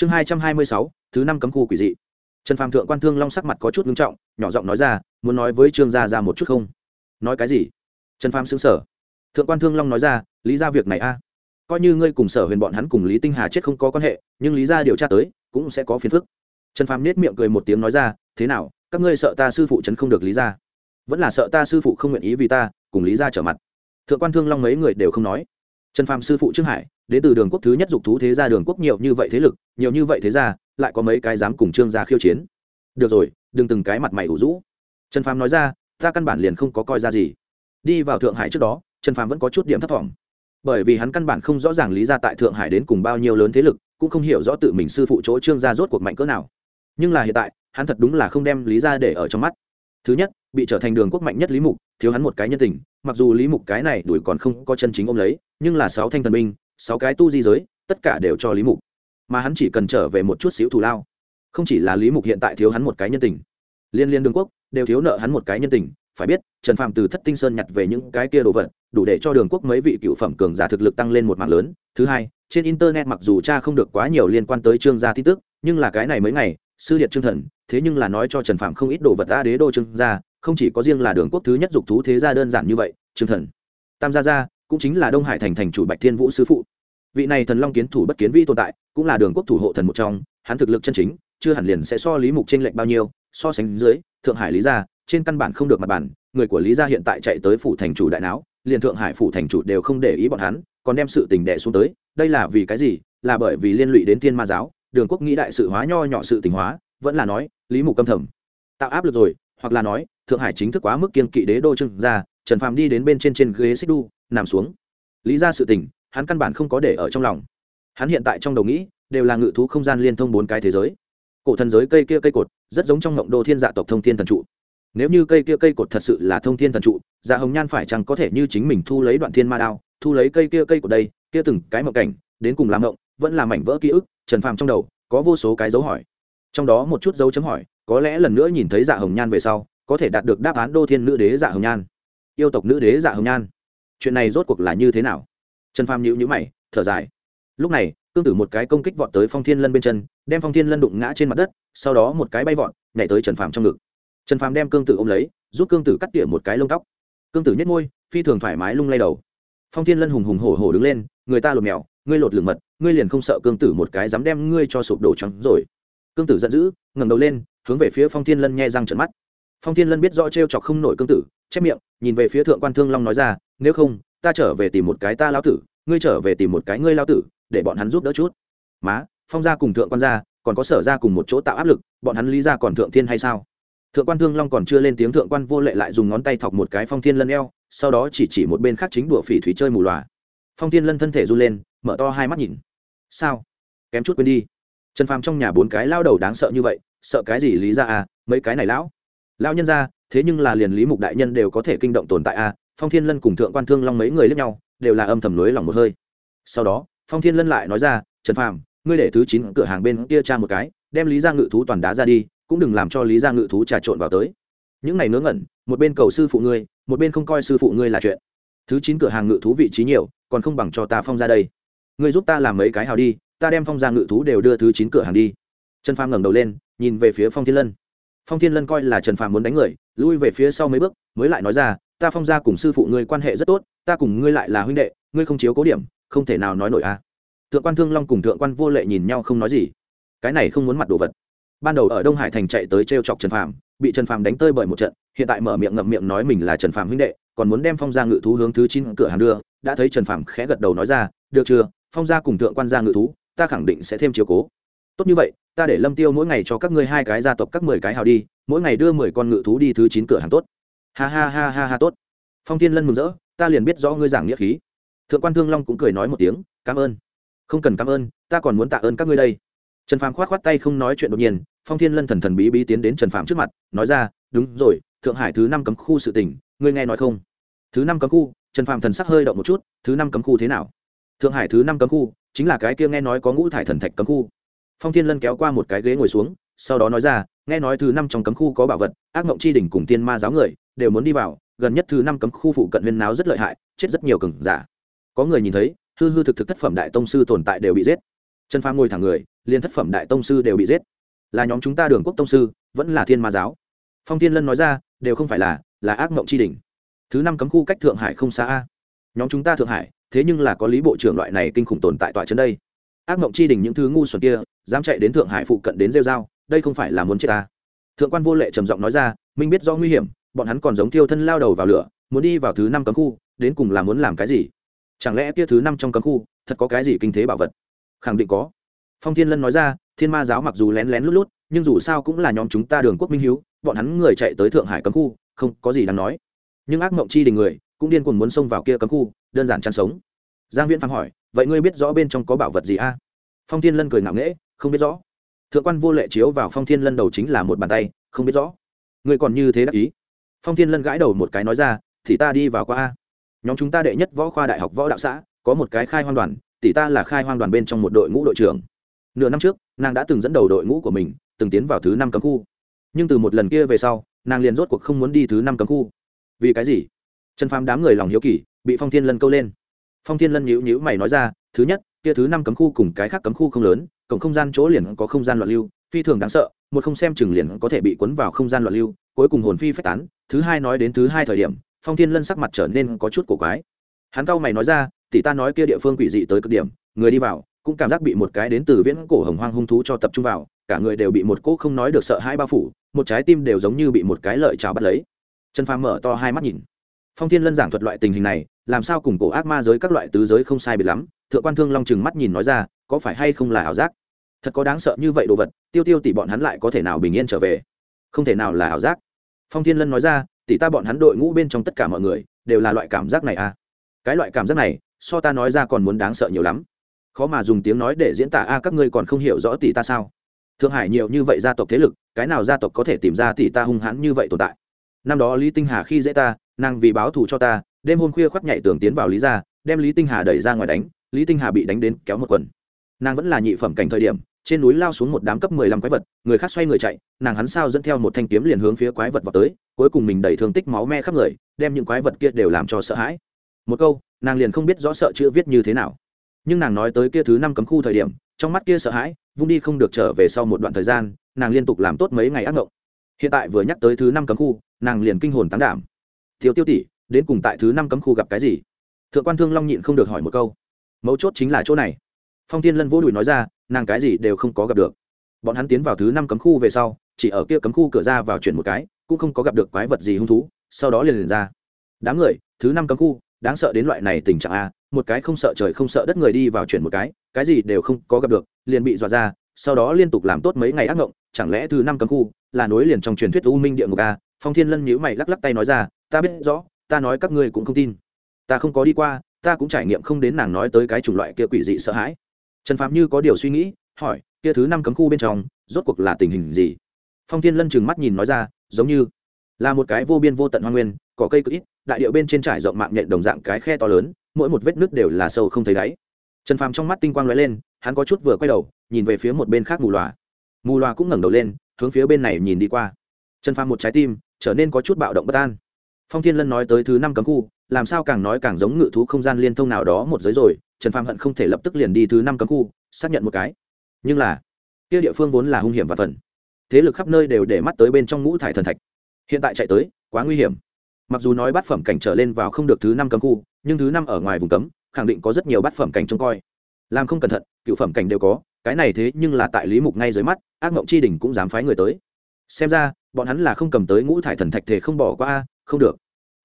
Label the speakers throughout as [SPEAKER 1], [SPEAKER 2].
[SPEAKER 1] chương hai trăm hai mươi sáu, thứ năm cấm khu quỷ dị. Trần phàm thượng quan thương long sắc mặt có chút ngưng trọng, nhỏ giọng nói ra, muốn nói với trương gia ra một chút không? Nói cái gì? Trần phàm xứng sở thượng quan thương long nói ra, lý ra việc này a. Coi như ngươi cùng sở huyền bọn hắn cùng lý tinh hà chết không có quan hệ, nhưng lý ra điều tra tới, cũng sẽ có phiền phức. Trần phàm nết miệng cười một tiếng nói ra, thế nào, các ngươi sợ ta sư phụ trấn không được lý ra vẫn là sợ ta sư phụ không nguyện ý vì ta cùng lý ra trở mặt. Thượng quan thương long mấy người đều không nói. Trần phàm sư phụ trương hải đến từ đường quốc thứ nhất dục thú thế gia đường quốc nhiều như vậy thế lực, nhiều như vậy thế gia, lại có mấy cái dám cùng trương gia khiêu chiến. Được rồi, đừng từng cái mặt mày ủ rũ. Trần phàm nói ra, ta căn bản liền không có coi ra gì. Đi vào thượng hải trước đó, trần phàm vẫn có chút điểm thất vọng. Bởi vì hắn căn bản không rõ ràng lý ra tại thượng hải đến cùng bao nhiêu lớn thế lực, cũng không hiểu rõ tự mình sư phụ chỗ trương gia rốt cuộc mạnh cỡ nào. Nhưng là hiện tại, hắn thật đúng là không đem lý ra để ở trong mắt. Thứ nhất, bị trở thành đường quốc mạnh nhất lý mục, thiếu hắn một cái nhân tình, mặc dù lý mục cái này đuổi còn không có chân chính ôm lấy, nhưng là sáu thanh thần binh sáu cái tu di giới, tất cả đều cho lý mục. Mà hắn chỉ cần trở về một chút xíu thù lao. Không chỉ là lý mục hiện tại thiếu hắn một cái nhân tình. Liên liên đường quốc, đều thiếu nợ hắn một cái nhân tình. Phải biết, trần phạm từ thất tinh sơn nhặt về những cái kia đồ vật, đủ để cho đường quốc mấy vị cựu phẩm cường giả thực lực tăng lên một mạng lớn. Thứ hai, trên internet mặc dù cha không được quá nhiều liên quan tới trương gia tin tức, nhưng là cái này mấy ngày, sư điện trương thần, thế nhưng là nói cho trần phạm không ít đồ vật ta đế đô trương gia, không chỉ có riêng là đường quốc thứ nhất dục thú thế gia đơn giản như vậy, trương thần. Tam gia gia cũng chính là đông hải thành thành chủ bạch thiên vũ sứ phụ. Vị này thần long kiến thủ bất kiến vi tồn tại, cũng là đường quốc thủ hộ thần một trong, hắn thực lực chân chính, chưa hẳn liền sẽ so lý mục trên lệnh bao nhiêu, so sánh dưới, thượng hải lý gia, trên căn bản không được mặt bản, người của lý gia hiện tại chạy tới phủ thành chủ đại não liền thượng hải phủ thành chủ đều không để ý bọn hắn, còn đem sự tình đệ xuống tới, đây là vì cái gì? Là bởi vì liên lụy đến thiên ma giáo, đường quốc nghĩ đại sự hóa nho nhỏ sự tình hóa, vẫn là nói, lý mục câm thầm. Tạo áp lực rồi, hoặc là nói, thượng hải chính thức quá mức kiên kỵ đế đô trưng ra trần phàm đi đến bên trên trên ghế xích đu nằm xuống. Lý ra sự tình, hắn căn bản không có để ở trong lòng. Hắn hiện tại trong đầu nghĩ, đều là ngự thú không gian liên thông bốn cái thế giới. Cổ thần giới cây kia cây cột, rất giống trong ngộng đô thiên dạ tộc thông thiên thần trụ. Nếu như cây kia cây cột thật sự là thông thiên thần trụ dạ hồng nhan phải chăng có thể như chính mình thu lấy đoạn thiên ma đao, thu lấy cây kia cây cột đây, kia từng cái mộng cảnh, đến cùng làm mộng, vẫn là mảnh vỡ ký ức, trần phàm trong đầu, có vô số cái dấu hỏi. Trong đó một chút dấu chấm hỏi, có lẽ lần nữa nhìn thấy dạ hồng nhan về sau, có thể đạt được đáp án đô thiên nữ đế dạ hồng nhan. Yêu tộc nữ đế dạ hồng nhan chuyện này rốt cuộc là như thế nào? Trần phàm nhịu nhữ mày, thở dài. Lúc này, cương tử một cái công kích vọt tới phong thiên lân bên chân, đem phong thiên lân đụng ngã trên mặt đất, sau đó một cái bay vọt, nhảy tới trần phàm trong ngực. Trần phàm đem cương tử ôm lấy, giúp cương tử cắt tỉa một cái lông tóc. Cương tử nhét môi, phi thường thoải mái lung lay đầu. Phong thiên lân hùng hùng hổ hổ đứng lên, người ta lột mèo, ngươi lột lửng mật, ngươi liền không sợ cương tử một cái dám đem ngươi cho sụp đổ trắng rồi. Cương tử giận dữ, ngẩng đầu lên, hướng về phía phong thiên lân nhẹ răng trận mắt. Phong thiên lân biết rõ t r e o chọc không nổi cương tử, chép miệng, nhìn về phía thượng quan thương long nói ra nếu không, ta trở về tìm một cái ta lao tử, ngươi trở về tìm một cái ngươi lao tử, để bọn hắn giúp đỡ chút. Má, phong gia cùng thượng quan gia, còn có sở ra cùng một chỗ tạo áp lực, bọn hắn lý ra còn thượng thiên hay sao? Thượng quan thương long còn chưa lên tiếng, thượng quan vô lệ lại dùng ngón tay thọc một cái phong thiên lân eo, sau đó chỉ chỉ một bên khác chính đùa phỉ thủy chơi mù loà. Phong thiên lân thân thể run lên, mở to hai mắt nhìn. Sao? Kém chút quên đi. Trần phàm trong nhà bốn cái lao đầu đáng sợ như vậy, sợ cái gì lý ra à mấy cái này lão? Lao nhân ra thế nhưng là liền lý mục đại nhân đều có thể kinh động tồn tại à phong thiên lân cùng thượng quan thương long mấy người lướt nhau, đều là âm thầm lưới lòng một hơi. Sau đó, phong thiên lân lại nói ra, trần phàm, ngươi để thứ chín cửa hàng bên kia tra một cái, đem lý ra ngự thú toàn đá ra đi, cũng đừng làm cho lý ra ngự thú trà trộn vào tới. Những này ngớ ngẩn, một bên cầu sư phụ ngươi, một bên không coi sư phụ ngươi là chuyện. Thứ chín cửa hàng ngự thú vị trí nhiều, còn không bằng cho ta phong ra đây. Ngươi giúp ta làm mấy cái hào đi, ta đem phong ra ngự thú đều đưa thứ chín cửa hàng đi. Trần phàm ngẩng đầu lên, nhìn về phía phong thiên lân. Phong thiên lân coi là trần phàm muốn đánh người, lui về phía sau mấy bước, mới lại nói ra ta phong gia cùng sư phụ ngươi quan hệ rất tốt, ta cùng ngươi lại là huynh đệ, ngươi không chiếu cố điểm, không thể nào nói nổi a à. thượng quan thương long cùng thượng quan vô lệ nhìn nhau không nói gì. Cái này không muốn mặt đồ vật. Ban đầu ở đông hải thành chạy tới t r e o chọc trần phàm, bị trần phàm đánh tơi bởi một trận, hiện tại mở miệng ngậm miệng nói mình là trần phàm huynh đệ, còn muốn đem phong gia ngự thú hướng thứ chín cửa hàng đưa, đã thấy trần phàm khẽ gật đầu nói ra, được chưa, phong gia cùng thượng quan gia ngự thú, ta khẳng định sẽ thêm chiếu cố. Tốt như vậy, ta để lâm tiêu mỗi ngày cho các ngươi hai cái gia tộc các mười cái hào đi, mỗi ngày đưa mười con ngự thú đi thứ chín cửa hàng tốt ha ha ha ha ha, tốt. Phong thiên lân mừng rỡ, ta liền biết rõ ngươi giảng nghĩa khí. Thượng quan thương long cũng cười nói một tiếng, cảm ơn. Không cần cảm ơn, ta còn muốn tạ ơn các ngươi đây. Trần phàm khoát khoát tay không nói chuyện đột nhiên, phong thiên lân thần thần bí bí tiến đến trần phàm trước mặt, nói ra, đúng rồi, thượng hải thứ năm cấm khu sự tỉnh ngươi nghe nói không? Thứ năm cấm khu? Trần phàm thần sắc hơi động một chút, thứ năm cấm khu thế nào? Thượng hải thứ năm cấm khu, chính là cái kia nghe nói có ngũ thải thần thạch cấm khu. Phong thiên lân kéo qua một cái ghế ngồi xuống, sau đó nói ra, nghe nói thứ năm trong cấm khu có bảo vật, ác mộng chi đỉnh cùng tiên ma giáo người đều muốn đi vào, gần nhất thứ năm cấm khu phụ cận huyên náo rất lợi hại, chết rất nhiều cừng giả. Có người nhìn thấy, hư hư thực thực thất phẩm đại tông sư tồn tại đều bị giết. Trần phàm ngồi thẳng người liên thất phẩm đại tông sư đều bị giết. Là nhóm chúng ta đường quốc tông sư, vẫn là thiên ma giáo. Phong thiên lân nói ra, đều không phải là là ác mộng tri đình thứ năm cấm khu cách thượng hải không xa a. Nhóm chúng ta thượng hải, thế nhưng là có lý bộ trưởng loại này kinh khủng tồn tại tọa chân đây. Ác mộng tri đình những thứ ngu xuẩn kia, dám chạy đến thượng hải phụ cận đến rêu dao đây không phải là muốn chết ta. Thượng quan vô lệ trầm giọng nói ra minh biết do nguy hiểm bọn hắn còn giống thiêu thân lao đầu vào lửa, muốn đi vào thứ năm cấm khu, đến cùng là muốn làm cái gì? Chẳng lẽ kia thứ năm trong cấm khu, thật có cái gì kinh thế bảo vật? Khẳng định có. Phong thiên lân nói ra, thiên ma giáo mặc dù lén lén lút lút, nhưng dù sao cũng là nhóm chúng ta đường quốc minh hiếu, bọn hắn người chạy tới thượng hải cấm khu, không có gì đáng nói. Nhưng ác mộng chi đình người, cũng điên cuồng muốn xông vào kia cấm khu, đơn giản chăn sống. Giang viễn phang hỏi, vậy ngươi biết rõ bên trong có bảo vật gì a? Phong thiên lân cười ngạo nghễ, không biết rõ. Thượng quan vô lệ chiếu vào phong thiên lân đầu chính là một bàn tay, không biết rõ. Ngươi còn như thế đắc ý phong thiên lân gãi đầu một cái nói ra, thì ta đi vào qua a. Nhóm chúng ta đệ nhất võ khoa đại học võ đạo xã, có một cái khai hoang đoàn, tỷ ta là khai hoang đoàn bên trong một đội ngũ đội trưởng. Nửa năm trước, nàng đã từng dẫn đầu đội ngũ của mình, từng tiến vào thứ năm cấm khu. Nhưng từ một lần kia về sau, nàng liền rốt cuộc không muốn đi thứ năm cấm khu. Vì cái gì? Trần phàm đám người lòng hiếu kỳ, bị phong thiên lân câu lên. Phong thiên lân nhữ nhữ mày nói ra, thứ nhất, kia thứ năm cấm khu cùng cái khác cấm khu không lớn cổng không gian chỗ liền có không gian loạn lưu, phi thường đáng sợ, một không xem chừng liền có thể bị cuốn vào không gian loạn lưu cuối cùng hồn phi phách tán, thứ hai nói đến thứ hai thời điểm, phong thiên lân sắc mặt trở nên có chút cổ quái. Hắn cau mày nói ra, tỷ ta nói kia địa phương quỷ dị tới cực điểm, người đi vào, cũng cảm giác bị một cái đến từ viễn cổ hồng hoang hung thú cho tập trung vào, cả người đều bị một cỗ không nói được sợ hai bao phủ, một trái tim đều giống như bị một cái lợi trào bắt lấy. Trần phàm mở to hai mắt nhìn. Phong thiên lân giảng thuật loại tình hình này, làm sao cùng cổ ác ma giới các loại tứ giới không sai biệt lắm, thượng quan thương long chừng mắt nhìn nói ra, có phải hay không là ảo giác? Thật có đáng sợ như vậy đồ vật, tiêu tiêu tỷ bọn hắn lại có thể nào bình yên trở về? Không thể nào là ảo giác phong thiên lân nói ra, tỷ ta bọn hắn đội ngũ bên trong tất cả mọi người đều là loại cảm giác này à. Cái loại cảm giác này, so ta nói ra còn muốn đáng sợ nhiều lắm. Khó mà dùng tiếng nói để diễn tả a, các ngươi còn không hiểu rõ tỷ ta sao? Thượng hải nhiều như vậy gia tộc thế lực, cái nào gia tộc có thể tìm ra tỷ ta hung hãn như vậy tồn tại? Năm đó lý tinh hà khi dễ ta, nàng vì báo thù cho ta, đêm hôm khuya khoác nhảy tường tiến vào lý gia, đem lý tinh hà đẩy ra ngoài đánh, lý tinh hà bị đánh đến kéo một quần. Nàng vẫn là nhị phẩm cảnh thời điểm trên núi lao xuống một đám cấp mười lăm quái vật, người khác xoay người chạy, nàng hắn sao dẫn theo một thanh kiếm liền hướng phía quái vật vào tới, cuối cùng mình đẩy thương tích máu me khắp người, đem những quái vật kia đều làm cho sợ hãi. Một câu, nàng liền không biết rõ sợ chữ viết như thế nào. Nhưng nàng nói tới kia thứ năm cấm khu thời điểm, trong mắt kia sợ hãi, vung đi không được trở về sau một đoạn thời gian, nàng liên tục làm tốt mấy ngày ác mộng hiện tại vừa nhắc tới thứ năm cấm khu, nàng liền kinh hồn táng đảm. Thiếu tiêu tỷ, đến cùng tại thứ năm cấm khu gặp cái gì? Thượng quan thương long nhịn không được hỏi một câu. Mấu chốt chính là chỗ này. Phong thiên lân vỗ đùi nói ra nàng cái gì đều không có gặp được. Bọn hắn tiến vào thứ năm cấm khu về sau, chỉ ở kia cấm khu cửa ra vào chuyển một cái, cũng không có gặp được quái vật gì hung thú, sau đó liền liền ra. Đám người, thứ năm cấm khu, đáng sợ đến loại này tình trạng a, một cái không sợ trời không sợ đất người đi vào chuyển một cái cái gì đều không có gặp được, liền bị dọa ra, sau đó liên tục làm tốt mấy ngày ác ngộng, chẳng lẽ thứ năm cấm khu là nối liền trong truyền thuyết u minh địa ngục a? Phong thiên lân nhíu mày lắc lắc tay nói ra, ta biết rõ, ta nói các ngươi cũng không tin. Ta không có đi qua, ta cũng trải nghiệm không đến nàng nói tới cái chủng loại kia quỷ dị sợ hãi trần phạm như có điều suy nghĩ, hỏi, kia thứ năm cấm khu bên trong, rốt cuộc là tình hình gì? Phong thiên lân chừng mắt nhìn nói ra, giống như là một cái vô biên vô tận hoa nguyên, cỏ cây cực ít, đại điệu bên trên trải rộng mạng nhện đồng dạng cái khe to lớn, mỗi một vết nước đều là sâu không thấy đáy. Trần phàm trong mắt tinh quang lóe lên, hắn có chút vừa quay đầu, nhìn về phía một bên khác mù loà. Mù loà cũng ngẩng đầu lên, hướng phía bên này nhìn đi qua. Trần phàm một trái tim trở nên có chút bạo động bất an. Phong thiên lân nói tới thứ năm cấm khu, làm sao càng nói càng giống ngự thú không gian liên thông nào đó một giới rồi trần phàm hận không thể lập tức liền đi thứ năm cấm khu, xác nhận một cái. Nhưng là, kia địa phương vốn là hung hiểm và phần. Thế lực khắp nơi đều để mắt tới bên trong ngũ thải thần thạch. Hiện tại chạy tới, quá nguy hiểm. Mặc dù nói bát phẩm cảnh trở lên vào không được thứ năm cấm khu, nhưng thứ năm ở ngoài vùng cấm, khẳng định có rất nhiều bát phẩm cảnh trông coi. Làm không cẩn thận, cựu phẩm cảnh đều có, cái này thế nhưng là tại lý mục ngay dưới mắt, ác mộng chi đỉnh cũng dám phái người tới. Xem ra, bọn hắn là không cầm tới ngũ thải thần thạch thể không bỏ qua, không được.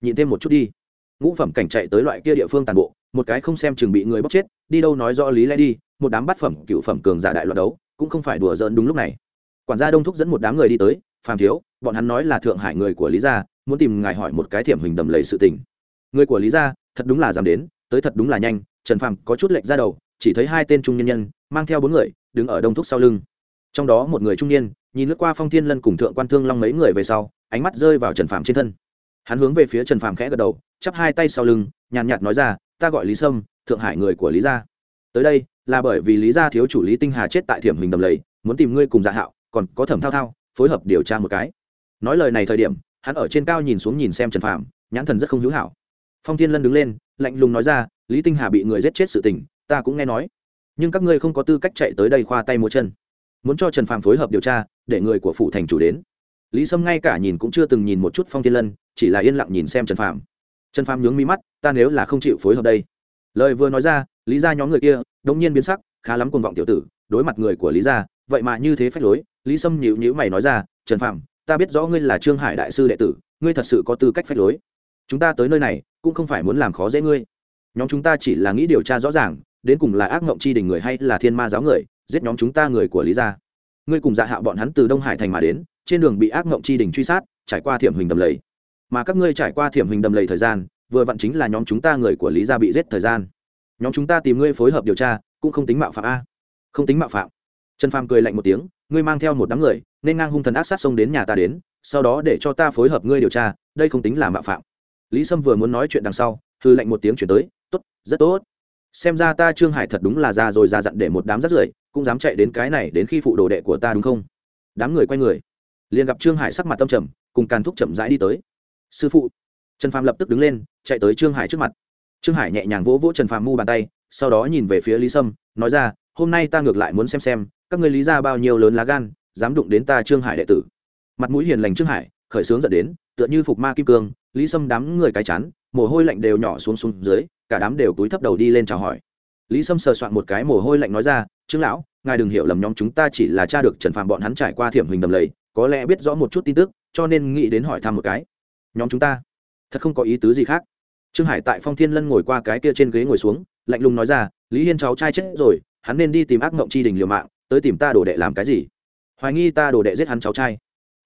[SPEAKER 1] Nhịn thêm một chút đi. Ngũ phẩm cảnh chạy tới loại kia địa phương tàn bộ một cái không xem chừng bị người bóc chết, đi đâu nói rõ lý lẽ đi, một đám bát phẩm cựu phẩm cường giả đại loạt đấu, cũng không phải đùa giỡn đúng lúc này. Quản gia đông thúc dẫn một đám người đi tới, phàm thiếu, bọn hắn nói là thượng hải người của lý gia, muốn tìm ngài hỏi một cái thiểm hình đầm lầy sự tình. Người của lý gia, thật đúng là dám đến, tới thật đúng là nhanh. Trần phàm có chút lệnh ra đầu, chỉ thấy hai tên trung nhân nhân mang theo bốn người, đứng ở đông thúc sau lưng. Trong đó một người trung niên, nhìn lướt qua phong thiên lân cùng thượng quan thương long mấy người về sau, ánh mắt rơi vào trần phàm trên thân. Hắn hướng về phía trần phàm khẽ gật đầu, chắp hai tay sau lưng, nhàn nhạt nói ra ta gọi lý sâm, thượng hải người của lý gia. Tới đây, là bởi vì lý gia thiếu chủ lý tinh hà chết tại thiểm hình đầm lầy, muốn tìm ngươi cùng dạ hạo, còn có thẩm thao thao, phối hợp điều tra một cái. Nói lời này thời điểm, hắn ở trên cao nhìn xuống nhìn xem trần phàm, nhãn thần rất không hữu hảo. Phong thiên lân đứng lên, lạnh lùng nói ra, lý tinh hà bị người giết chết sự tình, ta cũng nghe nói. Nhưng các ngươi không có tư cách chạy tới đây khoa tay múa chân. Muốn cho trần phàm phối hợp điều tra, để người của phủ thành chủ đến. Lý sâm ngay cả nhìn cũng chưa từng nhìn một chút phong thiên lân, chỉ là yên lặng nhìn xem trần phàm trần phàm nhướng mi mắt, ta nếu là không chịu phối hợp đây. Lời vừa nói ra, lý ra nhóm người kia đông nhiên biến sắc, khá lắm cuồng vọng tiểu tử, đối mặt người của lý gia, vậy mà như thế phách lối, lý sâm nhịu nhữ mày nói ra, trần phàm, ta biết rõ ngươi là trương hải đại sư đệ tử, ngươi thật sự có tư cách phách lối. Chúng ta tới nơi này cũng không phải muốn làm khó dễ ngươi. Nhóm chúng ta chỉ là nghĩ điều tra rõ ràng, đến cùng là ác mộng chi đình người hay là thiên ma giáo người, giết nhóm chúng ta người của lý gia. Ngươi cùng dạ hạ bọn hắn từ đông hải thành mà đến, trên đường bị ác mộng chi đình truy sát, trải qua thiểm hình đầm lầy mà các ngươi trải qua thiểm hình đầm lầy thời gian, vừa vặn chính là nhóm chúng ta người của lý gia bị giết thời gian. Nhóm chúng ta tìm ngươi phối hợp điều tra, cũng không tính mạo phạm a. Không tính mạo phạm. Trần phàm cười lạnh một tiếng, ngươi mang theo một đám người, nên ngang hung thần ác sát xông đến nhà ta đến, sau đó để cho ta phối hợp ngươi điều tra, đây không tính là mạo phạm. Lý sâm vừa muốn nói chuyện đằng sau hư lạnh một tiếng chuyển tới, tốt, rất tốt. Xem ra ta trương hải thật đúng là già rồi già dặn để một đám rất rưởi, cũng dám chạy đến cái này đến khi phụ đồ đệ của ta đúng không? Đám người quay người, liền gặp trương hải sắc mặt tâm trầm, cùng càn thúc chậm rãi đi tới sư phụ. Trần phàm lập tức đứng lên, chạy tới trương hải trước mặt. Trương hải nhẹ nhàng vỗ vỗ trần phàm mu bàn tay, sau đó nhìn về phía lý sâm, nói ra, hôm nay ta ngược lại muốn xem xem, các ngươi lý ra bao nhiêu lớn lá gan, dám đụng đến ta trương hải đệ tử. Mặt mũi hiền lành trương hải, khởi sướng dẫn đến, tựa như phục ma kim cương, lý sâm đám người cái chán, mồ hôi lạnh đều nhỏ xuống xuống dưới, cả đám đều túi thấp đầu đi lên chào hỏi. Lý sâm sờ soạn một cái mồ hôi lạnh nói ra, trương lão, ngài đừng hiểu lầm nhóm chúng ta chỉ là cha được trần phạm bọn hắn trải qua thiểm hình đầm lầy, có lẽ biết rõ một chút tin tức, cho nên nghĩ đến hỏi thăm một cái nhóm chúng ta. Thật không có ý tứ gì khác. Trương hải tại phong thiên lân ngồi qua cái kia trên ghế ngồi xuống, lạnh lùng nói ra, lý hiên cháu trai chết rồi, hắn nên đi tìm ác mộng chi đình liều mạng, tới tìm ta đồ đệ làm cái gì? Hoài nghi ta đồ đệ giết hắn cháu trai.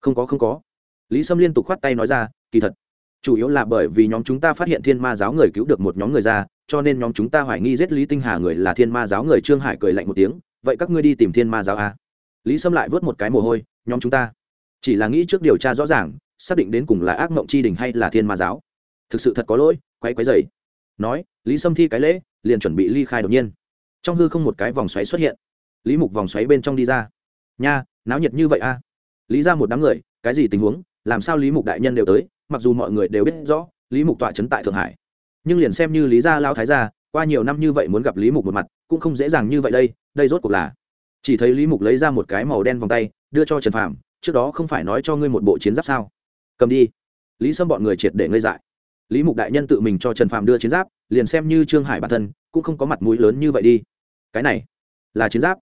[SPEAKER 1] Không có không có. Lý sâm liên tục khoát tay nói ra, kỳ thật, chủ yếu là bởi vì nhóm chúng ta phát hiện thiên ma giáo người cứu được một nhóm người ra, cho nên nhóm chúng ta hoài nghi giết lý tinh hà người là thiên ma giáo người. Trương hải cười lạnh một tiếng, vậy các ngươi đi tìm thiên ma giáo a lý sâm lại vớt một cái mồ hôi, nhóm chúng ta, chỉ là nghĩ trước điều tra rõ ràng xác định đến cùng là ác mộng chi đình hay là thiên ma giáo. Thực sự thật có lỗi quay quấy dày. Nói, lý sâm thi cái lễ, liền chuẩn bị ly khai đột nhiên. Trong hư không một cái vòng xoáy xuất hiện. Lý mục vòng xoáy bên trong đi ra. Nha, náo nhiệt như vậy a lý ra một đám người, cái gì tình huống, làm sao lý mục đại nhân đều tới, mặc dù mọi người đều biết rõ, lý mục tọa trấn tại thượng hải. Nhưng liền xem như lý gia lao thái gia, qua nhiều năm như vậy muốn gặp lý mục một mặt, cũng không dễ dàng như vậy đây đây rốt cuộc là. Chỉ thấy lý mục lấy ra một cái màu đen vòng tay, đưa cho trần phàm, trước đó không phải nói cho ngươi một bộ chiến giáp sao? Cầm đi. Lý sâm bọn người triệt để ngơi dại. Lý mục đại nhân tự mình cho trần Phạm đưa chiến giáp, liền xem như trương hải bản thân, cũng không có mặt mũi lớn như vậy đi. Cái này là chiến giáp.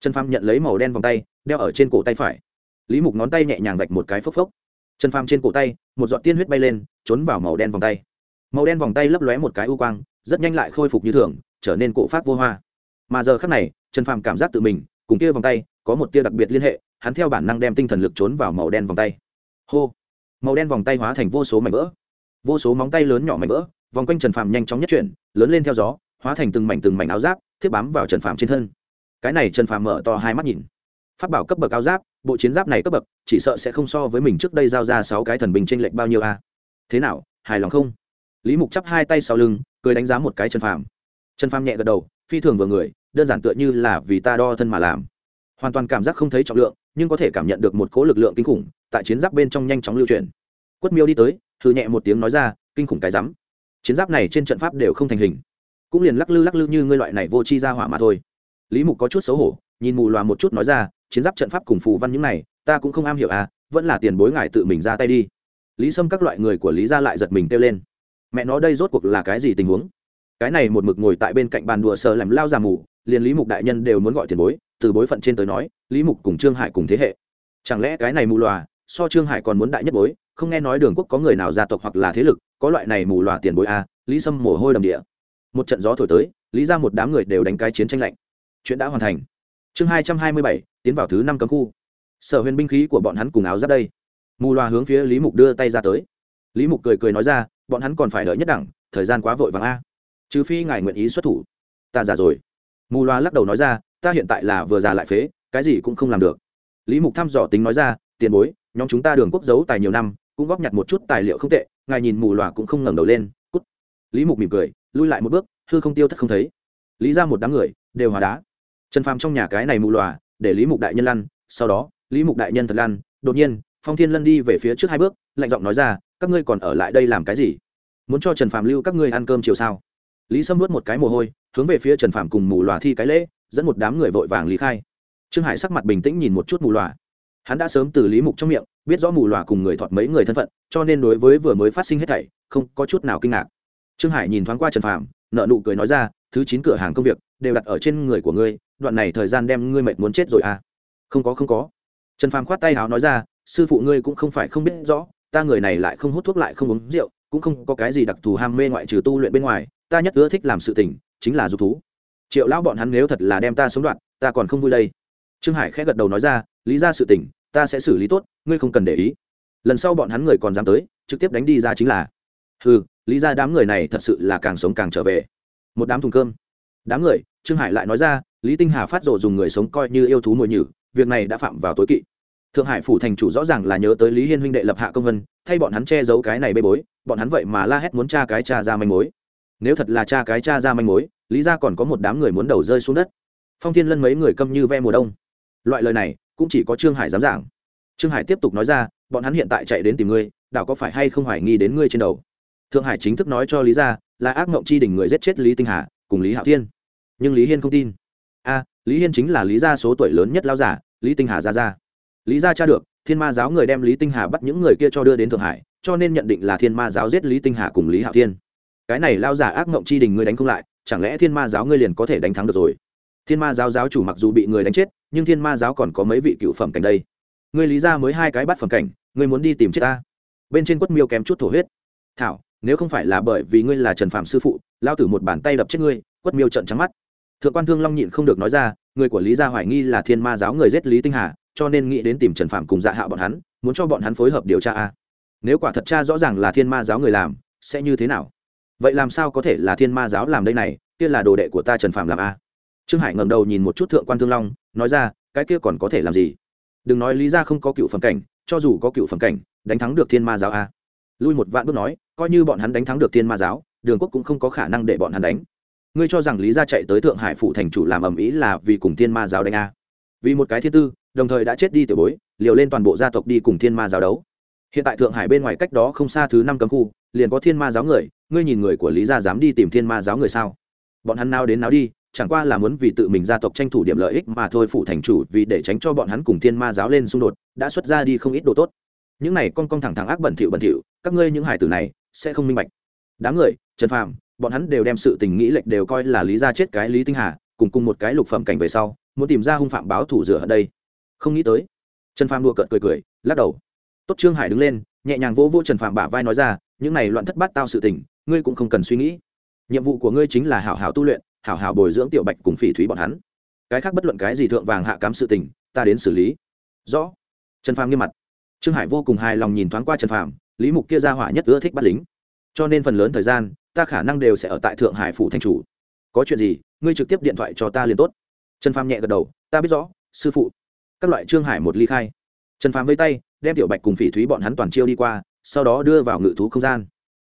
[SPEAKER 1] Trần Phạm nhận lấy màu đen vòng tay, đeo ở trên cổ tay phải. Lý mục ngón tay nhẹ nhàng vạch một cái phốc phốc. Trần Phạm trên cổ tay, một giọt tiên huyết bay lên, trốn vào màu đen vòng tay. Màu đen vòng tay lấp lóe một cái u quang, rất nhanh lại khôi phục như thường, trở nên cổ phát vô hoa. Mà giờ khắc này, trần Phạm cảm giác tự mình, cùng kia vòng tay, có một tia đặc biệt liên hệ, hắn theo bản năng đem tinh thần lực trốn vào màu đen vòng tay. Hô! Màu đen vòng tay hóa thành vô số mảnh vỡ. Vô số móng tay lớn nhỏ mảnh vỡ, vòng quanh trần phàm nhanh chóng nhất chuyển, lớn lên theo gió, hóa thành từng mảnh từng mảnh áo giáp thiếp bám vào trần phàm trên thân. Cái này trần phàm mở to hai mắt nhìn. Phát bảo cấp bậc áo giáp, bộ chiến giáp này cấp bậc, chỉ sợ sẽ không so với mình trước đây giao ra sáu cái thần bình tranh lệch bao nhiêu a. Thế nào, hài lòng không? Lý mục chắp hai tay sau lưng, cười đánh giá một cái trần phàm. Trần phàm nhẹ gật đầu, phi thường vừa người, đơn giản tựa như là vì ta đo thân mà làm. Hoàn toàn cảm giác không thấy trọng lượng nhưng có thể cảm nhận được một cỗ lực lượng kinh khủng tại chiến giáp bên trong nhanh chóng lưu truyền. Quất miêu đi tới thử nhẹ một tiếng nói ra, kinh khủng cái rắm. Chiến giáp này trên trận pháp đều không thành hình. Cũng liền lắc lư lắc lư như ngươi loại này vô chi ra hỏa mà thôi. Lý mục có chút xấu hổ, nhìn mù loà một chút nói ra, chiến giáp trận pháp cùng phù văn những này, ta cũng không am hiểu à vẫn là tiền bối ngài tự mình ra tay đi. Lý sâm các loại người của lý ra lại giật mình kêu lên. Mẹ nó đây rốt cuộc là cái gì tình huống? Cái này một mực ngồi tại bên cạnh bàn đùa sờ làm lao già mù liền lý mục đại nhân đều muốn gọi tiền bối từ bối phận trên tới nói lý mục cùng trương hải cùng thế hệ. Chẳng lẽ cái này mù loà so trương hải còn muốn đại nhất bối không nghe nói đường quốc có người nào gia tộc hoặc là thế lực có loại này mù loà tiền bối à, lý sâm mồ hôi đầm địa. Một trận gió thổi tới lý ra một đám người đều đánh cái chiến tranh lạnh. Chuyện đã hoàn thành. Chương hai trăm hai mươi bảy tiến vào thứ năm cấm khu. Sở huyền binh khí của bọn hắn cùng áo giáp đây. Mù loà hướng phía lý mục đưa tay ra tới. Lý mục cười cười nói ra bọn hắn còn phải đợi nhất đẳng thời gian quá vội vàng a. Trừ phi ngài nguyện ý xuất thủ. Ta già rồi mù loa lắc đầu nói ra ta hiện tại là vừa già lại phế cái gì cũng không làm được. Lý mục thăm dò tính nói ra tiền bối nhóm chúng ta đường quốc giấu tài nhiều năm cũng góp nhặt một chút tài liệu không tệ ngài nhìn mù loa cũng không ngẩng đầu lên cút. Lý mục mỉm cười lui lại một bước hư không tiêu thất không thấy. Lý ra một đám người đều hòa đá. Trần phàm trong nhà cái này mù loa, để lý mục đại nhân lăn sau đó lý mục đại nhân thật lăn đột nhiên phong thiên lân đi về phía trước hai bước lạnh giọng nói ra các ngươi còn ở lại đây làm cái gì? Muốn cho trần phàm lưu các ngươi ăn cơm chiều sao? Lý sâm vớt một cái mồ hôi hướng về phía trần Phạm cùng mù loà thi cái lễ dẫn một đám người vội vàng lý khai. Trương hải sắc mặt bình tĩnh nhìn một chút mù loà. Hắn đã sớm từ lý mục trong miệng biết rõ mù loà cùng người thọt mấy người thân phận cho nên đối với vừa mới phát sinh hết thảy không có chút nào kinh ngạc. Trương hải nhìn thoáng qua trần Phạm, nợ nụ cười nói ra thứ chín cửa hàng công việc đều đặt ở trên người của ngươi đoạn này thời gian đem ngươi mệt muốn chết rồi à? Không có không có. Trần phàm khoát tay háo nói ra sư phụ ngươi cũng không phải không biết rõ ta người này lại không hút thuốc lại không uống rượu cũng không có cái gì đặc thù ham mê ngoại trừ tu luyện bên ngoài ta nhất ưa thích làm sự tình chính là dục thú. Triệu lão bọn hắn nếu thật là đem ta sống đoạn ta còn không vui đây. Trương hải khẽ gật đầu nói ra, lý ra sự tình, ta sẽ xử lý tốt, ngươi không cần để ý. Lần sau bọn hắn người còn dám tới, trực tiếp đánh đi ra chính là. Ừ lý ra đám người này thật sự là càng sống càng trở về. Một đám thùng cơm. Đám người, trương hải lại nói ra, lý tinh hà phát rộ dùng người sống coi như yêu thú mồi nhử, việc này đã phạm vào tối kỵ. Thượng hải phủ thành chủ rõ ràng là nhớ tới lý hiên huynh đệ lập hạ công vân, thay bọn hắn che giấu cái này bê bối, bọn hắn vậy mà la hét muốn tra cái tra ra manh mối nếu thật là cha cái cha ra manh mối, lý ra còn có một đám người muốn đầu rơi xuống đất. Phong thiên lân mấy người câm như ve mùa đông. Loại lời này, cũng chỉ có trương hải dám giảng. Trương hải tiếp tục nói ra, bọn hắn hiện tại chạy đến tìm ngươi, đảo có phải hay không hoài nghi đến ngươi trên đầu? Thượng hải chính thức nói cho lý ra là ác mộng chi đỉnh người giết chết lý tinh hà, cùng lý hạo thiên. Nhưng lý hiên không tin. A, lý hiên chính là lý gia số tuổi lớn nhất lao giả, lý tinh hà ra ra. Lý gia cha được, thiên ma giáo người đem lý tinh hà bắt những người kia cho đưa đến thượng hải, cho nên nhận định là thiên ma giáo giết lý tinh hà cùng lý hạo thiên cái này lao giả ác mộng chi đình ngươi đánh không lại, chẳng lẽ thiên ma giáo ngươi liền có thể đánh thắng được rồi? Thiên ma giáo giáo chủ mặc dù bị người đánh chết, nhưng thiên ma giáo còn có mấy vị cựu phẩm cảnh đây. Ngươi lý ra mới hai cái bắt phẩm cảnh, ngươi muốn đi tìm chết ta? Bên trên quất miêu kém chút thổ huyết. Thảo, nếu không phải là bởi vì ngươi là trần phạm sư phụ, lao tử một bàn tay đập chết ngươi, quất miêu trận trắng mắt. Thượng quan thương long nhịn không được nói ra, người của lý gia hoài nghi là thiên ma giáo người giết lý tinh hà, cho nên nghĩ đến tìm trần phạm cùng dạ hạ bọn hắn, muốn cho bọn hắn phối hợp điều tra a. Nếu quả thật cha rõ ràng là thiên ma giáo người làm, sẽ như thế nào? Vậy làm sao có thể là thiên ma giáo làm đây này, kia là đồ đệ của ta trần phạm làm a? Trương hải ngẩng đầu nhìn một chút thượng quan thương long, nói ra, cái kia còn có thể làm gì? Đừng nói lý ra không có cựu phẩm cảnh, cho dù có cựu phẩm cảnh, đánh thắng được thiên ma giáo a? Lui một vạn bước nói, coi như bọn hắn đánh thắng được thiên ma giáo, đường quốc cũng không có khả năng để bọn hắn đánh. Ngươi cho rằng lý gia chạy tới thượng hải phụ thành chủ làm ầm ĩ là vì cùng thiên ma giáo đánh a? Vì một cái thiên tư, đồng thời đã chết đi tiểu bối, liều lên toàn bộ gia tộc đi cùng thiên ma giáo đấu. Hiện tại thượng hải bên ngoài cách đó không xa thứ năm cấm khu, liền có thiên ma giáo người ngươi nhìn người của lý gia dám đi tìm thiên ma giáo người sao? Bọn hắn nào đến nào đi, chẳng qua là muốn vì tự mình gia tộc tranh thủ điểm lợi ích mà thôi phụ thành chủ, vì để tránh cho bọn hắn cùng thiên ma giáo lên xung đột, đã xuất ra đi không ít đồ tốt. Những này con con thẳng thẳng ác bẩn thỉu bẩn thỉu, các ngươi những hải tử này, sẽ không minh bạch. Đám người, trần phàm, bọn hắn đều đem sự tình nghĩ lệch đều coi là lý ra chết cái lý tinh hà, cùng cùng một cái lục phẩm cảnh về sau, muốn tìm ra hung phạm báo thủ rửa ở đây. Không nghĩ tới, trần phàm đùa cợt cười cười, lắc đầu. Tốt trương hải đứng lên, nhẹ nhàng vỗ vỗ trần phàm bả vai nói ra, những này loạn thất bát tao sự tình ngươi cũng không cần suy nghĩ. Nhiệm vụ của ngươi chính là hảo hảo tu luyện, hảo hảo bồi dưỡng tiểu bạch cùng phỉ thúy bọn hắn. Cái khác bất luận cái gì thượng vàng hạ cám sự tình, ta đến xử lý. Rõ. Trần phàm nghiêm mặt. Trương hải vô cùng hài lòng nhìn thoáng qua trần phàm, lý mục kia ra hỏa nhất ưa thích bắt lính. Cho nên phần lớn thời gian, ta khả năng đều sẽ ở tại thượng hải phủ thanh chủ. Có chuyện gì, ngươi trực tiếp điện thoại cho ta liền tốt. Trần phàm nhẹ gật đầu, ta biết rõ, sư phụ. Các loại trương hải một ly khai. Trần phàm vây tay, đem tiểu bạch cùng phỉ thúy bọn hắn toàn chiêu đi qua, sau đó đưa vào ngự thú không gian.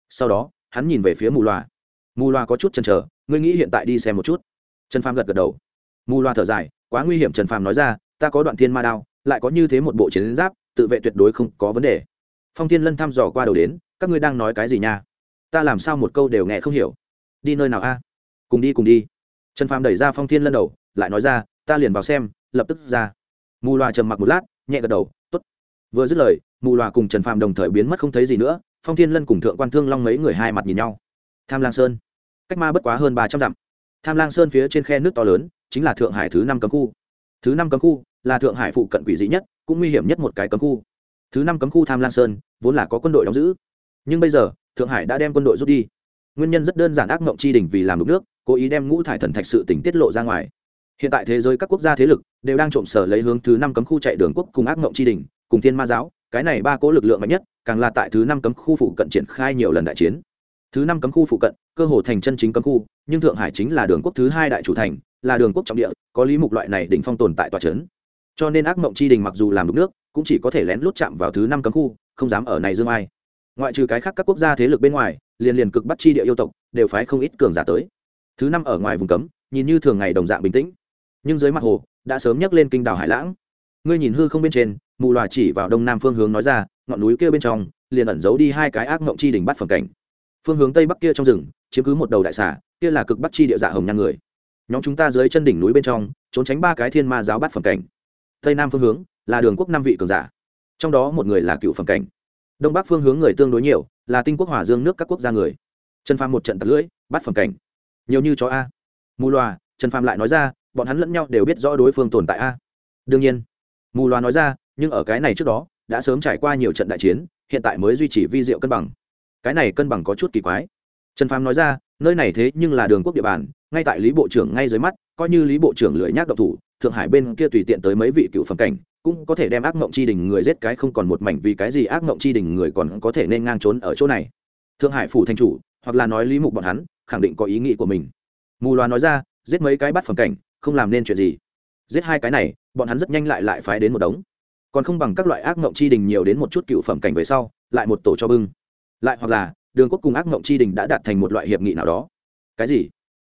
[SPEAKER 1] Sau đó hắn nhìn về phía mù loà. Mù loà có chút chần chờ, ngươi nghĩ hiện tại đi xem một chút. Trần phàm gật gật đầu. Mù loà thở dài, quá nguy hiểm trần phàm nói ra, ta có đoạn thiên ma đao, lại có như thế một bộ chiến giáp, tự vệ tuyệt đối không có vấn đề. Phong thiên lân thăm dò qua đầu đến, các ngươi đang nói cái gì nha? Ta làm sao một câu đều nghe không hiểu. Đi nơi nào a? Cùng đi cùng đi. Trần phàm đẩy ra phong thiên lân đầu, lại nói ra, ta liền vào xem, lập tức ra. Mù loà trầm mặc một lát, nhẹ gật đầu t ố t vừa dứt lời, mù loà cùng trần phàm đồng thời biến mất không thấy gì nữa phong thiên lân cùng thượng quan thương long mấy người hai mặt nhìn nhau. Tham lang sơn. Cách ma bất quá hơn ba trăm dặm. Tham lang sơn phía trên khe nước to lớn, chính là thượng hải thứ năm cấm khu. Thứ năm cấm khu là thượng hải phụ cận quỷ dị nhất, cũng nguy hiểm nhất một cái cấm khu. Thứ năm cấm khu tham lang sơn, vốn là có quân đội đóng giữ. Nhưng bây giờ, thượng hải đã đem quân đội rút đi. Nguyên nhân rất đơn giản ác mộng chi đình vì làm đục nước, cố ý đem ngũ thải thần thạch sự tỉnh tiết lộ ra ngoài. Hiện tại thế giới các quốc gia thế lực đều đang trộm sở lấy hướng thứ năm cấm khu chạy đường quốc cùng ác mộng chi đình cùng thiên ma giáo, cái này ba cố lực lượng mạnh nhất càng là tại thứ năm cấm khu phụ cận triển khai nhiều lần đại chiến. Thứ năm cấm khu phụ cận, cơ hồ thành chân chính cấm khu, nhưng thượng hải chính là đường quốc thứ hai đại chủ thành, là đường quốc trọng địa, có lý mục loại này đỉnh phong tồn tại tòa trấn cho nên ác mộng chi đình mặc dù làm đục nước, cũng chỉ có thể lén lút chạm vào thứ năm cấm khu, không dám ở này dương ai. Ngoại trừ cái khác các quốc gia thế lực bên ngoài, liền liền cực bắt chi địa yêu tộc, đều phái không ít cường giả tới. Thứ năm ở ngoài vùng cấm, nhìn như thường ngày đồng dạng bình tĩnh. Nhưng dưới mặt hồ, đã sớm nhắc lên kinh đảo hải lãng. Ngươi nhìn hư không bên trên, mù loà chỉ vào đông nam phương hướng nói ra ngọn núi kia bên trong, liền ẩn giấu đi hai cái ác mộng chi đỉnh bắt phẩm cảnh. Phương hướng tây bắc kia trong rừng, chiếm cứ một đầu đại xà, kia là cực bắc chi địa dạ hồng nhan người. Nhóm chúng ta dưới chân đỉnh núi bên trong, trốn tránh ba cái thiên ma giáo bắt phẩm cảnh. Tây nam phương hướng, là đường quốc năm vị cường giả. Trong đó một người là cựu phẩm cảnh. Đông bắc phương hướng người tương đối nhiều, là tinh quốc hòa dương nước các quốc gia người. Trần phàm một trận tật lưỡi bắt phẩm cảnh. Nhiều như chó a. Mù loà, trần phàm lại nói ra, bọn hắn lẫn nhau đều biết rõ đối phương tồn tại a. Đương nhiên, mù loà nói ra, nhưng ở cái này trước đó đã sớm trải qua nhiều trận đại chiến, hiện tại mới duy trì vi diệu cân bằng. Cái này cân bằng có chút kỳ quái. Trần phàm nói ra, nơi này thế nhưng là đường quốc địa bàn, ngay tại lý bộ trưởng ngay dưới mắt, coi như lý bộ trưởng lưỡi nhác độc thủ, thượng hải bên kia tùy tiện tới mấy vị cựu phẩm cảnh, cũng có thể đem ác mộng chi đình người giết cái không còn một mảnh vì cái gì ác mộng chi đình người còn có thể nên ngang trốn ở chỗ này. Thượng hải phủ thành chủ, hoặc là nói lý mục bọn hắn, khẳng định có ý nghĩ của mình. Mù loà nói ra, giết mấy cái bắt phẩm cảnh, không làm nên chuyện gì. Giết hai cái này, bọn hắn rất nhanh lại lại phái đến một đống còn không bằng các loại ác mộng chi đình nhiều đến một chút cựu phẩm cảnh về sau, lại một tổ cho bưng. Lại hoặc là, đường quốc cùng ác mộng chi đình đã đạt thành một loại hiệp nghị nào đó. Cái gì?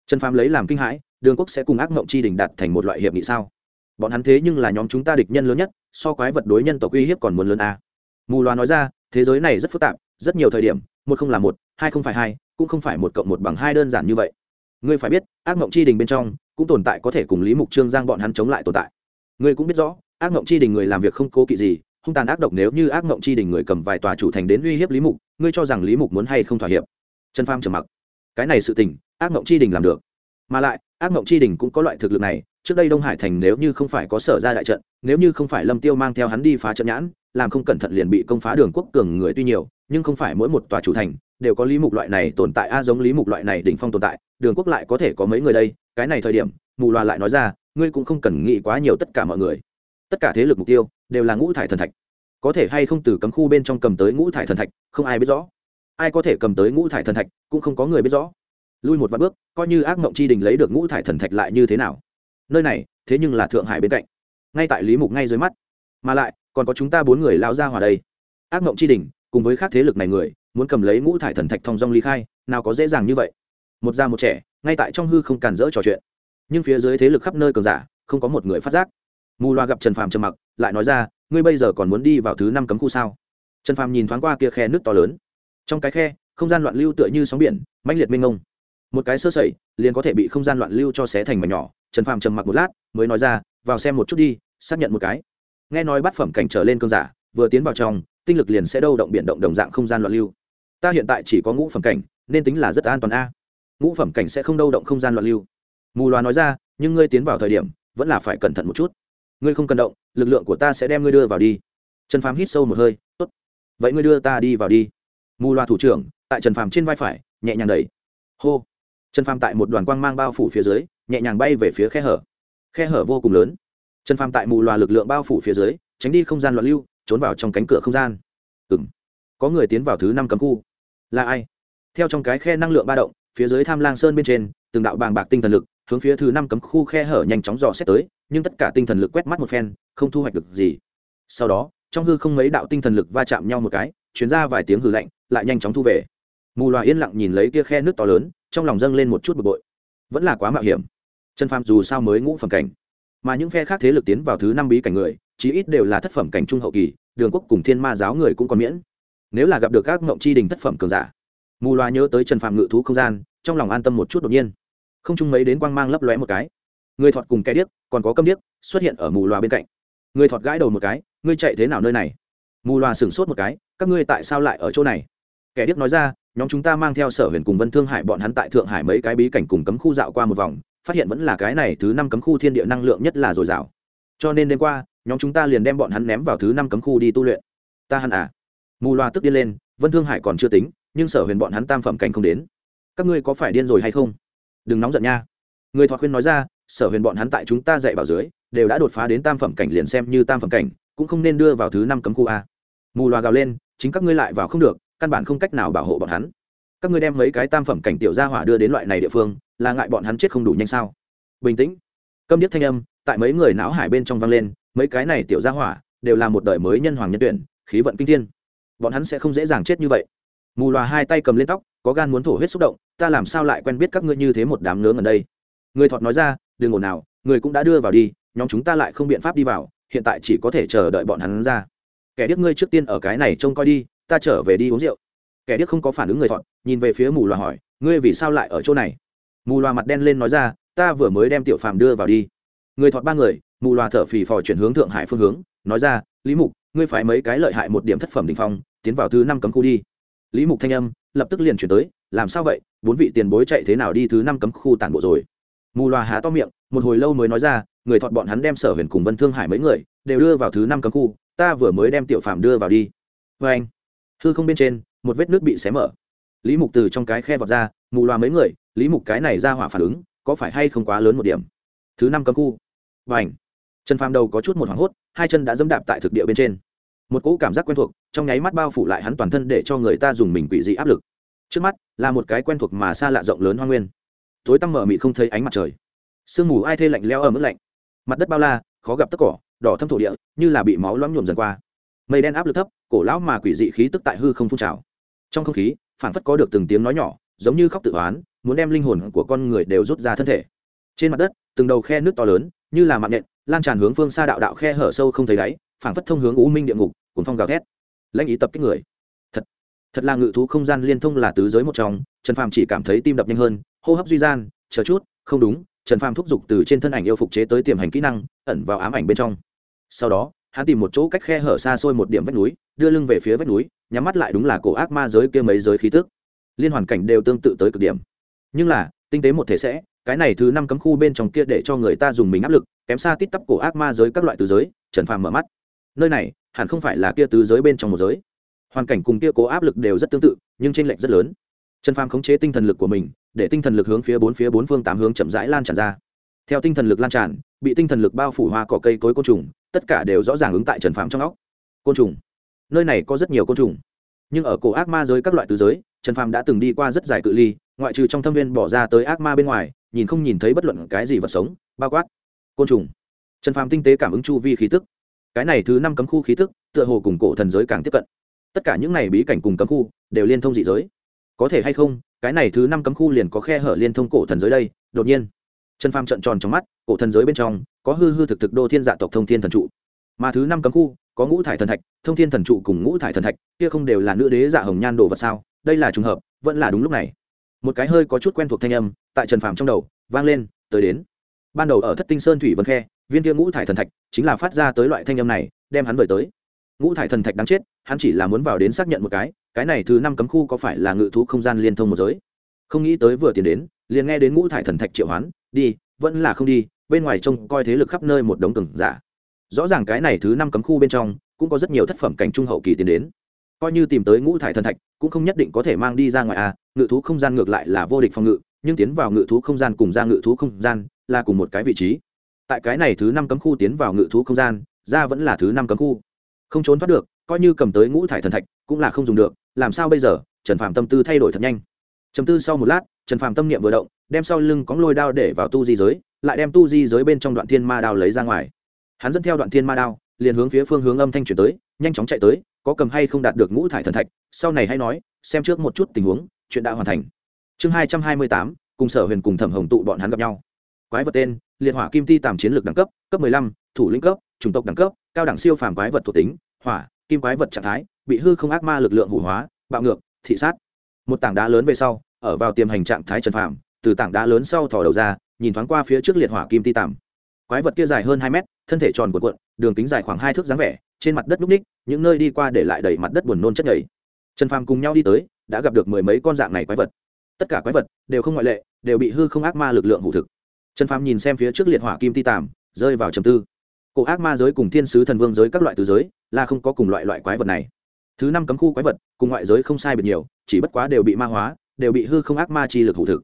[SPEAKER 1] Trần phàm lấy làm kinh hãi, đường quốc sẽ cùng ác mộng chi đình đạt thành một loại hiệp nghị sao? Bọn hắn thế nhưng là nhóm chúng ta địch nhân lớn nhất, so quái vật đối nhân tộc uy hiếp còn muốn lớn a. À. mù loa nói ra, thế giới này rất phức tạp, rất nhiều thời điểm, một không là một, hai không phải hai, cũng không phải một cộng một bằng hai đơn giản như vậy. Ngươi phải biết, ác mộng chi đình bên trong, cũng tồn tại có thể cùng lý mục trương giang bọn hắn chống lại tồn tại. Ngươi cũng biết rõ ác mộng chi đình người làm việc không cố kỵ gì, hung tàn ác độc nếu như ác mộng chi đình người cầm vài tòa chủ thành đến uy hiếp lý mục, ngươi cho rằng lý mục muốn hay không thỏa hiệp? Trần pham trầm mặc. Cái này sự tình, ác mộng chi đình làm được. Mà lại, ác mộng chi đình cũng có loại thực lực này, trước đây đông hải thành nếu như không phải có sở ra đại trận, nếu như không phải lâm tiêu mang theo hắn đi phá trận nhãn, làm không cẩn thận liền bị công phá đường quốc cường người tuy nhiều, nhưng không phải mỗi một tòa chủ thành đều có lý mục loại này tồn tại, a giống lý mục loại này đỉnh phong tồn tại, đường quốc lại có thể có mấy người đây, cái này thời điểm, mù loà lại nói ra, ngươi cũng không cần nghĩ quá nhiều tất cả mọi người tất cả thế lực mục tiêu đều là ngũ thải thần thạch. Có thể hay không từ cấm khu bên trong cầm tới ngũ thải thần thạch, không ai biết rõ. Ai có thể cầm tới ngũ thải thần thạch cũng không có người biết rõ. Lui một vạn bước, coi như ác mộng chi đình lấy được ngũ thải thần thạch lại như thế nào? Nơi này, thế nhưng là thượng hải bên cạnh. Ngay tại lý mục ngay dưới mắt. Mà lại, còn có chúng ta bốn người lao ra hòa đây. Ác mộng chi đình, cùng với các thế lực này người, muốn cầm lấy ngũ thải thần thạch thong dong ly khai, nào có dễ dàng như vậy. Một già một trẻ, ngay tại trong hư không càn rỡ trò chuyện. Nhưng phía dưới thế lực khắp nơi cường giả, không có một người phát giác mù loa gặp trần phàm trầm mặc, lại nói ra, ngươi bây giờ còn muốn đi vào thứ năm cấm khu sao? Trần phàm nhìn thoáng qua kia khe nước to lớn. Trong cái khe, không gian loạn lưu tựa như sóng biển, mãnh liệt mênh ngông một cái sơ sẩy, liền có thể bị không gian loạn lưu cho xé thành mảnh nhỏ. Trần phàm trầm mặc một lát, mới nói ra, vào xem một chút đi, xác nhận một cái. Nghe nói bắt phẩm cảnh trở lên cơn giả, vừa tiến vào trong, tinh lực liền sẽ đâu động biển động đồng dạng không gian loạn lưu. Ta hiện tại chỉ có ngũ phẩm cảnh, nên tính là rất an toàn a. Ngũ phẩm cảnh sẽ không đâu động không gian loạn lưu. Mù loà nói ra, nhưng ngươi tiến vào thời điểm, vẫn là phải cẩn thận một chút ngươi không cần động, lực lượng của ta sẽ đem ngươi đưa vào đi. Trần phàm hít sâu một hơi, tốt, vậy ngươi đưa ta đi vào đi. Mù loà thủ trưởng, tại trần phàm trên vai phải, nhẹ nhàng đẩy. Hô. Trần phàm tại một đoàn quang mang bao phủ phía dưới, nhẹ nhàng bay về phía khe hở. Khe hở vô cùng lớn. Trần phàm tại mù loà lực lượng bao phủ phía dưới, tránh đi không gian loạn lưu, trốn vào trong cánh cửa không gian. Ừ m có người tiến vào thứ năm cấm khu. Là ai? Theo trong cái khe năng lượng ba động, phía dưới tham lang sơn bên trên, từng đạo bàng bạc tinh thần lực hướng phía thứ năm cấm khu khe hở nhanh chóng dò xét tới, nhưng tất cả tinh thần lực quét mắt một phen, không thu hoạch được gì. Sau đó, trong hư không mấy đạo tinh thần lực va chạm nhau một cái chuyến ra vài tiếng hư lạnh, lại nhanh chóng thu về. Mù loà yên lặng nhìn lấy kia khe nước to lớn, trong lòng dâng lên một chút bực bội. Vẫn là quá mạo hiểm. Chân phàm dù sao mới ngũ phẩm cảnh, mà những phe khác thế lực tiến vào thứ năm bí cảnh người, chí ít đều là thất phẩm cảnh trung hậu kỳ, đường quốc cùng thiên ma giáo người cũng còn miễn. Nếu là gặp được các ngộng chi đình thất phẩm cường giả, mù loà nhớ tới trần phạm ngự thú không gian, trong lòng an tâm một chút đột nhiên không chung mấy đến quang mang lấp lóe một cái. Người thọt cùng kẻ điếc, còn có câm điếc, xuất hiện ở mù loà bên cạnh. Người thọt gãi đầu một cái, ngươi chạy thế nào nơi này? Mù loà sửng sốt một cái, các ngươi tại sao lại ở chỗ này? Kẻ điếc nói ra, nhóm chúng ta mang theo sở huyền cùng vân thương hải bọn hắn tại thượng hải mấy cái bí cảnh cùng cấm khu dạo qua một vòng, phát hiện vẫn là cái này thứ năm cấm khu thiên địa năng lượng nhất là dồi dào. Cho nên đêm qua, nhóm chúng ta liền đem bọn hắn ném vào thứ năm cấm khu đi tu luyện. Ta hẳn à? Mù loa tức điên lên, vân thương hải còn chưa tính, nhưng sở huyền bọn hắn tam phẩm cảnh không đến. Các ngươi có phải điên rồi hay không? Đừng nóng giận nha. Người thọ khuyên nói ra, sở huyền bọn hắn tại chúng ta dạy vào dưới, đều đã đột phá đến tam phẩm cảnh liền xem như tam phẩm cảnh, cũng không nên đưa vào thứ năm cấm khu a. Mù loà gào lên, chính các ngươi lại vào không được, căn bản không cách nào bảo hộ bọn hắn. Các ngươi đem mấy cái tam phẩm cảnh tiểu gia hỏa đưa đến loại này địa phương, là ngại bọn hắn chết không đủ nhanh sao? Bình tĩnh. Câm điếc thanh âm, tại mấy người não hải bên trong vang lên, mấy cái này tiểu gia hỏa, đều là một đời mới nhân hoàng nhân tuyển, khí vận kinh thiên. Bọn hắn sẽ không dễ dàng chết như vậy. Mù loà hai tay cầm lên tóc có gan muốn thổ huyết xúc động, ta làm sao lại quen biết các ngươi như thế một đám nướng ở đây? Người thọt nói ra, đừng ồn nào người cũng đã đưa vào đi, nhóm chúng ta lại không biện pháp đi vào, hiện tại chỉ có thể chờ đợi bọn hắn ra. Kẻ điếc ngươi trước tiên ở cái này trông coi đi, ta trở về đi uống rượu. Kẻ điếc không có phản ứng người thọt, nhìn về phía mù loà hỏi, ngươi vì sao lại ở chỗ này? Mù loà mặt đen lên nói ra, ta vừa mới đem tiểu phàm đưa vào đi. Người thọt ba người, mù loà thở phì phò chuyển hướng thượng hải phương hướng, nói ra, lý mục, ngươi phải mấy cái lợi hại một điểm thất phẩm đình phong, tiến vào thứ năm cấm khu đi lý mục thanh âm lập tức liền chuyển tới, làm sao vậy? Bốn vị tiền bối chạy thế nào đi thứ năm cấm khu tản bộ rồi? Mù loà há to miệng, một hồi lâu mới nói ra, người thọt bọn hắn đem sở huyền cùng vân thương hải mấy người đều đưa vào thứ năm cấm khu, ta vừa mới đem tiểu Phạm đưa vào đi. Vê anh, hư không bên trên, một vết nước bị xé mở. Lý mục từ trong cái khe vọt ra, mù loà mấy người, lý mục cái này ra hỏa phản ứng có phải hay không quá lớn một điểm? Thứ năm cấm khu. Và ảnh trần phàm đầu có chút một hoảng hốt, hai chân đã dẫm đạp tại thực địa bên trên. Một cỗ cảm giác quen thuộc trong nháy mắt bao phủ lại hắn toàn thân để cho người ta dùng mình quỷ dị áp lực. Trước mắt, là một cái quen thuộc mà xa lạ rộng lớn hoa nguyên. Tối tăm mở mị không thấy ánh mặt trời. Sương mù ai thê lạnh leo ở mức lạnh. Mặt đất bao la, khó gặp tất cỏ, đỏ thâm thổ địa, như là bị máu loãng nhuộm dần qua. Mây đen áp lực thấp, cổ lão mà quỷ dị khí tức tại hư không phun trào. Trong không khí phản phất có được từng tiếng nói nhỏ, giống như khóc tự oán, muốn đem linh hồn của con người đều rút ra thân thể. Trên mặt đất, từng đầu khe nước to lớn, như là mạng nhện, lan tràn hướng phương xa đạo đạo khe hở sâu không thấy đáy phản phất thông hướng u minh địa ngục, cuốn phong gào thét lãnh ý tập kích người. Thật thật là ngự thú không gian liên thông là tứ giới một trong, trần phàm chỉ cảm thấy tim đập nhanh hơn, hô hấp duy gian, chờ chút, không đúng, trần phàm thúc giục từ trên thân ảnh yêu phục chế tới tiềm hành kỹ năng, ẩn vào ám ảnh bên trong. Sau đó, hắn tìm một chỗ cách khe hở xa xôi một điểm vách núi, đưa lưng về phía vách núi, nhắm mắt lại đúng là cổ ác ma giới kia mấy giới khí tức. Liên hoàn cảnh đều tương tự tới cực điểm. Nhưng là, tinh tế một thể sẽ, cái này thứ năm cấm khu bên trong kia để cho người ta dùng mình áp lực, kém xa tít tắp cổ ác ma giới các loại tứ giới, trần phàm mở mắt. Nơi này hẳn không phải là kia tứ giới bên trong một giới. Hoàn cảnh cùng kia cố áp lực đều rất tương tự, nhưng tranh lệch rất lớn. Trần phàm khống chế tinh thần lực của mình, để tinh thần lực hướng phía bốn phía bốn phương tám hướng chậm rãi lan tràn ra. Theo tinh thần lực lan tràn, bị tinh thần lực bao phủ hoa cỏ cây cối côn trùng, tất cả đều rõ ràng ứng tại trần phàm trong óc. Côn trùng. Nơi này có rất nhiều côn trùng. Nhưng ở cổ ác ma giới các loại tứ giới, trần phàm đã từng đi qua rất dài cự ly, ngoại trừ trong thâm viên bỏ ra tới ác ma bên ngoài, nhìn không nhìn thấy bất luận cái gì vật sống, bao quát côn trùng. Trần phàm tinh tế cảm ứng chu vi khí tức cái này thứ năm cấm khu khí tức, tựa hồ cùng cổ thần giới càng tiếp cận. Tất cả những này bí cảnh cùng cấm khu đều liên thông dị giới. Có thể hay không, cái này thứ năm cấm khu liền có khe hở liên thông cổ thần giới đây, đột nhiên. Trần phàm trận tròn trong mắt, cổ thần giới bên trong, có hư hư thực thực đô thiên dạ tộc thông thiên thần trụ. Mà thứ năm cấm khu, có ngũ thải thần thạch, thông thiên thần trụ cùng ngũ thải thần thạch, kia không đều là nữ đế dạ hồng nhan đồ vật sao? Đây là trùng hợp, vẫn là đúng lúc này. Một cái hơi có chút quen thuộc thanh âm, tại trần phàm trong đầu, vang lên, tới đến. Ban đầu ở thất tinh sơn thủy vân khe viên kia ngũ thải thần thạch chính là phát ra tới loại thanh âm này, đem hắn vời tới. Ngũ thải thần thạch đáng chết, hắn chỉ là muốn vào đến xác nhận một cái cái này thứ năm cấm khu có phải là ngự thú không gian liên thông một giới? Không nghĩ tới vừa tiền đến, liền nghe đến ngũ thải thần thạch triệu hoán, đi, vẫn là không đi, bên ngoài trông coi thế lực khắp nơi một đống cừng giả. Rõ ràng cái này thứ năm cấm khu bên trong, cũng có rất nhiều thất phẩm cảnh trung hậu kỳ tiến đến. Coi như tìm tới ngũ thải thần thạch, cũng không nhất định có thể mang đi ra ngoài à ngự thú không gian ngược lại là vô địch phòng ngự, nhưng tiến vào ngự thú không gian cùng ra ngự thú không gian là cùng một cái vị trí tại cái này thứ năm cấm khu tiến vào ngự thú không gian, ra vẫn là thứ năm cấm khu. Không trốn thoát được, coi như cầm tới ngũ thải thần thạch, cũng là không dùng được, làm sao bây giờ? Trần phạm tâm tư thay đổi thật nhanh. Chấm tư sau một lát, trần phạm tâm niệm vừa động, đem sau lưng cóng lôi đao để vào tu di giới, lại đem tu di giới bên trong đoạn thiên ma đao lấy ra ngoài. Hắn dẫn theo đoạn thiên ma đao, liền hướng phía phương hướng âm thanh chuyển tới, nhanh chóng chạy tới, có cầm hay không đạt được ngũ thải thần thạch, sau này hay nói, xem trước một chút tình huống, chuyện đã hoàn thành. Chương hai trăm hai mươi tám, cùng sở huyền cùng thẩm hồng tụ bọn hắn gặp nhau. Quái vật tên liệt hỏa kim ti tàm chiến lược đẳng cấp cấp mười lăm, thủ lĩnh cấp, chủng tộc đẳng cấp, cao đẳng siêu phàm quái vật thuộc tính, hỏa, kim quái vật trạng thái, bị hư không ác ma lực lượng hủ hóa, bạo ngược, thị sát. Một tảng đá lớn về sau, ở vào tiềm hành trạng thái trần phàm, từ tảng đá lớn sau thò đầu ra, nhìn thoáng qua phía trước liệt hỏa kim ti tàm. Quái vật kia dài hơn hai mét, thân thể tròn cuộn cuộn, đường kính dài khoảng hai thước dáng vẻ, trên mặt đất núc ních, những nơi đi qua để lại đầy mặt đất buồn nôn chất nhầy. trần phàm cùng nhau đi tới, đã gặp được mười mấy con dạng này quái vật. Tất cả quái vật đều không ngoại lệ, đều bị hư không ác ma lực lượng hủ thực trần phàm nhìn xem phía trước liệt hỏa kim ti tàm, rơi vào trầm tư. Cổ ác ma giới cùng thiên sứ thần vương giới các loại từ giới, là không có cùng loại loại quái vật này. Thứ năm cấm khu quái vật, cùng ngoại giới không sai biệt nhiều, chỉ bất quá đều bị ma hóa, đều bị hư không ác ma chi lực hủ thực.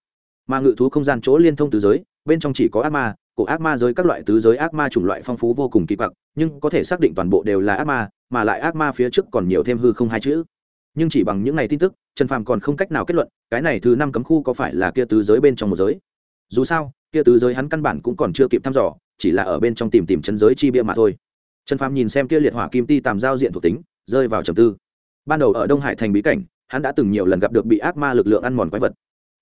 [SPEAKER 1] Mà ngự thú không gian chỗ liên thông từ giới, bên trong chỉ có ác ma, cổ ác ma giới các loại tứ giới ác ma chủng loại phong phú vô cùng kỳ quặc, nhưng có thể xác định toàn bộ đều là ác ma, mà lại ác ma phía trước còn nhiều thêm hư không hai chữ. Nhưng chỉ bằng những này tin tức, trần phàm còn không cách nào kết luận, cái này thứ năm cấm khu có phải là kia tứ giới bên trong một giới. Dù sao kia tứ giới hắn căn bản cũng còn chưa kịp thăm dò, chỉ là ở bên trong tìm tìm chân giới chi bia mà thôi. Trần phàm nhìn xem kia liệt hỏa kim ti tàm giao diện thuộc tính, rơi vào trầm tư. Ban đầu ở đông hải thành bí cảnh, hắn đã từng nhiều lần gặp được bị ác ma lực lượng ăn mòn quái vật.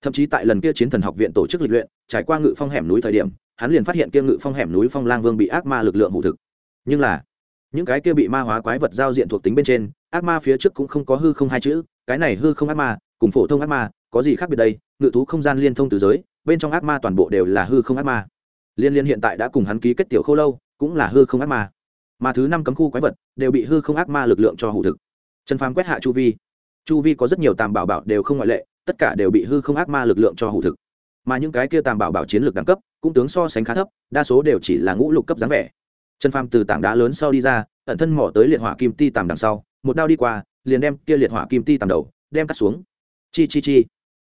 [SPEAKER 1] Thậm chí tại lần kia chiến thần học viện tổ chức lịch luyện, trải qua ngự phong hẻm núi thời điểm, hắn liền phát hiện kia ngự phong hẻm núi phong lang vương bị ác ma lực lượng hủ thực. Nhưng là, những cái kia bị ma hóa quái vật giao diện thuộc tính bên trên, ác ma phía trước cũng không có hư không hai chữ, cái này hư không ác ma, cùng phổ thông ác ma, có gì khác biệt đây? Ngự thú không gian liên thông từ giới bên trong ác ma toàn bộ đều là hư không ác ma. Liên liên hiện tại đã cùng hắn ký kết tiểu khô lâu, cũng là hư không ác ma. Mà thứ năm cấm khu quái vật đều bị hư không ác ma lực lượng cho hủ thực. Trần phàm quét hạ chu vi. Chu vi có rất nhiều tàm bảo bảo đều không ngoại lệ, tất cả đều bị hư không ác ma lực lượng cho hủ thực. Mà những cái kia tàm bảo bảo chiến lược đẳng cấp, cũng tướng so sánh khá thấp, đa số đều chỉ là ngũ lục cấp dáng vẻ. Trần phàm từ tảng đá lớn sau đi ra, ẩn thân mỏ tới liệt hỏa kim ti tàm đằng sau, một đao đi qua, liền đem kia liệt hỏa kim ti tàm đầu, đem cắt xuống. Chi chi chi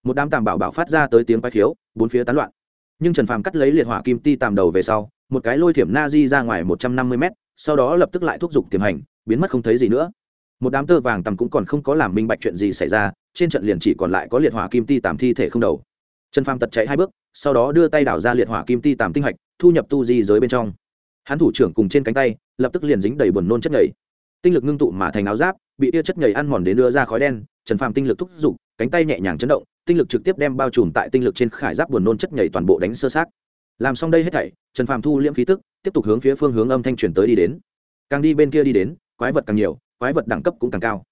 [SPEAKER 1] một đám tàm bảo bảo phát ra tới tiếng quái khiếu, bốn phía tán loạn. Nhưng trần phàm cắt lấy liệt hỏa kim ti tàm đầu về sau, một cái lôi thiểm na di ra ngoài một trăm năm mươi mét, sau đó lập tức lại thúc giục tiềm hành, biến mất không thấy gì nữa. Một đám tơ vàng tầm cũng còn không có làm minh bạch chuyện gì xảy ra, trên trận liền chỉ còn lại có liệt hỏa kim ti tàm thi thể không đầu. Trần phàm tật chạy hai bước, sau đó đưa tay đảo ra liệt hỏa kim ti tàm tinh hạch, thu nhập tu di giới bên trong. Hắn thủ trưởng cùng trên cánh tay, lập tức liền dính đầy buồn nôn chất nhầy. Tinh lực ngưng tụ mà thành áo giáp, bị tia chất nhầy ăn mòn đến đưa ra khói đen, trần phàm tinh lực thúc giục, cánh tay nhẹ nhàng chấn động tinh lực trực tiếp đem bao trùm tại tinh lực trên khải giáp buồn nôn chất nhầy toàn bộ đánh sơ sát làm xong đây hết thảy, trần phàm thu liễm khí tức, tiếp tục hướng phía phương hướng âm thanh truyền tới đi đến. Càng đi bên kia đi đến, quái vật càng nhiều, quái vật đẳng cấp cũng càng cao.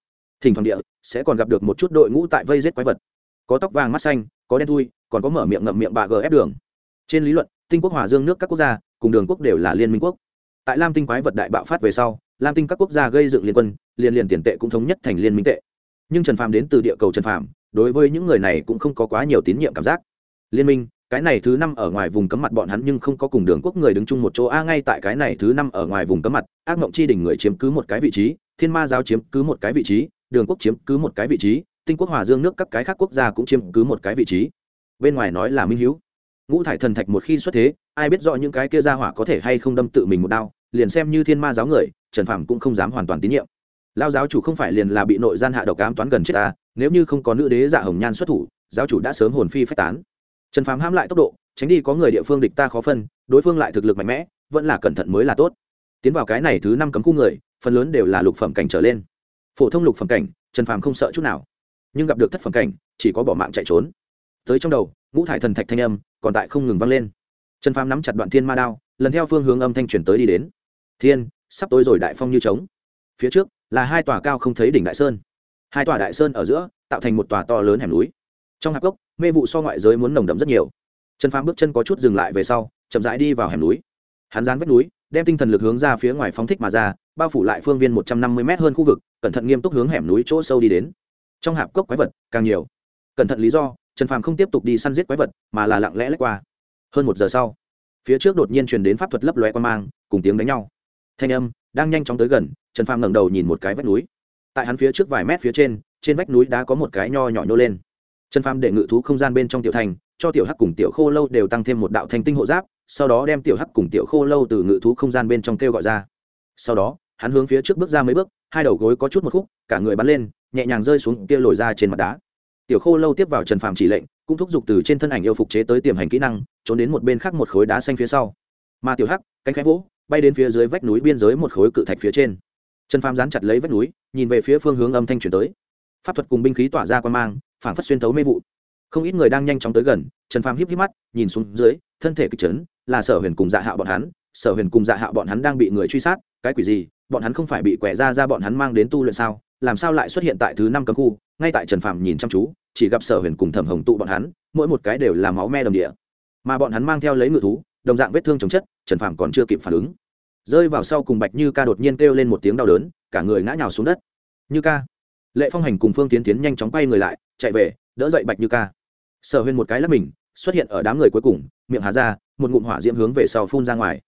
[SPEAKER 1] Thỉnh thoảng địa, sẽ còn gặp được một chút đội ngũ tại vây giết quái vật. Có tóc vàng mắt xanh, có đen thui, còn có mở miệng ngậm miệng bà gờ ép đường. Trên lý luận, tinh quốc hòa dương nước các quốc gia, cùng đường quốc đều là liên minh quốc. Tại lam tinh quái vật đại bạo phát về sau, lam tinh các quốc gia gây dựng liên quân, liên liền tiền tệ cũng thống nhất thành liên minh tệ. Nhưng trần phàm đến từ địa cầu trần phàm đối với những người này cũng không có quá nhiều tín nhiệm cảm giác. Liên minh, cái này thứ năm ở ngoài vùng cấm mặt bọn hắn nhưng không có cùng đường quốc người đứng chung một chỗ. A, ngay tại cái này thứ năm ở ngoài vùng cấm mặt, ác mộng chi đỉnh người chiếm cứ một cái vị trí, thiên ma giáo chiếm cứ một cái vị trí, đường quốc chiếm cứ một cái vị trí, tinh quốc hòa dương nước các cái khác quốc gia cũng chiếm cứ một cái vị trí. Bên ngoài nói là minh hữu ngũ thải thần thạch một khi xuất thế, ai biết rõ những cái kia ra hỏa có thể hay không đâm tự mình một đao, liền xem như thiên ma giáo người, trần phàm cũng không dám hoàn toàn tín nhiệm lao giáo chủ không phải liền là bị nội gian hạ độc ám toán gần chết ta, nếu như không có nữ đế dạ hồng nhan xuất thủ, giáo chủ đã sớm hồn phi phách tán. Trần phàm hãm lại tốc độ, tránh đi có người địa phương địch ta khó phân, đối phương lại thực lực mạnh mẽ, vẫn là cẩn thận mới là tốt. Tiến vào cái này thứ năm cấm khu người, phần lớn đều là lục phẩm cảnh trở lên. Phổ thông lục phẩm cảnh, trần phàm không sợ chút nào. Nhưng gặp được thất phẩm cảnh, chỉ có bỏ mạng chạy trốn. Tới trong đầu, ngũ thải thần thạch thanh âm còn tại không ngừng vang lên. Trần phàm nắm chặt đoạn thiên ma đao, lần theo phương hướng âm thanh chuyển tới đi đến. Thiên, sắp tối rồi đại phong như trống. Phía trước là hai tòa cao không thấy đỉnh đại sơn. Hai tòa đại sơn ở giữa, tạo thành một tòa to lớn hẻm núi. Trong hạp gốc mê vụ so ngoại giới muốn nồng đậm rất nhiều. Trần phàm bước chân có chút dừng lại về sau, chậm rãi đi vào hẻm núi. Hắn dán vách núi, đem tinh thần lực hướng ra phía ngoài phóng thích mà ra, bao phủ lại phương viên một trăm năm mươi m hơn khu vực, cẩn thận nghiêm túc hướng hẻm núi chỗ sâu đi đến. Trong hạp cốc quái vật, càng nhiều. Cẩn thận lý do, trần phàm không tiếp tục đi săn giết quái vật, mà là lặng lẽ lách qua. Hơn một giờ sau, phía trước đột nhiên truyền đến pháp thuật lấp loe qua mang, cùng tiếng đánh nhau thanh âm đang nhanh chóng tới gần, trần phàm ngẩng đầu nhìn một cái vách núi. Tại hắn phía trước vài mét phía trên trên vách núi đã có một cái nho nhỏ nhô lên. Trần phàm để ngự thú không gian bên trong tiểu thành, cho tiểu hắc cùng tiểu khô lâu đều tăng thêm một đạo thanh tinh hộ giáp, sau đó đem tiểu hắc cùng tiểu khô lâu từ ngự thú không gian bên trong kêu gọi ra. Sau đó, hắn hướng phía trước bước ra mấy bước, hai đầu gối có chút một khúc, cả người bắn lên, nhẹ nhàng rơi xuống kia lồi ra trên mặt đá. Tiểu khô lâu tiếp vào trần phàm chỉ lệnh, cũng thúc giục từ trên thân ảnh yêu phục chế tới tiềm hành kỹ năng, trốn đến một bên khác một khối đá xanh phía sau. Mà tiểu hắc, cánh khẽ vỗ bay đến phía dưới vách núi biên giới một khối cự thạch phía trên. Trần phàm dán chặt lấy vách núi nhìn về phía phương hướng âm thanh chuyển tới. Pháp thuật cùng binh khí tỏa ra quan mang phản phất xuyên thấu mê vụ. Không ít người đang nhanh chóng tới gần trần phàm híp híp mắt nhìn xuống dưới thân thể kịch trấn, là sở huyền cùng dạ hạo bọn hắn. Sở huyền cùng dạ hạo bọn hắn đang bị người truy sát cái quỷ gì? Bọn hắn không phải bị quẻ ra ra bọn hắn mang đến tu luyện sao? Làm sao lại xuất hiện tại thứ năm cấm khu? Ngay tại trần phàm nhìn chăm chú chỉ gặp sở huyền cùng thẩm hồng tụ bọn hắn mỗi một cái đều là máu me đồng địa. Mà bọn hắn mang theo lấy ngự thú đồng dạng vết thương chồng chất, trần phàm còn chưa kịp phản ứng. Rơi vào sau cùng bạch như ca đột nhiên kêu lên một tiếng đau đớn, cả người ngã nhào xuống đất. Như ca. Lệ phong hành cùng phương tiến tiến nhanh chóng quay người lại, chạy về, đỡ dậy bạch như ca. Sở Huyên một cái lắp mình, xuất hiện ở đám người cuối cùng, miệng hà ra, một ngụm hỏa diễm hướng về sau phun ra ngoài.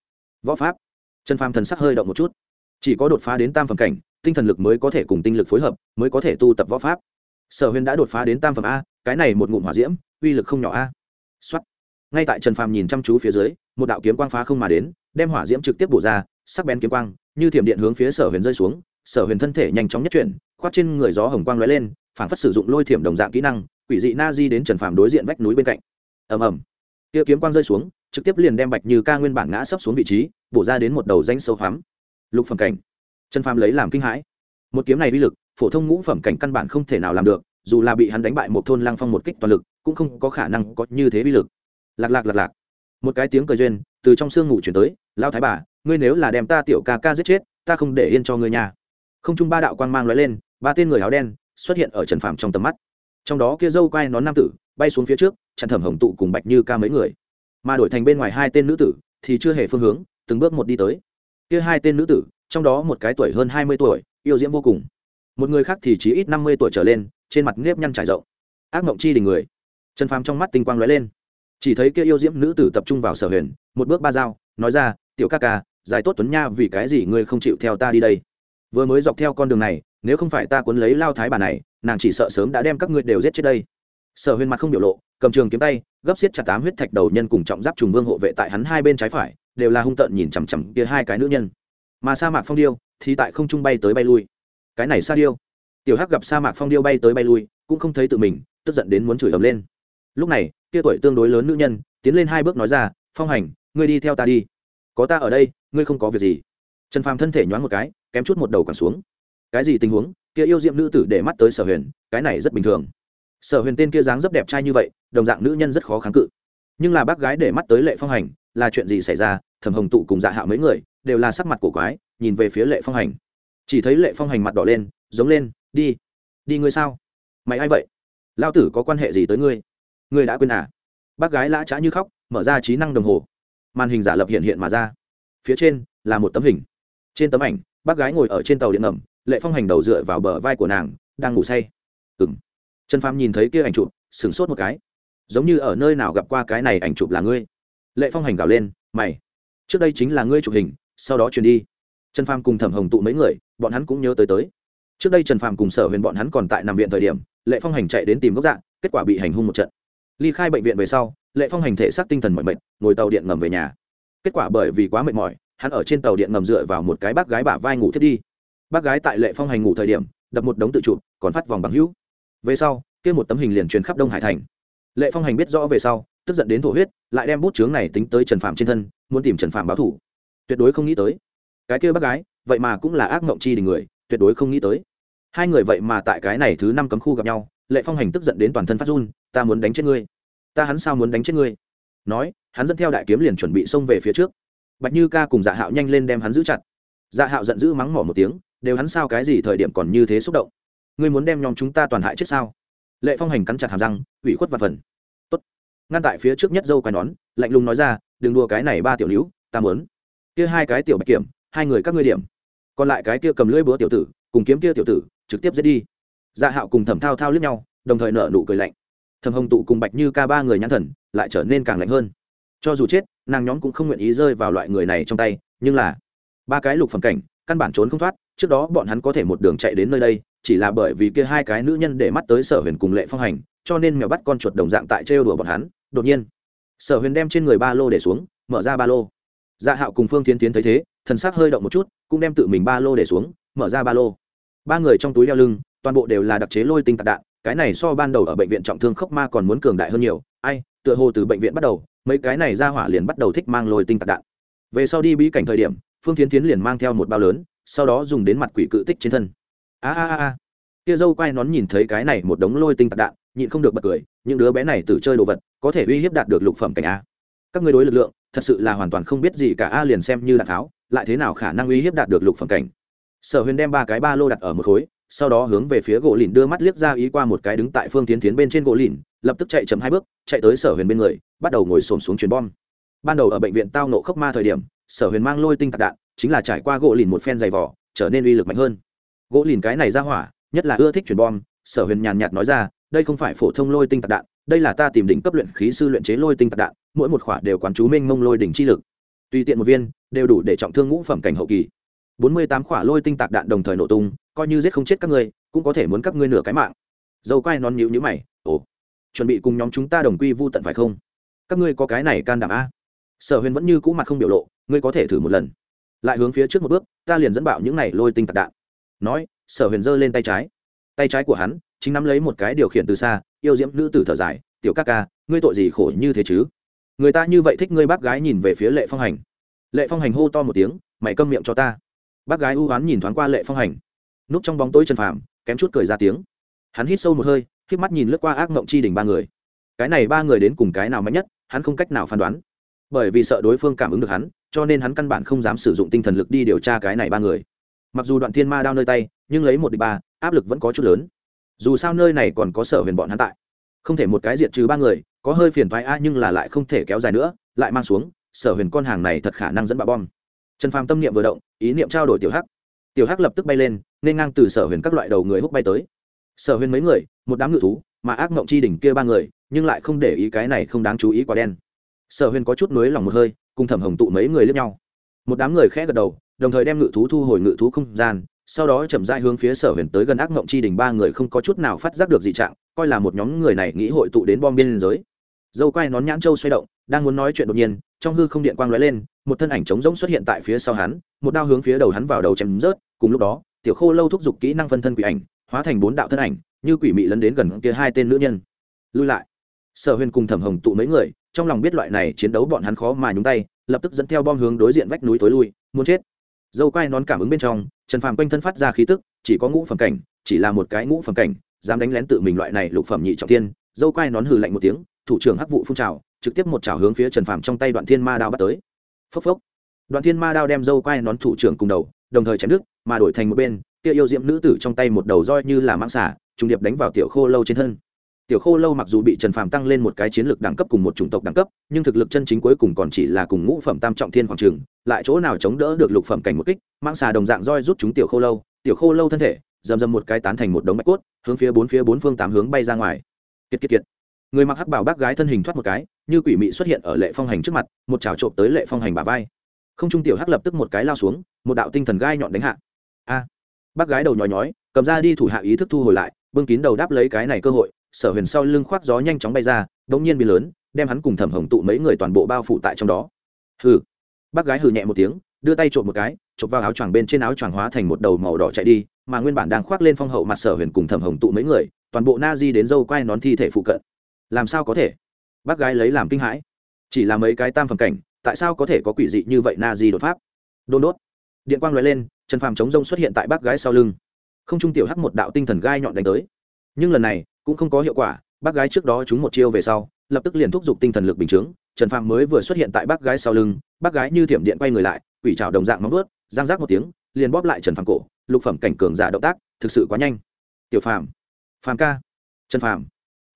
[SPEAKER 1] Võ pháp. Trần phàm thần sắc hơi động một chút. Chỉ có đột phá đến tam phẩm cảnh, tinh thần lực mới có thể cùng tinh lực phối hợp, mới có thể tu tập võ pháp. Sở Huyên đã đột phá đến tam phẩm a, cái này một ngụm hỏa diễm, uy lực không nhỏ a. Xuất ngay tại trần phàm nhìn chăm chú phía dưới, một đạo kiếm quang phá không mà đến, đem hỏa diễm trực tiếp bổ ra, sắc bén kiếm quang, như thiểm điện hướng phía sở huyền rơi xuống, sở huyền thân thể nhanh chóng nhất chuyển khoát trên người gió hồng quang lóe lên phản phất sử dụng lôi thiểm đồng dạng kỹ năng, quỷ dị na di đến trần phàm đối diện vách núi bên cạnh. Ầm ầm. Kia kiếm quang rơi xuống, trực tiếp liền đem bạch như ca nguyên bản ngã sấp xuống vị trí, bổ ra đến một đầu danh sâu hoắm. Lục phẩm cảnh. Trần phàm lấy làm kinh hãi. Một kiếm này uy lực, phổ thông ngũ phẩm cảnh căn bản không thể nào làm được, dù là bị hắn đánh bại một thôn lăng phong một kích toàn lực, cũng không có khả năng có như thế uy lực lạc lạc lạc lạc. Một cái tiếng cười duyên, từ trong sương ngủ chuyển tới lao thái bà, ngươi nếu là đem ta tiểu ca ca giết chết, ta không để yên cho ngươi nhà không trung ba đạo quang mang lóe lên, ba tên người áo đen xuất hiện ở trần phàm trong tầm mắt. Trong đó kia dâu quai nón nam tử bay xuống phía trước, chặn thẩm hồng tụ cùng bạch như ca mấy người. Mà đổi thành bên ngoài hai tên nữ tử thì chưa hề phương hướng, từng bước một đi tới. Kia hai tên nữ tử, trong đó một cái tuổi hơn hai mươi tuổi, yêu diễm vô cùng. Một người khác thì chỉ ít năm mươi tuổi trở lên, trên mặt nếp nhăn trải rộng. Ác mộng chi đình người. Trần phàm trong mắt tinh quang lóe lên chỉ thấy kia yêu diễm nữ tử tập trung vào sở huyền, một bước ba dao, nói ra, tiểu ca ca, giải tốt tuấn nha, vì cái gì ngươi không chịu theo ta đi đây? Vừa mới dọc theo con đường này, nếu không phải ta cuốn lấy lao thái bà này, nàng chỉ sợ sớm đã đem các ngươi đều giết chết đây. Sở huyền mặt không biểu lộ, cầm trường kiếm tay, gấp xiết chặt tám huyết thạch đầu nhân cùng trọng giáp trùng vương hộ vệ tại hắn hai bên trái phải, đều là hung tợn nhìn chằm chằm kia hai cái nữ nhân. Mà sa mạc phong điêu, thì tại không trung bay tới bay lui. Cái này sa điêu. Tiểu hắc gặp sa mạc phong điêu bay tới bay lui, cũng không thấy tự mình, tức giận đến muốn chửi ầm lên. Lúc này kia tuổi tương đối lớn nữ nhân, tiến lên hai bước nói ra, phong hành, ngươi đi theo ta đi. Có ta ở đây, ngươi không có việc gì. Trần phàm thân thể nhoáng một cái, kém chút một đầu còn xuống. Cái gì tình huống? Kia yêu diệm nữ tử để mắt tới sở huyền, cái này rất bình thường. Sở huyền tên kia dáng rất đẹp trai như vậy, đồng dạng nữ nhân rất khó kháng cự. Nhưng là bác gái để mắt tới lệ phong hành, là chuyện gì xảy ra? Thẩm hồng tụ cùng dạ hạo mấy người, đều là sắc mặt của quái, nhìn về phía lệ phong hành. Chỉ thấy lệ phong hành mặt đỏ lên, giống lên, đi. Đi ngươi sao? Mày a i vậy? Lao tử có quan hệ gì tới ngươi? Ngươi đã quên à? Bác gái lã trá như khóc, mở ra trí năng đồng hồ. Màn hình giả lập hiện hiện mà ra. Phía trên là một tấm hình. Trên tấm ảnh, bác gái ngồi ở trên tàu điện ngầm, lệ phong hành đầu dựa vào bờ vai của nàng, đang ngủ say. Ừng trần phàm nhìn thấy kia ảnh chụp, sửng sốt một cái. Giống như ở nơi nào gặp qua cái này ảnh chụp là ngươi. Lệ phong hành gào lên, mày, trước đây chính là ngươi chụp hình, sau đó truyền đi. Trần phàm cùng thẩm hồng tụ mấy người, bọn hắn cũng nhớ tới tới. Trước đây trần phàm cùng sở huyền bọn hắn còn tại nằm viện thời điểm, lệ phong hành chạy đến tìm gốc dạng kết quả bị hành hung một trận ly khai bệnh viện về sau, lệ phong hành thể xác tinh thần mọi mệt, ngồi tàu điện ngầm về nhà. Kết quả bởi vì quá mệt mỏi, hắn ở trên tàu điện ngầm dựa vào một cái bác gái bả vai ngủ thiết đi. Bác gái tại lệ phong hành ngủ thời điểm, đập một đống tự chụp, còn phát vòng bằng hữu. Về sau, kia một tấm hình liền truyền khắp đông hải thành. Lệ phong hành biết rõ về sau, tức giận đến thổ huyết, lại đem bút chướng này tính tới trần phạm trên thân, muốn tìm trần phạm báo thủ. Tuyệt đối không nghĩ tới. Cái kia bác gái, vậy mà cũng là ác mộng chi đình người, tuyệt đối không nghĩ tới. Hai người vậy mà tại cái này thứ năm cấm khu gặp nhau, lệ phong hành tức giận đến toàn thân phát run ta muốn đánh chết ngươi. Ta hắn sao muốn đánh chết ngươi? Nói, hắn dẫn theo đại kiếm liền chuẩn bị xông về phía trước. Bạch như ca cùng dạ hạo nhanh lên đem hắn giữ chặt. Dạ hạo giận dữ mắng mỏ một tiếng, đều hắn sao cái gì thời điểm còn như thế xúc động? Ngươi muốn đem nhóm chúng ta toàn hại chết sao? Lệ phong hành cắn chặt hàm răng, ủy khuất và phần. Tốt. ngăn tại phía trước nhất dâu quai nón, lạnh lùng nói ra, đừng đua cái này ba tiểu nữ, ta muốn. Kia hai cái tiểu bạch kiểm, hai người các ngươi điểm. Còn lại cái kia cầm lưỡi búa tiểu tử, cùng kiếm kia tiểu tử, trực tiếp giết đi. Dạ hạo cùng thẩm thao thao lướt nhau, đồng thời nở nụ cười lạnh thầm hồng tụ cùng bạch như ca ba người nhãn thần lại trở nên càng lạnh hơn. Cho dù chết, nàng nhóm cũng không nguyện ý rơi vào loại người này trong tay, nhưng là ba cái lục phẩm cảnh, căn bản trốn không thoát, trước đó bọn hắn có thể một đường chạy đến nơi đây, chỉ là bởi vì kia hai cái nữ nhân để mắt tới sở huyền cùng lệ phong hành, cho nên mèo bắt con chuột đồng dạng tại trêu đùa bọn hắn. Đột nhiên, sở huyền đem trên người ba lô để xuống, mở ra ba lô. Dạ hạo cùng phương tiến tiến thấy thế, thần s ắ c hơi động một chút, cũng đem tự mình ba lô để xuống, mở ra ba lô. Ba người trong túi đeo lưng, toàn bộ đều là đặc chế lôi tinh tạc đạn cái này so ban đầu ở bệnh viện trọng thương khốc ma còn muốn cường đại hơn nhiều. Ai, tựa hồ từ bệnh viện bắt đầu, mấy cái này ra hỏa liền bắt đầu thích mang lôi tinh tạc đạn. Về sau đi bí cảnh thời điểm, phương tiến tiến liền mang theo một bao lớn, sau đó dùng đến mặt quỷ cự tích trên thân. A a a tia dâu quay nón nhìn thấy cái này một đống lôi tinh tạc đạn, nhịn không được bật cười, những đứa bé này từ chơi đồ vật, có thể uy hiếp đạt được lục phẩm cảnh a. Các người đối lực lượng, thật sự là hoàn toàn không biết gì cả a liền xem như đạn tháo, lại thế nào khả năng uy hiếp đạt được lục phẩm cảnh. Sở huyền đem ba cái ba lô đặt ở một khối sau đó hướng về phía gỗ lìn đưa mắt liếc ra ý qua một cái đứng tại phương tiến tiến bên trên gỗ lìn, lập tức chạy chậm hai bước, chạy tới sở huyền bên người, bắt đầu ngồi xổm xuống chuyền bom. Ban đầu ở bệnh viện tao nộ khốc ma thời điểm, sở huyền mang lôi tinh tạc đạn, chính là trải qua gỗ lìn một phen dày vỏ trở nên uy lực mạnh hơn. Gỗ lìn cái này ra hỏa, nhất là ưa thích chuyền bom, sở huyền nhàn nhạt nói ra, đây không phải phổ thông lôi tinh tạc đạn, đây là ta tìm đỉnh cấp luyện khí sư luyện chế lôi tinh tạc đạn, mỗi một khỏa đều quán chú minh mông lôi đỉnh chi lực. Tùy tiện một viên, đều đủ để trọng thương ngũ phẩm cảnh hậu kỳ bốn mươi tám quả lôi tinh tạc đạn đồng thời nổ tung, coi như giết không chết các ngươi, cũng có thể muốn các ngươi nửa cái mạng. Dầu quai non nhịu nhữ mày, ồ, chuẩn bị cùng nhóm chúng ta đồng quy vô tận phải không? Các ngươi có cái này can đảm a? Sở huyền vẫn như cũ mặt không biểu lộ, ngươi có thể thử một lần. Lại hướng phía trước một bước, ta liền dẫn bạo những này lôi tinh tạc đạn. Nói, sở huyền giơ lên tay trái. Tay trái của hắn, chính nắm lấy một cái điều khiển từ xa, yêu diễm nữ tử thở dài, tiểu ca ca, ngươi tội gì khổ như thế chứ? Người ta như vậy thích ngươi bác gái nhìn về phía lệ phong hành. Lệ phong hành hô to một tiếng, mày câm miệng cho ta bác gái ưu oán nhìn thoáng qua lệ phong hành. Núp trong bóng tối trần phàm, kém chút cười ra tiếng. Hắn hít sâu một hơi k mắt nhìn lướt qua ác mộng chi đỉnh ba người. Cái này ba người đến cùng cái nào mạnh nhất, hắn không cách nào phán đoán. Bởi vì sợ đối phương cảm ứng được hắn, cho nên hắn căn bản không dám sử dụng tinh thần lực đi điều tra cái này ba người. Mặc dù đoạn thiên ma đao nơi tay, nhưng lấy một địch ba, áp lực vẫn có chút lớn. Dù sao nơi này còn có sở huyền bọn hắn tại. Không thể một cái diệt trừ ba người, có hơi phiền thoái a nhưng là lại không thể kéo dài nữa, lại mang xuống, sở huyền con hàng này thật khả năng dẫn bạo bom trần phàm tâm niệm vừa động, ý niệm trao đổi tiểu hắc. Tiểu hắc lập tức bay lên, nên ngang từ sở huyền các loại đầu người húc bay tới. Sở huyền mấy người, một đám ngự thú, mà ác mộng chi đỉnh kia ba người, nhưng lại không để ý cái này không đáng chú ý quả đen. Sở huyền có chút nuối lòng một hơi, cùng thẩm hồng tụ mấy người lướt nhau. Một đám người khẽ gật đầu, đồng thời đem ngự thú thu hồi ngự thú không gian, sau đó chậm rãi hướng phía sở huyền tới gần ác mộng chi đỉnh ba người không có chút nào phát giác được dị trạng, coi là một nhóm người này nghĩ hội tụ đến bom biên giới dâu quai nón nhãn châu xoay động, đang muốn nói chuyện đột nhiên, trong hư không điện quang lóe lên, một thân ảnh trống rỗng xuất hiện tại phía sau hắn, một đao hướng phía đầu hắn vào đầu chém rớt, cùng lúc đó, tiểu khô lâu thúc giục kỹ năng phân thân quỷ ảnh, hóa thành bốn đạo thân ảnh, như quỷ mị lấn đến gần kia hai tên nữ nhân. Lui lại. Sở huyền cùng thẩm hồng tụ mấy người, trong lòng biết loại này chiến đấu bọn hắn khó mà nhúng tay, lập tức dẫn theo bom hướng đối diện vách núi tối lui, muốn chết. Dâu quai nón cảm ứng bên trong, trần phàm quanh thân phát ra khí tức, chỉ có ngũ phẩm cảnh, chỉ là một cái ngũ phẩm cảnh, dám đánh lén tự mình loại này lục phẩm nhị trọng tiên dâu quai nón hừ lạnh một tiếng thủ trưởng hắc vụ phun trào, trực tiếp một chảo hướng phía trần phàm trong tay đoạn thiên ma đao bắt tới. Phốc phốc. Đoạn thiên ma đao đem dâu quai nón thủ trưởng cùng đầu, đồng thời chém đứt, mà đổi thành một bên, kia yêu diệm nữ tử trong tay một đầu roi như là mang xả trùng điệp đánh vào tiểu khô lâu trên thân. Tiểu khô lâu mặc dù bị trần phàm tăng lên một cái chiến lược đẳng cấp cùng một chủng tộc đẳng cấp, nhưng thực lực chân chính cuối cùng còn chỉ là cùng ngũ phẩm tam trọng thiên khoảng trường, lại chỗ nào chống đỡ được lục phẩm cảnh một kích mang xà đồng dạng roi rút chúng tiểu khô lâu, tiểu khô lâu thân thể dầm dầm một cái tán thành một đống bạch cốt, hướng phía bốn phía bốn phương tám hướng bay ra ngoài. Kiệt kiệt kiệt người mặc hắc bảo bác gái thân hình thoát một cái, như quỷ mị xuất hiện ở lệ phong hành trước mặt, một trào trộm tới lệ phong hành bà vai. Không trung tiểu hắc lập tức một cái lao xuống, một đạo tinh thần gai nhọn đánh hạ. A! Bác gái đầu nhói nhói, cầm ra đi thủ hạ ý thức thu hồi lại, bưng kín đầu đáp lấy cái này cơ hội, sở huyền sau lưng khoác gió nhanh chóng bay ra đ ỗ n g nhiên bị lớn, đem hắn cùng thẩm hồng tụ mấy người toàn bộ bao phủ tại trong đó. Hừ! Bác gái hừ nhẹ một tiếng, đưa tay trộm một cái, chụp vào áo choàng bên trên áo choàng hóa thành một đầu màu đỏ chạy đi, mà nguyên bản đang khoác lên phong hậu mặt sở huyền cùng thẩm hồng tụ mấy người, toàn bộ na di đến dâu quai nón thi thể phụ cận làm sao có thể? Bác gái lấy làm kinh hãi. Chỉ là mấy cái tam phẩm cảnh, tại sao có thể có quỷ dị như vậy na di đột pháp? Đôn đốt. Điện quang l lên, trần phàm chống rông xuất hiện tại bác gái sau lưng. Không trung tiểu hắc một đạo tinh thần gai nhọn đánh tới. Nhưng lần này, cũng không có hiệu quả, bác gái trước đó trúng một chiêu về sau, lập tức liền thúc giục tinh thần lực bình chướng. Trần phàm mới vừa xuất hiện tại bác gái sau lưng, bác gái như thiểm điện quay người lại, quỷ trào đồng dạng móng ướt giang giác một tiếng, liền bóp lại trần phàm cổ. Lục phẩm cảnh cường giả động tác, thực sự quá nhanh. Tiểu phàm. Phàm ca. Trần phàm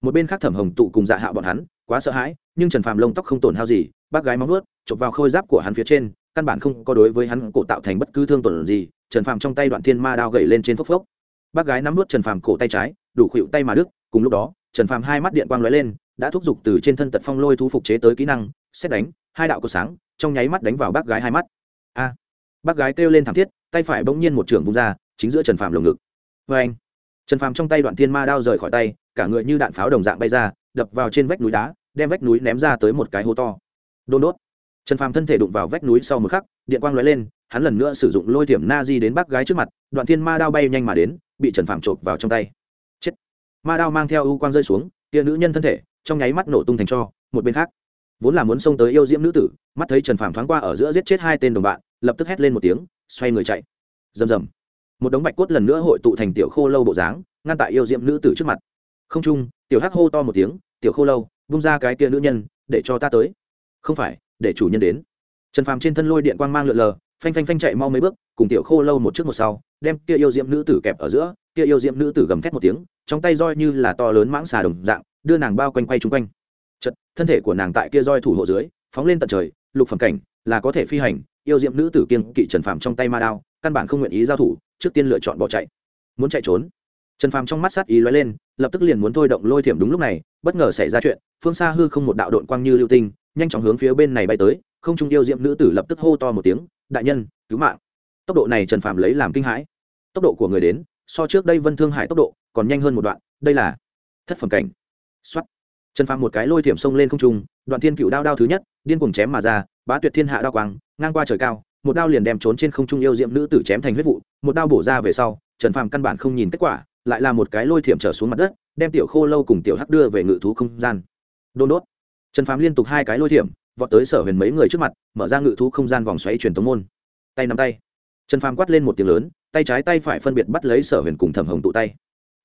[SPEAKER 1] một bên khác thẩm hồng tụ cùng dạ hạ bọn hắn, quá sợ hãi, nhưng trần phàm lông tóc không tổn hao gì, bác gái móng ướt chụp vào khôi giáp của hắn phía trên, căn bản không có đối với hắn cổ tạo thành bất cứ thương tổn gì, trần phàm trong tay đoạn thiên ma đao gậy lên trên phốc phốc. Bác gái nắm nuốt trần phàm cổ tay trái, đủ khuỵu tay mà đức cùng lúc đó, trần phàm hai mắt điện quang lóe lên, đã thúc giục từ trên thân tật phong lôi thu phục chế tới kỹ năng, xét đánh, hai đạo có sáng, trong nháy mắt đánh vào bác gái hai mắt. A! Bác gái kêu lên thảm thiết, tay phải bỗng nhiên một trường vung ra, chính giữa trần phàm lồng ngực. Vê anh trần phàm trong tay đoạn thiên ma đao rời khỏi tay, cả người như đạn pháo đồng dạng bay ra, đập vào trên vách núi đá, đem vách núi ném ra tới một cái hố to. Đôn đốt. Trần phàm thân thể đụng vào vách núi sau một khắc, điện quang lóe lên, hắn lần nữa sử dụng lôi thiểm na di đến bác gái trước mặt, đoạn thiên ma đao bay nhanh mà đến, bị trần phàm chộp vào trong tay. Chết. Ma đao mang theo ưu quang rơi xuống tia nữ nhân thân thể, trong nháy mắt nổ tung thành cho, một bên khác. Vốn là muốn xông tới yêu diễm nữ tử, mắt thấy trần phàm thoáng qua ở giữa giết chết hai tên đồng bạn, lập tức hét lên một tiếng, xoay người chạy. Rầm rầm một đống bạch cốt lần nữa hội tụ thành tiểu khô lâu bộ dáng, ngăn tại yêu diệm nữ tử trước mặt. Không trung, tiểu hắc hô to một tiếng, tiểu khô lâu bung ra cái kia nữ nhân, để cho ta tới. Không phải, để chủ nhân đến. Trần phàm trên thân lôi điện quang mang lượn lờ, phanh phanh phanh chạy mau mấy bước, cùng tiểu khô lâu một trước một sau, đem kia yêu diệm nữ tử kẹp ở giữa, kia yêu diệm nữ tử gầm thét một tiếng, trong tay roi như là to lớn mãng xà đồng dạng, đưa nàng bao quanh quay chung quanh. Chật thân thể của nàng tại kia roi thủ hộ dưới, phóng lên tận trời, lục phẩm cảnh, là có thể phi hành, yêu diệm nữ tử kiên kỵ trần phàm trong tay ma đao, căn bản không nguyện ý giao thủ trước tiên lựa chọn bỏ chạy. Muốn chạy trốn. Trần phàm trong mắt sát ý lóe lên, lập tức liền muốn thôi động lôi thiểm đúng lúc này, bất ngờ xảy ra chuyện, phương xa hư không một đạo đội quang như lưu tinh, nhanh chóng hướng phía bên này bay tới, không trung yêu diệm nữ tử lập tức hô to một tiếng, đại nhân, cứu mạng. Tốc độ này trần phàm lấy làm kinh hãi. Tốc độ của người đến, so trước đây vân thương hải tốc độ còn nhanh hơn một đoạn, đây là thất phẩm cảnh. Xuất trần phàm một cái lôi thiểm xông lên không trung, đoạn thiên cựu đao đao thứ nhất, điên cuồng chém mà ra, bá tuyệt thiên hạ đao quang, ngang qua trời cao một đao liền đem trốn trên không trung yêu diệm nữ tử chém thành huyết vụ, một đao bổ ra về sau, trần phàm căn bản không nhìn kết quả, lại là một cái lôi thiểm trở xuống mặt đất, đem tiểu khô lâu cùng tiểu hắc đưa về ngự thú không gian. Đôn đốt. Trần phàm liên tục hai cái lôi thiểm, vọt tới sở huyền mấy người trước mặt, mở ra ngự thú không gian vòng xoáy truyền tống môn. Tay nắm tay. Trần phàm quát lên một tiếng lớn, tay trái tay phải phân biệt bắt lấy sở huyền cùng thẩm hồng tụ tay.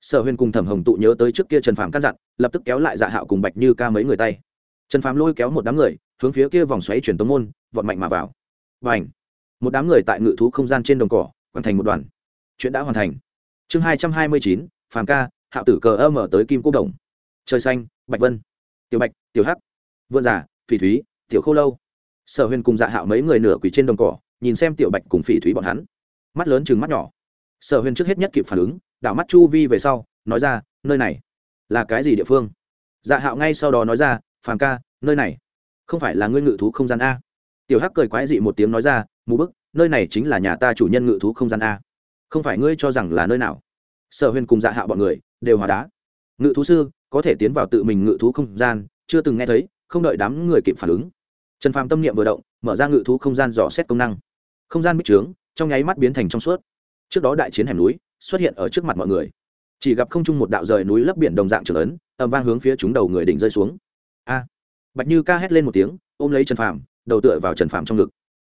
[SPEAKER 1] Sở huyền cùng thẩm hồng tụ nhớ tới trước kia trần phàm căn dặn, lập tức kéo lại dạ hạo cùng bạch như ca mấy người tay. Trần phàm lôi kéo một đám người, hướng phía kia vòng xoáy truyền tống môn, vọt mạnh mà vào. Và ảnh một đám người tại ngự thú không gian trên đồng cỏ, hoàn thành một đoàn. Chuyện đã hoàn thành. Chương hai trăm hai mươi chín, phàm ca, hạo tử cờ ơ mở tới kim quốc đồng. Trời xanh, bạch vân, tiểu bạch, tiểu hắc vượn giả, phỉ thúy, tiểu khô lâu. Sở huyền cùng dạ hạo mấy người nửa quỳ trên đồng cỏ, nhìn xem tiểu bạch cùng phỉ thúy bọn hắn. Mắt lớn chừng mắt nhỏ. Sở huyền trước hết nhất kịp phản ứng, đảo mắt chu vi về sau, nói ra, nơi này là cái gì địa phương? Dạ hạo ngay sau đó nói ra, phàm ca, nơi này không phải là ngươi ngự thú không gian a. Tiểu hắc cười quái dị một tiếng nói ra mù bức, nơi này chính là nhà ta chủ nhân ngự thú không gian a. Không phải ngươi cho rằng là nơi nào? Sở huyền cùng dạ hạo bọn người đều hòa đá. Ngự thú sư, có thể tiến vào tự mình ngự thú không gian, chưa từng nghe thấy, không đợi đám người kịp phản ứng. Trần phàm tâm niệm vừa động, mở ra ngự thú không gian dò xét công năng. Không gian bích trướng, trong nháy mắt biến thành trong suốt. Trước đó đại chiến hẻm núi, xuất hiện ở trước mặt mọi người. Chỉ gặp không chung một đạo rời núi lấp biển đồng dạng trưởng ấn ẩm vang hướng phía chúng đầu người đỉnh rơi xuống. A. Bạch như ca hét lên một tiếng, ôm lấy trần phàm, đầu tựa vào trần phàm trong ngực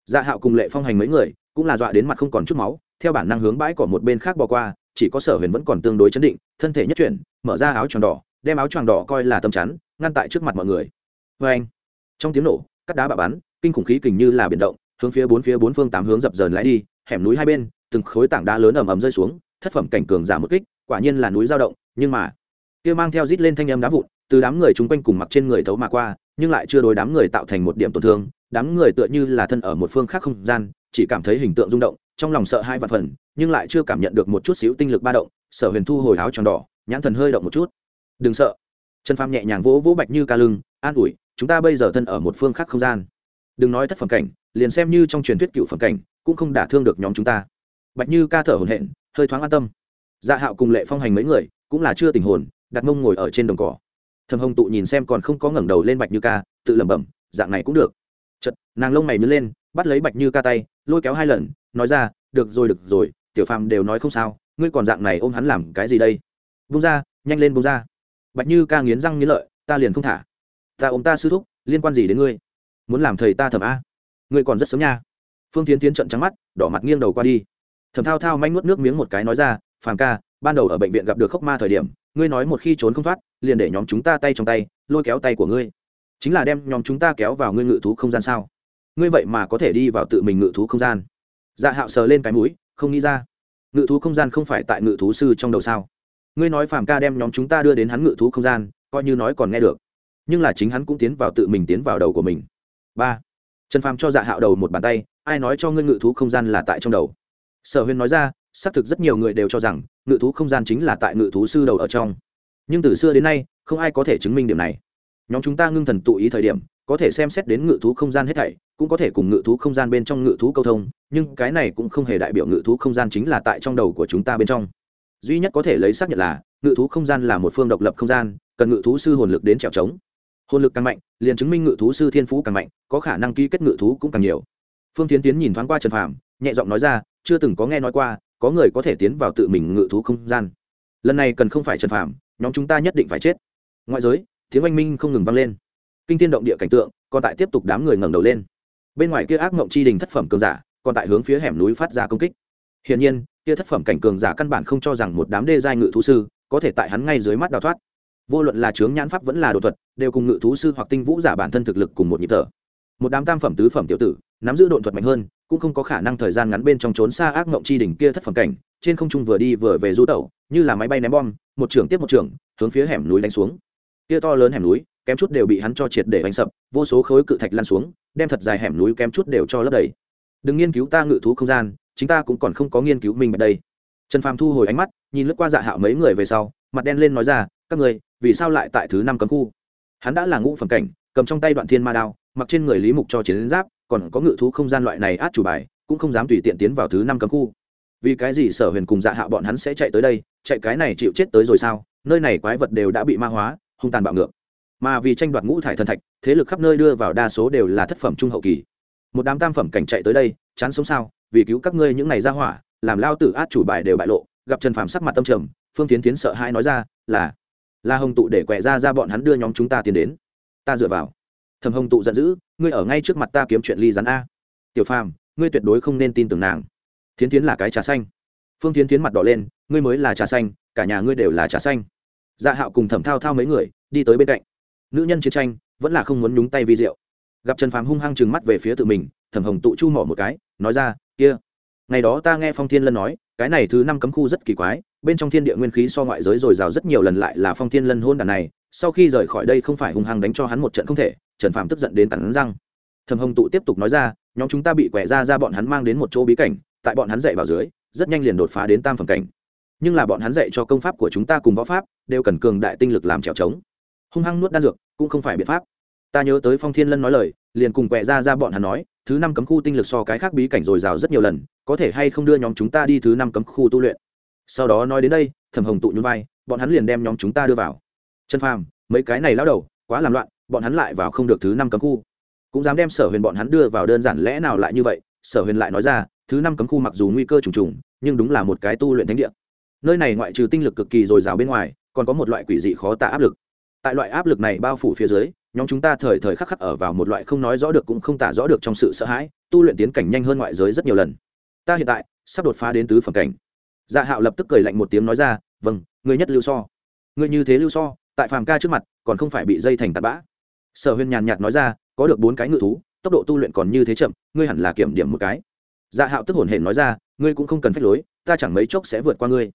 [SPEAKER 1] dạ hạo cùng lệ phong hành mấy người, cũng là dọa đến mặt không còn chút máu, theo bản năng hướng bãi cỏ một bên khác bỏ qua, chỉ có sở huyền vẫn còn tương đối chấn định, thân thể nhất chuyển, mở ra áo choàng đỏ, đem áo choàng đỏ coi là tâm chắn, ngăn tại trước mặt mọi người. Vê anh, trong tiếng nổ, cắt đá bạ bắn, kinh khủng khí kình như là biển động, hướng phía bốn phía bốn phương tám hướng dập dờn lái đi, hẻm núi hai bên, từng khối tảng đá lớn ầm ầm rơi xuống, thất phẩm cảnh cường giảm một kích, quả nhiên là núi dao động, nhưng mà, kia mang theo rít lên thanh âm đá vụn, từ đám người chung quanh cùng mặc trên người thấu mà qua, nhưng lại chưa đối đám người tạo thành một điểm tổn thương đám người tựa như là thân ở một phương khác không gian, chỉ cảm thấy hình tượng rung động, trong lòng sợ hai vạn phần, nhưng lại chưa cảm nhận được một chút xíu tinh lực ba động, sở huyền thu hồi áo tròn đỏ, nhãn thần hơi động một chút. Đừng sợ. Trần phàm nhẹ nhàng vỗ vỗ bạch như ca lưng, an ủi, chúng ta bây giờ thân ở một phương khác không gian. Đừng nói thất phẩm cảnh, liền xem như trong truyền thuyết cựu phẩm cảnh, cũng không đả thương được nhóm chúng ta. Bạch như ca thở hồn hện hơi thoáng an tâm. Dạ hạo cùng lệ phong hành mấy người, cũng là chưa tình hồn, đặt mông ngồi ở trên đồng cỏ. Thầm hồng tụ nhìn xem còn không có ngẩng đầu lên bạch như ca, tự lẩm bẩm, dạng này cũng được nàng lông mày nhớ lên, bắt lấy bạch như ca tay, lôi kéo hai lần, nói ra, được rồi được rồi, tiểu phàm đều nói không sao, ngươi còn dạng này ôm hắn làm cái gì đây? Vung ra, nhanh lên vung ra. Bạch như ca nghiến răng nghiến lợi, ta liền không thả. Ta ôm ta sư thúc, liên quan gì đến ngươi? Muốn làm thầy ta thầm a? Ngươi còn rất sớm nha. Phương tiến tiến trận trắng mắt, đỏ mặt nghiêng đầu qua đi. Thầm thao thao manh nuốt nước miếng một cái nói ra, phàm ca, ban đầu ở bệnh viện gặp được khốc ma thời điểm, ngươi nói một khi trốn không thoát, liền để nhóm chúng ta tay trong tay, lôi kéo tay của ngươi. Chính là đem nhóm chúng ta kéo vào ngươi ngự thú không gian sao? Ngươi vậy mà có thể đi vào tự mình ngự thú không gian. Dạ hạo sờ lên cái mũi, không nghĩ ra. Ngự thú không gian không phải tại ngự thú sư trong đầu sao? Ngươi nói phàm ca đem nhóm chúng ta đưa đến hắn ngự thú không gian, coi như nói còn nghe được. Nhưng là chính hắn cũng tiến vào tự mình tiến vào đầu của mình. Ba. Trần phàm cho dạ hạo đầu một bàn tay, ai nói cho ngươi ngự thú không gian là tại trong đầu? Sở huyên nói ra, xác thực rất nhiều người đều cho rằng, ngự thú không gian chính là tại ngự thú sư đầu ở trong. Nhưng từ xưa đến nay, không ai có thể chứng minh điểm này. Nhóm chúng ta ngưng thần tụ ý thời điểm, có thể xem xét đến ngự thú không gian hết thảy cũng có thể cùng ngự thú không gian bên trong ngự thú câu thông, nhưng cái này cũng không hề đại biểu ngự thú không gian chính là tại trong đầu của chúng ta bên trong. Duy nhất có thể lấy xác nhận là, ngự thú không gian là một phương độc lập không gian, cần ngự thú sư hồn lực đến trèo trống. Hồn lực càng mạnh, liền chứng minh ngự thú sư thiên phú càng mạnh, có khả năng ký kết ngự thú cũng càng nhiều. Phương tiến tiến nhìn thoáng qua trần phàm, nhẹ giọng nói ra, chưa từng có nghe nói qua, có người có thể tiến vào tự mình ngự thú không gian. Lần này cần không phải trần phàm, nhóm chúng ta nhất định phải chết. Ngoại giới, tiếng oanh minh không ngừng vang lên. Kinh tiên động địa cảnh tượng, còn tại tiếp tục đám người ngẩng đầu lên bên ngoài kia ác mộng chi đình thất phẩm cường giả, còn tại hướng phía hẻm núi phát ra công kích. Hiển nhiên, kia thất phẩm cảnh cường giả căn bản không cho rằng một đám đê giai ngự thú sư có thể tại hắn ngay dưới mắt đào thoát. Vô luận là chướng nhãn pháp vẫn là đồ thuật, đều cùng ngự thú sư hoặc tinh vũ giả bản thân thực lực cùng một nhịp thở. Một đám tam phẩm tứ phẩm tiểu tử, nắm giữ độn thuật mạnh hơn, cũng không có khả năng thời gian ngắn bên trong trốn xa ác mộng chi đỉnh kia thất phẩm cảnh, trên không trung vừa đi vừa về du tẩu, như là máy bay ném bom, một trưởng tiếp một trưởng, hướng phía hẻm núi đánh xuống. Kia to lớn hẻm núi, kém chút đều bị hắn cho triệt để đánh sập, vô số khối cự thạch lan xuống đem thật dài hẻm núi kém chút đều cho lấp đầy. Đừng nghiên cứu ta ngự thú không gian chúng ta cũng còn không có nghiên cứu mình ở đây. Trần phàm thu hồi ánh mắt, nhìn lướt qua dạ hạo mấy người về sau, mặt đen lên nói ra, các người, vì sao lại tại thứ năm cấm khu? Hắn đã là ngũ phẩm cảnh, cầm trong tay đoạn thiên ma đao, mặc trên người lý mục cho chiến giáp, còn có ngự thú không gian loại này át chủ bài, cũng không dám tùy tiện tiến vào thứ năm cấm khu. Vì cái gì sở huyền cùng dạ hạo bọn hắn sẽ chạy tới đây, chạy cái này chịu chết tới rồi sao? Nơi này quái vật đều đã bị ma hóa, hung tàn bạo ngược mà vì tranh đoạt ngũ thải thần thạch, thế lực khắp nơi đưa vào đa số đều là thất phẩm trung hậu kỳ. Một đám tam phẩm cảnh chạy tới đây, chán sống sao, vì cứu các ngươi những này ra hỏa, làm lao tử át chủ bài đều bại lộ, gặp trần phàm sắc mặt tâm trầm, phương tiến tiến sợ hai nói ra, là là hồng tụ để quẹ ra ra bọn hắn đưa nhóm chúng ta tiến đến. Ta dựa vào. Thầm hồng tụ giận dữ, ngươi ở ngay trước mặt ta kiếm chuyện ly rắn a. Tiểu phàm, ngươi tuyệt đối không nên tin tưởng nàng. Thiến tiến là cái trà xanh. Phương tiến tiến mặt đỏ lên, ngươi mới là trà xanh, cả nhà ngươi đều là trà xanh. Dạ hạo cùng thẩm thao thao mấy người, đi tới bên cạnh nữ nhân chiến tranh vẫn là không muốn nhúng tay vi rượu gặp trần phàm hung hăng chừng mắt về phía tự mình, thẩm hồng tụ chu mỏ một cái, nói ra, kia, ngày đó ta nghe phong thiên lân nói, cái này thứ năm cấm khu rất kỳ quái, bên trong thiên địa nguyên khí so ngoại giới dồi dào rất nhiều lần lại là phong thiên lân hôn đàn này, sau khi rời khỏi đây không phải hung hăng đánh cho hắn một trận không thể. Trần phàm tức giận đến cắn răng. Thẩm hồng tụ tiếp tục nói ra, nhóm chúng ta bị quẻ ra ra bọn hắn mang đến một chỗ bí cảnh, tại bọn hắn dạy vào dưới, rất nhanh liền đột phá đến tam phẩm cảnh. Nhưng là bọn hắn dạy cho công pháp của chúng ta cùng võ pháp, đều cần cường đại tinh lực làm trèo trống hung hăng nuốt đan dược, cũng không phải biện pháp. Ta nhớ tới phong thiên lân nói lời, liền cùng quẹ ra ra bọn hắn nói, thứ năm cấm khu tinh lực so cái khác bí cảnh dồi dào rất nhiều lần, có thể hay không đưa nhóm chúng ta đi thứ năm cấm khu tu luyện. Sau đó nói đến đây, thẩm hồng tụ nhún vai, bọn hắn liền đem nhóm chúng ta đưa vào. Chân phàm, mấy cái này lao đầu, quá làm loạn, bọn hắn lại vào không được thứ năm cấm khu. Cũng dám đem sở huyền bọn hắn đưa vào đơn giản lẽ nào lại như vậy, sở huyền lại nói ra, thứ năm cấm khu mặc dù nguy cơ trùng trùng, nhưng đúng là một cái tu luyện thánh địa. Nơi này ngoại trừ tinh lực cực kỳ dồi dào bên ngoài, còn có một loại quỷ dị khó tạ áp lực tại loại áp lực này bao phủ phía dưới, nhóm chúng ta thời thời khắc khắc ở vào một loại không nói rõ được cũng không tả rõ được trong sự sợ hãi, tu luyện tiến cảnh nhanh hơn ngoại giới rất nhiều lần. Ta hiện tại sắp đột phá đến tứ phẩm cảnh. Dạ hạo lập tức cười lạnh một tiếng nói ra vâng người nhất lưu so. Người như thế lưu so, tại phàm ca trước mặt còn không phải bị dây thành tạt bã. Sở huyền nhàn nhạt nói ra, có được bốn cái ngự thú, tốc độ tu luyện còn như thế chậm, ngươi hẳn là kiểm điểm một cái. Dạ hạo tức hồn hển nói ra, ngươi cũng không cần phép lối, ta chẳng mấy chốc sẽ vượt qua ngươi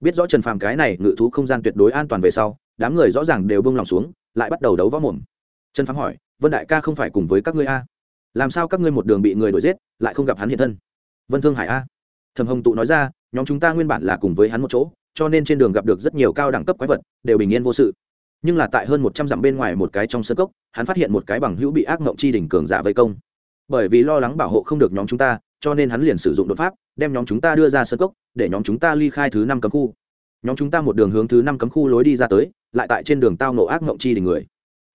[SPEAKER 1] biết rõ trần phàm cái này ngự thú không gian tuyệt đối an toàn về sau, đám người rõ ràng đều bông lòng xuống, lại bắt đầu đấu võ mồm. Trần phàm hỏi, vân đại ca không phải cùng với các ngươi a? Làm sao các ngươi một đường bị người đuổi giết, lại không gặp hắn hiện thân? Vân thương hải a. Thầm hồng tụ nói ra, nhóm chúng ta nguyên bản là cùng với hắn một chỗ, cho nên trên đường gặp được rất nhiều cao đẳng cấp quái vật, đều bình yên vô sự. Nhưng là tại hơn một trăm dặm bên ngoài một cái trong sân cốc, hắn phát hiện một cái bằng hữu bị ác mộng chi đỉnh cường giả vây công. Bởi vì lo lắng bảo hộ không được nhóm chúng ta cho nên hắn liền sử dụng đột pháp, đem nhóm chúng ta đưa ra sân cốc, để nhóm chúng ta ly khai thứ năm cấm khu. Nhóm chúng ta một đường hướng thứ năm cấm khu lối đi ra tới, lại tại trên đường tao nổ ác mộng chi đình người.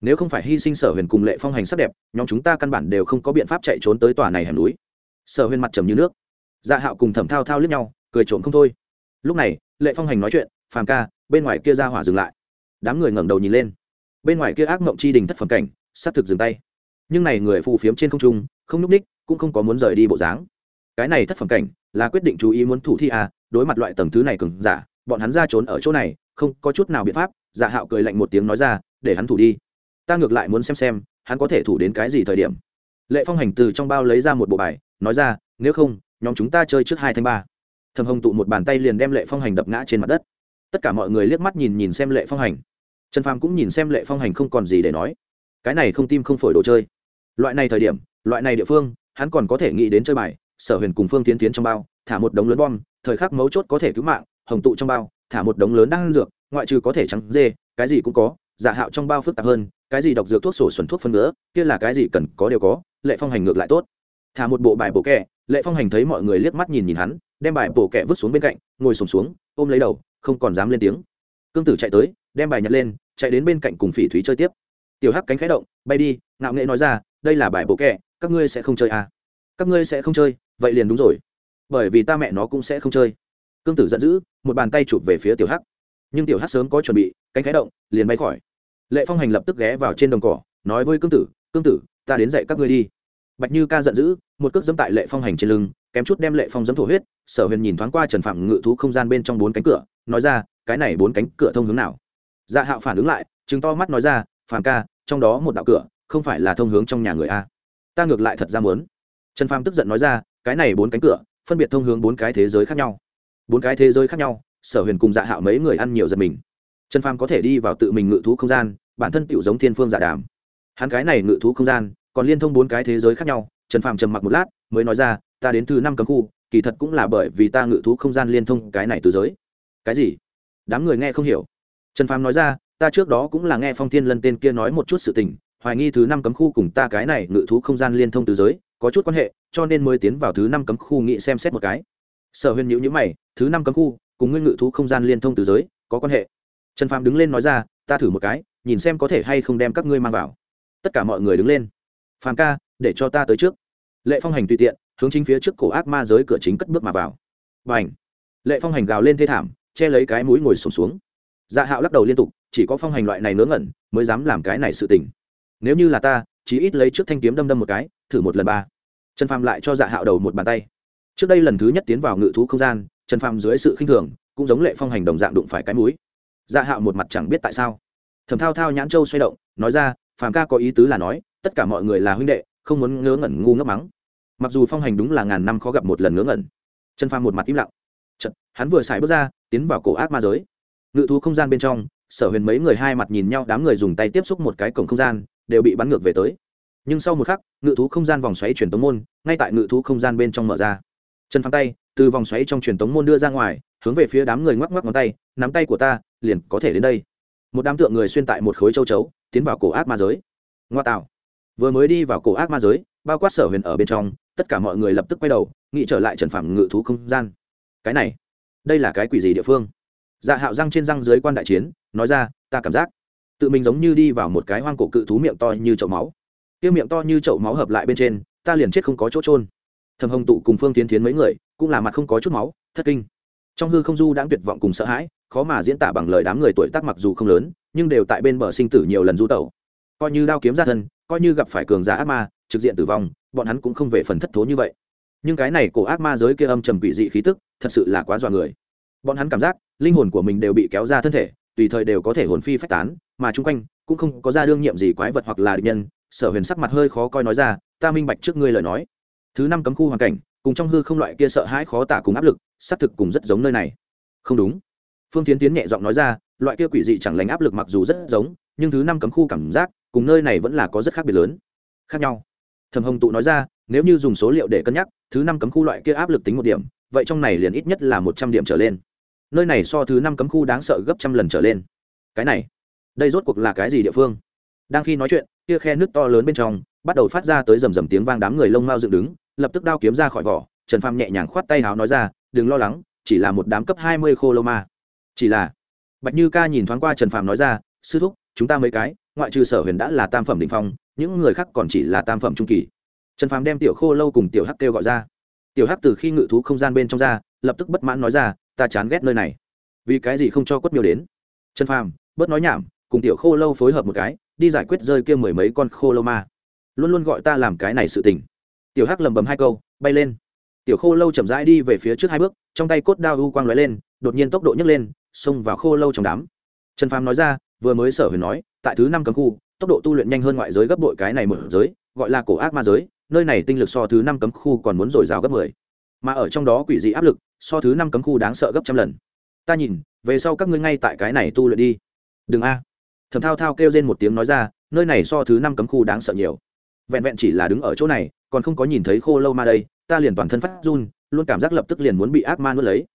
[SPEAKER 1] Nếu không phải hy sinh sở huyền cùng lệ phong hành sắc đẹp, nhóm chúng ta căn bản đều không có biện pháp chạy trốn tới tòa này hẻm núi. Sở huyền mặt trầm như nước. Dạ hạo cùng thẩm thao thao lướt nhau, cười trộm không thôi. Lúc này, lệ phong hành nói chuyện, phàm ca, bên ngoài kia ra hỏa dừng lại. Đám người ngẩng đầu nhìn lên. Bên ngoài kia ác mộng chi đình thất phẩm cảnh s á t thực dừng tay. Nhưng này người phù phiếm trên không trung, không n ú c ních, cũng không có muốn rời đi bộ dáng cái này thất phẩm cảnh, là quyết định chú ý muốn thủ thi à đối mặt loại tầng thứ này cường giả, bọn hắn ra trốn ở chỗ này, không có chút nào biện pháp giả hạo cười lạnh một tiếng nói ra, để hắn thủ đi. Ta ngược lại muốn xem xem, hắn có thể thủ đến cái gì thời điểm. Lệ phong hành từ trong bao lấy ra một bộ bài, nói ra, nếu không, nhóm chúng ta chơi trước hai thanh ba. Thầm hồng tụ một bàn tay liền đem lệ phong hành đập ngã trên mặt đất. Tất cả mọi người liếc mắt nhìn nhìn xem lệ phong hành. Trần phàm cũng nhìn xem lệ phong hành không còn gì để nói. Cái này không tim không phổi đồ chơi. Loại này thời điểm, loại này địa phương, hắn còn có thể nghĩ đến chơi bài sở huyền cùng phương tiến tiến trong bao thả một đống lớn bom thời khắc mấu chốt có thể cứu mạng hồng tụ trong bao thả một đống lớn đang dược ngoại trừ có thể trắng dê cái gì cũng có giả hạo trong bao phức tạp hơn cái gì độc dược thuốc sổ xuẩn thuốc phân nữa kia là cái gì cần có đều có lệ phong hành ngược lại tốt. Thả một bộ bài bổ kẹ lệ phong hành thấy mọi người liếc mắt nhìn nhìn hắn đem bài bổ kẹ vứt xuống bên cạnh ngồi sùng xuống, xuống ôm lấy đầu không còn dám lên tiếng. Cương tử chạy tới đem bài nhặt lên chạy đến bên cạnh cùng phỉ thúy chơi tiếp. Tiểu hắc cánh khẽ động bay đi ngạo nghệ nói ra đây là bài bộ kẹ các ngươi sẽ không chơi à? Các ngươi sẽ không chơi vậy liền đúng rồi. Bởi vì ta mẹ nó cũng sẽ không chơi. Cương tử giận dữ, một bàn tay chụp về phía tiểu hắc. Nhưng tiểu hắc sớm có chuẩn bị, cánh khái động, liền bay khỏi. Lệ phong hành lập tức ghé vào trên đồng cỏ, nói với cương tử cương tử, ta đến dạy các ngươi đi. Bạch như ca giận dữ, một cước dẫm tại lệ phong hành trên lưng, kém chút đem lệ phong dẫm thổ huyết, sở huyền nhìn thoáng qua trần phạm ngự thú không gian bên trong bốn cánh cửa, nói ra, cái này bốn cánh cửa thông hướng nào? Dạ hạo phản ứng lại chứng to mắt nói ra phàm ca, trong đó một đạo cửa, không phải là thông hướng trong nhà người a. Ta ngược lại thật ra muốn. Trần phàm tức giận nói ra cái này bốn cánh cửa, phân biệt thông hướng bốn cái thế giới khác nhau. Bốn cái thế giới khác nhau, sở huyền cùng dạ hạo mấy người ăn nhiều giật mình. Trần phàm có thể đi vào tự mình ngự thú không gian, bản thân tựu giống thiên phương dạ đàm. Hắn cái này ngự thú không gian, còn liên thông bốn cái thế giới khác nhau, trần phàm trầm mặc một lát, mới nói ra, ta đến thứ năm cấm khu, kỳ thật cũng là bởi vì ta ngự thú không gian liên thông cái này từ giới. Cái gì? Đám người nghe không hiểu. Trần phàm nói ra, ta trước đó cũng là nghe phong thiên lân tên kia nói một chút sự tình, hoài nghi thứ năm cấm khu cùng ta cái này ngự thú không gian liên thông từ giới có chút quan hệ cho nên mới tiến vào thứ năm cấm khu nghị xem xét một cái. Sở huyền nhữ nhữ mày thứ năm cấm khu cùng nguyên ngự thú không gian liên thông từ giới có quan hệ. Trần phàm đứng lên nói ra ta thử một cái nhìn xem có thể hay không đem các ngươi mang vào. Tất cả mọi người đứng lên. Phàm ca để cho ta tới trước. Lệ phong hành tùy tiện hướng chính phía trước cổ ác ma giới cửa chính cất bước mà vào. Và ảnh lệ phong hành gào lên thê thảm che lấy cái mũi ngồi sùng xuống, xuống dạ hạo lắc đầu liên tục chỉ có phong hành loại này ngớ ngẩn mới dám làm cái này sự tình. Nếu như là ta chỉ ít lấy trước thanh kiếm đâm đâm một cái thử một lần ba trần phàm lại cho dạ hạo đầu một bàn tay. Trước đây lần thứ nhất tiến vào ngự thú không gian trần phàm dưới sự khinh thường cũng giống lệ phong hành đồng dạng đụng phải cái mũi. Dạ hạo một mặt chẳng biết tại sao. Thầm thao thao nhãn châu xoay động nói ra phàm ca có ý tứ là nói tất cả mọi người là huynh đệ không muốn ngớ ngẩn ngu ngốc mắng. Mặc dù phong hành đúng là ngàn năm khó gặp một lần ngớ ngẩn. Trần phàm một mặt im lặng. Chật, hắn vừa xài bước ra tiến vào cổ ác ma giới. Ngự thú không gian bên trong sở huyền mấy người hai mặt nhìn nhau đám người dùng tay tiếp xúc một cái cổng không gian đều bị bắn ngược về tới nhưng sau một khắc, ngự thú không gian vòng xoáy truyền tống môn, ngay tại ngự thú không gian bên trong mở ra. Chân phăng tay, từ vòng xoáy trong truyền tống môn đưa ra ngoài, hướng về phía đám người ngoắc ngoắc ngón tay, nắm tay của ta, liền có thể đến đây. Một đám tượng người xuyên tại một khối châu chấu, tiến vào cổ ác ma giới. Ngoa tạo. Vừa mới đi vào cổ ác ma giới, bao quát sở huyền ở bên trong, tất cả mọi người lập tức quay đầu, nghĩ trở lại trần phạm ngự thú không gian. Cái này, đây là cái quỷ gì địa phương? Dạ hạo răng trên răng dưới quan đại chiến, nói ra, ta cảm giác, tự mình giống như đi vào một cái hoang cổ cự thú miệng to như chậu máu kia miệng to như chậu máu hợp lại bên trên, ta liền chết không có chỗ trôn thầm hồng tụ cùng phương tiến tiến mấy người, cũng là mặt không có chút máu, thất kinh. Trong hư không du đang tuyệt vọng cùng sợ hãi, khó mà diễn tả bằng lời đám người tuổi tác mặc dù không lớn, nhưng đều tại bên bờ sinh tử nhiều lần du tẩu. Coi như đao kiếm ra thân, coi như gặp phải cường giả ác ma, trực diện tử vong, bọn hắn cũng không về phần thất thố như vậy. Nhưng cái này cổ ác ma giới kia âm trầm quỷ dị khí tức, thật sự là quá dọa người. Bọn hắn cảm giác, linh hồn của mình đều bị kéo ra thân thể, tùy thời đều có thể hồn phi phách tán, mà chung quanh cũng không có ra đương nhiệm gì quái vật hoặc là địch nhân sở huyền sắc mặt hơi khó coi nói ra, ta minh bạch trước ngươi lời nói. Thứ năm cấm khu hoàn cảnh, cùng trong hư không loại kia sợ hãi khó tả cùng áp lực, xác thực cùng rất giống nơi này. Không đúng. Phương tiến tiến nhẹ giọng nói ra, loại kia quỷ dị chẳng lành áp lực mặc dù rất giống, nhưng thứ năm cấm khu cảm giác, cùng nơi này vẫn là có rất khác biệt lớn. Khác nhau. Thầm hồng tụ nói ra, nếu như dùng số liệu để cân nhắc, thứ năm cấm khu loại kia áp lực tính một điểm, vậy trong này liền ít nhất là một trăm điểm trở lên. Nơi này so thứ năm cấm khu đáng sợ gấp trăm lần trở lên. Cái này, đây rốt cuộc là cái gì địa phương? Đang khi nói chuyện kia khe nước to lớn bên trong, bắt đầu phát ra tới rầm rầm tiếng vang đám người lông mao dựng đứng, lập tức đao kiếm ra khỏi vỏ, trần phàm nhẹ nhàng khoát tay háo nói ra, đừng lo lắng, chỉ là một đám cấp hai mươi khô lô ma. Chỉ là? Bạch như ca nhìn thoáng qua trần phàm nói ra, sư thúc, chúng ta mấy cái, ngoại trừ sở huyền đã là tam phẩm định phong, những người khác còn chỉ là tam phẩm trung kỳ. Trần phàm đem tiểu khô lâu cùng tiểu hắc kêu gọi ra. Tiểu hắc từ khi ngự thú không gian bên trong ra, lập tức bất mãn nói ra, ta chán ghét nơi này, vì cái gì không cho quất miêu đến? Trần phàm bớt nói nhảm, cùng tiểu khô lâu phối hợp một cái đi giải quyết rơi kia mười mấy con khô lâu ma. Luôn luôn gọi ta làm cái này sự tình. Tiểu hắc lầm bầm hai câu, bay lên. Tiểu khô lâu chậm rãi đi về phía trước hai bước, trong tay cốt đao u quang lóe lên, đột nhiên tốc độ nhấc lên, xông vào khô lâu trong đám. Trần phàm nói ra, vừa mới sở huyền nói, tại thứ năm cấm khu, tốc độ tu luyện nhanh hơn ngoại giới gấp bội cái này một giới, gọi là cổ ác ma giới, nơi này tinh lực so thứ năm cấm khu còn muốn dồi dào gấp mười. Mà ở trong đó quỷ dị áp lực, so thứ năm cấm khu đáng sợ gấp trăm lần. Ta nhìn, về sau các ngươi ngay tại cái này tu luyện đi. Đừng a thầm thao thao kêu lên một tiếng nói ra, nơi này so thứ năm cấm khu đáng sợ nhiều. Vẹn vẹn chỉ là đứng ở chỗ này, còn không có nhìn thấy khô lâu ma đây, ta liền toàn thân phát run, luôn cảm giác lập tức liền muốn bị ác ma nuốt lấy.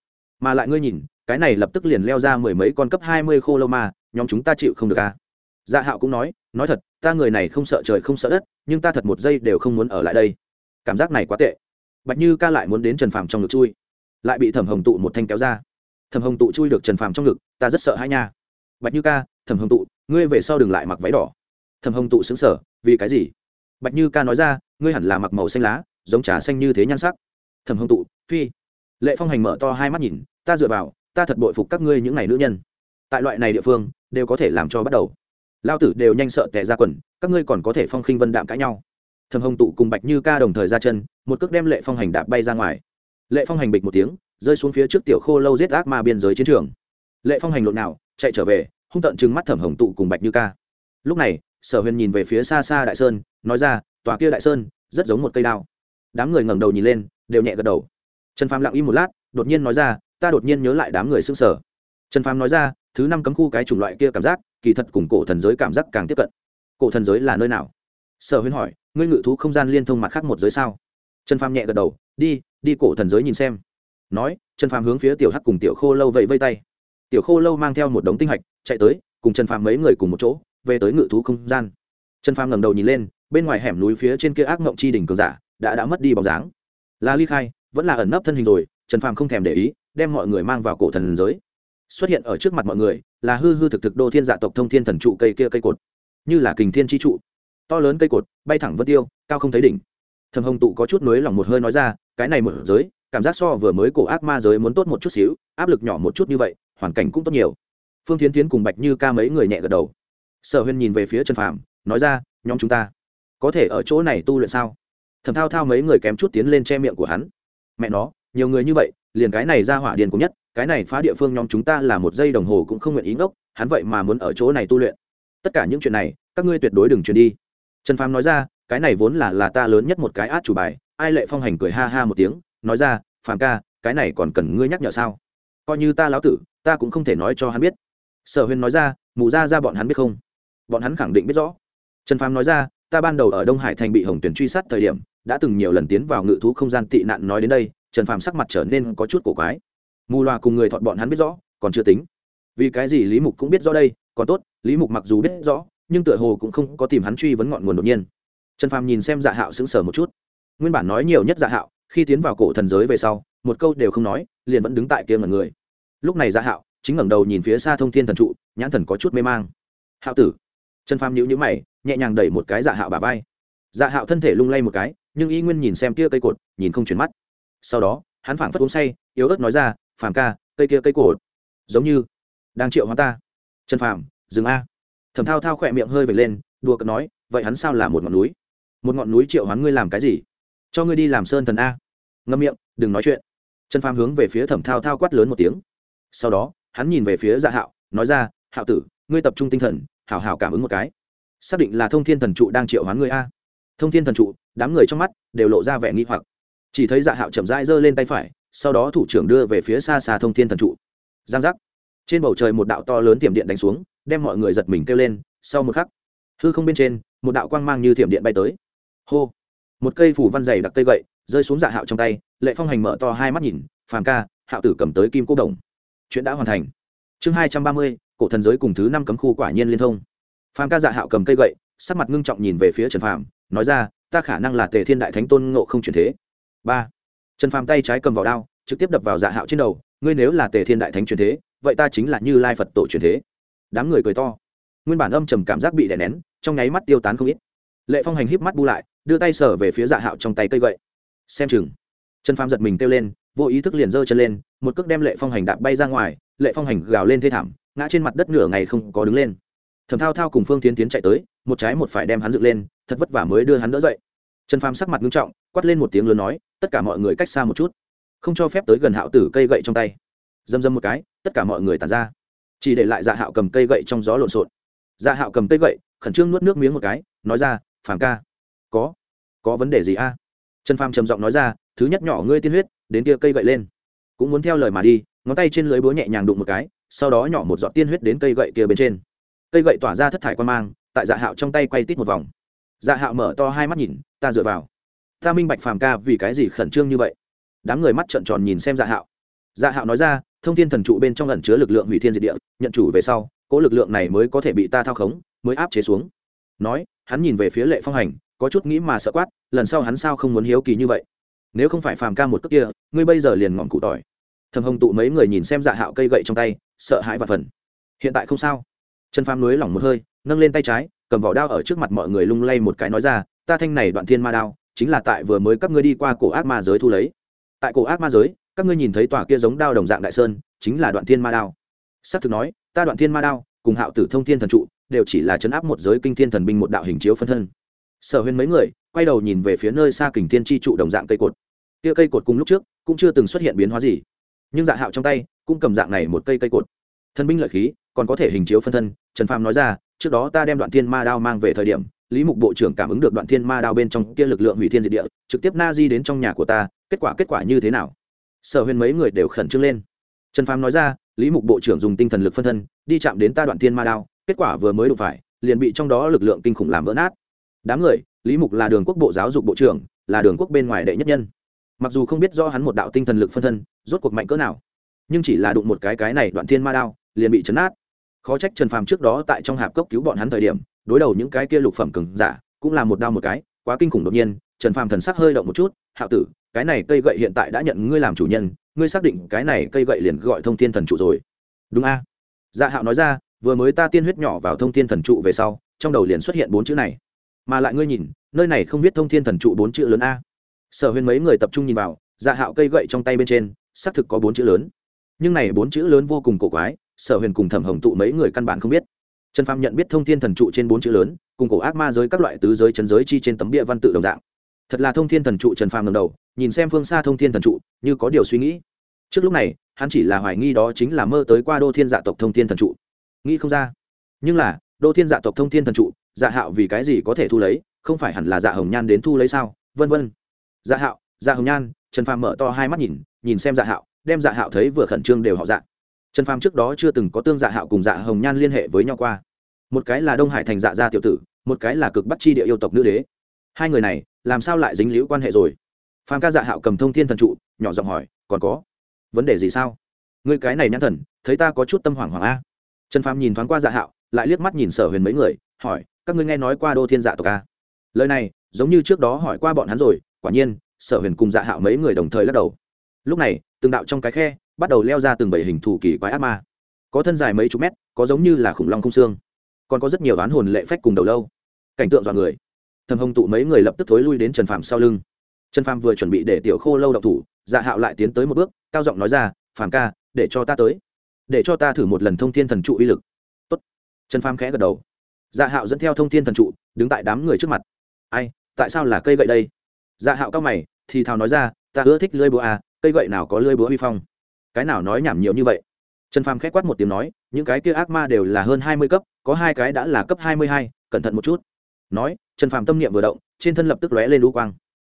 [SPEAKER 1] Mà lại ngươi nhìn, cái này lập tức liền leo ra mười mấy con cấp hai mươi khô lâu ma, nhóm chúng ta chịu không được à? Dạ hạo cũng nói nói thật, ta người này không sợ trời không sợ đất, nhưng ta thật một giây đều không muốn ở lại đây. Cảm giác này quá tệ. Bạch như ca lại muốn đến trần phàm trong ngực chui. Lại bị thẩm hồng tụ một thanh kéo ra. Thẩm hồng tụ chui được trần phàm trong ngực, ta rất sợ hãi nha. Bạch như ca, thẩm hồng tụ ngươi về sau đừng lại mặc váy đỏ. Thẩm hồng tụ xứng sở vì cái gì? Bạch như ca nói ra, ngươi hẳn là mặc màu xanh lá, giống trà xanh như thế nhan sắc. Thẩm hồng tụ, phi. Lệ phong hành mở to hai mắt nhìn, ta dựa vào, ta thật bội phục các ngươi những ngày nữ nhân. Tại loại này địa phương, đều có thể làm cho bắt đầu. Lao tử đều nhanh sợ tệ ra quần, các ngươi còn có thể phong khinh vân đạm cãi nhau. Thầm hồng tụ cùng bạch như ca đồng thời ra chân, một cước đem lệ phong hành đạp bay ra ngoài. Lệ phong hành bịch một tiếng, rơi xuống phía trước tiểu khô lâu giết ác ma biên giới chiến trường. Lệ phong hành lộn nào, chạy trở về hung tận trừng mắt thẩm hồng tụ cùng bạch như ca. Lúc này, sở huyền nhìn về phía xa xa đại sơn, nói ra, tòa kia đại sơn, rất giống một cây đao. Đám người ngẩng đầu nhìn lên, đều nhẹ gật đầu. Trần phàm lặng im một lát, đột nhiên nói ra, ta đột nhiên nhớ lại đám người xương sở. Trần phàm nói ra, thứ năm cấm khu cái chủng loại kia cảm giác, kỳ thật cùng cổ thần giới cảm giác càng tiếp cận. Cổ thần giới là nơi nào? Sở huyền hỏi, ngươi ngự thú không gian liên thông mặt khác một giới sao? Trần phàm nhẹ gật đầu, đi đi cổ thần giới nhìn xem. Nói, trần phàm hướng phía tiểu hắc cùng tiểu khô lâu vẫy vây tay. Tiểu khô lâu mang theo một đống tinh hạch chạy tới, cùng trần phàm mấy người cùng một chỗ, về tới ngự thú không gian. Trần phàm ngẩng đầu nhìn lên, bên ngoài hẻm núi phía trên kia ác mộng chi đỉnh cường giả, đã đã mất đi bóng dáng. Là ly khai, vẫn là ẩn nấp thân hình rồi, trần phàm không thèm để ý, đem mọi người mang vào cổ thần giới. Xuất hiện ở trước mặt mọi người, là hư hư thực thực đô thiên dạ tộc thông thiên thần trụ cây kia cây cột. Như là kình thiên chi trụ. To lớn cây cột, bay thẳng vân tiêu, cao không thấy đỉnh. Thầm hồng tụ có chút nới lòng một hơi nói ra, cái này một giới, cảm giác so vừa mới cổ ác ma giới muốn tốt một chút xíu, áp lực nhỏ một chút như vậy, hoàn cảnh cũng tốt nhiều phương tiến tiến cùng bạch như ca mấy người nhẹ gật đầu. Sở huyên nhìn về phía trần phàm, nói ra, nhóm chúng ta có thể ở chỗ này tu luyện sao? Thầm thao thao mấy người kém chút tiến lên che miệng của hắn. Mẹ nó, nhiều người như vậy, liền cái này ra hỏa điền cũng nhất, cái này phá địa phương nhóm chúng ta là một giây đồng hồ cũng không nguyện ý ngốc, hắn vậy mà muốn ở chỗ này tu luyện. Tất cả những chuyện này, các ngươi tuyệt đối đừng truyền đi. Trần phàm nói ra, cái này vốn là là ta lớn nhất một cái át chủ bài. Ai lệ phong hành cười ha ha một tiếng, nói ra, phàm ca, cái này còn cần ngươi nhắc nhở sao? Coi như ta lão tử, ta cũng không thể nói cho hắn biết sở huyền nói ra mù ra ra bọn hắn biết không? Bọn hắn khẳng định biết rõ. Trần phàm nói ra, ta ban đầu ở đông hải thành bị hồng tuyển truy sát thời điểm, đã từng nhiều lần tiến vào ngự thú không gian tị nạn nói đến đây, trần phàm sắc mặt trở nên có chút cổ quái. Mù loà cùng người thọn bọn hắn biết rõ, còn chưa tính. Vì cái gì lý mục cũng biết rõ đây, còn tốt, lý mục mặc dù biết rõ, nhưng tựa hồ cũng không có tìm hắn truy vấn ngọn nguồn đột nhiên. Trần phàm nhìn xem dạ hạo sững sờ một chút. Nguyên bản nói nhiều nhất dạ hạo, khi tiến vào cổ thần giới về sau, một câu đều không nói, liền vẫn đứng tại kia ngẩn người. Lúc này dạ hạo chính ngẩng đầu nhìn phía xa thông thiên thần trụ, nhãn thần có chút mê mang. Hạo tử. Trần phàm nhữ nhữ mày, nhẹ nhàng đẩy một cái dạ hạo bà vai. Dạ hạo thân thể lung lay một cái, nhưng y nguyên nhìn xem kia cây cột, nhìn không chuyển mắt. Sau đó, hắn phảng phất uống say, yếu ớt nói ra, phàm ca, cây kia cây cột, giống như đang triệu hóa ta. Trần phàm, dừng a. Thẩm thao thao khỏe miệng hơi vệt lên, đùa cợt nói, vậy hắn sao là một ngọn núi? Một ngọn núi triệu hoán ngươi làm cái gì? Cho ngươi đi làm sơn thần a. Ngâm miệng, đừng nói chuyện. Trần phàm hướng về phía thẩm thao thao quát lớn một tiếng. Sau đó hắn nhìn về phía dạ hạo, nói ra, hạo tử, ngươi tập trung tinh thần, hảo hảo cảm ứng một cái. Xác định là thông thiên thần trụ đang triệu hoán ngươi a. Thông thiên thần trụ, đám người trong mắt đều lộ ra vẻ nghi hoặc. Chỉ thấy dạ hạo chậm rãi giơ lên tay phải, sau đó thủ trưởng đưa về phía xa xa thông thiên thần trụ. Giang giác. Trên bầu trời một đạo to lớn tiềm điện đánh xuống, đem mọi người giật mình kêu lên, sau một khắc, hư không bên trên, một đạo quang mang như thiểm điện bay tới. Hô. Một cây phủ văn dày đặc cây gậy, rơi xuống dạ hạo trong tay, lệ phong hành mở to hai mắt nhìn, phàm ca, hạo tử cầm tới kim cô đồng chuyện đã hoàn thành. Chương hai trăm ba mươi, cổ thần giới cùng thứ năm cấm khu quả nhiên liên thông. Phàm ca dạ hạo cầm cây gậy, sắc mặt ngưng trọng nhìn về phía trần phàm, nói ra, ta khả năng là tề thiên đại thánh tôn ngộ không chuyển thế. Ba. Trần phàm tay trái cầm vào đao, trực tiếp đập vào dạ hạo trên đầu, ngươi nếu là tề thiên đại thánh chuyển thế, vậy ta chính là như lai phật tổ chuyển thế. Đám người cười to. Nguyên bản âm trầm cảm giác bị đè nén, trong nháy mắt tiêu tán không ít. Lệ phong hành híp mắt bu lại, đưa tay sở về phía dạ hạo trong tay cây gậy. Xem chừng. Trần phàm giật mình kêu lên vô ý thức liền giơ chân lên, một cước đem lệ phong hành đạp bay ra ngoài, lệ phong hành gào lên thê thảm, ngã trên mặt đất nửa ngày không có đứng lên. Thầm thao thao cùng phương tiến tiến chạy tới, một trái một phải đem hắn dựng lên, thật vất vả mới đưa hắn đỡ dậy. Trần phàm sắc mặt nghiêm trọng, quát lên một tiếng lớn nói, tất cả mọi người cách xa một chút, không cho phép tới gần hạo tử cây gậy trong tay. Dâm dâm một cái, tất cả mọi người tàn ra. Chỉ để lại dạ hạo cầm cây gậy trong gió lộn xộn. Dạ hạo cầm cây gậy, khẩn trương nuốt nước miếng một cái, nói ra, phàm ca, có có vấn đề gì a? Trần phàm trầm giọng nói ra, thứ nhất nhỏ ngươi tiên huyết đến kia cây gậy lên. Cũng muốn theo lời mà đi, ngón tay trên lưới búa nhẹ nhàng đụng một cái, sau đó nhỏ một giọt tiên huyết đến cây gậy kia bên trên. Cây gậy tỏa ra thất thải quan mang, tại dạ hạo trong tay quay tít một vòng. Dạ hạo mở to hai mắt nhìn, ta dựa vào. Ta minh bạch phàm ca vì cái gì khẩn trương như vậy. Đám người mắt trợn tròn nhìn xem dạ hạo. Dạ hạo nói ra, thông thiên thần trụ bên trong ẩn chứa lực lượng hủy thiên diệt địa, nhận chủ về sau cỗ lực lượng này mới có thể bị ta thao khống, mới áp chế xuống. Nói, hắn nhìn về phía lệ phong hành, có chút nghĩ mà sợ quát, lần sau hắn sao không muốn hiếu kỳ như vậy? Nếu không phải phàm ca một cước kia, ngươi bây giờ liền ngọn cụ tỏi. Thầm hồng tụ mấy người nhìn xem dạ hạo cây gậy trong tay, sợ hãi và phần. Hiện tại không sao. Trần phàm núi lỏng một hơi, nâng lên tay trái, cầm vỏ đao ở trước mặt mọi người lung lay một cái nói ra, ta thanh này đoạn thiên ma đao, chính là tại vừa mới các ngươi đi qua cổ ác ma giới thu lấy. Tại cổ ác ma giới, các ngươi nhìn thấy tòa kia giống đao đồng dạng đại sơn, chính là đoạn thiên ma đao. S ắ c thực nói, ta đoạn thiên ma đao, cùng hạo tử thông thiên thần trụ, đều chỉ là chấn áp một giới kinh thiên thần binh một đạo hình chiếu phân thân. Sở huyền mấy người, quay đầu nhìn về phía nơi xa kình thiên tri trụ đồng dạng cây cột kia cây cột cùng lúc trước, cũng chưa từng xuất hiện biến hóa gì. Nhưng dạ hạo trong tay, cũng cầm dạng này một cây cây cột. Thân binh lợi khí, còn có thể hình chiếu phân thân, trần phàm nói ra, trước đó ta đem đoạn thiên ma đao mang về thời điểm, lý mục bộ trưởng cảm ứng được đoạn thiên ma đao bên trong kia lực lượng hủy thiên diệt địa, trực tiếp na di đến trong nhà của ta, kết quả kết quả như thế nào? Sở huyền mấy người đều khẩn trương lên. Trần phàm nói ra, lý mục bộ trưởng dùng tinh thần lực phân thân, đi chạm đến ta đoạn thiên ma đao, kết quả vừa mới đụng phải, liền bị trong đó lực lượng kinh khủng làm vỡ nát. Đám người, lý mục là đường quốc bộ giáo dục bộ trưởng, là đường quốc bên ngoài đệ nhất nhân mặc dù không biết do hắn một đạo tinh thần lực phân thân, rốt cuộc mạnh cỡ nào, nhưng chỉ là đụng một cái cái này đoạn thiên ma đao, liền bị chấn át khó trách trần phàm trước đó tại trong hạp cốc cứu bọn hắn thời điểm, đối đầu những cái kia lục phẩm cừng giả, cũng là một đao một cái, quá kinh khủng đột nhiên, trần phàm thần sắc hơi động một chút, hạo tử, cái này cây gậy hiện tại đã nhận ngươi làm chủ nhân, ngươi xác định cái này cây gậy liền gọi thông thiên thần trụ rồi. Đúng a. Dạ hạo nói ra, vừa mới ta tiên huyết nhỏ vào thông thiên thần trụ về sau, trong đầu liền xuất hiện bốn chữ này. Mà lại ngươi nhìn, nơi này không viết thông thiên thần trụ bốn chữ lớn a sở huyền mấy người tập trung nhìn vào dạ hạo cây gậy trong tay bên trên, xác thực có bốn chữ lớn. Nhưng này bốn chữ lớn vô cùng cổ quái, sở huyền cùng thẩm hồng tụ mấy người căn bản không biết. Trần phàm nhận biết thông thiên thần trụ trên bốn chữ lớn, cùng cổ ác ma giới các loại tứ giới chấn giới chi trên tấm địa văn tự đồng dạng. Thật là thông thiên thần trụ trần phàm lần đầu, nhìn xem phương xa thông thiên thần trụ, như có điều suy nghĩ. Trước lúc này, hắn chỉ là hoài nghi đó chính là mơ tới qua đô thiên dạ tộc thông thiên thần trụ. Nghĩ không ra. Nhưng là, đô thiên dạ tộc thông thiên thần trụ dạ hạo vì cái gì có thể thu lấy, không phải hẳn là dạ hồng nhan đến thu lấy sao? Vân vân dạ hạo dạ hồng nhan, trần phàm mở to hai mắt nhìn nhìn xem dạ hạo, đem dạ hạo thấy vừa khẩn trương đều họ dạ. Trần phàm trước đó chưa từng có tương dạ hạo cùng dạ hồng nhan liên hệ với nhau qua. Một cái là đông hải thành dạ gia tiểu tử, một cái là cực bắc chi địa yêu tộc nữ đế. Hai người này, làm sao lại dính liễu quan hệ rồi? Phàm ca dạ hạo cầm thông thiên thần trụ, nhỏ giọng hỏi, còn có vấn đề gì sao? Người cái này nhãn thần, thấy ta có chút tâm hoảng hoảng a? Trần phàm nhìn thoáng qua dạ hạo, lại liếc mắt nhìn sở huyền mấy người, hỏi, các ngươi nghe nói qua đô thiên dạ tộc a? Lời này, giống như trước đó hỏi qua bọn hắn rồi quả nhiên, sở huyền cùng dạ hạo mấy người đồng thời lắc đầu. Lúc này, từng đạo trong cái khe, bắt đầu leo ra từng bảy hình thủ kỳ quái ác ma. Có thân dài mấy chục mét, có giống như là khủng long không xương. Còn có rất nhiều oán hồn lệ phách cùng đầu lâu. Cảnh tượng dọa người. Thầm hồng tụ mấy người lập tức thối lui đến trần phàm sau lưng. Trần phàm vừa chuẩn bị để tiểu khô lâu đậu thủ dạ hạo lại tiến tới một bước, cao giọng nói ra, phàm ca, để cho ta tới. Để cho ta thử một lần thông thiên thần trụ uy lực. Tốt. trần phàm khẽ gật đầu. Dạ hạo dẫn theo thông thiên thần trụ, đứng tại đám người trước mặt. Ai, tại sao là cây gậy đây? Dạ hạo cao mày, thì thào nói ra, ta ưa thích lưỡi búa à cây gậy nào có lưỡi búa huy phong? Cái nào nói nhảm nhiều như vậy? Trần phàm khẽ quát một tiếng nói, những cái kia ác ma đều là hơn hai mươi cấp, có hai cái đã là cấp hai mươi hai, cẩn thận một chút. Nói, trần phàm tâm niệm vừa động, trên thân lập tức lóe lên lũ quang.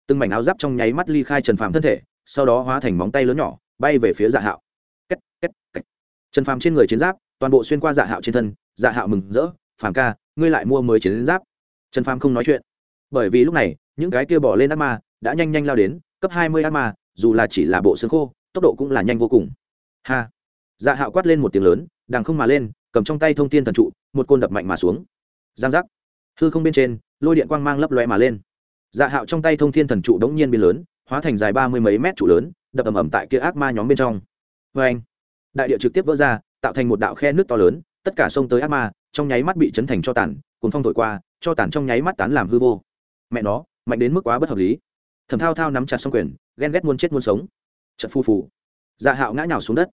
[SPEAKER 1] Từng mảnh áo giáp trong nháy mắt ly khai trần phàm thân thể, sau đó hóa thành móng tay lớn nhỏ, bay về phía dạ hạo. Két két cách trần phàm trên người chiến giáp, toàn bộ xuyên qua dạ hạo trên thân dạ hạo mừng rỡ, phàm ca, ngươi lại mua mới chiến giáp. Trần phàm không nói chuyện. Bởi vì lúc này những cái kia bỏ lên ác ma, đã nhanh nhanh lao đến, cấp hai mươi ác ma, dù là chỉ là bộ xương khô, tốc độ cũng là nhanh vô cùng. Ha. Dạ hạo quát lên một tiếng lớn, đằng không mà lên, cầm trong tay thông tin thần trụ, một côn đập mạnh mà xuống. Giang giác. Hư không bên trên, lôi điện quang mang lấp loe mà lên. Dạ hạo trong tay thông thiên thần trụ đống nhiên biến lớn, hóa thành dài ba mươi mấy mét trụ lớn, đập ầm ầm tại kia ác ma nhóm bên trong. Vê anh, đại địa trực tiếp vỡ ra, tạo thành một đạo khe nước to lớn, tất cả sông tới ác ma, trong nháy mắt bị chấn thành cho tàn cuốn phong thổi qua, cho tàn trong nháy mắt tán làm hư vô. Mẹ nó mạnh đến mức quá bất hợp lý. Thầm thao thao nắm chặt xong quyền, ghen ghét muôn chết muôn sống. Trận phu phù. Dạ hạo ngã nhào xuống đất.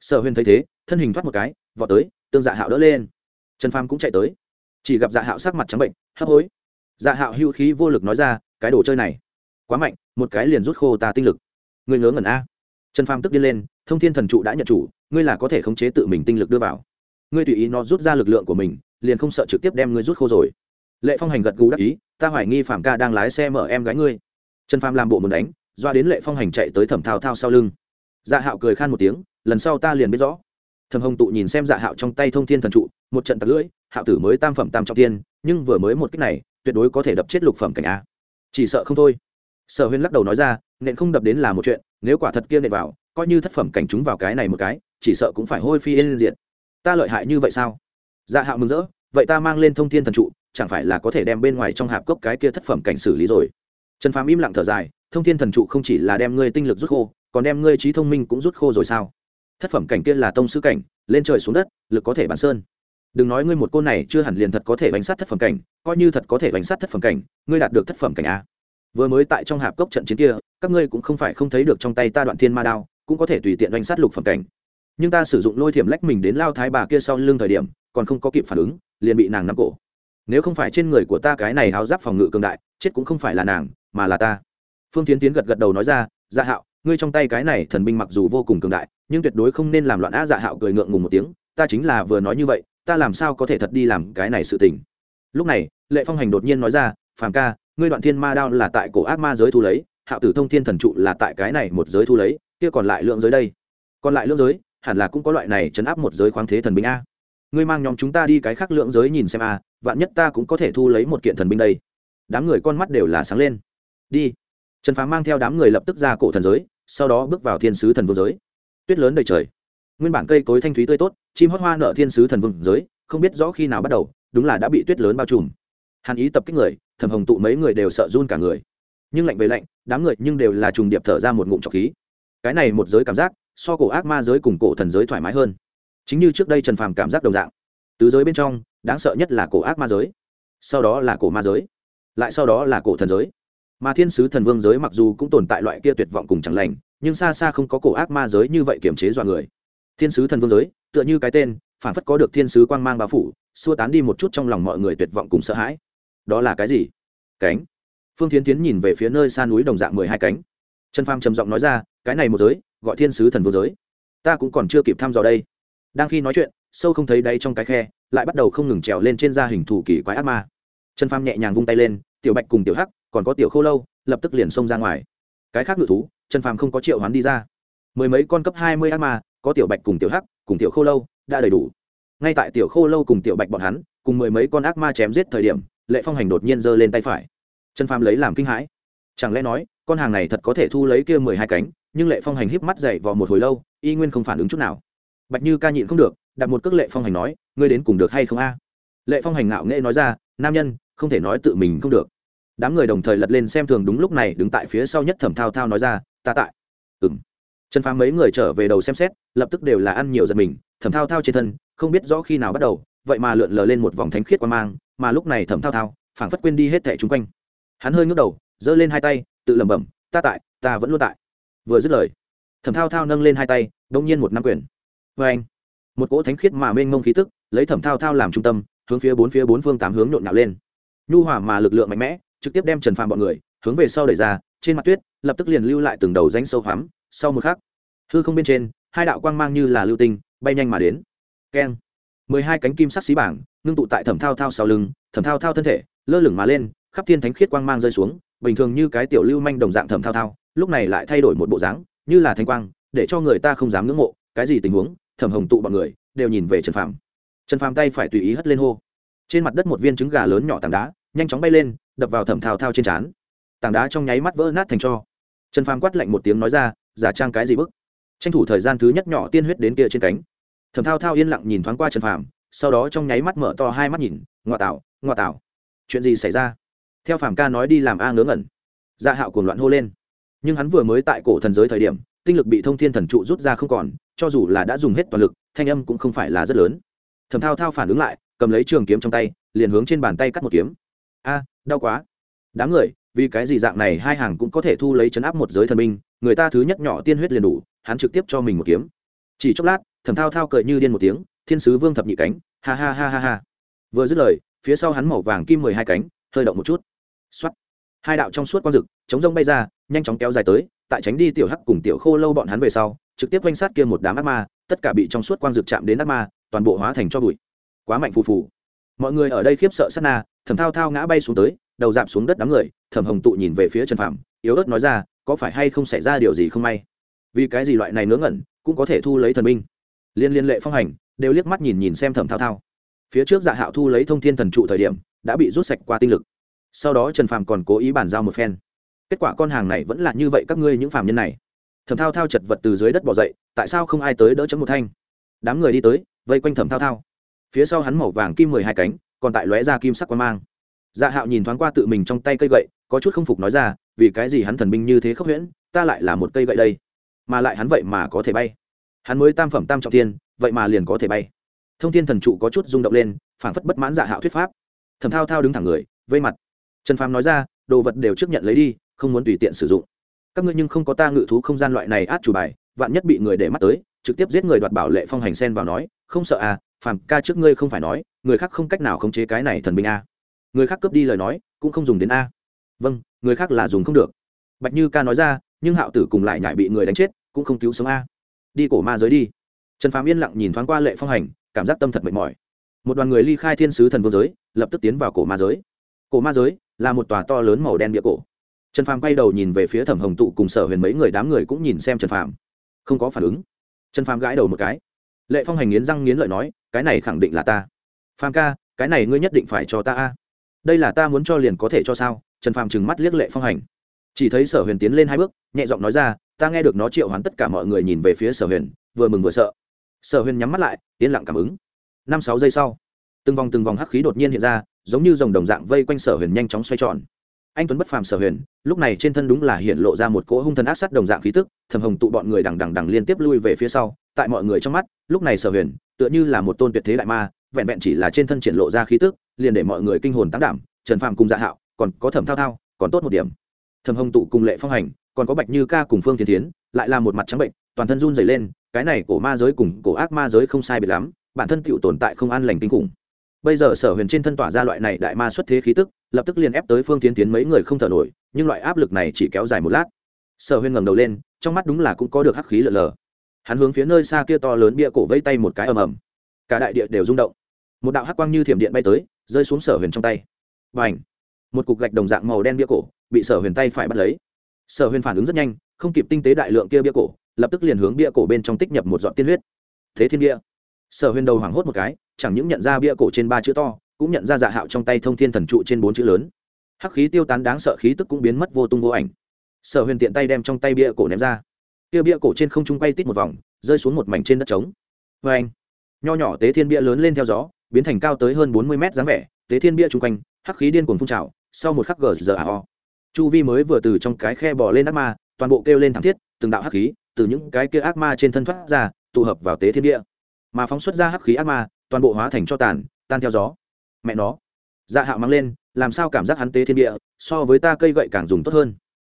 [SPEAKER 1] Sở huyền thấy thế, thân hình thoát một cái, vọt tới, tương dạ hạo đỡ lên. Trần pham cũng chạy tới. Chỉ gặp dạ hạo sắc mặt trắng bệnh, hấp hối. Dạ hạo hưu khí vô lực nói ra, cái đồ chơi này, quá mạnh, một cái liền rút khô ta tinh lực. Ngươi ngớ ngẩn a. Trần pham tức điên lên, thông thiên thần trụ đã nhận chủ, ngươi là có thể khống chế tự mình tinh lực đưa vào. Ngươi tùy ý nó rút ra lực lượng của mình, liền không sợ trực tiếp đem ngươi rút khô rồi. Lệ phong hành gật gù đắc ý ta hoài nghi phạm ca đang lái xe mở em gái ngươi. Trần Phàm làm bộ muốn đánh, doa đến lệ phong hành chạy tới thẩm thao thao sau lưng. Dạ hạo cười khan một tiếng, lần sau ta liền biết rõ. Thẩm hồng tụ nhìn xem dạ hạo trong tay thông thiên thần trụ, một trận tặc lưỡi, hạo tử mới tam phẩm tam trọng tiên, nhưng vừa mới một cách này, tuyệt đối có thể đập chết lục phẩm cảnh á. chỉ sợ không thôi. Sở huyên lắc đầu nói ra, nện không đập đến là một chuyện, nếu quả thật kia nện vào, coi như thất phẩm cảnh chúng vào cái này một cái, chỉ sợ cũng phải hôi phi lên diện ta lợi hại như vậy sao? Dạ hạo mừng rỡ, vậy ta mang lên thông thiên thần trụ chẳng phải là có thể đem bên ngoài trong hạp cốc cái kia thất phẩm cảnh xử lý rồi. Trần phàm im lặng thở dài, thông thiên thần trụ không chỉ là đem ngươi tinh lực rút khô, còn đem ngươi trí thông minh cũng rút khô rồi sao? Thất phẩm cảnh kia là tông sư cảnh, lên trời xuống đất, lực có thể bản sơn. Đừng nói ngươi một cô này chưa hẳn liền thật có thể bánh sát thất phẩm cảnh, coi như thật có thể bánh sát thất phẩm cảnh, ngươi đạt được thất phẩm cảnh a. Vừa mới tại trong hạp cốc trận chiến kia, các ngươi cũng không phải không thấy được trong tay ta đoạn thiên ma đao, cũng có thể tùy tiện bánh sát lục phẩm cảnh. Nhưng ta sử dụng lôi thiểm lách mình đến lao thái bà kia sau lưng thời điểm, còn không có kịp phản ứng, liền bị nàng nắm cổ nếu không phải trên người của ta cái này háo giáp phòng ngự cường đại, chết cũng không phải là nàng, mà là ta. Phương tiến tiến gật gật đầu nói ra dạ hạo, ngươi trong tay cái này thần binh mặc dù vô cùng cường đại, nhưng tuyệt đối không nên làm loạn á. Dạ hạo cười ngượng ngùng một tiếng, ta chính là vừa nói như vậy, ta làm sao có thể thật đi làm cái này sự tình? Lúc này, lệ phong hành đột nhiên nói ra, phàm ca, ngươi đoạn thiên ma đao là tại cổ ác ma giới thu lấy, hạo tử thông thiên thần trụ là tại cái này một giới thu lấy, kia còn lại lượng giới đây. Còn lại lượng giới, hẳn là cũng có loại này chấn áp một giới khoáng thế thần binh a ngươi mang nhóm chúng ta đi cái khác lượng giới nhìn xem à? vạn nhất ta cũng có thể thu lấy một kiện thần binh đây. Đám người con mắt đều là sáng lên. Đi. Trần phá mang theo đám người lập tức ra cổ thần giới, sau đó bước vào thiên sứ thần vương giới. Tuyết lớn đầy trời. Nguyên bản cây cối thanh thúy tươi tốt, chim hót hoa nợ thiên sứ thần vương giới, không biết rõ khi nào bắt đầu, đúng là đã bị tuyết lớn bao trùm. Hàn ý tập kích người thầm hồng tụ mấy người đều sợ run cả người. Nhưng lạnh về lạnh, đám người nhưng đều là trùng điệp thở ra một ngụm trọc khí. Cái này một giới cảm giác, so cổ ác ma giới cùng cổ thần giới thoải mái hơn chính như trước đây trần phàm cảm giác đồng dạng. Tứ giới bên trong, đáng sợ nhất là cổ ác ma giới. Sau đó là cổ ma giới. Lại sau đó là cổ thần giới. Mà thiên sứ thần vương giới mặc dù cũng tồn tại loại kia tuyệt vọng cùng chẳng lành, nhưng xa xa không có cổ ác ma giới như vậy kiềm chế dọa người. Thiên sứ thần vương giới, tựa như cái tên, phản phất có được thiên sứ quang mang bao phủ, xua tán đi một chút trong lòng mọi người tuyệt vọng cùng sợ hãi. Đó là cái gì? Cánh. Phương tiến tiến nhìn về phía nơi xa núi đồng dạng mười hai cánh. Trần pham trầm giọng nói ra, cái này một giới, gọi thiên sứ thần vương giới. Ta cũng còn chưa kịp thăm dò đây đang khi nói chuyện, sâu không thấy đáy trong cái khe, lại bắt đầu không ngừng trèo lên trên da hình thủ kỳ quái ác ma. Chân pham nhẹ nhàng vung tay lên, tiểu bạch cùng tiểu hắc, còn có tiểu khô lâu, lập tức liền xông ra ngoài. Cái khác ngự thú, chân phàm không có triệu hoán đi ra. Mười mấy con cấp hai mươi ác ma, có tiểu bạch cùng tiểu hắc, cùng tiểu khô lâu, đã đầy đủ. Ngay tại tiểu khô lâu cùng tiểu bạch bọn hắn, cùng mười mấy con ác ma chém giết thời điểm, lệ phong hành đột nhiên giơ lên tay phải. Chân phàm lấy làm kinh hãi. Chẳng lẽ nói, con hàng này thật có thể thu lấy kia mười hai cánh, nhưng lệ phong hành híp mắt dậy vào một hồi lâu, y nguyên không phản ứng chút nào bạch như ca nhịn không được, đặt một cước lệ phong hành nói, ngươi đến cùng được hay không a? Lệ phong hành ngạo nghễ nói ra, nam nhân, không thể nói tự mình không được. Đám người đồng thời lật lên xem thường đúng lúc này đứng tại phía sau nhất thẩm thao thao nói ra, ta tại. Ừng trần phá mấy người trở về đầu xem xét, lập tức đều là ăn nhiều giật mình, thẩm thao thao trên thân, không biết rõ khi nào bắt đầu, vậy mà lượn lờ lên một vòng thánh khiết quan mang, mà lúc này thẩm thao thao, phảng phất quên đi hết thẻ chung quanh. Hắn hơi ngước đầu, giơ lên hai tay, tự lẩm bẩm, ta tại, ta vẫn luôn tại. Vừa dứt lời, thẩm thao thao nâng lên hai tay đông nhiên một năm quyền vê anh, một cỗ thánh khiết mà mênh mông khí tức, lấy thẩm thao thao làm trung tâm, hướng phía bốn phía bốn phương tám hướng nhộn nhạo lên. Nhu hòa mà lực lượng mạnh mẽ, trực tiếp đem trần phàm bọn người, hướng về sau đẩy ra, trên mặt tuyết, lập tức liền lưu lại từng đầu rãnh sâu hoắm, sau một khắc, hư không bên trên, hai đạo quang mang như là lưu tinh, bay nhanh mà đến. Keng. Mười hai cánh kim sắc xí bảng, ngưng tụ tại thẩm thao thao sau lưng, thẩm thao thao thân thể, lơ lửng mà lên, khắp thiên thánh khiết quang mang rơi xuống, bình thường như cái tiểu lưu manh đồng dạng thẩm thao thao, lúc này lại thay đổi một bộ dáng, như là thanh quang, để cho người ta không dám ngưỡng mộ, cái gì tình huống thẩm hồng tụ bọn người, đều nhìn về trần phàm. Trần phàm tay phải tùy ý hất lên hô. Trên mặt đất một viên trứng gà lớn nhỏ tảng đá, nhanh chóng bay lên, đập vào thẩm thao thao trên trán. Tảng đá trong nháy mắt vỡ nát thành cho. Trần phàm quát lạnh một tiếng nói ra, giả trang cái gì bức? Tranh thủ thời gian thứ nhất nhỏ tiên huyết đến kia trên cánh. Thẩm thao thao yên lặng nhìn thoáng qua trần phàm, sau đó trong nháy mắt mở to hai mắt nhìn, ngoa tạo ngoa tạo chuyện gì xảy ra? Theo phàm ca nói đi làm a ngớ ngẩn. Dạ hạo cuồng loạn hô lên. Nhưng hắn vừa mới tại cổ thần giới thời điểm, tinh lực bị thông thiên thần trụ rút ra không còn cho dù là đã dùng hết toàn lực, thanh âm cũng không phải là rất lớn. Thẩm thao thao phản ứng lại, cầm lấy trường kiếm trong tay, liền hướng trên bàn tay cắt một kiếm. A, đau quá. Đám người, vì cái gì dạng này hai hàng cũng có thể thu lấy chấn áp một giới thần minh người ta thứ nhất nhỏ tiên huyết liền đủ, hắn trực tiếp cho mình một kiếm. Chỉ chốc lát, thẩm thao thao cười như điên một tiếng, thiên sứ vương thập nhị cánh, ha ha ha ha ha. Vừa dứt lời, phía sau hắn màu vàng kim mười hai cánh, hơi động một chút. X o á t hai đạo trong suốt quang rực chống rông bay ra, nhanh chóng kéo dài tới, tại tránh đi tiểu hắc cùng tiểu khô lâu bọn hắn về sau trực tiếp quanh sát kia một đám ác ma, tất cả bị trong suốt quang dược chạm đến ác ma, toàn bộ hóa thành cho bụi. Quá mạnh phù phù. Mọi người ở đây khiếp sợ sát na thẩm thao thao ngã bay xuống tới, đầu dạp xuống đất đám người thẩm hồng tụ nhìn về phía trần phạm yếu ớt nói ra, có phải hay không xảy ra điều gì không may? Vì cái gì loại này ngớ ngẩn, cũng có thể thu lấy thần minh? Liên liên lệ phong hành, đều liếc mắt nhìn nhìn xem thẩm thao thao. Phía trước dạ hạo thu lấy thông thiên thần trụ thời điểm, đã bị rút sạch qua tinh lực. Sau đó trần phàm còn cố ý bàn giao một phen. Kết quả con hàng này vẫn là như vậy các ngươi những phàm nhân này thẩm thao thao chật vật từ dưới đất bỏ dậy, tại sao không ai tới đỡ chấm một thanh? Đám người đi tới, vây quanh thẩm thao thao. Phía sau hắn màu vàng kim mười hai cánh, còn tại lóe ra kim sắc quan mang. Dạ hạo nhìn thoáng qua tự mình trong tay cây gậy, có chút không phục nói ra, vì cái gì hắn thần binh như thế khốc huyễn, ta lại là một cây gậy đây? Mà lại hắn vậy mà có thể bay. Hắn mới tam phẩm tam trọng tiên vậy mà liền có thể bay. Thông tin thần trụ có chút rung động lên, phảng phất bất mãn dạ hạo thuyết pháp. Thẩm thao thao đứng thẳng người, vây mặt. Trần phàm nói ra, đồ vật đều trước nhận lấy đi, không muốn tùy tiện sử dụng các ngươi nhưng không có ta ngự thú không gian loại này át chủ bài, vạn nhất bị người để mắt tới, trực tiếp giết người đoạt bảo lệ phong hành sen vào nói, không sợ à phàm ca trước ngươi không phải nói, người khác không cách nào khống chế cái này thần binh a. Người khác cướp đi lời nói, cũng không dùng đến a. Vâng người khác là dùng không được. Bạch như ca nói ra, nhưng hạo tử cùng lại nhại bị người đánh chết, cũng không cứu sống a. Đi cổ ma giới đi. Trần phàm yên lặng nhìn thoáng qua lệ phong hành, cảm giác tâm thật mệt mỏi. Một đoàn người ly khai thiên sứ thần vương giới, lập tức tiến vào cổ ma giới. Cổ ma giới là một tòa to lớn màu đen địa cổ trần phàm quay đầu nhìn về phía thẩm hồng tụ cùng sở huyền mấy người, đám người cũng nhìn xem trần phàm. Không có phản ứng. Trần phàm gãi đầu một cái. Lệ phong hành nghiến răng nghiến lợi nói, cái này khẳng định là ta. Phàm ca, cái này ngươi nhất định phải cho ta a. Đây là ta muốn cho liền có thể cho sao? Trần phàm trừng mắt liếc lệ phong hành. Chỉ thấy sở huyền tiến lên hai bước, nhẹ giọng nói ra, ta nghe được nó triệu hoán tất cả mọi người nhìn về phía sở huyền, vừa mừng vừa sợ. Sở huyền nhắm mắt lại, yên lặng cảm ứng. Năm sáu giây sau, từng vòng từng vòng hắc khí đột nhiên hiện ra, giống như dòng đồng dạng vây quanh sở huyền nhanh chóng xoay tròn anh tuấn bất phàm sở huyền, lúc này trên thân đúng là hiện lộ ra một cỗ hung thần ác sát đồng dạng khí tức, thầm hồng tụ bọn người đằng đằng đằng liên tiếp lui về phía sau, tại mọi người trong mắt, lúc này sở huyền, tựa như là một tôn tuyệt thế đại ma, vẹn vẹn chỉ là trên thân triển lộ ra khí tức, liền để mọi người kinh hồn tăng đảm, trần phàm cùng dạ hạo, còn có thẩm thao thao, còn tốt một điểm. Thầm hồng tụ cùng lệ phong hành, còn có bạch như ca cùng phương thiên tiến lại là một mặt trắng bệnh, toàn thân run dày lên, cái này cổ ma giới cùng cổ ác ma giới không sai biệt lắm, bản thân tựu tồn tại không an lành kinh khủng. Bây giờ sở huyền trên thân tỏa ra loại này đại ma xuất thế khí tức lập tức liền ép tới phương tiến tiến mấy người không thở nổi, nhưng loại áp lực này chỉ kéo dài một lát. Sở Huyên ngẩng đầu lên, trong mắt đúng là cũng có được hắc khí lở lờ. Hắn hướng phía nơi xa kia to lớn bia cổ vây tay một cái ầm ầm. Cả đại địa đều rung động. Một đạo hắc quang như thiểm điện bay tới, rơi xuống sở huyền trong tay. Và ảnh một cục gạch đồng dạng màu đen bia cổ bị sở huyền tay phải bắt lấy. Sở huyền phản ứng rất nhanh, không kịp tinh tế đại lượng kia bia cổ, lập tức liền hướng bia cổ bên trong tích nhập một dọn tiên huyết. Thế thiên bia sở huyền đầu hoảng hốt một cái, chẳng những nhận ra bia cổ trên ba chữ to cũng nhận ra dạ hạo trong tay thông thiên thần trụ trên bốn chữ lớn. Hắc khí tiêu tán đáng sợ khí tức cũng biến mất vô tung vô ảnh. Sở huyền tiện tay đem trong tay bia cổ ném ra. Kia bia cổ trên không trung bay tít một vòng, rơi xuống một mảnh trên đất trống. Vê anh, nho nhỏ tế thiên bia lớn lên theo gió, biến thành cao tới hơn bốn mươi mét dáng vẻ, tế thiên bia chung quanh, hắc khí điên cuồng phun trào, sau một khắc gờ giờ ảo chu vi mới vừa từ trong cái khe bò lên ác ma, toàn bộ kêu lên thảm thiết, từng đạo hắc khí từ những cái kia ác ma trên thân thoát ra, tụ hợp vào tế thiên bia. Mà phóng xuất ra hắc khí ác ma, toàn bộ hóa thành cho tàn, tan theo gió mẹ nó. Dạ hạo mang lên, làm sao cảm giác hắn tế thiên bia, so với ta cây gậy càng dùng tốt hơn.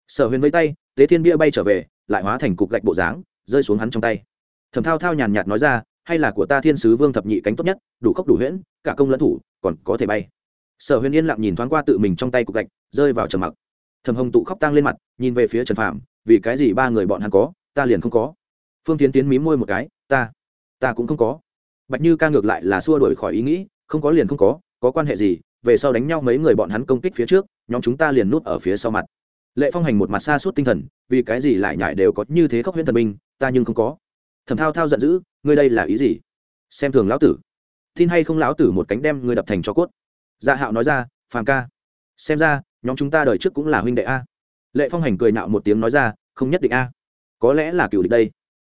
[SPEAKER 1] Sở huyền với tay, tế thiên bia bay trở về, lại hóa thành cục gạch bộ dáng, rơi xuống hắn trong tay. Thẩm thao thao nhàn nhạt nói ra, hay là của ta thiên sứ vương thập nhị cánh tốt nhất, đủ khốc đủ huyễn, cả công lẫn thủ, còn có thể bay. Sở huyền yên lặng nhìn thoáng qua tự mình trong tay cục gạch, rơi vào trầm mặc. Thầm hồng tụ khóc tăng lên mặt, nhìn về phía trần phạm vì cái gì ba người bọn hắn có, ta liền không có. Phương tiến tiến mí môi một cái, ta ta cũng không có. Bạch như ca ngược lại là xua đổi khỏi ý nghĩ, không có liền không có có quan hệ gì về sau đánh nhau mấy người bọn hắn công kích phía trước nhóm chúng ta liền núp ở phía sau mặt. Lệ phong hành một mặt xa suốt tinh thần vì cái gì lại nhại đều có như thế khóc huyễn thần minh, ta nhưng không có. Thầm thao thao giận dữ ngươi đây là ý gì? Xem thường lão tử. Tin hay không lão tử một cánh đem ngươi đập thành cho cốt. Dạ hạo nói ra phàm ca. Xem ra nhóm chúng ta đời trước cũng là huynh đệ a. Lệ phong hành cười nạo một tiếng nói ra không nhất định a. Có lẽ là cựu địch đây.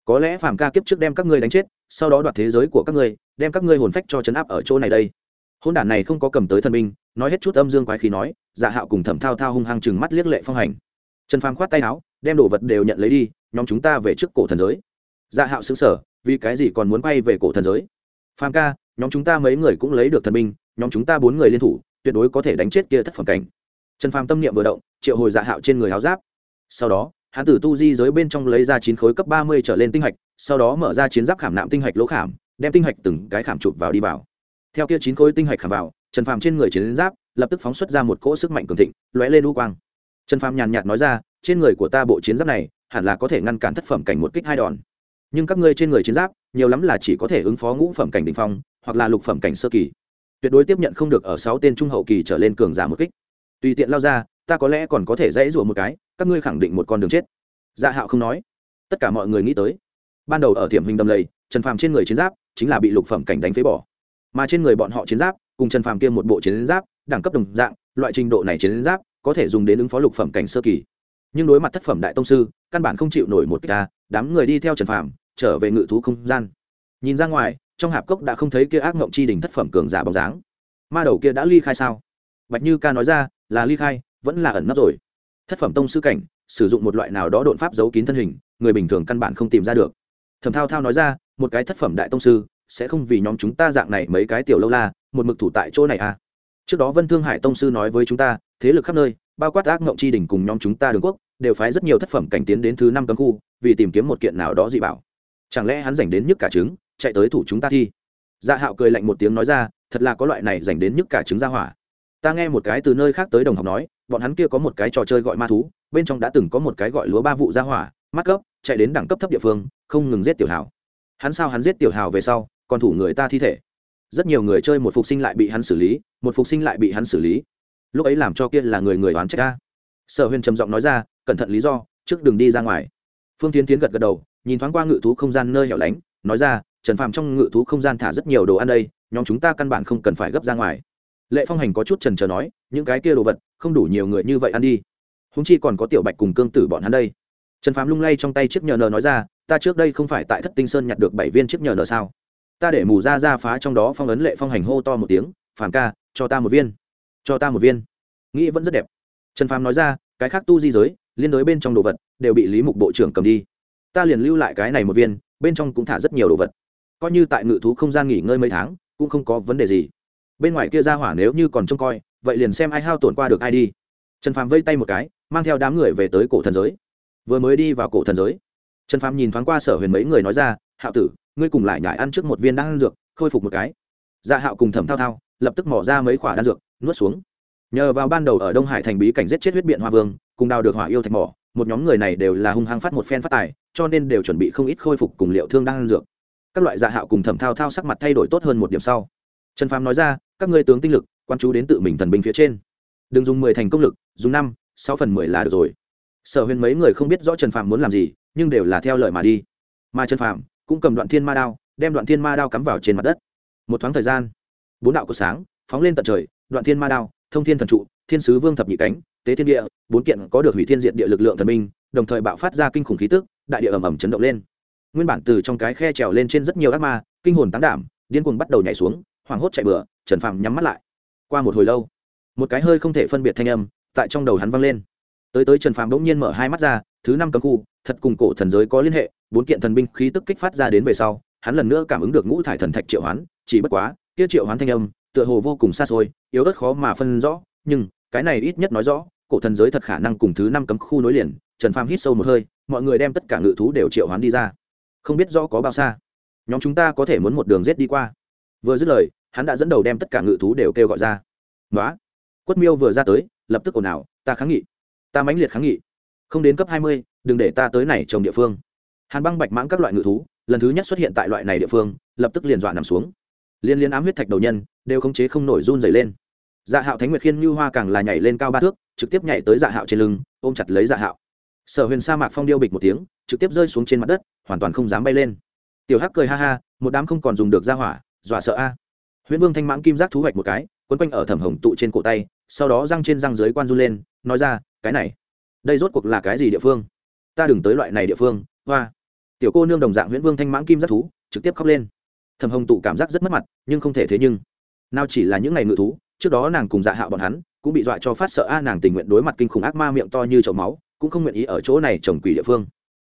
[SPEAKER 1] Có lẽ phàm ca kiếp trước đem các ngươi đánh chết sau đó đoạt thế giới của các ngươi đem các ngươi hồn phách cho chấn áp ở chỗ này đây hôn đản này không có cầm tới thần binh, nói hết chút âm dương quái khí nói dạ hạo cùng thẩm thao thao hung hăng chừng mắt liếc lệ phong hành. Trần phàm khoát tay áo, đem đồ vật đều nhận lấy đi, nhóm chúng ta về trước cổ thần giới. Dạ hạo xứng sở vì cái gì còn muốn bay về cổ thần giới? Phàm ca, nhóm chúng ta mấy người cũng lấy được thần binh, nhóm chúng ta bốn người liên thủ, tuyệt đối có thể đánh chết kia thất phẩm cảnh. Trần phàm tâm niệm vừa động, triệu hồi dạ hạo trên người áo giáp. Sau đó, hắn tử tu di giới bên trong lấy ra chín khối cấp ba mươi trở lên tinh hạch, sau đó mở ra chiến giáp khảm nạm tinh hạch lỗ khảm, đem tinh hạch từng cái khảm chụp vào đi vào theo kia chín khối tinh hạch khảm vào, trần phàm trên người chiến giáp lập tức phóng xuất ra một cỗ sức mạnh cường thịnh, lóe lên u quang. Trần phàm nhàn nhạt nói ra, trên người của ta bộ chiến giáp này hẳn là có thể ngăn cản thất phẩm cảnh một kích hai đòn. Nhưng các ngươi trên người chiến giáp nhiều lắm là chỉ có thể ứng phó ngũ phẩm cảnh đình phong hoặc là lục phẩm cảnh sơ kỳ. Tuyệt đối tiếp nhận không được ở sáu tên trung hậu kỳ trở lên cường giả một kích. Tùy tiện lao ra, ta có lẽ còn có thể dãy rủa một cái, các ngươi khẳng định một con đường chết. Dạ hạo không nói. Tất cả mọi người nghĩ tới. Ban đầu ở thiểm hình đầm lầy, trần phàm trên người chiến giáp chính là bị lục phẩm cảnh đánh phế bỏ mà trên người bọn họ chiến giáp, cùng trần phàm kia một bộ chiến giáp, đẳng cấp đồng dạng, loại trình độ này chiến giáp, có thể dùng đến ứng phó lục phẩm cảnh sơ kỳ. Nhưng đối mặt thất phẩm đại tông sư, căn bản không chịu nổi một ca đám người đi theo trần phàm, trở về ngự thú không gian. Nhìn ra ngoài, trong hạp cốc đã không thấy kia ác ngộng chi đỉnh thất phẩm cường giả bóng dáng. Ma đầu kia đã ly khai sao? Bạch như ca nói ra, là ly khai, vẫn là ẩn nấp rồi. Thất phẩm tông sư cảnh, sử dụng một loại nào đó đột pháp giấu kín thân hình, người bình thường căn bản không tìm ra được. Thẩm thao thao nói ra, một cái thất phẩm đại tông sư sẽ không vì nhóm chúng ta dạng này mấy cái tiểu lâu la, một mực thủ tại chỗ này à. Trước đó vân thương hải tông sư nói với chúng ta, thế lực khắp nơi, bao quát ác mộng chi đỉnh cùng nhóm chúng ta đường quốc, đều phái rất nhiều thất phẩm cảnh tiến đến thứ năm cấm khu, vì tìm kiếm một kiện nào đó dị bảo. Chẳng lẽ hắn dành đến nhức cả trứng, chạy tới thủ chúng ta thi? Dạ hạo cười lạnh một tiếng nói ra, thật là có loại này dành đến nhức cả trứng ra hỏa. Ta nghe một cái từ nơi khác tới đồng học nói, bọn hắn kia có một cái trò chơi gọi ma thú, bên trong đã từng có một cái gọi lúa ba vụ ra hỏa, mắt cấp chạy đến đẳng cấp thấp địa phương, không ngừng giết tiểu hào. Hắn sao hắn giết tiểu hào về sau? Còn thủ người ta thi thể. Rất nhiều người chơi một phục sinh lại bị hắn xử lý, một phục sinh lại bị hắn xử lý. Lúc ấy làm cho kia là người người oán trách ca sở huyền trầm giọng nói ra, cẩn thận lý do, trước đường đi ra ngoài. Phương tiến tiến gật gật đầu, nhìn thoáng qua ngự thú không gian nơi hẻo lánh, nói ra, trần phàm trong ngự thú không gian thả rất nhiều đồ ăn đây, nhóm chúng ta căn bản không cần phải gấp ra ngoài. Lệ phong hành có chút trần trờ nói, những cái kia đồ vật, không đủ nhiều người như vậy ăn đi. Húng chi còn có tiểu bạch cùng cương tử bọn hắn đây. Trần phàm lung lay trong tay chiếc nhờ nờ nói ra, ta trước đây không phải tại thất tinh sơn nhặt được bảy viên chiếc nhờ nờ sao? Ta để mù ra ra phá trong đó phong ấn lệ phong hành hô to một tiếng, phàm ca, cho ta một viên, cho ta một viên. Nghĩ vẫn rất đẹp. Trần phàm nói ra, cái khác tu di giới, liên đối bên trong đồ vật, đều bị lý mục bộ trưởng cầm đi. Ta liền lưu lại cái này một viên, bên trong cũng thả rất nhiều đồ vật. Coi như tại ngự thú không gian nghỉ ngơi mấy tháng, cũng không có vấn đề gì. Bên ngoài kia ra hỏa nếu như còn trông coi, vậy liền xem ai hao tổn qua được ai đi. Trần phàm vây tay một cái, mang theo đám người về tới cổ thần giới. Vừa mới đi vào cổ thần giới, trần phàm nhìn thoáng qua sở huyền mấy người nói ra, hạo tử ngươi cùng lại nhải ăn trước một viên đan dược, khôi phục một cái. Dạ hạo cùng thẩm thao thao lập tức mỏ ra mấy khoả đan dược, nuốt xuống. Nhờ vào ban đầu ở đông hải thành bí cảnh giết chết huyết biện hoa vương, cùng đào được hỏa yêu thạch mỏ, một nhóm người này đều là hung hăng phát một phen phát tài, cho nên đều chuẩn bị không ít khôi phục cùng liệu thương đan dược. Các loại dạ hạo cùng thẩm thao thao sắc mặt thay đổi tốt hơn một điểm sau. Trần phàm nói ra, các ngươi tướng tinh lực, quan chú đến tự mình thần binh phía trên. Đừng dùng mười thành công lực, dùng năm, sáu phần mười là được rồi. Sở huyền mấy người không biết rõ trần phàm muốn làm gì, nhưng đều là theo lời mà đi. Mà trần phàm cũng cầm đoạn thiên ma đao, đem đoạn thiên ma đao cắm vào trên mặt đất. Một thoáng thời gian, bốn đạo của sáng phóng lên tận trời, đoạn thiên ma đao, thông thiên thần trụ, thiên sứ vương thập nhị cánh, tế thiên địa, bốn kiện có được hủy thiên diện địa lực lượng thần minh, đồng thời bạo phát ra kinh khủng khí tức, đại địa ầm ầm chấn động lên. Nguyên bản từ trong cái khe trèo lên trên rất nhiều ác ma, kinh hồn tán đảm, điên cuồng bắt đầu nhảy xuống, hoảng hốt chạy bừa, trần phàm nhắm mắt lại. Qua một hồi lâu, một cái hơi không thể phân biệt thanh âm tại trong đầu hắn vang lên. Tới tới trần phàm bỗng nhiên mở hai mắt ra, thứ năm cấm khu, thật cùng cổ thần giới có liên hệ bốn kiện thần binh khí tức kích phát ra đến về sau, hắn lần nữa cảm ứng được ngũ thải thần thạch triệu hoán, chỉ bất quá, kia triệu hoán thanh âm, tựa hồ vô cùng xa xôi, yếu ớt khó mà phân rõ, nhưng, cái này ít nhất nói rõ, cổ thần giới thật khả năng cùng thứ năm cấm khu nối liền, trần phàm hít sâu một hơi, mọi người đem tất cả ngự thú đều triệu hoán đi ra. Không biết rõ có bao xa. Nhóm chúng ta có thể muốn một đường rết đi qua. Vừa dứt lời, hắn đã dẫn đầu đem tất cả ngự thú đều kêu gọi ra. Nói quất miêu vừa ra tới, lập tức ồn ào, ta kháng nghị. Ta mãnh liệt kháng nghị. Không đến cấp hai mươi, đừng để ta tới này trồng địa phương hàn băng bạch mãng các loại ngự thú, lần thứ nhất xuất hiện tại loại này địa phương, lập tức liền dọa nằm xuống. Liên liên ám huyết thạch đầu nhân, đều khống chế không nổi run dày lên. Dạ hạo thánh nguyệt khiên như hoa càng là nhảy lên cao ba thước, trực tiếp nhảy tới dạ hạo trên lưng, ôm chặt lấy dạ hạo. Sở huyền sa mạc phong điêu bịch một tiếng, trực tiếp rơi xuống trên mặt đất, hoàn toàn không dám bay lên. Tiểu hắc cười ha ha, một đám không còn dùng được ra hỏa, dọa sợ a. Huyễn vương thanh mãng kim giác thú hoạch một cái, quấn quanh ở thẩm hồng tụ trên cổ tay, sau đó răng trên răng dưới quan run lên, nói ra, cái này, đây rốt cuộc là cái gì địa phương? Ta đừng tới loại này địa phương, hoa tiểu cô nương đồng dạng huyễn vương thanh mãng kim giác thú, trực tiếp khóc lên. Thầm hồng tụ cảm giác rất mất mặt, nhưng không thể thế nhưng. Nào chỉ là những ngày ngự thú, trước đó nàng cùng dạ hạo bọn hắn, cũng bị dọa cho phát sợ a, nàng tình nguyện đối mặt kinh khủng ác ma miệng to như chậu máu, cũng không nguyện ý ở chỗ này trồng quỷ địa phương.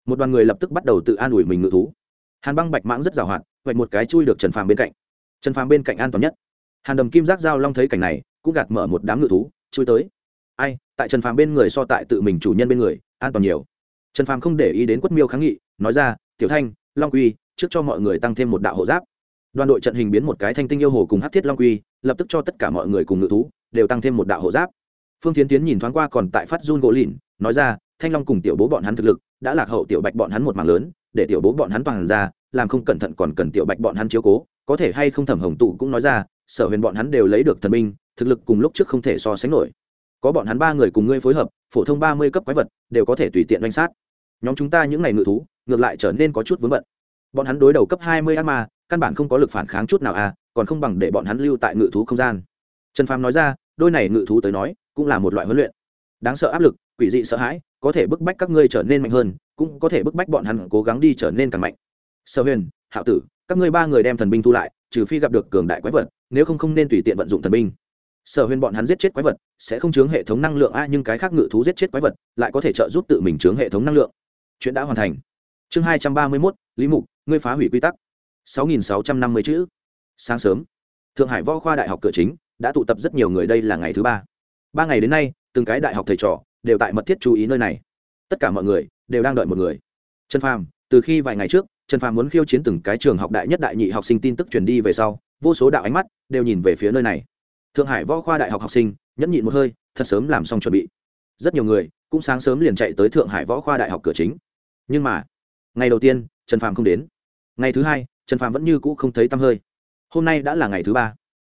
[SPEAKER 1] Một đoàn người lập tức bắt đầu tự an ủi mình ngự thú. Hàn băng bạch mãng rất giàu hoạt vậy một cái chui được trần phàm bên cạnh. Trần phàm bên cạnh an toàn nhất. Hàn đầm kim giác giao long thấy cảnh này, cũng gạt mở một đám ngự thú, chui tới. Ai, tại trần phàm bên người so tại tự mình chủ nhân bên người, an toàn nhiều trần phàm không để ý đến quất miêu kháng nghị, nói ra, tiểu thanh, long quy, trước cho mọi người tăng thêm một đạo hộ giáp. Đoàn đội trận hình biến một cái thanh tinh yêu hồ cùng hát thiết long quy, lập tức cho tất cả mọi người cùng ngự thú, đều tăng thêm một đạo hộ giáp. Phương tiến tiến nhìn thoáng qua còn tại phát run gỗ lìn, nói ra, thanh long cùng tiểu bố bọn hắn thực lực, đã lạc hậu tiểu bạch bọn hắn một mảng lớn, để tiểu bố bọn hắn toàn ra, làm không cẩn thận còn cần tiểu bạch bọn hắn chiếu cố, có thể hay không thẩm hồng tụ cũng nói ra, sở huyền bọn hắn đều lấy được thần binh, thực lực cùng lúc trước không thể so sánh nổi. Có bọn hắn ba người cùng ngươi phối hợp, phổ thông ba mươi cấp quái vật, đều có thể tùy tiện danh sát nhóm chúng ta những ngày ngự thú, ngược lại trở nên có chút vướng bận. Bọn hắn đối đầu cấp hai mươi ác ma, căn bản không có lực phản kháng chút nào à còn không bằng để bọn hắn lưu tại ngự thú không gian. Trần phàm nói ra, đôi này ngự thú tới nói, cũng là một loại huấn luyện. Đáng sợ áp lực, quỷ dị sợ hãi, có thể bức bách các ngươi trở nên mạnh hơn, cũng có thể bức bách bọn hắn cố gắng đi trở nên càng mạnh. Sở huyền, hạo tử, các ngươi ba người đem thần binh thu lại, trừ phi gặp được cường đại quái vật, nếu không không nên tùy tiện vận dụng thần binh. Sở huyền bọn hắn giết chết quái vật, sẽ không chướng hệ thống năng lượng a, nhưng cái khác ngự thú giết chết quái vật, lại có thể trợ giúp tự mình chướng hệ thống năng lượng chuyện đã hoàn thành. Chương hai trăm ba mươi mốt, lý mục, ngươi phá hủy quy tắc. sáu nghìn sáu trăm năm mươi chữ. Sáng sớm, thượng hải võ khoa đại học cửa chính đã tụ tập rất nhiều người đây là ngày thứ ba. Ba ngày đến nay, từng cái đại học thầy trò đều tại mật thiết chú ý nơi này. Tất cả mọi người đều đang đợi một người. Trần phàm, từ khi vài ngày trước, trần phàm muốn khiêu chiến từng cái trường học đại nhất đại nhị học sinh tin tức truyền đi về sau, vô số đạo ánh mắt đều nhìn về phía nơi này. Thượng hải võ khoa đại học học sinh nhẫn nhịn một hơi, thật sớm làm xong chuẩn bị. Rất nhiều người cũng sáng sớm liền chạy tới thượng hải võ khoa đại học cửa chính nhưng mà, ngày đầu tiên, trần phàm không đến. Ngày thứ hai, trần phàm vẫn như cũ không thấy tăm hơi. Hôm nay đã là ngày thứ ba.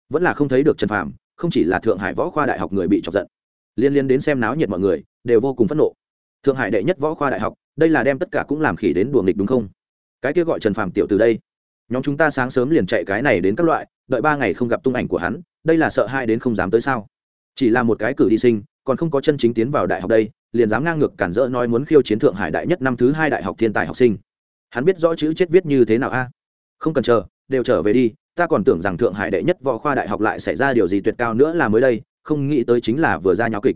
[SPEAKER 1] Vẫn là không thấy được trần phàm, không chỉ là thượng hải võ khoa đại học người bị chọc giận. Liên liên đến xem náo nhiệt mọi người, đều vô cùng phẫn nộ. Thượng hải đệ nhất võ khoa đại học, đây là đem tất cả cũng làm khỉ đến đùa nghịch đúng không? Cái kia gọi trần phàm tiểu từ đây. Nhóm chúng ta sáng sớm liền chạy cái này đến các loại, đợi ba ngày không gặp tung ảnh của hắn, đây là sợ hai đến không dám tới sao? Chỉ là một cái cử đi sinh, còn không có chân chính tiến vào đại học đây liền dám ngang ngược cản rỡ nói muốn khiêu chiến thượng hải đại nhất năm thứ hai đại học thiên tài học sinh. Hắn biết rõ chữ chết viết như thế nào a? Không cần chờ, đều trở về đi, ta còn tưởng rằng thượng hải đệ nhất võ khoa đại học lại xảy ra điều gì tuyệt cao nữa là mới đây, không nghĩ tới chính là vừa ra nháo kịch.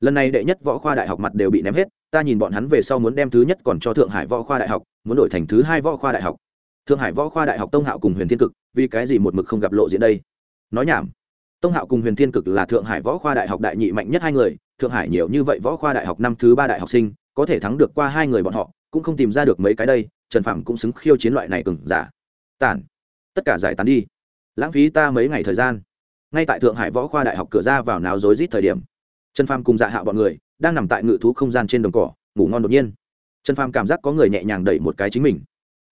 [SPEAKER 1] Lần này đệ nhất võ khoa đại học mặt đều bị ném hết, ta nhìn bọn hắn về sau muốn đem thứ nhất còn cho thượng hải võ khoa đại học, muốn đổi thành thứ hai võ khoa đại học. Thượng hải võ khoa đại học tông hạo cùng huyền thiên cực, vì cái gì một mực không gặp lộ diện đây? Nói nhảm. Tông hạo cùng huyền thiên cực là thượng hải võ khoa đại học đại nhị mạnh nhất hai người thượng hải nhiều như vậy võ khoa đại học năm thứ ba đại học sinh, có thể thắng được qua hai người bọn họ, cũng không tìm ra được mấy cái đây, trần phạm cũng xứng khiêu chiến loại này cừng giả. Tản. Tất cả giải tán đi. Lãng phí ta mấy ngày thời gian. Ngay tại thượng hải võ khoa đại học cửa ra vào náo rối rít thời điểm, trần phàm cùng dạ hạ bọn người, đang nằm tại ngự thú không gian trên đồng cỏ, ngủ ngon đột nhiên. Trần phàm cảm giác có người nhẹ nhàng đẩy một cái chính mình.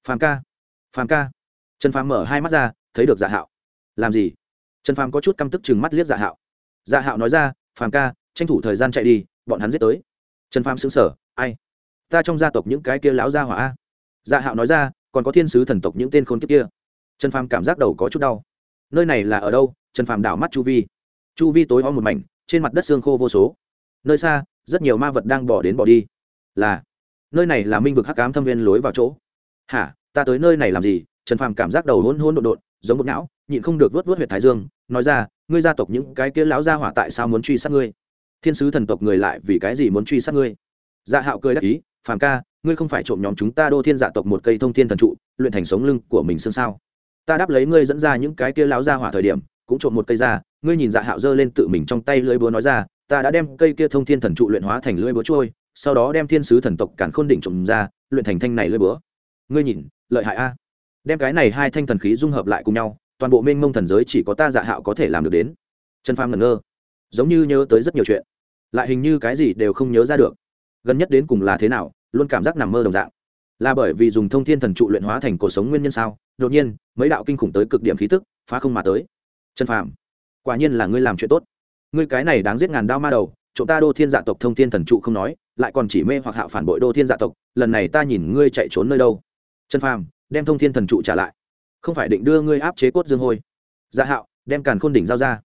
[SPEAKER 1] Phàm ca phàm ca. Trần phàm mở hai mắt ra, thấy được dạ hạo. Làm gì? Trần phàm có chút căm tức chừng mắt liếc dạ hạo. Dạ hạo nói ra, phàm ca tranh thủ thời gian chạy đi, bọn hắn giết tới. Trần phàm xứng sở ai? Ta trong gia tộc những cái kia lão gia hỏa dạ hạo nói ra, còn có thiên sứ thần tộc những tên khôn kiếp kia. Trần phàm cảm giác đầu có chút đau. Nơi này là ở đâu? Trần phàm đảo mắt chu vi. Chu vi tối om một mảnh, trên mặt đất xương khô vô số. Nơi xa, rất nhiều ma vật đang bỏ đến bỏ đi. Là, nơi này là minh vực hắc ám thâm viên lối vào chỗ. Hả? Ta tới nơi này làm gì? Trần phàm cảm giác đầu hôn hôn đột đột giống một não, nhịn không được vớt vớt huyệt thái dương, nói ra, ngươi gia tộc những cái kia lão gia hỏa tại sao muốn truy sát ngươi? Thiên sứ thần tộc người lại vì cái gì muốn truy sát ngươi? Dạ hạo cười đắc ý, phàm ca, ngươi không phải trộm nhóm chúng ta đô thiên dạ tộc một cây thông thiên thần trụ, luyện thành sống lưng của mình xương sao? Ta đáp lấy ngươi dẫn ra những cái kia láo gia hỏa thời điểm, cũng trộm một cây ra ngươi nhìn dạ hạo giơ lên tự mình trong tay lưỡi búa nói ra, ta đã đem cây kia thông thiên thần trụ luyện hóa thành lưỡi búa trôi, sau đó đem thiên sứ thần tộc cản khôn đỉnh trộm ra, luyện thành thanh này lưỡi búa. Ngươi nhìn, lợi hại a. Đem cái này hai thanh thần khí dung hợp lại cùng nhau, toàn bộ mênh mông thần giới chỉ có ta dạ hạo có thể làm được đến. Trần pham ngẩn ngơ giống như nhớ tới rất nhiều chuyện. Lại hình như cái gì đều không nhớ ra được. Gần nhất đến cùng là thế nào, luôn cảm giác nằm mơ đồng dạng. Là bởi vì dùng thông thiên thần trụ luyện hóa thành cuộc sống nguyên nhân sao? Đột nhiên, mấy đạo kinh khủng tới cực điểm khí tức, phá không mà tới. Trần phàm, quả nhiên là ngươi làm chuyện tốt. Ngươi cái này đáng giết ngàn đao ma đầu, chỗ ta đô thiên dạ tộc thông thiên thần trụ không nói, lại còn chỉ mê hoặc hạo phản bội đô thiên dạ tộc, lần này ta nhìn ngươi chạy trốn nơi đâu? Trần phàm, đem thông thiên thần trụ trả lại. Không phải định đưa ngươi áp chế cốt dương hôi. Dạ hạo, đem càn khôn đỉnh giao ra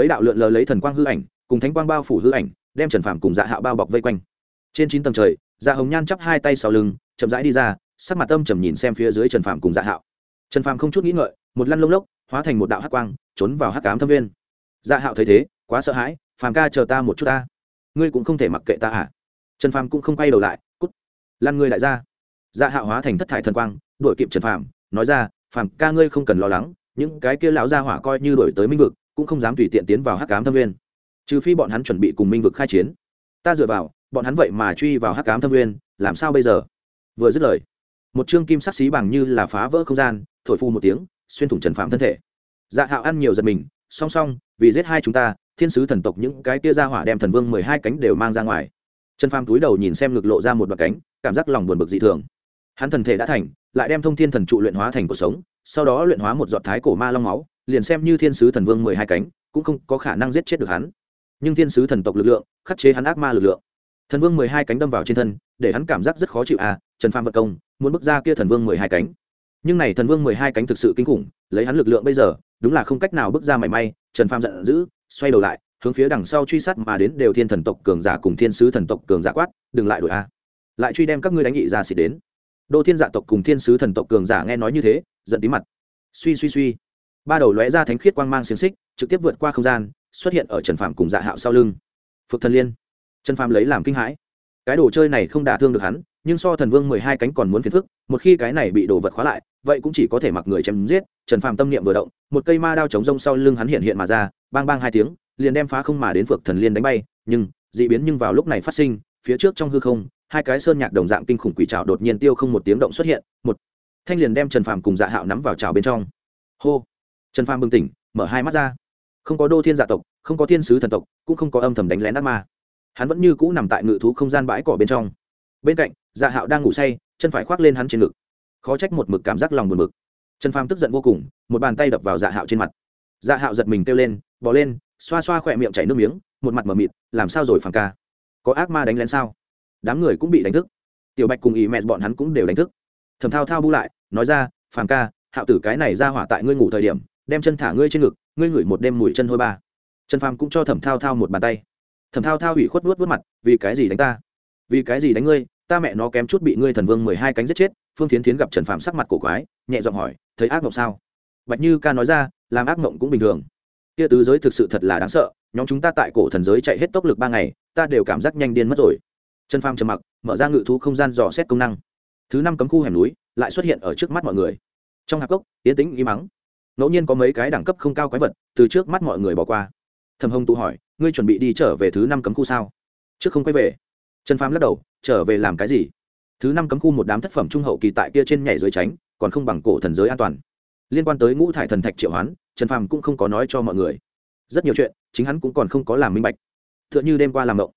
[SPEAKER 1] mấy đạo lượn lờ lấy thần quang hư ảnh, cùng thánh quang bao phủ hư ảnh, đem trần phàm cùng dạ hạo bao bọc vây quanh. Trên chín tầng trời dạ hồng nhan chắp hai tay sau lưng, chậm rãi đi ra, sắc mặt tâm trầm nhìn xem phía dưới trần phàm cùng dạ hạo. Trần phàm không chút nghĩ ngợi, một lăn lông lốc, hóa thành một đạo hắc quang, trốn vào hắc cám thâm viên. Dạ hạo thấy thế, quá sợ hãi, phàm ca chờ ta một chút ta. Ngươi cũng không thể mặc kệ ta à? Trần phàm cũng không quay đầu lại, cút. Lăn ngươi lại ra. Dạ hạo hóa thành thất thải thần quang, đuổi kịp trần phàm, nói ra, phàm ca ngươi không cần lo lắng, những cái kia lão gia hỏa coi như đổi tới minh vực cũng không dám tùy tiện tiến vào hắc cám thâm nguyên, trừ phi bọn hắn chuẩn bị cùng minh vực khai chiến. Ta dựa vào bọn hắn vậy mà truy vào hắc cám thâm nguyên, làm sao bây giờ? Vừa dứt lời một chương kim sắc xí bằng như là phá vỡ không gian thổi phu một tiếng xuyên thủng trần phạm thân thể. Dạ hạo ăn nhiều giật mình song song vì giết hai chúng ta thiên sứ thần tộc những cái tia ra hỏa đem thần vương mười hai cánh đều mang ra ngoài. Trần phàm túi đầu nhìn xem ngực lộ ra một đoạn cánh cảm giác lòng buồn bực dị thường. Hắn thần thể đã thành lại đem thông thiên thần trụ luyện hóa thành cuộc sống sau đó luyện hóa một giọt thái cổ ma long máu liền xem như thiên sứ thần vương mười hai cánh, cũng không có khả năng giết chết được hắn. Nhưng thiên sứ thần tộc lực lượng, khắc chế hắn ác ma lực lượng. Thần vương mười hai cánh đâm vào trên thân, để hắn cảm giác rất khó chịu. À trần Phan vật công, muốn bước ra kia thần vương mười hai cánh. Nhưng này thần vương mười hai cánh thực sự kinh khủng, lấy hắn lực lượng bây giờ, đúng là không cách nào bước ra mảy may. Trần Phan giận dữ, xoay đầu lại, hướng phía đằng sau truy sát mà đến đều thiên thần tộc cường giả cùng thiên sứ thần tộc cường giả quát, đừng lại đuổi a. Lại truy đem các ngươi đánh nghị ra xịt đến. Đô thiên dạ tộc cùng thiên sứ thần tộc cường giả nghe nói như thế, giận tí mặt. Suy suy suy ba đầu lóe ra thánh khiết quang mang xiềng xích, trực tiếp vượt qua không gian, xuất hiện ở trần phàm cùng dạ hạo sau lưng. Phực thần liên. Trần phàm lấy làm kinh hãi. Cái đồ chơi này không đả thương được hắn, nhưng so thần vương mười hai cánh còn muốn phiền phức, một khi cái này bị đồ vật khóa lại, vậy cũng chỉ có thể mặc người chém giết. Trần phàm tâm niệm vừa động, một cây ma đao chống rông sau lưng hắn hiện hiện mà ra, bang bang hai tiếng, liền đem phá không mà đến phược thần liên đánh bay, nhưng, dị biến nhưng vào lúc này phát sinh, phía trước trong hư không, hai cái sơn nhạc đồng dạng kinh khủng quỷ trào đột nhiên tiêu không một tiếng động xuất hiện, một thanh liền đem trần phàm cùng dạ hạo nắm vào trào bên trong. Hô! Trần phàm bừng tỉnh, mở hai mắt ra. Không có đô thiên dạ tộc, không có thiên sứ thần tộc, cũng không có âm thầm đánh lén ác ma. Hắn vẫn như cũ nằm tại ngự thú không gian bãi cỏ bên trong. Bên cạnh dạ hạo đang ngủ say, chân phải khoác lên hắn trên ngực. Khó trách một mực cảm giác lòng buồn mực trần phàm tức giận vô cùng, một bàn tay đập vào dạ hạo trên mặt. Dạ hạo giật mình kêu lên bỏ lên, xoa xoa khỏe miệng chảy nước miếng, một mặt mờ mịt, làm sao rồi phàm ca? Có ác ma đánh lén sao? Đám người cũng bị đánh thức. Tiểu bạch cùng ý mẹ bọn hắn cũng đều đánh thức. Thầm thao thao bu lại, nói ra, phàm ca, hạo tử cái này ra hỏa tại ngươi ngủ thời điểm đem chân thả ngươi trên ngực, ngươi ngửi một đêm mùi chân hôi ba. Trần phàm cũng cho thẩm thao thao một bàn tay. Thẩm thao thao ủy khuất vuốt vuốt mặt, vì cái gì đánh ta? Vì cái gì đánh ngươi? Ta mẹ nó kém chút bị ngươi thần vương mười hai cánh giết chết. Phương tiến tiến gặp trần Phàm sắc mặt cổ quái, nhẹ giọng hỏi, thấy ác mộng sao? Bạch như ca nói ra, làm ác mộng cũng bình thường. Kia tứ giới thực sự thật là đáng sợ, nhóm chúng ta tại cổ thần giới chạy hết tốc lực ba ngày, ta đều cảm giác nhanh điên mất rồi. Trần phàm trầm mặc, mở ra ngự thú không gian dò xét công năng. Thứ năm cấm khu hẻm núi lại xuất hiện ở trước mắt mọi người. Trong hạp cốc tiến tĩnh y mắng ngẫu nhiên có mấy cái đẳng cấp không cao quái vật, từ trước mắt mọi người bỏ qua. Thầm hồng tụ hỏi, ngươi chuẩn bị đi trở về thứ năm cấm khu sao? Trước không quay về. Trần phàm lắc đầu, trở về làm cái gì? Thứ năm cấm khu một đám thất phẩm trung hậu kỳ tại kia trên nhảy dưới tránh, còn không bằng cổ thần giới an toàn. Liên quan tới ngũ thải thần thạch triệu hoán, trần phàm cũng không có nói cho mọi người. Rất nhiều chuyện, chính hắn cũng còn không có làm minh bạch. T h ư ợ n h ư đêm qua làm động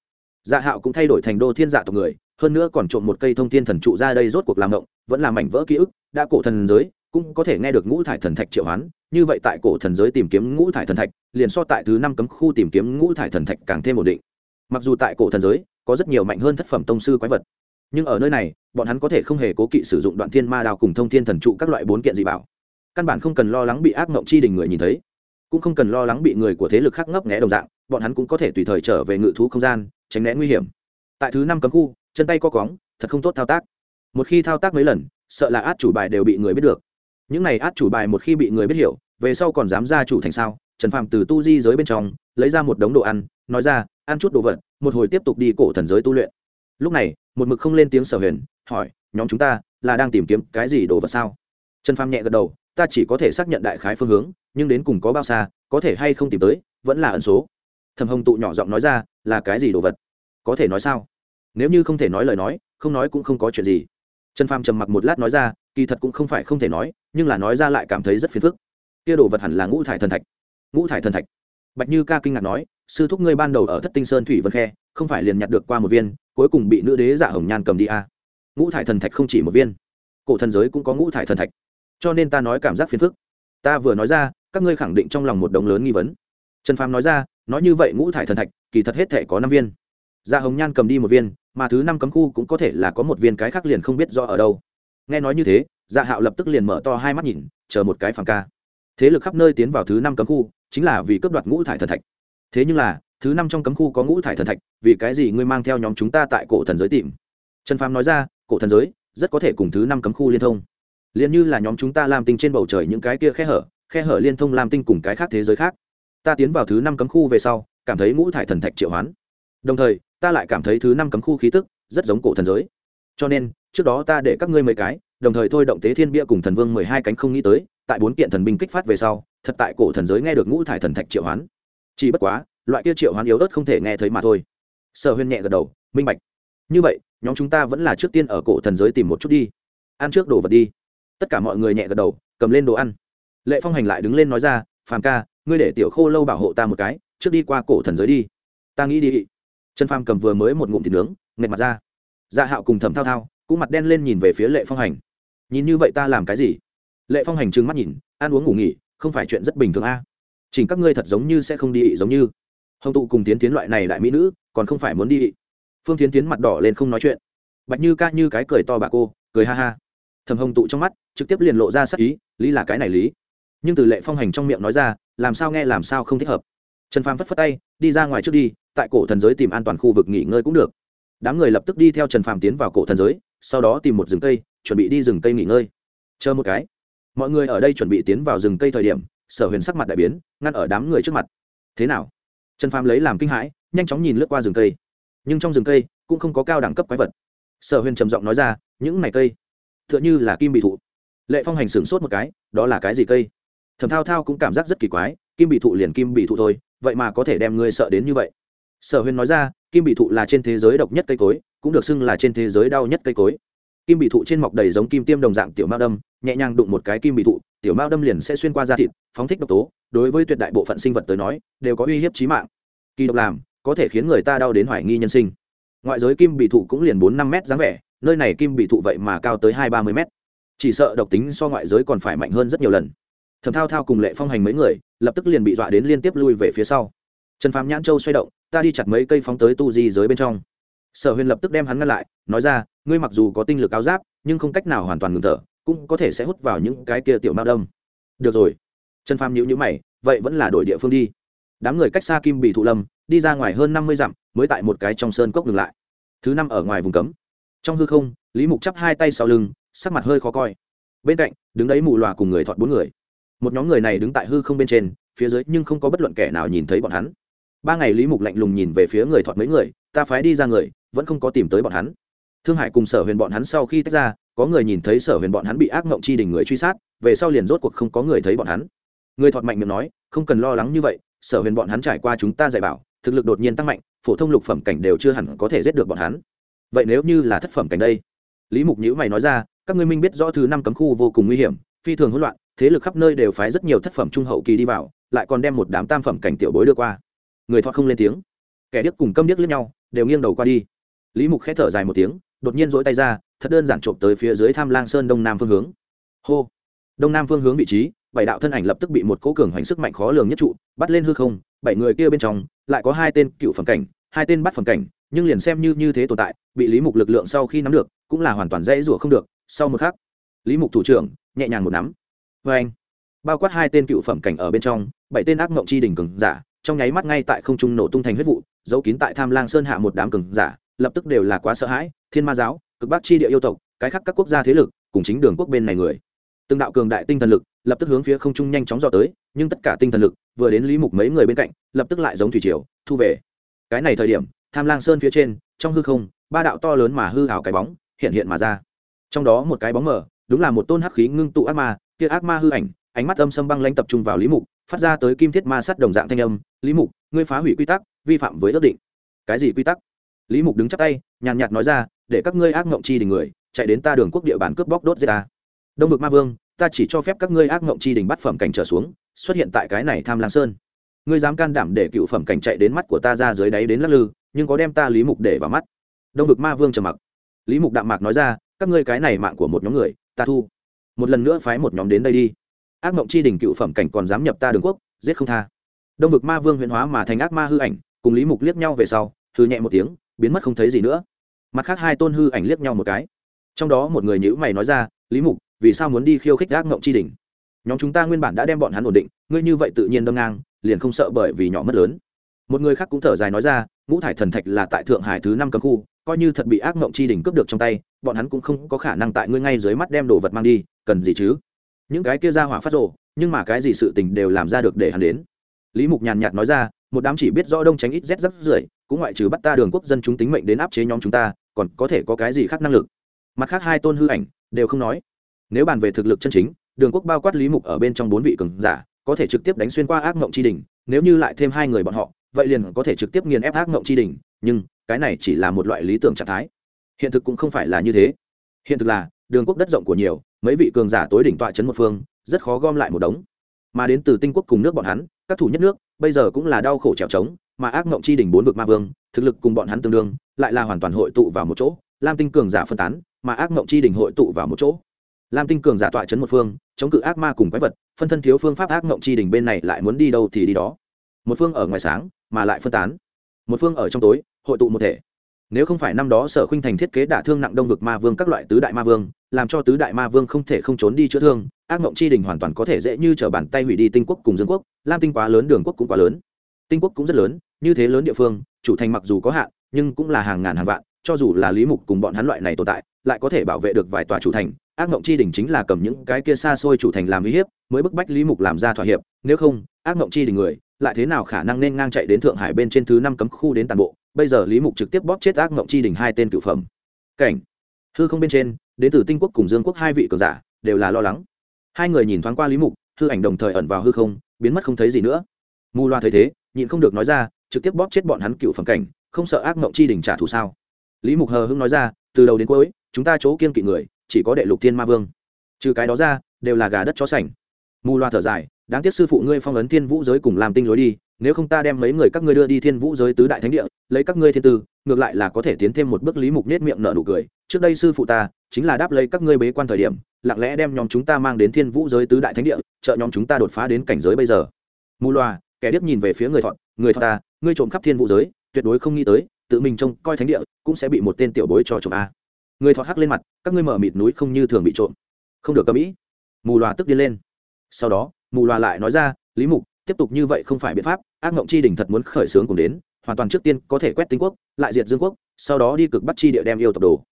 [SPEAKER 1] dạ hạo cũng thay đổi thành đô thiên dạ tộc người, hơn nữa còn trộm một cây thông thiên thần trụ ra đây rốt cuộc làm động vẫn là mảnh vỡ ký ức, đã cổ thần giới cũng có thể nghe được ngũ thải thần thạch triệu hoán, như vậy tại cổ thần giới tìm kiếm ngũ thải thần thạch, liền so tại thứ năm cấm khu tìm kiếm ngũ thải thần thạch càng thêm ổn định. Mặc dù tại cổ thần giới, có rất nhiều mạnh hơn thất phẩm tông sư quái vật, nhưng ở nơi này, bọn hắn có thể không hề cố kỵ sử dụng đoạn thiên ma đào cùng thông thiên thần trụ các loại bốn kiện dị bảo. Căn bản không cần lo lắng bị ác mộng chi đình người nhìn thấy, cũng không cần lo lắng bị người của thế lực khác ngấp nghẽ đồng dạng, bọn hắn cũng có thể tùy thời trở về ngự thú không gian, tránh né nguy hiểm. Tại thứ năm cấm khu, chân tay co cóng, thật không tốt thao tác. Một khi thao tác mấy lần, sợ là át chủ bài đều bị người biết được những này át chủ bài một khi bị người biết hiểu, về sau còn dám ra chủ thành sao? Trần phàm từ tu di giới bên trong, lấy ra một đống đồ ăn, nói ra, ăn chút đồ vật, một hồi tiếp tục đi cổ thần giới tu luyện. Lúc này, một mực không lên tiếng sở huyền, hỏi, nhóm chúng ta là đang tìm kiếm cái gì đồ vật sao? Trần phàm nhẹ gật đầu, ta chỉ có thể xác nhận đại khái phương hướng, nhưng đến cùng có bao xa, có thể hay không tìm tới, vẫn là ẩn số. Thầm hồng tụ nhỏ giọng nói ra, là cái gì đồ vật? Có thể nói sao? Nếu như không thể nói lời nói, không nói cũng không có chuyện gì. Trần phàm trầm mặc một lát nói ra kỳ thật cũng không phải không thể nói, nhưng là nói ra lại cảm thấy rất phiền phức. Kia đồ vật hẳn là ngũ thải thần thạch. Ngũ thải thần thạch. Bạch như ca kinh ngạc nói, sư thúc ngươi ban đầu ở thất tinh sơn thủy vân khe, không phải liền nhặt được qua một viên, cuối cùng bị nữ đế giả hồng nhan cầm đi à. ngũ thải thần thạch không chỉ một viên. Cổ thần giới cũng có ngũ thải thần thạch. Cho nên ta nói cảm giác phiền phức. Ta vừa nói ra, các ngươi khẳng định trong lòng một đống lớn nghi vấn. Trần phàm nói ra, nói như vậy ngũ thải thần thạch, kỳ thật hết thể có năm viên. Giả hồng nhan cầm đi một viên, mà thứ năm cấm khu cũng có thể là có một viên cái khác liền không biết do ở đâu nghe nói như thế dạ hạo lập tức liền mở to hai mắt nhìn, chờ một cái phàm ca. Thế lực khắp nơi tiến vào thứ năm cấm khu, chính là vì cướp đoạt ngũ thải thần thạch. Thế nhưng là, thứ năm trong cấm khu có ngũ thải thần thạch, vì cái gì ngươi mang theo nhóm chúng ta tại cổ thần giới tìm? Trần phàm nói ra, cổ thần giới, rất có thể cùng thứ năm cấm khu liên thông. Liền như là nhóm chúng ta làm tinh trên bầu trời những cái kia khe hở khe hở liên thông làm tinh cùng cái khác thế giới khác. Ta tiến vào thứ năm cấm khu về sau, cảm thấy ngũ thải thần thạch triệu hoán. Đồng thời, ta lại cảm thấy thứ năm cấm khu khí tức rất giống cổ thần giới. Cho nên trước đó ta để các ngươi mấy cái, đồng thời thôi động tế thiên bia cùng thần vương mười hai cánh không nghĩ tới, tại bốn kiện thần binh kích phát về sau, thật tại cổ thần giới nghe được ngũ thải thần thạch triệu hoán. Chỉ bất quá, loại kia triệu hoán yếu ớt không thể nghe thấy mà thôi. Sở huyên nhẹ gật đầu, minh bạch. Như vậy, nhóm chúng ta vẫn là trước tiên ở cổ thần giới tìm một chút đi. Ăn trước đồ vật đi. Tất cả mọi người nhẹ gật đầu, cầm lên đồ ăn. Lệ phong hành lại đứng lên nói ra, phàm ca, ngươi để tiểu khô lâu bảo hộ ta một cái, trước đi qua cổ thần giới đi. Ta nghĩ đi. Trần phàm cầm vừa mới một ngụm thịt nướng nghẹt mặt ra. Dạ hạo cùng thầm thao thao cũng mặt đen lên nhìn về phía lệ phong hành. Nhìn như vậy ta làm cái gì? Lệ phong hành trừng mắt nhìn, ăn uống ngủ nghỉ, không phải chuyện rất bình thường a. À. chỉnh các ngươi thật giống như sẽ không đi ị giống như. Hồng tụ cùng tiến tiến loại này đại mỹ nữ, còn không phải muốn đi ị. Phương tiến tiến mặt đỏ lên không nói chuyện. Bạch như ca như cái cười to bà cô, cười ha ha. Thầm hồng tụ trong mắt, trực tiếp liền lộ ra sắc ý, lý là cái này lý. Nhưng từ lệ phong hành trong miệng nói ra, làm sao nghe làm sao không thích hợp. Trần phàm phất phất tay, đi ra ngoài trước đi, tại cổ thần giới tìm an toàn khu vực nghỉ ngơi cũng được. Đám người lập tức đi theo trần phàm tiến vào cổ thần giới sau đó tìm một rừng cây, chuẩn bị đi rừng cây nghỉ ngơi. Chờ một cái. Mọi người ở đây chuẩn bị tiến vào rừng cây thời điểm, sở huyền sắc mặt đại biến, ngăn ở đám người trước mặt. Thế nào? Trần phàm lấy làm kinh hãi, nhanh chóng nhìn lướt qua rừng cây. Nhưng trong rừng cây cũng không có cao đẳng cấp quái vật. Sở huyền trầm giọng nói ra, những này cây t h ư ợ n h ư là kim bị thụ. Lệ phong hành sửng sốt một cái, đó là cái gì cây? Thầm thao thao cũng cảm giác rất kỳ quái, kim bị thụ liền kim bị thụ thôi, vậy mà có thể đem ngươi sợ đến như vậy. Sở huyền nói ra, kim bị thụ là trên thế giới độc nhất cây cối cũng được xưng là trên thế giới đau nhất cây cối. Kim bị thụ trên mọc đầy giống kim tiêm đồng dạng tiểu mao đâm, nhẹ nhàng đụng một cái kim bị thụ, tiểu mao đâm liền sẽ xuyên qua da thịt, phóng thích độc tố. Đối với tuyệt đại bộ phận sinh vật tới nói, đều có uy hiếp trí mạng. Kỳ độc làm, có thể khiến người ta đau đến hoài nghi nhân sinh. Ngoại giới kim bị thụ cũng liền bốn năm m dáng vẻ, nơi này kim bị thụ vậy mà cao tới hai ba mươi m chỉ sợ độc tính so ngoại giới còn phải mạnh hơn rất nhiều lần. Thầm thao thao cùng lệ phong hành mấy người, lập tức liền bị dọa đến liên tiếp lui về phía sau. Trần phàm nhãn châu xoay động, ta đi chặt mấy cây phóng tới tu di giới bên trong sở huyền lập tức đem hắn ngăn lại, nói ra, ngươi mặc dù có tinh lực áo giáp, nhưng không cách nào hoàn toàn ngừng thở, cũng có thể sẽ hút vào những cái kia tiểu mao đông được rồi. Trần phàm nhữ nhữ mày, vậy vẫn là đổi địa phương đi. Đám người cách xa kim bị thụ lâm, đi ra ngoài hơn năm mươi dặm, mới tại một cái trong sơn cốc ngừng lại. Thứ năm ở ngoài vùng cấm. Trong hư không, lý mục chắp hai tay sau lưng, sắc mặt hơi khó coi. Bên cạnh, đứng đấy mù loà cùng người thọt bốn người. Một nhóm người này đứng tại hư không bên trên, phía dưới nhưng không có bất luận kẻ nào nhìn thấy bọn hắn. Ba ngày lý mục lạnh lùng nhìn về phía người thọt mấy người, ta phái đi ra người vẫn không có tìm tới bọn hắn. Thương hải cùng sở huyền bọn hắn sau khi tách ra, có người nhìn thấy sở huyền bọn hắn bị ác mộng chi đình người truy sát, về sau liền rốt cuộc không có người thấy bọn hắn. Người thọt mạnh miệng nói, không cần lo lắng như vậy, sở huyền bọn hắn trải qua chúng ta dạy bảo, thực lực đột nhiên tăng mạnh, phổ thông lục phẩm cảnh đều chưa hẳn có thể giết được bọn hắn. Vậy nếu như là thất phẩm cảnh đây? Lý mục nhữ mày nói ra, các ngươi minh biết rõ thứ năm cấm khu vô cùng nguy hiểm, phi thường hỗn loạn, thế lực khắp nơi đều phái rất nhiều thất phẩm trung hậu kỳ đi vào, lại còn đem một đám tam phẩm cảnh tiểu bối đưa qua. Người thoát không lên tiếng. Kẻ điếc cùng câm điếc lẫn nhau, đều nghiêng đầu qua đi lý mục khẽ thở dài một tiếng, đột nhiên dỗi tay ra, thật đơn giản trộm tới phía dưới tham lang sơn đông nam phương hướng. Hô! Đông nam phương hướng vị trí, bảy đạo thân ảnh lập tức bị một cố cường hoành sức mạnh khó lường nhất trụ, bắt lên hư không, bảy người kia bên trong, lại có hai tên cựu phẩm cảnh, hai tên bắt phẩm cảnh, nhưng liền xem như như thế tồn tại, bị lý mục lực lượng sau khi nắm được, cũng là hoàn toàn dễ rủa không được. Sau một khắc, lý mục thủ trưởng, nhẹ nhàng một nắm. Vê anh bao quát hai tên cựu phẩm cảnh ở bên trong, bảy tên ác mộng chi đỉnh cường giả, trong nháy mắt ngay tại không trung nổ tung thành huyết vụ, giấu kín tại tham lang sơn hạ một đám cường giả lập tức đều là quá sợ hãi, thiên ma giáo, cực bắc chi địa yêu tộc, cái khác các quốc gia thế lực, cùng chính đường quốc bên này người. Từng đạo cường đại tinh thần lực lập tức hướng phía không trung nhanh chóng dò tới, nhưng tất cả tinh thần lực vừa đến lý mục mấy người bên cạnh, lập tức lại giống thủy triều, thu về. Cái này thời điểm, tham lang sơn phía trên, trong hư không, ba đạo to lớn mà hư hảo cái bóng hiện hiện mà ra. Trong đó một cái bóng mở đúng là một tôn hắc khí ngưng tụ ác ma, kia ác ma hư ảnh, ánh mắt âm sâm băng lanh tập trung vào lý mục, phát ra tới kim thiết ma sắt đồng dạng thanh âm, lý mục, ngươi phá hủy quy tắc, vi phạm với ước định. Cái gì quy tắc? Lý mục đứng chắp tay, nhàn nhạt nói ra, để các ngươi ác ngộng chi đình người, chạy đến ta đường quốc địa bàn cướp bóc đốt giết ta. Đông vực ma vương, ta chỉ cho phép các ngươi ác ngộng chi đình bắt phẩm cảnh trở xuống, xuất hiện tại cái này tham lang sơn. Ngươi dám can đảm để cựu phẩm cảnh chạy đến mắt của ta ra dưới đáy đến lắc lư, nhưng có đem ta lý mục để vào mắt. Đông vực ma vương trầm mặc. Lý mục đạm mạc nói ra, các ngươi cái này mạng của một nhóm người, ta thu. Một lần nữa phái một nhóm đến đây đi. Ác mộng chi đình cựu phẩm cảnh còn dám nhập ta đường quốc, giết không tha. Đông vực ma vương huyền hóa mà thành ác ma hư ảnh, cùng lý mục liếc nhau về sau thư nhẹ một tiếng biến mất không thấy gì nữa. Mặt khác hai tôn hư ảnh liếc nhau một cái. Trong đó một người nhữ mày nói ra, lý mục, vì sao muốn đi khiêu khích ác mộng chi đỉnh? nhóm chúng ta nguyên bản đã đem bọn hắn ổn định, ngươi như vậy tự nhiên đâm ngang, liền không sợ bởi vì nhỏ mất lớn. Một người khác cũng thở dài nói ra, ngũ thải thần thạch là tại thượng hải thứ năm cấm khu, coi như thật bị ác mộng chi đỉnh cướp được trong tay, bọn hắn cũng không có khả năng tại ngươi ngay dưới mắt đem đồ vật mang đi, cần gì chứ? Những cái kia ra hỏa phát rộ nhưng mà cái gì sự tình đều làm ra được để hắn đến. Lý mục nhàn nhạt nói ra, một đám chỉ biết rõ đông tránh ít rét rắp rưởi cũng ngoại trừ bắt ta đường quốc dân chúng tính mệnh đến áp chế nhóm chúng ta, còn có thể có cái gì khác năng lực? Mặt khác hai tôn hư ảnh đều không nói. Nếu bàn về thực lực chân chính, đường quốc bao quát lý mục ở bên trong bốn vị cường giả, có thể trực tiếp đánh xuyên qua ác mộng tri đình nếu như lại thêm hai người bọn họ, vậy liền có thể trực tiếp nghiền ép ác mộng tri đình nhưng cái này chỉ là một loại lý tưởng trạng thái. Hiện thực cũng không phải là như thế. Hiện thực là, đường quốc đất rộng của nhiều, mấy vị cường giả tối đỉnh tọa chấn một phương, rất khó gom lại một đống. Mà đến từ tinh quốc cùng nước bọn hắn, các thủ nhất nước, bây giờ cũng là đau khổ trèo trống mà ác ngộng chi đỉnh bốn vực ma vương, thực lực cùng bọn hắn tương đương, lại là hoàn toàn hội tụ vào một chỗ. Lam tinh cường giả phân tán, mà ác ngộng chi đỉnh hội tụ vào một chỗ. Lam tinh cường giả tọa chấn một phương, chống cự ác ma cùng quái vật, phân thân thiếu phương pháp ác ngộng chi đỉnh bên này lại muốn đi đâu thì đi đó. Một phương ở ngoài sáng, mà lại phân tán. Một phương ở trong tối, hội tụ một thể. Nếu không phải năm đó sở khuynh thành thiết kế đả thương nặng đông vực ma vương các loại tứ đại ma vương, làm cho tứ đại ma vương không thể không trốn đi chữa thương, ác mộng chi đình hoàn toàn có thể dễ như t r ở bàn tay hủy đi tinh quốc cùng dương quốc. Lam tinh quá lớn, đường quốc cũng quá lớn. Tinh quốc cũng rất lớn như thế lớn địa phương, chủ thành mặc dù có hạn, nhưng cũng là hàng ngàn hàng vạn, cho dù là lý mục cùng bọn hắn loại này tồn tại, lại có thể bảo vệ được vài tòa chủ thành. Ác mộng chi đỉnh chính là cầm những cái kia xa xôi chủ thành làm uy hiếp, mới bức bách lý mục làm ra thỏa hiệp. Nếu không, ác mộng chi đỉnh người, lại thế nào khả năng nên ngang chạy đến thượng hải bên trên thứ năm cấm khu đến toàn bộ? Bây giờ lý mục trực tiếp bóp chết ác mộng chi đỉnh hai tên cựu phẩm. Cảnh. Hư không bên trên, đến từ tinh quốc cùng dương quốc hai vị cường giả, đều là lo lắng. Hai người nhìn thoáng qua lý mục, hư ảnh đồng thời ẩn vào hư không, biến mất không thấy gì nữa. Mù loa thấy thế, nhịn không được nói ra trực tiếp bóp chết bọn hắn cựu phẩm cảnh không sợ ác mộng chi đỉnh trả thù sao? Lý mục hờ hưng nói ra từ đầu đến cuối chúng ta chỗ kiên kỵ người chỉ có đệ lục thiên ma vương. Trừ cái đó ra đều là gà đất chó sành. Mù loa thở dài đáng tiếc sư phụ ngươi phong ấn thiên vũ giới cùng làm tinh lối đi nếu không ta đem mấy người các ngươi đưa đi thiên vũ giới tứ đại thánh địa lấy các ngươi thiên tư ngược lại là có thể tiến thêm một bước lý mục nết miệng nở nụ cười. Trước đây sư phụ ta chính là đáp lấy các ngươi bế quan thời điểm lặng lẽ đem nhóm chúng ta mang đến thiên vũ giới tứ đại thánh địa trợ nhóm chúng ta đột phá đến cảnh giới bây giờ. Mù Loa, kẻ điếc nhìn về phía người thọ người thọ ta ngươi trộm khắp thiên vũ giới, tuyệt đối không nghĩ tới, tự mình trông coi thánh địa, cũng sẽ bị một tên tiểu bối cho trộm a. Người thọt hắc lên mặt, các ngươi mở mịt núi không như thường bị trộm. Không được cầm ý. Mù loà tức điên lên. Sau đó, mù loà lại nói ra, lý mục, tiếp tục như vậy không phải biện pháp, ác mộng chi đỉnh thật muốn khởi xướng cùng đến, hoàn toàn trước tiên có thể quét tinh quốc, lại diệt dương quốc, sau đó đi cực bắt chi địa đem yêu tộc đồ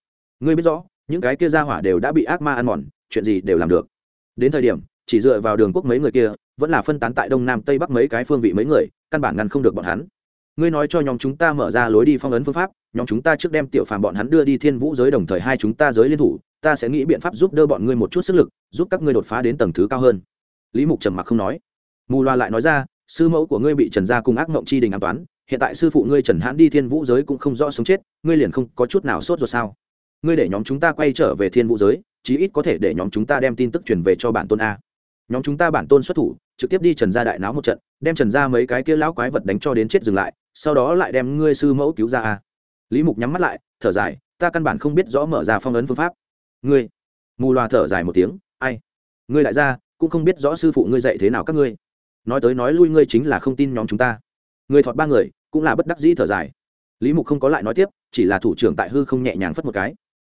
[SPEAKER 1] ngươi biết rõ, những cái kia ra hỏa đều đã bị ác ma ăn mòn, chuyện gì đều làm được. Đến thời điểm, chỉ dựa vào đường quốc mấy người kia, vẫn là phân tán tại đông nam tây bắc mấy cái phương vị mấy người, căn bản ngăn không được bọn hắn ngươi nói cho nhóm chúng ta mở ra lối đi phong ấn phương pháp, nhóm chúng ta trước đem tiểu phàm bọn hắn đưa đi thiên vũ giới đồng thời hai chúng ta giới liên thủ, ta sẽ nghĩ biện pháp giúp đỡ bọn ngươi một chút sức lực, giúp các ngươi đột phá đến tầng thứ cao hơn. Lý mục trầm mặc không nói. Mù loa lại nói ra, sư mẫu của ngươi bị trần gia cùng ác mộng chi đình an toán, hiện tại sư phụ ngươi trần hãn đi thiên vũ giới cũng không rõ sống chết, ngươi liền không có chút nào sốt rồi sao? Ngươi để nhóm chúng ta quay trở về thiên vũ giới, chí ít có thể để nhóm chúng ta đem tin tức truyền về cho bản tôn a. Nhóm chúng ta bản tôn xuất thủ, trực tiếp đi trần gia đại náo một trận, đem trần gia mấy cái kia lão quái vật đánh cho đến chết dừng lại sau đó lại đem ngươi sư mẫu cứu ra à? lý mục nhắm mắt lại, thở dài, ta căn bản không biết rõ mở ra phong ấn phương pháp. Ngươi? Mù loà thở dài một tiếng, ai? Ngươi lại ra, cũng không biết rõ sư phụ ngươi dạy thế nào các ngươi. Nói tới nói lui ngươi chính là không tin nhóm chúng ta. Người thọt ba người, cũng là bất đắc dĩ thở dài. Lý mục không có lại nói tiếp, chỉ là thủ trưởng tại hư không nhẹ nhàng phất một cái.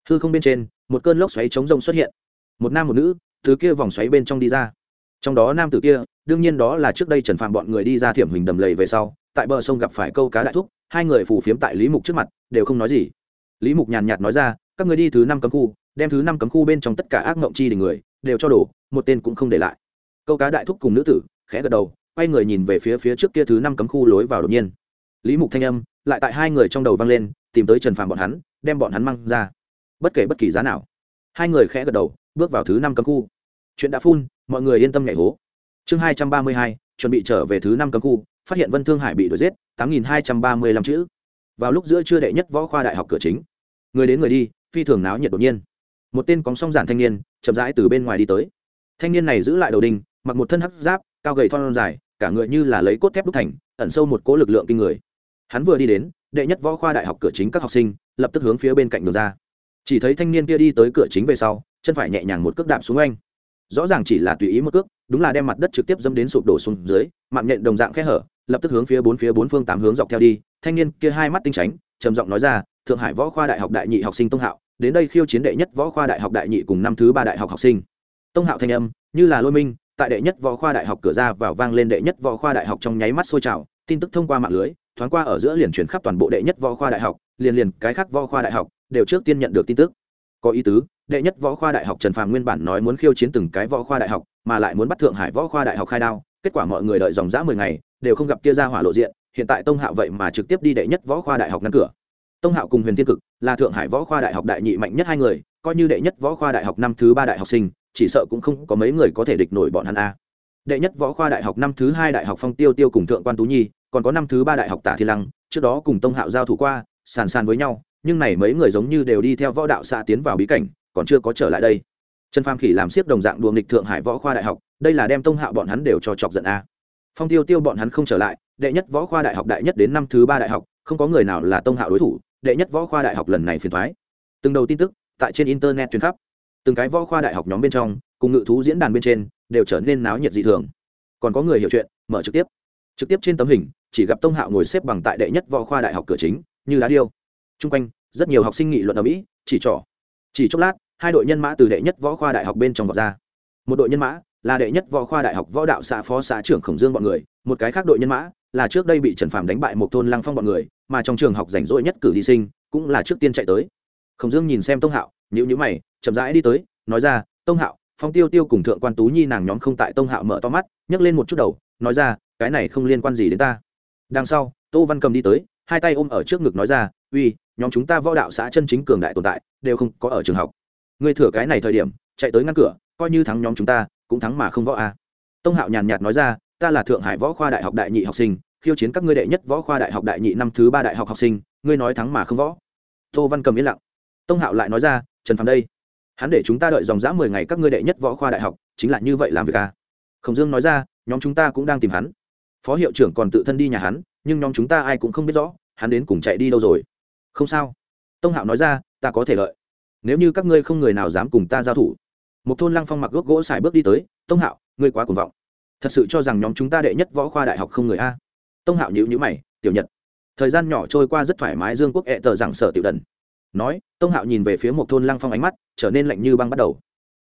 [SPEAKER 1] Hư không bên trên, một cơn lốc xoáy chống rông xuất hiện. Một nam một nữ thứ kia vòng xoáy bên trong đi ra. Trong đó nam tử kia, đương nhiên đó là trước đây trần phạm bọn người đi ra thiểm hình đầm lầy về sau tại bờ sông gặp phải câu cá đại thúc, hai người phù phiếm tại lý mục trước mặt, đều không nói gì. Lý mục nhàn nhạt nói ra, các người đi thứ năm cấm khu, đem thứ năm cấm khu bên trong tất cả ác mộng chi đình người, đều cho đổ, một tên cũng không để lại. Câu cá đại thúc cùng nữ tử, khẽ gật đầu, quay người nhìn về phía phía trước kia thứ năm cấm khu lối vào đột nhiên. Lý mục thanh âm, lại tại hai người trong đầu vang lên, tìm tới trần phàm bọn hắn, đem bọn hắn mang ra. Bất kể bất kỳ giá nào. Hai người khẽ gật đầu, bước vào thứ năm cấm khu. Chuyện đã phun mọi người yên tâm nhảy hố. Chương hai trăm ba mươi hai chuẩn bị trở về thứ năm cấm khu, phát hiện vân thương hải bị đuổi giết, tám nghìn hai trăm ba mươi lăm chữ. Vào lúc giữa trưa đệ nhất võ khoa đại học cửa chính. Người đến người đi, phi thường náo nhiệt đột nhiên. Một tên cóng song giản thanh niên, chậm rãi từ bên ngoài đi tới. Thanh niên này giữ lại đầu đinh, mặc một thân hấp giáp, cao gầy thon dài, cả người như là lấy cốt thép đúc thành, ẩn sâu một cỗ lực lượng kinh người. Hắn vừa đi đến, đệ nhất võ khoa đại học cửa chính các học sinh, lập tức hướng phía bên cạnh đường ra. Chỉ thấy thanh niên kia đi tới cửa chính về sau, chân phải nhẹ nhàng một cước đạp xuống anh rõ ràng chỉ là tùy ý một cước, đúng là đem mặt đất trực tiếp dâm đến sụp đổ xuống dưới, mạng nhện đồng dạng khe hở, lập tức hướng phía bốn phía bốn phương tám hướng dọc theo đi, thanh niên kia hai mắt tinh tránh, trầm giọng nói ra, thượng hải võ khoa đại học đại nhị học sinh tông hạo, đến đây khiêu chiến đệ nhất võ khoa đại học đại nhị cùng năm thứ ba đại học học sinh. Tông hạo thanh âm, như là lôi minh, tại đệ nhất võ khoa đại học cửa ra vào vang lên đệ nhất võ khoa đại học trong nháy mắt sôi trào, tin tức thông qua mạng lưới, thoáng qua ở giữa liền chuyển khắp toàn bộ đệ nhất võ khoa đại học, liền liền cái khác võ khoa đại học đều trước tiên nhận được tin tức. Có ý tứ đệ nhất võ khoa đại học trần phàm nguyên bản nói muốn khiêu chiến từng cái võ khoa đại học, mà lại muốn bắt thượng hải võ khoa đại học khai đao, kết quả mọi người đợi dòng dã mười ngày, đều không gặp kia ra hỏa lộ diện, hiện tại tông hạo vậy mà trực tiếp đi đệ nhất võ khoa đại học ngăn cửa. Tông hạo cùng huyền thiên cực là thượng hải võ khoa đại học đại nhị mạnh nhất hai người, coi như đệ nhất võ khoa đại học năm thứ ba đại học sinh, chỉ sợ cũng không có mấy người có thể địch nổi bọn hắn a. Đệ nhất võ khoa đại học năm thứ hai đại học phong tiêu tiêu cùng thượng quan tú nhi, còn có năm thứ ba đại học tả thiên lăng, trước đó cùng tông hạo giao thủ qua, sàn sàn với nhau, nhưng này mấy người giống như đều đi theo võ đạo xã tiến vào bí cảnh còn chưa có trở lại đây. Trần phàm khỉ làm siếc đồng dạng đùa nghịch thượng hải võ khoa đại học, đây là đem tông hạo bọn hắn đều cho chọc giận a. Phong tiêu tiêu bọn hắn không trở lại, đệ nhất võ khoa đại học đại nhất đến năm thứ ba đại học, không có người nào là tông hạo đối thủ, đệ nhất võ khoa đại học lần này phiền thoái từng đầu tin tức, tại trên internet truyền khắp. Từng cái võ khoa đại học nhóm bên trong, cùng ngự thú diễn đàn bên trên, đều trở nên náo nhiệt dị thường. Còn có người hiểu chuyện, mở trực tiếp. Trực tiếp trên tấm hình, chỉ gặp tông hạo ngồi xếp bằng tại đệ nhất võ khoa đại học cửa chính, như đá điêu. T r u n g quanh, rất nhiều học sinh nghị luận ở mỹ, chỉ trỏ chỉ chốc lát, hai đội nhân mã từ đệ nhất võ khoa đại học bên trong vọt ra. Một đội nhân mã là đệ nhất võ khoa đại học võ đạo xã phó xã trưởng khổng dương bọn người, một cái khác đội nhân mã là trước đây bị trần phàm đánh bại một thôn lăng phong bọn người, mà trong trường học rảnh rỗi nhất cử đi sinh, cũng là trước tiên chạy tới. Khổng dương nhìn xem tông hạo nhữ nhữ mày, chậm rãi đi tới, nói ra, tông hạo, phong tiêu tiêu cùng thượng quan tú nhi nàng nhóm không tại tông hạo mở to mắt, nhấc lên một chút đầu, nói ra, cái này không liên quan gì đến ta. Đằng sau, tô văn cầm đi tới, hai tay ôm ở trước ngực nói ra, uy nhóm chúng ta võ đạo xã chân chính cường đại tồn tại, đều không có ở trường học. Ngươi thừa cái này thời điểm, chạy tới ngăn cửa, coi như thắng nhóm chúng ta, cũng thắng mà không võ a. À. tông hạo nhàn nhạt nói ra, ta là thượng hải võ khoa đại học đại nhị học sinh, khiêu chiến các ngươi đệ nhất võ khoa đại học đại nhị năm thứ ba đại học học sinh, ngươi nói thắng mà không võ. Tô văn cầm yên lặng. Tông hạo lại nói ra, trần phàm đây, hắn để chúng ta đợi dòng dã mười ngày các ngươi đệ nhất võ khoa đại học, chính là như vậy làm việc à. khổng dương nói ra, nhóm chúng ta cũng đang tìm hắn. Phó hiệu trưởng còn tự thân đi nhà hắn, nhưng nhóm chúng ta ai cũng không biết rõ, hắn đến cùng chạy đi đâu rồi? Không sao. Tông hạo nói ra, ta có thể lợi. Nếu như các ngươi không người nào dám cùng ta giao thủ. Một thôn lăng phong mặc gốc gỗ xài bước đi tới, tông hạo, ngươi quá cuồng vọng. Thật sự cho rằng nhóm chúng ta đệ nhất võ khoa đại học không người a. Tông hạo nhữ nhữ mày, tiểu nhật. Thời gian nhỏ trôi qua rất thoải mái, dương quốc ẹ tờ giảng sở tiểu đần. Nói, tông hạo nhìn về phía một thôn lăng phong ánh mắt, trở nên lạnh như băng bắt đầu.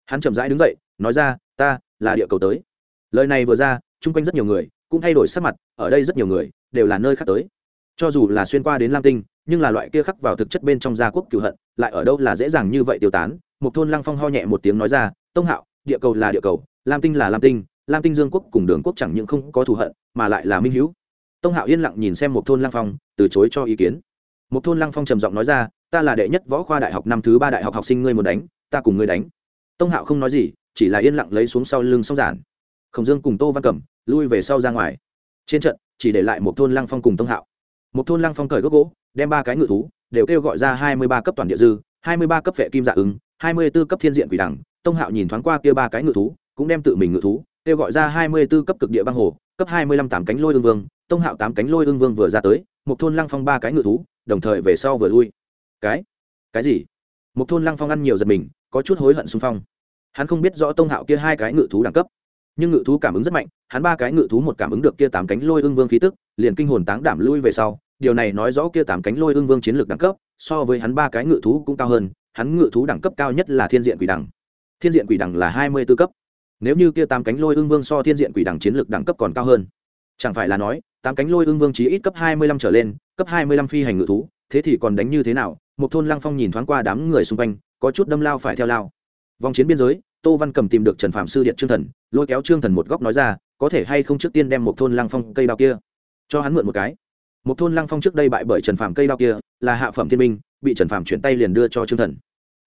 [SPEAKER 1] Hắn chậm rãi đứng dậy, nói ra, ta là địa cầu tới. Lời này vừa ra, chung quanh rất nhiều người, cũng thay đổi sắc mặt, ở đây rất nhiều người, đều là nơi khác tới. Cho dù là xuyên qua đến lam tinh nhưng là loại kia khắc vào thực chất bên trong gia quốc cựu hận, lại ở đâu là dễ dàng như vậy tiêu tán. Một thôn lăng phong ho nhẹ một tiếng nói ra, tông hạo, địa cầu là địa cầu, lam tinh là lam tinh lam tinh dương quốc cùng đường quốc chẳng những không có thù hận, mà lại là minh hữu. Tông hạo yên lặng nhìn xem một thôn lăng phong, từ chối cho ý kiến. Một thôn lăng phong trầm giọng nói ra, ta là đệ nhất võ khoa đại học năm thứ ba đại học học sinh ngươi muốn đánh, ta cùng ngươi đánh. Tông hạo không nói gì, chỉ là yên lặng lấy xuống sau lưng song giản. Khổng dương cùng tô văn cẩm lui về sau ra ngoài. Trên trận, chỉ để lại một thôn lăng phong cùng tông hạo một thôn lăng phong cởi gốc gỗ, đem ba cái ngự thú, đều kêu gọi ra hai mươi ba cấp toàn địa dư, hai mươi ba cấp vệ kim dạ ứng hai mươi b ố cấp thiên diện quỷ đẳng. Tông hạo nhìn thoáng qua kia ba cái ngự thú, cũng đem tự mình ngự thú, kêu gọi ra hai mươi b ố cấp cực địa băng hồ, cấp hai mươi lăm tám cánh lôi ương vương. Tông hạo tám cánh lôi ương vương vừa ra tới, một thôn lăng phong ba cái ngự thú, đồng thời về sau vừa lui. Cái? Cái gì? Một thôn lăng phong ăn nhiều giật mình, có chút hối hận xung phong. Hắn không biết rõ tông hạo kia hai cái ngự thú đẳng cấp, nhưng ngự thú cảm ứng rất mạnh hắn ba cái ngự thú một cảm ứng được kia tám cánh lôi ưng vương khí tức, liền kinh hồn táng đảm lui về sau. Điều này nói rõ kia tám cánh lôi ưng vương chiến lược đẳng cấp, so với hắn ba cái ngự thú cũng cao hơn. Hắn ngự thú đẳng cấp cao nhất là thiên diện quỷ đẳng. Thiên diện quỷ đẳng là hai mươi b ố cấp. Nếu như kia tám cánh lôi ương vương so thiên diện quỷ đẳng chiến lược đẳng cấp còn cao hơn, chẳng phải là nói, tám cánh lôi ương vương chí ít cấp hai mươi lăm trở lên, cấp hai mươi lăm phi hành ngự thú, thế thì còn đánh như thế nào? Một thôn lăng phong nhìn thoáng qua đám người xung quanh, có chút đâm lao phải theo lao. Vòng chiến biên giới, tô văn cầm tìm được trần phạm sư điện trương thần, lôi kéo trương thần một góc nói ra có thể hay không trước tiên đem một thôn lăng phong cây đao kia cho hắn mượn một cái. Một thôn lăng phong trước đây bại bởi trần phàm cây đao kia, là hạ phẩm thiên minh, bị trần phàm chuyển tay liền đưa cho trương thần.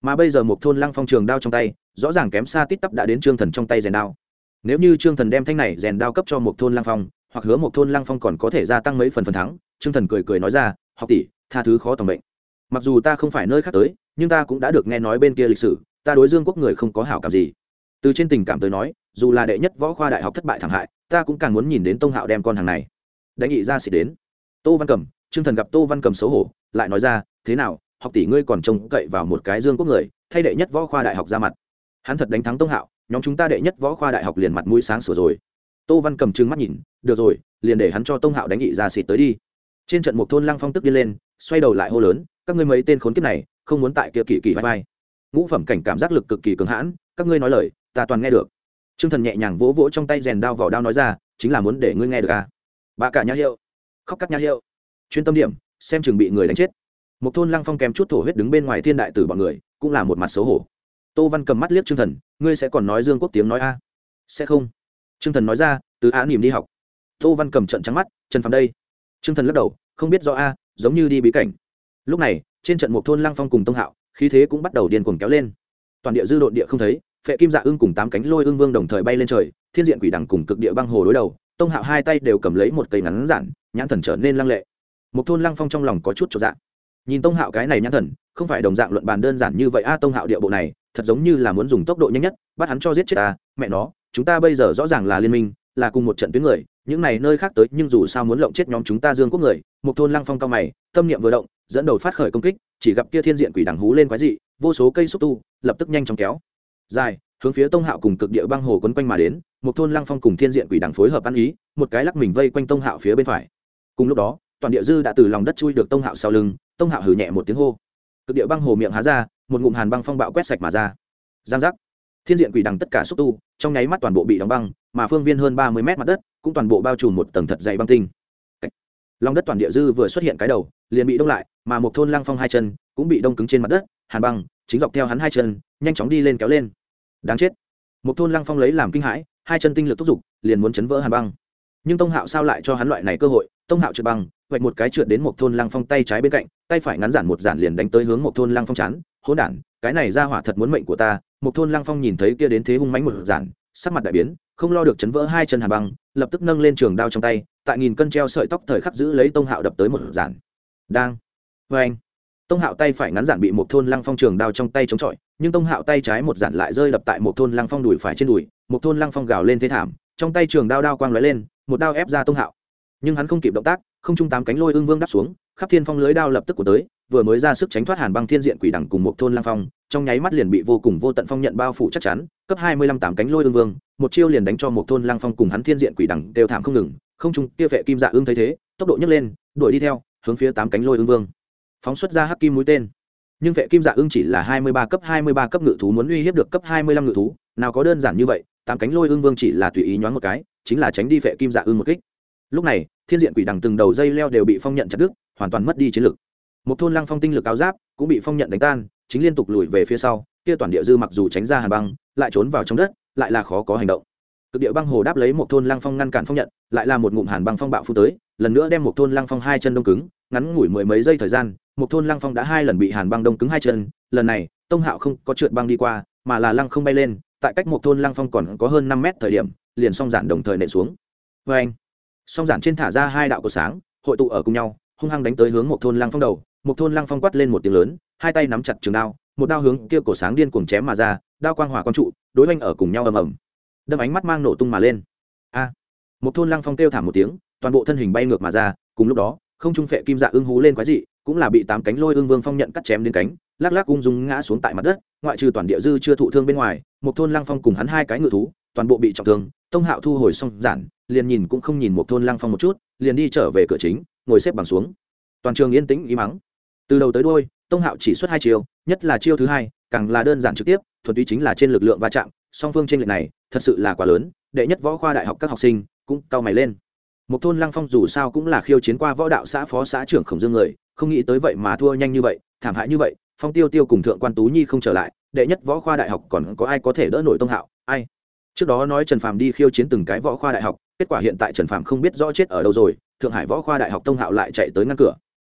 [SPEAKER 1] Mà bây giờ một thôn lăng phong trường đao trong tay, rõ ràng kém xa tít tắp đã đến trương thần trong tay rèn đao. Nếu như trương thần đem thanh này rèn đao cấp cho một thôn lăng phong, hoặc hứa một thôn lăng phong còn có thể gia tăng mấy phần phần thắng, trương thần cười cười nói ra, học tỷ, tha thứ khó tầm bệnh mặc dù ta không phải nơi khác tới, nhưng ta cũng đã được nghe nói bên kia lịch sử, ta đối dương quốc người không có hảo cảm gì. Từ trên tình cảm tới nói dù là đệ nhất võ khoa đại học thất bại thảm hại, ta cũng càng muốn nhìn đến tông hạo đem con hàng này. Đánh nghị ra xịt đến. Tô văn cầm trương thần gặp tô văn cầm xấu hổ, lại nói ra, thế nào, học tỷ ngươi còn trông cậy vào một cái dương quốc người, thay đệ nhất võ khoa đại học ra mặt. Hắn thật đánh thắng tông hạo, nhóm chúng ta đệ nhất võ khoa đại học liền mặt mũi sáng sửa rồi. Tô văn cầm trừng mắt nhìn, được rồi, liền để hắn cho tông hạo đánh nghị ra xịt tới đi. Trên trận một thôn lăng phong tức đi lên, xoay đầu lại hô lớn, các ngươi mấy tên khốn kiếp này, không muốn tại kia kỳ kỳ vai vai. Ngũ phẩm cảnh cảm giác lực cực kỳ cường hãn, các ngươi nói lời, ta toàn nghe được t r ư ơ n g thần nhẹ nhàng vỗ vỗ trong tay rèn đao vỏ đao nói ra, chính là muốn để ngươi nghe được à. bà cả nhã hiệu, khóc cắt nhã hiệu. Chuyên tâm điểm, xem chừng bị người đánh chết. Một thôn lăng phong kèm chút thổ huyết đứng bên ngoài thiên đại tử bọn người, cũng là một mặt xấu hổ. Tô văn cầm mắt liếc t r ư ơ n g thần, ngươi sẽ còn nói dương quốc tiếng nói a? Sẽ không. T r ư ơ n g thần nói ra, từ á nỉm đi học. Tô văn cầm trận trắng mắt, trần phàm đây. T r ư ơ n g thần lắc đầu, không biết rõ a, giống như đi bí cảnh. Lúc này, trên trận một thôn lăng phong cùng tông hạo, khí thế cũng bắt đầu điên cuồng kéo lên. Toàn địa dư độn địa không thấy phệ kim dạ ưng cùng tám cánh lôi ưng vương đồng thời bay lên trời, thiên diện quỷ đằng cùng cực địa băng hồ đối đầu, tông hạo hai tay đều cầm lấy một cây ngắn giản, nhãn thần trở nên lăng lệ. Một thôn lăng phong trong lòng có chút cho dạng nhìn tông hạo cái này nhãn thần, không phải đồng dạng luận bàn đơn giản như vậy, a à, tông hạo địa bộ này, thật giống như là muốn dùng tốc độ nhanh nhất, bắt hắn cho giết chết ta, mẹ nó, chúng ta bây giờ rõ ràng là liên minh, là cùng một trận tuyến người, những này nơi khác tới, nhưng dù sao muốn lộng chết nhóm chúng ta dương quốc người một thôn lăng phong cao mày, tâm niệm vừa động, dẫn đầu phát khởi công kích, chỉ gặp kia thiên diện quỷ đằng hú lên quái dị, vô số cây xúc tu, lập tức nhanh chóng kéo dài, hướng phía tông hạo cùng cực địa băng hồ quấn quanh mà đến, một thôn lăng phong cùng thiên diện quỷ đằng phối hợp ăn ý, một cái lắc mình vây quanh tông hạo phía bên phải. Cùng lúc đó, toàn địa dư đã từ lòng đất chui được tông hạo sau lưng, tông hạo hử nhẹ một tiếng hô. Cực địa băng hồ miệng há ra, một ngụm hàn băng phong bạo quét sạch mà ra. Giang giác. Thiên diện quỷ đằng tất cả xúc tu, trong nháy mắt toàn bộ bị đóng băng, mà phương viên hơn ba mươi mét mặt đất cũng toàn bộ bao trùm một tầng thật dày băng tinh. Lòng đất toàn địa dư vừa xuất hiện cái đầu, liền bị đông lại, mà một thôn lăng phong hai chân cũng bị đông cứng trên mặt đất hàn băng, chính dọc theo hắn hai chân, nhanh chóng đi lên kéo lên. Đáng chết. Một thôn lăng phong lấy làm kinh hãi, hai chân tinh lực thúc giục, liền muốn chấn vỡ hàn băng. Nhưng tông hạo sao lại cho hắn loại này cơ hội? Tông hạo trượt băng vạch một cái trượt đến một thôn lăng phong tay trái bên cạnh, tay phải ngắn giản một giản liền đánh tới hướng một thôn lăng phong chán. Hỗn đản, cái này ra hỏa thật muốn mệnh của ta. Một thôn lăng phong nhìn thấy kia đến thế hung mánh một giản, sắc mặt đại biến, không lo được chấn vỡ hai chân hàn băng, lập tức nâng lên trường đao trong tay, tại nghìn cân treo sợi tóc thời khắc giữ lấy tông hạo đập tới một giản. Đang. Vê anh tông hạo tay phải ngắn giản bị một thôn lăng phong trường đao trong tay chống chọi, nhưng tông hạo tay trái một giản lại rơi đập tại một thôn lăng phong đùi phải trên đùi, một thôn lăng phong gào lên thế thảm, trong tay trường đao đao quang lóe lên, một đao ép ra tông hạo. Nhưng hắn không kịp động tác, không trung tám cánh lôi ương vương đắp xuống, khắp thiên phong lưới đao lập tức của tới, vừa mới ra sức tránh thoát hàn băng thiên diện quỷ đẳng cùng một thôn lăng phong, trong nháy mắt liền bị vô cùng vô tận phong nhận bao phủ chắc chắn, cấp hai mươi lăm tám cánh lôi ương vương, một chiêu liền đánh cho một thôn lăng phong cùng hắn thiên diện quỷ đẳng đều thảm không ngừng, không trung kia vệ kim dạ ương thấy thế, tốc độ nhấc lên, đuổi đi theo, hướng phía tám cánh lôi ương vương phóng xuất ra hắc kim mũi tên. Nhưng vệ kim dạ ương chỉ là hai mươi ba cấp, hai mươi ba cấp ngự thú muốn uy hiếp được cấp hai mươi lăm ngự thú. Nào có đơn giản như vậy, tám cánh lôi ương vương chỉ là tùy ý nhoáng một cái, chính là tránh đi vệ kim dạ ương một kích. Lúc này, thiên diện quỷ đằng từng đầu dây leo đều bị phong nhận chặt đứt, hoàn toàn mất đi chiến lực. Một thôn lăng phong tinh lực áo giáp cũng bị phong nhận đánh tan, chính liên tục lùi về phía sau, kia toàn địa dư mặc dù tránh ra hàn băng, lại trốn vào trong đất, lại là khó có hành động. Cực địa băng hồ đáp lấy một thôn lăng phong ngăn cản phong nhận, lại là một ngụm hàn băng phong bạo phu tới, lần nữa đem một thôn lăng phong hai chân đông cứng, ngắn ngủi mười mấy giây thời gian một thôn lăng phong đã hai lần bị hàn băng đông cứng hai chân, lần này, tông hạo không có trượt băng đi qua, mà là lăng không bay lên, tại cách một thôn lăng phong còn có hơn năm mét thời điểm, liền song giản đồng thời nện xuống. Vê anh, song giản trên thả ra hai đạo cầu sáng, hội tụ ở cùng nhau, hung hăng đánh tới hướng một thôn lăng phong đầu, một thôn lăng phong quát lên một tiếng lớn, hai tay nắm chặt trường đao, một đao hướng kia cổ sáng điên cuồng chém mà ra, đao quang hỏa quang trụ, đối oanh ở cùng nhau ầm ầm. Đâm ánh mắt mang nổ tung mà lên. A, một thôn lăng phong kêu thảm một tiếng, toàn bộ thân hình bay ngược mà ra, cùng lúc đó không trung phệ kim dạ ưng hú lên quái dị, cũng là bị tám cánh lôi ưng vương phong nhận cắt chém đến cánh, lắc lắc ung dung ngã xuống tại mặt đất, ngoại trừ toàn địa dư chưa thụ thương bên ngoài, một thôn lăng phong cùng hắn hai cái ngự thú, toàn bộ bị trọng thương, tông hạo thu hồi xong giản, liền nhìn cũng không nhìn một thôn lăng phong một chút, liền đi trở về cửa chính, ngồi xếp bằng xuống. Toàn trường yên tĩnh ý mắng. Từ đầu tới đôi tông hạo chỉ xuất hai chiêu, nhất là chiêu thứ hai, càng là đơn giản trực tiếp, thuần túy chính là trên lực lượng va chạm, song phương trên lệch này, thật sự là quá lớn, đệ nhất võ khoa đại học các học sinh cũng cao mày lên một thôn lăng phong dù sao cũng là khiêu chiến qua võ đạo xã phó xã trưởng khổng dương người, không nghĩ tới vậy mà thua nhanh như vậy, thảm hại như vậy, phong tiêu tiêu cùng thượng quan tú nhi không trở lại, đệ nhất võ khoa đại học còn có ai có thể đỡ nổi tông hạo, ai? Trước đó nói trần phàm đi khiêu chiến từng cái võ khoa đại học, kết quả hiện tại trần phàm không biết rõ chết ở đâu rồi, thượng hải võ khoa đại học tông hạo lại chạy tới ngăn cửa.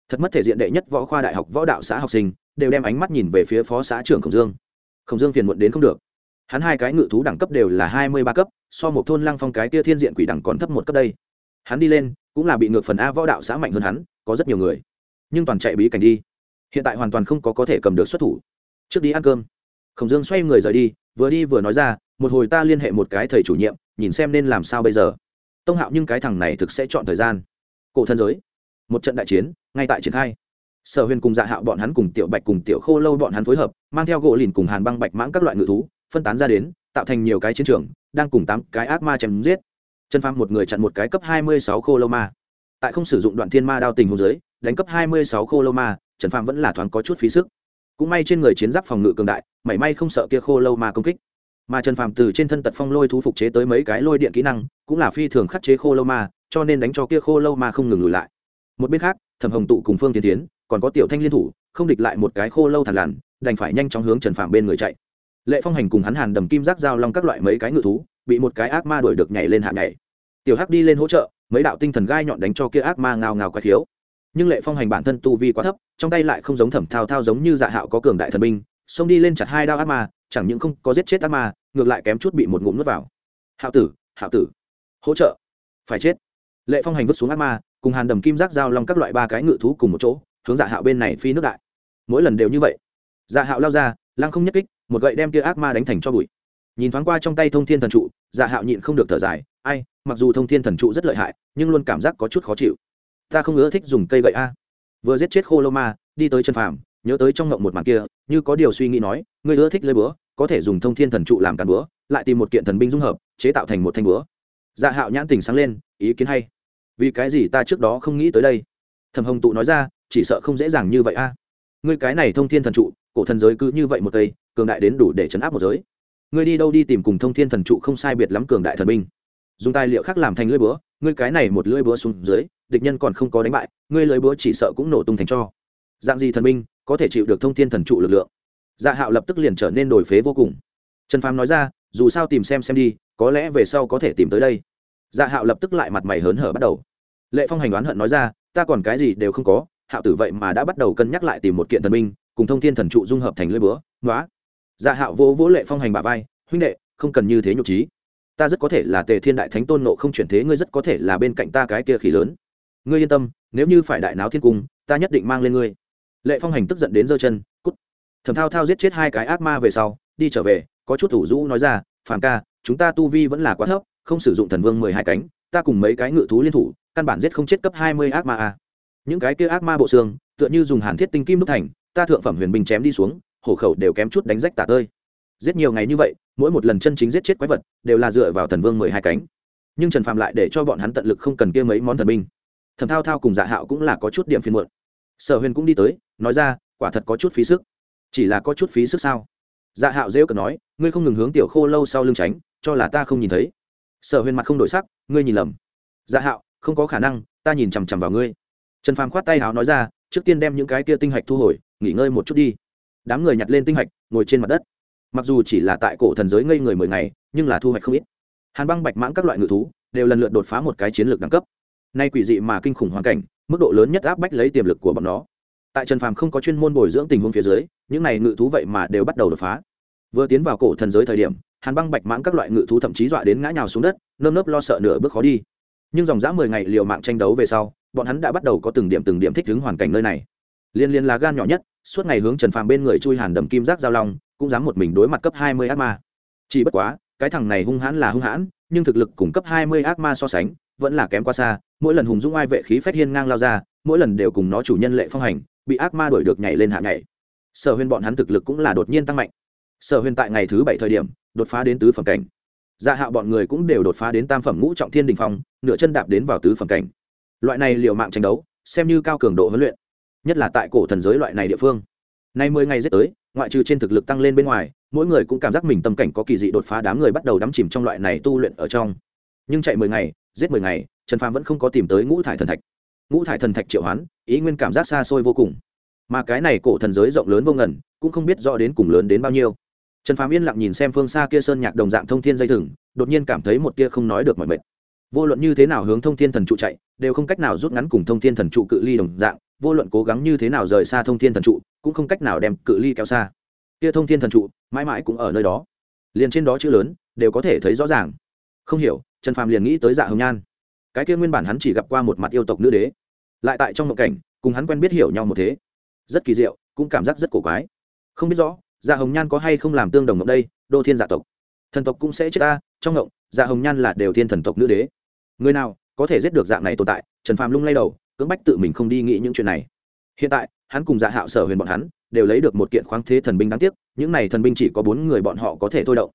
[SPEAKER 1] Thật mất thể diện đệ nhất võ khoa đại học võ đạo xã học sinh, đều đem ánh mắt nhìn về phía phó xã trưởng khổng dương. Khổng dương phiền muộn đến không được. Hắn hai cái ngự thú đẳng cấp đều là hai mươi ba cấp, so một thôn lăng phong cái kia thiên diện quỷ đẳng còn thấp một cấp đây hắn đi lên, cũng là bị ngược phần a võ đạo xã mạnh hơn hắn, có rất nhiều người. Nhưng toàn chạy bí cảnh đi. Hiện tại hoàn toàn không có có thể cầm được xuất thủ. Trước đi ăn cơm. Khổng dương xoay người rời đi, vừa đi vừa nói ra, một hồi ta liên hệ một cái thầy chủ nhiệm, nhìn xem nên làm sao bây giờ. Tông hạo nhưng cái thằng này thực sẽ chọn thời gian. Cổ thân giới. Một trận đại chiến, ngay tại triển khai. Sở huyền cùng dạ hạo bọn hắn cùng tiểu bạch cùng tiểu khô lâu bọn hắn phối hợp, mang theo gỗ lìn cùng hàn băng bạch mãng các loại ngự thú, phân tán ra đến, tạo thành nhiều cái chiến trường, đang cùng tám cái ác ma chém giết. Trần phàm một người chặn một cái cấp hai mươi sáu khô lâu ma tại không sử dụng đoạn thiên ma đao tình hồ dưới, đánh cấp hai mươi sáu khô lâu ma trần phàm vẫn là thoáng có chút phí sức. Cũng may trên người chiến giáp phòng ngự cường đại, mảy may không sợ kia khô lâu ma công kích. Mà trần phàm từ trên thân tật phong lôi thú phục chế tới mấy cái lôi điện kỹ năng, cũng là phi thường khắc chế khô lâu ma cho nên đánh cho kia khô lâu ma không ngừng lùi lại. Một bên khác, thẩm hồng tụ cùng phương tiến tiến, còn có tiểu thanh liên thủ, không địch lại một cái khô lâu thằn lằn, đành phải nhanh chóng hướng trần phàm bên người chạy. Lệ phong hành cùng hắn hàn đầm kim giác giao long các loại mấy cái ngự thú bị một cái ác ma đuổi được nhảy lên hạ nhảy. Tiểu hắc đi lên hỗ trợ, mấy đạo tinh thần gai nhọn đánh cho kia ác ma ngào ngào quái thiếu nhưng lệ phong hành bản thân tu vi quá thấp, trong tay lại không giống thẩm thao thao giống như dạ hạo có cường đại thần binh, xông đi lên chặt hai đao ác ma, chẳng những không có giết chết ác ma, ngược lại kém chút bị một ngụm nuốt vào. Hạo tử hạo tử. Hỗ trợ. Phải chết. Lệ phong hành vứt xuống ác ma, cùng hàn đầm kim giác giao long các loại ba cái ngự thú cùng một chỗ, hướng dạ hạo bên này phi nước đại. Mỗi lần đều như vậy. Dạ hạo lao ra, lăng không nhất kích, một gậy đem kia ác ma đánh thành cho bụi nhìn thoáng qua trong tay thông thiên thần trụ dạ hạo nhịn không được thở dài, ai, mặc dù thông thiên thần trụ rất lợi hại, nhưng luôn cảm giác có chút khó chịu. Ta không ưa thích dùng cây gậy a. Vừa giết chết khô lô ma, đi tới chân phàm, nhớ tới trong ngộng một màn kia, như có điều suy nghĩ nói, ngươi ưa thích lấy búa, có thể dùng thông thiên thần trụ làm càn búa, lại tìm một kiện thần binh dung hợp, chế tạo thành một thanh búa. Dạ hạo nhãn tình sáng lên, ý kiến hay. Vì cái gì ta trước đó không nghĩ tới đây? Thầm hồng tụ nói ra, chỉ sợ không dễ dàng như vậy a. Ngươi cái này thông thiên thần trụ, cổ thần giới cứ như vậy một cây, cường đại đến đủ để chấn áp một giới ngươi đi đâu đi tìm cùng thông thiên thần trụ không sai biệt lắm cường đại thần binh. Dùng tài liệu khác làm thành lưỡi búa, ngươi cái này một lưỡi búa xuống dưới, địch nhân còn không có đánh bại, ngươi lưỡi búa chỉ sợ cũng nổ tung thành cho. Dạng gì thần binh, có thể chịu được thông thiên thần trụ lực lượng? Dạ hạo lập tức liền trở nên đổi phế vô cùng. Trần phàm nói ra, dù sao tìm xem xem đi, có lẽ về sau có thể tìm tới đây. Dạ hạo lập tức lại mặt mày hớn hở bắt đầu. Lệ phong hành đoán hận nói ra, ta còn cái gì đều không có, hạo tử vậy mà đã bắt đầu cân nhắc lại tìm một kiện thần binh, cùng thông thiên thần trụ dung hợp thành lưỡi búa nói dạ hạo vỗ vỗ lệ phong hành bà vai, huynh đệ, không cần như thế nhục trí ta rất có thể là tề thiên đại thánh tôn nộ không chuyển thế, ngươi rất có thể là bên cạnh ta cái kia khỉ lớn. Ngươi yên tâm, nếu như phải đại náo thiên cung, ta nhất định mang lên ngươi. Lệ phong hành tức giận đến giơ chân, cút. Thầm thao thao giết chết hai cái ác ma về sau, đi trở về, có chút thủ dũ nói ra, phàm ca, chúng ta tu vi vẫn là quá thấp, không sử dụng thần vương mười hai cánh, ta cùng mấy cái ngự thú liên thủ, căn bản giết không chết cấp hai mươi ác ma a. Những cái kia ác ma bộ xương, tựa như dùng hàn thiết tinh kim đúc thành, ta thượng phẩm huyền binh chém đi xuống hổ khẩu đều kém chút đánh rách tả tơi. Giết nhiều ngày như vậy, mỗi một lần chân chính giết chết quái vật, đều là dựa vào thần vương mười hai cánh. Nhưng trần phạm lại để cho bọn hắn tận lực không cần kia mấy món thần binh. Thầm thao thao cùng dạ hạo cũng là có chút điểm phiên muộn. Sở huyền cũng đi tới, nói ra, quả thật có chút phí sức. Chỉ là có chút phí sức sao? Dạ hạo rêu cần nói, ngươi không ngừng hướng tiểu khô lâu sau lưng tránh, cho là ta không nhìn thấy. Sở huyền mặt không đổi sắc, ngươi nhìn lầm. Dạ hạo, không có khả năng, ta nhìn chằm chằm vào ngươi. Trần phàm khoát tay háo nói ra, trước tiên đem những cái kia tinh hạch thu hồi, nghỉ ngơi một chút đi đám người nhặt lên tinh hạch, ngồi trên mặt đất. Mặc dù chỉ là tại cổ thần giới ngây người mười ngày, nhưng là thu hoạch không ít. Hàn băng bạch mãng các loại ngự thú đều lần lượt đột phá một cái chiến lược đẳng cấp. Nay quỷ dị mà kinh khủng hoàn cảnh, mức độ lớn nhất áp bách lấy tiềm lực của bọn nó. Tại trần phàm không có chuyên môn bồi dưỡng tình huống phía dưới, những này ngự thú vậy mà đều bắt đầu đột phá. Vừa tiến vào cổ thần giới thời điểm, hàn băng bạch mãng các loại ngự thú thậm chí dọa đến ngã nhào xuống đất, nơm nớp lo sợ nửa bước khó đi. Nhưng dòng dã mười ngày liều mạng tranh đấu về sau, bọn hắn đã bắt đầu có từng điểm từng điểm thích ứng hoàn cảnh nơi này. Liên liên là gan nhỏ nhất suốt ngày hướng trần phàm bên người chui hàn đầm kim giác giao long, cũng dám một mình đối mặt cấp hai mươi ác ma. Chỉ bất quá, cái thằng này hung hãn là hung hãn, nhưng thực lực cùng cấp hai mươi ác ma so sánh, vẫn là kém quá xa, mỗi lần hùng dũng ai vệ khí phách hiên ngang lao ra, mỗi lần đều cùng nó chủ nhân lệ phong hành, bị ác ma đuổi được nhảy lên hạ nhảy. Sở huyền bọn hắn thực lực cũng là đột nhiên tăng mạnh. Sở huyền tại ngày thứ bảy thời điểm, đột phá đến tứ phẩm cảnh. Dạ hạo bọn người cũng đều đột phá đến tam phẩm ngũ trọng thiên đình phong, nửa chân đạp đến vào tứ phẩm cảnh. Loại này liều mạng tranh đấu, xem như cao cường độ huấn luyện nhất là tại cổ thần giới loại này địa phương. Nay mười ngày giết tới, ngoại trừ trên thực lực tăng lên bên ngoài, mỗi người cũng cảm giác mình tâm cảnh có kỳ dị đột phá đám người bắt đầu đắm chìm trong loại này tu luyện ở trong. Nhưng chạy mười ngày, giết mười ngày, trần phàm vẫn không có tìm tới ngũ thải thần thạch. Ngũ thải thần thạch triệu hoán, ý nguyên cảm giác xa xôi vô cùng. Mà cái này cổ thần giới rộng lớn vô ngần, cũng không biết rõ đến cùng lớn đến bao nhiêu. Trần phàm yên lặng nhìn xem phương xa kia sơn nhạc đồng dạng thông thiên dây thừng, đột nhiên cảm thấy một tia không nói được mọi mệt. Vô luận như thế nào hướng thông thiên thần trụ chạy, đều không cách nào rút ngắn cùng thông thiên thần trụ cự ly đồng dạng vô luận cố gắng như thế nào rời xa thông thiên thần trụ, cũng không cách nào đem cự ly kéo xa. Kia thông thiên thần trụ, mãi mãi cũng ở nơi đó. Liền trên đó chữ lớn, đều có thể thấy rõ ràng. Không hiểu, trần phàm liền nghĩ tới dạ hồng nhan. Cái kia nguyên bản hắn chỉ gặp qua một mặt yêu tộc nữ đế. Lại tại trong mộng cảnh, cùng hắn quen biết hiểu nhau một thế. Rất kỳ diệu, cũng cảm giác rất cổ quái. Không biết rõ dạ hồng nhan có hay không làm tương đồng ngộng đây, đô thiên dạ tộc. Thần tộc cũng sẽ chết ta, trong ngộng dạ hồng nhan là đều thiên thần tộc nữ đế. Người nào có thể giết được dạng này tồn tại? Trần phàm lung lay đầu cưỡng bách tự mình không đi nghĩ những chuyện này. Hiện tại, hắn cùng dạ hạo sở huyền bọn hắn đều lấy được một kiện khoáng thế thần binh đáng tiếc, những này thần binh chỉ có bốn người bọn họ có thể thôi động.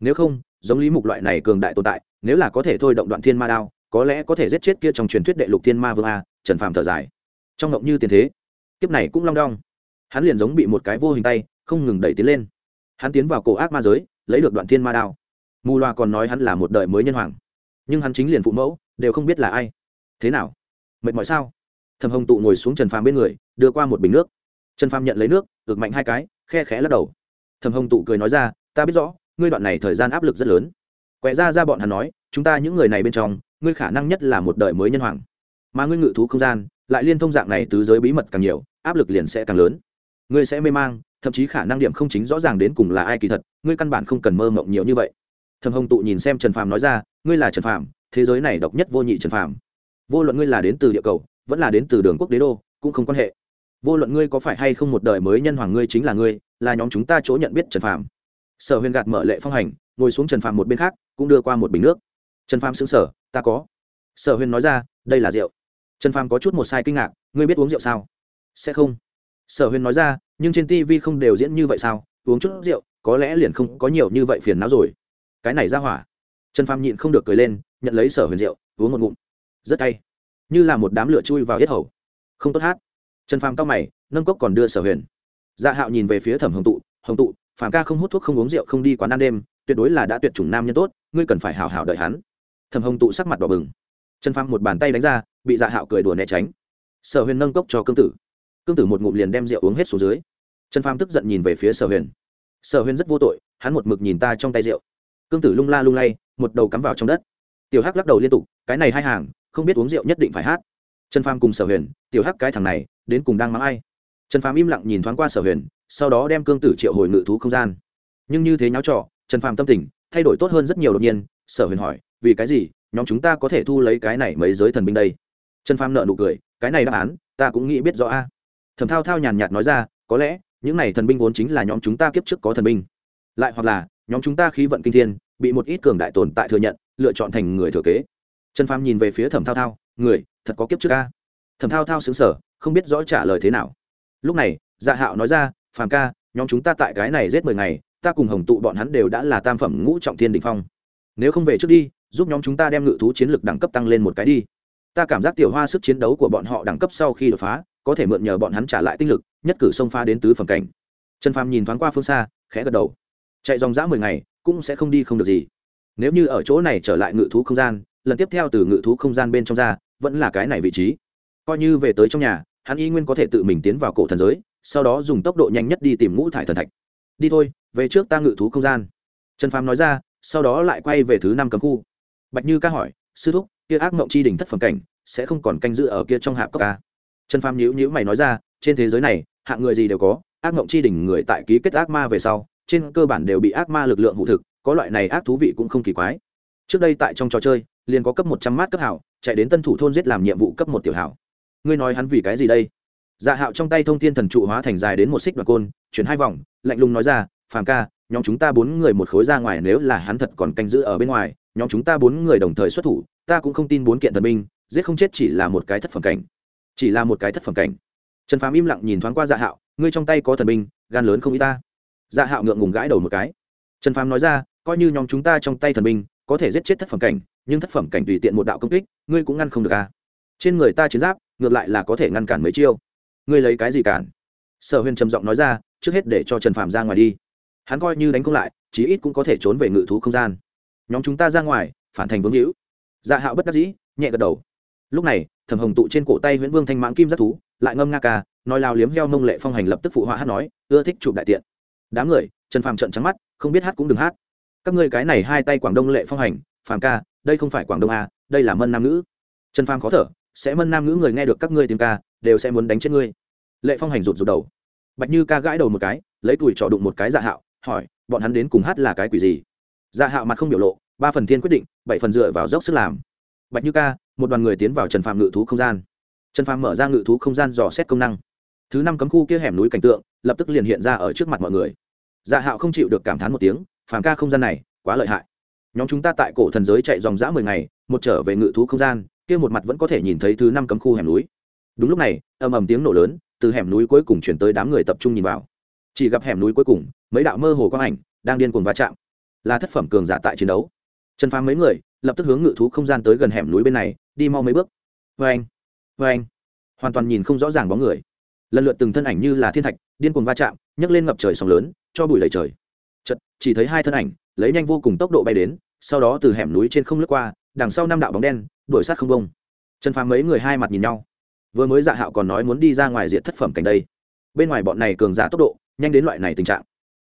[SPEAKER 1] Nếu không, giống lý mục loại này cường đại tồn tại, nếu là có thể thôi động đoạn thiên ma đao, có lẽ có thể giết chết kia trong truyền thuyết đệ lục thiên ma vương a, trần phàm thở dài. Trong ngộng như tiền thế, kiếp này cũng long đong. Hắn liền giống bị một cái vô hình tay, không ngừng đẩy tiến lên. Hắn tiến vào cổ ác ma giới, lấy được đoạn thiên ma đao. Mù loa còn nói hắn là một đời mới nhân hoàng. Nhưng hắn chính liền phụ mẫu, đều không biết là ai. Thế nào? Mệt mỏi sao? Thầm hồng tụ ngồi xuống trần phàm bên người, đưa qua một bình nước. Trần phàm nhận lấy nước ực mạnh hai cái, khe khẽ lắc đầu. Thầm hồng tụ cười nói ra, ta biết rõ, ngươi đoạn này thời gian áp lực rất lớn. Quẹ ra ra bọn hắn nói, chúng ta những người này bên trong, ngươi khả năng nhất là một đời mới nhân hoàng. Mà ngươi ngự thú không gian, lại liên thông dạng này tứ giới bí mật càng nhiều, áp lực liền sẽ càng lớn. Ngươi sẽ mê mang, thậm chí khả năng điểm không chính rõ ràng đến cùng là ai kỳ thật, ngươi căn bản không cần mơ mộng nhiều như vậy. Thầm hồng tụ nhìn xem trần phàm nói ra, ngươi là trần phàm, thế giới này độc nhất vô nhị trần phàm vô luận ngươi là đến từ địa cầu, vẫn là đến từ đường quốc đế đô, cũng không quan hệ. Vô luận ngươi có phải hay không một đời mới nhân hoàng ngươi chính là ngươi, là nhóm chúng ta chỗ nhận biết trần phàm. Sở huyền gạt mở lệ phong hành, ngồi xuống trần phàm một bên khác, cũng đưa qua một bình nước. Trần phàm xứng sở ta có. Sở huyền nói ra, đây là rượu. Trần phàm có chút một sai kinh ngạc, ngươi biết uống rượu sao? Sẽ không. Sở huyền nói ra, nhưng trên tv không đều diễn như vậy sao? Uống chút rượu, có lẽ liền không có nhiều như vậy phiền não rồi. Cái này ra hỏa. Trần phàm nhịn không được cười lên, nhận lấy sở huyền rượu, uống một ngụm rất hay. Như là một đám lửa chui vào hết hầu. Không tốt hát. Trần phàm cao mày, nâng cốc còn đưa sở huyền. Dạ hạo nhìn về phía thẩm hồng tụ hồng tụ, phàm ca không hút thuốc không uống rượu không đi quán ăn đêm, tuyệt đối là đã tuyệt chủng nam nhân tốt, ngươi cần phải hào hào đợi hắn. Thẩm hồng tụ sắc mặt đỏ bừng. Trần phàm một bàn tay đánh ra, bị dạ hạo cười đùa né tránh. Sở huyền nâng cốc cho cương tử. Cương tử một ngụm liền đem rượu uống hết xuống dưới. Trần phàm tức giận nhìn về phía sở huyền. Sở huyền rất vô tội, hắn một mực nhìn ta trong tay rượu. Cương tử lung la lung lay, một đầu cắm vào trong đất. Tiểu hắc lắc đầu liên tục, cái này hai hàng không biết uống rượu nhất định phải hát. Trần phàm cùng sở huyền, tiểu hắc cái thằng này, đến cùng đang mắng ai? Trần phàm im lặng nhìn thoáng qua sở huyền, sau đó đem cương tử triệu hồi ngự thú không gian. Nhưng như thế nháo trọ trần phàm tâm tình thay đổi tốt hơn rất nhiều đột nhiên, sở huyền hỏi, vì cái gì? Nhóm chúng ta có thể thu lấy cái này mấy giới thần binh đây? Trần phàm nợ nụ cười, cái này đáp án, ta cũng nghĩ biết rõ a. Thẩm thao thao nhàn nhạt nói ra, có lẽ, những này thần binh vốn chính là nhóm chúng ta kiếp trước có thần binh. Lại hoặc là, nhóm chúng ta khí vận kinh thiên, bị một ít cường đại tồn tại thừa nhận, lựa chọn thành người thừa kế trần phàm nhìn về phía thẩm thao thao, người, thật có kiếp trước ca thẩm thao thao xứng sở không biết rõ trả lời thế nào. Lúc này dạ hạo nói ra, phàm ca, nhóm chúng ta tại cái này rết mười ngày, ta cùng hồng tụ bọn hắn đều đã là tam phẩm ngũ trọng thiên đình phong. Nếu không về trước đi, giúp nhóm chúng ta đem ngự thú chiến lược đẳng cấp tăng lên một cái đi. Ta cảm giác tiểu hoa sức chiến đấu của bọn họ đẳng cấp sau khi đột phá, có thể mượn nhờ bọn hắn trả lại tinh lực, nhất cử xông pha đến tứ phẩm cảnh. Trần phàm nhìn thoáng qua phương xa, khẽ gật đầu. Chạy dòng dã mười ngày, cũng sẽ không đi không được gì. Nếu như ở chỗ này trở lại ngự thú không gian lần tiếp theo từ ngự thú không gian bên trong ra, vẫn là cái này vị trí. Coi như về tới trong nhà, hắn y nguyên có thể tự mình tiến vào cổ thần giới, sau đó dùng tốc độ nhanh nhất đi tìm ngũ thải thần thạch. Đi thôi, về trước ta ngự thú không gian. Trần phàm nói ra, sau đó lại quay về thứ năm cấm khu. Bạch như ca hỏi, sư thúc, kia ác mộng chi đình thất phẩm cảnh, sẽ không còn canh giữ ở kia trong hạp cốc ca trần phàm nhữ nhữ mày nói ra, trên thế giới này, hạng người gì đều có, ác mộng chi đình người tại ký kết ác ma về sau, trên cơ bản đều bị ác ma lực lượng hụ thực, có loại này ác thú vị cũng không kỳ quái. Trước đây tại trong trò chơi liền có cấp một trăm mát cấp hảo, chạy đến tân thủ thôn giết làm nhiệm vụ cấp một tiểu hảo. Ngươi nói hắn vì cái gì đây? Dạ hạo trong tay thông thiên thần trụ hóa thành dài đến một xích đoạn côn, chuyển hai vòng, lạnh lùng nói ra, phàm ca, nhóm chúng ta bốn người một khối ra ngoài nếu là hắn thật còn canh giữ ở bên ngoài, nhóm chúng ta bốn người đồng thời xuất thủ, ta cũng không tin bốn kiện thần binh, giết không chết chỉ là một cái thất phẩm cảnh. Chỉ là một cái thất phẩm cảnh. Trần phàm im lặng nhìn thoáng qua dạ hạo, ngươi trong tay có thần binh, gan lớn không y ta? Dạ hạo ngượng ngùng gãi đầu một cái. Trần phàm nói ra, coi như nhóm chúng ta trong tay thần binh, có thể giết chết thất phẩm cảnh nhưng thất phẩm cảnh tùy tiện một đạo công kích, ngươi cũng ngăn không được à? Trên người ta chiến giáp, ngược lại là có thể ngăn cản mấy chiêu. Ngươi lấy cái gì cản? Sở huyền trầm giọng nói ra, trước hết để cho trần Phạm ra ngoài đi. Hắn coi như đánh không lại, chí ít cũng có thể trốn về ngự thú không gian. Nhóm chúng ta ra ngoài, phản thành vương hữu. Dạ hạo bất đắc dĩ, nhẹ gật đầu. Lúc này, thẩm hồng tụ trên cổ tay nguyễn vương thanh mãng kim giác thú, lại ngâm nga ca, nói lao liếm heo nông lệ phong hành lập tức phụ họa hát nói, ưa thích chụp đại tiện. Đám người, trần phàm trận trắng mắt, không biết hát cũng đừng hát. Các ngươi cái này hai tay quảng đông lệ phong hành, phàm ca đây không phải quảng đông a, đây là mân nam ngữ. Trần phàm khó thở, sẽ mân nam ngữ người nghe được các ngươi tiếng ca, đều sẽ muốn đánh chết ngươi. Lệ phong hành rụt rụt đầu. Bạch như ca gãi đầu một cái, lấy tuổi trọ đụng một cái dạ hạo, hỏi, bọn hắn đến cùng hát là cái quỷ gì? Dạ hạo mặt không biểu lộ, ba phần thiên quyết định, bảy phần dựa vào dốc sức làm. Bạch như ca, một đoàn người tiến vào trần phàm ngự thú không gian. Trần phàm mở ra ngự thú không gian dò xét công năng. Thứ năm cấm khu kia hẻm núi cảnh tượng, lập tức liền hiện ra ở trước mặt mọi người. Dạ hạo không chịu được cảm thán một tiếng, phàm ca không gian này quá lợi hại nhóm chúng ta tại cổ thần giới chạy dòng dã mười ngày, một trở về ngự thú không gian, kia một mặt vẫn có thể nhìn thấy thứ năm cấm khu hẻm núi. Đúng lúc này, ầm ầm tiếng nổ lớn, từ hẻm núi cuối cùng chuyển tới đám người tập trung nhìn vào. Chỉ gặp hẻm núi cuối cùng, mấy đạo mơ hồ quang ảnh đang điên cuồng va chạm. Là thất phẩm cường giả tại chiến đấu. Trần phá mấy người, lập tức hướng ngự thú không gian tới gần hẻm núi bên này, đi mau mấy bước. Vê anh vê anh. Hoàn toàn nhìn không rõ ràng bóng người. Lần lượt từng thân ảnh như là thiên thạch, điên cuồng va chạm, nhấc lên ngập trời sóng lớn, cho bụi lầy trời. Chật chỉ thấy hai thân ảnh lấy nhanh vô cùng tốc độ bay đến, sau đó từ hẻm núi trên không lướt qua, đằng sau năm đạo bóng đen, đuổi sát không bông. Trần phàm mấy người hai mặt nhìn nhau. Vừa mới dạ hạo còn nói muốn đi ra ngoài diện thất phẩm cảnh đây. Bên ngoài bọn này cường giả tốc độ, nhanh đến loại này tình trạng.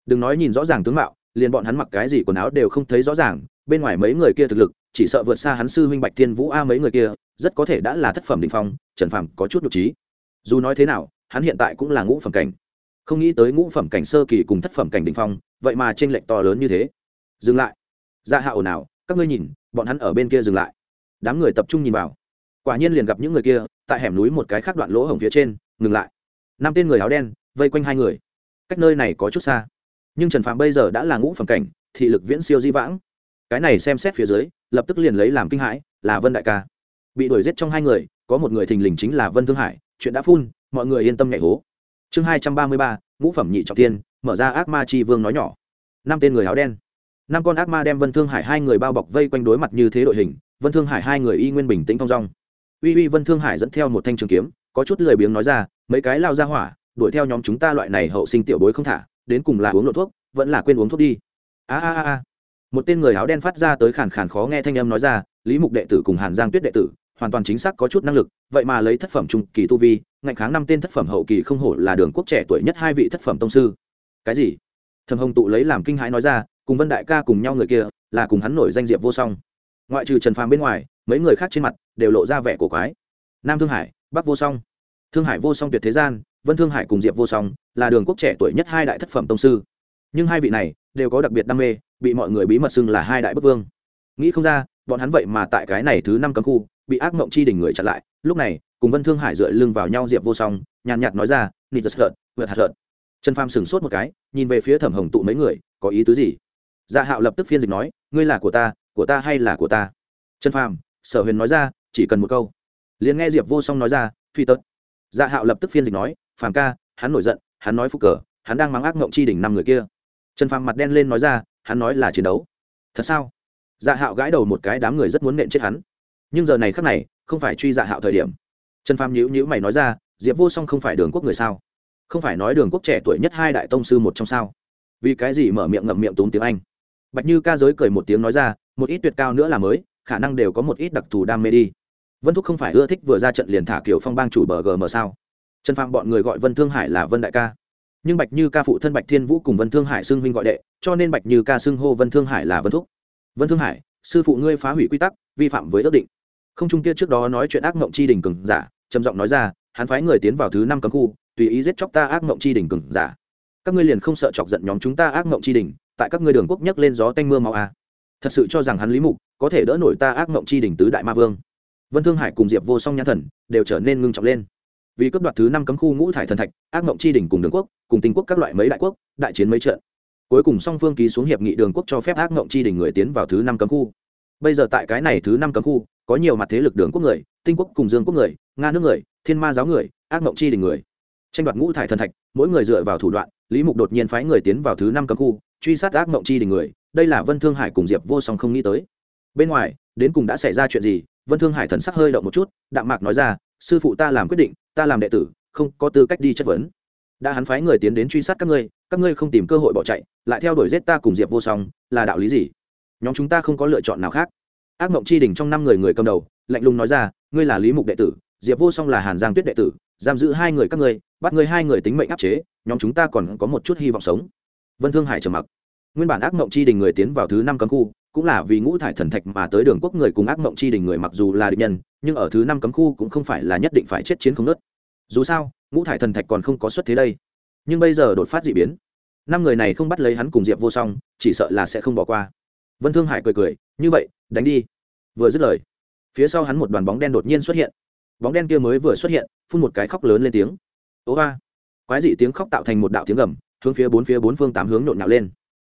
[SPEAKER 1] Đừng nói nhìn rõ ràng tướng mạo, liền bọn hắn mặc cái gì quần áo đều không thấy rõ ràng, bên ngoài mấy người kia thực lực, chỉ sợ vượt xa hắn sư huynh bạch thiên vũ a mấy người kia, rất có thể đã là thất phẩm đình phong, trần phàm có chút nhục trí. Dù nói thế nào, hắn hiện tại cũng là ngũ phẩm cảnh. Không nghĩ tới ngũ phẩm cảnh sơ kỳ cùng thất phẩm cảnh đình phong, vậy mà t r ê n lệch to lớn như thế dừng lại. Dạ hạ ồn ào, các ngươi nhìn, bọn hắn ở bên kia dừng lại. Đám người tập trung nhìn vào. Quả nhiên liền gặp những người kia, tại hẻm núi một cái khác đoạn lỗ hổng phía trên, ngừng lại. Năm tên người áo đen, vây quanh hai người. Cách nơi này có chút xa. Nhưng trần phạm bây giờ đã là ngũ phẩm cảnh, thị lực viễn siêu di vãng. Cái này xem xét phía dưới, lập tức liền lấy làm kinh hãi, là vân đại ca. Bị đuổi giết trong hai người, có một người thình lình chính là vân thương hải, chuyện đã phun, mọi người yên tâm nhảy hố. Chương hai trăm ba mươi ba, ngũ phẩm nhị trọng tiên, mở ra ác ma chi vương nói nhỏ. Năm tên người áo đen năm con ác ma đem vân thương hải hai người bao bọc vây quanh đối mặt như thế đội hình, vân thương hải hai người y nguyên bình tĩnh thong dong. Uy uy, vân thương hải dẫn theo một thanh trường kiếm, có chút lười biếng nói ra, mấy cái lao ra hỏa, đuổi theo nhóm chúng ta loại này hậu sinh tiểu bối không thả, đến cùng là uống lộ thuốc, vẫn là quên uống thuốc đi. A a a một tên người áo đen phát ra tới khàn khàn khó nghe thanh âm nói ra, lý mục đệ tử cùng hàn giang tuyết đệ tử, hoàn toàn chính xác có chút năng lực, vậy mà lấy thất phẩm trung kỳ tu vi, ngạnh kháng năm tên thất phẩm hậu kỳ không hổ là đường quốc trẻ tuổi nhất hai vị thất phẩm tông sư. Cái gì? Thầm hồng tụ lấy làm kinh hãi nói ra cùng vân đại ca cùng nhau người kia, là cùng hắn nổi danh diệp vô song. Ngoại trừ trần phàm bên ngoài, mấy người khác trên mặt đều lộ ra vẻ cổ quái. Nam thương hải, bắc vô song. Thương hải vô song tuyệt thế gian, vân thương hải cùng diệp vô song là đường quốc trẻ tuổi nhất hai đại thất phẩm tông sư. Nhưng hai vị này đều có đặc biệt đam mê, bị mọi người bí mật xưng là hai đại bất vương. Nghĩ không ra, bọn hắn vậy mà tại cái này thứ năm cấm khu, bị ác mộng chi đỉnh người chặn lại. Lúc này, cùng vân thương hải dựa lưng vào nhau diệp vô song, nhàn nhạt nói ra, nịt giật hợt vượt hạt hợt trần pham sửng sốt một cái, nhìn về phía thẩm hồng tụ mấy người, có ý tứ gì? Dạ hạo lập tức phiên dịch nói ngươi là của ta của ta hay là của ta? Trần Phàm, sở huyền nói ra chỉ cần một câu. Liền nghe diệp vô song nói ra phi tớt dạ hạo lập tức phiên dịch nói phàm ca hắn nổi giận hắn nói phúc cờ hắn đang mang ác mộng chi đỉnh năm người kia. Trần phàm mặt đen lên nói ra hắn nói là chiến đấu. Thật sao? Dạ hạo gãi đầu một cái đám người rất muốn nện chết hắn. Nhưng giờ này khác này không phải truy dạ hạo thời điểm. Trần phàm nhữ nhữ mày nói ra diệp vô song không phải đường quốc người sao? Không phải nói đường quốc trẻ tuổi nhất hai đại tông sư một trong sao? Vì cái gì mở miệng ngậm miệng tốn tiếng anh? Bạch như ca giới cười một tiếng nói ra, một ít tuyệt cao nữa là mới, khả năng đều có một ít đặc thù đam mê đi. Vân thúc không phải ưa thích vừa ra trận liền thả kiểu phong bang chủ bờ gm sao? Trần phàm bọn người gọi vân thương hải là vân đại ca. Nhưng bạch như ca phụ thân bạch thiên vũ cùng vân thương hải xưng huynh gọi đệ, cho nên bạch như ca xưng hô vân thương hải là vân thúc. Vân thương hải, sư phụ ngươi phá hủy quy tắc, vi phạm với ước định. Không trung kia trước đó nói chuyện ác mộng chi đình cường giả, trầm giọng nói ra, hắn phái người tiến vào thứ năm cấm khu, tùy ý giết chóc ta ác mộng chi đình cường giả. Các ngươi liền không sợ chọc giận nhóm chúng ta ác mộng chi đình tại các ngươi đường quốc nhấc lên gió tanh mưa màu a à. thật sự cho rằng hắn lý mục có thể đỡ nổi ta ác mộng chi Đỉnh tứ đại ma vương. Vân thương hải cùng diệp vô song nhãn thần đều trở nên ngưng trọng lên. Vì cấp đoạt thứ năm cấm khu ngũ thải thần thạch, ác mộng chi đỉnh cùng đường quốc, cùng tinh quốc các loại mấy đại quốc, đại chiến mấy trận. Cuối cùng song phương ký xuống hiệp nghị đường quốc cho phép ác mộng chi đỉnh người tiến vào thứ năm cấm khu. Bây giờ tại cái này thứ năm cấm khu, có nhiều mặt thế lực đường quốc người, tinh quốc cùng dương quốc người, nga nước người, thiên ma giáo người, ác mộng chi đỉnh người. Tranh đoạt ngũ thải thần thạch, mỗi người dựa vào thủ đoạn, lý mục đột nhiên phái người tiến vào thứ năm cấm khu truy sát ác mộng chi đỉnh người, đây là vân thương hải cùng diệp vô song không nghĩ tới. Bên ngoài, đến cùng đã xảy ra chuyện gì? Vân thương hải thần sắc hơi động một chút, đạm mạc nói ra, sư phụ ta làm quyết định, ta làm đệ tử, không có tư cách đi chất vấn. Đã hắn phái người tiến đến truy sát các ngươi các ngươi không tìm cơ hội bỏ chạy, lại theo đuổi giết ta cùng diệp vô song, là đạo lý gì? Nhóm chúng ta không có lựa chọn nào khác. Ác mộng chi đình trong năm người người cầm đầu, lạnh lùng nói ra, ngươi là lý mục đệ tử, diệp vô song là hàn giang tuyết đệ tử, giam giữ hai người các ngươi, bắt ngươi hai người tính mệnh áp chế, nhóm chúng ta còn có một chút hy vọng sống vân thương hải trầm mặc. Nguyên bản ác mộng chi đình người tiến vào thứ năm cấm khu, cũng là vì ngũ thải thần thạch mà tới đường quốc người cùng ác mộng chi đình người mặc dù là địch nhân, nhưng ở thứ năm cấm khu cũng không phải là nhất định phải chết chiến không nớt dù sao, ngũ thải thần thạch còn không có xuất thế đây. Nhưng bây giờ đột phát d ị biến. Năm người này không bắt lấy hắn cùng diệp vô song, chỉ sợ là sẽ không bỏ qua. Vân thương hải cười cười, như vậy, đánh đi. Vừa dứt lời, phía sau hắn một đoàn bóng đen đột nhiên xuất hiện. Bóng đen kia mới vừa xuất hiện, phun một cái khóc lớn lên tiếng. Ố hoa quái dị tiếng khóc tạo thành một đạo tiếng gầm hướng phía bốn phía bốn phương tám hướng nhộn nhạo lên.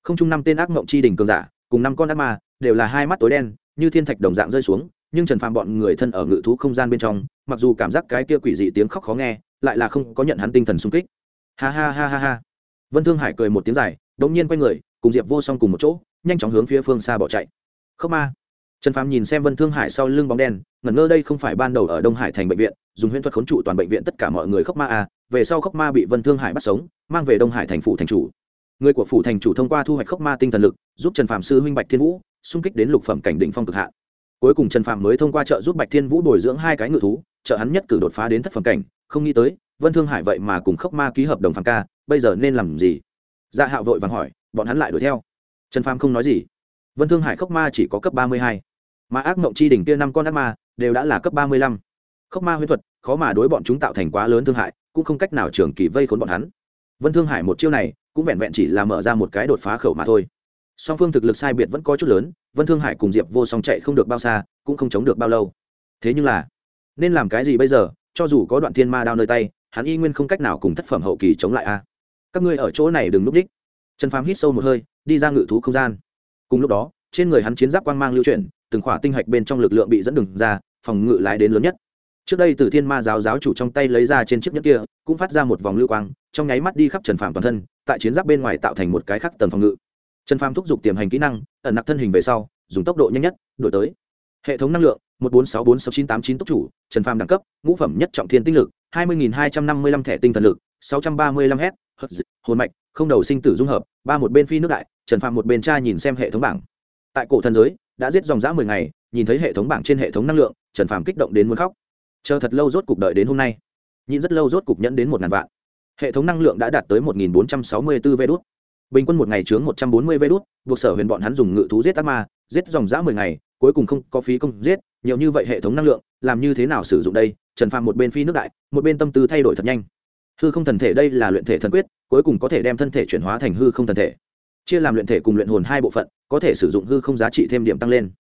[SPEAKER 1] Không chung năm tên ác mộng chi đình cường giả, cùng năm con ác ma, đều là hai mắt tối đen, như thiên thạch đồng dạng rơi xuống, nhưng trần phàm bọn người thân ở ngự thú không gian bên trong, mặc dù cảm giác cái kia quỷ dị tiếng khóc khó nghe, lại là không có nhận hắn tinh thần sung kích. Ha ha ha ha ha. Vân thương hải cười một tiếng dài, đột nhiên quay người, cùng diệp vô song cùng một chỗ, nhanh chóng hướng phía phương xa bỏ chạy. Không ma trần phàm nhìn xem vân thương hải sau lưng bóng đen, ngẩn ngơ đây không phải ban đầu ở đông hải thành bệnh viện, dùng huyễn thuật khốn trụ toàn bệnh viện tất cả mọi người khóc ma à về sau khóc ma bị vân thương hải bắt sống, mang về đông hải thành phủ thành chủ. Người của phủ thành chủ thông qua thu hoạch khốc ma tinh thần lực, giúp trần phạm sư huynh bạch thiên vũ, xung kích đến lục phẩm cảnh đỉnh phong cực hạ cuối cùng trần phạm mới thông qua trợ giúp bạch thiên vũ bồi dưỡng hai cái ngự thú, trợ hắn nhất cử đột phá đến thất phẩm cảnh, không nghĩ tới, vân thương hải vậy mà cùng khốc ma ký hợp đồng phàm ca, bây giờ nên làm gì? Dạ hạo vội vàng hỏi, bọn hắn lại đuổi theo. Trần phạm không nói gì. Vân thương hải khốc ma chỉ có cấp ba mươi hai mà ác mộng chi đỉnh kia năm con ác ma đều đã là cấp ba mươi lăm. Khốc ma huyễn thuật, khó mà đối bọn chúng tạo thành quá lớn thương hại, cũng không cách nào trường kỳ vây khốn bọn hắn. Vân thương hải một chiêu này, cũng vẹn vẹn chỉ là mở ra một cái đột phá khẩu mà thôi. Song phương thực lực sai biệt vẫn có chút lớn, vân thương hải cùng diệp vô song chạy không được bao xa, cũng không chống được bao lâu. Thế nhưng là, nên làm cái gì bây giờ, cho dù có đoạn thiên ma đao nơi tay, hắn y nguyên không cách nào cùng thất phẩm hậu kỳ chống lại a. Các ngươi ở chỗ này đừng núp đích. Trần phàm hít sâu một hơi, đi ra ngự thú không gian. Cùng lúc đó, trên người hắn chiến giáp quang mang lưu chuyển từng khỏa tinh hạch bên trong lực lượng bị dẫn đường ra, phòng ngự lái đến lớn nhất. Trước đây từ thiên ma giáo giáo chủ trong tay lấy ra trên chiếc nhẫn kia, cũng phát ra một vòng lưu quang, trong nháy mắt đi khắp trần phàm toàn thân, tại chiến giáp bên ngoài tạo thành một cái khắc tầng phòng ngự. Trần phàm thúc giục tiềm hành kỹ năng, ẩn nặc thân hình về sau, dùng tốc độ nhanh nhất, đổi tới. Hệ thống năng lượng, một bốn sáu bốn sáu chín tám chín tốc chủ, trần phàm đẳng cấp, ngũ phẩm nhất trọng thiên tinh lực, hai mươi hai trăm năm mươi lăm thẻ tinh thần lực, sáu trăm ba mươi lăm h hồn mạch, không đầu sinh tử dung hợp, ba một bên phi nước đại, trần phàm một bên tra nhìn xem hệ thống bảng. Tại cổ thần giới đã giết dòng dã mười ngày, nhìn thấy hệ thống bảng trên hệ thống năng lượng, trần phàm kích động đến muốn khóc. Chờ thật lâu rốt cục đợi đến hôm nay. Nhìn rất lâu rốt cục nhẫn đến một ngàn vạn. Hệ thống năng lượng đã đạt tới một nghìn bốn trăm sáu mươi bốn vê đốt bình quân một ngày chướng một trăm bốn mươi vê đốt buộc sở huyền bọn hắn dùng ngự thú giết ác ma, giết dòng dã mười ngày, cuối cùng không có phí công giết, nhiều như vậy hệ thống năng lượng, làm như thế nào sử dụng đây? Trần phàm một bên phi nước đại, một bên tâm tư thay đổi thật nhanh. Hư không thần thể đây là luyện thể thần quyết, cuối cùng có thể đem thân thể chuyển hóa thành hư không thần thể chia làm luyện thể cùng luyện hồn hai bộ phận, có thể sử dụng hư không giá trị thêm điểm tăng lên.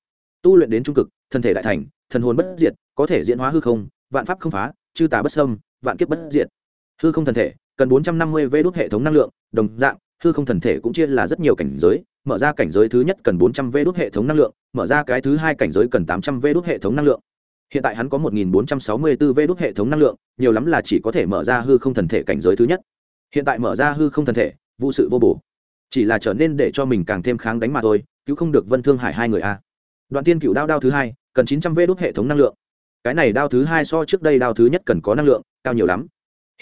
[SPEAKER 1] Tu luyện đến trung cực, thân thể đại thành, thần hồn bất diệt, có thể diễn hóa hư không, vạn pháp không phá, chư tà bất sâm vạn kiếp bất diệt. Hư không thần thể, cần bốn trăm năm mươi vê đốt hệ thống năng lượng, đồng dạng, hư không thần thể cũng chia là rất nhiều cảnh giới, mở ra cảnh giới thứ nhất cần bốn trăm vê đốt hệ thống năng lượng, mở ra cái thứ hai cảnh giới cần tám trăm vê đốt hệ thống năng lượng. Hiện tại hắn có một nghìn bốn trăm sáu mươi bốn vê đốt hệ thống năng lượng, nhiều lắm là chỉ có thể mở ra hư không thần thể cảnh giới thứ nhất. Hiện tại mở ra hư không thần thể, vụ sự vô bổ chỉ là trở nên để cho mình càng thêm kháng đánh mà thôi, cứu không được vân thương hải hai người a. Đoạn tiên cựu đao đao thứ hai, cần chín trăm vê đốt hệ thống năng lượng. Cái này đao thứ hai so trước đây đao thứ nhất cần có năng lượng, cao nhiều lắm.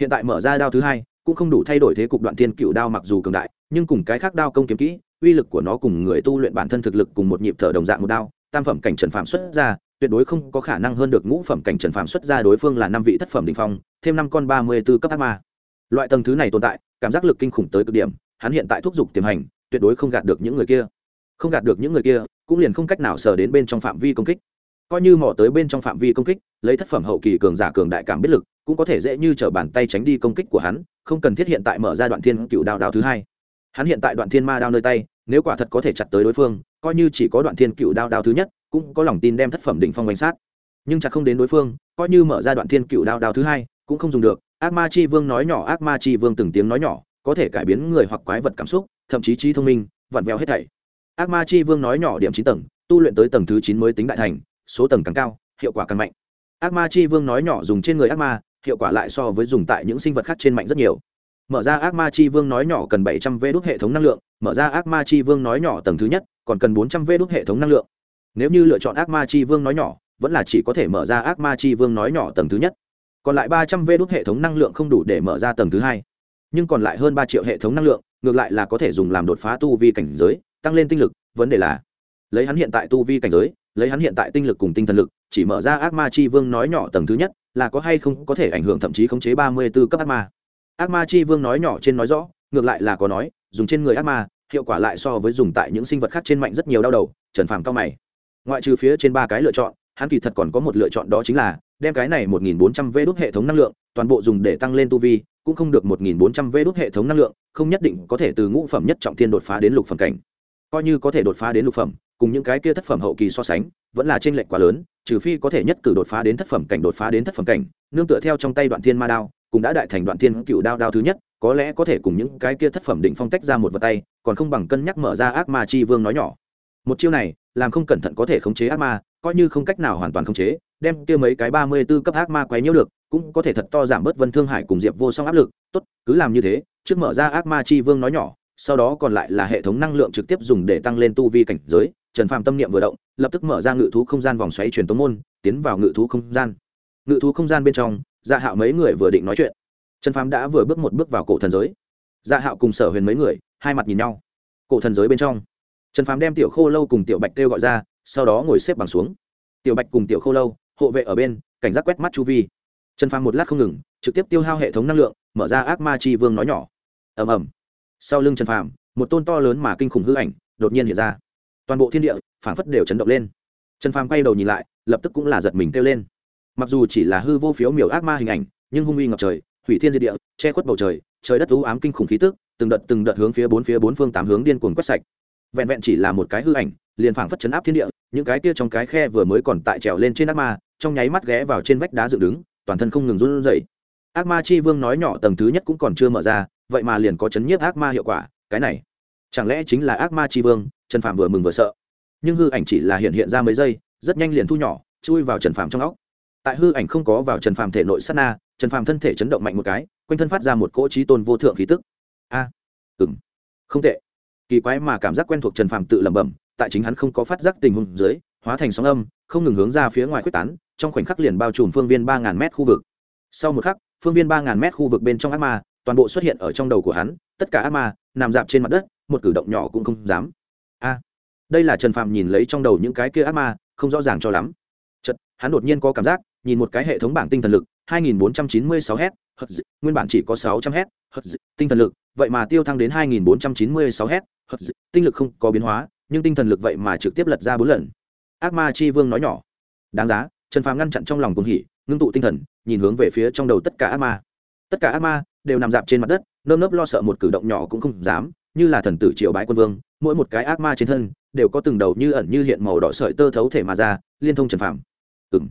[SPEAKER 1] Hiện tại mở ra đao thứ hai, cũng không đủ thay đổi thế cục đoạn tiên cựu đao mặc dù cường đại, nhưng cùng cái khác đao công kiếm kỹ, uy lực của nó cùng người tu luyện bản thân thực lực cùng một nhịp thở đồng dạng một đao, tam phẩm cảnh trần phạm xuất ra, tuyệt đối không có khả năng hơn được ngũ phẩm cảnh trần phạm xuất ra đối phương là năm vị thất phẩm đình phong, thêm năm con ba mươi b ố cấp ác ma. Loại tầng thứ này tồn tại, cảm giác lực kinh khủng tới cực điểm hắn hiện tại thúc giục tiềm hành, tuyệt đối không gạt được những người kia. Không gạt được những người kia, cũng liền không cách nào sờ đến bên trong phạm vi công kích. Coi như mò tới bên trong phạm vi công kích, lấy thất phẩm hậu kỳ cường giả cường đại cảm biết lực, cũng có thể dễ như t r ở bàn tay tránh đi công kích của hắn, không cần thiết hiện tại mở ra đoạn thiên cựu đao đao thứ hai. Hắn hiện tại đoạn thiên ma đao nơi tay, nếu quả thật có thể chặt tới đối phương, coi như chỉ có đoạn thiên cựu đao đao thứ nhất, cũng có lòng tin đem thất phẩm đỉnh phong bánh sát. Nhưng chặt không đến đối phương, coi như mở ra đoạn thiên cựu đao đao thứ hai, cũng không dùng được. Ác ma chi vương nói nhỏ, ác ma chi vương từng tiếng nói nhỏ có thể cải biến người hoặc quái vật cảm xúc, thậm chí trí thông minh, vặn vẹo hết thảy. Ác ma chi vương nói nhỏ điểm chín tầng, tu luyện tới tầng thứ chín mới tính đại thành, số tầng càng cao, hiệu quả càng mạnh. Ác ma chi vương nói nhỏ dùng trên người ác ma, hiệu quả lại so với dùng tại những sinh vật khác trên mạnh rất nhiều. Mở ra ác ma chi vương nói nhỏ cần bảy trăm vê đốt hệ thống năng lượng, mở ra ác ma chi vương nói nhỏ tầng thứ nhất, còn cần bốn trăm vê đốt hệ thống năng lượng. Nếu như lựa chọn ác ma chi vương nói nhỏ, vẫn là chỉ có thể mở ra ác ma chi vương nói nhỏ tầng thứ nhất. Còn lại ba trăm vê đốt hệ thống năng lượng không đủ để mở ra tầng thứ hai nhưng còn lại hơn ba triệu hệ thống năng lượng, ngược lại là có thể dùng làm đột phá tu vi cảnh giới, tăng lên tinh lực, vấn đề là, lấy hắn hiện tại tu vi cảnh giới, lấy hắn hiện tại tinh lực cùng tinh thần lực, chỉ mở ra ác ma chi vương nói nhỏ tầng thứ nhất, là có hay không có thể ảnh hưởng thậm chí khống chế ba mươi b ố cấp ác ma. Ác ma chi vương nói nhỏ trên nói rõ, ngược lại là có nói, dùng trên người ác ma, hiệu quả lại so với dùng tại những sinh vật khác trên mạnh rất nhiều đau đầu, trần phàm cao mày. Ngoại trừ phía trên ba cái lựa chọn, hắn kỳ thật còn có một lựa chọn đó chính là đem cái này một nghìn bốn trăm v đốt hệ thống năng lượng toàn bộ dùng để tăng lên tu vi, cũng không được một nghìn bốn trăm v đốt hệ thống năng lượng, không nhất định có thể từ ngũ phẩm nhất trọng thiên đột phá đến lục phẩm cảnh. Coi như có thể đột phá đến lục phẩm, cùng những cái kia thất phẩm hậu kỳ so sánh, vẫn là chênh lệch quá lớn, trừ phi có thể nhất cử đột phá đến thất phẩm cảnh, đột phá đến thất phẩm cảnh. Nương tựa theo trong tay đoạn thiên ma đao cũng đã đại thành đoạn thiên cựu đao đao thứ nhất, có lẽ có thể cùng những cái kia thất phẩm định phong tách ra một vật tay, còn không bằng cân nhắc mở ra ác ma chi vương nói nhỏ. Một chiêu này, làm không cẩn thận có thể khống chế ác ma, coi như không cách nào hoàn toàn khống chế đem kia mấy cái ba mươi b ố cấp ác ma quấy nhiễu được, cũng có thể thật to giảm bớt vân thương hải cùng diệp vô song áp lực. Tốt, cứ làm như thế, trước mở ra ác ma chi vương nói nhỏ, sau đó còn lại là hệ thống năng lượng trực tiếp dùng để tăng lên tu vi cảnh giới. Trần phàm tâm niệm vừa động, lập tức mở ra ngự thú không gian vòng xoáy truyền tống môn, tiến vào ngự thú không gian. Ngự thú không gian bên trong dạ hạo mấy người vừa định nói chuyện. Trần phàm đã vừa bước một bước vào cổ thần giới. Dạ hạo cùng sở huyền mấy người, hai mặt nhìn nhau. Cổ thần giới bên trong, trần phàm đem tiểu khô lâu cùng tiểu bạch kêu gọi ra, sau đó ngồi xếp bằng xuống. Tiểu bạch cùng tiểu khô lâu hộ vệ ở bên, cảnh giác quét mắt chu vi. Trần phàm một lát không ngừng, trực tiếp tiêu hao hệ thống năng lượng, mở ra ác ma chi vương nói nhỏ. Ầm ầm. Sau lưng trần phàm, một tôn to lớn mà kinh khủng hư ảnh đột nhiên hiện ra. Toàn bộ thiên địa, phảng phất đều chấn động lên. Trần phàm quay đầu nhìn lại, lập tức cũng là giật mình kêu lên. Mặc dù chỉ là hư vô phiếu miểu ác ma hình ảnh, nhưng hung uy ngập trời, hủy thiên diệt địa, che khuất bầu trời trời đất u ám kinh khủng khí tức, từng đợt từng đợt hướng phía bốn phía bốn phương tám hướng điên cuồng quét sạch. Vẹn vẹn chỉ là một cái hư ảnh, liền phảng phất chấn áp thiên địa những cái kia trong cái khe vừa mới còn tại trèo lên trên ác ma trong nháy mắt ghé vào trên vách đá dựng đứng toàn thân không ngừng run rẩy. Ác ma chi vương nói nhỏ tầng thứ nhất cũng còn chưa mở ra vậy mà liền có chấn nhiếp ác ma hiệu quả cái này chẳng lẽ chính là ác ma tri vương trần phạm vừa mừng vừa sợ. Nhưng hư ảnh chỉ là hiện hiện ra mấy giây rất nhanh liền thu nhỏ chui vào trần phạm trong óc. Tại hư ảnh không có vào trần phạm thể nội sát na trần phạm thân thể chấn động mạnh một cái quanh thân phát ra một cỗ trí tôn vô thượng khí tức. A à, ừng không tệ. Kỳ quái mà cảm giác quen thuộc trần phạm tự lẩm bẩm tại chính hắn không có phát giác tình huống dưới, hóa thành sóng âm, không ngừng hướng ra phía ngoài quyết tán, trong khoảnh khắc liền bao trùm phương viên ba ngàn mét khu vực. Sau một khắc, phương viên ba ngàn mét khu vực bên trong ác ma toàn bộ xuất hiện ở trong đầu của hắn, tất cả ác ma nằm dạp trên mặt đất, một cử động nhỏ cũng không dám. A, đây là trần phạm nhìn lấy trong đầu những cái kia ác ma, không rõ ràng cho lắm. Chật hắn đột nhiên có cảm giác, nhìn một cái hệ thống bảng tinh thần lực 2496 h nguyên bản chỉ có 600 h tinh thần lực, vậy mà tiêu thăng đến 2496 h tinh lực không có biến hóa nhưng tinh thần lực vậy mà trực tiếp lật ra bốn lần. Ác ma chi vương nói nhỏ. Đáng giá, trần phàm ngăn chặn trong lòng cuồng hỉ, ngưng tụ tinh thần, nhìn hướng về phía trong đầu tất cả ác ma. Tất cả ác ma đều nằm dạp trên mặt đất, nơm nớp lo sợ một cử động nhỏ cũng không dám, như là thần tử triệu bái quân vương, mỗi một cái ác ma trên thân đều có từng đầu như ẩn như hiện màu đỏ sợi tơ thấu thể mà ra, liên thông trần phàm. Ừ m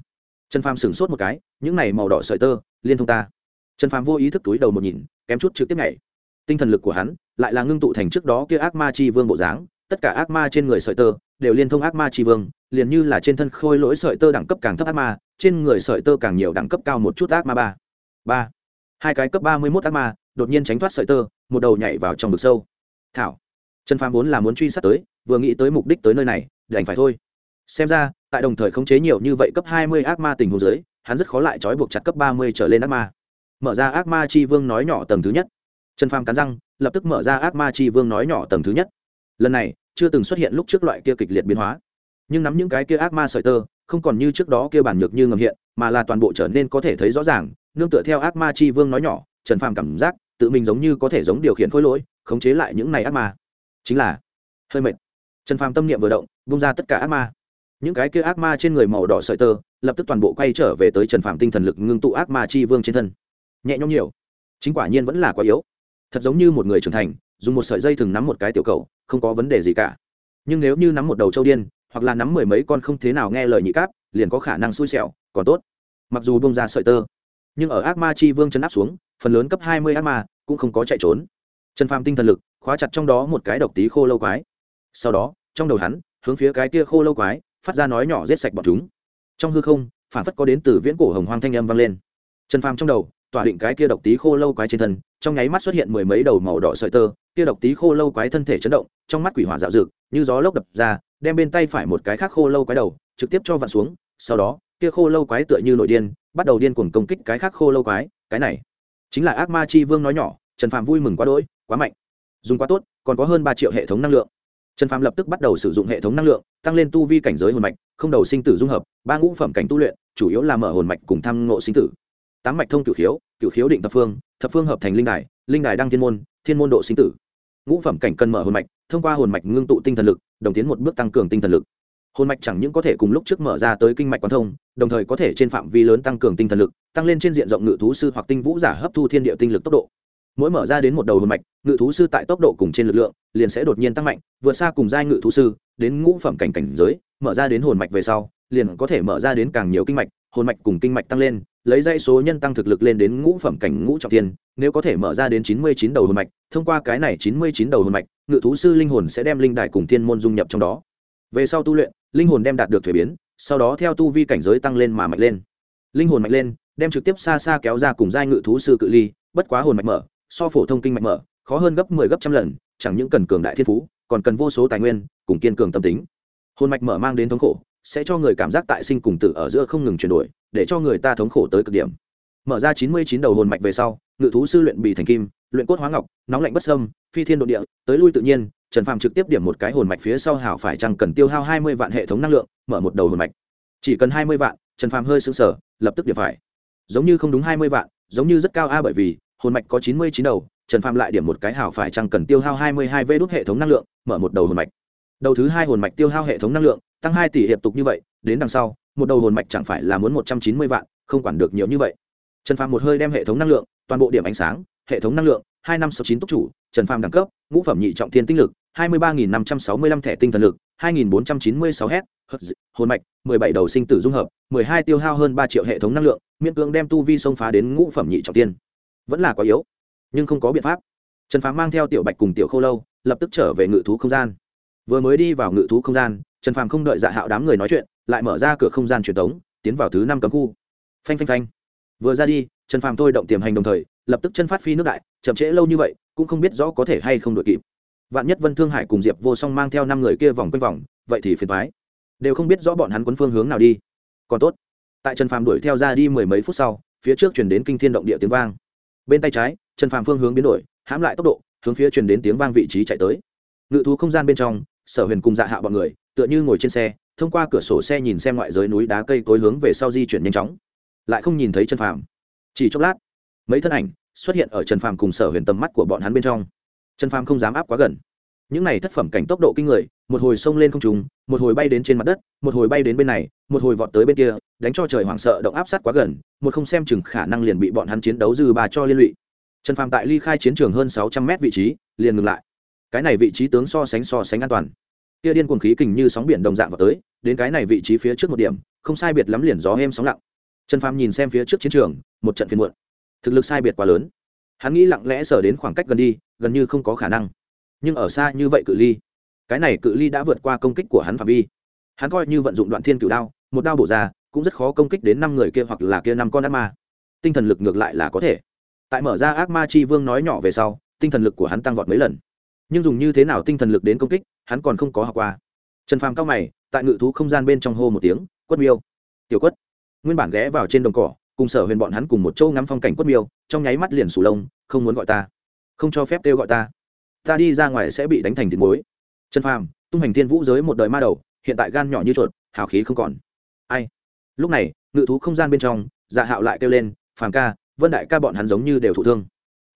[SPEAKER 1] trần phàm sửng sốt một cái, những này màu đỏ sợi tơ, liên thông ta. Trần phàm vô ý thức túi đầu một nhìn, kém chút trực tiếp nhảy. Tinh thần lực của hắn lại là ngưng tụ thành trước đó kia ác ma chi vương bộ dáng tất cả ác ma trên người sợi tơ đều liên thông ác ma chi vương, liền như là trên thân khôi lỗi sợi tơ đẳng cấp càng thấp ác ma, trên người sợi tơ càng nhiều đẳng cấp cao một chút ác ma ba. Ba. Hai cái cấp ba mươi mốt ác ma đột nhiên tránh thoát sợi tơ, một đầu nhảy vào trong vực sâu. Thảo. Trần phàm vốn là muốn truy sát tới, vừa nghĩ tới mục đích tới nơi này, đành phải thôi. Xem ra, tại đồng thời khống chế nhiều như vậy cấp hai mươi ác ma tình hồ dưới, hắn rất khó lại trói buộc chặt cấp ba mươi trở lên ác ma. Mở ra ác ma chi vương nói nhỏ tầng thứ nhất. Trần phàm cắn răng, lập tức mở ra ác ma chi vương nói nhỏ tầng thứ nhất lần này, chưa từng xuất hiện lúc trước loại kia kịch liệt biến hóa. Nhưng nắm những cái kia ác ma sợi tơ, không còn như trước đó kia bản nhược như ngầm hiện, mà là toàn bộ trở nên có thể thấy rõ ràng, nương tựa theo ác ma chi vương nói nhỏ, trần phàm cảm giác, tự mình giống như có thể giống điều khiển khối lỗi, khống chế lại những này ác ma. Chính là, hơi mệt. Trần phàm tâm niệm vừa động bung ra tất cả ác ma. Những cái kia ác ma trên người màu đỏ sợi tơ, lập tức toàn bộ quay trở về tới trần phàm tinh thần lực ngưng tụ ác ma chi vương trên thân. Nhẹ nhõm nhiều. Chính quả nhiên vẫn là quá yếu. Thật giống như một người trưởng thành dùng một sợi dây thừng nắm một cái tiểu cầu, không có vấn đề gì cả. Nhưng nếu như nắm một đầu châu điên, hoặc là nắm mười mấy con không thế nào nghe lời nhị cáp, liền có khả năng xui xẻo, còn tốt. Mặc dù bông ra sợi tơ, nhưng ở ác ma chi vương chấn áp xuống, phần lớn cấp hai mươi ác ma cũng không có chạy trốn. Trần phàm tinh thần lực, khóa chặt trong đó một cái độc tí khô lâu quái. Sau đó, trong đầu hắn, hướng phía cái kia khô lâu quái, phát ra nói nhỏ giết sạch bọn chúng. Trong hư không, phản phất có đến từ viễn cổ hồng hoang thanh âm vang lên. Trần phàm trong đầu tỏa định cái kia độc tí khô lâu quái trên thân, trong nháy mắt xuất hiện mười mấy đầu màu đỏ sợi tơ, kia độc tí khô lâu quái thân thể chấn động, trong mắt quỷ hỏa dạo dực, như gió lốc đập ra, đem bên tay phải một cái khác khô lâu quái đầu, trực tiếp cho vặn xuống, sau đó, kia khô lâu quái tựa như nội điên, bắt đầu điên cuồng công kích cái khác khô lâu quái, cái này chính là ác ma chi vương nói nhỏ, trần phạm vui mừng quá đỗi, quá mạnh, dùng quá tốt, còn có hơn ba triệu hệ thống năng lượng. Trần phàm lập tức bắt đầu sử dụng hệ thống năng lượng, tăng lên tu vi cảnh giới hồn mạch, không đầu sinh tử dung hợp, ba ngũ phẩm cảnh tu luyện, chủ yếu là mở hồn mạch cùng thăng ngộ sinh tử tám mạch thông cửu khiếu cửu khiếu định thập phương thập phương hợp thành linh đài linh đài đăng thiên môn thiên môn độ sinh tử. Ngũ phẩm cảnh cần mở hồn mạch, thông qua hồn mạch ngưng tụ tinh thần lực, đồng tiến một bước tăng cường tinh thần lực. Hồn mạch chẳng những có thể cùng lúc trước mở ra tới kinh mạch quán thông, đồng thời có thể trên phạm vi lớn tăng cường tinh thần lực, tăng lên trên diện rộng ngự thú sư hoặc tinh vũ giả hấp thu thiên địa tinh lực tốc độ. Mỗi mở ra đến một đầu hồn mạch, ngự thú sư tại tốc độ cùng trên lực lượng, liền sẽ đột nhiên tăng mạnh, vượt xa cùng giai ngự thú sư, đến ngũ phẩm cảnh cảnh giới, mở ra đến hồn mạch về sau, liền có thể mở ra đến càng nhiều kinh mạch hồn mạch cùng kinh mạch tăng lên, lấy dây số nhân tăng thực lực lên đến ngũ phẩm cảnh ngũ trọng thiên, nếu có thể mở ra đến chín mươi chín đầu hồn mạch, thông qua cái này chín mươi chín đầu hồn mạch, ngự thú sư linh hồn sẽ đem linh đài cùng thiên môn dung nhập trong đó. Về sau tu luyện, linh hồn đem đạt được thuế biến, sau đó theo tu vi cảnh giới tăng lên mà mạnh lên. Linh hồn mạnh lên, đem trực tiếp xa xa kéo ra cùng giai ngự thú sư cự ly, bất quá hồn mạch mở, so phổ thông kinh mạch mở, khó hơn gấp mười 10 gấp trăm lần, chẳng những cần cường đại thiên phú, còn cần vô số tài nguyên, cùng kiên cường tâm tính. Hồn mạch mở mang đến thống khổ sẽ cho người cảm giác tại sinh cùng tử ở giữa không ngừng chuyển đổi, để cho người ta thống khổ tới cực điểm. Mở ra chín mươi chín đầu hồn mạch về sau, ngự thú sư luyện bì thành kim, luyện cốt hóa ngọc, nóng lạnh bất sâm phi thiên độ địa, tới lui tự nhiên, trần phàm trực tiếp điểm một cái hồn mạch phía sau hảo phải chăng cần tiêu hao hai mươi vạn hệ thống năng lượng, mở một đầu hồn mạch. Chỉ cần hai mươi vạn, trần phàm hơi sững sờ, lập tức điểm phải. Giống như không đúng hai mươi vạn, giống như rất cao a, bởi vì, hồn mạch có chín mươi chín đầu, trần phàm lại điểm một cái hảo phải chăng cần tiêu hao hai mươi hai vê đốt hệ thống năng lượng, mở một đầu hồn mạch đầu thứ hai hồn mạch tiêu hao hệ thống năng lượng, tăng hai tỷ hiệp tục như vậy, đến đằng sau, một đầu hồn mạch chẳng phải là muốn một trăm chín mươi vạn, không quản được nhiều như vậy. Trần phàm một hơi đem hệ thống năng lượng, toàn bộ điểm ánh sáng, hệ thống năng lượng, hai năm sáu chín túc chủ, trần phàm đẳng cấp, ngũ phẩm nhị trọng thiên tinh lực, hai mươi ba nghìn năm trăm sáu mươi lăm thẻ tinh thần lực, hai nghìn bốn trăm chín mươi sáu h hồn mạch, mười bảy đầu sinh tử dung hợp, mười hai tiêu hao hơn ba triệu hệ thống năng lượng, miễn cưỡng đem tu vi xông phá đến ngũ phẩm nhị trọng tiên vẫn là quá yếu, nhưng không có biện pháp. Trần phàm mang theo tiểu bạch cùng tiểu khâu lâu, lập tức trở về ngự thú không gian vừa mới đi vào ngự thú không gian, trần phàm không đợi dạ hạo đám người nói chuyện, lại mở ra cửa không gian truyền thống tiến vào thứ năm cấm khu. Phanh phanh phanh. Vừa ra đi, trần phàm thôi động tiềm hành đồng thời, lập tức chân phát phi nước đại, chậm trễ lâu như vậy, cũng không biết rõ có thể hay không đội kịp. Vạn nhất vân thương hải cùng diệp vô song mang theo năm người kia vòng quanh vòng, vậy thì phiền thoái đều không biết rõ bọn hắn quấn phương hướng nào đi. Còn tốt. Tại trần phàm đuổi theo ra đi mười mấy phút sau, phía trước chuyển đến kinh thiên động địa tiếng vang. Bên tay trái, trần phàm phương hướng biến đổi, hãm lại tốc độ, hướng phía chuyển đến tiếng vang vị trí chạy tới. Ngự thú không gian bên trong sở huyền cùng dạ hạ bọn người, tựa như ngồi trên xe, thông qua cửa sổ xe nhìn xem ngoại giới núi đá cây cối hướng về sau di chuyển nhanh chóng. Lại không nhìn thấy trần phàm. Chỉ chốc lát, mấy thân ảnh xuất hiện ở trần phàm cùng sở huyền tầm mắt của bọn hắn bên trong. Trần phàm không dám áp quá gần. Những này thất phẩm cảnh tốc độ kinh người, một hồi xông lên không trùng một hồi bay đến trên mặt đất, một hồi bay đến bên này, một hồi vọt tới bên kia, đánh cho trời hoảng sợ, động áp sát quá gần, một không xem chừng khả năng liền bị bọn hắn chiến đấu dư bà cho liên lụy. Trần phàm tại ly khai chiến trường hơn sáu trăm mét vị trí, liền ngừng lại cái này vị trí tướng so sánh so sánh an toàn. Kia điên cuồng khí kình như sóng biển đồng dạng vào tới, đến cái này vị trí phía trước một điểm, không sai biệt lắm liền gió êm sóng lặng. Trần phàm nhìn xem phía trước chiến trường, một trận phiên muộn. Thực lực sai biệt quá lớn. Hắn nghĩ lặng lẽ sờ đến khoảng cách gần đi, gần như không có khả năng. Nhưng ở xa như vậy cự ly, cái này cự ly đã vượt qua công kích của hắn phạm vi. Hắn coi như vận dụng đoạn thiên cửu đao, một đao bổ ra, cũng rất khó công kích đến năm người kia hoặc là kia năm con ác ma. Tinh thần lực ngược lại là có thể. Tại mở ra ác ma chi vương nói nhỏ về sau, tinh thần lực của hắn tăng vọt mấy lần nhưng dùng như thế nào tinh thần lực đến công kích, hắn còn không có học qua. Trần phàm cao mày, tại ngự thú không gian bên trong hô một tiếng, quất miêu! Tiểu quất! Nguyên bản ghé vào trên đồng cỏ, cùng sở huyền bọn hắn cùng một châu ngắm phong cảnh quất miêu, trong nháy mắt liền sủ lông, không muốn gọi ta. Không cho phép kêu gọi ta. Ta đi ra ngoài sẽ bị đánh thành thịt muối. Trần phàm, tung hành thiên vũ giới một đời ma đầu, hiện tại gan nhỏ như chuột, hào khí không còn. Ai? Lúc này, ngự thú không gian bên trong dạ hạo lại kêu lên, phàm ca, vân đại ca bọn hắn giống như đều thụ thương.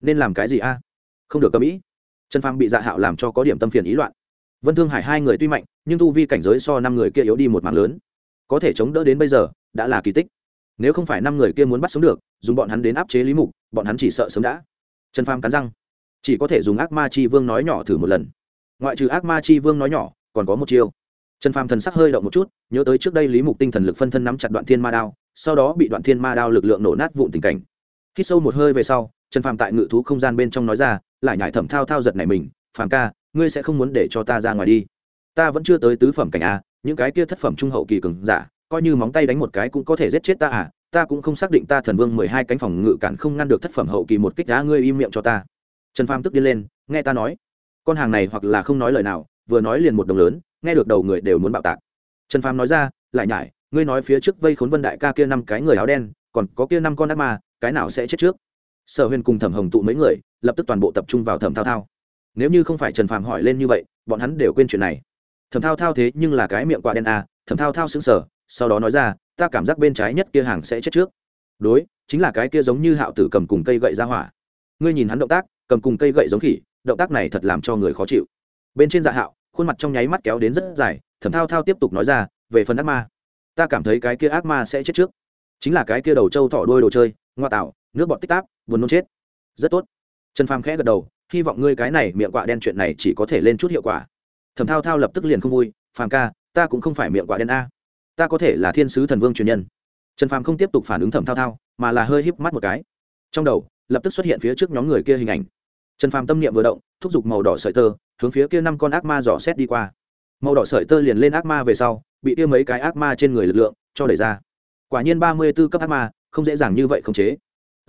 [SPEAKER 1] Nên làm cái gì a? Không được cầm ý trần phàm bị dạ hạo làm cho có điểm tâm phiền ý loạn. Vân thương hải hai người tuy mạnh, nhưng tu vi cảnh giới so năm người kia yếu đi một mạng lớn. Có thể chống đỡ đến bây giờ, đã là kỳ tích. Nếu không phải năm người kia muốn bắt sống được, dùng bọn hắn đến áp chế lý mục, bọn hắn chỉ sợ sớm đã. Trần phàm cắn răng. Chỉ có thể dùng ác ma chi vương nói nhỏ thử một lần. Ngoại trừ ác ma chi vương nói nhỏ, còn có một chiêu. Trần phàm thần sắc hơi động một chút, nhớ tới trước đây lý mục tinh thần lực phân thân nắm chặt đoạn thiên ma đao, sau đó bị đoạn thiên ma đao lực lượng nổ nát vụn tình cảnh. Khi sâu một hơi về sau, trần phàm tại ngự thú không gian bên trong nói ra lại nhải thẩm thao thao giật này mình, phàm ca, ngươi sẽ không muốn để cho ta ra ngoài đi. Ta vẫn chưa tới tứ phẩm cảnh a, những cái kia thất phẩm trung hậu kỳ cường giả, coi như móng tay đánh một cái cũng có thể giết chết ta à ta cũng không xác định ta thần vương mười hai cánh phòng ngự cản không ngăn được thất phẩm hậu kỳ một kích đá ngươi im miệng cho ta. Trần phàm tức điên lên, nghe ta nói, con hàng này hoặc là không nói lời nào, vừa nói liền một đồng lớn, nghe được đầu người đều muốn bạo tạc. Trần phàm nói ra, lại nhải, ngươi nói phía trước vây khốn vân đại ca kia năm cái người áo đen, còn có kia năm con ác ma, cái nào sẽ chết trước? Sở huyền cùng thẩm hồng tụ mấy người lập tức toàn bộ tập trung vào thẩm thao thao. Nếu như không phải trần phàm hỏi lên như vậy bọn hắn đều quên chuyện này. Thẩm thao thao thế nhưng là cái miệng quạ đen à, thẩm thao thao xứng sở sau đó nói ra ta cảm giác bên trái nhất kia hàng sẽ chết trước. Đối chính là cái kia giống như hạo tử cầm cùng cây gậy ra hỏa. Ngươi nhìn hắn động tác cầm cùng cây gậy giống khỉ động tác này thật làm cho người khó chịu. Bên trên dạ hạo khuôn mặt trong nháy mắt kéo đến rất dài thẩm thao thao tiếp tục nói ra về phần ác ma ta cảm thấy cái kia ác ma sẽ chết trước. Chính là cái kia đầu trâu thỏ đôi đồ chơi ngoa tạo nước bọt tích táp, buồn nôn chết. Rất tốt. Trần phàm khẽ gật đầu, hy vọng ngươi cái này miệng quạ đen chuyện này chỉ có thể lên chút hiệu quả. Thẩm thao thao lập tức liền không vui, phàm ca, ta cũng không phải miệng quạ đen a. Ta có thể là thiên sứ thần vương truyền nhân. Trần phàm không tiếp tục phản ứng thẩm thao thao, mà là hơi híp mắt một cái. Trong đầu, lập tức xuất hiện phía trước nhóm người kia hình ảnh. Trần phàm tâm niệm vừa động, thúc giục màu đỏ sợi tơ, hướng phía kia năm con ác ma dò xét đi qua. Màu đỏ sợi tơ liền lên ác ma về sau, bị kia mấy cái ác ma trên người lực lượng cho đẩy ra. Quả nhiên ba mươi b ố cấp ác ma, không dễ dàng như vậy không chế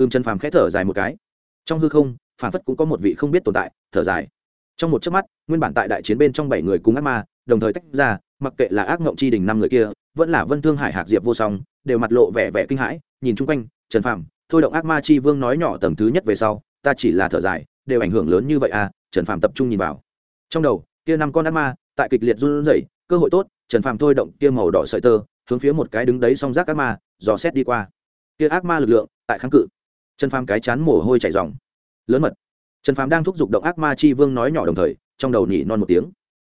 [SPEAKER 1] ưm trần phàm khẽ thở dài một cái. Trong hư không phản phất cũng có một vị không biết tồn tại, thở dài. Trong một chớp mắt, nguyên bản tại đại chiến bên trong bảy người cùng ác ma, đồng thời tách ra, mặc kệ là ác ngộng chi đình năm người kia, vẫn là vân thương hải hạc diệp vô song, đều mặt lộ vẻ vẻ kinh hãi, nhìn chung quanh, trần phàm, thôi động ác ma chi vương nói nhỏ tầng thứ nhất về sau, ta chỉ là thở dài, đều ảnh hưởng lớn như vậy à trần phàm tập trung nhìn vào. Trong đầu, kia năm con ác ma, tại kịch liệt run rẩy, cơ hội tốt, trần phàm thôi động kia màu đỏ sợi tơ, hướng phía một cái đứng đấy song rác ác ma, dò xét đi qua. Kia ác ma lực lượng, tại kháng cự trần phàm cái chán mồ hôi chảy dòng lớn mật. Trần phàm đang thúc giục động ác ma chi vương nói nhỏ đồng thời, trong đầu nhỉ non một tiếng.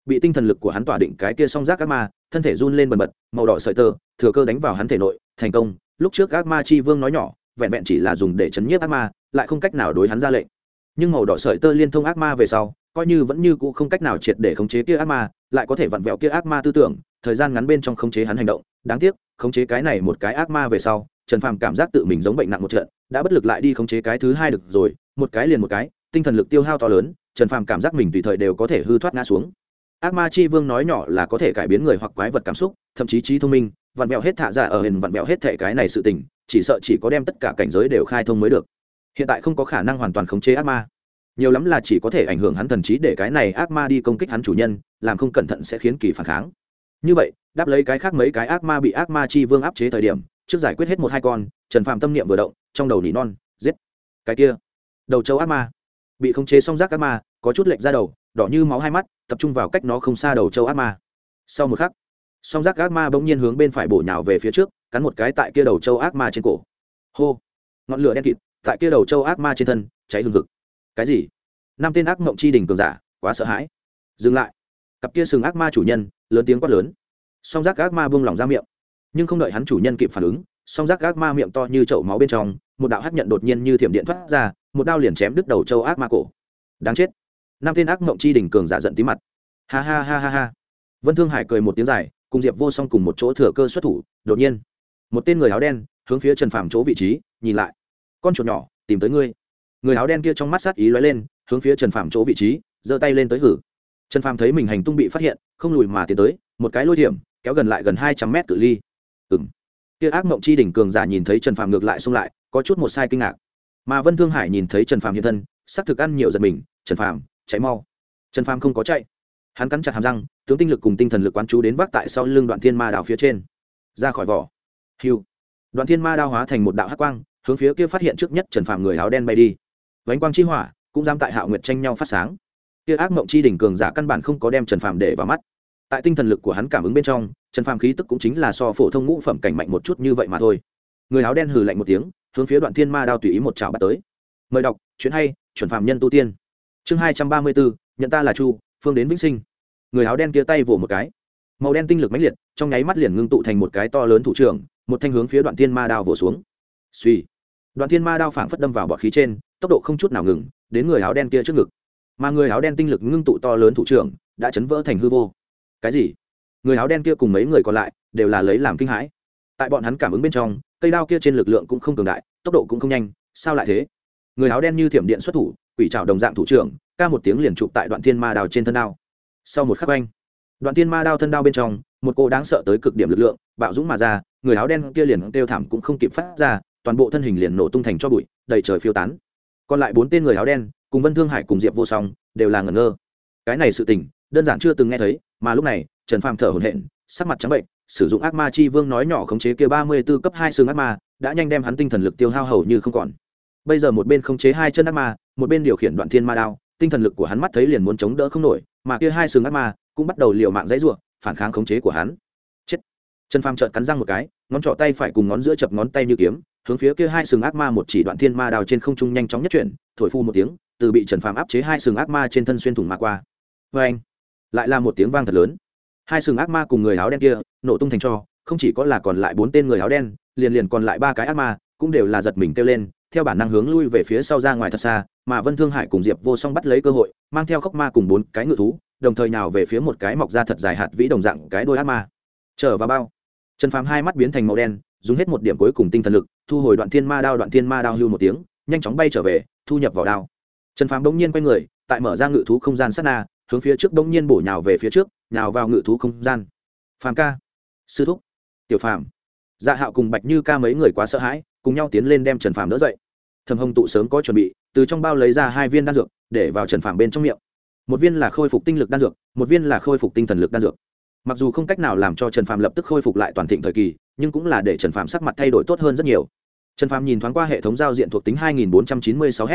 [SPEAKER 1] Bị tinh thần lực của hắn tỏa định cái kia song rác ác ma, thân thể run lên bần bật, màu đỏ sợi tơ, thừa cơ đánh vào hắn thể nội, thành công. Lúc trước ác ma chi vương nói nhỏ, vẹn vẹn chỉ là dùng để chấn nhiếp ác ma, lại không cách nào đối hắn ra lệnh. Nhưng màu đỏ sợi tơ liên thông ác ma về sau, coi như vẫn như cũ không cách nào triệt để khống chế kia ác ma, lại có thể vặn vẹo kia ác ma tư tưởng, thời gian ngắn bên trong khống chế hắn hành động. Đáng tiếc, khống chế cái này một cái ác ma về sau, trần phàm cảm giác tự mình giống bệnh nặng một trận đã bất lực lại đi khống chế cái thứ hai được rồi, một cái liền một cái, tinh thần lực tiêu hao to lớn, trần phàm cảm giác mình tùy thời đều có thể hư thoát ngã xuống. Ác ma chi vương nói nhỏ là có thể cải biến người hoặc quái vật cảm xúc, thậm chí trí thông minh, vặn vẹo hết thả ra dạ ở hình vặn vẹo hết thể cái này sự tình, chỉ sợ chỉ có đem tất cả cảnh giới đều khai thông mới được. Hiện tại không có khả năng hoàn toàn khống chế ác ma. Nhiều lắm là chỉ có thể ảnh hưởng hắn thần trí để cái này ác ma đi công kích hắn chủ nhân, làm không cẩn thận sẽ khiến kỳ phản kháng. Như vậy, đáp lấy cái khác mấy cái ác ma bị ác ma chi vương áp chế thời điểm, trước giải quyết hết một hai con, trần phạm tâm niệm vừa động trong đầu nỉ non, giết. Cái kia, đầu châu ác ma. Bị khống chế song rác ác ma, có chút lệch ra đầu, đỏ như máu hai mắt, tập trung vào cách nó không xa đầu châu ác ma. Sau một khắc, song rác ác ma bỗng nhiên hướng bên phải bổ nhào về phía trước, cắn một cái tại kia đầu châu ác ma trên cổ. Hô, ngọn lửa đen kịt, tại kia đầu châu ác ma trên thân, cháy hừng hực. Cái gì? Năm tên ác mộng chi đình cường giả, quá sợ hãi. Dừng lại. Cặp kia sừng ác ma chủ nhân, lớn tiếng quát lớn. Song rác ác ma buông lỏng ra miệng. Nhưng không đợi hắn chủ nhân kịp phản ứng, song rác ác ma miệng to như chậu máu bên trong một đạo hắc nhận đột nhiên như thiểm điện thoát ra, một đao liền chém đứt đầu châu ác ma cổ. Đáng chết. Năm tên ác mộng chi đỉnh cường giả giận tí mặt. Ha ha ha ha ha. Vân thương hải cười một tiếng dài, cùng diệp vô song cùng một chỗ thừa cơ xuất thủ, đột nhiên, một tên người áo đen hướng phía trần phàm chỗ vị trí, nhìn lại. Con chuột nhỏ, tìm tới ngươi. Người áo đen kia trong mắt sát ý lóe lên, hướng phía trần phàm chỗ vị trí, giơ tay lên tới hử. Trần phàm thấy mình hành tung bị phát hiện, không lùi mà tiến tới, một cái lôi điểm kéo gần lại gần hai trăm mét cự ly. Ừ m kia ác mộng chi đỉnh cường giả nhìn thấy trần phàm ngược lại xông lại, có chút một sai kinh ngạc. Mà vân thương hải nhìn thấy trần phàm hiện thân sắc thực ăn nhiều giật mình, trần phàm cháy mau. Trần phàm không có chạy. Hắn cắn chặt hàm răng, tướng tinh lực cùng tinh thần lực quán chú đến vác tại sau lưng đoạn thiên ma đào phía trên. Ra khỏi vỏ. Hiu đoạn thiên ma đao hóa thành một đạo hắc quang, hướng phía kia phát hiện trước nhất trần phàm người áo đen bay đi. Vánh quang chi hỏa, cũng dám tại hạo nguyệt tranh nhau phát sáng. Kia ác mộng chi đỉnh cường giả căn bản không có đem trần phàm để vào mắt. Tại tinh thần lực của hắn cảm ứng bên trong trần phàm khí tức cũng chính là so phổ thông ngũ phẩm cảnh mạnh một chút như vậy mà thôi. Người áo đen hừ lạnh một tiếng, hướng phía đoạn thiên ma đao tùy ý một chảo bắt tới. Mời đọc, chuyện hay, chuẩn phàm nhân tu tiên. Chương hai trăm ba mươi bốn, nhận ta là chu, phương đến vĩnh sinh. Người áo đen kia tay vỗ một cái. Màu đen tinh lực mãnh liệt, trong nháy mắt liền ngưng tụ thành một cái to lớn thủ trưởng, một thanh hướng phía đoạn thiên ma đao vỗ xuống. Suy. Đoạn thiên ma đao phảng phất đâm vào bọt khí trên, tốc độ không chút nào ngừng, đến người áo đen kia trước ngực. Mà người áo đen tinh lực ngưng tụ to lớn thủ trưởng, đã chấn vỡ thành hư vô. Cái gì? Người áo đen kia cùng mấy người còn lại đều là lấy làm kinh hãi. Tại bọn hắn cảm ứng bên trong, cây đao kia trên lực lượng cũng không cường đại, tốc độ cũng không nhanh, sao lại thế? Người áo đen như thiểm điện xuất thủ, quỷ trào đồng dạng thủ trưởng, ca một tiếng liền chụp tại đoạn thiên ma đao trên thân đao. Sau một khắc anh đoạn thiên ma đao thân đao bên trong, một cô đáng sợ tới cực điểm lực lượng, bạo dũng mà ra, người áo đen kia liền kêu thảm cũng không kịp phát ra, toàn bộ thân hình liền nổ tung thành cho bụi, đầy trời phiêu tán. Còn lại bốn tên người áo đen, cùng vân thương hải cùng diệp vô song, đều là ngẩn ngơ. Cái này sự tình, đơn giản chưa từng nghe thấy, mà lúc này trần phàm thở hổn hển, sắc mặt trắng bệnh, sử dụng ác ma chi vương nói nhỏ khống chế kia ba mươi b ố cấp hai xương ác ma, đã nhanh đem hắn tinh thần lực tiêu hao hầu như không còn. Bây giờ một bên khống chế hai chân ác ma, một bên điều khiển đoạn thiên ma đao, tinh thần lực của hắn mắt thấy liền muốn chống đỡ không nổi, mà kia hai sừng ác ma cũng bắt đầu liều mạng dãy ruộng, phản kháng khống chế của hắn. Chết. Trần phàm trợn cắn răng một cái, ngón trỏ tay phải cùng ngón giữa chập ngón tay như kiếm, hướng phía kia hai sừng ác ma một chỉ đoạn thiên ma đào trên không trung nhanh chóng nhất chuyển, thổi phu một tiếng, từ bị trần phàm áp chế hai sừng ác ma trên thân xuyên thủng ma qua. Vê anh lại là một tiếng vang thật lớn hai sừng ác ma cùng người áo đen kia, nổ tung thành cho, không chỉ có là còn lại bốn tên người áo đen, liền liền còn lại ba cái ác ma, cũng đều là giật mình kêu lên, theo bản năng hướng lui về phía sau ra ngoài thật xa, mà vân thương hải cùng diệp vô song bắt lấy cơ hội, mang theo khóc ma cùng bốn cái ngự thú, đồng thời nào về phía một cái mọc ra thật dài hạt vĩ đồng dạng cái đôi ác ma. Trở vào bao. Trần phàm hai mắt biến thành màu đen, dùng hết một điểm cuối cùng tinh thần lực, thu hồi đoạn thiên ma đao, đoạn thiên ma đao hưu một tiếng, nhanh chóng bay trở về, thu nhập vào đao. Trần phàm bỗng nhiên quay người, tại mở ra ngự thú không gian sát na, hướng phía trước bỗng nhiên bổ nhào về phía trước nhào vào ngự thú không gian. Phàm ca. Sư thúc. Tiểu phàm. Dạ hạo cùng bạch như ca mấy người quá sợ hãi, cùng nhau tiến lên đem trần phàm đỡ dậy. Thầm hồng tụ sớm có chuẩn bị, từ trong bao lấy ra hai viên đan dược, để vào trần phàm bên trong miệng. Một viên là khôi phục tinh lực đan dược, một viên là khôi phục tinh thần lực đan dược. Mặc dù không cách nào làm cho trần phàm lập tức khôi phục lại toàn thịnh thời kỳ, nhưng cũng là để trần phàm sắc mặt thay đổi tốt hơn rất nhiều. Trần phàm nhìn thoáng qua hệ thống giao diện thuộc tính 2496 h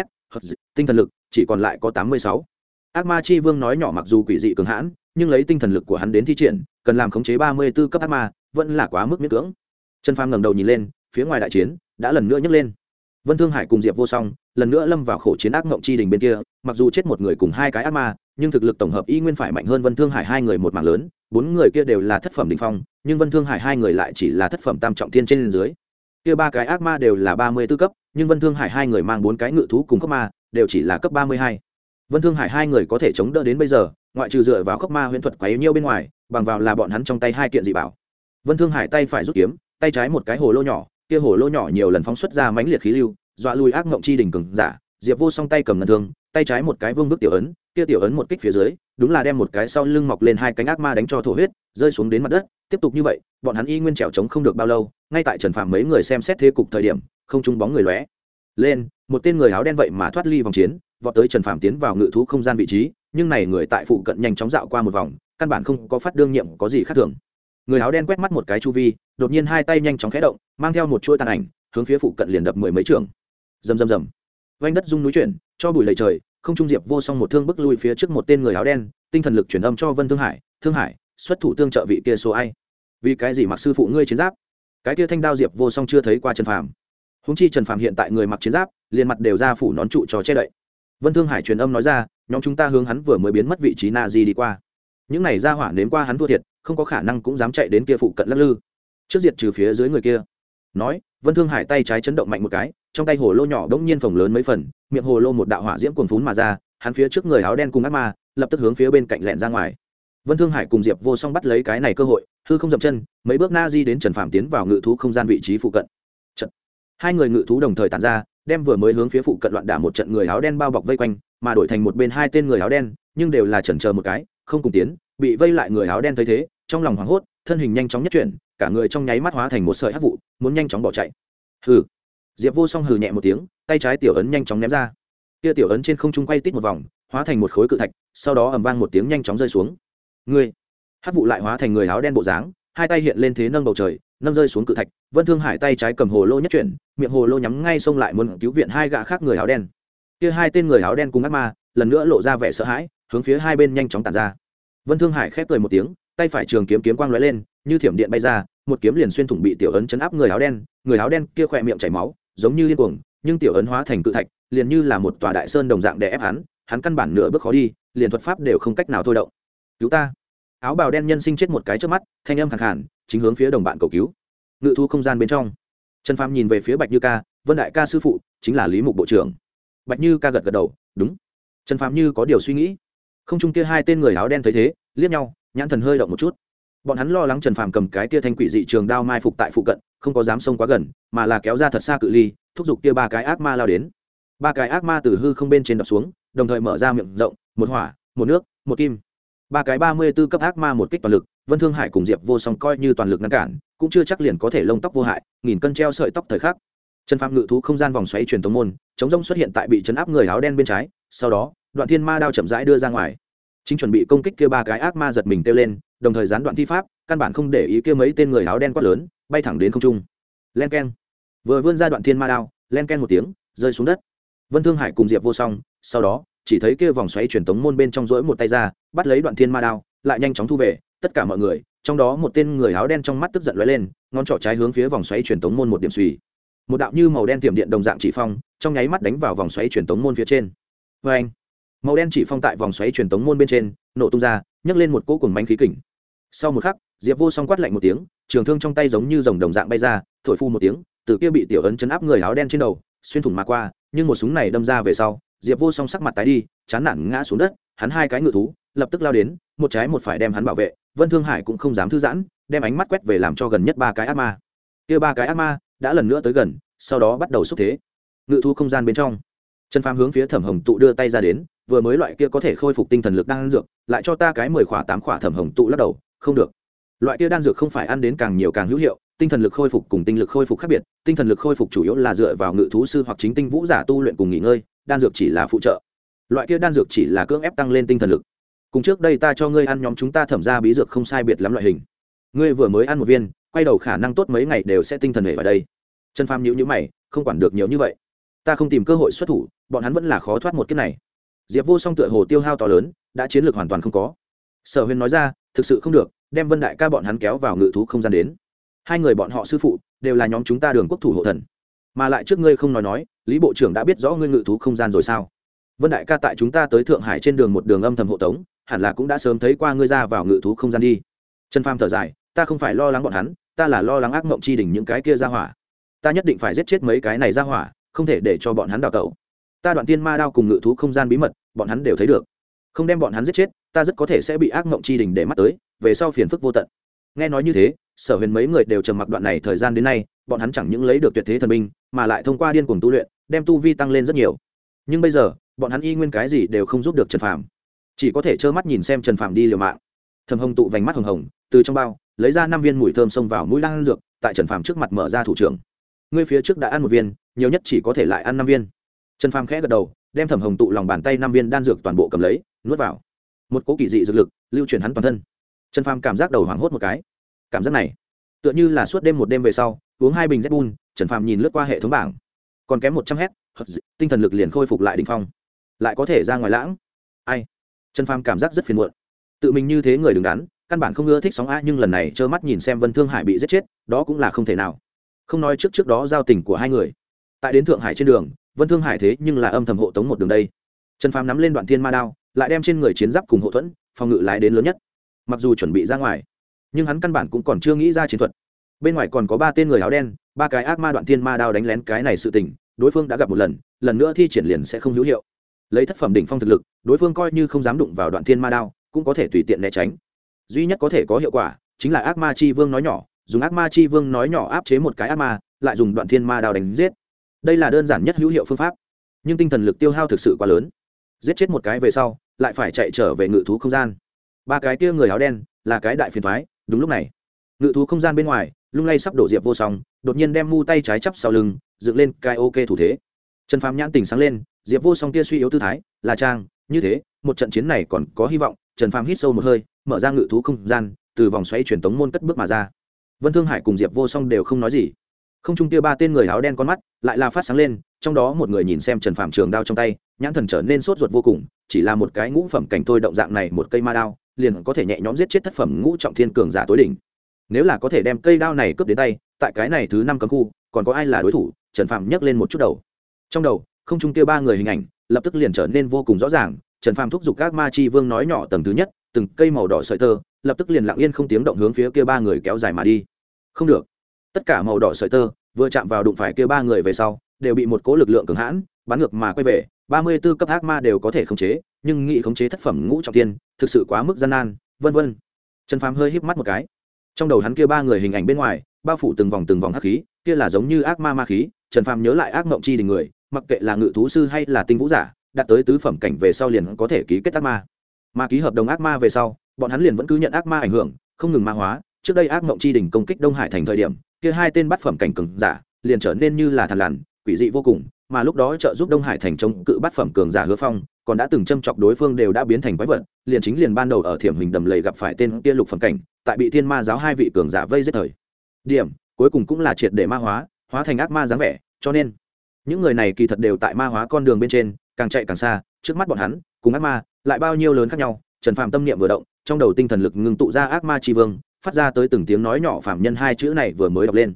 [SPEAKER 1] tinh thần lực chỉ còn lại có 86. ác ma chi vương nói nhỏ mặc dù quỷ dị cường hãn nhưng lấy tinh thần lực của hắn đến thi triển, cần làm khống chế 34 cấp ác ma, vẫn là quá mức miễn cưỡng. Trần phàm ngẩng đầu nhìn lên, phía ngoài đại chiến đã lần nữa nhấc lên. Vân thương hải cùng diệp vô song lần nữa lâm vào khổ chiến ác mộng chi đình bên kia, mặc dù chết một người cùng hai cái ác ma, nhưng thực lực tổng hợp y nguyên phải mạnh hơn vân thương hải hai người một mảng lớn, bốn người kia đều là thất phẩm đình phong, nhưng vân thương hải hai người lại chỉ là thất phẩm tam trọng thiên trên dưới. Kia ba cái ác ma đều là ba mươi b ố cấp, nhưng vân thương hải hai người mang bốn cái ngự thú cùng cấp ma, đều chỉ là cấp ba mươi hai. Vân thương hải hai người có thể chống đỡ đến bây giờ ngoại trừ dựa vào khốc ma huyễn thuật quấy nhiêu bên ngoài, bằng vào là bọn hắn trong tay hai kiện dị bảo. Vân thương hải tay phải rút kiếm, tay trái một cái hồ lô nhỏ, kia hồ lô nhỏ nhiều lần phóng xuất ra mãnh liệt khí lưu, dọa lùi ác mộng chi đỉnh cường giả. Diệp vô song tay cầm ngân thương, tay trái một cái vương vức tiểu ấn, kia tiểu ấn một kích phía dưới, đúng là đem một cái sau lưng mọc lên hai cánh ác ma đánh cho thổ huyết, rơi xuống đến mặt đất. Tiếp tục như vậy, bọn hắn y nguyên trèo trống không được bao lâu, ngay tại trần phạm mấy người xem xét thế cục thời điểm, không trung bóng người lóe lên, một tên người áo đen vậy mà thoát ly vòng chiến vọt tới trần phạm tiến vào ngự thú không gian vị trí, nhưng này người tại phụ cận nhanh chóng dạo qua một vòng, căn bản không có phát đương nhiệm có gì khác thường. Người áo đen quét mắt một cái chu vi, đột nhiên hai tay nhanh chóng khé động, mang theo một chuỗi tàn ảnh, hướng phía phụ cận liền đập mười mấy trường. Rầm rầm rầm. Vanh đất rung núi chuyển, cho bụi lầy trời, không trung diệp vô song một thương bức lui phía trước một tên người áo đen, tinh thần lực chuyển âm cho vân thương hải thương hải, xuất thủ tương trợ vị kia số ai? Vì cái gì mặc sư phụ ngươi chiến giáp? Cái kia thanh đao diệp vô song chưa thấy qua trần phàm. Húng chi trần phàm hiện tại người mặc chiến giáp, liền mặt đều ra phủ nón trụ cho che đậy vân thương hải truyền âm nói ra, nhóm chúng ta hướng hắn vừa mới biến mất vị trí na di đi qua. Những này ra hỏa đến qua hắn thua thiệt, không có khả năng cũng dám chạy đến kia phụ cận lắc lư. Trước diệt trừ phía dưới người kia. Nói, vân thương hải tay trái chấn động mạnh một cái, trong tay hồ lô nhỏ đ ỗ n g nhiên phồng lớn mấy phần, miệng hồ lô một đạo hỏa diễm cuồn phún mà ra, hắn phía trước người áo đen cùng ác ma, lập tức hướng phía bên cạnh lẹn ra ngoài. Vân thương hải cùng diệp vô song bắt lấy cái này cơ hội, hư không dậm chân, mấy bước na di đến trần phạm tiến vào ngự thú không gian vị trí phụ cận. Trận. hai người ngự thú đồng thời tàn ra đem vừa mới hướng phía phụ cận loạn đả một trận người áo đen bao bọc vây quanh, mà đổi thành một bên hai tên người áo đen, nhưng đều là chần chờ một cái, không cùng tiến, bị vây lại người áo đen thấy thế, trong lòng hoảng hốt, thân hình nhanh chóng nhất chuyển, cả người trong nháy mắt hóa thành một sợi hắc vụ, muốn nhanh chóng bỏ chạy. Hừ. Diệp vô song hừ nhẹ một tiếng, tay trái tiểu ấn nhanh chóng ném ra. Kia tiểu ấn trên không trung quay tít một vòng, hóa thành một khối cự thạch, sau đó ầm vang một tiếng nhanh chóng rơi xuống. Ngươi. Hắc vụ lại hóa thành người áo đen bộ dáng, hai tay hiện lên thế nâng bầu trời nâng rơi xuống cự thạch, vân thương hải tay trái cầm hồ lô nhất chuyển, miệng hồ lô nhắm ngay xông lại muốn cứu viện hai gã khác người áo đen. Kia hai tên người áo đen cùng ác ma, lần nữa lộ ra vẻ sợ hãi, hướng phía hai bên nhanh chóng tàn ra. Vân thương hải khép cười một tiếng, tay phải trường kiếm kiếm quang lóe lên, như thiểm điện bay ra, một kiếm liền xuyên thủng bị tiểu ấn chấn áp người áo đen, người áo đen kia khỏe miệng chảy máu, giống như điên cuồng, nhưng tiểu ấn hóa thành cự thạch, liền như là một tòa đại sơn đồng dạng để ép hắn hắn căn bản nửa bước khó đi, liền thuật pháp đều không cách nào thôi động. Cứu ta! Áo bào đen nhân sinh chết một cái trước mắt, thanh âm khẳng hẳn chính hướng phía đồng bạn cầu cứu. Ngự thu không gian bên trong. Trần phàm nhìn về phía bạch như ca, vân đại ca sư phụ, chính là lý mục bộ trưởng. Bạch như ca gật gật đầu, đúng. Trần phàm như có điều suy nghĩ. Không chung kia hai tên người áo đen thấy thế, liếc nhau, nhãn thần hơi động một chút. Bọn hắn lo lắng trần phàm cầm cái kia thanh quỷ dị trường đao mai phục tại phụ cận, không có dám xông quá gần, mà là kéo ra thật xa cự ly, thúc giục kia ba cái ác ma lao đến. Ba cái ác ma từ hư không bên trên đập xuống, đồng thời mở ra miệng rộng, một hỏa, một nước, một kim ba cái ba mươi b ố cấp ác ma một kích toàn lực, vân thương hải cùng diệp vô song coi như toàn lực ngăn cản, cũng chưa chắc liền có thể lông tóc vô hại, nghìn cân treo sợi tóc thời khắc. Chân pháp ngự thú không gian vòng xoáy truyền tống môn, chống rông xuất hiện tại bị chấn áp người áo đen bên trái, sau đó, đoạn thiên ma đao chậm rãi đưa ra ngoài. Chính chuẩn bị công kích kia ba cái ác ma giật mình kêu lên, đồng thời gián đoạn thi pháp, căn bản không để ý kia mấy tên người áo đen quát lớn, bay thẳng đến không trung. Len ken vừa vươn ra đoạn thiên ma đao, len ken một tiếng, rơi xuống đất. Vân thương hải cùng diệp vô song, sau đó chỉ thấy kia vòng xoáy truyền tống môn bên trong rỗi một tay ra, bắt lấy đoạn thiên ma đao, lại nhanh chóng thu về, tất cả mọi người, trong đó một tên người áo đen trong mắt tức giận lóe lên, ngón trỏ trái hướng phía vòng xoáy truyền tống môn một điểm suy. Một đạo như màu đen tiệm điện đồng dạng chỉ phong, trong nháy mắt đánh vào vòng xoáy truyền tống môn phía trên. Vê anh màu đen chỉ phong tại vòng xoáy truyền tống môn bên trên, nổ tung ra, nhấc lên một cỗ cùng bánh khí kỉnh sau một khắc, diệp vô song quát lạnh một tiếng, trường thương trong tay giống như dòng đồng dạng bay ra, thổi phu một tiếng, từ kia bị tiểu ấn chấn áp người áo đen trên đầu, xuyên thủng mà qua, nhưng một súng này đâm ra về sau diệp vô song sắc mặt tái đi, chán nản ngã xuống đất, hắn hai cái ngự thú, lập tức lao đến, một trái một phải đem hắn bảo vệ, vân thương hải cũng không dám thư giãn, đem ánh mắt quét về làm cho gần nhất ba cái ác ma. Kia ba cái ác ma đã lần nữa tới gần, sau đó bắt đầu xúc thế. Ngự thú không gian bên trong, trần phàm hướng phía thẩm hồng tụ đưa tay ra đến, vừa mới loại kia có thể khôi phục tinh thần lực đang ăn dược, lại cho ta cái mười khỏa, tám khỏa thẩm hồng tụ lắc đầu, không được. Loại kia đan dược không phải ăn đến càng nhiều càng hữu hiệu, tinh thần lực khôi phục cùng tinh lực khôi phục khác biệt, tinh thần lực khôi phục chủ yếu là dựa vào ngự thú sư hoặc chính tinh vũ giả tu luyện cùng nghỉ ngơi đan dược chỉ là phụ trợ. Loại kia đan dược chỉ là cưỡng ép tăng lên tinh thần lực. Cùng trước đây ta cho ngươi ăn nhóm chúng ta thẩm ra bí dược không sai biệt lắm loại hình. Ngươi vừa mới ăn một viên, quay đầu khả năng tốt mấy ngày đều sẽ tinh thần hề vào đây. Trần phàm nhữ nhữ mày, không quản được nhiều như vậy. Ta không tìm cơ hội xuất thủ, bọn hắn vẫn là khó thoát một kiếp này. Diệp vô song tựa hồ tiêu hao to lớn, đã chiến lược hoàn toàn không có. Sở huyền nói ra, thực sự không được, đem vân đại ca bọn hắn kéo vào ngự thú không gian đến. Hai người bọn họ sư phụ, đều là nhóm chúng ta đường quốc thủ hộ thần mà lại trước ngươi không nói nói, lý bộ trưởng đã biết rõ ngươi ngự thú không gian rồi sao? Vân đại ca tại chúng ta tới thượng hải trên đường một đường âm thầm hộ tống, hẳn là cũng đã sớm thấy qua ngươi ra vào ngự thú không gian đi. Trần pham thở dài, ta không phải lo lắng bọn hắn, ta là lo lắng ác mộng chi đỉnh những cái kia ra hỏa. Ta nhất định phải giết chết mấy cái này ra hỏa, không thể để cho bọn hắn đào tẩu. Ta đoạn tiên ma đao cùng ngự thú không gian bí mật, bọn hắn đều thấy được. Không đem bọn hắn giết chết, ta rất có thể sẽ bị ác mộng chi đình để mắt tới, về sau phiền phức vô tận. Nghe nói như thế, sở huyền mấy người đều trầm mặc đoạn này thời gian đến nay, bọn hắn chẳng những lấy được tuyệt thế thần binh mà lại thông qua điên cuồng tu luyện, đem tu vi tăng lên rất nhiều. Nhưng bây giờ, bọn hắn y nguyên cái gì đều không giúp được trần phàm. Chỉ có thể trơ mắt nhìn xem trần phàm đi liều mạng. Thầm hồng tụ vành mắt hồng hồng, từ trong bao, lấy ra năm viên mùi thơm xông vào mũi đang dược, tại trần phàm trước mặt mở ra thủ trưởng. Ngươi phía trước đã ăn một viên, nhiều nhất chỉ có thể lại ăn năm viên. Trần phàm khẽ gật đầu, đem thẩm hồng tụ lòng bàn tay năm viên đan dược toàn bộ cầm lấy, nuốt vào. Một cỗ kỳ dị dược lực, lưu chuyển hắn toàn thân. Trần phàm cảm giác đầu hoảng hốt một cái. Cảm giác này, tựa như là suốt đêm một đêm về sau uống hai bình zbun trần phàm nhìn lướt qua hệ thống bảng. Còn kém một trăm hét tinh thần lực liền khôi phục lại đ ỉ n h phong. Lại có thể ra ngoài lãng. Ai? Trần phàm cảm giác rất phiền muộn. Tự mình như thế người đứng đắn, căn bản không ưa thích sóng a, nhưng lần này trơ mắt nhìn xem vân thương hải bị giết chết, đó cũng là không thể nào. Không nói trước trước đó giao tình của hai người. Tại đến thượng hải trên đường, vân thương hải thế nhưng là âm thầm hộ tống một đường đây. Trần phàm nắm lên đoạn thiên ma đao, lại đem trên người chiến giáp cùng hậu thuẫn, phòng ngự lái đến lớn nhất. Mặc dù chuẩn bị ra ngoài, nhưng hắn căn bản cũng còn chưa nghĩ ra chiến thuật bên ngoài còn có ba tên người áo đen, ba cái ác ma đoạn thiên ma đao đánh lén cái này sự tình, đối phương đã gặp một lần lần nữa thi triển liền sẽ không hữu hiệu. Lấy thất phẩm đỉnh phong thực lực, đối phương coi như không dám đụng vào đoạn thiên ma đao, cũng có thể tùy tiện né tránh. Duy nhất có thể có hiệu quả, chính là ác ma chi vương nói nhỏ, dùng ác ma chi vương nói nhỏ áp chế một cái ác ma, lại dùng đoạn thiên ma đao đánh giết. Đây là đơn giản nhất hữu hiệu phương pháp, nhưng tinh thần lực tiêu hao thực sự quá lớn. Giết chết một cái về sau, lại phải chạy trở về ngự thú không gian. Ba cái kia người áo đen, là cái đại phiền thoái đúng lúc này. Ngự thú không gian bên ngoài lung lay sắp đổ diệp vô song, đột nhiên đem mu tay trái chắp sau lưng, dựng lên cai ok thủ thế. Trần phàm nhãn tình sáng lên, diệp vô song kia suy yếu tư thái, là trang, như thế, một trận chiến này còn có hy vọng, trần phàm hít sâu một hơi, mở ra ngự thú không gian, từ vòng xoáy truyền tống môn cất bước mà ra. Vân thương hải cùng diệp vô song đều không nói gì. Không trung kia ba tên người áo đen con mắt, lại là phát sáng lên, trong đó một người nhìn xem trần phạm trường đao trong tay, nhãn thần trở nên sốt ruột vô cùng, chỉ là một cái ngũ phẩm cảnh thôi động dạng này một cây ma đao, liền có thể nhẹ nhõm giết chết thất phẩm ngũ trọng thiên cường giả tối đỉnh nếu là có thể đem cây đao này cướp đến tay, tại cái này thứ năm cấm khu, còn có ai là đối thủ? Trần phạm nhấc lên một chút đầu. Trong đầu, không trung kia ba người hình ảnh, lập tức liền trở nên vô cùng rõ ràng. Trần phạm thúc giục các ma chi vương nói nhỏ tầng thứ nhất, từng cây màu đỏ sợi tơ, lập tức liền lặng yên không tiếng động hướng phía kia ba người kéo dài mà đi. Không được. Tất cả màu đỏ sợi tơ, vừa chạm vào đụng phải kia ba người về sau, đều bị một cố lực lượng cường hãn, bắn ngược mà quay về. Ba mươi 34 cấp ác ma đều có thể khống chế, nhưng nghị khống chế thất phẩm ngũ trọng tiên, thực sự quá mức gian nan, vân vân. Trần phàm hơi híp mắt một cái trong đầu hắn kia ba người hình ảnh bên ngoài, bao phủ từng vòng từng vòng hắc khí, kia là giống như ác ma ma khí, trần phàm nhớ lại ác mộng chi đình người, mặc kệ là ngự thú sư hay là tinh vũ giả, đạt tới tứ phẩm cảnh về sau liền có thể ký kết ác ma. Ma ký hợp đồng ác ma về sau, bọn hắn liền vẫn cứ nhận ác ma ảnh hưởng, không ngừng ma hóa. Trước đây ác mộng chi đình công kích đông hải thành thời điểm, kia hai tên bắt phẩm cảnh cường giả liền trở nên như là thằn lằn, quỷ dị vô cùng, mà lúc đó trợ giúp đông hải thành chống cự bắt phẩm cường giả hứa phong, còn đã từng châm chọc đối phương đều đã biến thành quái vật, liền chính liền ban đầu ở thiểm hình đầm lầy gặp phải tên kia lục phẩm cảnh tại bị thiên ma giáo hai vị cường giả vây giết thời. Điểm, cuối cùng cũng là triệt để ma hóa hóa thành ác ma dáng vẻ, cho nên, những người này kỳ thật đều tại ma hóa con đường bên trên, càng chạy càng xa, trước mắt bọn hắn, cùng ác ma, lại bao nhiêu lớn khác nhau, trần phàm tâm niệm vừa động, trong đầu tinh thần lực ngừng tụ ra ác ma tri vương, phát ra tới từng tiếng nói nhỏ phạm nhân hai chữ này vừa mới đọc lên.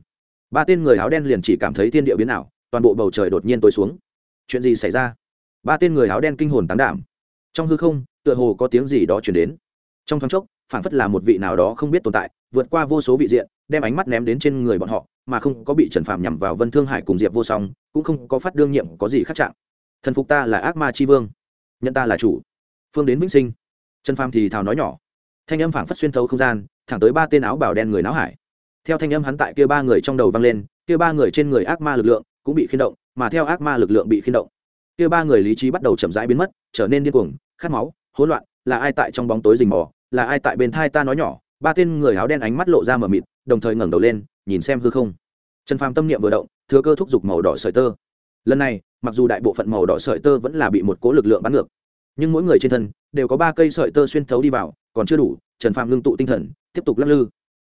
[SPEAKER 1] Ba tên người áo đen liền chỉ cảm thấy thiên địa biến ảo, toàn bộ bầu trời đột nhiên tối xuống. Chuyện gì xảy ra? Ba tên người áo đen kinh hồn tán đảm. Trong hư không, tựa hồ có tiếng gì đó chuyển đến. Trong thoáng chốc phản phất là một vị nào đó không biết tồn tại, vượt qua vô số vị diện, đem ánh mắt ném đến trên người bọn họ, mà không có bị trần phạm nhằm vào vân thương hải cùng diệp vô song, cũng không có phát đương nhiệm có gì khác trạng. Thần phục ta là ác ma tri vương, nhận ta là chủ. Phương đến vĩnh sinh. Trần phạm thì thào nói nhỏ. Thanh âm phảng phất xuyên thấu không gian, thẳng tới ba tên áo bảo đen người náo hải. Theo thanh âm hắn tại kia ba người trong đầu vang lên, kia ba người trên người ác ma lực lượng cũng bị khiên động, mà theo ác ma lực lượng bị khiên động, kia ba người lý trí bắt đầu chậm rãi biến mất, trở nên điên cuồng, khát máu, hỗn loạn, là ai tại trong bóng tối rình mò là ai tại bên thai ta nói nhỏ, ba tên người áo đen ánh mắt lộ ra mờ mịt, đồng thời ngẩng đầu lên, nhìn xem hư không. Trần phàm tâm niệm vừa động, thừa cơ thúc giục màu đỏ sợi tơ. Lần này, mặc dù đại bộ phận màu đỏ sợi tơ vẫn là bị một cố lực lượng bắn ngược, nhưng mỗi người trên thân đều có ba cây sợi tơ xuyên thấu đi vào, còn chưa đủ, trần phàm ngưng tụ tinh thần, tiếp tục lắc lư.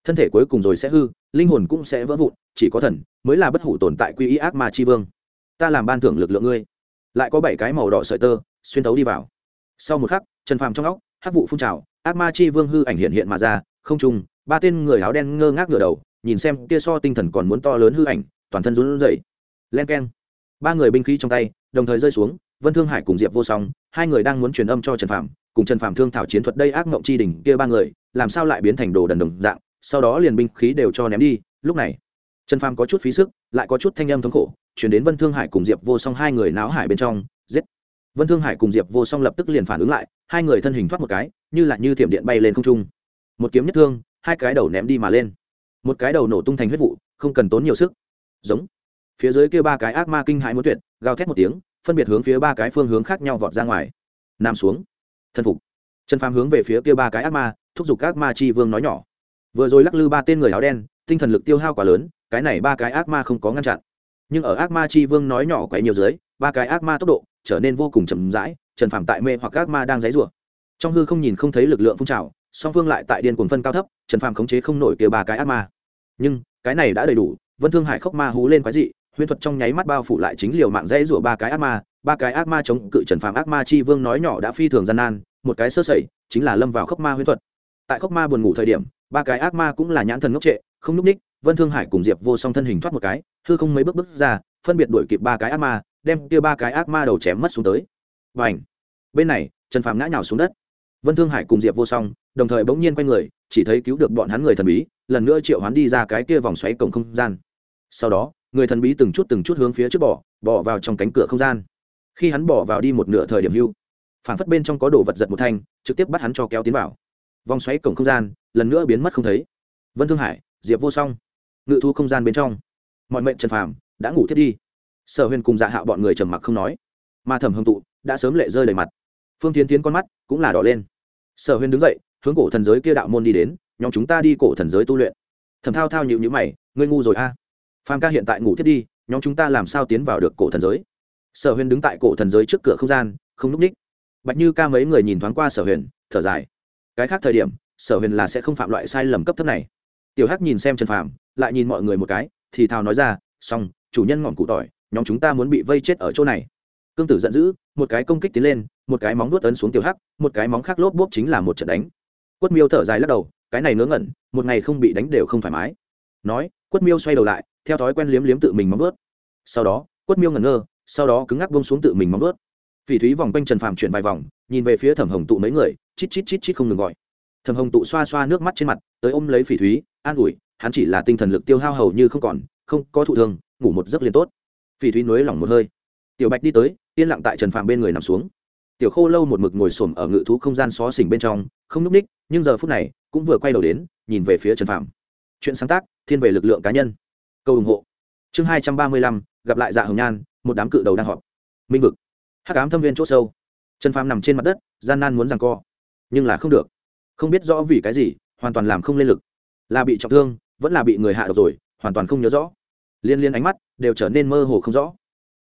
[SPEAKER 1] Thân thể cuối cùng rồi sẽ hư, linh hồn cũng sẽ vỡ vụn, chỉ có thần mới là bất hủ tồn tại quy y ác ma chi vương. Ta làm ban thưởng lực lượng ngươi. Lại có bảy cái màu đỏ sợi tơ xuyên thấu đi vào. Sau một khắc, trần phàm trong óc, hắc vụ phun trào ác ma chi vương hư ảnh hiện hiện mà ra, không trung, ba tên người áo đen ngơ ngác ngửa đầu, nhìn xem kia so tinh thần còn muốn to lớn hư ảnh, toàn thân run rẩy. Len keng. Ba người binh khí trong tay, đồng thời rơi xuống, vân thương hải cùng diệp vô song, hai người đang muốn truyền âm cho trần phạm cùng trần phạm thương thảo chiến thuật đây ác mộng chi đỉnh kia ba người, làm sao lại biến thành đồ đần đồng dạng, sau đó liền binh khí đều cho ném đi, lúc này, trần phạm có chút phí sức, lại có chút thanh âm thống khổ, chuyển đến vân thương hải cùng diệp vô song hai người náo hải bên trong, giết. Vân thương hải cùng diệp vô song lập tức liền phản ứng lại, hai người thân hình thoát một cái như là như thiểm điện bay lên không trung. Một kiếm nhất thương, hai cái đầu ném đi mà lên. Một cái đầu nổ tung thành huyết vụ, không cần tốn nhiều sức. Giống. Phía dưới kia ba cái ác ma kinh hãi muốn tuyệt, gào thét một tiếng, phân biệt hướng phía ba cái phương hướng khác nhau vọt ra ngoài. Nằm xuống. Thân phục. Trần phàm hướng về phía kia ba cái ác ma, thúc giục ác ma chi vương nói nhỏ. Vừa rồi lắc lư ba tên người áo đen, tinh thần lực tiêu hao quá lớn, cái này ba cái ác ma không có ngăn chặn. Nhưng ở ác ma chi vương nói nhỏ quấy nhiều dưới, ba cái ác ma tốc độ trở nên vô cùng chậm rãi trần phàm tại mê hoặc ác ma đang dãy rủa trong hư không nhìn không thấy lực lượng phun trào, song phương lại tại điên cuồng phân cao thấp, trần phàm khống chế không nổi kia ba cái ác ma. Nhưng, cái này đã đầy đủ, vân thương hải khốc ma hú lên quái dị huyễn thuật trong nháy mắt bao phủ lại chính liều mạng dễ rủa ba cái ác ma, ba cái ác ma chống cự trần phàm ác ma chi vương nói nhỏ đã phi thường gian nan, một cái sơ sẩy, chính là lâm vào khốc ma huyễn thuật. Tại khốc ma buồn ngủ thời điểm, ba cái ác ma cũng là nhãn thần ngốc trệ, không núp ních vân thương hải cùng diệp vô song thân hình thoát một cái, hư không mấy bước bước ra, phân biệt đuổi kịp ba cái ác ma, đem kia ba cái ác ma đầu chém mất xuống tới. Và ảnh bên này, trần phàm ngã nhào xuống đất vân thương hải cùng diệp vô song, đồng thời bỗng nhiên quay người, chỉ thấy cứu được bọn hắn người thần bí, lần nữa triệu hắn đi ra cái kia vòng xoáy cổng không gian. Sau đó, người thần bí từng chút từng chút hướng phía trước bỏ bỏ vào trong cánh cửa không gian. Khi hắn bỏ vào đi một nửa thời điểm hưu phản phất bên trong có đồ vật giật một thanh, trực tiếp bắt hắn cho kéo tiến vào. Vòng xoáy cổng không gian, lần nữa biến mất không thấy. Vân thương hải, diệp vô song, ngự thu không gian bên trong. Mọi mệnh trần phàm đã ngủ thiết đi. Sở huyền cùng dạ hạo bọn người trầm mặc không nói, mà thẩm hồng tụ đã sớm lệ rơi đầy mặt phương tiến tiến con mắt cũng là đỏ lên. Sở huyền đứng dậy, hướng cổ thần giới kia đạo môn đi đến, nhóm chúng ta đi cổ thần giới tu luyện. Thẩm thao thao nhịu nhữ mày, ngươi ngu rồi a. À. phàm ca hiện tại ngủ thiết đi, nhóm chúng ta làm sao tiến vào được cổ thần giới? Sở huyền đứng tại cổ thần giới trước cửa không gian, không núp ních. Bạch như ca mấy người nhìn thoáng qua sở huyền, thở dài. Cái khác thời điểm, sở huyền là sẽ không phạm loại sai lầm cấp thấp này. Tiểu hắc nhìn xem trần phàm, lại nhìn mọi người một cái, thì thào nói ra, xong, chủ nhân ngọn cụ tỏi, nhóm chúng ta muốn bị vây chết ở chỗ này cương tử giận dữ, một cái công kích tiến lên, một cái móng vuốt ấn xuống tiểu hắc, một cái móng khác lốp bốp chính là một trận đánh. Quất miêu thở dài lắc đầu, cái này ngớ ngẩn, một ngày không bị đánh đều không thoải mái. Nói, quất miêu xoay đầu lại, theo thói quen liếm liếm tự mình móng vuốt. Sau đó, quất miêu ngẩn ngơ, sau đó cứng ngắc bông xuống tự mình móng vuốt. Phỉ thúy vòng quanh trần phàm chuyển vài vòng, nhìn về phía thẩm hồng tụ mấy người, chít chít chít chít không ngừng gọi. Thẩm hồng tụ xoa xoa nước mắt trên mặt, tới ôm lấy phỉ thúy, an ủi, hắn chỉ là tinh thần lực tiêu hao hầu như không còn, không có thụ thương, ngủ một giấc liền tốt. Phỉ thúy nối lỏng một hơi. Tiểu bạch đi tới yên lặng tại trần phàm bên người nằm xuống. Tiểu khô lâu một mực ngồi xổm ở ngự thú không gian xó xỉnh bên trong, không núp ních, nhưng giờ phút này, cũng vừa quay đầu đến, nhìn về phía trần phàm. Chuyện sáng tác, thiên về lực lượng cá nhân. Câu ủng hộ. Chương hai trăm ba mươi lăm, gặp lại dạ hồng nhan, một đám cự đầu đang họp. Minh vực. Hắc ám thâm viên c h ỗ sâu. Trần phàm nằm trên mặt đất, gian nan muốn rằng co. Nhưng là không được. Không biết rõ vì cái gì, hoàn toàn làm không lên lực. Là bị trọng thương, vẫn là bị người hạ độc rồi, hoàn toàn không nhớ rõ. Liên liên ánh mắt đều trở nên mơ hồ không rõ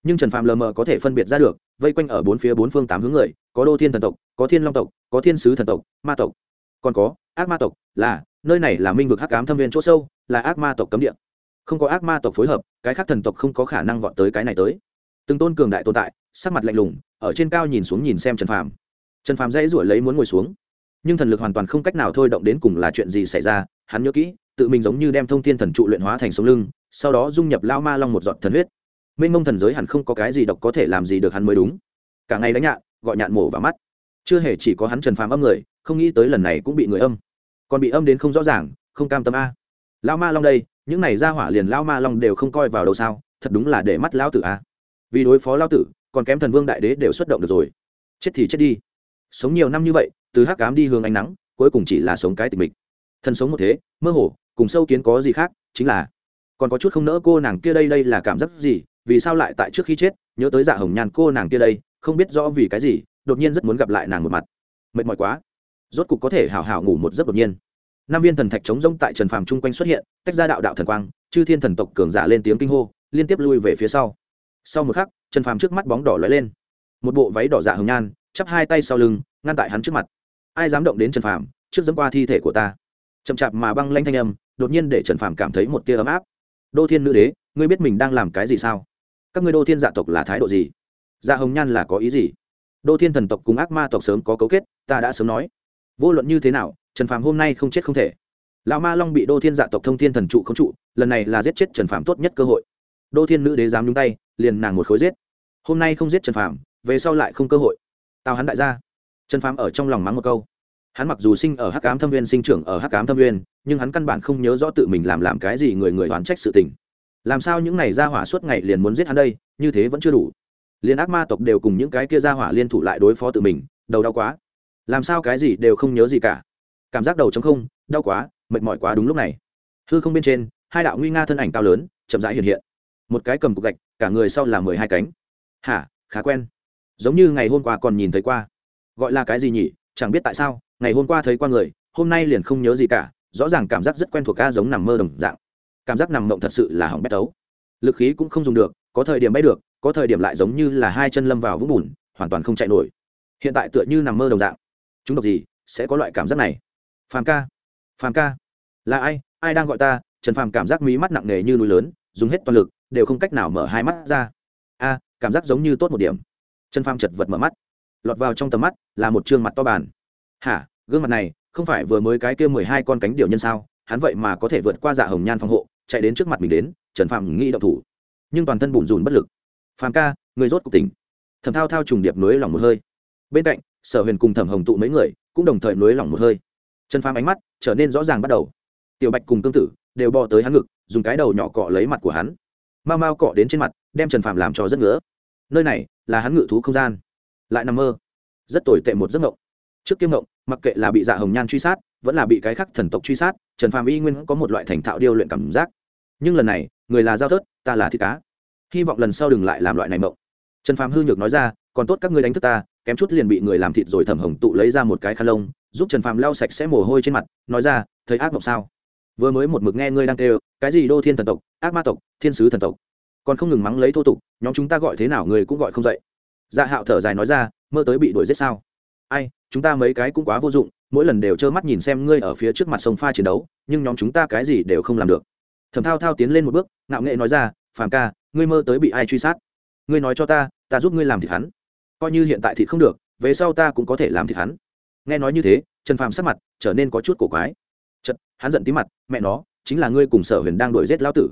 [SPEAKER 1] nhưng trần phạm lờ mờ có thể phân biệt ra được, vây quanh ở bốn phía bốn phương tám hướng người, có đô thiên thần tộc, có thiên long tộc, có thiên sứ thần tộc, ma tộc. Còn có, ác ma tộc là, nơi này là minh vực hắc ám thâm viên chỗ sâu, là ác ma tộc cấm địa. Không có ác ma tộc phối hợp, cái khác thần tộc không có khả năng vọt tới cái này tới. Từng tôn cường đại tồn tại, sắc mặt lạnh lùng, ở trên cao nhìn xuống nhìn xem trần phàm. Trần phàm dãy ruổi lấy muốn ngồi xuống. Nhưng thần lực hoàn toàn không cách nào thôi động đến cùng là chuyện gì xảy ra, hắn nhớ kỹ, tự mình giống như đem thông thiên thần trụ luyện hóa thành sống lưng, sau đó dung nhập lao ma long một giọt thần huyết mênh mông thần giới hẳn không có cái gì độc có thể làm gì được hắn mới đúng. Cả ngày đánh nhạn, gọi nhạn mổ vào mắt. Chưa hề chỉ có hắn trần phàm âm người, không nghĩ tới lần này cũng bị người âm. Còn bị âm đến không rõ ràng, không cam tâm a. Lao ma long đây, những này ra hỏa liền lao ma long đều không coi vào đâu sao, thật đúng là để mắt lao tử a. Vì đối phó lao tử, còn kém thần vương đại đế đều xuất động được rồi. Chết thì chết đi. Sống nhiều năm như vậy, từ hắc cám đi hướng ánh nắng, cuối cùng chỉ là sống cái tình mình thần sống một thế, mơ hồ, cùng sâu kiến có gì khác, chính là, còn có chút không nỡ cô nàng kia đây đây là cảm giác gì vì sao lại tại trước khi chết, nhớ tới dạ hồng nhàn cô nàng kia đây, không biết rõ vì cái gì, đột nhiên rất muốn gặp lại nàng một mặt. Mệt mỏi quá. Rốt cục có thể hào hào ngủ một giấc đột nhiên. Năm viên thần thạch chống rông tại trần phàm chung quanh xuất hiện, tách ra đạo đạo thần quang, chư thiên thần tộc cường giả lên tiếng kinh hô, liên tiếp lui về phía sau. Sau một khắc, trần phàm trước mắt bóng đỏ lóe lên. Một bộ váy đỏ dạ hồng nhan, chắp hai tay sau lưng, ngăn tại hắn trước mặt. Ai dám động đến trần phàm, trước dẫm qua thi thể của ta. Chậm chạp mà băng lanh thanh âm, đột nhiên để trần phàm cảm thấy một tia ấm áp. Đô thiên nữ đế, ngươi biết mình đang làm cái gì sao? Các ngươi đô thiên dạ tộc là thái độ gì? Dạ hồng nhan là có ý gì? Đô thiên thần tộc cùng ác ma tộc sớm có cấu kết, ta đã sớm nói. Vô luận như thế nào, trần phàm hôm nay không chết không thể. Lão ma long bị đô thiên dạ tộc thông thiên thần trụ không trụ, lần này là giết chết trần phàm tốt nhất cơ hội. Đô thiên nữ đế dám nhúng tay, liền nàng một khối giết. Hôm nay không giết trần phàm, về sau lại không cơ hội. Tao hắn đại gia. Trần phàm ở trong lòng mắng một câu. Hắn mặc dù sinh ở hắc cám thâm viên sinh trưởng ở hắc cám thâm viên nhưng hắn căn bản không nhớ rõ tự mình làm làm cái gì người người đoán trách sự tình làm sao những này ra hỏa suốt ngày liền muốn giết hắn đây, như thế vẫn chưa đủ. Liền ác ma tộc đều cùng những cái kia ra hỏa liên thủ lại đối phó tự mình, đầu đau quá. Làm sao cái gì đều không nhớ gì cả. Cảm giác đầu t không, đau quá, mệt mỏi quá đúng lúc này. Hư không bên trên, hai đạo nguy nga thân ảnh cao lớn, chậm rãi hiện hiện. Một cái cầm cục gạch, cả người sau là mười hai cánh. Hả, khá quen. Giống như ngày hôm qua còn nhìn thấy qua. Gọi là cái gì nhỉ, chẳng biết tại sao, ngày hôm qua thấy qua người, hôm nay liền không nhớ gì cả, rõ ràng cảm giác rất quen thuộc ca giống nằm mơ đồng dạng cảm giác nằm mộng thật sự là hỏng bét tấu. Lực khí cũng không dùng được, có thời điểm bay được, có thời điểm lại giống như là hai chân lâm vào vũng bùn, hoàn toàn không chạy nổi. Hiện tại tựa như nằm mơ đồng dạng. Chúng độc gì, sẽ có loại cảm giác này. Phàm ca phàm ca. Là ai ai đang gọi ta? Trần phàm cảm giác mí mắt nặng nề như núi lớn, dùng hết toàn lực, đều không cách nào mở hai mắt ra. A, cảm giác giống như tốt một điểm. Trần phàm chật vật mở mắt. Lọt vào trong tầm mắt, là một chương mặt to bàn hả, gương mặt này, không phải vừa mới cái kia mười hai con cánh điệu nhân sao? Hắn vậy mà có thể vượt qua dạ hồng nhan phòng hộ chạy đến trước mặt mình đến, trần phàm nghĩ động thủ. Nhưng toàn thân bùn rùn bất lực. Phàm ca, người rốt cuộc tỉnh. Thầm thao thao trùng điệp nối lòng một hơi. Bên cạnh, sở huyền cùng thẩm hồng tụ mấy người cũng đồng thời nối lòng một hơi. Trần phàm ánh mắt trở nên rõ ràng bắt đầu. Tiểu bạch cùng tương tự đều bò tới hắn ngực, dùng cái đầu nhỏ cọ lấy mặt của hắn. Mau mau cọ đến trên mặt, đem trần phàm làm cho rất ngứa. Nơi này là hắn ngự thú không gian. Lại nằm mơ. Rất tồi tệ một giấc mộng. Trước kiêm mộng, mặc kệ là bị dạ hồng nhan truy sát, vẫn là bị cái khắc thần tộc truy sát, trần phàm y nguyên có một loại thành thạo điêu luyện cảm giác nhưng lần này, người là giao thớt, ta là thịt cá. Hy vọng lần sau đừng lại làm loại này mộng. Trần phàm hư nhược nói ra, còn tốt các ngươi đánh thức ta, kém chút liền bị người làm thịt rồi thẩm hồng tụ lấy ra một cái khăn lông, giúp trần phàm lau sạch sẽ mồ hôi trên mặt, nói ra, thấy ác mộng sao? Vừa mới một mực nghe ngươi đang kêu, cái gì đô thiên thần tộc, ác ma tộc, thiên sứ thần tộc? Còn không ngừng mắng lấy thô tục, nhóm chúng ta gọi thế nào người cũng gọi không dậy. Dạ hạo thở dài nói ra, mơ tới bị đuổi giết sao? Ai, chúng ta mấy cái cũng quá vô dụng, mỗi lần đều trơ mắt nhìn xem ngươi ở phía trước mặt sông pha chiến đấu, nhưng nhóm chúng ta cái gì đều không làm được thẩm thao thao tiến lên một bước, ngạo nghệ nói ra, phàm ca, ngươi mơ tới bị ai truy sát? Ngươi nói cho ta ta giúp ngươi làm thịt hắn. Coi như hiện tại thịt không được, về sau ta cũng có thể làm thịt hắn. Nghe nói như thế, trần phàm sắc mặt trở nên có chút cổ quái. Chật, hắn giận tí mặt, mẹ nó, chính là ngươi cùng sở huyền đang đuổi giết lão tử.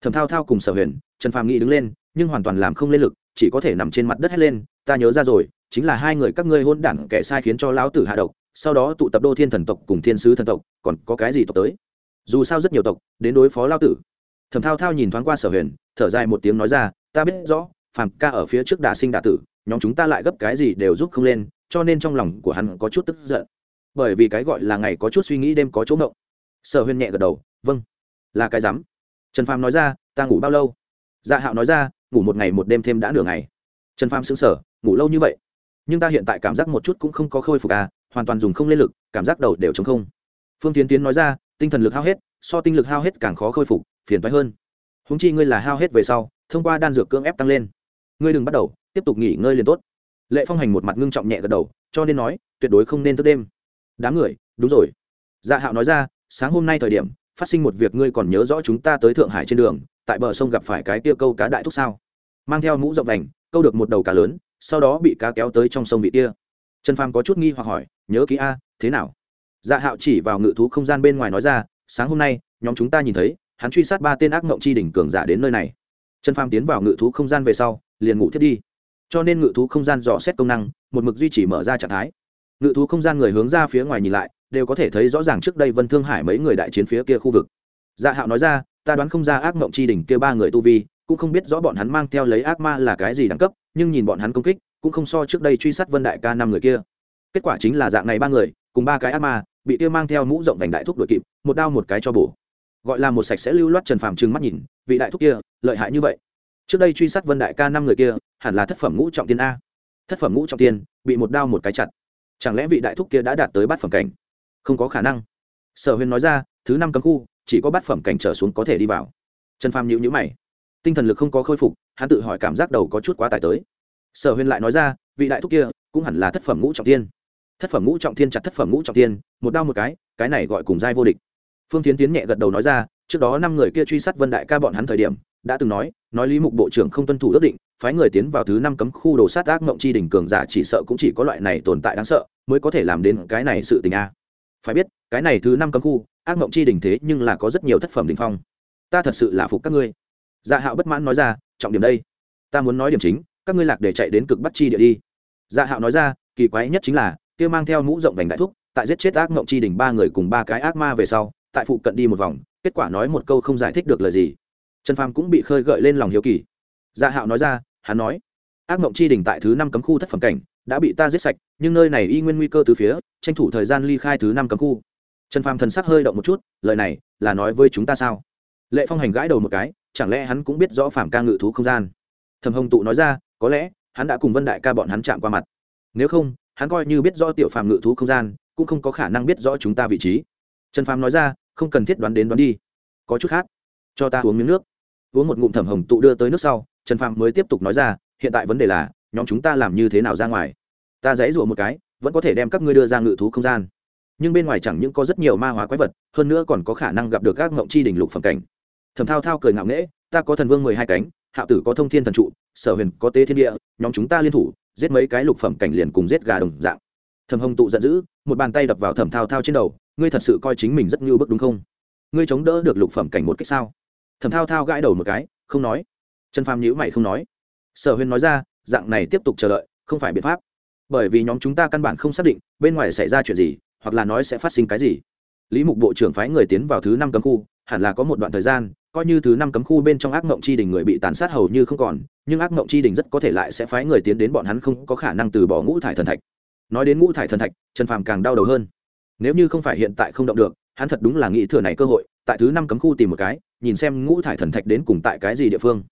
[SPEAKER 1] Thẩm thao thao cùng sở huyền, trần phàm nghĩ đứng lên, nhưng hoàn toàn làm không lên lực, chỉ có thể nằm trên mặt đất hét lên, ta nhớ ra rồi, chính là hai người các ngươi hôn đản kẻ sai khiến cho lão tử hạ độc, sau đó tụ tập đô thiên thần tộc cùng thiên sứ thần tộc, còn có cái gì tộc tới? Dù sao rất nhiều tộc đến đối phó lao tử. Thẩm thao thao nhìn thoáng qua sở huyền, thở dài một tiếng nói ra, ta biết rõ, phàm ca ở phía trước đà sinh đà tử, nhóm chúng ta lại gấp cái gì đều giúp không lên, cho nên trong lòng của hắn có chút tức giận. Bởi vì cái gọi là ngày có chút suy nghĩ đêm có chỗ ngộng. Sở huyền nhẹ gật đầu vâng. Là cái rắm. Trần phàm nói ra, ta ngủ bao lâu? Dạ hạo nói ra, ngủ một ngày một đêm thêm đã nửa ngày. Trần phàm xứng sở ngủ lâu như vậy? Nhưng ta hiện tại cảm giác một chút cũng không có khôi phục à hoàn toàn dùng không lên lực, cảm giác đầu đều chống không. Phương tiến tiến nói ra tinh thần lực hao hết, so tinh lực hao hết càng khó khôi phục, phiền thoái hơn. Húng chi ngươi là hao hết về sau, thông qua đan dược cưỡng ép tăng lên. Ngươi đừng bắt đầu, tiếp tục nghỉ ngơi liền tốt. Lệ phong hành một mặt ngưng trọng nhẹ gật đầu, cho nên nói, tuyệt đối không nên thức đêm. Đám người, đúng rồi. Dạ hạo nói ra, sáng hôm nay thời điểm, phát sinh một việc ngươi còn nhớ rõ chúng ta tới thượng hải trên đường, tại bờ sông gặp phải cái tia câu cá đại thúc sao? Mang theo mũ rộng đành câu được một đầu cá lớn, sau đó bị cá kéo tới trong sông vị kia. Trần phàm có chút nghi hoặc hỏi, nhớ kỹ a, thế nào? Dạ hạo chỉ vào ngự thú không gian bên ngoài nói ra, sáng hôm nay, nhóm chúng ta nhìn thấy, hắn truy sát ba tên ác mộng chi đỉnh cường giả đến nơi này. Trần phàm tiến vào ngự thú không gian về sau, liền ngủ thiết đi. Cho nên ngự thú không gian dò xét công năng, một mực duy trì mở ra trạng thái. Ngự thú không gian người hướng ra phía ngoài nhìn lại, đều có thể thấy rõ ràng trước đây vân thương hải mấy người đại chiến phía kia khu vực. Dạ hạo nói ra, ta đoán không ra ác mộng chi đỉnh kia ba người tu vi, cũng không biết rõ bọn hắn mang theo lấy ác ma là cái gì đẳng cấp, nhưng nhìn bọn hắn công kích, cũng không so trước đây truy sát vân đại ca năm người kia. Kết quả chính là dạng này ba người, cùng ba cái ác ma bị kia mang theo mũ rộng vành đại thúc đuổi kịp, một đao một cái cho bổ. Gọi là một sạch sẽ lưu loát trần phàm trừng mắt nhìn, vị đại thúc kia, lợi hại như vậy. Trước đây truy sát vân đại ca năm người kia, hẳn là thất phẩm ngũ trọng tiên a. Thất phẩm ngũ trọng tiên, bị một đao một cái chặt. Chẳng lẽ vị đại thúc kia đã đạt tới bát phẩm cảnh? Không có khả năng. Sở huyền nói ra, thứ năm cấm khu, chỉ có bát phẩm cảnh trở xuống có thể đi vào. Trần phàm nhịu nhữ mày. Tinh thần lực không có khôi phục, hắn tự hỏi cảm giác đầu có chút quá tải tới. Sở huyền lại nói ra, vị đại thúc kia, cũng hẳn là thất phẩm ngũ trọng tiên thất phẩm ngũ trọng thiên chặt thất phẩm ngũ trọng thiên, một đao một cái cái này gọi cùng giai vô địch. Phương tiến tiến nhẹ gật đầu nói ra, trước đó năm người kia truy sát vân đại ca bọn hắn thời điểm, đã từng nói nói lý mục bộ trưởng không tuân thủ ước định, phái người tiến vào thứ năm cấm khu đồ sát ác mộng chi đỉnh cường giả chỉ sợ cũng chỉ có loại này tồn tại đáng sợ, mới có thể làm đến cái này sự tình a. Phải biết, cái này thứ năm cấm khu, ác mộng chi đỉnh thế nhưng là có rất nhiều thất phẩm đỉnh phong. Ta thật sự là phục các ngươi. Dạ hạo bất mãn nói ra, trọng điểm đây. Ta muốn nói điểm chính, các ngươi lạc để chạy đến cực bắt chi địa đi. Dạ hạo nói ra, kỳ quái nhất chính là kia mang theo mũ rộng vành đại thúc, tại giết chết ác mộng chi đỉnh ba người cùng ba cái ác ma về sau, tại phụ cận đi một vòng, kết quả nói một câu không giải thích được lời gì. Trần phàm cũng bị khơi gợi lên lòng hiếu kỳ. Dạ hạo nói ra, hắn nói, ác mộng chi đỉnh tại thứ năm cấm khu thất phẩm cảnh, đã bị ta giết sạch, nhưng nơi này y nguyên nguy cơ từ phía, tranh thủ thời gian ly khai thứ năm cấm khu. Trần phàm thần sắc hơi động một chút, lời này là nói với chúng ta sao? Lệ phong hành gãi đầu một cái, chẳng lẽ hắn cũng biết rõ phạm ca ngự thú không gian? Thầm hồng tụ nói ra, có lẽ hắn đã cùng vân đại ca bọn hắn chạm qua mặt. Nếu không hắn coi như biết rõ tiểu phàm ngự thú không gian, cũng không có khả năng biết rõ chúng ta vị trí. Trần phàm nói ra, không cần thiết đoán đến đoán đi. Có chút khác. Cho ta uống miếng nước. Uống một ngụm thẩm hồng tụ đưa tới nước sau, trần phàm mới tiếp tục nói ra, hiện tại vấn đề là, nhóm chúng ta làm như thế nào ra ngoài? Ta dãy rụa một cái, vẫn có thể đem các ngươi đưa ra ngự thú không gian. Nhưng bên ngoài chẳng những có rất nhiều ma hóa quái vật, hơn nữa còn có khả năng gặp được các ngộng chi đỉnh lục phẩm cảnh. Thẩm thao thao cười ngạo nghễ, ta có thần vương mười hai cánh hạ tử có thông thiên thần trụ, sở huyền có tế thiên địa, nhóm chúng ta liên thủ giết mấy cái lục phẩm cảnh liền cùng giết gà đồng dạng. Thẩm hồng tụ giận dữ, một bàn tay đập vào thẩm thao thao trên đầu, ngươi thật sự coi chính mình rất ngưu bức đúng không? Ngươi chống đỡ được lục phẩm cảnh một cách sao? Thẩm thao thao gãi đầu một cái, không nói. Trần phàm nhữ mày không nói. Sở huyền nói ra, dạng này tiếp tục chờ đợi, không phải biện pháp. Bởi vì nhóm chúng ta căn bản không xác định bên ngoài xảy ra chuyện gì, hoặc là nói sẽ phát sinh cái gì. Lý mục bộ trưởng phái người tiến vào thứ năm cấm khu, hẳn là có một đoạn thời gian coi như thứ năm cấm khu bên trong ác mộng chi đình người bị tàn sát hầu như không còn, nhưng ác mộng chi đình rất có thể lại sẽ phái người tiến đến bọn hắn không có khả năng từ bỏ ngũ thải thần thạch. Nói đến ngũ thải thần thạch, trần phàm càng đau đầu hơn. Nếu như không phải hiện tại không động được, hắn thật đúng là nghĩ thừa này cơ hội, tại thứ năm cấm khu tìm một cái, nhìn xem ngũ thải thần thạch đến cùng tại cái gì địa phương.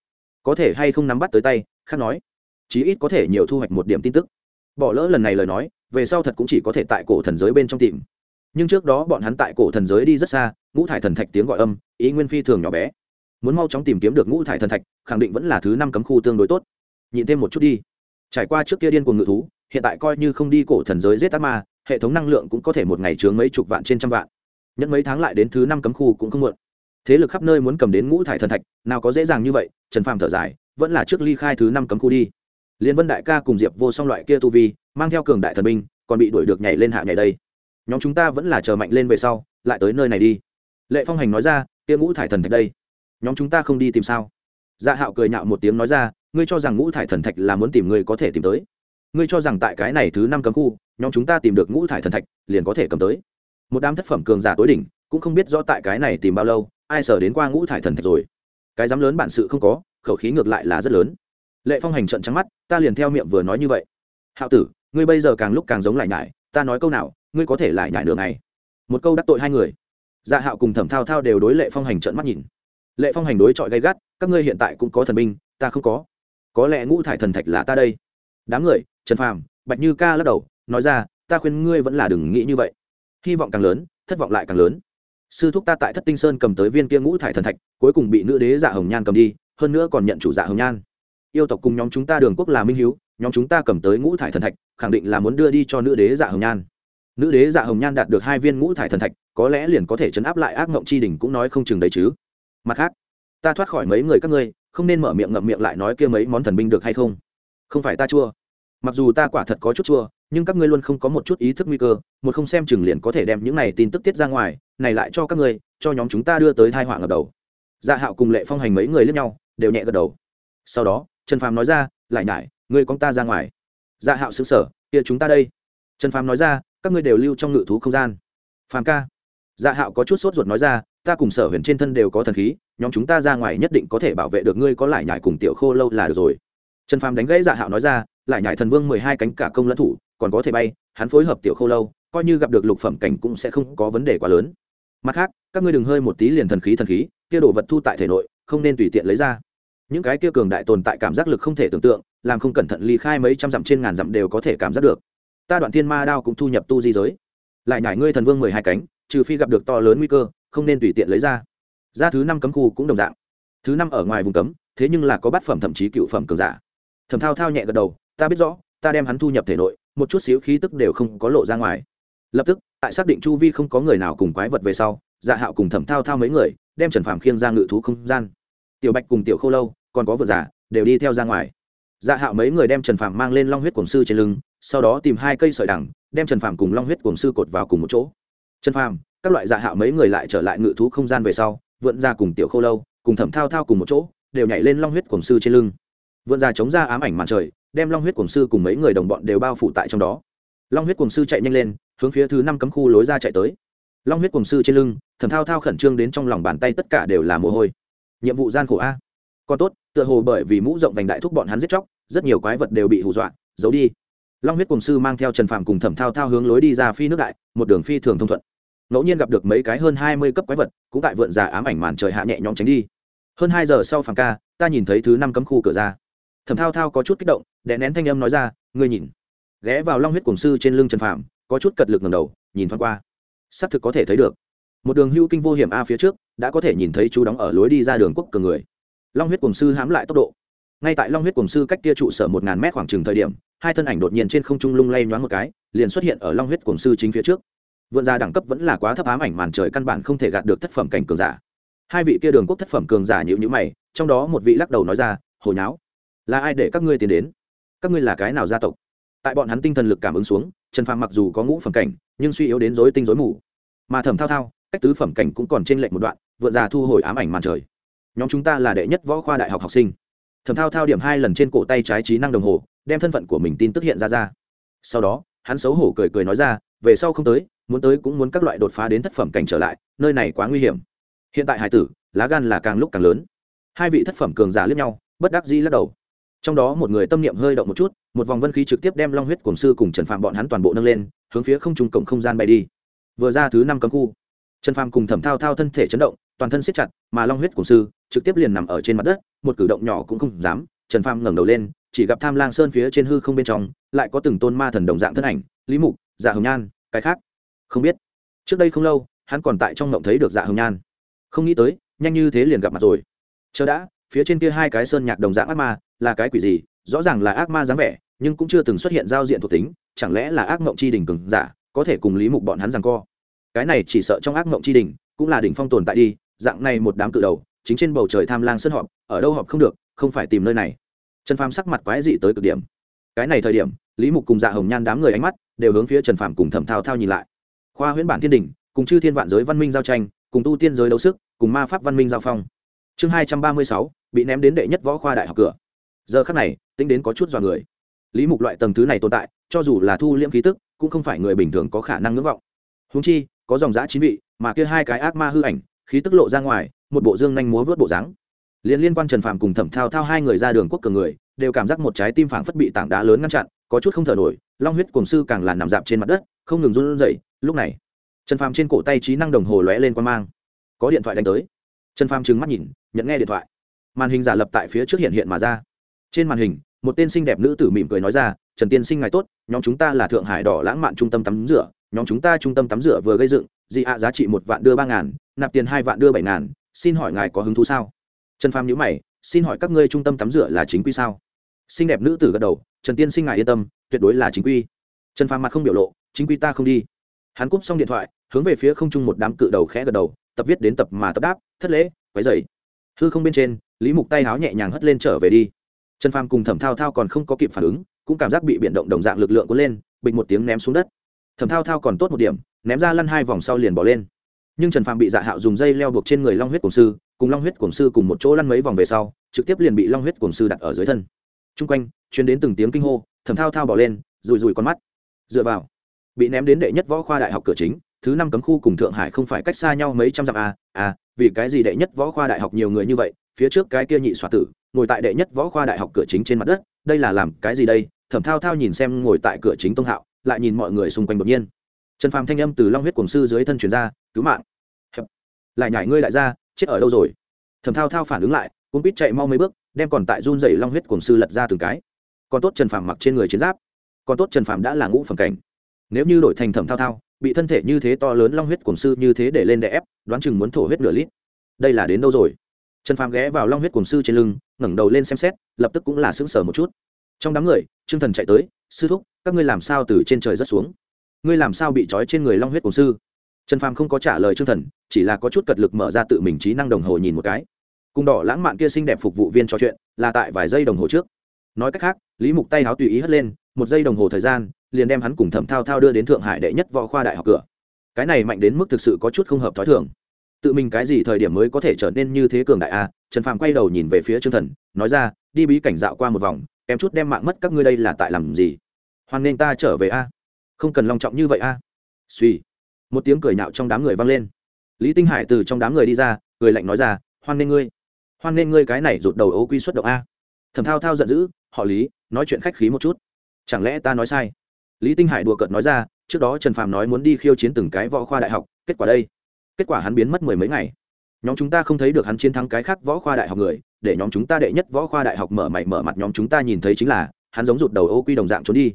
[SPEAKER 1] Có thể hay không nắm bắt tới tay, khác nói, chí ít có thể nhiều thu hoạch một điểm tin tức. Bỏ lỡ lần này lời nói, về sau thật cũng chỉ có thể tại cổ thần giới bên trong tìm nhưng trước đó bọn hắn tại cổ thần giới đi rất xa, ngũ thải thần thạch tiếng gọi âm, ý nguyên phi thường nhỏ bé. Muốn mau chóng tìm kiếm được ngũ thải thần thạch, khẳng định vẫn là thứ năm cấm khu tương đối tốt. Nhịn thêm một chút đi. Trải qua trước kia điên cuồng ngự thú, hiện tại coi như không đi cổ thần giới giết ác ma, hệ thống năng lượng cũng có thể một ngày chướng mấy chục vạn trên trăm vạn. Nhất mấy tháng lại đến thứ năm cấm khu cũng không muộn. Thế lực khắp nơi muốn cầm đến ngũ thải thần thạch, nào có dễ dàng như vậy, trần phàm thở dài, vẫn là trước ly khai thứ năm cấm khu đi. Liên vân đại ca cùng diệp vô song loại kia tu vi, mang theo cường đại thần binh, còn bị đuổi được nhảy lên hạ nhảy đây nhóm chúng ta vẫn là chờ mạnh lên về sau, lại tới nơi này đi. Lệ phong hành nói ra, kia ngũ thải thần thạch đây, nhóm chúng ta không đi tìm sao? Dạ hạo cười nhạo một tiếng nói ra, ngươi cho rằng ngũ thải thần thạch là muốn tìm ngươi có thể tìm tới. Ngươi cho rằng tại cái này thứ năm cấm khu, nhóm chúng ta tìm được ngũ thải thần thạch, liền có thể cầm tới. Một đám thất phẩm cường giả tối đỉnh, cũng không biết rõ tại cái này tìm bao lâu, ai sở đến qua ngũ thải thần thạch rồi. Cái dám lớn bản sự không có, khẩu khí ngược lại là rất lớn. Lệ phong hành trận trắng mắt, ta liền theo miệng vừa nói như vậy. Hạo tử, ngươi bây giờ càng lúc càng giống lại nhải, ta nói câu nào ngươi có thể lại nhải đường này một câu đắc tội hai người. Dạ hạo cùng thẩm thao thao đều đối lệ phong hành trận mắt nhìn. Lệ phong hành đối chọi gay gắt, các ngươi hiện tại cũng có thần binh, ta không có. Có lẽ ngũ thải thần thạch là ta đây. Đám người, trần phàm, bạch như ca lắc đầu, nói ra, ta khuyên ngươi vẫn là đừng nghĩ như vậy. Hy vọng càng lớn, thất vọng lại càng lớn. Sư thúc ta tại thất tinh sơn cầm tới viên kia ngũ thải thần thạch, cuối cùng bị nữ đế dạ hồng nhan cầm đi, hơn nữa còn nhận chủ dạ hồng nhan. Yêu tộc cùng nhóm chúng ta đường quốc là minh hiếu, nhóm chúng ta cầm tới ngũ thải thần thạch, khẳng định là muốn đưa đi cho nữ đế dạ hồng nhan nữ đế dạ hồng nhan đạt được hai viên ngũ thải thần thạch, có lẽ liền có thể chấn áp lại ác mộng chi đình cũng nói không chừng đấy chứ. Mặt khác, ta thoát khỏi mấy người các ngươi, không nên mở miệng ngậm miệng lại nói kia mấy món thần binh được hay không? Không phải ta chua. Mặc dù ta quả thật có chút chua, nhưng các ngươi luôn không có một chút ý thức nguy cơ, một không xem chừng liền có thể đem những này tin tức tiết ra ngoài, này lại cho các ngươi, cho nhóm chúng ta đưa tới thai họa ngập đầu. Dạ hạo cùng lệ phong hành mấy người lướt nhau, đều nhẹ gật đầu. Sau đó, trần phàm nói ra, lại nhải, ngươi con ta ra ngoài. Dạ hạo xứng sở kia chúng ta đây. Trần phàm nói ra các ngươi đều lưu trong ngự thú không gian. Phàm ca. Dạ hạo có chút sốt ruột nói ra, ta cùng sở huyền trên thân đều có thần khí, nhóm chúng ta ra ngoài nhất định có thể bảo vệ được ngươi có lại nhải cùng tiểu khô lâu là được rồi. Trần phàm đánh gãy dạ hạo nói ra, lại nhải thần vương mười hai cánh cả công lẫn thủ, còn có thể bay, hắn phối hợp tiểu khô lâu, coi như gặp được lục phẩm cảnh cũng sẽ không có vấn đề quá lớn. Mặt khác, các ngươi đừng hơi một tí liền thần khí thần khí, kia đồ vật thu tại thể nội, không nên tùy tiện lấy ra. Những cái kia cường đại tồn tại cảm giác lực không thể tưởng tượng, làm không cẩn thận ly khai mấy trăm dặm trên ngàn dặm đều có thể cảm giác được ta đoạn thiên ma đao cũng thu nhập tu di giới. Lại nhải ngươi thần vương mười hai cánh, trừ phi gặp được to lớn nguy cơ, không nên tùy tiện lấy ra. Ra thứ năm cấm khu cũng đồng dạng. Thứ năm ở ngoài vùng cấm, thế nhưng là có bát phẩm thậm chí cựu phẩm cường giả. Thẩm thao thao nhẹ gật đầu, ta biết rõ, ta đem hắn thu nhập thể nội, một chút xíu khí tức đều không có lộ ra ngoài. Lập tức, tại xác định chu vi không có người nào cùng quái vật về sau dạ hạo cùng thẩm thao thao mấy người, đem trần phàm khiêng ra ngự thú không gian. Tiểu bạch cùng tiểu khô lâu, còn có vợ giả đều đi theo ra ngoài dạ hạo mấy người đem trần phàm mang lên long huyết cổng sư trên lưng, sau đó tìm hai cây sợi đằng, đem trần phàm cùng long huyết cổng sư cột vào cùng một chỗ. Trần phàm, các loại dạ hạo mấy người lại trở lại ngự thú không gian về sau, vượn ra cùng tiểu khô lâu, cùng thẩm thao thao cùng một chỗ, đều nhảy lên long huyết cổng sư trên lưng. Vượn ra chống ra ám ảnh màn trời, đem long huyết cổng sư cùng mấy người đồng bọn đều bao phủ tại trong đó. Long huyết cổng sư chạy nhanh lên, hướng phía thứ năm cấm khu lối ra chạy tới. Long huyết cổng sư trên lưng, thẩm thao thao khẩn trương đến trong lòng bàn tay tất cả đều là mồ hôi. Nhiệm vụ gian khổ a. Còn tốt, tựa hồ bởi vì mũ rộng vành đại thúc bọn hắn giết chóc rất nhiều quái vật đều bị hù dọa, giấu đi. Long huyết cùng sư mang theo trần phàm cùng thẩm thao thao hướng lối đi ra phi nước đại, một đường phi thường thông thuận. Ngẫu nhiên gặp được mấy cái hơn hai mươi cấp quái vật, cũng tại vượn già ám ảnh màn trời hạ nhẹ nhõm tránh đi. Hơn hai giờ sau phàm ca, ta nhìn thấy thứ năm cấm khu cửa ra. Thẩm thao thao có chút kích động, đè nén thanh âm nói ra, ngươi nhìn. Ghé vào long huyết cùng sư trên lưng trần phàm, có chút cật lực ngầm đầu, nhìn thoáng qua. Xác thực có thể thấy được. Một đường hưu kinh vô hiểm a phía trước, đã có thể nhìn thấy chú đóng ở lối đi ra đường quốc cường người. Long huyết cùng sư hãm lại tốc độ ngay tại long huyết cổng sư cách kia trụ sở một ngàn mét khoảng chừng thời điểm, hai thân ảnh đột nhiên trên không trung lung lay nhoáng một cái, liền xuất hiện ở long huyết cổng sư chính phía trước. Vượn ra đẳng cấp vẫn là quá thấp ám ảnh màn trời căn bản không thể gạt được thất phẩm cảnh cường giả. Hai vị kia đường quốc thất phẩm cường giả nhịu nhữ mày, trong đó một vị lắc đầu nói ra hồi nháo, là ai để các ngươi tiến đến? Các ngươi là cái nào gia tộc? Tại bọn hắn tinh thần lực cảm ứng xuống, trần phàm mặc dù có ngũ phẩm cảnh, nhưng suy yếu đến dối tinh dối mù. Mà thẩm thao thao, cách tứ phẩm cảnh cũng còn trên lệnh một đoạn, vượn ra thu hồi ám ảnh màn trời. Nhóm chúng ta là đệ nhất võ khoa đại học học sinh thẩm thao thao điểm hai lần trên cổ tay trái trí năng đồng hồ, đem thân phận của mình tin tức hiện ra ra. Sau đó, hắn xấu hổ cười cười nói ra, về sau không tới, muốn tới cũng muốn các loại đột phá đến thất phẩm cảnh trở lại, nơi này quá nguy hiểm. Hiện tại hải tử, lá gan là càng lúc càng lớn. Hai vị thất phẩm cường giả lướt nhau, bất đắc dĩ lắc đầu. Trong đó một người tâm niệm hơi động một chút, một vòng vân khí trực tiếp đem long huyết cổng sư cùng trần phạm bọn hắn toàn bộ nâng lên, hướng phía không trung cổng không gian bay đi. Vừa ra thứ năm cấm khu, trần phạm cùng thẩm thao thao thân thể chấn động toàn thân siết chặt, mà long huyết cổ sư trực tiếp liền nằm ở trên mặt đất, một cử động nhỏ cũng không dám. Trần phàm ngẩng đầu lên, chỉ gặp tham lang sơn phía trên hư không bên trong lại có từng tôn ma thần đồng dạng thân ảnh, lý mục dạ hồng nhan, cái khác. Không biết. Trước đây không lâu, hắn còn tại trong ngộng thấy được dạ hồng nhan. Không nghĩ tới, nhanh như thế liền gặp mặt rồi. Chờ đã, phía trên kia hai cái sơn nhạc đồng dạng ác ma là cái quỷ gì? Rõ ràng là ác ma dáng vẻ, nhưng cũng chưa từng xuất hiện giao diện thuộc tính, chẳng lẽ là ác mộng chi đình cường giả, có thể cùng lý mục bọn hắn rằng co? Cái này chỉ sợ trong ác mộng chi đình cũng là đỉnh phong tồn tại đi dạng này một đám cự đầu, chính trên bầu trời tham lang sân họp, ở đâu họp không được, không phải tìm nơi này. Trần phàm sắc mặt quái dị tới cực điểm. Cái này thời điểm, lý mục cùng dạ hồng nhan đám người ánh mắt đều hướng phía trần phàm cùng thẩm thao thao nhìn lại. Khoa huyễn bản thiên đình, cùng chư thiên vạn giới văn minh giao tranh, cùng tu tiên giới đấu sức, cùng ma pháp văn minh giao phong. Chương hai trăm ba mươi sáu, bị ném đến đệ nhất võ khoa đại học cửa. Giờ khắc này, tính đến có chút dọa người. Lý mục loại tầng thứ này tồn tại, cho dù là thu liễm khí tức, cũng không phải người bình thường có khả năng ngưỡng vọng. Húng chi, có dòng giã chín vị, mà kia hai cái ác ma hư ảnh khí tức lộ ra ngoài, một bộ dương nhanh múa vớt bộ dáng. Liên liên quan trần phàm cùng thẩm thao thao hai người ra đường quốc cường người, đều cảm giác một trái tim phảng phất bị tảng đá lớn ngăn chặn, có chút không thở nổi, long huyết cùng sư càng là nằm dạp trên mặt đất, không ngừng run rẩy. Lúc này, trần phàm trên cổ tay trí năng đồng hồ lóe lên quan mang. Có điện thoại đánh tới. Trần phàm trừng mắt nhìn, nhận nghe điện thoại. Màn hình giả lập tại phía trước hiện hiện mà ra. Trên màn hình, một tên xinh đẹp nữ tử mỉm cười nói ra, trần tiên sinh ngài tốt, nhóm chúng ta là thượng hải đỏ lãng mạn trung tâm tắm rửa, nhóm chúng ta trung tâm tắm rửa vừa gây dựng, dị ạ giá trị một vạn đưa ba ngàn nạp tiền hai vạn đưa bảy ngàn, xin hỏi ngài có hứng thú sao? Trần phàm nhữ mày, xin hỏi các ngươi trung tâm tắm rửa là chính quy sao? Xinh đẹp nữ tử gật đầu, trần tiên sinh ngài yên tâm, tuyệt đối là chính quy. Trần phàm mặt không biểu lộ, chính quy ta không đi. Hắn cúp xong điện thoại, hướng về phía không trung một đám cự đầu khẽ gật đầu, tập viết đến tập mà tập đáp, thất lễ, quấy dày hư không bên trên, lý mục tay háo nhẹ nhàng hất lên trở về đi. Trần phàm cùng thẩm thao thao còn không có kịp phản ứng, cũng cảm giác bị biển động đồng dạng lực lượng cuốn lên bịch một tiếng ném xuống đất. Thẩm thao thao còn tốt một điểm, ném ra lăn hai vòng sau liền bỏ lên nhưng trần phàm bị dạ hạo dùng dây leo buộc trên người long huyết cổng sư cùng long huyết cổng sư cùng một chỗ lăn mấy vòng về sau trực tiếp liền bị long huyết cổng sư đặt ở dưới thân. T r u n g quanh chuyến đến từng tiếng kinh hô thẩm thao thao bỏ lên rùi rùi con mắt. Dựa vào bị ném đến đệ nhất võ khoa đại học cửa chính thứ năm cấm khu cùng thượng hải không phải cách xa nhau mấy trăm dặm à, à vì cái gì đệ nhất võ khoa đại học nhiều người như vậy phía trước cái kia nhị xoa tử ngồi tại đệ nhất võ khoa đại học cửa chính trên mặt đất đây là làm cái gì đây? Thẩm thao thao nhìn xem ngồi tại cửa chính tông hạo lại nhìn mọi người xung quanh đột nhiên trần phàm thanh âm từ long huyết cổng sư dưới thân truyền ra, cứu mạng. Lại nhảy ngươi lại ra chết ở đâu rồi? Thẩm thao thao phản ứng lại cũng biết chạy mau mấy bước, đem còn tại run dày long huyết cổng sư lật ra từng cái. Còn tốt trần phàm mặc trên người chiến giáp, còn tốt trần phàm đã là ngũ phẩm cảnh. Nếu như đổi thành thẩm thao thao, bị thân thể như thế to lớn long huyết cổng sư như thế để lên đè ép, đoán chừng muốn thổ huyết nửa lít. Đây là đến đâu rồi? Trần phàm ghé vào long huyết cổng sư trên lưng, ngẩng đầu lên xem xét, lập tức cũng là sững sờ một chút. Trong đám người, trương thần chạy tới, sư thúc, các ngươi làm sao từ trên trời rất xuống? Ngươi làm sao bị trói trên người long huyết cổng sư? Trần phàm không có trả lời trương thần, chỉ là có chút cật lực mở ra tự mình trí năng đồng hồ nhìn một cái. Cùng đỏ lãng mạn kia xinh đẹp phục vụ viên trò chuyện, là tại vài giây đồng hồ trước. Nói cách khác, lý mục tay háo tùy ý hất lên, một giây đồng hồ thời gian, liền đem hắn cùng thẩm thao thao đưa đến thượng hải đệ nhất võ khoa đại học cửa. Cái này mạnh đến mức thực sự có chút không hợp t h ó i thường. Tự mình cái gì thời điểm mới có thể trở nên như thế cường đại a trần phàm quay đầu nhìn về phía trương thần, nói ra, đi bí cảnh dạo qua một vòng, kém chút đem mạng mất, các ngươi đây là tại làm gì? Hoan nên ta trở về a không cần long trọng như vậy a. Suy một tiếng cười nhạo trong đám người vang lên. Lý tinh hải từ trong đám người đi ra, cười lạnh nói ra, hoan nghênh ngươi. Hoan nghênh ngươi cái này rụt đầu ấu quy xuất động a. Thẩm thao thao giận dữ, họ lý, nói chuyện khách khí một chút. Chẳng lẽ ta nói sai? Lý tinh hải đùa cợt nói ra, trước đó trần phàm nói muốn đi khiêu chiến từng cái võ khoa đại học, kết quả đây. Kết quả hắn biến mất mười mấy ngày. Nhóm chúng ta không thấy được hắn chiến thắng cái khác võ khoa đại học người, để nhóm chúng ta đệ nhất võ khoa đại học mở mày mở mặt, nhóm chúng ta nhìn thấy chính là hắn giống rụt đầu ô quy đồng dạng trốn đi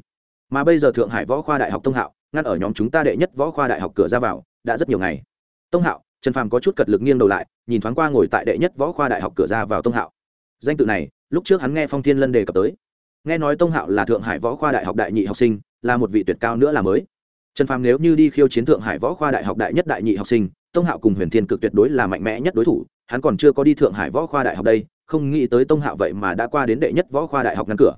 [SPEAKER 1] mà bây giờ thượng hải võ khoa đại học tông hạo, ngăn ở nhóm chúng ta đệ nhất võ khoa đại học cửa ra vào, đã rất nhiều ngày. Tông hạo, trần phàm có chút cật lực nghiêng đầu lại, nhìn thoáng qua ngồi tại đệ nhất võ khoa đại học cửa ra vào tông hạo. Danh tự này, lúc trước hắn nghe phong thiên lân đề cập tới. Nghe nói tông hạo là thượng hải võ khoa đại học đại nhị học sinh, là một vị tuyệt cao nữa là mới. Trần phàm nếu như đi khiêu chiến thượng hải võ khoa đại học đại nhất đại nhị học sinh, tông hạo cùng huyền thiên cực tuyệt đối là mạnh mẽ nhất đối thủ, hắn còn chưa có đi thượng hải võ khoa đại học đây, không nghĩ tới tông hạo vậy mà đã qua đến đệ nhất võ khoa đại học ngăn cửa.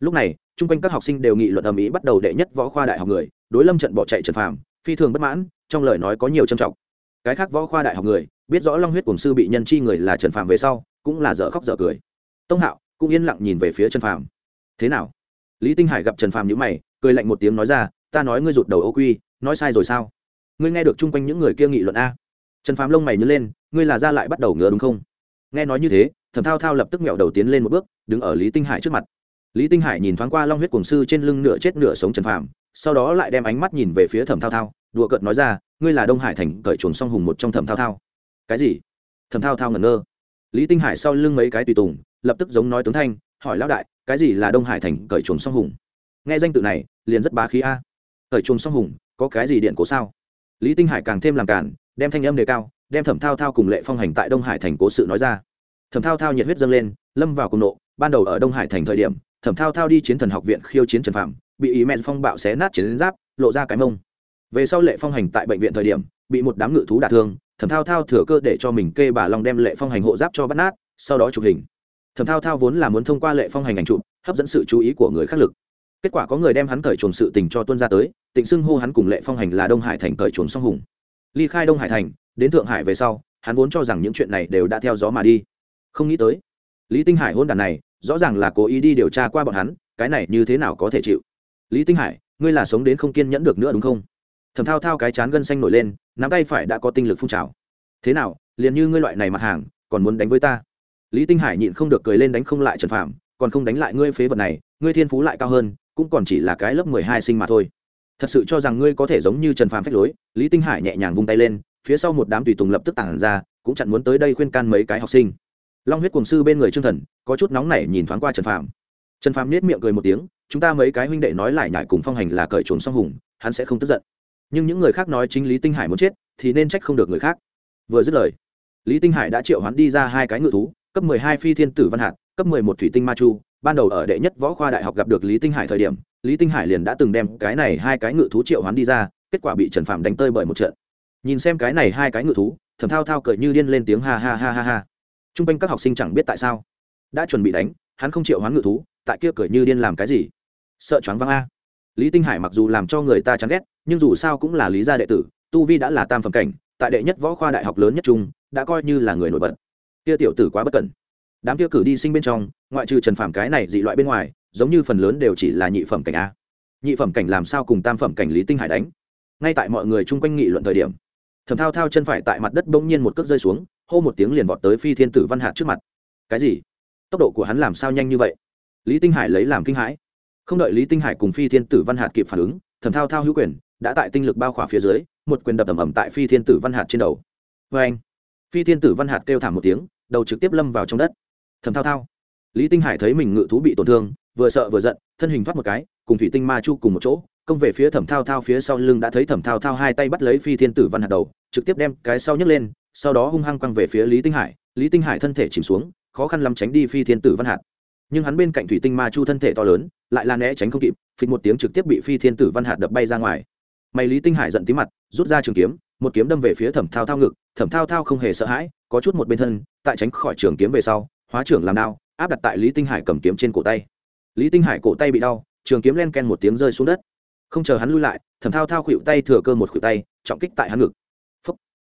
[SPEAKER 1] Lúc này chung quanh các học sinh đều nghị luận ầm ĩ bắt đầu đệ nhất võ khoa đại học người, đối lâm trận bỏ chạy trần phàm, phi thường bất mãn, trong lời nói có nhiều trầm trọng. Cái khác võ khoa đại học người, biết rõ long huyết cổng sư bị nhân chi người là trần phàm về sau, cũng là dở khóc dở cười. Tông hạo cũng yên lặng nhìn về phía trần phàm. Thế nào? Lý tinh hải gặp trần phàm nhữ mày, cười lạnh một tiếng nói ra, ta nói ngươi rụt đầu ô quy, nói sai rồi sao? Ngươi nghe được chung quanh những người kia nghị luận a? Trần phàm lông mày nhớ lên, ngươi là ra lại bắt đầu ngựa đúng không? Nghe nói như thế, thẩm thao thao lập tức mẹo đầu tiến lên một bước, đứng ở lý tinh hải trước mặt lý tinh hải nhìn thoáng qua long huyết cổng sư trên lưng nửa chết nửa sống trần phàm, sau đó lại đem ánh mắt nhìn về phía thẩm thao thao, đùa cợt nói ra, ngươi là đông hải thành cởi chuồng song hùng một trong thẩm thao thao. Cái gì? Thẩm thao thao ngẩn ngơ. Lý tinh hải sau lưng mấy cái tùy tùng, lập tức giống nói tướng thanh, hỏi lão đại, cái gì là đông hải thành cởi chuồng song hùng? Nghe danh tự này, liền rất bá khí a. Cởi chuồng song hùng, có cái gì điện cố sao? Lý tinh hải càng thêm làm cản, đem thanh âm đề cao, đem thẩm thao thao cùng lệ phong hành tại đông hải thành cố sự nói ra. Thẩm thao thao nhiệt huyết dâng lên, lâm vào cùng nộ, ban đầu ở đông hải thành thời điểm thẩm thao thao đi chiến thần học viện khiêu chiến trần phạm bị ý Men phong bạo xé nát chiến giáp, lộ ra cái mông. Về sau lệ phong hành tại bệnh viện thời điểm, bị một đám ngự thú đả thương, thẩm thao thao thừa cơ để cho mình kê bà long đem lệ phong hành hộ giáp cho bắt nát, sau đó chụp hình. Thẩm thao thao vốn là muốn thông qua lệ phong hành ảnh chụp, hấp dẫn sự chú ý của người khác lực. Kết quả có người đem hắn cởi chuồn sự tình cho tuân ra tới, tịnh xưng hô hắn cùng lệ phong hành là đông hải thành cởi chuồn song hùng. Ly khai đông hải thành, đến thượng hải về sau, hắn vốn cho rằng những chuyện này đều đã theo gió mà đi. Không nghĩ tới, lý tinh hải hôn đàn này rõ ràng là cố ý đi điều tra qua bọn hắn, cái này như thế nào có thể chịu? Lý tinh hải, ngươi là sống đến không kiên nhẫn được nữa đúng không? Thầm thao thao cái chán gân xanh nổi lên, nắm tay phải đã có tinh lực phun trào. Thế nào, liền như ngươi loại này mặt hàng, còn muốn đánh với ta? Lý tinh hải nhịn không được cười lên đánh không lại trần phạm còn không đánh lại ngươi phế vật này, ngươi thiên phú lại cao hơn, cũng còn chỉ là cái lớp mười hai sinh mà thôi. Thật sự cho rằng ngươi có thể giống như trần phạm phách lối, lý tinh hải nhẹ nhàng vung tay lên, phía sau một đám tùy tùng lập tức tản ra, cũng chặn muốn tới đây khuyên can mấy cái học sinh long huyết cùng sư bên người trương thần, có chút nóng nảy nhìn thoáng qua trần phạm trần phạm nết miệng cười một tiếng, chúng ta mấy cái huynh đệ nói lại nhải cùng phong hành là cởi trốn song hùng, hắn sẽ không tức giận. Nhưng những người khác nói chính lý tinh hải muốn chết, thì nên trách không được người khác. Vừa dứt lời, lý tinh hải đã triệu hắn đi ra hai cái ngự thú, cấp mười hai phi thiên tử văn hạt, cấp mười một thủy tinh ma chu. Ban đầu ở đệ nhất võ khoa đại học gặp được lý tinh hải thời điểm, lý tinh hải liền đã từng đem cái này hai cái ngự thú triệu hắn đi ra, kết quả bị trần phạm đánh tơi bởi một trận. Nhìn xem cái này hai cái ngự thú, thầm thao thao cười như điên lên tiếng ha ha ha ha ha t r u n g quanh các học sinh chẳng biết tại sao. Đã chuẩn bị đánh, hắn không chịu hoán ngự thú, tại kia cười như điên làm cái gì? Sợ choáng văng a. Lý tinh hải mặc dù làm cho người ta chán ghét, nhưng dù sao cũng là lý gia đệ tử, tu vi đã là tam phẩm cảnh, tại đệ nhất võ khoa đại học lớn nhất trung, đã coi như là người nổi bật. Kia tiểu tử quá bất cẩn. Đám kia cử đi sinh bên trong, ngoại trừ trần phàm cái này dị loại bên ngoài, giống như phần lớn đều chỉ là nhị phẩm cảnh a. Nhị phẩm cảnh làm sao cùng tam phẩm cảnh lý tinh hải đánh? Ngay tại mọi người chung quanh nghị luận thời điểm, thẩm thao thao chân phải tại mặt đất bỗng nhiên một cước rơi xuống hô một tiếng liền vọt tới phi thiên tử văn hạt trước mặt. Cái gì? Tốc độ của hắn làm sao nhanh như vậy? Lý tinh hải lấy làm kinh hãi. Không đợi lý tinh hải cùng phi thiên tử văn hạt kịp phản ứng, thẩm thao thao hữu quyền đã tại tinh lực bao khỏa phía dưới, một quyền đập ầm ầm tại phi thiên tử văn hạt trên đầu. Vê anh, phi thiên tử văn hạt kêu thảm một tiếng, đầu trực tiếp lâm vào trong đất. Thẩm thao thao, lý tinh hải thấy mình ngự thú bị tổn thương, vừa sợ vừa giận, thân hình thoát một cái, cùng thủy tinh ma chu cùng một chỗ, công về phía thẩm thao thao phía sau lưng đã thấy thẩm thao thao hai tay bắt lấy phi thiên tử văn hạt đầu, trực tiếp đem cái sau nhấc lên sau đó hung hăng quăng về phía lý tinh hải lý tinh hải thân thể chìm xuống khó khăn lắm tránh đi phi thiên tử văn hạt nhưng hắn bên cạnh thủy tinh ma chu thân thể to lớn lại là né tránh không kịp phịch một tiếng trực tiếp bị phi thiên tử văn hạt đập bay ra ngoài mày lý tinh hải giận tí mặt rút ra trường kiếm một kiếm đâm về phía thẩm thao thao ngực thẩm thao thao không hề sợ hãi có chút một bên thân tại tránh khỏi trường kiếm về sau hóa trưởng làm đao áp đặt tại lý tinh hải cầm kiếm trên cổ tay lý tinh hải cổ tay bị đau trường kiếm len ken một tiếng rơi xuống đất không chờ hắn lui lại thẩm thao thao khuỵu tay thừa cơ một khuỵu tay trọng kích tại hắn ngực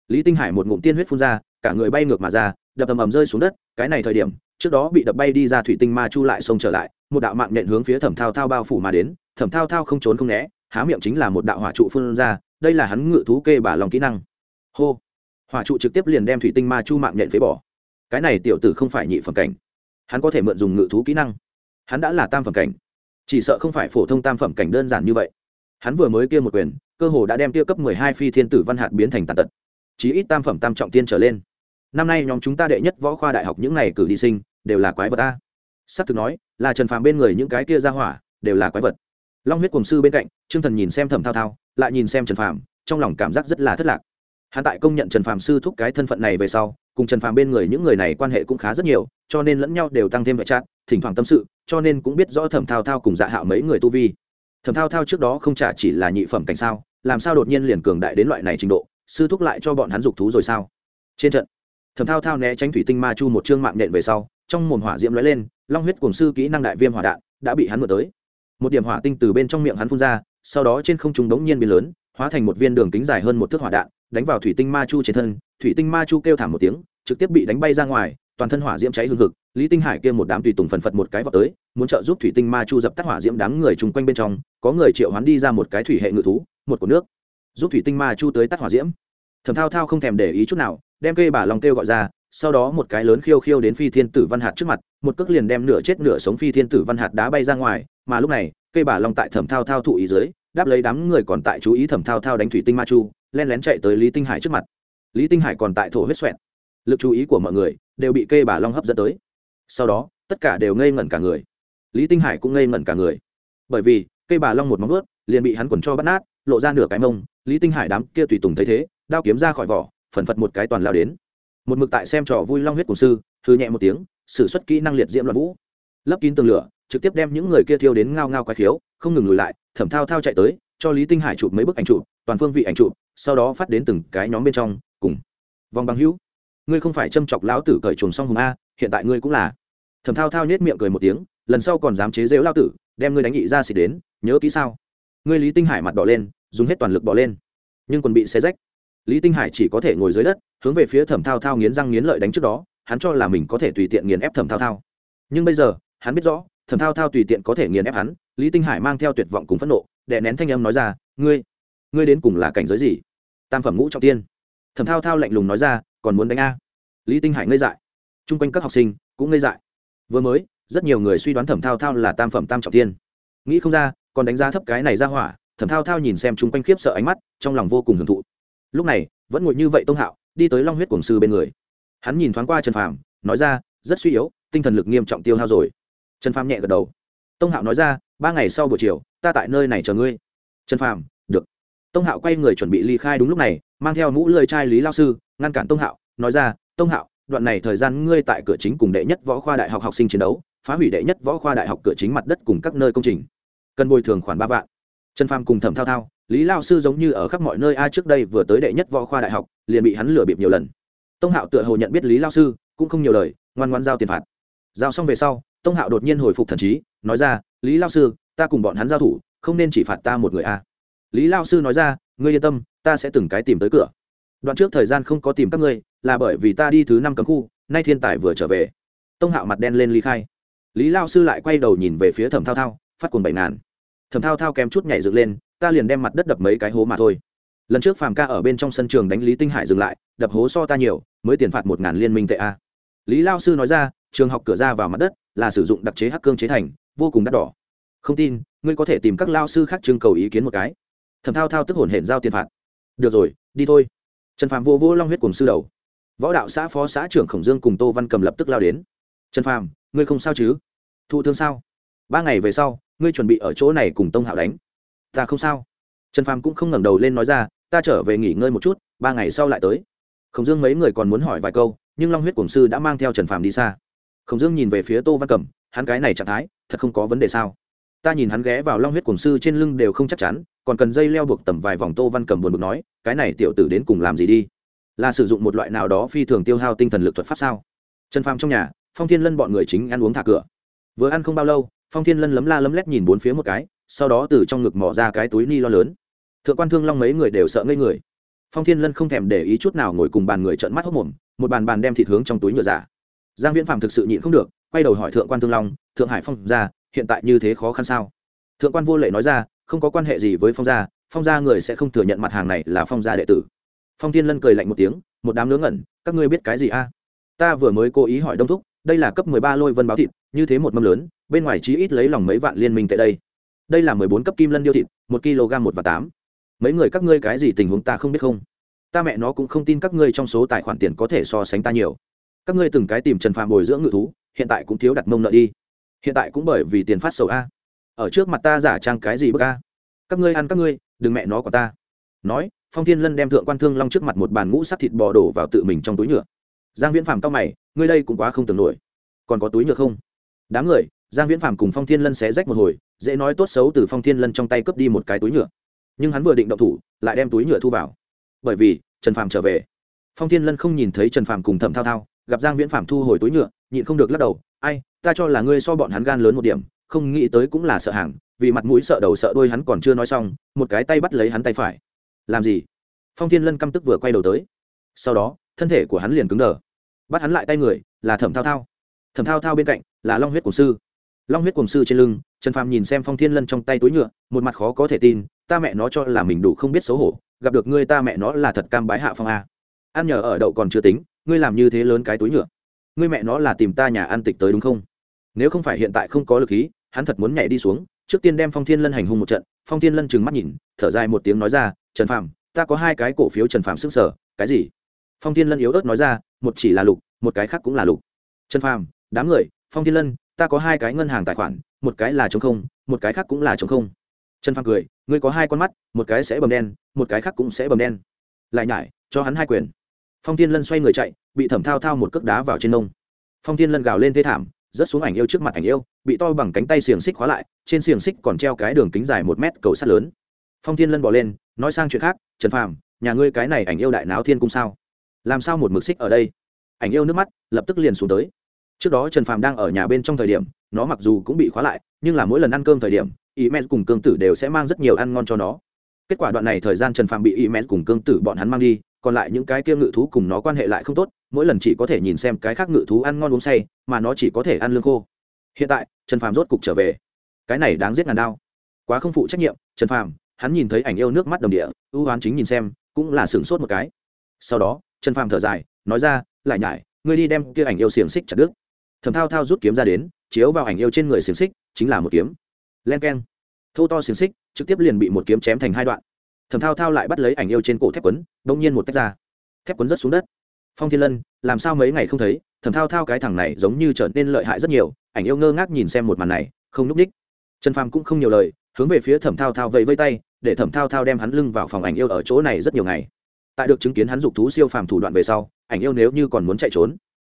[SPEAKER 1] lý tinh hải một ngụm tiên huyết phun ra, cả người bay ngược mà ra, đập ầm ầm rơi xuống đất, cái này thời điểm, trước đó bị đập bay đi ra thủy tinh ma chu lại xông trở lại, một đạo mạng nện hướng phía thẩm thao thao bao phủ mà đến, thẩm thao thao không trốn không né, há miệng chính là một đạo hỏa trụ phun ra, đây là hắn ngự thú kê bà lòng kỹ năng. Hô! Hỏa trụ trực tiếp liền đem thủy tinh ma chu mạng nện phế bỏ. Cái này tiểu tử không phải nhị phẩm cảnh. Hắn có thể mượn dùng ngự thú kỹ năng. Hắn đã là tam phẩm cảnh. Chỉ sợ không phải phổ thông tam phẩm cảnh đơn giản như vậy. Hắn vừa mới kia một quyền, cơ hồ đã đem kia cấp mười hai phi thiên tử văn hạt biến thành tàn tật chí ít tam phẩm tam trọng tiên trở lên. Năm nay nhóm chúng ta đệ nhất võ khoa đại học những n à y cử đi sinh, đều là quái vật ta s ắ c thực nói, là trần phàm bên người những cái kia ra hỏa, đều là quái vật. Long huyết cùng sư bên cạnh t r ư ơ n g thần nhìn xem thẩm thao thao, lại nhìn xem trần phàm, trong lòng cảm giác rất là thất lạc. Hắn tại công nhận trần phàm sư thúc cái thân phận này về sau, cùng trần phàm bên người những người này quan hệ cũng khá rất nhiều, cho nên lẫn nhau đều tăng thêm vệ trát thỉnh thoảng tâm sự, cho nên cũng biết rõ thẩm thao thao cùng dạ hạo mấy người tu vi. Thẩm thao thao trước đó không chả chỉ là nhị phẩm cảnh sao, làm sao đột nhiên liền cường đại đến loại này trình độ sư thúc lại cho bọn hắn dục thú rồi sao? Trên trận, thẩm thao thao né tránh thủy tinh ma chu một chương mạng nện về sau, trong mồm hỏa diễm lóe lên, long huyết cùng sư kỹ năng đại viêm hỏa đạn đã bị hắn mở tới. Một điểm hỏa tinh từ bên trong miệng hắn phun ra, sau đó trên không trung đống nhiên biến lớn, hóa thành một viên đường kính dài hơn một thước hỏa đạn, đánh vào thủy tinh ma chu trên thân, thủy tinh ma chu kêu thảm một tiếng, trực tiếp bị đánh bay ra ngoài, toàn thân hỏa diễm cháy hương hực, lý tinh hải kia một đám tùy tùng phần phật một cái vào tới, muốn trợ giúp thủy tinh ma chu dập tắt hỏa diễm đám người chung quanh bên trong, có người triệu hoán đi ra một cái thủy hệ ngự thú, một cột nước, giúp thủy tinh ma chu tới tắt hỏa diễm thẩm thao thao không thèm để ý chút nào, đem cây bà lòng kêu gọi ra, sau đó một cái lớn khiêu khiêu đến phi thiên tử văn hạt trước mặt, một cước liền đem nửa chết nửa sống phi thiên tử văn hạt đá bay ra ngoài, mà lúc này cây bà long tại thẩm thao thao thụ ý dưới, đáp lấy đám người còn tại chú ý thẩm thao thao đánh thủy tinh ma chu len lén chạy tới lý tinh hải trước mặt. Lý tinh hải còn tại thổ huyết xoẹt. Lực chú ý của mọi người đều bị cây bà long hấp dẫn tới. Sau đó, tất cả đều ngây ngẩn cả người. Lý tinh hải cũng ngây ngẩn cả người. Bởi vì cây bà long một móng ướt liền bị hắn quần cho bắt nát, lộ ra nửa cái mông, lý tinh hải đám kia tùy tùng thấy thế đao kiếm ra khỏi vỏ, phần phật một cái toàn lao đến. Một mực tại xem trò vui long huyết cùng sư thư nhẹ một tiếng, sử xuất kỹ năng liệt diễm loạn vũ. Lấp kín tường lửa, trực tiếp đem những người kia thiêu đến ngao ngao quái khiếu, không ngừng lùi lại, thẩm thao thao chạy tới, cho lý tinh hải chụp mấy bức ảnh chụp, toàn phương vị ảnh chụp, sau đó phát đến từng cái nhóm bên trong, cùng. Vòng bằng hữu, ngươi không phải châm chọc lão tử cởi chuồng song hùng a, hiện tại ngươi cũng là. Thẩm thao thao nhét miệng cười một tiếng, lần sau còn dám chế dễu lao tử, đem ngươi đánh nghị ra xịt đến, nhớ kỹ sao? Ngươi lý tinh hải mặt đỏ lên, dùng hết toàn lực bỏ lên, nhưng còn bị xé rách lý tinh hải chỉ có thể ngồi dưới đất, hướng về phía thẩm thao thao nghiến răng nghiến lợi đánh trước đó, hắn cho là mình có thể tùy tiện nghiền ép thẩm thao thao. Nhưng bây giờ, hắn biết rõ, thẩm thao thao tùy tiện có thể nghiền ép hắn, lý tinh hải mang theo tuyệt vọng cùng phẫn nộ, đè nén thanh âm nói ra, ngươi ngươi đến cùng là cảnh giới gì? Tam phẩm ngũ trọng tiên. Thẩm thao thao lạnh lùng nói ra, còn muốn đánh a? Lý tinh hải ngây dại. T r u n g quanh các học sinh cũng ngây dại. Vừa mới, rất nhiều người suy đoán thẩm thao thao là tam phẩm tam trọng tiên. Nghĩ không ra, còn đánh giá thấp cái này ra hỏa, thẩm thao thao nhìn xem chung quanh khiếp sợ ánh mắt, trong lòng vô cùng hưởng thụ lúc này, vẫn ngồi như vậy tông hạo, đi tới long huyết cổng sư bên người. Hắn nhìn thoáng qua trần phàm, nói ra, rất suy yếu, tinh thần lực nghiêm trọng tiêu hao rồi. Trần phàm nhẹ gật đầu. Tông hạo nói ra, ba ngày sau buổi chiều, ta tại nơi này chờ ngươi. Trần phàm, được. Tông hạo quay người chuẩn bị ly khai đúng lúc này, mang theo mũ lơi trai lý lao sư, ngăn cản tông hạo, nói ra, tông hạo, đoạn này thời gian ngươi tại cửa chính cùng đệ nhất võ khoa đại học học sinh chiến đấu, phá hủy đệ nhất võ khoa đại học cửa chính mặt đất cùng các nơi công trình, cần bồi thường khoản ba vạn. Trần phàm cùng thẩm thao thao lý lao sư giống như ở khắp mọi nơi ai trước đây vừa tới đệ nhất võ khoa đại học, liền bị hắn lừa bịp nhiều lần. Tông hạo tựa hồ nhận biết lý lao sư, cũng không nhiều lời, ngoan ngoan giao tiền phạt. Giao xong về sau, tông hạo đột nhiên hồi phục thần trí, nói ra, lý lao sư, ta cùng bọn hắn giao thủ, không nên chỉ phạt ta một người a. Lý lao sư nói ra, ngươi yên tâm, ta sẽ từng cái tìm tới cửa. Đoạn trước thời gian không có tìm các ngươi, là bởi vì ta đi thứ năm cấm khu, nay thiên tài vừa trở về. Tông hạo mặt đen lên ly khai. Lý lao sư lại quay đầu nhìn về phía thẩm thao thao, phát cuồng bảy ngàn. Thẩm thao thao kém chút nhảy dựng lên ta liền đem mặt đất đập mấy cái hố mà thôi. Lần trước phàm ca ở bên trong sân trường đánh lý tinh hải dừng lại, đập hố so ta nhiều, mới tiền phạt một ngàn liên minh tệ a. Lý lao sư nói ra, trường học cửa ra vào mặt đất là sử dụng đặc chế hắc cương chế thành, vô cùng đắt đỏ. Không tin, ngươi có thể tìm các lao sư khác trưng cầu ý kiến một cái. Thẩm thao thao tức hồn hển giao tiền phạt. Được rồi, đi thôi. Trần phàm vô vô long huyết cùng sư đầu. Võ đạo xã phó xã trưởng khổng dương cùng tô văn cầm lập tức lao đến. Trần phàm, ngươi không sao chứ? Thụ thương sao? Ba ngày về sau, ngươi chuẩn bị ở chỗ này cùng tông hạo đánh ta không sao. Trần phàm cũng không ngẩng đầu lên nói ra, ta trở về nghỉ ngơi một chút, ba ngày sau lại tới. Khổng dương mấy người còn muốn hỏi vài câu, nhưng long huyết cổng sư đã mang theo trần phàm đi xa. Khổng dương nhìn về phía tô văn cẩm, hắn cái này trạng thái, thật không có vấn đề sao? Ta nhìn hắn ghé vào long huyết cổng sư trên lưng đều không chắc chắn, còn cần dây leo buộc tầm vài vòng tô văn cẩm buồn bực nói, cái này tiểu tử đến cùng làm gì đi? Là sử dụng một loại nào đó phi thường tiêu hao tinh thần lực thuật pháp sao? Trần phàm trong nhà, phong thiên lân bọn người chính ăn uống thả cửa. Vừa ăn không bao lâu, phong thiên lân lấm la lấm lét nhìn bốn phía một cái sau đó từ trong ngực mỏ ra cái túi ni lo lớn. Thượng quan thương long mấy người đều sợ ngây người. Phong thiên lân không thèm để ý chút nào ngồi cùng bàn người trợn mắt hốc mồm, một bàn bàn đem thịt hướng trong túi nhựa giả. Giang viễn phạm thực sự nhịn không được, quay đầu hỏi thượng quan thương long, thượng hải phong ra hiện tại như thế khó khăn sao? Thượng quan vô lệ nói ra, không có quan hệ gì với phong gia phong gia người sẽ không thừa nhận mặt hàng này là phong gia đệ tử. Phong thiên lân cười lạnh một tiếng, một đám nướng ngẩn, các ngươi biết cái gì a? Ta vừa mới cố ý hỏi đông thúc, đây là cấp mười ba lôi vân báo thịt, như thế một mâm lớn, bên ngoài chí ít lấy lòng mấy vạn liên minh tại đây đây là mười bốn cấp kim lân điêu thịt, một kg một và tám. Mấy người các ngươi cái gì tình huống ta không biết không? Ta mẹ nó cũng không tin các ngươi trong số tài khoản tiền có thể so sánh ta nhiều. Các ngươi từng cái tìm trần phàm bồi dưỡng ngự thú, hiện tại cũng thiếu đặt mông nợ đi. Hiện tại cũng bởi vì tiền phát sầu a. Ở trước mặt ta giả trang cái gì bức a? Các ngươi ăn các ngươi, đừng mẹ nó của ta. Nói, phong thiên lân đem thượng quan thương long trước mặt một bàn ngũ sắc thịt bò đổ vào tự mình trong túi nhựa. Giang viễn phàm cao mày, ngươi đây cũng quá không tưởng nổi. Còn có túi nhựa không? Đám người giang viễn phàm cùng phong thiên lân xé rách một hồi, dễ nói tốt xấu từ phong thiên lân trong tay cướp đi một cái túi nhựa. Nhưng hắn vừa định động thủ, lại đem túi nhựa thu vào. Bởi vì, trần phàm trở về. Phong thiên lân không nhìn thấy trần phàm cùng thẩm thao thao, gặp giang viễn phàm thu hồi túi nhựa, nhịn không được lắc đầu, ai, ta cho là ngươi so bọn hắn gan lớn một điểm, không nghĩ tới cũng là sợ hàng, vì mặt mũi sợ đầu sợ đôi hắn còn chưa nói xong, một cái tay bắt lấy hắn tay phải. Làm gì? Phong thiên lân căm tức vừa quay đầu tới. Sau đó, thân thể của hắn liền cứng đờ. Bắt hắn lại tay người, là thẩm thao thao. Thẩm thao thao bên cạnh là long huyết Cổ sư long huyết cổng sư trên lưng, trần phàm nhìn xem phong thiên lân trong tay túi nhựa, một mặt khó có thể tin, ta mẹ nó cho là mình đủ không biết xấu hổ, gặp được ngươi ta mẹ nó là thật cam bái hạ phong a. Ăn nhờ ở đậu còn chưa tính, ngươi làm như thế lớn cái túi nhựa. Ngươi mẹ nó là tìm ta nhà ăn tịch tới đúng không? Nếu không phải hiện tại không có lực khí, hắn thật muốn nhảy đi xuống, trước tiên đem phong thiên lân hành hung một trận, phong thiên lân trừng mắt nhìn, thở dài một tiếng nói ra, trần phàm, ta có hai cái cổ phiếu trần phàm sức sở, cái gì? Phong thiên lân yếu ớt nói ra, một chỉ là lục, một cái khác cũng là lục. Trần phàm, đám người, phong thiên lân ta có hai cái ngân hàng tài khoản, một cái là chống không, một cái khác cũng là chống không. Trần phàm cười, ngươi có hai con mắt, một cái sẽ bầm đen, một cái khác cũng sẽ bầm đen. Lại nhải, cho hắn hai quyền. Phong thiên lân xoay người chạy, bị thẩm thao thao một cước đá vào trên nông. Phong thiên lân gào lên thế thảm, rớt xuống ảnh yêu trước mặt ảnh yêu, bị to bằng cánh tay xiềng xích khóa lại, trên xiềng xích còn treo cái đường kính dài một mét cầu sắt lớn. Phong thiên lân bỏ lên, nói sang chuyện khác, trần phàm, nhà ngươi cái này ảnh yêu đại náo thiên cung sao? Làm sao một mực xích ở đây? Ảnh yêu nước mắt lập tức liền xuống tới trước đó trần phàm đang ở nhà bên trong thời điểm, nó mặc dù cũng bị khóa lại, nhưng là mỗi lần ăn cơm thời điểm ý men cùng cương tử đều sẽ mang rất nhiều ăn ngon cho nó. Kết quả đoạn này thời gian trần phàm bị ý men cùng cương tử bọn hắn mang đi, còn lại những cái kia ngự thú cùng nó quan hệ lại không tốt, mỗi lần chỉ có thể nhìn xem cái khác ngự thú ăn ngon uống say, mà nó chỉ có thể ăn lương khô. Hiện tại, trần phàm rốt cục trở về. Cái này đáng giết ngàn đao. Quá không phụ trách nhiệm, trần phàm, hắn nhìn thấy ảnh yêu nước mắt đồng địa, ưu hoán chính nhìn xem, cũng là sửng sốt một cái. Sau đó, trần phàm thở dài, nói ra, lại nhải, ngươi đi đem kia ảnh yêu xiềng xích chặt đứt thầm thao thao rút kiếm ra đến, chiếu vào ảnh yêu trên người xiềng xích, chính là một kiếm. Len k e n thô to xiềng xích, trực tiếp liền bị một kiếm chém thành hai đoạn. Thầm thao thao lại bắt lấy ảnh yêu trên cổ thép quấn đông nhiên một tách ra. Thép quấn rớt xuống đất. Phong thiên lân, làm sao mấy ngày không thấy, thầm thao thao cái thằng này giống như trở nên lợi hại rất nhiều, ảnh yêu ngơ ngác nhìn xem một màn này, không núp ních trần phàm cũng không nhiều lời, hướng về phía thẩm thao thao vẫy vây tay, để thẩm thao thao đem hắn lưng vào phòng ảnh yêu ở chỗ này rất nhiều ngày. Tại được chứng kiến hắn dục thú siêu phàm thủ đoạn về sau, ảnh yêu nếu như còn muốn chạy trốn,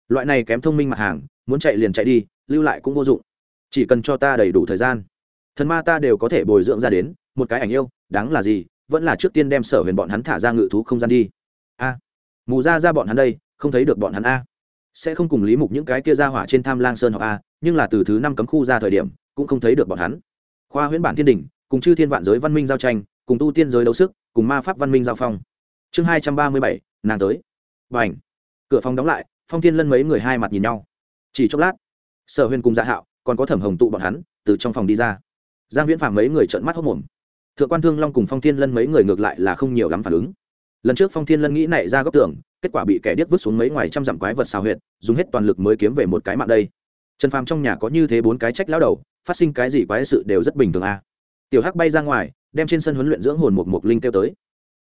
[SPEAKER 1] loại này kém thông minh mặt hàng muốn chạy liền chạy đi, lưu lại cũng vô dụng. Chỉ cần cho ta đầy đủ thời gian. Thần ma ta đều có thể bồi dưỡng ra đến, một cái ảnh yêu, đáng là gì, vẫn là trước tiên đem sở huyền bọn hắn thả ra ngự thú không gian đi. A, mù ra ra bọn hắn đây, không thấy được bọn hắn a. Sẽ không cùng lý mục những cái kia ra hỏa trên tham lang sơn học a, nhưng là từ thứ năm cấm khu ra thời điểm, cũng không thấy được bọn hắn. Khoa huyễn bản thiên đình cùng chư thiên vạn giới văn minh giao tranh, cùng tu tiên giới đấu sức, cùng ma pháp văn minh giao phong. Chương hai trăm ba mươi bảy, nàng tới. Và ảnh cửa phòng đóng lại, phong thiên lân mấy người hai mặt nhìn nhau chỉ chốc lát, sở huyền cùng dạ hạo còn có thẩm hồng tụ bọn hắn từ trong phòng đi ra. Giang viễn phàm mấy người trợn mắt hốc mồm. Thượng quan thương long cùng phong thiên lân mấy người ngược lại là không nhiều lắm phản ứng. Lần trước phong thiên lân nghĩ nảy ra góc tưởng, kết quả bị kẻ điếc vứt xuống mấy ngoài trăm dặm quái vật xào huyệt, dùng hết toàn lực mới kiếm về một cái mạng đây. Trần phàm trong nhà có như thế bốn cái trách lao đầu, phát sinh cái gì quái sự đều rất bình thường a. À. tiểu hắc bay ra ngoài, đem trên sân huấn luyện dưỡng hồn một mục linh kêu tới.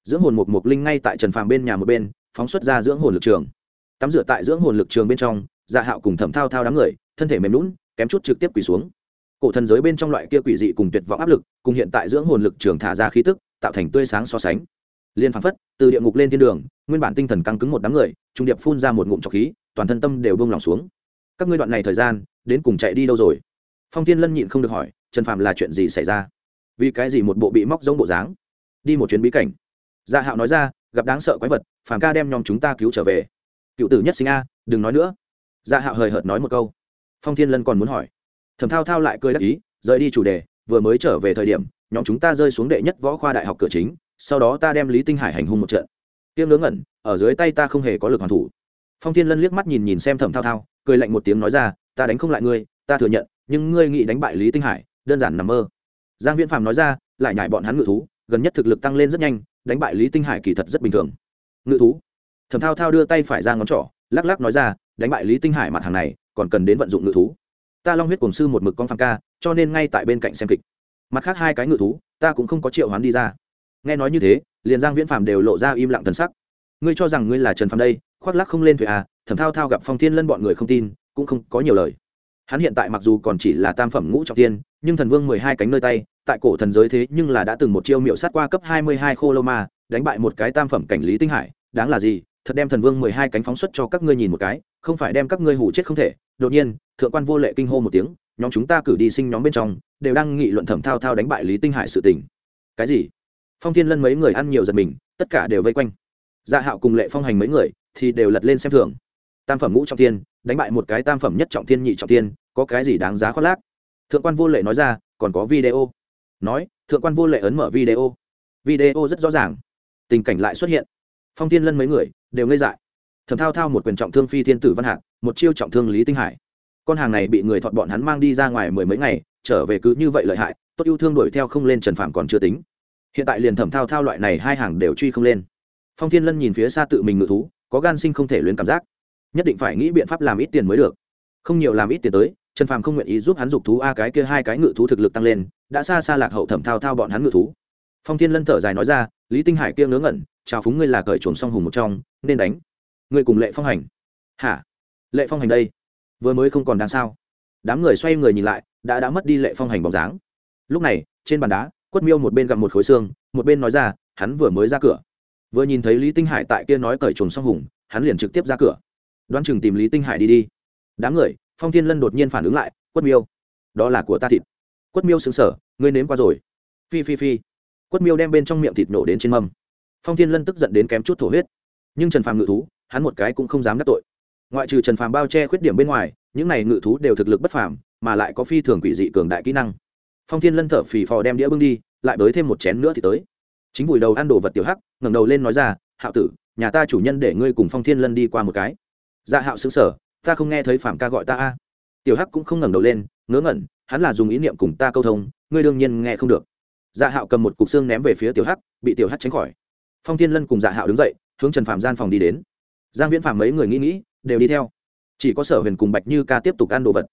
[SPEAKER 1] Dưỡng hồn một mục linh ngay tại trần phàm bên nhà một bên, phóng xuất ra dưỡng hồn lực trường. Tắm rửa tại dưỡng hồn lực trường bên trong dạ hạo cùng thẩm thao thao đám người, thân thể mềm lún kém chút trực tiếp quỳ xuống. Cổ thần giới bên trong loại kia quỷ dị cùng tuyệt vọng áp lực, cùng hiện tại dưỡng hồn lực trường thả ra khí tức, tạo thành tươi sáng so sánh. Liên phán phất, từ địa ngục lên thiên đường, nguyên bản tinh thần căng cứng một đám người, trung điệp phun ra một ngụm trọc khí, toàn thân tâm đều bông lòng xuống. Các ngươi đoạn này thời gian, đến cùng chạy đi đâu rồi? Phong thiên lân nhịn không được hỏi, trần phạm là chuyện gì xảy ra? Vì cái gì một bộ bị móc giống bộ dáng? Đi một chuyến bí cảnh. Gia dạ hạo nói ra, gặp đáng sợ quái vật, phàm ca đem nhóm chúng ta cứu trở về. Cựu tử nhất sinh a, đừng nói nữa dạ hạo hời hợt nói một câu. Phong thiên lân còn muốn hỏi. Thẩm thao thao lại cười đắc ý, rời đi chủ đề, vừa mới trở về thời điểm, nhóm chúng ta rơi xuống đệ nhất võ khoa đại học cửa chính, sau đó ta đem lý tinh hải hành hung một trận. Tiếng ngớ ngẩn, ở dưới tay ta không hề có lực hoàn thủ. Phong thiên lân liếc mắt nhìn nhìn xem thẩm thao thao, cười lạnh một tiếng nói ra, ta đánh không lại ngươi, ta thừa nhận, nhưng ngươi nghĩ đánh bại lý tinh hải, đơn giản nằm mơ. Giang viễn phàm nói ra, lại nhại bọn hắn ngự thú, gần nhất thực lực tăng lên rất nhanh, đánh bại lý tinh hải kỳ thật rất bình thường. Ngự thú? Thẩm thao thao đưa tay phải ra ngón trỏ, lắc lắc nói ra đánh bại lý tinh hải mặt hàng này, còn cần đến vận dụng ngự thú. Ta long huyết cổng sư một mực con phàm ca, cho nên ngay tại bên cạnh xem kịch. Mặt khác hai cái ngự thú, ta cũng không có triệu hoán đi ra. Nghe nói như thế, liền giang viễn phàm đều lộ ra im lặng thần sắc. Ngươi cho rằng ngươi là trần phàm đây, khoác lắc không lên thuệ à thẩm thao thao gặp phong thiên lân bọn người không tin, cũng không có nhiều lời. Hắn hiện tại mặc dù còn chỉ là tam phẩm ngũ trọng tiên, nhưng thần vương mười hai cánh nơi tay, tại cổ thần giới thế nhưng là đã từng một chiêu miệu sát qua cấp hai mươi hai khô lô ma, đánh bại một cái tam phẩm cảnh lý tinh hải, đáng là gì? Thật đem thần vương mười hai cánh phóng xuất cho các ngươi nhìn một cái, không phải đem các ngươi hủ chết không thể. Đột nhiên, thượng quan vô lệ kinh hô một tiếng, nhóm chúng ta cử đi sinh nhóm bên trong, đều đang nghị luận thẩm thao thao đánh bại lý tinh hải sự tình. Cái gì? Phong thiên lân mấy người ăn nhiều giật mình, tất cả đều vây quanh. Gia dạ hạo cùng lệ phong hành mấy người, thì đều lật lên xem thường. Tam phẩm ngũ trọng tiên đánh bại một cái tam phẩm nhất trọng tiên nhị trọng tiên có cái gì đáng giá khoác lác? Thượng quan vô lệ nói ra, còn có video. Nói, thượng quan vô lệ ấn mở video. Video rất rõ ràng. Tình cảnh lại xuất hiện phong Thiên lân mấy người đều ngây dại. Thầm thao thao một quyền trọng thương phi thiên tử văn hạc, một chiêu trọng thương lý tinh hải. Con hàng này bị người thọt bọn hắn mang đi ra ngoài mười mấy ngày, trở về cứ như vậy lợi hại, tốt yêu thương đuổi theo không lên trần phạm còn chưa tính. Hiện tại liền thẩm thao thao loại này hai hàng đều truy không lên. Phong thiên lân nhìn phía xa tự mình ngự thú, có gan sinh không thể luyến cảm giác. Nhất định phải nghĩ biện pháp làm ít tiền mới được. Không nhiều làm ít tiền tới, trần phàm không nguyện ý giúp hắn dục thú a cái kia hai cái ngự thú thực lực tăng lên, đã xa xa lạc hậu thẩm thao thao bọn hắn ngự thú. Phong thiên lân thở dài nói ra, lý tinh hải kia ngớ ngẩn chào phúng ngươi là cởi chuồng song hùng một trong, nên đánh. Ngươi cùng lệ phong hành. Hả? Lệ phong hành đây? Vừa mới không còn đáng sao? Đám người xoay người nhìn lại, đã đã mất đi lệ phong hành bóng dáng. Lúc này, trên bàn đá, quất miêu một bên gặm một khối xương, một bên nói ra, hắn vừa mới ra cửa. Vừa nhìn thấy lý tinh hải tại kia nói cởi chuồng song hùng, hắn liền trực tiếp ra cửa. Đoán chừng tìm lý tinh hải đi đi. Đám người, phong thiên lân đột nhiên phản ứng lại, quất miêu, đó là của ta thịt. Quất miêu xứng sở ngươi nếm qua rồi. Phi phi phi. Quất miêu đem bên trong miệng thịt nổ đến trên mâm phong thiên lân tức giận đến kém chút thổ huyết. Nhưng trần phàm ngự thú, hắn một cái cũng không dám đắc tội. Ngoại trừ trần phàm bao che khuyết điểm bên ngoài, những này ngự thú đều thực lực bất phàm, mà lại có phi thường quỷ dị cường đại kỹ năng. Phong thiên lân thở phì phò đem đĩa bưng đi, lại bới thêm một chén nữa thì tới. Chính vùi đầu ăn đồ vật tiểu hắc, ngẩng đầu lên nói ra, hạo tử, nhà ta chủ nhân để ngươi cùng phong thiên lân đi qua một cái. Dạ hạo xứng sở ta không nghe thấy phạm ca gọi ta a. Tiểu hắc cũng không ngẩng đầu lên, ngớ ngẩn, hắn là dùng ý niệm cùng ta câu thông, ngươi đương nhiên nghe không được. Dạ hạo cầm một cục xương ném về phía tiểu hắc, bị tiểu hắc tránh khỏi phong thiên lân cùng dạ hạo đứng dậy, hướng trần phạm gian phòng đi đến. Giang viễn phạm mấy người nghĩ nghĩ, đều đi theo. Chỉ có sở huyền cùng bạch như ca tiếp tục ăn đồ vật.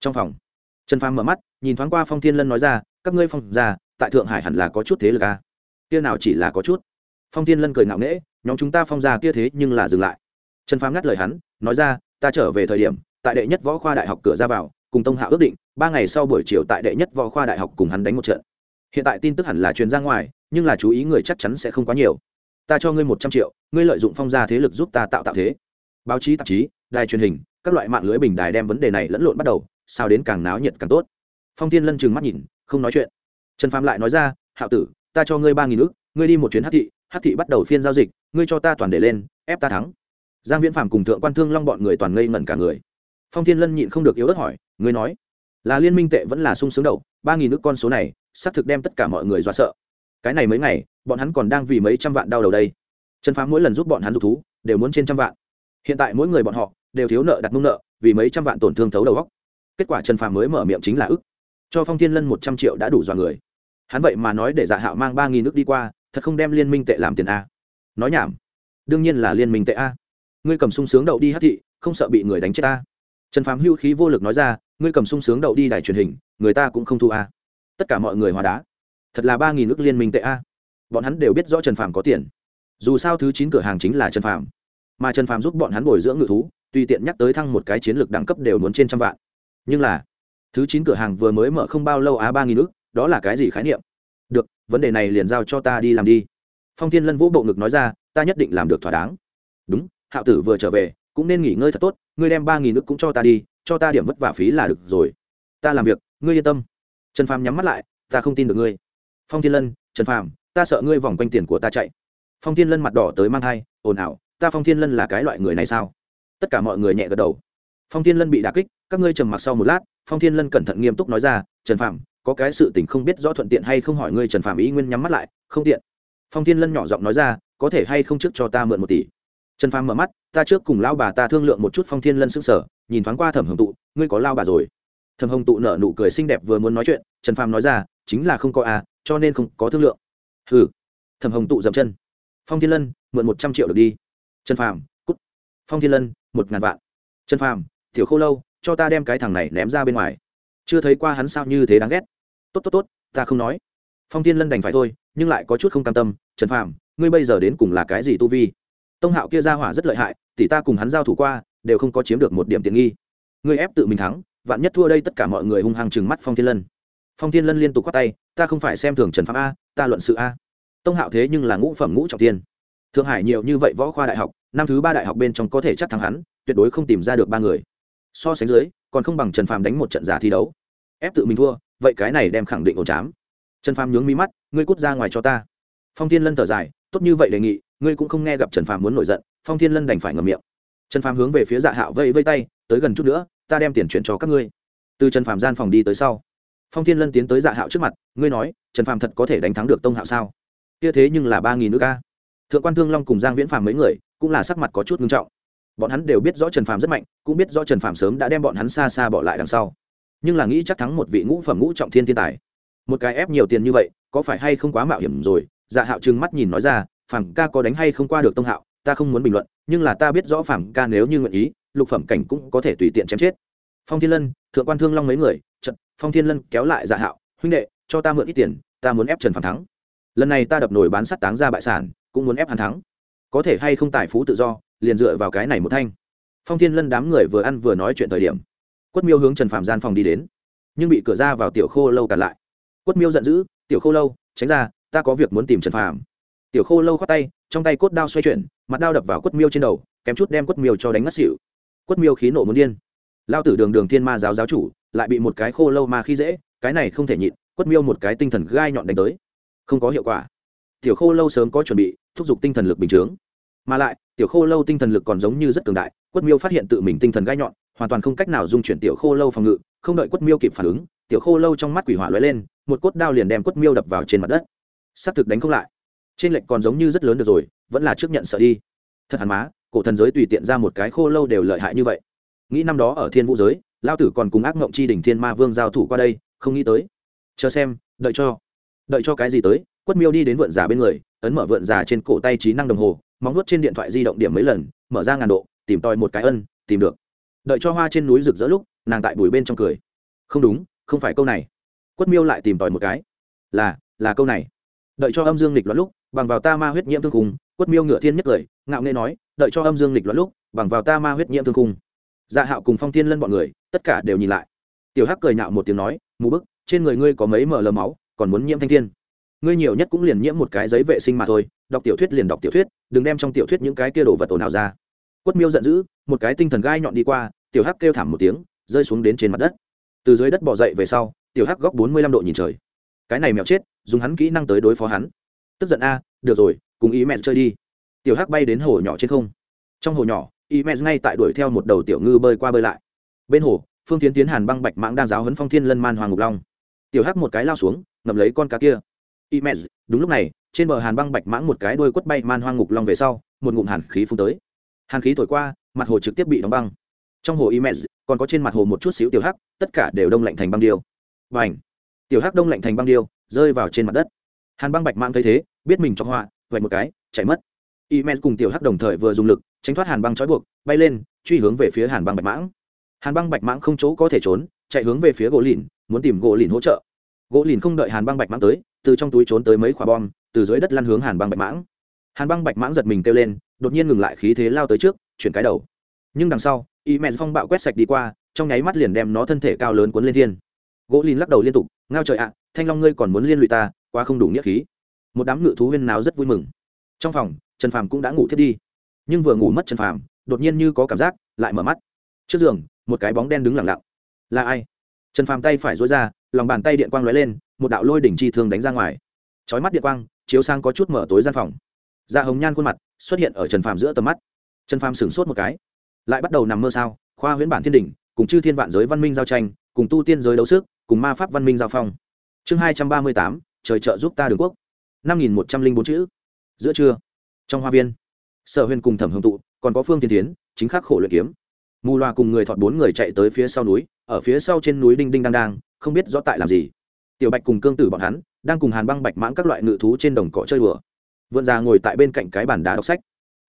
[SPEAKER 1] Trong phòng, trần Phạm mở mắt, nhìn thoáng qua phong thiên lân nói ra, các ngươi phong ra, tại thượng hải hẳn là có chút thế lực à? kia nào chỉ là có chút. Phong thiên lân cười ngạo nghễ, nhóm chúng ta phong ra kia thế nhưng là dừng lại. Trần phàm ngắt lời hắn, nói ra, ta trở về thời điểm, tại đệ nhất võ khoa đại học cửa ra vào, cùng tông hạ ước định, ba ngày sau buổi chiều tại đệ nhất võ khoa đại học cùng hắn đánh một trận. Hiện tại tin tức hẳn là truyền ra ngoài, nhưng là chú ý người chắc chắn sẽ không quá nhiều ta cho ngươi một trăm triệu, ngươi lợi dụng phong gia thế lực giúp ta tạo tạo thế. Báo chí tạp chí, đài truyền hình, các loại mạng lưới bình đài đem vấn đề này lẫn lộn bắt đầu, sao đến càng náo nhiệt càng tốt. Phong thiên lân trừng mắt nhìn, không nói chuyện. Trần phạm lại nói ra, hạo tử, ta cho ngươi ba nghìn ước ngươi đi một chuyến hát thị hát thị bắt đầu phiên giao dịch, ngươi cho ta toàn để lên, ép ta thắng. Giang viễn phạm cùng thượng quan thương long bọn người toàn ngây ngẩn cả người. Phong thiên lân nhịn không được yếu ớt hỏi, ngươi nói, là liên minh tệ vẫn là sung sướng đầu, ba nghìn ước con số này, xác thực đem tất cả mọi người dọa sợ. Cái này mấy ngày bọn hắn còn đang vì mấy trăm vạn đau đầu đây. Trần phá mỗi lần giúp bọn hắn dục thú, đều muốn trên trăm vạn. Hiện tại mỗi người bọn họ, đều thiếu nợ đặt mông nợ, vì mấy trăm vạn tổn thương thấu đầu góc kết quả trần phá mới mở miệng chính là ức. Cho phong thiên lân một trăm triệu đã đủ dọa người. Hắn vậy mà nói để dạ hạo mang ba nghìn nước đi qua, thật không đem liên minh tệ làm tiền a. Nói nhảm. Đương nhiên là liên minh tệ a. Ngươi cầm sung sướng đậu đi hát thị, không sợ bị người đánh chết a trần phám hưu khí vô lực nói ra, ngươi cầm sung sướng đậu đi đài truyền hình, người ta cũng không thu a. Tất cả mọi người hòa đá. Thật là ba nghìn nước liên minh tệ a bọn hắn đều biết rõ trần phàm có tiền. Dù sao thứ chín cửa hàng chính là trần phàm. Mà trần phàm giúp bọn hắn bồi dưỡng ngự thú, tùy tiện nhắc tới thăng một cái chiến lược đẳng cấp đều muốn trên trăm vạn. Nhưng là, thứ chín cửa hàng vừa mới mở không bao lâu á, ba nghìn nước đó là cái gì khái niệm? Được, vấn đề này liền giao cho ta đi làm đi. Phong thiên lân vũ bộ ngực nói ra, ta nhất định làm được thỏa đáng. Đúng, hạo tử vừa trở về, cũng nên nghỉ ngơi thật tốt, ngươi đem ba nghìn nước cũng cho ta đi, cho ta điểm vất vả phí là được rồi. Ta làm việc, ngươi yên tâm. Trần phàm nhắm mắt lại, ta không tin được ngươi. Phong thiên lân, trần phàm ta sợ ngươi vòng quanh tiền của ta chạy. Phong thiên lân mặt đỏ tới mang thai, ồn ào, ta phong thiên lân là cái loại người này sao? Tất cả mọi người nhẹ gật đầu. Phong thiên lân bị đà kích, các ngươi trầm mặc sau một lát, phong thiên lân cẩn thận nghiêm túc nói ra, trần phạm có cái sự tình không biết rõ thuận tiện hay không hỏi ngươi trần phạm ý nguyên nhắm mắt lại, không tiện. Phong thiên lân nhỏ giọng nói ra, có thể hay không trước cho ta mượn một tỷ? Trần phạm mở mắt, ta trước cùng lao bà ta thương lượng một chút. Phong thiên lân s ư n g sở nhìn thoáng qua thẩm hồng tụ, ngươi có lao bà rồi? Thẩm hồng tụ nở nụ cười xinh đẹp vừa muốn nói chuyện, trần phạm nói ra, chính là không có à cho nên không có thương lượng hừ. Thẩm hồng tụ dậm chân. Phong thiên lân, mượn một trăm triệu được đi. Trần phàm, cút. Phong thiên lân, một ngàn vạn. Trần phàm, tiểu khô lâu, cho ta đem cái thằng này ném ra bên ngoài. Chưa thấy qua hắn sao như thế đáng ghét. Tốt tốt tốt, ta không nói. Phong thiên lân đành phải thôi, nhưng lại có chút không cam tâm. Trần phàm, ngươi bây giờ đến cùng là cái gì tu vi? Tông hạo kia ra hỏa rất lợi hại, tỷ ta cùng hắn giao thủ qua, đều không có chiếm được một điểm tiện nghi. Ngươi ép tự mình thắng, vạn nhất thua đây tất cả mọi người hung hăng chừng mắt phong thiên lân phong thiên lân liên tục quát tay, ta không phải xem thường trần phạm a, ta luận sự a. Tông hạo thế nhưng là ngũ phẩm ngũ trọng tiên. Thượng hải nhiều như vậy võ khoa đại học, năm thứ ba đại học bên trong có thể chắc thắng hắn, tuyệt đối không tìm ra được ba người. So sánh dưới, còn không bằng trần phàm đánh một trận giả thi đấu. Ép tự mình thua, vậy cái này đem khẳng định ổ chám trần phàm nhướng mi mắt, ngươi cút ra ngoài cho ta. Phong thiên lân thở dài, tốt như vậy đề nghị, ngươi cũng không nghe gặp trần phàm muốn nổi giận. Phong thiên lân đành phải ngầm miệng. Trần phàm hướng về phía dạ hạo vây vây tay, tới gần chút nữa, ta đem tiền chuyển cho các ngươi. Từ trần phàm gian phòng đi tới sau phong thiên lân tiến tới dạ hạo trước mặt, ngươi nói, trần phàm thật có thể đánh thắng được tông hạo sao? Kia thế nhưng là ba nghìn nước ca. Thượng quan thương long cùng giang viễn phàm mấy người, cũng là sắc mặt có chút nghiêm trọng. Bọn hắn đều biết rõ trần phàm rất mạnh, cũng biết rõ trần phàm sớm đã đem bọn hắn xa xa bỏ lại đằng sau. Nhưng là nghĩ chắc thắng một vị ngũ phẩm ngũ trọng thiên thiên tài. Một cái ép nhiều tiền như vậy, có phải hay không quá mạo hiểm rồi? Dạ hạo trừng mắt nhìn nói ra, phàm ca có đánh hay không qua được tông hạo, ta không muốn bình luận, nhưng là ta biết rõ phàm ca nếu như nguyện ý, lục phẩm cảnh cũng có thể tùy tiện chém chết. Phong thiên lân, thượng quan thương long mấy người phong thiên lân kéo lại dạ hạo, huynh đệ, cho ta mượn ít tiền, ta muốn ép trần phàm thắng. Lần này ta đập nổi bán sắt táng ra bại sản, cũng muốn ép hắn thắng. Có thể hay không tài phú tự do, liền dựa vào cái này một thanh. Phong thiên lân đám người vừa ăn vừa nói chuyện thời điểm, quất miêu hướng trần phạm gian phòng đi đến, nhưng bị cửa ra vào tiểu khô lâu cản lại. Quất miêu giận dữ, tiểu khô lâu, tránh ra, ta có việc muốn tìm trần phạm tiểu khô lâu khoát tay, trong tay cốt đao xoay chuyển, mặt đao đập vào quất miêu trên đầu, kém chút đem quất miêu cho đánh ngất xỉu. Quất miêu khí nộ muốn điên. Lao tử đường đường thiên ma giáo giáo chủ lại bị một cái khô lâu ma khi dễ, cái này không thể nhịn, quất miêu một cái tinh thần gai nhọn đánh tới. Không có hiệu quả. Tiểu khô lâu sớm có chuẩn bị, thúc giục tinh thần lực bình chướng. Mà lại, tiểu khô lâu tinh thần lực còn giống như rất cường đại, quất miêu phát hiện tự mình tinh thần gai nhọn, hoàn toàn không cách nào dung chuyển tiểu khô lâu phòng ngự, không đợi quất miêu kịp phản ứng, tiểu khô lâu trong mắt quỷ hỏa lóe lên, một cốt đao liền đem quất miêu đập vào trên mặt đất. Xác thực đánh không lại. Trên lệnh còn giống như rất lớn được rồi, vẫn là trước nhận sợ đi. Thật hẳn má, cổ thần giới tùy tiện ra một cái khô lâu đều lợi hại như vậy. Nghĩ năm đó ở thiên vũ giới lao tử còn cùng ác mộng chi đỉnh thiên ma vương giao thủ qua đây, không nghĩ tới. Chờ xem, đợi cho. Đợi cho cái gì tới, quất miêu đi đến vượn giả bên người, ấn mở vượn giả trên cổ tay trí năng đồng hồ, móng nuốt trên điện thoại di động điểm mấy lần, mở ra ngàn độ, tìm tòi một cái ân, tìm được. Đợi cho hoa trên núi rực rỡ lúc, nàng tại bùi bên trong cười. Không đúng, không phải câu này. Quất miêu lại tìm tòi một cái. Là là câu này. Đợi cho âm dương lịch loạn lúc, bằng vào ta ma huyết nhiễm thương khung, quất miêu ngựa thiên nhất cười, ngạo nghê nói, đợi cho âm dương lịch loạn lúc, bằng vào ta ma huyết nhiễm thương khung dạ hạo cùng phong thiên lân bọn người, tất cả đều nhìn lại. Tiểu hắc cười nhạo một tiếng nói, mù bức, trên người ngươi có mấy mở lờ máu, còn muốn nhiễm thanh thiên. Ngươi nhiều nhất cũng liền nhiễm một cái giấy vệ sinh mà thôi, đọc tiểu thuyết liền đọc tiểu thuyết, đừng đem trong tiểu thuyết những cái kia đồ vật ồn ào ra. Quất miêu giận dữ, một cái tinh thần gai nhọn đi qua, tiểu hắc kêu thảm một tiếng, rơi xuống đến trên mặt đất. Từ dưới đất bỏ dậy về sau, tiểu hắc góc bốn mươi lăm độ nhìn trời. Cái này mèo chết, dùng hắn kỹ năng tới đối phó hắn. Tức giận a, được rồi, cùng ý mẹ chơi đi. Tiểu hắc bay đến hồ nhỏ trên không. Trong hồ nhỏ Y mẹ ngay tại đuổi theo một đầu tiểu ngư bơi qua bơi lại. Bên hồ, phương tiến tiến hàn băng bạch mãng đang giáo hấn phong thiên lân man hoàng ngục long. Tiểu hắc một cái lao xuống, ngậm lấy con cá kia. Y mẹ đúng lúc này, trên bờ hàn băng bạch mãng một cái đuôi quất bay man hoang ngục long về sau, một ngụm hàn khí phun tới. Hàn khí thổi qua, mặt hồ trực tiếp bị đóng băng. Trong hồ y mẹ còn có trên mặt hồ một chút xíu tiểu hắc, tất cả đều đông lạnh thành băng điêu. Và ảnh tiểu hắc đông lạnh thành băng điêu, rơi vào trên mặt đất. Hàn băng bạch mãng thấy thế, biết mình cho họa vậy một cái, chạy mất. Y mẹ cùng tiểu hắc đồng thời vừa dùng lực tránh thoát hàn băng trói buộc, bay lên, truy hướng về phía hàn băng bạch mãng. Hàn băng bạch mãng không chỗ có thể trốn, chạy hướng về phía gỗ lìn, muốn tìm gỗ lìn hỗ trợ. Gỗ lìn không đợi hàn băng bạch mãng tới, từ trong túi trốn tới mấy quả bom, từ dưới đất lăn hướng hàn băng bạch mãng. Hàn băng bạch mãng giật mình kêu lên, đột nhiên ngừng lại khí thế lao tới trước, chuyển cái đầu. Nhưng đằng sau, y mẹ phong bạo quét sạch đi qua, trong nháy mắt liền đem nó thân thể cao lớn cuốn lên thiên. Gỗ lìn lắc đầu liên tục, ngao trời ạ, thanh long ngươi còn muốn liên lụy ta, quá không đủ nghĩa khí. Một đám ngự thú huyên náo rất vui mừng. Trong phòng, trần phàm cũng đã ngủ thiết đi nhưng vừa ngủ mất trần phàm, đột nhiên như có cảm giác, lại mở mắt. Trước giường, một cái bóng đen đứng lặng lặng. Là ai? Trần phàm tay phải dối ra, lòng bàn tay điện quang lóe lên, một đạo lôi đỉnh chi thương đánh ra ngoài. Chói mắt điện quang, chiếu sang có chút mở tối gian phòng. Da hồng nhan khuôn mặt xuất hiện ở trần phàm giữa tầm mắt. Trần phàm sửng sốt một cái. Lại bắt đầu nằm mơ sao? Khoa huyễn bản thiên đỉnh, cùng chư thiên vạn giới văn minh giao tranh, cùng tu tiên giới đấu sức, cùng ma pháp văn minh giao phong. Chương hai trăm ba mươi tám, trời trợ giúp ta đường quốc. Năm nghìn một trăm linh bốn chữ. Giữa trưa. Trong hoa viên sở huyền cùng thẩm hồng tụ, còn có phương tiên tiến chính khắc khổ luyện kiếm. Mù loà cùng người thọt bốn người chạy tới phía sau núi, ở phía sau trên núi đinh đinh đang đang, không biết rõ tại làm gì. Tiểu bạch cùng cương tử bọn hắn, đang cùng hàn băng bạch mãng các loại ngự thú trên đồng cỏ chơi đùa. Vượn già ngồi tại bên cạnh cái bàn đá đọc sách.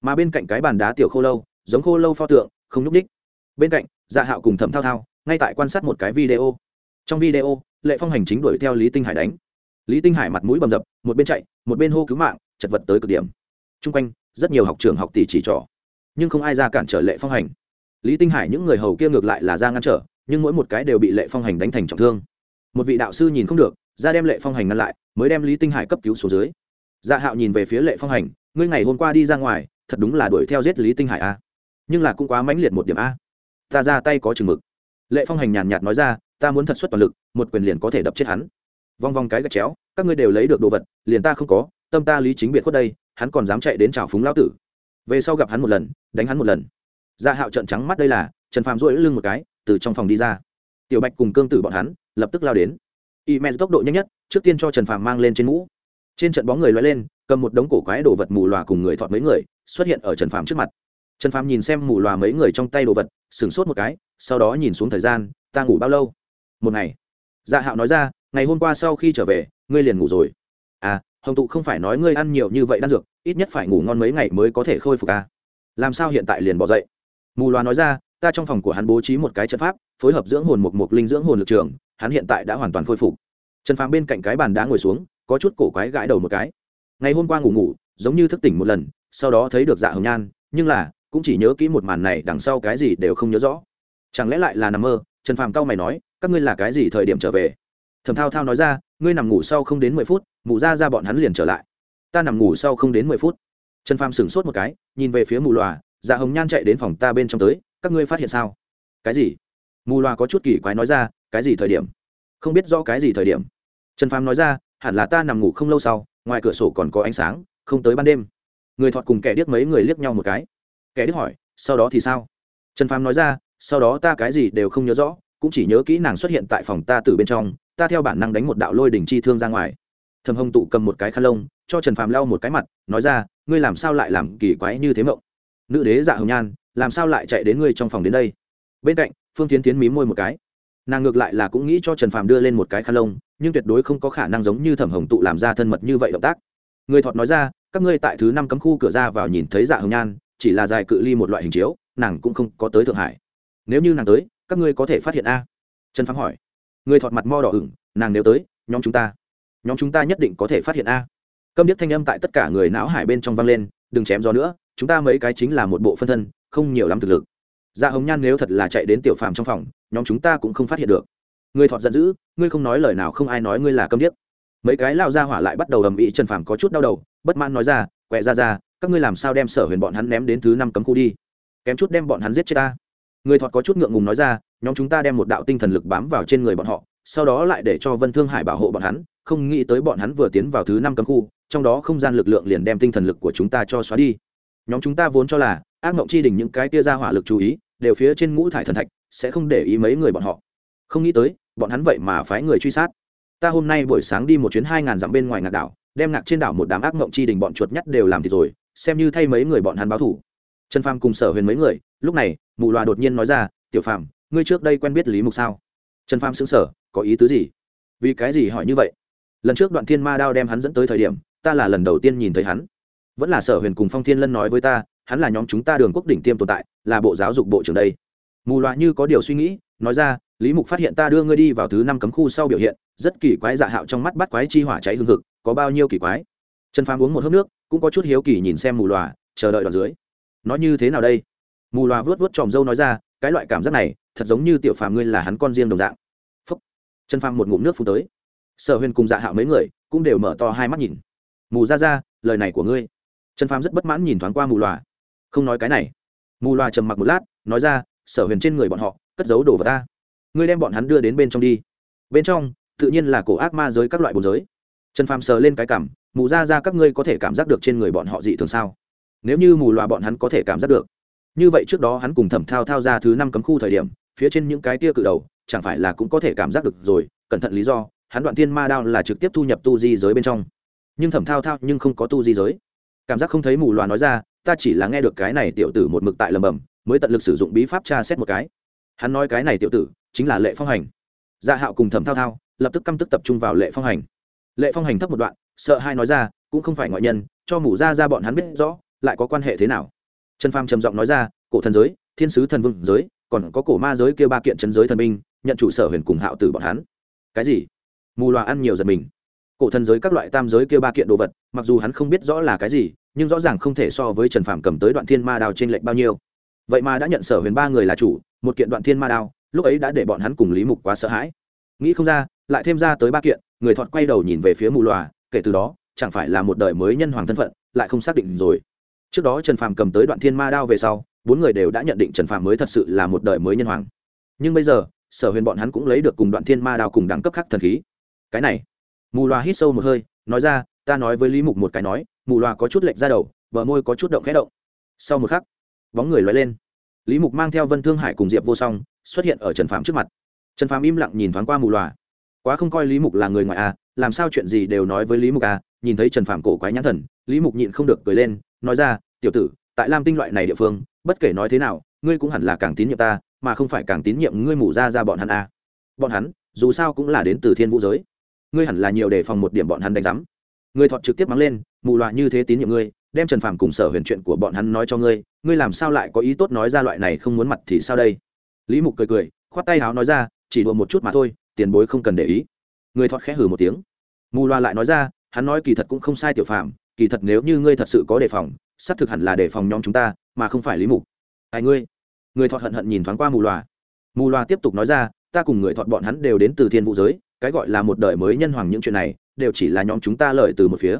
[SPEAKER 1] Mà bên cạnh cái bàn đá tiểu khô lâu, giống khô lâu pho tượng, không nhúc ních bên cạnh dạ hạo cùng thẩm thao thao, ngay tại quan sát một cái video. Trong video, lệ phong hành chính đuổi theo lý tinh hải đánh. Lý tinh hải mặt mũi bầm dập, một bên chạy, một bên hô cứu mạng, chật vật tới cực điểm. T r u n g quanh rất nhiều học trường học tỷ chỉ trỏ, nhưng không ai ra cản trở lệ phong hành. Lý tinh hải những người hầu kia ngược lại là ra ngăn trở, nhưng mỗi một cái đều bị lệ phong hành đánh thành trọng thương. Một vị đạo sư nhìn không được, ra đem lệ phong hành ngăn lại, mới đem lý tinh hải cấp cứu xuống dưới. Dạ hạo nhìn về phía lệ phong hành, ngươi ngày hôm qua đi ra ngoài, thật đúng là đuổi theo giết lý tinh hải a. Nhưng là cũng quá mãnh liệt một điểm a. Ta ra tay có chừng mực. Lệ phong hành nhàn nhạt nói ra, ta muốn thật xuất toàn lực, một quyền liền có thể đập chết hắn. Vong vong cái gạch chéo, các ngươi đều lấy được đồ vật, liền ta không có, tâm ta lý chính biệt khuất đây hắn còn dám chạy đến chào phúng lão tử. Về sau gặp hắn một lần, đánh hắn một lần. Gia dạ hạo trận trắng mắt đây là, trần phàm rỗi lưng một cái, từ trong phòng đi ra. Tiểu bạch cùng cương tử bọn hắn, lập tức lao đến. Y men tốc độ nhanh nhất, trước tiên cho trần phàm mang lên trên mũ. Trên trận bóng người loay lên, cầm một đống cổ quái đồ vật mù loà cùng người thọt mấy người, xuất hiện ở trần phàm trước mặt. Trần phàm nhìn xem mù loà mấy người trong tay đồ vật, sửng sốt một cái, sau đó nhìn xuống thời gian, ta ngủ bao lâu? Một ngày. Dạ hạo nói ra, ngày hôm qua sau khi trở về, ngươi liền ngủ rồi. À hồng tụ không phải nói ngươi ăn nhiều như vậy đan dược, ít nhất phải ngủ ngon mấy ngày mới có thể khôi phục à? Làm sao hiện tại liền bỏ dậy? Mù loà nói ra, ta trong phòng của hắn bố trí một cái trận pháp, phối hợp dưỡng hồn một mục linh dưỡng hồn lực trường, hắn hiện tại đã hoàn toàn khôi phục. Trần phàm bên cạnh cái bàn đá ngồi xuống, có chút cổ quái gãi đầu một cái. Ngày hôm qua ngủ ngủ, giống như thức tỉnh một lần, sau đó thấy được dạ hồng nhan, nhưng là, cũng chỉ nhớ kỹ một màn này, đằng sau cái gì đều không nhớ rõ. Chẳng lẽ lại là nằm mơ? Trần phàm cao mày nói, các ngươi là cái gì thời điểm trở về? Thầm thao thao nói ra, ngươi nằm ngủ sau không đến mười phút, mụ ra ra bọn hắn liền trở lại. Ta nằm ngủ sau không đến mười phút. Trần pham sửng sốt một cái, nhìn về phía mù loà dạ hồng nhan chạy đến phòng ta bên trong tới, các ngươi phát hiện sao? Cái gì? Mù loà có chút kỳ quái nói ra, cái gì thời điểm? Không biết rõ cái gì thời điểm. Trần pham nói ra, hẳn là ta nằm ngủ không lâu sau, ngoài cửa sổ còn có ánh sáng, không tới ban đêm. Người thọt cùng kẻ điếc mấy người liếc nhau một cái. Kẻ điếc hỏi, sau đó thì sao? Trần phàm nói ra, sau đó ta cái gì đều không nhớ rõ, cũng chỉ nhớ kỹ nàng xuất hiện tại phòng ta từ bên trong ta theo bản năng đánh một đạo lôi đỉnh chi thương ra ngoài. Thầm hồng tụ cầm một cái khăn lông, cho trần phàm lau một cái mặt, nói ra, ngươi làm sao lại làm kỳ quái như thế mộng? Nữ đế dạ hồng nhan, làm sao lại chạy đến ngươi trong phòng đến đây? Bên cạnh, phương tiến tiến mí môi một cái. Nàng ngược lại là cũng nghĩ cho trần phàm đưa lên một cái khăn lông, nhưng tuyệt đối không có khả năng giống như thẩm hồng tụ làm ra thân mật như vậy động tác. Người thọt nói ra, các ngươi tại thứ năm cấm khu cửa ra vào nhìn thấy dạ hồng nhan, chỉ là dài cự ly một loại hình chiếu, nàng cũng không có tới thượng hải. Nếu như nàng tới, các ngươi có thể phát hiện a? Trần phàm hỏi người thọt mặt mo đỏ ửng, nàng nếu tới, nhóm chúng ta, nhóm chúng ta nhất định có thể phát hiện a. Câm điếc thanh âm tại tất cả người não hải bên trong vang lên, đừng chém gió nữa, chúng ta mấy cái chính là một bộ phân thân, không nhiều lắm thực lực. Dạ hồng nhan nếu thật là chạy đến tiểu phàm trong phòng, nhóm chúng ta cũng không phát hiện được. Người thọt giận dữ, ngươi không nói lời nào không ai nói ngươi là câm điếc. Mấy cái lao ra hỏa lại bắt đầu ầm ĩ trần phàm có chút đau đầu, bất mãn nói ra, quẹ ra ra, các ngươi làm sao đem sở huyền bọn hắn ném đến thứ năm cấm khu đi? Kém chút đem bọn hắn giết chết ta người thọt có chút ngượng ngùng nói ra, nhóm chúng ta đem một đạo tinh thần lực bám vào trên người bọn họ, sau đó lại để cho vân thương hải bảo hộ bọn hắn, không nghĩ tới bọn hắn vừa tiến vào thứ năm cấm khu, trong đó không gian lực lượng liền đem tinh thần lực của chúng ta cho xóa đi. Nhóm chúng ta vốn cho là ác mộng chi đỉnh những cái tia ra hỏa lực chú ý đều phía trên ngũ thải thần thạch, sẽ không để ý mấy người bọn họ. Không nghĩ tới, bọn hắn vậy mà phái người truy sát. Ta hôm nay buổi sáng đi một chuyến hai ngàn dặm bên ngoài ngạc đảo, đem ngạc trên đảo một đám ác mộng chi đình bọn chuột nhắt đều làm thì rồi, xem như thay mấy người bọn hắn báo thủ. Trần phàm cùng sở huyền mấy người lúc này mù loà đột nhiên nói ra tiểu phạm, ngươi trước đây quen biết lý mục sao? Trần phạm xứng sở có ý tứ gì? Vì cái gì hỏi như vậy? Lần trước đoạn thiên ma đao đem hắn dẫn tới thời điểm ta là lần đầu tiên nhìn thấy hắn. Vẫn là sở huyền cùng phong thiên lân nói với ta hắn là nhóm chúng ta đường quốc đỉnh tiêm tồn tại là bộ giáo dục bộ trưởng đây. Mù loà như có điều suy nghĩ nói ra lý mục phát hiện ta đưa ngươi đi vào thứ năm cấm khu sau biểu hiện rất kỳ quái dạ hạo trong mắt bắt quái chi hỏa cháy hương thực có bao nhiêu kỳ quái? Trần phàm uống một hớp nước cũng có chút hiếu kỳ nhìn xem mù loà chờ đợi đoạn dưới. Nói như thế nào đây? Mù loà vớt vớt tròm râu nói ra, cái loại cảm giác này, thật giống như tiểu phàm ngươi là hắn con riêng đồng dạng. Phúc. Trần phàm một ngụm nước phun tới. Sở huyền cùng dạ hạo mấy người cũng đều mở to hai mắt nhìn. Mù ra ra, lời này của ngươi. Trần phàm rất bất mãn nhìn thoáng qua mù loà. Không nói cái này. Mù loà trầm mặc một lát, nói ra, sở huyền trên người bọn họ, cất giấu đồ vào ta. Ngươi đem bọn hắn đưa đến bên trong đi. Bên trong, tự nhiên là cổ ác ma giới các loại bồn giới. Trần phàm sờ lên cái cảm, mù ra ra các ngươi có thể cảm giác được trên người bọn họ dị thường sao? Nếu như mù loà bọn hắn có thể cảm giác được như vậy trước đó hắn cùng thẩm thao thao ra thứ năm cấm khu thời điểm, phía trên những cái tia cự đầu, chẳng phải là cũng có thể cảm giác được rồi, cẩn thận lý do, hắn đoạn thiên ma đao là trực tiếp thu nhập tu di giới bên trong. Nhưng thẩm thao thao nhưng không có tu di giới. Cảm giác không thấy mù loà nói ra, ta chỉ là nghe được cái này tiểu tử một mực tại lầm bầm mới tận lực sử dụng bí pháp tra xét một cái. Hắn nói cái này tiểu tử chính là lệ phong hành. Gia dạ hạo cùng thẩm thao thao lập tức căm tức tập trung vào lệ phong hành. Lệ phong hành thấp một đoạn, sợ hai nói ra, cũng không phải ngoại nhân, cho mù ra ra bọn hắn biết rõ, lại có quan hệ thế nào? Trần phàm trầm giọng nói ra, cổ thần giới, thiên sứ thần vương giới, còn có cổ ma giới kia ba kiện chân giới thần minh nhận chủ sở huyền cùng hạo tử bọn hắn. Cái gì? Mù loà ăn nhiều giật mình. Cổ thần giới các loại tam giới kia ba kiện đồ vật, mặc dù hắn không biết rõ là cái gì, nhưng rõ ràng không thể so với trần phàm cầm tới đoạn thiên ma đao trên lệnh bao nhiêu. Vậy mà đã nhận sở huyền ba người là chủ, một kiện đoạn thiên ma đao, lúc ấy đã để bọn hắn cùng lý mục quá sợ hãi. Nghĩ không ra, lại thêm ra tới ba kiện. Người thọt quay đầu nhìn về phía mù loà, kể từ đó, chẳng phải là một đời mới nhân hoàng thân phận, lại không xác định rồi trước đó trần phàm cầm tới đoạn thiên ma đao về sau, bốn người đều đã nhận định trần phàm mới thật sự là một đời mới nhân hoàng. Nhưng bây giờ, sở huyền bọn hắn cũng lấy được cùng đoạn thiên ma đao cùng đẳng cấp khác thần khí. Cái này, mù loà hít sâu một hơi, nói ra, ta nói với lý mục một cái nói, mù loà có chút lệch ra đầu, bờ môi có chút động khẽ động. Sau một khắc, bóng người loay lên. Lý mục mang theo vân thương hải cùng diệp vô song xuất hiện ở trần phàm trước mặt. Trần phàm im lặng nhìn thoáng qua mù loà. Quá không coi lý mục là người ngoài à làm sao chuyện gì đều nói với lý mục à nhìn thấy trần phàm cổ quái nhãn thần, lý mục nhịn không được cười lên nói ra, tiểu tử, tại lam tinh loại này địa phương, bất kể nói thế nào, ngươi cũng hẳn là càng tín nhiệm ta, mà không phải càng tín nhiệm ngươi mủ ra ra bọn hắn à. bọn hắn, dù sao cũng là đến từ thiên vũ giới. Ngươi hẳn là nhiều đề phòng một điểm bọn hắn đánh giám. Ngươi thọt trực tiếp mắng lên, mù loà như thế tín nhiệm ngươi, đem trần phàm cùng sở huyền chuyện của bọn hắn nói cho ngươi ngươi làm sao lại có ý tốt nói ra loại này không muốn mặt thì sao đây? Lý mục cười cười, khoát tay háo nói ra, chỉ đùa một chút mà thôi, tiền bối không cần để ý. Người thọt khẽ hừ một tiếng. Mù loa lại nói ra, hắn nói kỳ thật cũng không sai tiểu phạm kỳ thật nếu như ngươi thật sự có đề phòng, xác thực hẳn là đề phòng nhóm chúng ta, mà không phải lý mục. Ai ngươi? Người thọt hận hận nhìn thoáng qua mù loà. mù loà tiếp tục nói ra, ta cùng người thọt bọn hắn đều đến từ thiên vũ giới, cái gọi là một đời mới nhân hoàng những chuyện này, đều chỉ là nhóm chúng ta lợi từ một phía.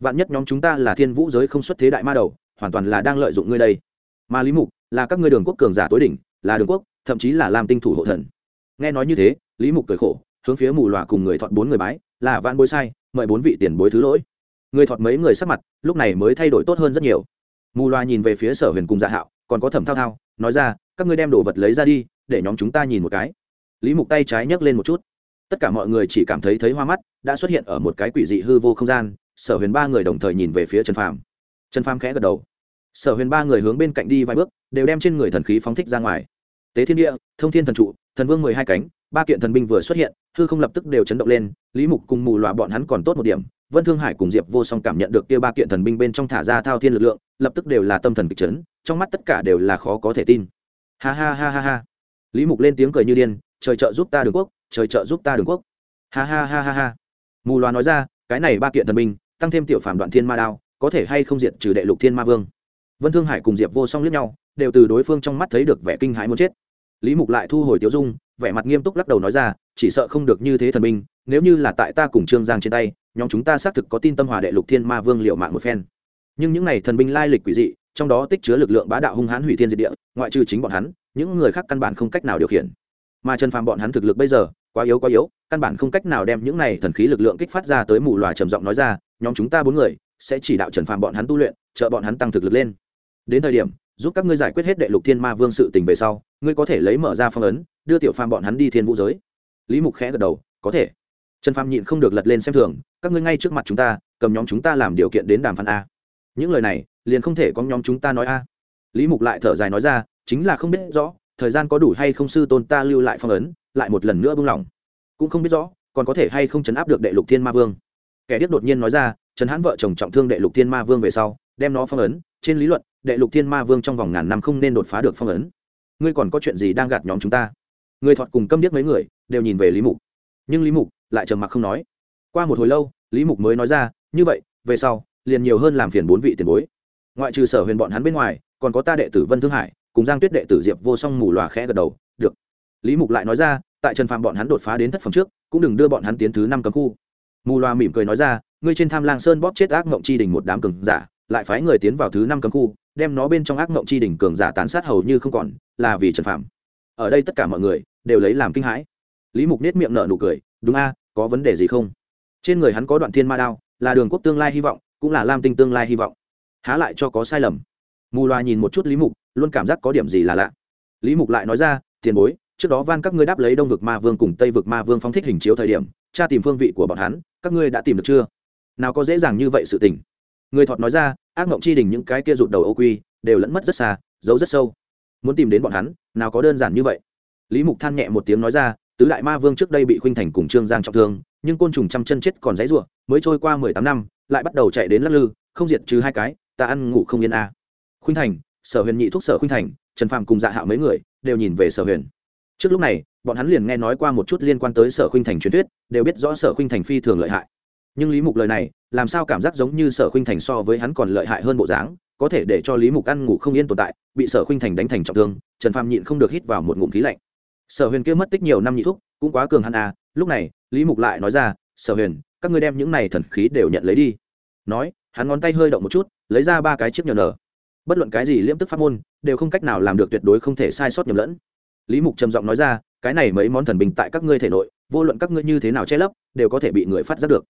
[SPEAKER 1] Vạn nhất nhóm chúng ta là thiên vũ giới không xuất thế đại ma đầu, hoàn toàn là đang lợi dụng ngươi đây. Mà lý mục, là các ngươi đường quốc cường giả tối đỉnh, là đường quốc, thậm chí là làm tinh thủ hộ thần. Nghe nói như thế, lý mục cười khổ, hướng phía mù loà cùng người thọt bốn người bái, là vạn bối sai, mời bốn vị tiền bối thứ lỗi người thọt mấy người sắc mặt, lúc này mới thay đổi tốt hơn rất nhiều. Mù loa nhìn về phía sở huyền cùng dạ hạo, còn có thẩm thao thao, nói ra, các ngươi đem đồ vật lấy ra đi, để nhóm chúng ta nhìn một cái. Lý mục tay trái nhấc lên một chút. Tất cả mọi người chỉ cảm thấy thấy hoa mắt, đã xuất hiện ở một cái quỷ dị hư vô không gian, sở huyền ba người đồng thời nhìn về phía trần phàm. Trần phàm khẽ gật đầu. Sở huyền ba người hướng bên cạnh đi vài bước, đều đem trên người thần khí phóng thích ra ngoài. Tế thiên địa, thông thiên thần trụ, thần vương mười hai cánh, ba kiện thần binh vừa xuất hiện, hư không lập tức đều chấn động lên, lý mục cùng mù loà bọn hắn còn tốt một điểm vân thương hải cùng diệp vô song cảm nhận được kia ba kiện thần binh bên trong thả ra thao thiên lực lượng, lập tức đều là tâm thần kịch chấn, trong mắt tất cả đều là khó có thể tin. Ha ha ha ha ha. Lý mục lên tiếng cười như điên, trời trợ giúp ta đường quốc, trời trợ giúp ta đường quốc. Ha ha ha ha ha. Mù loà nói ra, cái này ba kiện thần binh, tăng thêm tiểu phàm đoạn thiên ma đao, có thể hay không diệt trừ đệ lục thiên ma vương? Vân thương hải cùng diệp vô song liếc nhau, đều từ đối phương trong mắt thấy được vẻ kinh hãi muốn chết. Lý mục lại thu hồi tiêu dung, vẻ mặt nghiêm túc lắc đầu nói ra, chỉ sợ không được như thế thần binh, nếu như là tại ta cùng trương giang trên tay nhóm chúng ta xác thực có tin tâm hòa đệ lục thiên ma vương liệu mạng một phen. Nhưng những này thần binh lai lịch quỷ dị, trong đó tích chứa lực lượng bá đạo hung hãn hủy thiên diệt địa, ngoại trừ chính bọn hắn, những người khác căn bản không cách nào điều khiển. Mà trần phàm bọn hắn thực lực bây giờ, quá yếu quá yếu, căn bản không cách nào đem những này thần khí lực lượng kích phát ra tới mù loà trầm giọng nói ra, nhóm chúng ta bốn người sẽ chỉ đạo trần phàm bọn hắn tu luyện trợ bọn hắn tăng thực lực lên. Đến thời điểm, giúp các ngươi giải quyết hết đệ lục thiên ma vương sự tình về sau, ngươi có thể lấy mở ra phong ấn, đưa tiểu phàm bọn hắn đi thiên vũ giới. Lý mục khẽ gật đầu, có thể trần Phạm nhịn không được lật lên xem thường, các ngươi ngay trước mặt chúng ta, cầm nhóm chúng ta làm điều kiện đến đàm phán a. Những lời này, liền không thể có nhóm chúng ta nói a. Lý mục lại thở dài nói ra, chính là không biết rõ, thời gian có đủ hay không sư tôn ta lưu lại phong ấn, lại một lần nữa buông lỏng cũng không biết rõ, còn có thể hay không chấn áp được đệ lục thiên ma vương. Kẻ điếc đột nhiên nói ra, trần hãn vợ chồng trọng thương đệ lục thiên ma vương về sau, đem nó phong ấn. Trên lý luận, đệ lục thiên ma vương trong vòng ngàn năm không nên đột phá được phong ấn. Ngươi còn có chuyện gì đang gạt nhóm chúng ta? Người thọt cùng câm điếc mấy người, đều nhìn về lý mục. Nhưng lý mục lại trầm mặc không nói. Qua một hồi lâu, lý mục mới nói ra, như vậy, về sau, liền nhiều hơn làm phiền bốn vị tiền bối. Ngoại trừ sở huyền bọn hắn bên ngoài, còn có ta đệ tử vân thương hải, cùng giang tuyết đệ tử diệp vô song mù lòa khẽ gật đầu, được. Lý mục lại nói ra, tại trần phạm bọn hắn đột phá đến thất phẩm trước, cũng đừng đưa bọn hắn tiến thứ năm cấm khu. Mù loa mỉm cười nói ra, ngươi trên tham lang sơn bóp chết ác mộng chi đình một đám cường giả, lại phái người tiến vào thứ năm cấm khu, đem nó bên trong ác mộng chi đình cường giả tán sát hầu như không còn, là vì trần phạm ở đây tất cả mọi người đều lấy làm kinh hãi lý mục nết miệng nở nụ cười, đúng a, có vấn đề gì không? Trên người hắn có đoạn thiên ma đao, là đường quốc tương lai hy vọng, cũng là lam tinh tương lai hy vọng. Há lại cho có sai lầm. Mù loa nhìn một chút lý mục, luôn cảm giác có điểm gì là lạ. Lý mục lại nói ra, tiền bối, trước đó van các ngươi đáp lấy đông vực ma vương cùng tây vực ma vương phóng thích hình chiếu thời điểm, tra tìm phương vị của bọn hắn, các ngươi đã tìm được chưa? Nào có dễ dàng như vậy sự tình. Người thọt nói ra, ác mộng chi đình những cái kia rụt đầu ô quy, đều lẫn mất rất xa, giấu rất sâu. Muốn tìm đến bọn hắn, nào có đơn giản như vậy. Lý mục than nhẹ một tiếng nói ra tứ đại ma vương trước đây bị khuynh thành cùng trương giang trọng thương, nhưng côn trùng trăm chân chết còn dãy ruộng mới trôi qua mười tám năm, lại bắt đầu chạy đến lắc lư, không diệt trừ hai cái, ta ăn ngủ không yên a. À. khuynh thành, sở huyền nhị thúc sở khuynh thành, trần phạm cùng dạ hạo mấy người đều nhìn về sở huyền. Trước lúc này, bọn hắn liền nghe nói qua một chút liên quan tới sở khuynh thành truyền thuyết, đều biết rõ sở khuynh thành phi thường lợi hại. Nhưng lý mục lời này, làm sao cảm giác giống như sở khuynh thành so với hắn còn lợi hại hơn bộ dáng, có thể để cho lý mục ăn ngủ không yên tồn tại, bị sở khuynh thành đánh thành trọng thương, trần phàm nhịn không được hít vào một ngụm khí lạnh sở huyền kia mất tích nhiều năm nhị thúc, cũng quá cường hắn à lúc này, lý mục lại nói ra, sở huyền, các ngươi đem những này thần khí đều nhận lấy đi. Nói, hắn ngón tay hơi động một chút, lấy ra ba cái chiếc nhờ nở. Bất luận cái gì liễm tức pháp môn, đều không cách nào làm được tuyệt đối không thể sai sót nhầm lẫn. Lý mục trầm giọng nói ra, cái này mấy món thần bình tại các ngươi thể nội, vô luận các ngươi như thế nào che lấp, đều có thể bị người phát giác được.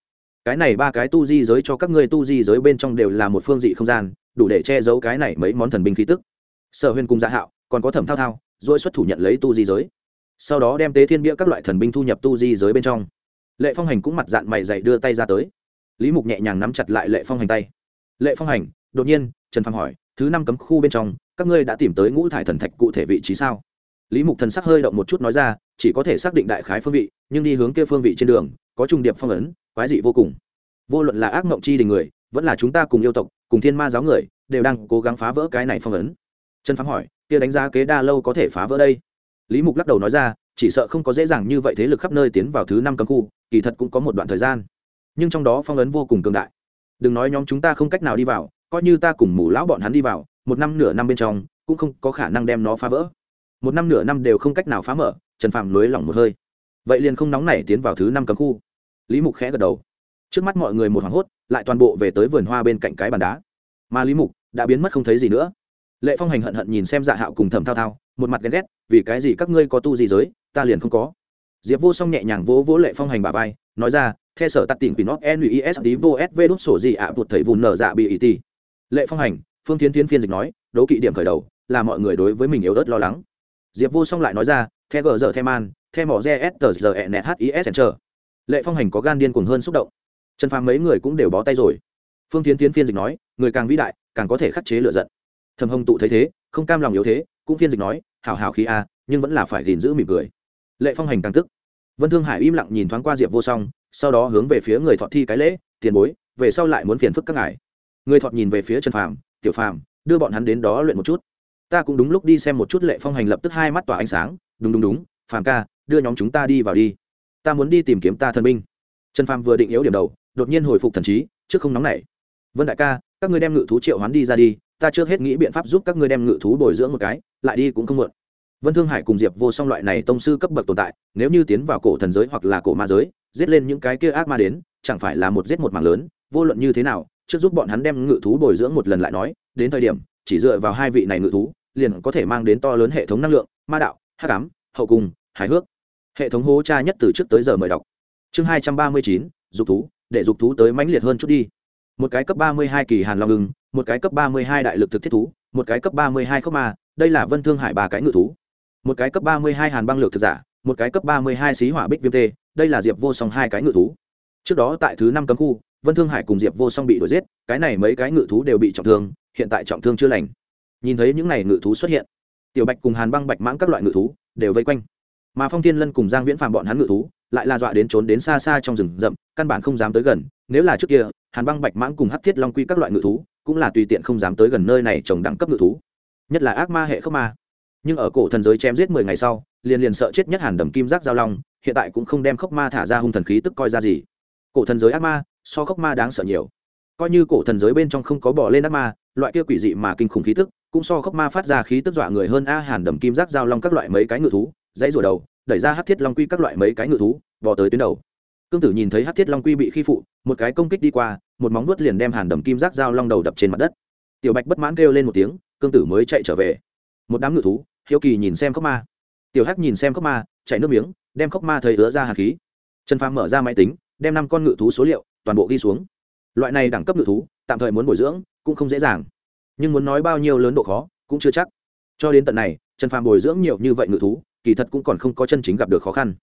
[SPEAKER 1] Cái này ba cái tu di giới cho các ngươi tu di giới bên trong đều là một phương dị không gian, đủ để che giấu cái này mấy món thần binh khí tức. Sở huyền cùng gia hạo còn có thẩm thao thao dỗi xuất thủ nhận lấy tu di giới sau đó đem tế thiên bia các loại thần binh thu nhập tu di giới bên trong. Lệ phong hành cũng mặt dạng mày dày đưa tay ra tới. Lý mục nhẹ nhàng nắm chặt lại lệ phong hành tay. Lệ phong hành, đột nhiên, trần phong hỏi, thứ năm cấm khu bên trong, các ngươi đã tìm tới ngũ thải thần thạch cụ thể vị trí sao? Lý mục thần sắc hơi động một chút nói ra, chỉ có thể xác định đại khái phương vị, nhưng đi hướng kia phương vị trên đường, có trùng điệp phong ấn, quái dị vô cùng. Vô luận là ác mộng chi đình người, vẫn là chúng ta cùng yêu tộc, cùng thiên ma giáo người, đều đang cố gắng phá vỡ cái này phong ấn. Trần phám hỏi, kia đánh giá kế đa lâu có thể phá vỡ đây? Lý mục lắc đầu nói ra, chỉ sợ không có dễ dàng như vậy thế lực khắp nơi tiến vào thứ năm cấm khu, kỳ thật cũng có một đoạn thời gian. Nhưng trong đó phong ấn vô cùng cường đại. Đừng nói nhóm chúng ta không cách nào đi vào, coi như ta cùng mù lão bọn hắn đi vào, một năm nửa năm bên trong, cũng không có khả năng đem nó phá vỡ. Một năm nửa năm đều không cách nào phá mở, trần phàm lưới lỏng một hơi. Vậy liền không nóng nảy tiến vào thứ năm cấm khu. Lý mục khẽ gật đầu. Trước mắt mọi người một hoảng hốt, lại toàn bộ về tới vườn hoa bên cạnh cái bàn đá. Mà lý mục đã biến mất không thấy gì nữa. Lệ phong hành hận hận nhìn xem dạ hạo cùng thầm thao thao một mặt ghen ghét vì cái gì các ngươi có tu gì giới ta liền không có. Diệp vô song nhẹ nhàng vỗ vỗ lệ phong hành bà vai nói ra theo sở tắt tỉnh quỷ nót nuis tí vô s v đốt sổ gì ạ à, thầy vùn nở dạ bị ý ti lệ phong hành phương tiến tiến phiên dịch nói đấu kỵ điểm khởi đầu là mọi người đối với mình yếu ớt lo lắng. Diệp vô song lại nói ra the gờ giờ the man the mỏ gs tờ giờ e net his chờ. Lệ phong hành có gan điên cuồng hơn xúc động. Trần phàm mấy người cũng đều bó tay rồi. Phương tiến tiến phiên dịch nói người càng vĩ đại càng có thể khắc chế lựa giận. Thầm hồng tụ thấy thế không cam lòng yếu thế cũng phiên dịch nói, hảo hảo khí a, nhưng vẫn là phải gìn giữ mỉm cười. Lệ phong hành càng tức. Vân thương hải im lặng nhìn thoáng qua diệp vô song, sau đó hướng về phía người thọ thi cái lễ, tiền bối, về sau lại muốn phiền phức các ngài. Người thọ nhìn về phía trần phàm, tiểu phàm, đưa bọn hắn đến đó luyện một chút. Ta cũng đúng lúc đi xem một chút lệ phong hành lập tức hai mắt tỏa ánh sáng, đúng đúng đúng, phàm ca, đưa nhóm chúng ta đi vào đi. Ta muốn đi tìm kiếm ta thần binh. Trần phàm vừa định yếu điểm đầu, đột nhiên hồi phục thần trí, trước không nóng nảy. Vân đại ca, các ngươi đem ngự thú triệu hoán đi ra đi, ta trước hết nghĩ biện pháp giúp các ngươi đem ngự thú bồi dưỡng một cái lại đi cũng không muộn. Vân thương hải cùng diệp vô song loại này tông sư cấp bậc tồn tại, nếu như tiến vào cổ thần giới hoặc là cổ ma giới, giết lên những cái kia ác ma đến, chẳng phải là một giết một mảng lớn, vô luận như thế nào, trước giúp bọn hắn đem ngự thú bồi dưỡng một lần lại nói, đến thời điểm, chỉ dựa vào hai vị này ngự thú, liền có thể mang đến to lớn hệ thống năng lượng, ma đạo, hắc ám, hậu cung, hài hước. Hệ thống hố tra nhất từ trước tới giờ mời đọc. Chương hai trăm ba mươi chín, dục thú, để dục thú tới mãnh liệt hơn chút đi. Một cái cấp ba mươi hai kỳ hàn long ưng, một cái cấp ba mươi hai đại lực thực thiết thú, một cái cấp ba mươi hai khốc ma đây là vân thương hải ba cái ngự thú. Một cái cấp ba mươi hai hàn băng lược thực giả, một cái cấp ba mươi hai xí hỏa bích viêm tê, đây là diệp vô song hai cái ngự thú. Trước đó tại thứ năm cấm khu, vân thương hải cùng diệp vô song bị đuổi giết, cái này mấy cái ngự thú đều bị trọng thương, hiện tại trọng thương chưa lành. Nhìn thấy những n à y ngự thú xuất hiện, tiểu bạch cùng hàn băng bạch mãng các loại ngự thú đều vây quanh. Mà phong thiên lân cùng giang viễn phàm bọn hắn ngự thú lại là dọa đến trốn đến xa xa trong rừng rậm, căn bản không dám tới gần, nếu là trước kia, hàn băng bạch mãng cùng hắc thiết long quy các loại ngự thú cũng là tùy tiện không dám tới gần nơi này trồng đẳng cấp ngự thú nhất là ác ma hệ khốc ma. Nhưng ở cổ thần giới chém giết mười ngày sau, liền liền sợ chết nhất hàn đầm kim giác giao long, hiện tại cũng không đem khốc ma thả ra hung thần khí tức coi ra gì. Cổ thần giới ác ma, so khốc ma đáng sợ nhiều. Coi như cổ thần giới bên trong không có bỏ lên ác ma, loại kia quỷ dị mà kinh khủng khí tức, cũng so khốc ma phát ra khí tức dọa người hơn a hàn đầm kim giác giao long các loại mấy cái ngự thú, dãy rủa đầu, đẩy ra hát thiết long quy các loại mấy cái ngự thú vò tới tuyến đầu. Cương tử nhìn thấy hát thiết long quy bị khi phụ, một cái công kích đi qua, một móng vuốt liền đem hàn đầm kim giác giao long đầu đập trên mặt đất. Tiểu bạch bất mãn kêu lên một tiếng cương tử mới chạy trở về. Một đám ngự thú, hiếu kỳ nhìn xem khốc ma. Tiểu hắc nhìn xem khốc ma chạy nước miếng, đem khốc ma thấy ứa ra hạt khí. Trần phàm mở ra máy tính, đem năm con ngự thú số liệu, toàn bộ ghi xuống. Loại này đẳng cấp ngự thú, tạm thời muốn bồi dưỡng, cũng không dễ dàng. Nhưng muốn nói bao nhiêu lớn độ khó, cũng chưa chắc. Cho đến tận này, trần phàm bồi dưỡng nhiều như vậy ngự thú, kỳ thật cũng còn không có chân chính gặp được khó khăn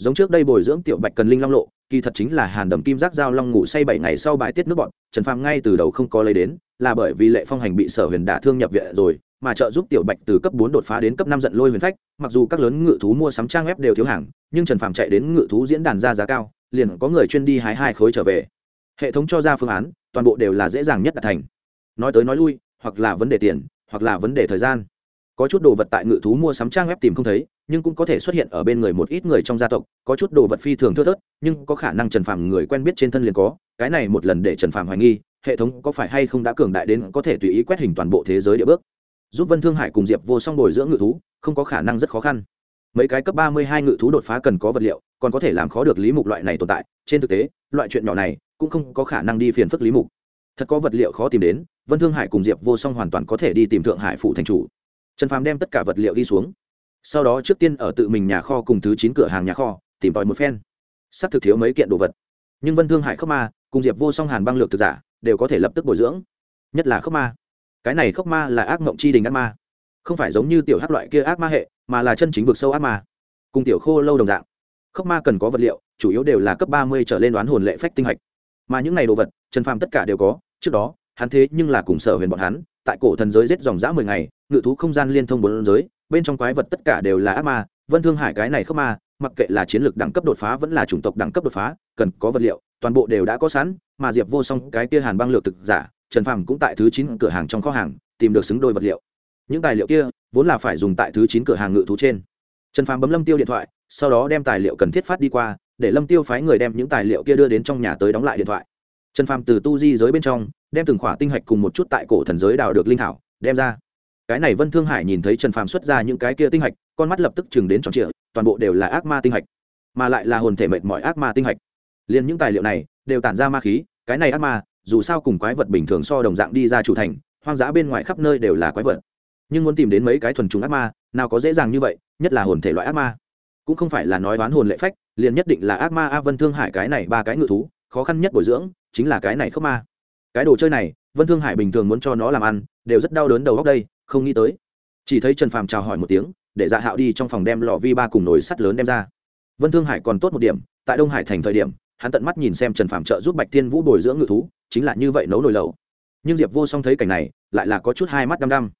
[SPEAKER 1] giống trước đây bồi dưỡng tiểu bạch cần linh long lộ, kỳ thật chính là hàn đầm kim giác giao long ngủ say bảy ngày sau bãi tiết nước bọn trần phàm ngay từ đầu không có lấy đến, là bởi vì lệ phong hành bị sở huyền đả thương nhập viện rồi, mà trợ giúp tiểu bạch từ cấp bốn đột phá đến cấp năm giận lôi huyền phách, mặc dù các lớn ngự thú mua sắm trang web đều thiếu hàng, nhưng trần phàm chạy đến ngự thú diễn đàn ra giá cao, liền có người chuyên đi hái hai khối trở về. Hệ thống cho ra phương án, toàn bộ đều là dễ dàng nhất đạt thành. Nói tới nói lui, hoặc là vấn đề tiền, hoặc là vấn đề thời gian có chút đồ vật tại ngự thú mua sắm trang web tìm không thấy, nhưng cũng có thể xuất hiện ở bên người một ít người trong gia tộc, có chút đồ vật phi thường thưa thớt, nhưng có khả năng trần phàm người quen biết trên thân liền có, cái này một lần để trần phàm hoài nghi, hệ thống có phải hay không đã cường đại đến có thể tùy ý quét hình toàn bộ thế giới địa bước. Giúp vân thương hải cùng diệp vô song bồi dưỡng ngự thú, không có khả năng rất khó khăn. Mấy cái cấp ba mươi hai ngự thú đột phá cần có vật liệu, còn có thể làm khó được lý mục loại này tồn tại, trên thực tế, loại chuyện nhỏ này cũng không có khả năng đi phiền phức lý mục. Thật có vật liệu khó tìm đến, vân thương hải cùng diệp vô song hoàn toàn có thể đi tìm thượng hải phụ thành chủ trần phàm đem tất cả vật liệu đi xuống. Sau đó trước tiên ở tự mình nhà kho cùng thứ chín cửa hàng nhà kho, tìm tòi một phen. Sắp thực thiếu mấy kiện đồ vật. Nhưng vân thương hải khốc ma cùng diệp vô song hàn băng lược thực giả đều có thể lập tức bồi dưỡng. Nhất là khốc ma. Cái này khốc ma là ác mộng chi đình ác ma. Không phải giống như tiểu hát loại kia ác ma hệ, mà là chân chính vực sâu ác ma. Cùng tiểu khô lâu đồng dạng. Khốc ma cần có vật liệu, chủ yếu đều là cấp ba mươi trở lên đoán hồn lệ phách tinh hạch. Mà những n à y đồ vật, trần phàm tất cả đều có, trước đó, hắn thế nhưng là cùng sở huyền bọn hắn, tại cổ thần giới giết dòng dã mười ngày ngự thú không gian liên thông bốn giới, bên trong quái vật tất cả đều là ác ma, vân thương hải cái này không ma, mặc kệ là chiến lược đẳng cấp đột phá vẫn là chủng tộc đẳng cấp đột phá, cần có vật liệu, toàn bộ đều đã có sẵn, mà diệp vô song cái kia hàn băng lược thực giả, trần phàm cũng tại thứ chín cửa hàng trong kho hàng, tìm được xứng đôi vật liệu. Những tài liệu kia, vốn là phải dùng tại thứ chín cửa hàng ngự thú trên. Trần phàm bấm lâm tiêu điện thoại, sau đó đem tài liệu cần thiết phát đi qua, để lâm tiêu phái người đem những tài liệu kia đưa đến trong nhà tới đóng lại điện thoại. Trần phàm từ tu di giới bên trong, đem từng khỏa tinh hạch cùng một chút tại cổ thần giới đào được linh thảo, đem ra cái này vân thương hải nhìn thấy trần phàm xuất ra những cái kia tinh hạch, con mắt lập tức chừng đến tròn trịa, toàn bộ đều là ác ma tinh hạch, mà lại là hồn thể mệt mỏi ác ma tinh hạch. Liền những tài liệu này đều tản ra ma khí, cái này ác ma, dù sao cùng quái vật bình thường so đồng dạng đi ra chủ thành, hoang dã bên ngoài khắp nơi đều là quái vật. Nhưng muốn tìm đến mấy cái thuần trùng ác ma, nào có dễ dàng như vậy, nhất là hồn thể loại ác ma. Cũng không phải là nói đoán hồn lệ phách, liền nhất định là ác ma a vân thương hải cái này ba cái ngự thú, khó khăn nhất bồi dưỡng, chính là cái này khớp ma. Cái đồ chơi này, vân thương hải bình thường muốn cho nó làm ăn, đều rất đau đớn đầu góc đây không nghĩ tới. Chỉ thấy trần phàm chào hỏi một tiếng, để dạ hạo đi trong phòng đem lò vi ba cùng nồi sắt lớn đem ra. Vân thương hải còn tốt một điểm, tại đông hải thành thời điểm, hắn tận mắt nhìn xem trần phàm trợ giúp bạch thiên vũ bồi dưỡng ngự thú, chính là như vậy nấu nồi lẩu. Nhưng diệp vô song thấy cảnh này, lại là có chút hai mắt đăm đăm.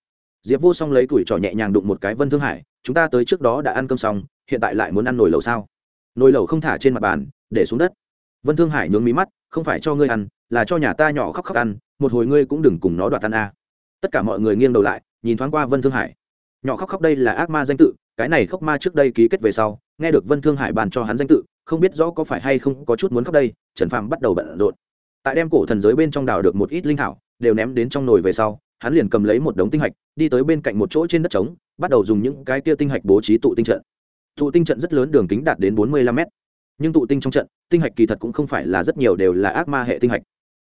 [SPEAKER 1] Diệp vô song lấy tuổi trò nhẹ nhàng đụng một cái vân thương hải, chúng ta tới trước đó đã ăn cơm xong, hiện tại lại muốn ăn nồi lẩu sao? Nồi lẩu không thả trên mặt bàn, để xuống đất. Vân thương hải nhướng mí mắt, không phải cho ngươi ăn, là cho nhà ta nhỏ khóc khóc ăn, một hồi ngươi cũng đừng cùng nó đoạt ăn a. Tất cả mọi người nghiêng đầu lại nhìn thoáng qua vân thương hải. Nhỏ khóc khóc đây là ác ma danh tự, cái này khóc ma trước đây ký kết về sau, nghe được vân thương hải bàn cho hắn danh tự, không biết rõ có phải hay không có chút muốn khóc đây, trần phàm bắt đầu bận rộn. Tại đem cổ thần giới bên trong đào được một ít linh thảo, đều ném đến trong nồi về sau, hắn liền cầm lấy một đống tinh hạch, đi tới bên cạnh một chỗ trên đất trống, bắt đầu dùng những cái tia tinh hạch bố trí tụ tinh trận. Tụ tinh trận rất lớn đường kính đạt đến bốn mươi lăm mét. Nhưng tụ tinh trong trận, tinh hạch kỳ thật cũng không phải là rất nhiều đều là ác ma hệ tinh hạch.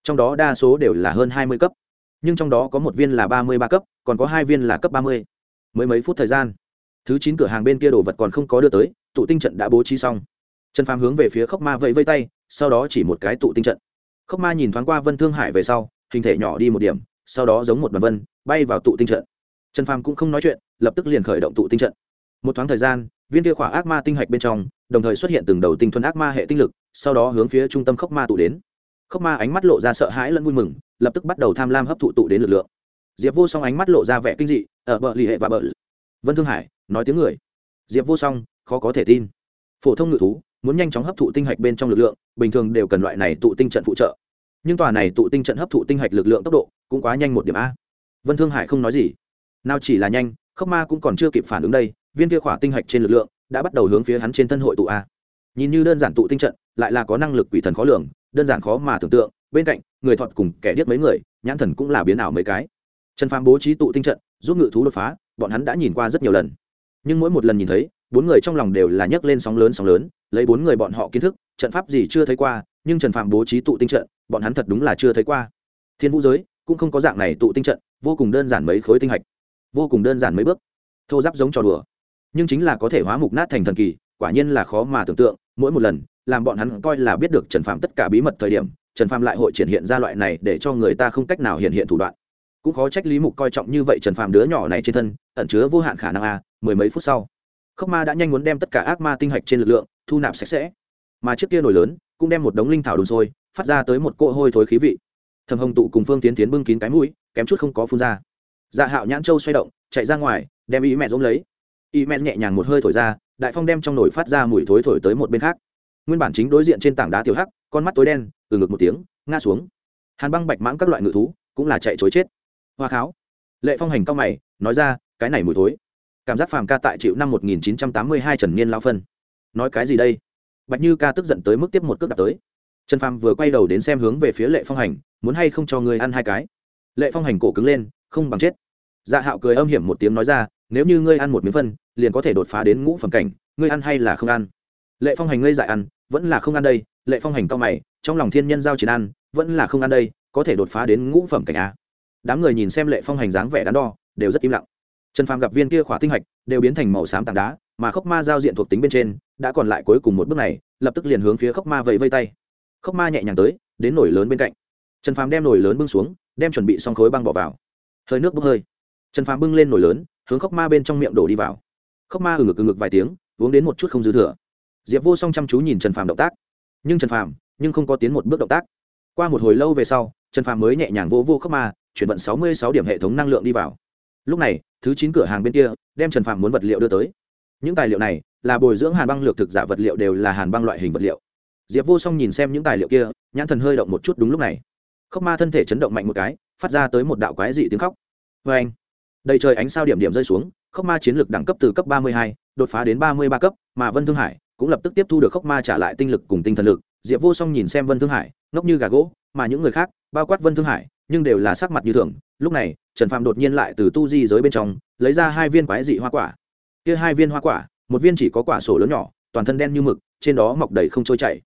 [SPEAKER 1] Trong đó đa số đều là hơn hai mươi cấp nhưng trong đó có một viên là ba mươi ba cấp, còn có hai viên là cấp ba mươi. Mới mấy phút thời gian, thứ chín cửa hàng bên kia đồ vật còn không có đưa tới, tụ tinh trận đã bố trí xong. Trần phàm hướng về phía khốc ma vẫy vây tay, sau đó chỉ một cái tụ tinh trận. Khốc ma nhìn thoáng qua vân thương hải về sau, hình thể nhỏ đi một điểm, sau đó giống một bàn vân, bay vào tụ tinh trận. Trần phàm cũng không nói chuyện, lập tức liền khởi động tụ tinh trận. Một thoáng thời gian, viên kia khỏa ác ma tinh hạch bên trong, đồng thời xuất hiện từng đầu tinh thuần ác ma hệ tinh lực, sau đó hướng phía trung tâm khốc ma tụ đến khốc ma ánh mắt lộ ra sợ hãi lẫn vui mừng, lập tức bắt đầu tham lam hấp thụ tụ đến lực lượng. Diệp vô song ánh mắt lộ ra vẻ kinh dị ờ, ở bờ lì hệ và bờ vân thương hải, nói tiếng người. Diệp vô song, khó có thể tin. Phổ thông ngự thú, muốn nhanh chóng hấp thụ tinh hạch bên trong lực lượng, bình thường đều cần loại này tụ tinh trận phụ trợ. Nhưng tòa này tụ tinh trận hấp thụ tinh hạch lực lượng tốc độ, cũng quá nhanh một điểm a. Vân thương hải không nói gì. Nào chỉ là nhanh, khốc ma cũng còn chưa kịp phản ứng đây, viên kia khỏa tinh hạch trên lực lượng, đã bắt đầu hướng phía hắn trên thân hội tụ a. Nhìn như đơn giản tụ tinh trận, lại là có năng lực quỷ thần khó lường đơn giản khó mà tưởng tượng, bên cạnh, người thọt cùng kẻ điếc mấy người, nhãn thần cũng là biến ảo mấy cái. Trần phàm bố trí tụ tinh trận, giúp ngự thú đột phá, bọn hắn đã nhìn qua rất nhiều lần. Nhưng mỗi một lần nhìn thấy, bốn người trong lòng đều là nhấc lên sóng lớn sóng lớn, lấy bốn người bọn họ kiến thức, trận pháp gì chưa thấy qua, nhưng trần phạm bố trí tụ tinh trận, bọn hắn thật đúng là chưa thấy qua. Thiên vũ giới cũng không có dạng này tụ tinh trận, vô cùng đơn giản mấy khối tinh hạch, vô cùng đơn giản mấy bước. Thô giáp giống trò đùa, nhưng chính là có thể hóa mục nát thành thần kỳ, quả nhiên là khó mà tưởng tượng, mỗi một lần làm bọn hắn coi là biết được trần phạm tất cả bí mật thời điểm, trần phạm lại hội triển hiện ra loại này để cho người ta không cách nào hiện hiện thủ đoạn. Cũng khó trách lý mục coi trọng như vậy trần phạm đứa nhỏ này trên thân, ẩn chứa vô hạn khả năng a, mười mấy phút sau. Khốc ma đã nhanh muốn đem tất cả ác ma tinh hạch trên lực lượng thu nạp sạch sẽ. Mà trước kia nổi lớn cũng đem một đống linh thảo đồn sôi, phát ra tới một cỗ hôi thối khí vị. Thầm hồng tụ cùng phương tiến tiến bưng kín cái mũi, kém chút không có phun ra. Dạ hạo nhãn châu xoay động, chạy ra ngoài, đem ý mẹ dỗm lấy. Ý mẹ nhẹ nhàng một hơi thổi ra, đại phong đem trong nồi phát ra mùi thối thổi tới một bên khác nguyên bản chính đối diện trên tảng đá tiểu hắc, con mắt tối đen, từ ngực một tiếng, ngã xuống. Hàn băng bạch mãng các loại ngự thú cũng là chạy chối chết. Hoa kháo. Lệ phong hành cao mày, nói ra, cái này mùi thối. Cảm giác phàm ca tại chịu năm 1982 trần niên lao phân. Nói cái gì đây? Bạch như ca tức giận tới mức tiếp một cước đạp tới. Trần phàm vừa quay đầu đến xem hướng về phía lệ phong hành, muốn hay không cho người ăn hai cái. Lệ phong hành cổ cứng lên, không bằng chết. Dạ hạo cười âm hiểm một tiếng nói ra, nếu như ngươi ăn một miếng phân, liền có thể đột phá đến ngũ phẩm cảnh, ngươi ăn hay là không ăn? Lệ phong hành ngây dại ăn, vẫn là không ăn đây, lệ phong hành cao mày, trong lòng thiên nhân giao chiến ăn, vẫn là không ăn đây, có thể đột phá đến ngũ phẩm cảnh a. Đám người nhìn xem lệ phong hành dáng vẻ đắn đo, đều rất im lặng. Trần phàm gặp viên kia khỏa tinh hạch, đều biến thành màu xám tảng đá, mà khốc ma giao diện thuộc tính bên trên, đã còn lại cuối cùng một bước này, lập tức liền hướng phía khốc ma vẫy vây tay. Khốc ma nhẹ nhàng tới, đến nổi lớn bên cạnh. Trần phàm đem nổi lớn bưng xuống, đem chuẩn bị xong khối băng bỏ vào. Hơi nước bốc hơi. Trần phàm bưng lên nổi lớn, hướng khốc ma bên trong miệng đổ đi vào. Khốc ma ừ ngực ừ ngực vài tiếng, uống đến một chút không dư thừa diệp vô song chăm chú nhìn trần phàm động tác. Nhưng trần phàm, nhưng không có tiến một bước động tác. Qua một hồi lâu về sau, trần phàm mới nhẹ nhàng vô vô khốc ma, chuyển vận sáu mươi sáu điểm hệ thống năng lượng đi vào. Lúc này, thứ chín cửa hàng bên kia, đem trần phạm muốn vật liệu đưa tới. Những tài liệu này là bồi dưỡng hàn băng lược thực giả vật liệu đều là hàn băng loại hình vật liệu. Diệp vô song nhìn xem những tài liệu kia, nhãn thần hơi động một chút đúng lúc này. Khốc ma thân thể chấn động mạnh một cái, phát ra tới một đạo quái dị tiếng khóc. Vê anh, đầy trời ánh sao điểm điểm rơi xuống khốc ma chiến lược đẳng cấp từ cấp ba mươi hai, đột phá đến ba mươi ba cấp, mà vân thương hải cũng lập tức tiếp thu được khốc ma trả lại tinh lực cùng tinh thần lực, diệp vô song nhìn xem vân thương hải, ngốc như gà gỗ, mà những người khác, bao quát vân thương hải, nhưng đều là sắc mặt như thường. Lúc này, trần phàm đột nhiên lại từ tu di giới bên trong, lấy ra hai viên quái dị hoa quả. Kia hai viên hoa quả, một viên chỉ có quả sổ lớn nhỏ, toàn thân đen như mực, trên đó mọc đầy không trôi chảy.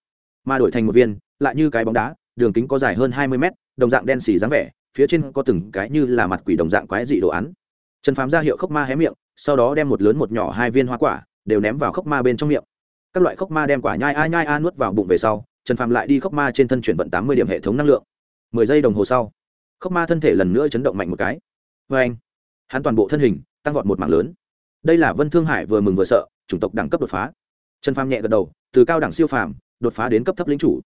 [SPEAKER 1] Mà đổi thành một viên, lại như cái bóng đá, đường kính có dài hơn hai mươi mét, đồng dạng đen xì dáng vẻ, phía trên có từng cái như là mặt quỷ đồng dạng quái dị đồ án. Trần phàm ra hiệu khốc ma hé miệng, sau đó đem một lớn một nhỏ hai viên hoa quả, đều ném vào khốc ma bên trong miệng các loại khốc ma đem quả nhai a nhai a nuốt vào bụng về sau, trần phàm lại đi khốc ma trên thân chuyển vận tám mươi điểm hệ thống năng lượng. mười giây đồng hồ sau, khốc ma thân thể lần nữa chấn động mạnh một cái. Vê anh, hắn toàn bộ thân hình tăng vọt một mảng lớn. Đây là vân thương hải vừa mừng vừa sợ, chủng tộc đẳng cấp đột phá. Trần phàm nhẹ gật đầu, từ cao đẳng siêu phàm, đột phá đến cấp thấp lính chủ.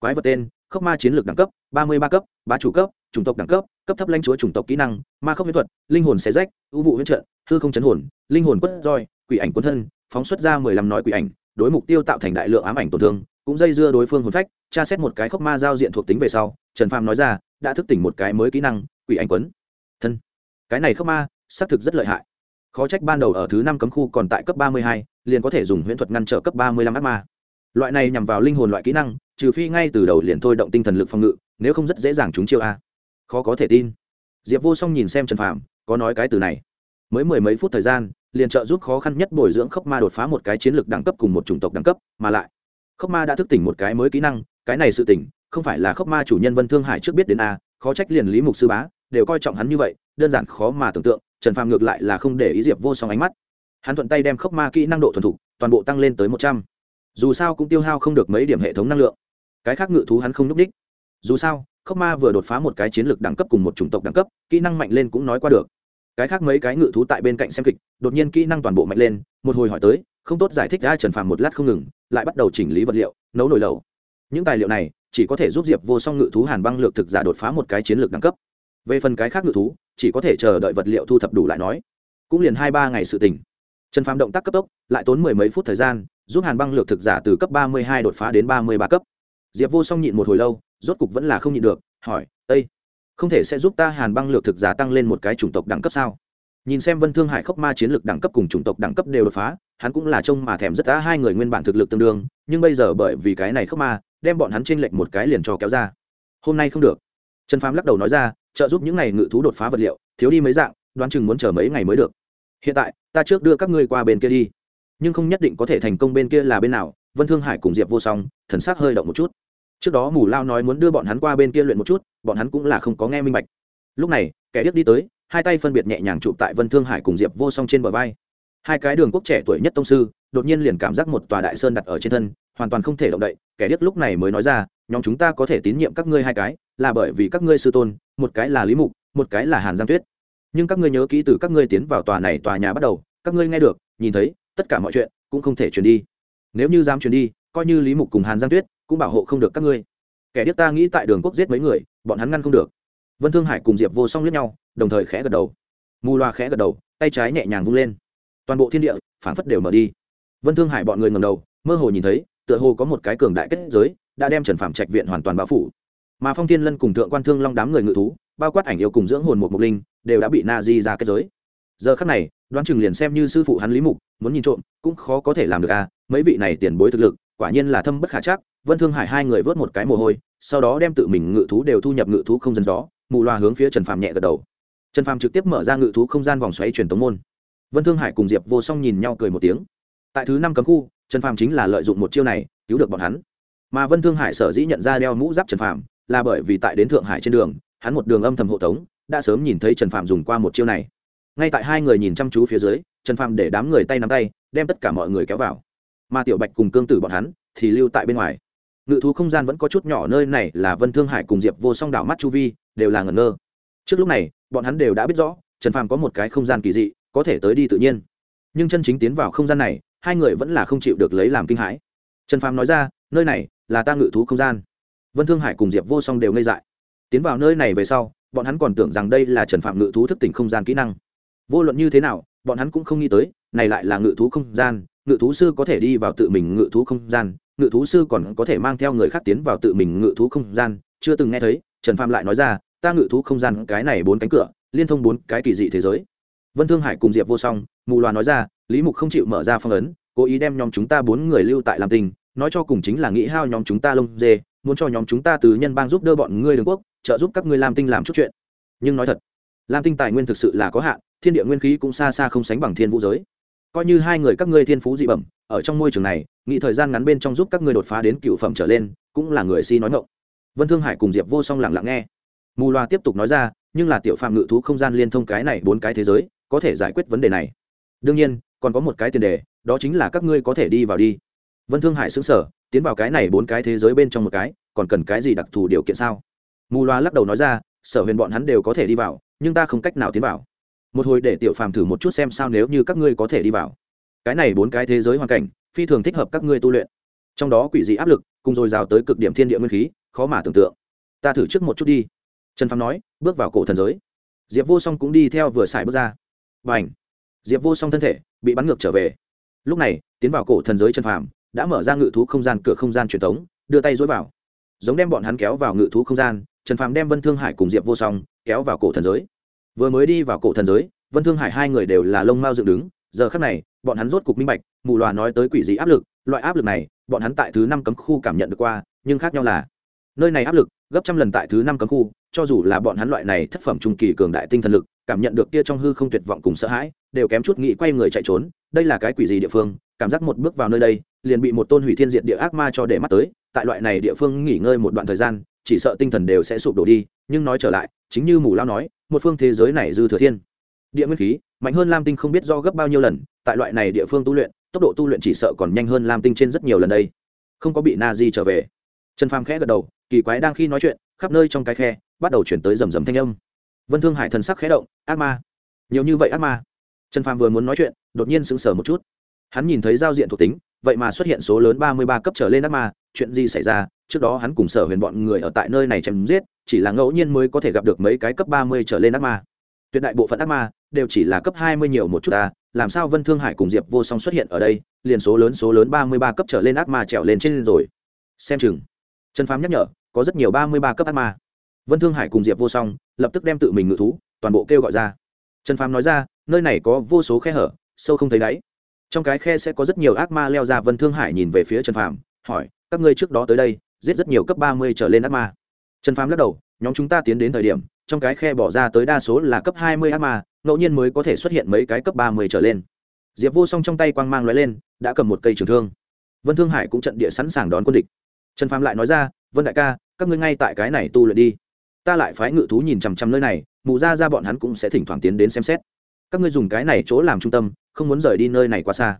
[SPEAKER 1] Quái vật tên, khốc ma chiến lược đẳng cấp, ba mươi ba cấp ba chủ cấp, chủng tộc đẳng cấp cấp thấp lãnh chúa chủng tộc kỹ năng, ma khốc huyễn thuật, linh hồn xé rách, ưu vụ huyễn trận hư không chấn hồn, linh hồn quất roi, quỷ ảnh quân thân, phóng xuất ra mười lăm nói quỷ ảnh đối mục tiêu tạo thành đại lượng ám ảnh tổn thương, cũng dây dưa đối phương hồn phách, tra xét một cái khốc ma giao diện thuộc tính về sau, trần phàm nói ra, đã thức tỉnh một cái mới kỹ năng, quỷ ảnh quấn. Thân. Cái này khốc ma, xác thực rất lợi hại. Khó trách ban đầu ở thứ năm cấm khu còn tại cấp ba mươi hai, liền có thể dùng huyễn thuật ngăn trở cấp ba mươi lăm ác ma. Loại này nhằm vào linh hồn loại kỹ năng, trừ phi ngay từ đầu liền thôi động tinh thần lực phòng ngự, nếu không rất dễ dàng trúng chiêu a. Khó có thể tin. Diệp vô song nhìn xem trần phàm, có nói cái từ này. Mới mười mấy phút thời gian liền trợ giúp khó khăn nhất bồi dưỡng khốc ma đột phá một cái chiến lược đẳng cấp cùng một chủng tộc đẳng cấp, mà lại, khốc ma đã thức tỉnh một cái mới kỹ năng, cái này sự tỉnh, không phải là khốc ma chủ nhân vân thương hải trước biết đến a, khó trách liền lý mục sư bá đều coi trọng hắn như vậy, đơn giản khó mà tưởng tượng, trần phàm ngược lại là không để ý diệp vô song ánh mắt. Hắn thuận tay đem khốc ma kỹ năng độ thuần thục, toàn bộ tăng lên tới một trăm. Dù sao cũng tiêu hao không được mấy điểm hệ thống năng lượng. Cái khác ngự thú hắn không n ú c đích. Dù sao, khốc ma vừa đột phá một cái chiến lược đẳng cấp cùng một chủng tộc đẳng cấp, kỹ năng mạnh lên cũng nói qua được cái khác mấy cái ngự thú tại bên cạnh xem kịch, đột nhiên kỹ năng toàn bộ mạnh lên, một hồi hỏi tới, không tốt giải thích ra trần phàm một lát không ngừng, lại bắt đầu chỉnh lý vật liệu, nấu nồi lẩu. Những tài liệu này, chỉ có thể giúp diệp vô song ngự thú hàn băng lược thực giả đột phá một cái chiến lược đẳng cấp. Về phần cái khác ngự thú, chỉ có thể chờ đợi vật liệu thu thập đủ lại nói. Cũng liền hai ba ngày sự tỉnh trần phàm động tác cấp tốc, lại tốn mười mấy phút thời gian, giúp hàn băng lược thực giả từ cấp ba mươi hai đột phá đến ba mươi ba cấp. Diệp vô song nhịn một hồi lâu, rốt cục vẫn là không nhịn được, hỏi ây không thể sẽ giúp ta hàn băng lược thực giá tăng lên một cái chủng tộc đẳng cấp sao? Nhìn xem vân thương hải khốc ma chiến lược đẳng cấp cùng chủng tộc đẳng cấp đều đột phá, hắn cũng là trông mà thèm rất đã hai người nguyên bản thực lực tương đương, nhưng bây giờ bởi vì cái này khốc ma, đem bọn hắn t r ê n lệch một cái liền cho kéo ra. Hôm nay không được. Trần phám lắc đầu nói ra, trợ giúp những n à y ngự thú đột phá vật liệu, thiếu đi mấy dạng, đoán chừng muốn chờ mấy ngày mới được. Hiện tại, ta trước đưa các ngươi qua bên kia đi. Nhưng không nhất định có thể thành công bên kia là bên nào, vân thương hải cùng diệp vô song, thần s ắ c hơi động một chút trước đó mù lao nói muốn đưa bọn hắn qua bên kia luyện một chút, bọn hắn cũng là không có nghe minh bạch. Lúc này, kẻ điếc đi tới, hai tay phân biệt nhẹ nhàng chụp tại vân thương hải cùng diệp vô song trên bờ vai. Hai cái đường quốc trẻ tuổi nhất tông sư, đột nhiên liền cảm giác một tòa đại sơn đặt ở trên thân, hoàn toàn không thể động đậy, kẻ điếc lúc này mới nói ra, nhóm chúng ta có thể tín nhiệm các ngươi hai cái, là bởi vì các ngươi sư tôn, một cái là lý mục, một cái là hàn giang tuyết. Nhưng các ngươi nhớ kỹ từ các ngươi tiến vào tòa này tòa nhà bắt đầu, các ngươi nghe được, nhìn thấy, tất cả mọi chuyện cũng không thể truyền đi. Nếu như dám truyền đi, coi như lý mục cùng hàn giang tuyết cũng bảo hộ không được các ngươi. Kẻ điếc ta nghĩ tại đường quốc giết mấy người, bọn hắn ngăn không được. Vân thương hải cùng diệp vô song lướt nhau, đồng thời khẽ gật đầu. Mù loa khẽ gật đầu, tay trái nhẹ nhàng vung lên. Toàn bộ thiên địa phản phất đều mở đi. Vân thương hải bọn người ngầm đầu, mơ hồ nhìn thấy, tựa hồ có một cái cường đại kết giới, đã đem trần phạm trạch viện hoàn toàn bao phủ. Mà phong thiên lân cùng thượng quan thương long đám người ngự thú, bao quát ảnh yêu cùng dưỡng hồn một mục linh, đều đã bị na di ra kết giới. Giờ khắc này, đoán chừng liền xem như sư phụ hắn lý mục, muốn nhìn trộm, cũng khó có thể làm được à mấy vị này tiền bối thực lực, quả nhiên là thâm bất khả chắc vân thương hải hai người vớt một cái mồ hôi, sau đó đem tự mình ngự thú đều thu nhập ngự thú không dân gió, mù loa hướng phía trần phạm nhẹ gật đầu. Trần phàm trực tiếp mở ra ngự thú không gian vòng xoáy truyền tống môn. Vân thương hải cùng diệp vô song nhìn nhau cười một tiếng. Tại thứ năm cấm khu, trần phàm chính là lợi dụng một chiêu này, cứu được bọn hắn. Mà vân thương hải sở dĩ nhận ra đeo mũ giáp trần phàm, là bởi vì tại đến thượng hải trên đường, hắn một đường âm thầm hộ tống, đã sớm nhìn thấy trần phàm dùng qua một chiêu này. Ngay tại hai người nhìn chăm chú phía dưới, trần phàm để đám người tay nắm tay, đem tất cả mọi người kéo vào. Mà tiểu bạch cùng cương tử bọn hắn thì lưu tại bên ngoài ngự thú không gian vẫn có chút nhỏ nơi này là vân thương hải cùng diệp vô song đảo mắt chu vi, đều là ngẩn ngơ. Trước lúc này, bọn hắn đều đã biết rõ, trần phàm có một cái không gian kỳ dị, có thể tới đi tự nhiên. Nhưng chân chính tiến vào không gian này, hai người vẫn là không chịu được lấy làm kinh hãi. Trần phàm nói ra, nơi này là ta ngự thú không gian. Vân thương hải cùng diệp vô song đều ngây dại. Tiến vào nơi này về sau, bọn hắn còn tưởng rằng đây là trần phạm ngự thú thức tỉnh không gian kỹ năng. Vô luận như thế nào, bọn hắn cũng không nghĩ tới, này lại là ngự thú không gian, ngự thú sư có thể đi vào tự mình ngự thú không gian ngự thú sư còn có thể mang theo người khác tiến vào tự mình ngự thú không gian, chưa từng nghe thấy, trần phạm lại nói ra, ta ngự thú không gian, cái này bốn cánh cửa, liên thông bốn cái kỳ dị thế giới. Vân thương hải cùng diệp vô song, mù loà nói ra, lý mục không chịu mở ra phong ấn, cố ý đem nhóm chúng ta bốn người lưu tại làm tình nói cho cùng chính là nghĩ hao nhóm chúng ta lông dê, muốn cho nhóm chúng ta từ nhân bang giúp đỡ bọn ngươi đường quốc, trợ giúp các ngươi làm tinh làm chút chuyện. Nhưng nói thật, lam tinh tài nguyên thực sự là có hạn, thiên địa nguyên khí cũng xa xa không sánh bằng thiên vũ giới. Coi như hai người các ngươi thiên phú dị bẩm ở trong môi trường này, nghĩ thời gian ngắn bên trong giúp các ngươi đột phá đến cựu phẩm trở lên, cũng là người si nói ngộng vân thương hải cùng diệp vô song lặng lặng nghe. Mù loa tiếp tục nói ra, nhưng là tiểu phạm ngự thú không gian liên thông cái này bốn cái thế giới, có thể giải quyết vấn đề này. Đương nhiên, còn có một cái tiền đề, đó chính là các ngươi có thể đi vào đi. Vân thương hải xứng sở tiến vào cái này bốn cái thế giới bên trong một cái, còn cần cái gì đặc thù điều kiện sao? Mù loa lắc đầu nói ra, sở huyền bọn hắn đều có thể đi vào, nhưng ta không cách nào tiến vào. Một hồi để tiểu phàm thử một chút xem sao nếu như các ngươi có thể đi vào cái này bốn cái thế giới hoàn cảnh, phi thường thích hợp các ngươi tu luyện. Trong đó quỷ dị áp lực, cùng dồi dào tới cực điểm thiên địa nguyên khí, khó mà tưởng tượng. Ta thử trước một chút đi. Trần phàm nói, bước vào cổ thần giới. Diệp vô song cũng đi theo vừa xài bước ra. B à n h diệp vô song thân thể bị bắn ngược trở về. Lúc này, tiến vào cổ thần giới trần phàm đã mở ra ngự thú không gian, cửa không gian truyền thống đưa tay dối vào. Giống đem bọn hắn kéo vào ngự thú không gian, trần phàm đem vân thương hải cùng diệp vô song kéo vào cổ thần giới. Vừa mới đi vào cổ thần giới, vân thương hải hai người đều là lông mao dựng đứng giờ khắc này, bọn hắn rốt cục minh bạch, mù loà nói tới quỷ dị áp lực, loại áp lực này, bọn hắn tại thứ năm cấm khu cảm nhận được qua, nhưng khác nhau là, nơi này áp lực, gấp trăm lần tại thứ năm cấm khu, cho dù là bọn hắn loại này thất phẩm trung kỳ cường đại tinh thần lực, cảm nhận được kia trong hư không tuyệt vọng cùng sợ hãi, đều kém chút nghĩ quay người chạy trốn, đây là cái quỷ gì địa phương, cảm giác một bước vào nơi đây, liền bị một tôn hủy thiên diệt địa ác ma cho để mắt tới, tại loại này địa phương nghỉ ngơi một đoạn thời gian, chỉ sợ tinh thần đều sẽ sụp đổ đi, nhưng nói trở lại, chính như mù lao nói, một phương thế giới này dư thừa thiên địa nguyên khí, mạnh hơn lam tinh không biết do gấp bao nhiêu lần, tại loại này địa phương tu luyện, tốc độ tu luyện chỉ sợ còn nhanh hơn lam tinh trên rất nhiều lần đây. Không có bị na di trở về. Trần phàm khẽ gật đầu, kỳ quái đang khi nói chuyện, khắp nơi trong cái khe, bắt đầu chuyển tới rầm rầm thanh âm. Vân thương hải thần sắc khẽ động, ác ma. Nhiều như vậy ác ma? Trần phàm vừa muốn nói chuyện, đột nhiên sững sờ một chút. Hắn nhìn thấy giao diện thuộc tính, vậy mà xuất hiện số lớn ba mươi ba cấp trở lên ác ma, chuyện gì xảy ra? Trước đó hắn cùng sở huyền bọn người ở tại nơi này chém giết, chỉ là ngẫu nhiên mới có thể gặp được mấy cái cấp ba mươi trở lên ác ma. Tuyệt đại bộ phận ác ma đều chỉ là cấp hai mươi nhiều một chút ta, làm sao vân thương hải cùng diệp vô song xuất hiện ở đây, liền số lớn số lớn ba mươi ba cấp trở lên ác ma trèo lên trên rồi. Xem chừng. Trần phám nhắc nhở, có rất nhiều ba mươi ba cấp ác ma. Vân thương hải cùng diệp vô song lập tức đem tự mình ngự thú, toàn bộ kêu gọi ra. Trần phám nói ra, nơi này có vô số khe hở, sâu không thấy đáy. Trong cái khe sẽ có rất nhiều ác ma leo ra, vân thương hải nhìn về phía trần phàm, hỏi, các ngươi trước đó tới đây, giết rất nhiều cấp ba mươi trở lên ác ma. Trần phàm lắc đầu, nhóm chúng ta tiến đến thời điểm, trong cái khe bỏ ra tới đa số là cấp hai mươi ác ma ngẫu nhiên mới có thể xuất hiện mấy cái cấp ba mươi trở lên. Diệp vô song trong tay quang mang l lên, đã cầm một cây trường thương. Vân thương hải cũng trận địa sẵn sàng đón quân địch. Trần phàm lại nói ra, vân đại ca, các ngươi ngay tại cái này tu luyện đi. Ta lại phái ngự thú nhìn chằm chằm nơi này, mù ra ra bọn hắn cũng sẽ thỉnh thoảng tiến đến xem xét. Các ngươi dùng cái này chỗ làm trung tâm, không muốn rời đi nơi này quá xa.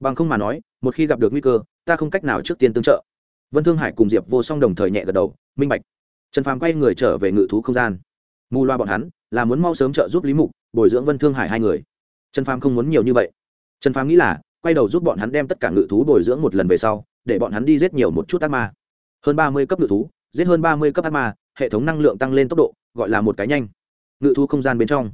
[SPEAKER 1] Bằng không mà nói, một khi gặp được nguy cơ, ta không cách nào trước tiên tương trợ. Vân thương hải cùng diệp vô song đồng thời nhẹ gật đầu, minh bạch. Trần phàm quay người trở về ngự thú không gian. Mù loa bọn hắn, là muốn mau sớm trợ giúp lý mục bồi dưỡng vân thương hải hai người. Trần phàm không muốn nhiều như vậy. Trần phàm nghĩ là, quay đầu giúp bọn hắn đem tất cả ngự thú bồi dưỡng một lần về sau, để bọn hắn đi giết nhiều một chút ác ma. Hơn ba mươi cấp ngự thú, giết hơn ba mươi cấp ác ma, hệ thống năng lượng tăng lên tốc độ, gọi là một cái nhanh. Ngự thú không gian bên trong.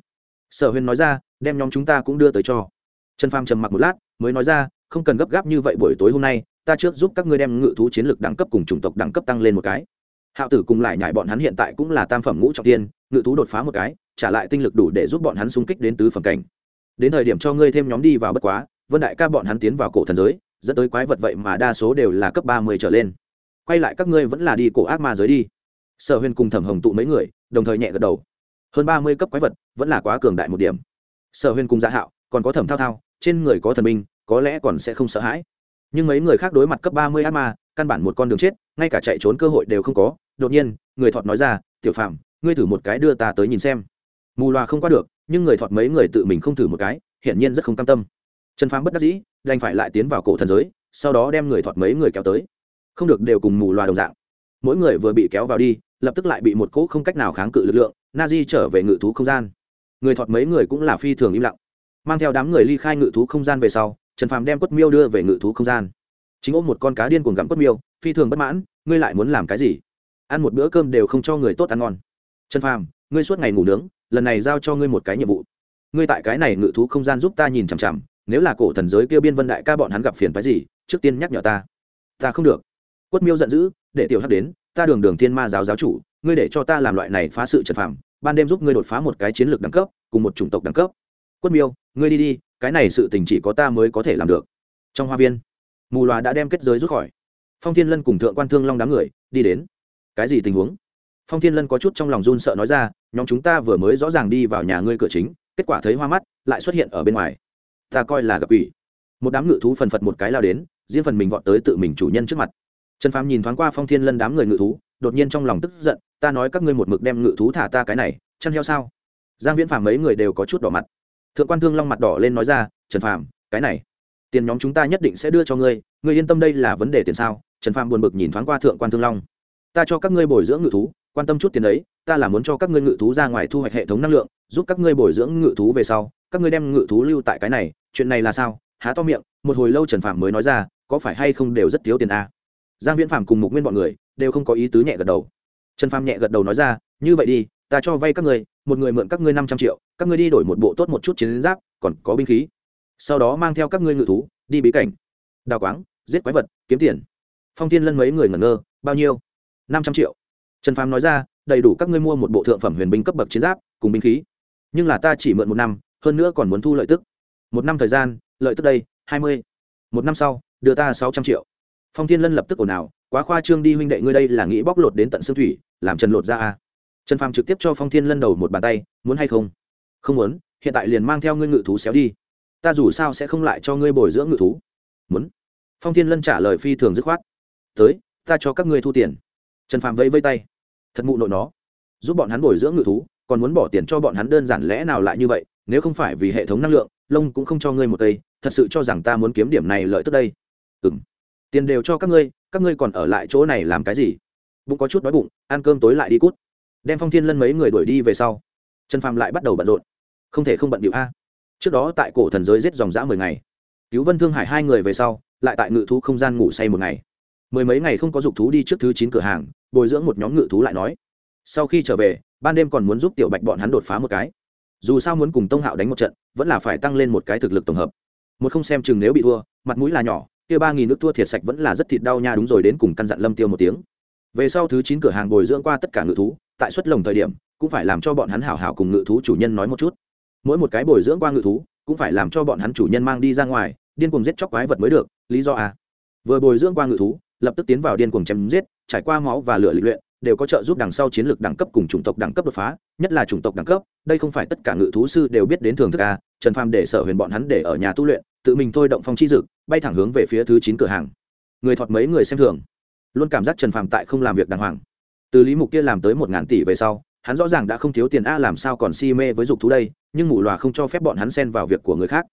[SPEAKER 1] Sở huyền nói ra, đem nhóm chúng ta cũng đưa tới cho. Trần phàm trầm mặc một lát, mới nói ra, không cần gấp gáp như vậy buổi tối hôm nay, ta trước giúp các ngươi đem ngự thú chiến lược đẳng cấp cùng chủng tộc đẳng cấp tăng lên một cái. Hạo tử cùng lại nhải bọn hắn hiện tại cũng là tam phẩm ngũ trọng tiên, ngự thú đột phá một cái trả lại tinh lực đủ để giúp bọn hắn xung kích đến tứ phẩm cảnh. Đến thời điểm cho ngươi thêm nhóm đi vào bất quá, vân đại ca bọn hắn tiến vào cổ thần giới, dẫn tới quái vật vậy mà đa số đều là cấp ba mươi trở lên. Quay lại các ngươi vẫn là đi cổ ác ma giới đi. Sở huyền cùng thẩm hồng tụ mấy người, đồng thời nhẹ gật đầu. Hơn ba mươi cấp quái vật vẫn là quá cường đại một điểm. Sở huyền cùng dạ hạo, còn có thẩm thao thao, trên người có thần minh có lẽ còn sẽ không sợ hãi. Nhưng mấy người khác đối mặt cấp ba mươi ác ma, căn bản một con đường chết, ngay cả chạy trốn cơ hội đều không có. Đột nhiên, người thọt nói ra, tiểu phạm ngươi thử một cái đưa ta tới nhìn xem mù loà không qua được, nhưng người thọt mấy người tự mình không thử một cái, hiển nhiên rất không cam tâm. Trần phám bất đắc dĩ, đành phải lại tiến vào cổ thần giới, sau đó đem người thọt mấy người kéo tới. Không được, đều cùng mù loà đồng dạng. Mỗi người vừa bị kéo vào đi, lập tức lại bị một cỗ không cách nào kháng cự lực lượng na di trở về ngự thú không gian. Người thọt mấy người cũng là phi thường im lặng. Mang theo đám người ly khai ngự thú không gian về sau, trần phàm đem quất miêu đưa về ngự thú không gian. Chính ôm một con cá điên cuồng gặm quất miêu, phi thường bất mãn, ngươi lại muốn làm cái gì? Ăn một bữa cơm đều không cho người tốt ăn ngon. Trần phàm, ngươi suốt ngày ngủ nướng lần này giao cho ngươi một cái nhiệm vụ. Ngươi tại cái này ngự thú không gian giúp ta nhìn chằm chằm, nếu là cổ thần giới kêu biên vân đại ca bọn hắn gặp phiền phái gì, trước tiên nhắc nhở ta. Ta không được. Quất miêu giận dữ, để tiểu hắc đến, ta đường đường thiên ma giáo giáo chủ, ngươi để cho ta làm loại này phá sự trật phạm ban đêm giúp ngươi đột phá một cái chiến lược đẳng cấp, cùng một chủng tộc đẳng cấp. Quất miêu, ngươi đi đi, cái này sự tình chỉ có ta mới có thể làm được. Trong hoa viên, mù loà đã đem kết giới rút khỏi. Phong thiên lân cùng thượng quan thương long đám người, đi đến. Cái gì tình huống? Phong thiên lân có chút trong lòng run sợ nói ra, nhóm chúng ta vừa mới rõ ràng đi vào nhà ngươi cửa chính, kết quả thấy hoa mắt, lại xuất hiện ở bên ngoài. Ta coi là gặp ủy một đám ngự thú phần phật một cái lao đến, riêng phần mình vọt tới tự mình chủ nhân trước mặt. Trần phàm nhìn thoáng qua phong thiên lân đám người ngự thú, đột nhiên trong lòng tức giận, ta nói các ngươi một mực đem ngự thú thả ta cái này, chăn heo sao? Giang viễn phàm mấy người đều có chút đỏ mặt. Thượng quan thương long mặt đỏ lên nói ra, trần phàm, cái này, tiền nhóm chúng ta nhất định sẽ đưa cho ngươi ngươi yên tâm đây là vấn đề tiền sao? Trần phàm buồn bực nhìn thoáng qua thượng quan thương long. Ta cho các ngươi bồi dưỡng ngự thú quan tâm chút tiền đấy, ta là muốn cho các ngươi ngự thú ra ngoài thu hoạch hệ thống năng lượng, giúp các ngươi bồi dưỡng ngự thú về sau. Các ngươi đem ngự thú lưu tại cái này, chuyện này là sao? Há to miệng, một hồi lâu trần phạm mới nói ra, có phải hay không đều rất thiếu tiền a à? giang viễn phạm cùng mục nguyên bọn người đều không có ý tứ nhẹ gật đầu. Trần phạm nhẹ gật đầu nói ra, như vậy đi, ta cho vay các ngươi, một người mượn các ngươi năm trăm triệu, các ngươi đi đổi một bộ tốt một chút chiến giáp, còn có binh khí. Sau đó mang theo các ngươi ngự thú, đi bí cảnh. Đào quáng, giết quái vật, kiếm tiền. Phong thiên lân mấy người ngẩn ngơ, bao nhiêu? Năm trăm triệu trần phàm nói ra, đầy đủ các ngươi mua một bộ thượng phẩm huyền binh cấp bậc chiến giáp cùng binh khí. Nhưng là ta chỉ mượn một năm, hơn nữa còn muốn thu lợi tức. Một năm thời gian, lợi tức đây, hai mươi. Một năm sau, đưa ta sáu trăm triệu. Phong thiên lân lập tức ồn ào, quá khoa trương đi huynh đệ ngươi đây là nghĩ bóc lột đến tận xương thủy, làm trần lột ra a. Trần phàm trực tiếp cho phong thiên lân đầu một bàn tay, muốn hay không? Không muốn, hiện tại liền mang theo ngươi ngự thú xéo đi. Ta dù sao sẽ không lại cho ngươi bồi dưỡng ngự thú. Muốn. Phong thiên lân trả lời phi thường dứt khoát. Tới, ta cho các ngươi thu tiền. Trần phàm vẫy vây tay thật mụ nội nó. Giúp bọn hắn bồi dưỡng ngự thú, còn muốn bỏ tiền cho bọn hắn đơn giản lẽ nào lại như vậy, nếu không phải vì hệ thống năng lượng, lông cũng không cho ngươi một cây, thật sự cho rằng ta muốn kiếm điểm này lợi tức đây. Ừ m tiền đều cho các ngươi các ngươi còn ở lại chỗ này làm cái gì? Bụng có chút đói bụng, ăn cơm tối lại đi cút. Đem phong thiên lân mấy người đuổi đi về sau. Trần phàm lại bắt đầu bận rộn. Không thể không bận điệu a. Trước đó tại cổ thần giới giết dòng dã mười ngày. Cứu vân thương hải hai người về sau, lại tại ngự thú không gian ngủ say một ngày. Mười mấy ngày không có dục thú đi trước thứ chín cửa hàng bồi dưỡng một nhóm ngự thú lại nói. Sau khi trở về, ban đêm còn muốn giúp tiểu bạch bọn hắn đột phá một cái. Dù sao muốn cùng tông hạo đánh một trận, vẫn là phải tăng lên một cái thực lực tổng hợp. Một không xem chừng nếu bị thua, mặt mũi là nhỏ, kia ba nghìn nước thua thiệt sạch vẫn là rất thịt đau nha đúng rồi đến cùng căn dặn lâm tiêu một tiếng. Về sau thứ chín cửa hàng bồi dưỡng qua tất cả ngự thú, tại xuất lồng thời điểm, cũng phải làm cho bọn hắn hảo hảo cùng ngự thú chủ nhân nói một chút. Mỗi một cái bồi dưỡng qua ngự thú, cũng phải làm cho bọn hắn chủ nhân mang đi ra ngoài, điên cuồng giết chóc quái vật mới được, lý do à vừa bồi dưỡng qua ngự thú, lập tức tiến vào điên cuồng chém giết trải qua máu và lửa lịch luyện, đều có trợ giúp đằng sau chiến lược đẳng cấp cùng chủng tộc đẳng cấp đột phá, nhất là chủng tộc đẳng cấp, đây không phải tất cả ngự thú sư đều biết đến thường thức a, trần phàm để sở huyền bọn hắn để ở nhà tu luyện, tự mình thôi động phong chi dực, bay thẳng hướng về phía thứ chín cửa hàng. Người thọt mấy người xem thường. Luôn cảm giác trần phàm tại không làm việc đàng hoàng. Từ lý mục kia làm tới một ngàn tỷ về sau, hắn rõ ràng đã không thiếu tiền a, làm sao còn si mê với dục thú đây, nhưng mù lòa không cho phép bọn hắn xen vào việc của người khác.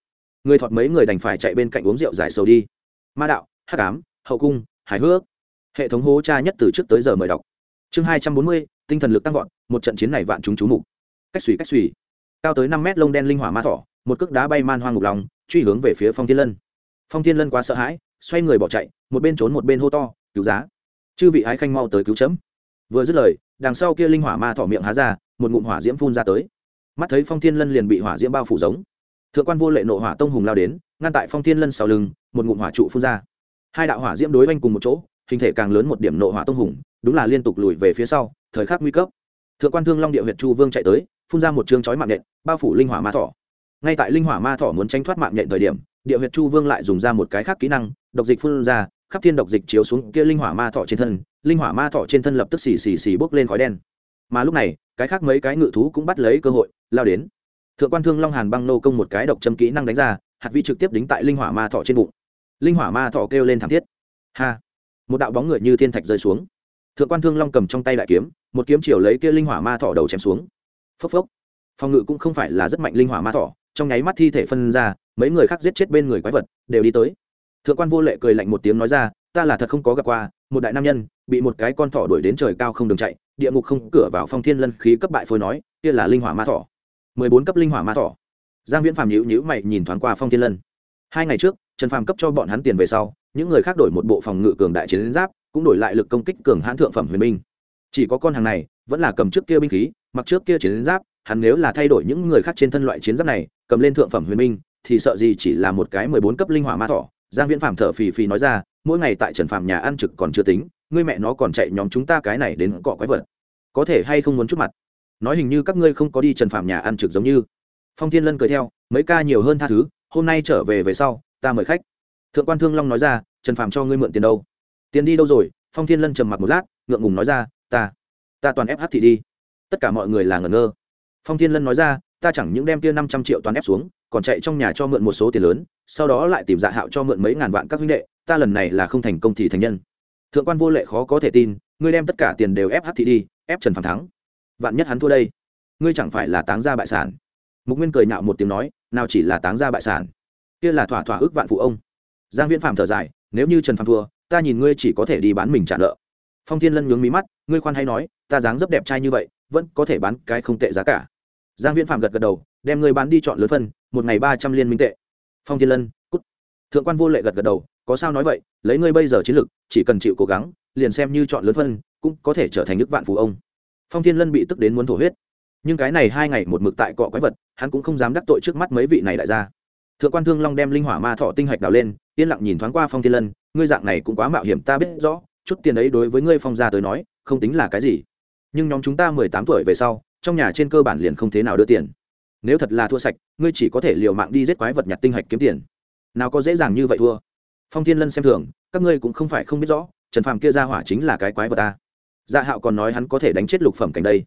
[SPEAKER 1] Người thọt mấy người đành phải chạy bên cạnh uống rượu giải sầu đi. Ma đạo, hắc ám, hậu cung hài hước hệ thống hố cha nhất từ trước tới giờ mời đọc. Chương hai trăm bốn mươi, tinh thần lực tăng vọt, một trận chiến này vạn chúng chú mục. Cách xùy cách xùy. Cao tới năm mét lông đen linh hỏa ma thỏ, một cước đá bay man hoang ngục lòng, truy hướng về phía phong thiên lân. Phong thiên lân quá sợ hãi, xoay người bỏ chạy, một bên trốn một bên hô to, cứu giá. Chư vị ái khanh mau tới cứu chấm. Vừa dứt lời, đằng sau kia linh hỏa ma thỏ miệng há ra, một ngụm hỏa diễm phun ra tới. Mắt thấy phong thiên lân liền bị hỏa diễm bao phủ giống. Thượng quan vô lệ nộ hỏa tông hùng lao đến, ngăn tại phong thiên lân sau lưng, một ngụm hỏa trụ phun ra. Hai đạo hỏa diễm đối oanh cùng một chỗ hình thể càng lớn một điểm nộ hỏa tông hùng, đúng là liên tục lùi về phía sau, thời khắc nguy cấp. Thượng quan thương long địa huyện chu vương chạy tới, phun ra một chương chói mạng nhện, bao phủ linh hỏa ma thỏ. Ngay tại linh hỏa ma thỏ muốn tranh thoát mạng nhện thời điểm, địa huyện chu vương lại dùng ra một cái khác kỹ năng, độc dịch phun ra, khắp thiên độc dịch chiếu xuống kia linh hỏa ma thỏ trên thân, linh hỏa ma thỏ trên thân lập tức xì xì xì bốc lên khói đen. Mà lúc này, cái khác mấy cái ngự thú cũng bắt lấy cơ hội, lao đến. Thượng quan thương long hàn băng nô công một cái độc châm kỹ năng đánh ra, hạt vi trực tiếp đính tại linh hỏa ma thỏ trên bụng. Linh hỏa ma thỏ kêu lên thảm thiết. Ha! Một đạo bóng người như thiên thạch rơi xuống. Thượng quan thương long cầm trong tay đại kiếm, một kiếm chiều lấy kia linh hỏa ma thỏ đầu chém xuống. Phốc phốc. Phòng ngự cũng không phải là rất mạnh linh hỏa ma thỏ, trong nháy mắt thi thể phân ra, mấy người khác giết chết bên người quái vật, đều đi tới. Thượng quan vô lệ cười lạnh một tiếng nói ra, ta là thật không có gặp qua, một đại nam nhân, bị một cái con thỏ đuổi đến trời cao không đường chạy, địa ngục không cửa vào phong thiên lân khí cấp bại phôi nói, kia là linh hỏa ma thỏ. Mười bốn cấp linh hỏa ma thỏ. Giang viễn phàm nhữ nhữ mày nhìn thoáng qua phong thiên lân. Hai ngày trước, trần phàm cấp cho bọn hắn tiền về sau những người khác đổi một bộ phòng ngự cường đại chiến giáp, cũng đổi lại lực công kích cường hãn thượng phẩm huyền binh. Chỉ có con hàng này, vẫn là cầm trước kia binh khí, mặc trước kia chiến giáp, hắn nếu là thay đổi những người khác trên thân loại chiến giáp này, cầm lên thượng phẩm huyền binh, thì sợ gì chỉ là một cái mười bốn cấp linh hỏa ma thỏ. Giang viễn phàm thở phì phì nói ra, mỗi ngày tại trần phàm nhà ăn trực còn chưa tính, ngươi mẹ nó còn chạy nhóm chúng ta cái này đến cọ quái vật. Có thể hay không muốn chút mặt? Nói hình như các ngươi không có đi trần phàm nhà ăn trực giống như. Phong thiên lân cười theo, mấy ca nhiều hơn tha thứ, hôm nay trở về về sau, ta mời khách thượng quan thương long nói ra, trần Phạm cho ngươi mượn tiền đâu? Tiền đi đâu rồi? Phong thiên lân trầm mặc một lát, ngượng ngùng nói ra, ta ta toàn ép hát thị đi. Tất cả mọi người là ngẩn ngơ. Phong thiên lân nói ra, ta chẳng những đem kia năm trăm triệu toàn ép xuống, còn chạy trong nhà cho mượn một số tiền lớn, sau đó lại tìm dạ hạo cho mượn mấy ngàn vạn các huynh đệ, ta lần này là không thành công thì thành nhân. Thượng quan vô lệ khó có thể tin, ngươi đem tất cả tiền đều ép hát thị đi, ép trần Phạm thắng. Vạn nhất hắn thua đây, ngươi chẳng phải là táng gia bại sản? Mục nguyên cười nhạo một tiếng nói, nào chỉ là táng gia bại sản, kia là thỏa thỏa ước vạn phụ ông giang viễn phạm thở dài, nếu như trần phàm thua, ta nhìn ngươi chỉ có thể đi bán mình trả nợ. Phong thiên lân nhướng mí mắt, ngươi khoan hay nói, ta dáng dấp đẹp trai như vậy, vẫn có thể bán cái không tệ giá cả. Giang viễn phạm gật gật đầu, đem ngươi bán đi chọn lớn phân, một ngày ba trăm liên minh tệ. Phong thiên lân, cút. Thượng quan vô lệ gật gật đầu, có sao nói vậy, lấy ngươi bây giờ chiến lược chỉ cần chịu cố gắng, liền xem như chọn lớn phân, cũng có thể trở thành nước vạn phú ông. Phong thiên lân bị tức đến muốn thổ huyết. Nhưng cái này hai ngày một mực tại cọ quái vật, hắn cũng không dám đắc tội trước mắt mấy vị này đại gia thượng quan thương long đem linh hỏa ma thọ tinh hạch đào lên, yên lặng nhìn thoáng qua phong thiên lân, ngươi dạng này cũng quá mạo hiểm, ta biết rõ, chút tiền ấy đối với ngươi phong gia tới nói, không tính là cái gì. Nhưng nhóm chúng ta mười tám tuổi về sau, trong nhà trên cơ bản liền không thế nào đưa tiền. Nếu thật là thua sạch, ngươi chỉ có thể liều mạng đi giết quái vật nhặt tinh hạch kiếm tiền. Nào có dễ dàng như vậy thua. Phong thiên lân xem thường, các ngươi cũng không phải không biết rõ, trần phàm kia ra hỏa chính là cái quái vật ta. Dạ hạo còn nói hắn có thể đánh chết lục phẩm cảnh đây.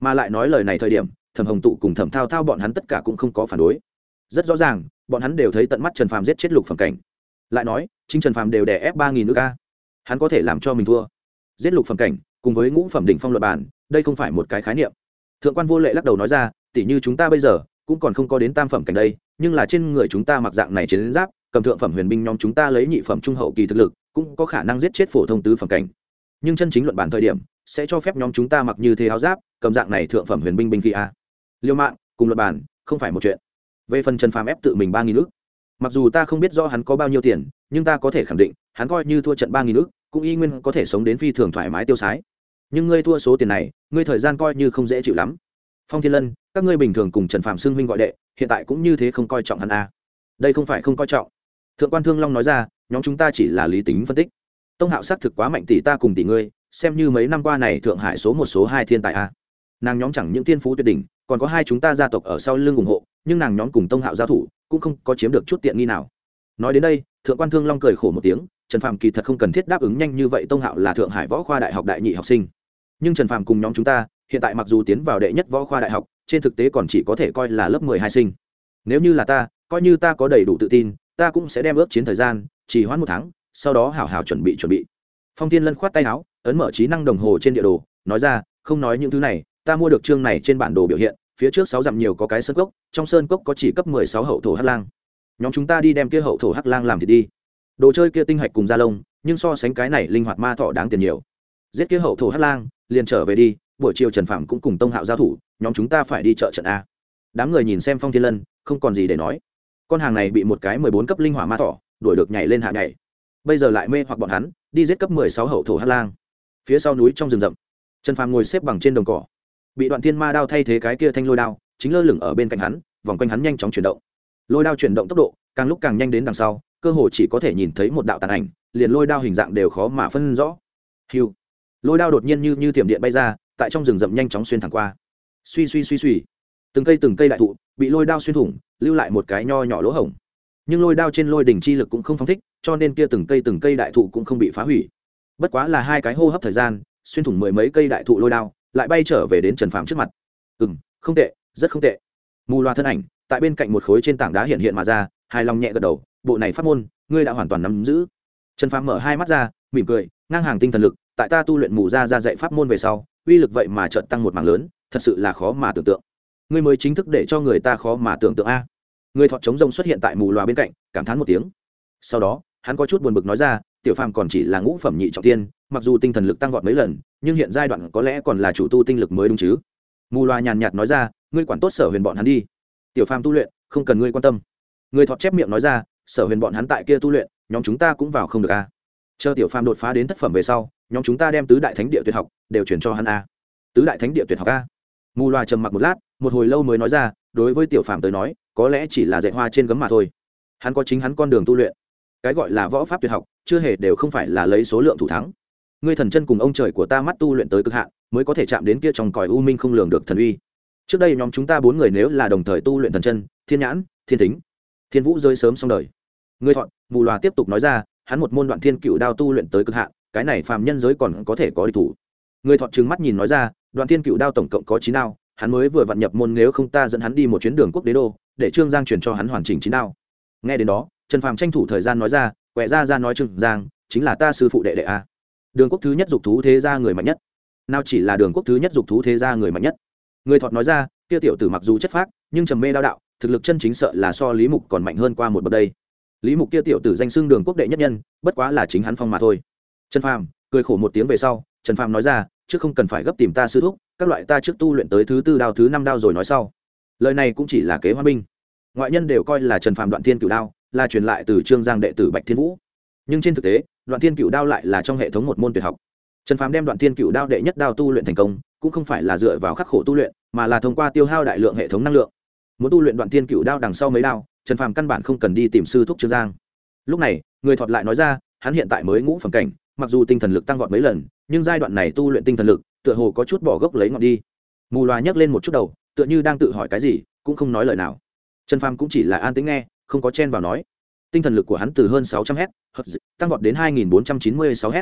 [SPEAKER 1] Mà lại nói lời này thời điểm, thẩm hồng tụ cùng thẩm thao thao bọn hắn tất cả cũng không có phản đối rất rõ ràng, bọn hắn đều thấy tận mắt trần phàm giết chết lục phẩm cảnh. Lại nói, chính trần phàm đều đè ép ba nghìn nước ca hắn có thể làm cho mình thua. Giết lục phẩm cảnh, cùng với ngũ phẩm đỉnh phong luật bản, đây không phải một cái khái niệm. Thượng quan vô lệ lắc đầu nói ra, tỉ như chúng ta bây giờ, cũng còn không có đến tam phẩm cảnh đây, nhưng là trên người chúng ta mặc dạng này chiến giáp, cầm thượng phẩm huyền binh nhóm chúng ta lấy nhị phẩm trung hậu kỳ thực lực, cũng có khả năng giết chết phổ thông tứ phẩm cảnh. Nhưng chân chính luận bản thời điểm, sẽ cho phép nhóm chúng ta mặc như thế áo giáp, cầm dạng này thượng phẩm huyền binh binh khi a. Liêu mạng, cùng luật bản, không phải một chuyện về phần trần phàm ép tự mình ba nghìn ước mặc dù ta không biết rõ hắn có bao nhiêu tiền, nhưng ta có thể khẳng định, hắn coi như thua trận ba nghìn ước cũng y nguyên có thể sống đến phi thường thoải mái tiêu sái. Nhưng ngươi thua số tiền này, ngươi thời gian coi như không dễ chịu lắm. Phong thiên lân, các ngươi bình thường cùng trần phạm xưng huynh gọi đệ, hiện tại cũng như thế không coi trọng hắn a à. đây không phải không coi trọng. Thượng quan thương long nói ra, nhóm chúng ta chỉ là lý tính phân tích. Tông hạo xác thực quá mạnh tỷ ta cùng tỷ ngươi, xem như mấy năm qua này thượng hải số một số hai thiên tài a nàng nhóm chẳng những thiên phú tuyệt đỉnh, còn có hai chúng ta gia tộc ở sau lưng ủng hộ nhưng nàng nhóm cùng tông hạo giao thủ cũng không có chiếm được chút tiện nghi nào. Nói đến đây, thượng quan thương long cười khổ một tiếng, trần phạm kỳ thật không cần thiết đáp ứng nhanh như vậy tông hạo là thượng hải võ khoa đại học đại nhị học sinh. Nhưng trần phạm cùng nhóm chúng ta, hiện tại mặc dù tiến vào đệ nhất võ khoa đại học, trên thực tế còn chỉ có thể coi là lớp mười hai sinh. Nếu như là ta, coi như ta có đầy đủ tự tin, ta cũng sẽ đem ước chiến thời gian chỉ hoãn một tháng, sau đó hảo hảo chuẩn bị chuẩn bị. Phong tiên lân khoát tay áo, ấn mở trí năng đồng hồ trên địa đồ, nói ra, không nói những thứ này, ta mua được chương này trên bản đồ biểu hiện phía trước sáu dặm nhiều có cái sơn cốc, trong sơn cốc có chỉ cấp mười sáu hậu thổ hắc lang. Nhóm chúng ta đi đem kia hậu thổ hắc lang làm thì đi. Đồ chơi kia tinh hạch cùng da lông, nhưng so sánh cái này linh hoạt ma thọ đáng tiền nhiều. Giết kia hậu thổ hắc lang, liền trở về đi, buổi chiều trần phạm cũng cùng tông hạo giao thủ, nhóm chúng ta phải đi chợ trận a. Đám người nhìn xem phong thiên lân, không còn gì để nói. Con hàng này bị một cái mười bốn cấp linh hỏa ma thỏ đuổi được nhảy lên hạ nhảy. Bây giờ lại mê hoặc bọn hắn, đi giết cấp mười sáu hậu thổ hắc lang. Phía sau núi trong rừng rậm, trần phàm ngồi xếp bằng trên đồng cỏ bị đoạn thiên ma đao thay thế cái kia thanh lôi đao, chính lơ lửng ở bên cạnh hắn, vòng quanh hắn nhanh chóng chuyển động. Lôi đao chuyển động tốc độ, càng lúc càng nhanh đến đằng sau, cơ hồ chỉ có thể nhìn thấy một đạo tàn ảnh, liền lôi đao hình dạng đều khó mà phân rõ. Hiu! Lôi đao đột nhiên như như tiệm điện bay ra, tại trong rừng rậm nhanh chóng xuyên thẳng qua. Suy suy suy suy. Từng cây từng cây đại thụ, bị lôi đao xuyên thủng, lưu lại một cái nho nhỏ lỗ hổng. Nhưng lôi đao trên lôi đỉnh chi lực cũng không phóng thích, cho nên kia từng cây từng cây đại thụ cũng không bị phá hủy. Bất quá là hai cái hô hấp thời gian, xuyên thủng mười mấy cây đại thụ lôi đao lại bay trở về đến trần phàm trước mặt. Ừ m không tệ, rất không tệ. Mù loa thân ảnh, tại bên cạnh một khối trên tảng đá hiện hiện mà ra, hài lòng nhẹ gật đầu, bộ này phát môn, ngươi đã hoàn toàn nắm giữ. Trần phàm mở hai mắt ra, mỉm cười, ngang hàng tinh thần lực, tại ta tu luyện mù ra ra dạy pháp môn về sau, uy lực vậy mà trợn tăng một mảng lớn, thật sự là khó mà tưởng tượng. Ngươi mới chính thức để cho người ta khó mà tưởng tượng a. Người thọ trống rông xuất hiện tại mù loà bên cạnh, cảm thán một tiếng. Sau đó, hắn có chút buồn bực nói ra tiểu phàm còn chỉ là ngũ phẩm nhị trọng tiên, mặc dù tinh thần lực tăng vọt mấy lần, nhưng hiện giai đoạn có lẽ còn là chủ tu tinh lực mới đúng chứ. Mù loà nhàn nhạt nói ra, ngươi quản tốt sở huyền bọn hắn đi. Tiểu phàm tu luyện, không cần ngươi quan tâm. Người thọt chép miệng nói ra, sở huyền bọn hắn tại kia tu luyện, nhóm chúng ta cũng vào không được a. Chờ tiểu phàm đột phá đến thất phẩm về sau, nhóm chúng ta đem tứ đại thánh địa tuyệt học đều chuyển cho hắn a. Tứ đại thánh địa tuyệt học a. Mù loà trầm mặc một lát, một hồi lâu mới nói ra, đối với tiểu phàm tới nói, có lẽ chỉ là dạy hoa trên gấm mà thôi. Hắn có chính hắn con đường tu luyện cái gọi là võ pháp tuyệt học, chưa hề đều không phải là lấy số lượng thủ thắng. Ngươi thần chân cùng ông trời của ta mắt tu luyện tới cực hạn, mới có thể chạm đến kia trong còi u minh không lường được thần uy. Trước đây nhóm chúng ta bốn người nếu là đồng thời tu luyện thần chân, thiên nhãn, thiên thính, thiên vũ rơi sớm xong đời. Ngươi thọn mù loà tiếp tục nói ra, hắn một môn đoạn thiên cựu đao tu luyện tới cực hạn, cái này phàm nhân giới còn có thể có đi thủ. Người thọ trừng mắt nhìn nói ra, đoạn thiên cựu đao tổng cộng có chín đao, hắn mới vừa vặn nhập môn nếu không ta dẫn hắn đi một chuyến đường quốc đế đô, để trương giang truyền cho hắn hoàn chỉnh chín đao. Nghe đến đó trần phàm tranh thủ thời gian nói ra, quẹ ra ra nói trừng giang, chính là ta sư phụ đệ đệ a. Đường quốc thứ nhất dục thú thế gia người mạnh nhất. Nào chỉ là đường quốc thứ nhất dục thú thế gia người mạnh nhất. Người thọt nói ra, Tiêu tiểu tử mặc dù chất phác, nhưng trầm mê đao đạo, thực lực chân chính sợ là so lý mục còn mạnh hơn qua một bậc đây. Lý mục kia tiểu tử danh xưng đường quốc đệ nhất nhân, bất quá là chính hắn phong mà thôi. Trần phàm cười khổ một tiếng về sau, trần phàm nói ra, trước không cần phải gấp tìm ta sư thúc, các loại ta trước tu luyện tới thứ tư đao thứ năm đao rồi nói sau. Lời này cũng chỉ là kế hoa binh ngoại nhân đều coi là trần phàm đoạn thiên cửu đao là truyền lại từ trương giang đệ tử bạch thiên vũ. Nhưng trên thực tế, đoạn thiên cửu đao lại là trong hệ thống một môn tuyệt học. Trần phàm đem đoạn thiên cửu đao đệ nhất đao tu luyện thành công, cũng không phải là dựa vào khắc khổ tu luyện, mà là thông qua tiêu hao đại lượng hệ thống năng lượng. Muốn tu luyện đoạn thiên cửu đao đằng sau mấy đao, trần phàm căn bản không cần đi tìm sư thúc trương giang. Lúc này, người thọt lại nói ra, hắn hiện tại mới ngũ phẩm cảnh, mặc dù tinh thần lực tăng vọt mấy lần, nhưng giai đoạn này tu luyện tinh thần lực, tựa hồ có chút bỏ gốc lấy ngọn đi. Mù loà nhấc lên một chút đầu, tựa như đang tự hỏi cái gì, cũng không nói lời nào. Trần phàm cũng chỉ là an tính nghe không có chen vào nói. Tinh thần lực của hắn từ hơn sáu trăm tăng vọt đến hai nghìn bốn trăm chín mươi sáu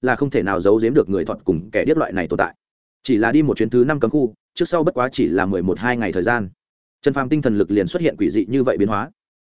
[SPEAKER 1] là không thể nào giấu giếm được người thọt cùng kẻ điếc loại này tồn tại. Chỉ là đi một chuyến thứ năm cấm khu, trước sau bất quá chỉ là mười một hai ngày thời gian. Trần phàm tinh thần lực liền xuất hiện quỷ dị như vậy biến hóa.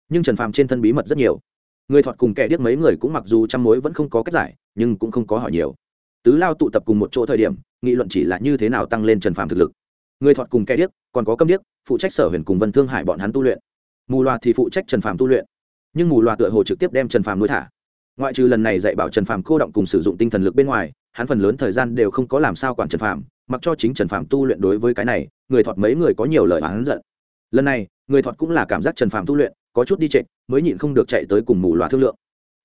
[SPEAKER 1] Nhưng trần phàm trên thân bí mật rất nhiều. Người thọt cùng kẻ điếc mấy người cũng mặc dù trăm mối vẫn không có cách giải, nhưng cũng không có hỏi nhiều. Tứ lao tụ tập cùng một chỗ thời điểm, nghị luận chỉ là như thế nào tăng lên trần phàm thực lực. Người thọt cùng kẻ điếc, còn có câm điếc, phụ trách sở huyền cùng vân thương hải bọn hắn tu luyện mù loà thì phụ trách trần phàm tu luyện. Nhưng mù loà tựa hồ trực tiếp đem trần phàm nuôi thả. Ngoại trừ lần này dạy bảo trần phàm cô động cùng sử dụng tinh thần lực bên ngoài, hắn phần lớn thời gian đều không có làm sao quản trần phàm, mặc cho chính trần phàm tu luyện đối với cái này, người thọt mấy người có nhiều lời hắn giận. Lần này, người thọt cũng là cảm giác trần phàm tu luyện, có chút đi trệ, mới nhịn không được chạy tới cùng mù loà thương lượng.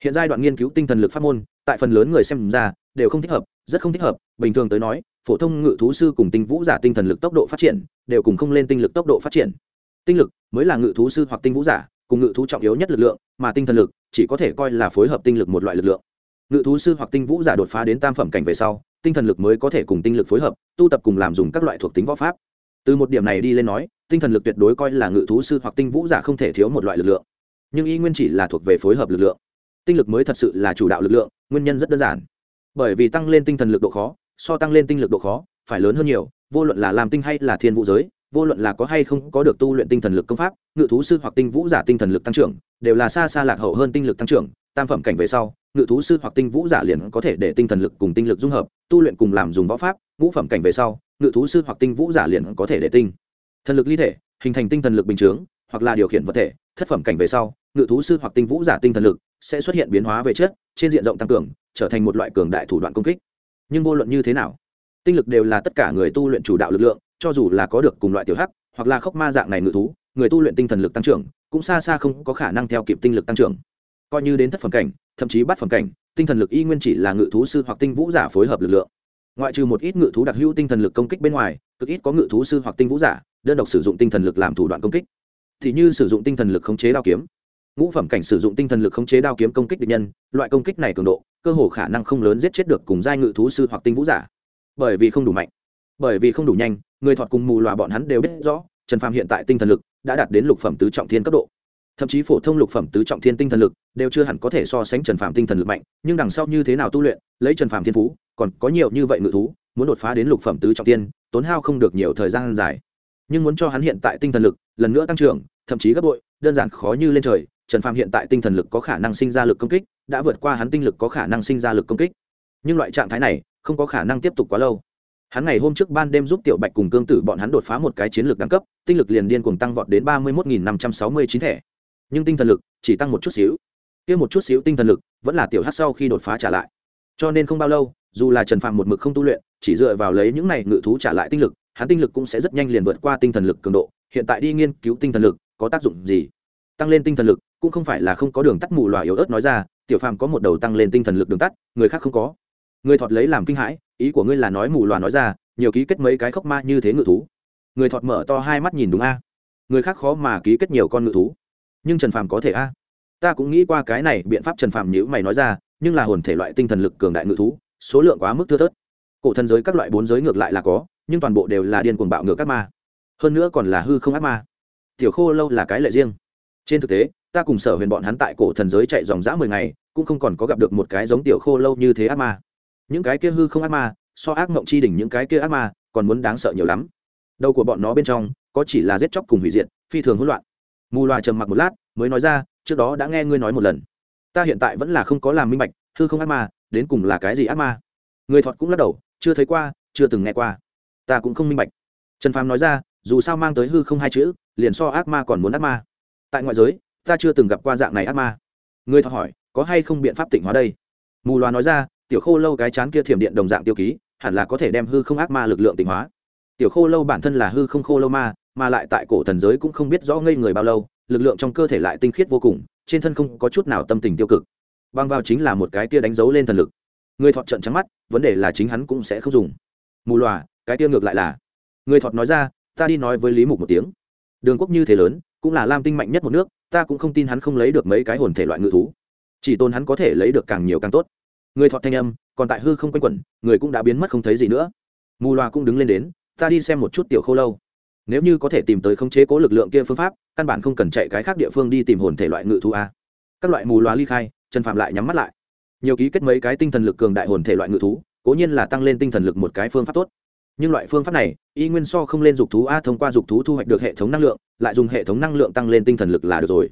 [SPEAKER 1] Hiện giai đoạn nghiên cứu tinh thần lực pháp môn, tại phần lớn người xem ra, đều không thích hợp, rất không thích hợp. Bình thường tới nói, phổ thông ngự thú sư cùng tinh vũ giả tinh thần lực tốc độ phát triển, đều cùng không lên tinh lực tốc độ phát triển. Tinh lực mới là ngự thú sư hoặc tinh vũ giả, cùng ngự thú trọng yếu nhất lực lượng, mà tinh thần lực chỉ có thể coi là phối hợp tinh lực một loại lực lượng. Ngự thú sư hoặc tinh vũ giả đột phá đến tam phẩm cảnh về sau, tinh thần lực mới có thể cùng tinh lực phối hợp, tu tập cùng làm dùng các loại thuộc tính võ pháp. Từ một điểm này đi lên nói, tinh thần lực tuyệt đối coi là ngự thú sư hoặc tinh vũ giả không thể thiếu một loại lực lượng. Nhưng y nguyên chỉ là thuộc về phối hợp lực lượng. Tinh lực mới thật sự là chủ đạo lực lượng, nguyên nhân rất đơn giản. Bởi vì tăng lên tinh thần lực độ khó, so tăng lên tinh lực độ khó, phải lớn hơn nhiều, vô luận là làm tinh hay là thiên vũ giới vô luận là có hay không có được tu luyện tinh thần lực công pháp, ngự thú sư hoặc tinh vũ giả tinh thần lực tăng trưởng, đều là xa xa lạc hậu hơn tinh lực tăng trưởng, tam phẩm cảnh về sau, ngự thú sư hoặc tinh vũ giả liền có thể để tinh thần lực cùng tinh lực dung hợp, tu luyện cùng làm dùng võ pháp, ngũ phẩm cảnh về sau, ngự thú sư hoặc tinh vũ giả liền có thể để tinh thần lực ly thể, hình thành tinh thần lực bình chướng, hoặc là điều khiển vật thể, thất phẩm cảnh về sau, ngự thú sư hoặc tinh vũ giả tinh thần lực sẽ xuất hiện biến hóa về chất, trên diện rộng tăng cường, trở thành một loại cường đại thủ đoạn công kích. Nhưng vô luận như thế nào, tinh lực đều là tất cả người tu luyện chủ đạo lực lượng cho dù là có được cùng loại tiểu hắc, hoặc là khốc ma dạng này ngự thú, người tu luyện tinh thần lực tăng trưởng, cũng xa xa không có khả năng theo kịp tinh lực tăng trưởng. Coi như đến thất phẩm cảnh, thậm chí bắt phẩm cảnh, tinh thần lực y nguyên chỉ là ngự thú sư hoặc tinh vũ giả phối hợp lực lượng. Ngoại trừ một ít ngự thú đặc hữu tinh thần lực công kích bên ngoài, cực ít có ngự thú sư hoặc tinh vũ giả, đơn độc sử dụng tinh thần lực làm thủ đoạn công kích. Thì như sử dụng tinh thần lực khống chế đao kiếm. Ngũ phẩm cảnh sử dụng tinh thần lực khống chế đao kiếm công kích địch nhân, loại công kích này cường độ, cơ hồ khả năng không lớn giết chết được cùng giai ngự thú sư hoặc tinh vũ giả. Bởi vì không đủ mạnh, bởi vì không đủ nhanh người thọt cùng mù loà bọn hắn đều biết rõ, trần phàm hiện tại tinh thần lực đã đạt đến lục phẩm tứ trọng thiên cấp độ. Thậm chí phổ thông lục phẩm tứ trọng thiên tinh thần lực đều chưa hẳn có thể so sánh trần phàm tinh thần lực mạnh, nhưng đằng sau như thế nào tu luyện, lấy trần phàm thiên phú, còn có nhiều như vậy ngự thú, muốn đột phá đến lục phẩm tứ trọng thiên, tốn hao không được nhiều thời gian dài. Nhưng muốn cho hắn hiện tại tinh thần lực lần nữa tăng trưởng, thậm chí gấp bội, đơn giản khó như lên trời, trần phàm hiện tại tinh thần lực có khả năng sinh ra lực công kích, đã vượt qua hắn tinh lực có khả năng sinh ra lực công kích. Nhưng loại trạng thái này không có khả năng tiếp tục quá lâu hắn ngày hôm trước ban đêm giúp tiểu bạch cùng cương tử bọn hắn đột phá một cái chiến lược đẳng cấp, tinh lực liền điên cùng tăng vọt đến ba mươi một năm trăm sáu mươi chín thẻ. Nhưng tinh thần lực chỉ tăng một chút xíu. Kia một chút xíu tinh thần lực vẫn là tiểu hát sau khi đột phá trả lại. Cho nên không bao lâu, dù là trần phạm một mực không tu luyện, chỉ dựa vào lấy những này ngự thú trả lại tinh lực, hắn tinh lực cũng sẽ rất nhanh liền vượt qua tinh thần lực cường độ. Hiện tại đi nghiên cứu tinh thần lực có tác dụng gì? Tăng lên tinh thần lực cũng không phải là không có đường tắt mù loà yếu ớt nói ra, tiểu phàm có một đầu tăng lên tinh thần lực đường tắt, người khác không có người thọt lấy làm kinh hãi, ý của ngươi là nói mù loà nói ra, nhiều ký kết mấy cái khốc ma như thế ngự thú. Người thọt mở to hai mắt nhìn đúng a. Người khác khó mà ký kết nhiều con ngự thú. Nhưng trần phàm có thể a. Ta cũng nghĩ qua cái này biện pháp trần phàm nhữ mày nói ra, nhưng là hồn thể loại tinh thần lực cường đại ngự thú, số lượng quá mức thưa thớt. Cổ thần giới các loại bốn giới ngược lại là có, nhưng toàn bộ đều là điên cuồng bạo ngược các ma. Hơn nữa còn là hư không ác ma. Tiểu khô lâu là cái lệ riêng. Trên thực tế, ta cùng sở huyền bọn hắn tại cổ thần giới chạy dòng dã mười ngày, cũng không còn có gặp được một cái giống tiểu khô lâu như thế ác ma những cái kia hư không ác ma, so ác mộng chi đỉnh những cái kia ác ma, còn muốn đáng sợ nhiều lắm. Đầu của bọn nó bên trong, có chỉ là giết chóc cùng hủy diệt, phi thường hỗn loạn. Mù loà trầm mặc một lát, mới nói ra, trước đó đã nghe ngươi nói một lần. Ta hiện tại vẫn là không có làm minh bạch, hư không ác ma, đến cùng là cái gì ác ma? Người thọt cũng lắc đầu, chưa thấy qua, chưa từng nghe qua. Ta cũng không minh bạch. Trần phàm nói ra, dù sao mang tới hư không hai chữ, liền so ác ma còn muốn ác ma. Tại ngoại giới, ta chưa từng gặp qua dạng này ác ma. Người thọ hỏi, có hay không biện pháp tỉnh hóa đây? Mù loà nói ra tiểu khô lâu cái chán kia thiểm điện đồng dạng tiêu ký, hẳn là có thể đem hư không ác ma lực lượng tịnh hóa. Tiểu khô lâu bản thân là hư không khô lâu ma, mà lại tại cổ thần giới cũng không biết rõ ngây người bao lâu, lực lượng trong cơ thể lại tinh khiết vô cùng, trên thân không có chút nào tâm tình tiêu cực. Băng vào chính là một cái tia đánh dấu lên thần lực. Người thọt trận trắng mắt, vấn đề là chính hắn cũng sẽ không dùng. Mù loà, cái tia ngược lại là. Người thọt nói ra, ta đi nói với lý mục một tiếng. Đường quốc như thế lớn, cũng là lam tinh mạnh nhất một nước, ta cũng không tin hắn không lấy được mấy cái hồn thể loại ngự thú. Chỉ tôn hắn có thể lấy được càng nhiều càng tốt người thọ thanh âm, còn tại hư không quanh quẩn, người cũng đã biến mất không thấy gì nữa. Mù loà cũng đứng lên đến, ta đi xem một chút tiểu khô lâu. Nếu như có thể tìm tới khống chế cố lực lượng kia phương pháp, căn bản không cần chạy cái khác địa phương đi tìm hồn thể loại ngự thú a. Các loại mù loà ly khai, trần phạm lại nhắm mắt lại. Nhiều ký kết mấy cái tinh thần lực cường đại hồn thể loại ngự thú, cố nhiên là tăng lên tinh thần lực một cái phương pháp tốt. Nhưng loại phương pháp này, y nguyên so không lên dục thú a, thông qua dục thú thu hoạch được hệ thống năng lượng, lại dùng hệ thống năng lượng tăng lên tinh thần lực là được rồi.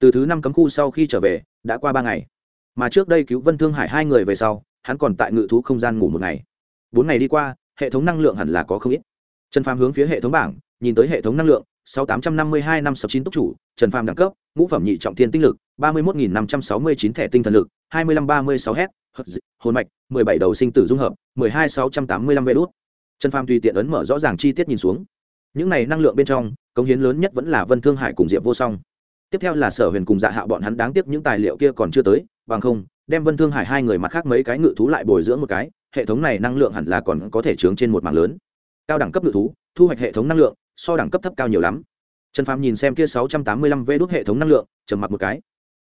[SPEAKER 1] Từ thứ năm cấm khu sau khi trở về, đã qua ba ngày mà trước đây cứu vân thương hải hai người về sau, hắn còn tại ngự thú không gian ngủ một ngày. Bốn ngày đi qua, hệ thống năng lượng hẳn là có không ít. Trần phàm hướng phía hệ thống bảng, nhìn tới hệ thống năng lượng, sáu tám trăm năm mươi hai năm sáu chín túc chủ, trần phàm đẳng cấp, ngũ phẩm nhị trọng thiên tinh lực, ba mươi một nghìn năm trăm sáu mươi chín thẻ tinh thần lực, hai mươi lăm ba mươi sáu h hồn mạch, mười bảy đầu sinh tử dung hợp, mười hai sáu trăm tám mươi lăm vê đốt trần phàm tùy tiện ấn mở rõ ràng chi tiết nhìn xuống. Những này năng lượng bên trong, cống hiến lớn nhất vẫn là vân thương hải cùng diệp vô song. Tiếp theo là sở huyền cùng dạ hạo bọn hắn đáng tiếc những tài liệu kia còn chưa tới bằng không, đem vân thương hải hai người mặt khác mấy cái ngự thú lại bồi dưỡng một cái, hệ thống này năng lượng hẳn là còn có thể chướng trên một mảng lớn. Cao đẳng cấp ngự thú, thu hoạch hệ thống năng lượng, so đẳng cấp thấp cao nhiều lắm. Trần phàm nhìn xem kia sáu trăm tám mươi lăm vê đốt hệ thống năng lượng, trầm mặc một cái.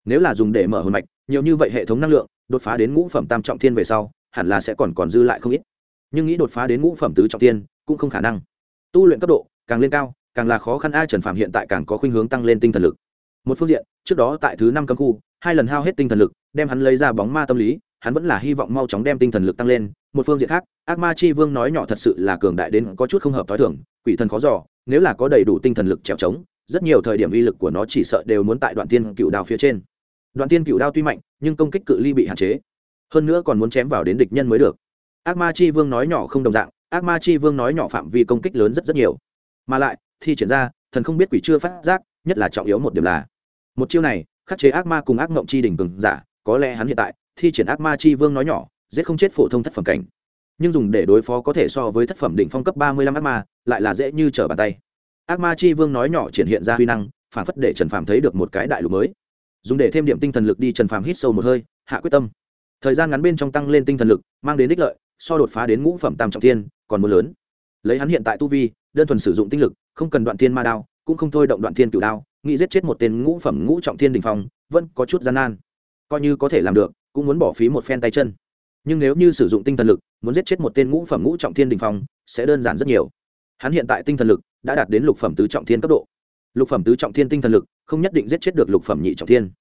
[SPEAKER 1] Nếu là dùng để mở hồn mạch, nhiều như vậy hệ thống năng lượng, đột phá đến ngũ phẩm tam trọng thiên về sau, hẳn là sẽ còn còn dư lại không ít. Nhưng nghĩ đột phá đến ngũ phẩm tứ trọng thiên, cũng không khả năng. Tu luyện cấp độ, càng lên cao, càng là khó khăn ai trần phàm hiện tại càng có khuynh hướng tăng lên tinh thần lực một phương diện, trước đó tại thứ năm cấm khu, hai lần hao hết tinh thần lực, đem hắn lấy ra bóng ma tâm lý, hắn vẫn là hy vọng mau chóng đem tinh thần lực tăng lên. Một phương diện khác, ác ma chi vương nói nhỏ thật sự là cường đại đến có chút không hợp t h o i thưởng quỷ thần khó giỏ nếu là có đầy đủ tinh thần lực trèo trống, rất nhiều thời điểm uy lực của nó chỉ sợ đều muốn tại đoạn tiên cựu đao phía trên. Đoạn tiên cựu đao tuy mạnh, nhưng công kích cự ly bị hạn chế, hơn nữa còn muốn chém vào đến địch nhân mới được. Ác ma chi vương nói nhỏ không đồng dạng, ác ma chi vương nói nhỏ phạm vi công kích lớn rất rất nhiều, mà lại, thi triển ra, thần không biết quỷ chưa phát giác, nhất là trọng yếu một điểm là một chiêu này, khắc chế ác ma cùng ác mộng chi đỉnh cường giả, có lẽ hắn hiện tại, thi triển ác ma chi vương nói nhỏ, giết không chết phổ thông thất phẩm cảnh. Nhưng dùng để đối phó có thể so với thất phẩm đỉnh phong cấp ba mươi lăm ác ma, lại là dễ như trở bàn tay. Ác ma chi vương nói nhỏ triển hiện ra huy năng, phản phất để trần phàm thấy được một cái đại lục mới. Dùng để thêm điểm tinh thần lực đi trần phàm hít sâu một hơi, hạ quyết tâm. Thời gian ngắn bên trong tăng lên tinh thần lực, mang đến đích lợi, so đột phá đến ngũ phẩm tam trọng thiên, còn mưa lớn. Lấy hắn hiện tại tu vi, đơn thuần sử dụng tinh lực, không cần đoạn thiên ma đao, cũng không thôi động đoạn thiên cửu đao nghĩ giết chết một tên ngũ phẩm ngũ trọng thiên đình phong, vẫn có chút gian nan. Coi như có thể làm được, cũng muốn bỏ phí một phen tay chân. Nhưng nếu như sử dụng tinh thần lực, muốn giết chết một tên ngũ phẩm ngũ trọng thiên đình phong, sẽ đơn giản rất nhiều. Hắn hiện tại tinh thần lực đã đạt đến lục phẩm tứ trọng thiên cấp độ. Lục phẩm tứ trọng thiên tinh thần lực không nhất định giết chết được lục phẩm nhị trọng thiên.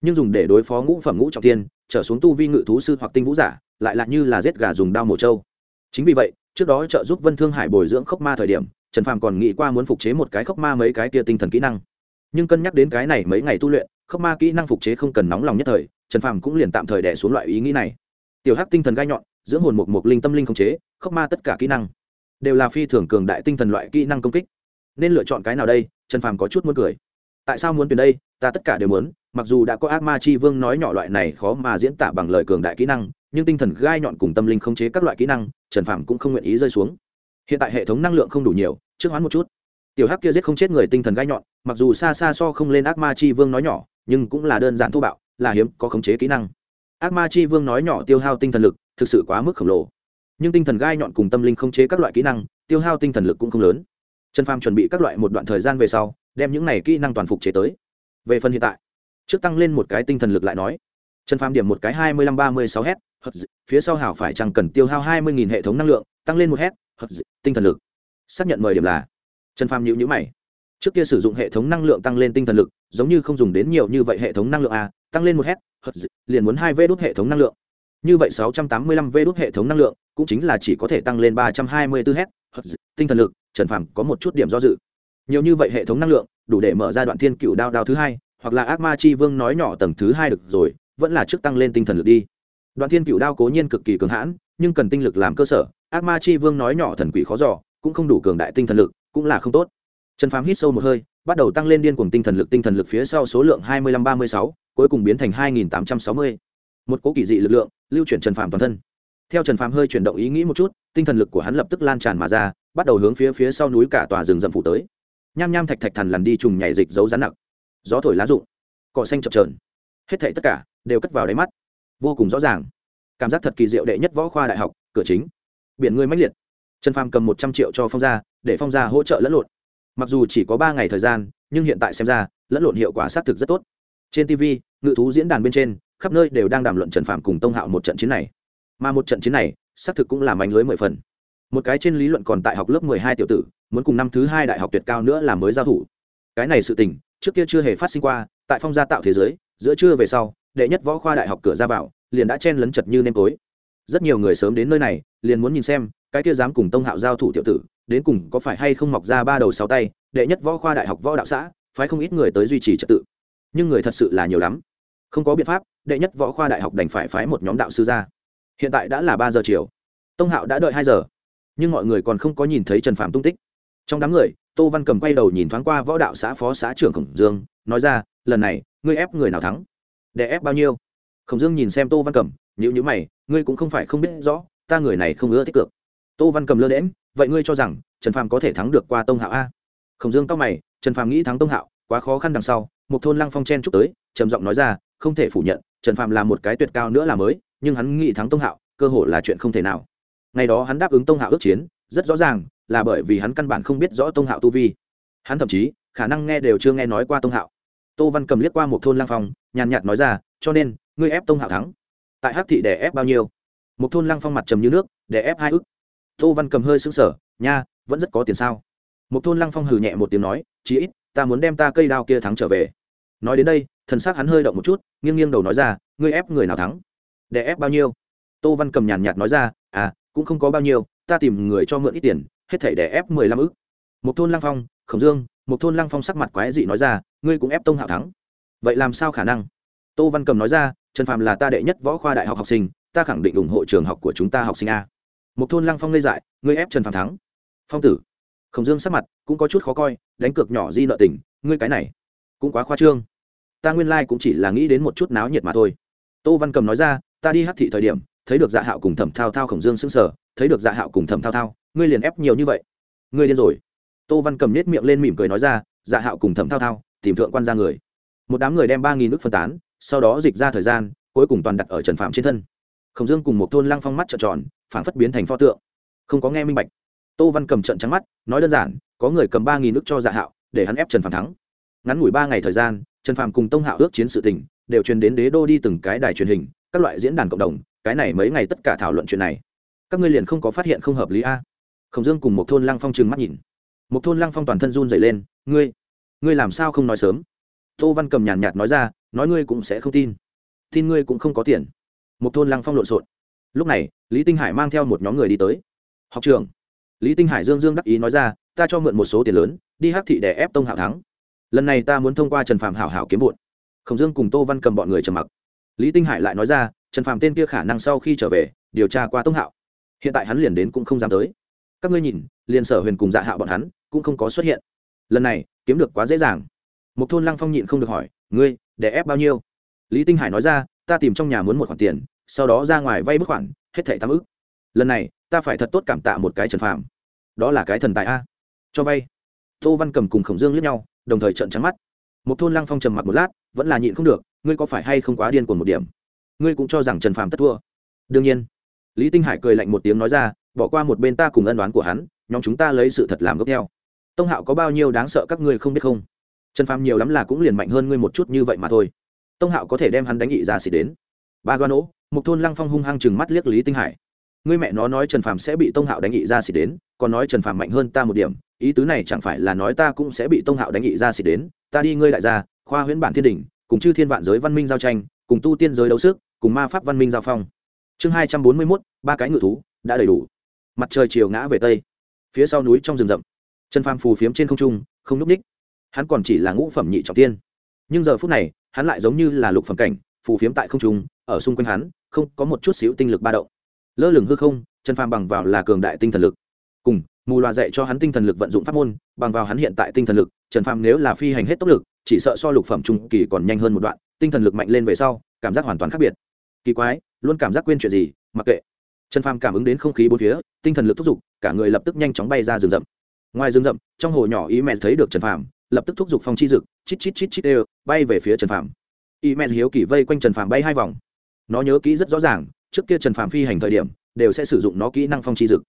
[SPEAKER 1] Nhưng dùng để đối phó ngũ phẩm ngũ trọng thiên, trở xuống tu vi ngự thú sư hoặc tinh vũ giả, lại là như là giết gà dùng đao mổ trâu. Chính vì vậy, trước đó trợ giúp vân thương hải bồi dưỡng khốc ma thời điểm, trần phàm còn nghĩ qua muốn phục chế một cái khốc ma mấy cái kia tinh thần kỹ năng nhưng cân nhắc đến cái này mấy ngày tu luyện, khốc ma kỹ năng phục chế không cần nóng lòng nhất thời, trần phàm cũng liền tạm thời đẻ xuống loại ý nghĩ này. Tiểu hắc tinh thần gai nhọn, dưỡng hồn một một linh tâm linh không chế, khốc ma tất cả kỹ năng đều là phi thường cường đại tinh thần loại kỹ năng công kích. Nên lựa chọn cái nào đây? Trần phàm có chút muốn cười. Tại sao muốn tuyển đây? Ta tất cả đều muốn, mặc dù đã có ác ma chi vương nói nhỏ loại này khó mà diễn tả bằng lời cường đại kỹ năng, nhưng tinh thần gai nhọn cùng tâm linh không chế các loại kỹ năng, trần phàm cũng không nguyện ý rơi xuống. Hiện tại hệ thống năng lượng không đủ nhiều, trước hoán một chút tiểu hắc kia giết không chết người tinh thần gai nhọn, mặc dù xa xa so không lên ác ma chi vương nói nhỏ, nhưng cũng là đơn giản thô bạo, là hiếm, có khống chế kỹ năng. Ác ma chi vương nói nhỏ tiêu hao tinh thần lực, thực sự quá mức khổng lồ. Nhưng tinh thần gai nhọn cùng tâm linh khống chế các loại kỹ năng, tiêu hao tinh thần lực cũng không lớn. Trần pham chuẩn bị các loại một đoạn thời gian về sau, đem những này kỹ năng toàn phục chế tới. Về phần hiện tại, trước tăng lên một cái tinh thần lực lại nói. Trần pham điểm một cái hai mươi lăm ba mươi sáu h phía sau hảo phải chẳng cần tiêu hao hai mươi hệ thống năng lượng, tăng lên một h tinh thần lực. Xác nhận mười điểm là trần phàm nhữ nhữ mày. Trước kia sử dụng hệ thống năng lượng tăng lên tinh thần lực, giống như không dùng đến nhiều như vậy hệ thống năng lượng a, tăng lên một h liền muốn hai v đốt hệ thống năng lượng. Như vậy sáu trăm tám mươi lăm v đốt hệ thống năng lượng, cũng chính là chỉ có thể tăng lên ba trăm hai mươi bốn h tinh thần lực, trần phàm có một chút điểm do dự. Nhiều như vậy hệ thống năng lượng, đủ để mở ra đoạn thiên cựu đao đao thứ hai, hoặc là ác ma chi vương nói nhỏ tầng thứ hai được rồi, vẫn là trước tăng lên tinh thần lực đi. Đoạn thiên cựu đao cố nhiên cực kỳ cường hãn, nhưng cần tinh lực làm cơ sở, ác ma chi vương nói nhỏ thần quỷ khó giỏ cũng không đủ cường đại tinh thần lực cũng là không tốt. Trần phàm hít sâu một hơi, bắt đầu tăng lên điên cuồng tinh thần lực, tinh thần lực phía sau số lượng hai mươi lăm ba mươi sáu, cuối cùng biến thành hai nghìn tám trăm sáu mươi. Một cố kỳ dị lực lượng lưu chuyển trần phàm toàn thân. Theo trần phàm hơi chuyển động ý nghĩ một chút, tinh thần lực của hắn lập tức lan tràn mà ra, bắt đầu hướng phía phía sau núi cả tòa rừng rậm phủ tới. Nham nham thạch thạch thần lằn đi trùng nhảy dịch giấu rắn nặng. Gió thổi lá rụng, cỏ xanh chập trờn hết thảy tất cả đều cất vào đáy mắt. Vô cùng rõ ràng. Cảm giác thật kỳ diệu đệ nhất võ khoa đại học, cửa chính. Biển người mãnh liệt trần phàm cầm một trăm triệu cho phong gia, để phong gia hỗ trợ lẫn lộn. Mặc dù chỉ có ba ngày thời gian, nhưng hiện tại xem ra, lẫn lộn hiệu quả xác thực rất tốt. Trên tv ngự thú diễn đàn bên trên, khắp nơi đều đang đàm luận trần phàm cùng tông hạo một trận chiến này. Mà một trận chiến này, xác thực cũng là mánh lưới mười phần. Một cái trên lý luận còn tại học lớp mười hai tiểu tử, muốn cùng năm thứ hai đại học tuyệt cao nữa là mới giao thủ. Cái này sự tình, trước kia chưa hề phát sinh qua, tại phong gia tạo thế giới, giữa trưa về sau, đệ nhất võ khoa đại học cửa ra vào, liền đã chen lấn chật như nêm tối. Rất nhiều người sớm đến nơi này, liền muốn nhìn xem cái kia dám cùng tông hạo giao thủ tiểu tử, đến cùng có phải hay không mọc ra ba đầu sáu tay, đệ nhất võ khoa đại học võ đạo xã, phái không ít người tới duy trì trật tự. Nhưng người thật sự là nhiều lắm. Không có biện pháp, đệ nhất võ khoa đại học đành phải phái một nhóm đạo sư ra. Hiện tại đã là ba giờ chiều. Tông hạo đã đợi hai giờ. Nhưng mọi người còn không có nhìn thấy trần phạm tung tích. Trong đám người, tô văn cầm quay đầu nhìn thoáng qua võ đạo xã phó xã trưởng khổng dương, nói ra, lần này, ngươi ép người nào thắng? Để ép bao nhiêu? Khổng dương nhìn xem tô văn cầm nhữ nhữ mày, ngươi cũng không phải không biết rõ, ta người này không ưa tích cực tô văn cầm lơ đễm vậy ngươi cho rằng trần phàm có thể thắng được qua tông hạo a? Khổng dương cao mày, trần phàm nghĩ thắng tông hạo, quá khó khăn đằng sau, một thôn lăng phong chen chúc tới, trầm giọng nói ra, không thể phủ nhận, trần phàm là một cái tuyệt cao nữa là mới, nhưng hắn nghĩ thắng tông hạo, cơ hội là chuyện không thể nào. Ngày đó hắn đáp ứng tông hạo ước chiến, rất rõ ràng là bởi vì hắn căn bản không biết rõ tông hạo tu vi. Hắn thậm chí khả năng nghe đều chưa nghe nói qua tông hạo. Tô văn cầm liếc qua một thôn lang phong, nhàn nhạt nói ra, cho nên, ngươi ép tông hạo thắng. Tại hắc thị đẻ ép bao nhiêu? Một thôn lang phong mặt trầm như nước đẻ ép hai ức tô văn cầm hơi xứng sở nha, vẫn rất có tiền sao? Một thôn lăng phong hừ nhẹ một tiếng nói, chí ít, ta muốn đem ta cây đao kia thắng trở về. Nói đến đây, thần s ắ c hắn hơi động một chút, nghiêng nghiêng đầu nói ra, ngươi ép người nào thắng? Để ép bao nhiêu? Tô văn cầm nhàn nhạt nói ra à cũng không có bao nhiêu, ta tìm người cho mượn ít tiền, hết thể để ép mười lăm ức. Một thôn lăng phong, khổng dương, một thôn lăng phong sắc mặt quái dị nói ra, ngươi cũng ép tông hạo thắng. Vậy làm sao khả năng? Tô văn cầm nói ra, trần phạm là ta đệ nhất võ khoa đại học học sinh, ta khẳng định ủng hộ trường học của chúng ta học sinh a một thôn lăng phong lê dại, ngươi ép trần phạm thắng. Phong tử. Khổng dương sắc mặt cũng có chút khó coi, đánh cược nhỏ di nợ tình, ngươi cái này cũng quá khoa trương. Ta nguyên lai、like、cũng chỉ là nghĩ đến một chút náo nhiệt mà thôi. Tô văn cầm nói ra, ta đi hát thị thời điểm, thấy được dạ hạo cùng thẩm thao thao khổng dương s ư n g sở thấy được dạ hạo cùng thẩm thao thao, ngươi liền ép nhiều như vậy. Ngươi điên rồi. Tô văn cầm nết miệng lên mỉm cười nói ra dạ hạo cùng thẩm thao thao, tìm thượng quan ra người. Một đám người đem ba nghìn nước phân tán, sau đó dịch ra thời gian, cuối cùng toàn đặt ở trần phạm trên thân khổng dương cùng một thôn lăng phong mắt trợn tròn, phảng phất biến thành pho tượng. Không có nghe minh bạch. Tô văn cầm trận trắng mắt, nói đơn giản, có người cầm ba nghìn nước cho dạ hạo, để hắn ép trần phạm thắng. Ngắn ngủi ba ngày thời gian, trần phạm cùng tông hạo ước chiến sự tình, đều truyền đến đế đô đi từng cái đài truyền hình, các loại diễn đàn cộng đồng, cái này mấy ngày tất cả thảo luận chuyện này. Các ngươi liền không có phát hiện không hợp lý a? Khổng dương cùng một thôn lăng phong trừng mắt nhìn. Một thôn lăng phong toàn thân run dày lên, ngươi ngươi làm sao không nói sớm? Tô văn cầm nhàn nhạt nói ra, nói ngươi cũng sẽ không tin. Tin ngươi cũng không có tiền một thôn lăng phong lộn xộn. Lúc này, lý tinh hải mang theo một nhóm người đi tới. Học trường lý tinh hải dương dương đắc ý nói ra, ta cho mượn một số tiền lớn, đi hắc thị để ép tông hảo thắng. Lần này ta muốn thông qua trần phạm hảo hảo kiếm bụn khổng dương cùng tô văn cầm bọn người trầm mặc. Lý tinh hải lại nói ra, trần phạm tên kia khả năng sau khi trở về, điều tra qua tông hạo. Hiện tại hắn liền đến cũng không dám tới. Các ngươi nhìn, liền sở huyền cùng dạ hạo bọn hắn, cũng không có xuất hiện. Lần này, kiếm được quá dễ dàng. Một thôn lăng phong nhịn không được hỏi, ngươi, để ép bao nhiêu? Lý tinh hải nói ra, ta tìm trong nhà muốn một khoản tiền sau đó ra ngoài vay bức khoản, hết thẻ tám ức. Lần này, ta phải thật tốt cảm tạ một cái trần phạm đó là cái thần tài a. Cho vay. Tô văn cầm cùng khổng dương lướt nhau, đồng thời trận trắng mắt. Một thôn lăng phong trầm mặc một lát, vẫn là nhịn không được, ngươi có phải hay không quá điên cuồng một điểm? Ngươi cũng cho rằng trần phạm tất thua. Đương nhiên. Lý tinh hải cười lạnh một tiếng nói ra, bỏ qua một bên ta cùng ân đoán của hắn, nhóm chúng ta lấy sự thật làm gốc theo. Tông hạo có bao nhiêu đáng sợ các ngươi không biết không? Trần phàm nhiều lắm là cũng liền mạnh hơn ngươi một chút như vậy mà thôi. Tông hạo có thể đem hắn đánh nghị ra xỉ đến ba goan ỗ một thôn lăng phong hung hăng chừng mắt liếc lý tinh hải. Ngươi mẹ nó nói trần phàm sẽ bị tông hạo đánh nghị ra xỉ đến, còn nói trần phàm mạnh hơn ta một điểm, ý tứ này chẳng phải là nói ta cũng sẽ bị tông hạo đánh nghị ra xỉ đến, ta đi ngươi lại ra khoa huyễn bản thiên đình, cùng chư thiên vạn giới văn minh giao tranh, cùng tu tiên giới đấu sức, cùng ma pháp văn minh giao phong. Chương hai trăm bốn mươi mốt, ba cái ngự thú, đã đầy đủ. Mặt trời chiều ngã về tây. Phía sau núi trong rừng rậm. Trần phàm phù phiếm trên không trung, không n ú c ních hắn còn chỉ là ngũ phẩm nhị trọng tiên. Nhưng giờ phút này, hắn lại giống như là lục phẩm cảnh, phù phiếm tại không trung ở xung quanh hắn, không có một chút xíu tinh lực ba động. Lơ lửng hư không, trần phàm bằng vào là cường đại tinh thần lực. Cùng, mù loà dạy cho hắn tinh thần lực vận dụng pháp môn, bằng vào hắn hiện tại tinh thần lực, trần phàm nếu là phi hành hết tốc lực, chỉ sợ so lục phẩm trung kỳ còn nhanh hơn một đoạn, tinh thần lực mạnh lên về sau, cảm giác hoàn toàn khác biệt. Kỳ quái, luôn cảm giác quên chuyện gì, mặc kệ. Trần phàm cảm ứng đến không khí bốn phía, tinh thần lực thúc giục, cả người lập tức nhanh chóng bay ra rừng rậm. Ngoài rừng rậm, trong hồ nhỏ ý mẹ thấy được trần phàm, lập tức thúc giục phong chi dực, chít chít chít chít đều, bay về phía trần phàm. Ý mẹ hiếu kỳ vây quanh trần phàm bay hai vòng nó nhớ kỹ rất rõ ràng, trước kia trần Phạm phi hành thời điểm, đều sẽ sử dụng nó kỹ năng phong chi dực.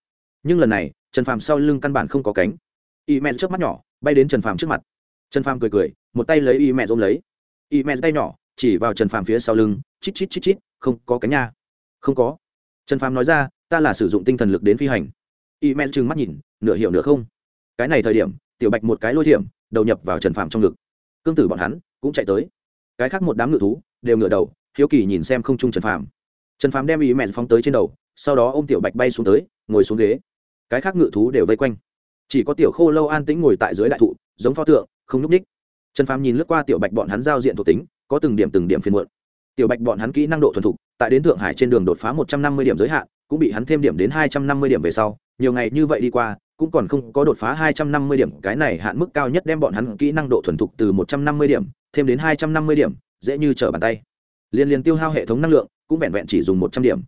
[SPEAKER 1] Nhưng lần này, trần Phạm sau lưng căn bản không có cánh. Y mẹ trước mắt nhỏ, bay đến trần Phạm trước mặt. Trần Phạm cười cười, một tay lấy y mẹ ôm lấy. Y mẹ tay nhỏ, chỉ vào trần Phạm phía sau lưng, chít chít chít chít, không có cánh nha. Không có. Trần Phạm nói ra, ta là sử dụng tinh thần lực đến phi hành. Y mẹ trừng mắt nhìn, nửa hiểu nửa không. Cái này thời điểm, tiểu bạch một cái lôi thiểm, đầu nhập vào trần Phạm trong ngực. Cương tử bọn hắn cũng chạy tới. Cái khác một đám ngự thú, đều ngựa đầu hiếu kỳ nhìn xem không trung trần phàm. Trần phàm đem ý mẹn phóng tới trên đầu, sau đó ô m tiểu bạch bay xuống tới, ngồi xuống ghế. Cái khác ngự thú đều vây quanh. Chỉ có tiểu khô lâu an tĩnh ngồi tại dưới đại thụ, giống pho tượng, không n ú c ních trần phàm nhìn lướt qua tiểu bạch bọn hắn giao diện thuộc tính, có từng điểm từng điểm phiền muộn. Tiểu bạch bọn hắn kỹ năng độ thuần thục, tại đến thượng hải trên đường đột phá một trăm năm mươi điểm giới hạn, cũng bị hắn thêm điểm đến hai trăm năm mươi điểm về sau. Nhiều ngày như vậy đi qua, cũng còn không có đột phá hai trăm năm mươi điểm, cái này hạn mức cao nhất đem bọn hắn kỹ năng độ thuần thục từ một trăm năm mươi điểm, thêm đến hai trăm năm mươi điểm, dễ như trở bàn tay liên liên tiêu hao hệ thống năng lượng, cũng vẹn vẹn chỉ dùng một trăm điểm.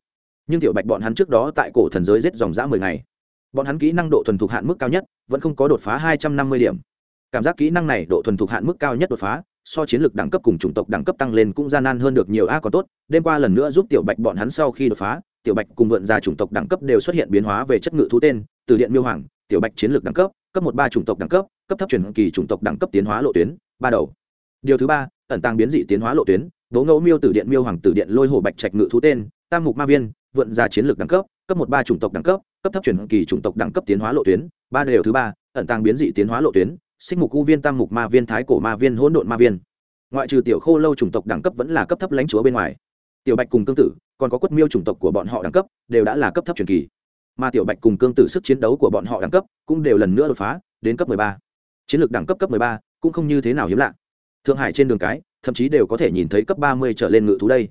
[SPEAKER 1] Nhưng tiểu bạch bọn hắn trước đó tại cổ thần giới rết dòng dã mười ngày. Bọn hắn kỹ năng độ thuần thục hạn mức cao nhất, vẫn không có đột phá hai trăm năm mươi điểm. Cảm giác kỹ năng này độ thuần thục hạn mức cao nhất đột phá, so chiến lược đẳng cấp cùng chủng tộc đẳng cấp tăng lên cũng gian nan hơn được nhiều. A, còn tốt, đêm qua lần nữa giúp tiểu bạch bọn hắn sau khi đột phá, tiểu bạch cùng vượn ra chủng tộc đẳng cấp đều xuất hiện biến hóa về chất ngự thú tên, từ điện miêu hoàng, tiểu bạch chiến lược đẳng cấp cấp một ba chủng tộc đẳng cấp cấp thấp truyền kỳ chủng tộc đẳng cấp tiến hóa lộ tuyến, ba đầu. Điều thứ ba, ẩn tăng biến dị tiến hóa lộ tuyến bố ngẫu miêu từ điện miêu hoàng tử điện lôi hồ bạch trạch ngự thú tên, tam mục ma viên vượn ra chiến lược đẳng cấp cấp một ba chủng tộc đẳng cấp cấp thấp truyền kỳ chủng tộc đẳng cấp tiến hóa lộ tuyến, ba đều thứ ba, ẩn tàng biến dị tiến hóa lộ tuyến, xích mục u viên, tam mục ma viên, thái cổ ma viên, hỗn độn ma viên. Ngoại trừ tiểu khô lâu chủng tộc đẳng cấp vẫn là cấp thấp lãnh chúa bên ngoài. Tiểu bạch cùng cương tử, còn có quất miêu chủng tộc của bọn họ đẳng cấp, đều đã là cấp thấp truyền kỳ. Mà tiểu bạch cùng cương tử sức chiến đấu của bọn họ đẳng cấp cũng đều lần nữa đột phá đến cấp 13. chiến lược đẳng cấp cấp 13 cũng không như thế nào hiếm lạ. Thượng hải trên đường cái thậm chí đều có thể nhìn thấy cấp 30 trở lên ngự thú đây.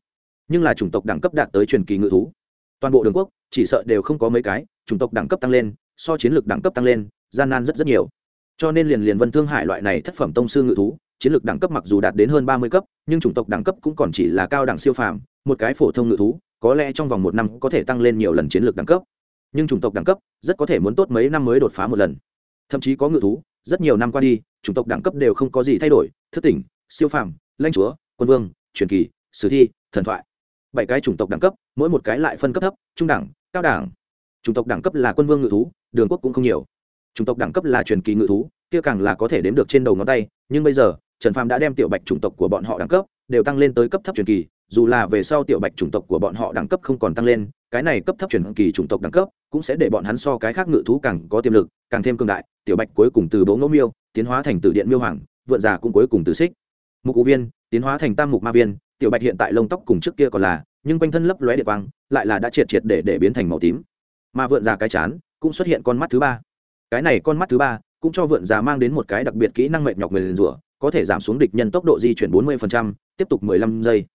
[SPEAKER 1] Nhưng là chủng tộc đẳng cấp đạt tới truyền kỳ ngự thú. Toàn bộ đường quốc, chỉ sợ đều không có mấy cái, chủng tộc đẳng cấp tăng lên, so chiến lược đẳng cấp tăng lên, gian nan rất rất nhiều. Cho nên liền liền vân thương hải loại này thất phẩm tông sư ngự thú, chiến lược đẳng cấp mặc dù đạt đến hơn ba mươi cấp, nhưng chủng tộc đẳng cấp cũng còn chỉ là cao đẳng siêu phàm, một cái phổ thông ngự thú, có lẽ trong vòng một năm có thể tăng lên nhiều lần chiến lược đẳng cấp. Nhưng chủng tộc đẳng cấp rất có thể muốn tốt mấy năm mới đột phá một lần. Thậm chí có ngự thú, rất nhiều năm qua đi, chủng tộc đẳng cấp đều không có gì thay đổi, thức tỉnh, siêu phàm lãnh chúa, quân vương, truyền kỳ, sử thi, thần thoại. Bảy cái chủng tộc đẳng cấp, mỗi một cái lại phân cấp thấp, trung đẳng, cao đẳng. Chủng tộc đẳng cấp là quân vương ngự thú, đường quốc cũng không nhiều. Chủng tộc đẳng cấp là truyền kỳ ngự thú, kia càng là có thể đếm được trên đầu ngón tay, nhưng bây giờ, trần phàm đã đem tiểu bạch chủng tộc của bọn họ đẳng cấp đều tăng lên tới cấp thấp truyền kỳ, dù là về sau tiểu bạch chủng tộc của bọn họ đẳng cấp không còn tăng lên, cái này cấp thấp truyền kỳ chủng tộc đẳng cấp cũng sẽ để bọn hắn so cái khác ngự thú càng có tiềm lực, càng thêm cường đại, tiểu bạch cuối cùng từ bố ngẫu miêu, tiến hóa thành từ điện miêu hoàng, vượn già cũng cuối cùng từ xích mục u viên tiến hóa thành tam mục ma viên tiểu bạch hiện tại lông tóc cùng trước kia còn là nhưng quanh thân lấp lóe địa quang lại là đã triệt triệt để để biến thành màu tím. Mà vượn già cái chán cũng xuất hiện con mắt thứ ba. Cái này con mắt thứ ba cũng cho vượn già mang đến một cái đặc biệt kỹ năng mệt nhọc người liền rủa có thể giảm xuống địch nhân tốc độ di chuyển 40%, tiếp tục 15 giây.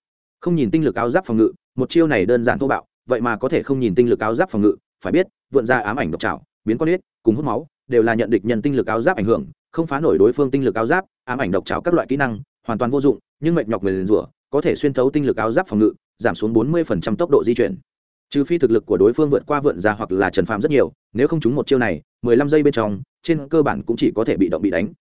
[SPEAKER 1] Không nhìn tinh lực áo giáp phòng ngự một chiêu này đơn giản thô bạo vậy mà có thể không nhìn tinh lực áo giáp phòng ngự phải biết vượn ra ám ảnh độc trảo biến con ếch cùng hút máu đều là nhận địch nhân tinh lực áo giáp ảnh hưởng không phá nổi đối phương tinh lực áo giáp ám ảnh độc trảo các loại kỹ năng hoàn toàn vô dụng nhưng mệt nhọc người liền rủa có thể xuyên thấu tinh lực áo giáp phòng ngự giảm xuống 40% tốc độ di chuyển. Trừ phi thực lực của đối phương vượt qua vượn ra hoặc là trần phàm rất nhiều nếu không trúng một chiêu này 15 giây bên trong trên cơ bản cũng chỉ có thể bị động bị đánh.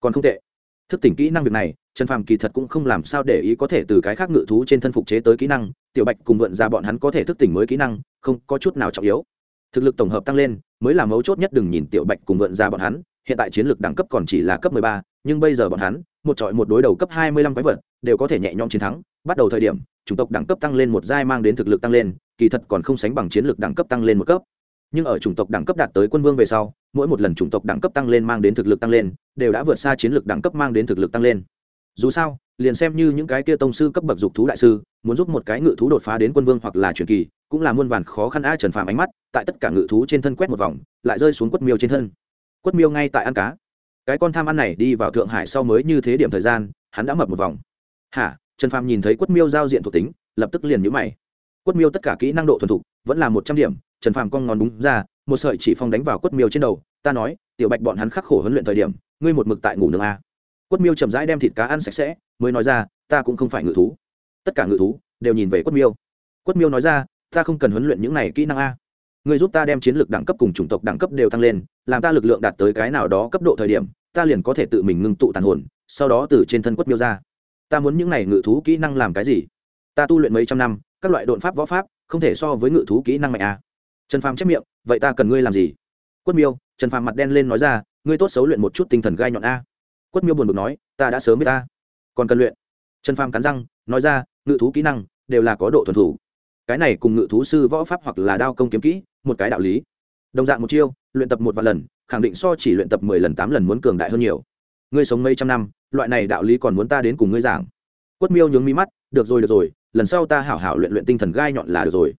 [SPEAKER 1] Còn không tệ. Thức tỉnh kỹ năng việc này trần phàm kỳ thật cũng không làm sao để ý có thể từ cái khác ngự thú trên thân phục chế tới kỹ năng tiểu bạch cùng vượn ra bọn hắn có thể thức tỉnh mới kỹ năng không có chút nào trọng yếu. Thực lực tổng hợp tăng lên mới là mấu chốt nhất đừng nhìn tiểu bạch cùng vượn ra bọn hắn hiện tại chiến lược đẳng cấp còn chỉ là cấp 13, nhưng bây giờ bọn hắn, một trọi một đối đầu cấp 25 quái vật, đều có thể nhẹ nhõm chiến thắng. Bắt đầu thời điểm, chủng tộc đẳng cấp tăng lên một giai mang đến thực lực tăng lên, kỳ thật còn không sánh bằng chiến lược đẳng cấp tăng lên một cấp. Nhưng ở chủng tộc đẳng cấp đạt tới quân vương về sau, mỗi một lần chủng tộc đẳng cấp tăng lên mang đến thực lực tăng lên, đều đã vượt xa chiến lược đẳng cấp mang đến thực lực tăng lên. Dù sao, liền xem như những cái kia tông sư cấp bậc dục thú đại sư, muốn giúp một cái ngự thú đột phá đến quân vương hoặc là truyền kỳ, cũng là muôn vàn khó khăn a trần phàm ánh mắt, tại tất cả ngự thú trên thân quét một vòng, lại rơi xuống quất miêu trên thân. Quất miêu ngay tại ăn cá cái con tham ăn này đi vào thượng hải sau mới như thế điểm thời gian, hắn đã mập một vòng. Hả? Trần phàm nhìn thấy quất miêu giao diện thuộc tính, lập tức liền nhữ mày. Quất miêu tất cả kỹ năng độ thuần thục, vẫn là một trăm điểm, trần phàm con ngón đúng ra, một sợi chỉ phong đánh vào quất miêu trên đầu, ta nói, tiểu bạch bọn hắn khắc khổ huấn luyện thời điểm, ngươi một mực tại ngủ nương a à? quất miêu chậm rãi đem thịt cá ăn sạch sẽ, mới nói ra, ta cũng không phải ngự thú. Tất cả ngự thú đều nhìn về quất miêu. Quất miêu nói ra, ta không cần huấn luyện những này kỹ năng a ngươi giúp ta đem chiến lược đẳng cấp cùng chủng tộc đẳng cấp đều tăng lên, làm ta lực lượng đạt tới cái nào đó cấp độ thời điểm ta liền có thể tự mình ngưng tụ tàn hồn, sau đó từ trên thân quất miêu ra. Ta muốn những này ngự thú kỹ năng làm cái gì? Ta tu luyện mấy trăm năm, các loại đột pháp, võ pháp, không thể so với ngự thú kỹ năng mạnh à? trần phàm chép miệng, vậy ta cần ngươi làm gì? Quất miêu, trần phàm mặt đen lên nói ra, ngươi tốt xấu luyện một chút tinh thần gai nhọn a. Quất miêu buồn bực nói, ta đã sớm biết ta. Còn cần luyện? Trần phàm cắn răng, nói ra, ngự thú kỹ năng đều là có độ thuần thủ. Cái này cùng ngự thú sư võ pháp hoặc là đao công kiếm kỹ, một cái đạo lý. Đồng dạng một chiêu, luyện tập một vài lần khẳng định so chỉ luyện tập mười lần tám lần muốn cường đại hơn nhiều. Ngươi sống mấy trăm năm, loại này đạo lý còn muốn ta đến cùng ngươi giảng. Quất miêu nhướng mi mắt, được rồi được rồi, lần sau ta hảo hảo luyện luyện tinh thần gai nhọn là được rồi.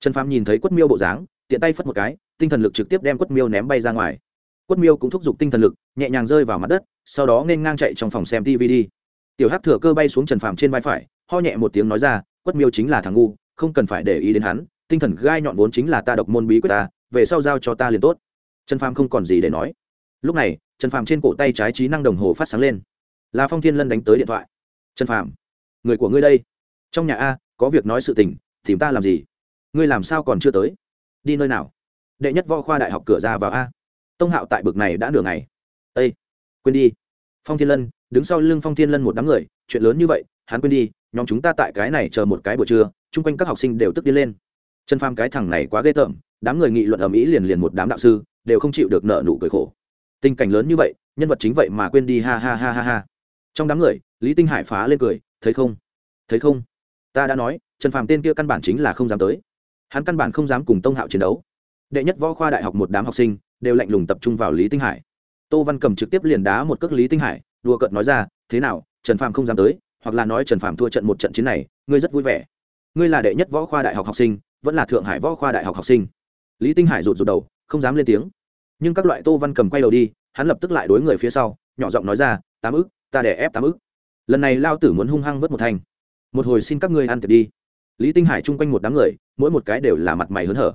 [SPEAKER 1] Trần phàm nhìn thấy quất miêu bộ dáng, tiện tay phất một cái, tinh thần lực trực tiếp đem quất miêu ném bay ra ngoài. Quất miêu cũng thúc giục tinh thần lực, nhẹ nhàng rơi vào mặt đất, sau đó nên ngang chạy trong phòng xem tv đi. Tiểu hát thừa cơ bay xuống trần phàm trên vai phải, ho nhẹ một tiếng nói ra, quất miêu chính là thằng ngu, không cần phải để ý đến hắn, tinh thần gai nhọn vốn chính là ta độc môn bí quyết ta, về sau giao cho ta liền tốt trần phàm không còn gì để nói. Lúc này, trần phàm trên cổ tay trái trí năng đồng hồ phát sáng lên. Là phong thiên lân đánh tới điện thoại. Trần phàm, người của ngươi đây. Trong nhà a, có việc nói sự tình, tìm ta làm gì? Ngươi làm sao còn chưa tới? Đi nơi nào? Đệ nhất võ khoa đại học cửa ra vào a. Tông hạo tại bực này đã nửa ngày. Ây quên đi. Phong thiên lân, đứng sau lưng phong thiên lân một đám người, chuyện lớn như vậy, hắn quên đi, nhóm chúng ta tại cái này chờ một cái buổi trưa, chung quanh các học sinh đều tức đi lên. Trần phàm cái thằng này quá ghê tởm, đám người nghị luận ở mỹ liền liền một đám đạo sư đều không chịu được nợ nụ cười khổ. Tình cảnh lớn như vậy, nhân vật chính vậy mà quên đi, ha ha ha ha ha. Trong đám người, lý tinh hải phá lên cười, thấy không? Thấy không? Ta đã nói, trần phàm tên kia căn bản chính là không dám tới. Hắn căn bản không dám cùng tông hạo chiến đấu. Đệ nhất võ khoa đại học một đám học sinh đều lạnh lùng tập trung vào lý tinh hải. Tô văn cầm trực tiếp liền đá một cước lý tinh hải, đùa cợt nói ra, thế nào, trần phàm không dám tới, hoặc là nói trần phàm thua trận một trận chiến này, ngươi rất vui vẻ. Ngươi là đệ nhất võ khoa đại học học sinh, vẫn là thượng hải võ khoa đại học học sinh. Lý tinh hải rụt rụt đầu không dám lên tiếng. Nhưng các loại tô văn cầm quay đầu đi, hắn lập tức lại đối người phía sau, nhỏ giọng nói ra, tám ức, ta đè ép tám ức. Lần này lao tử muốn hung hăng vớt một thành. Một hồi xin các ngươi ăn tiệc đi. Lý tinh hải chung quanh một đám người, mỗi một cái đều là mặt mày hớn hở.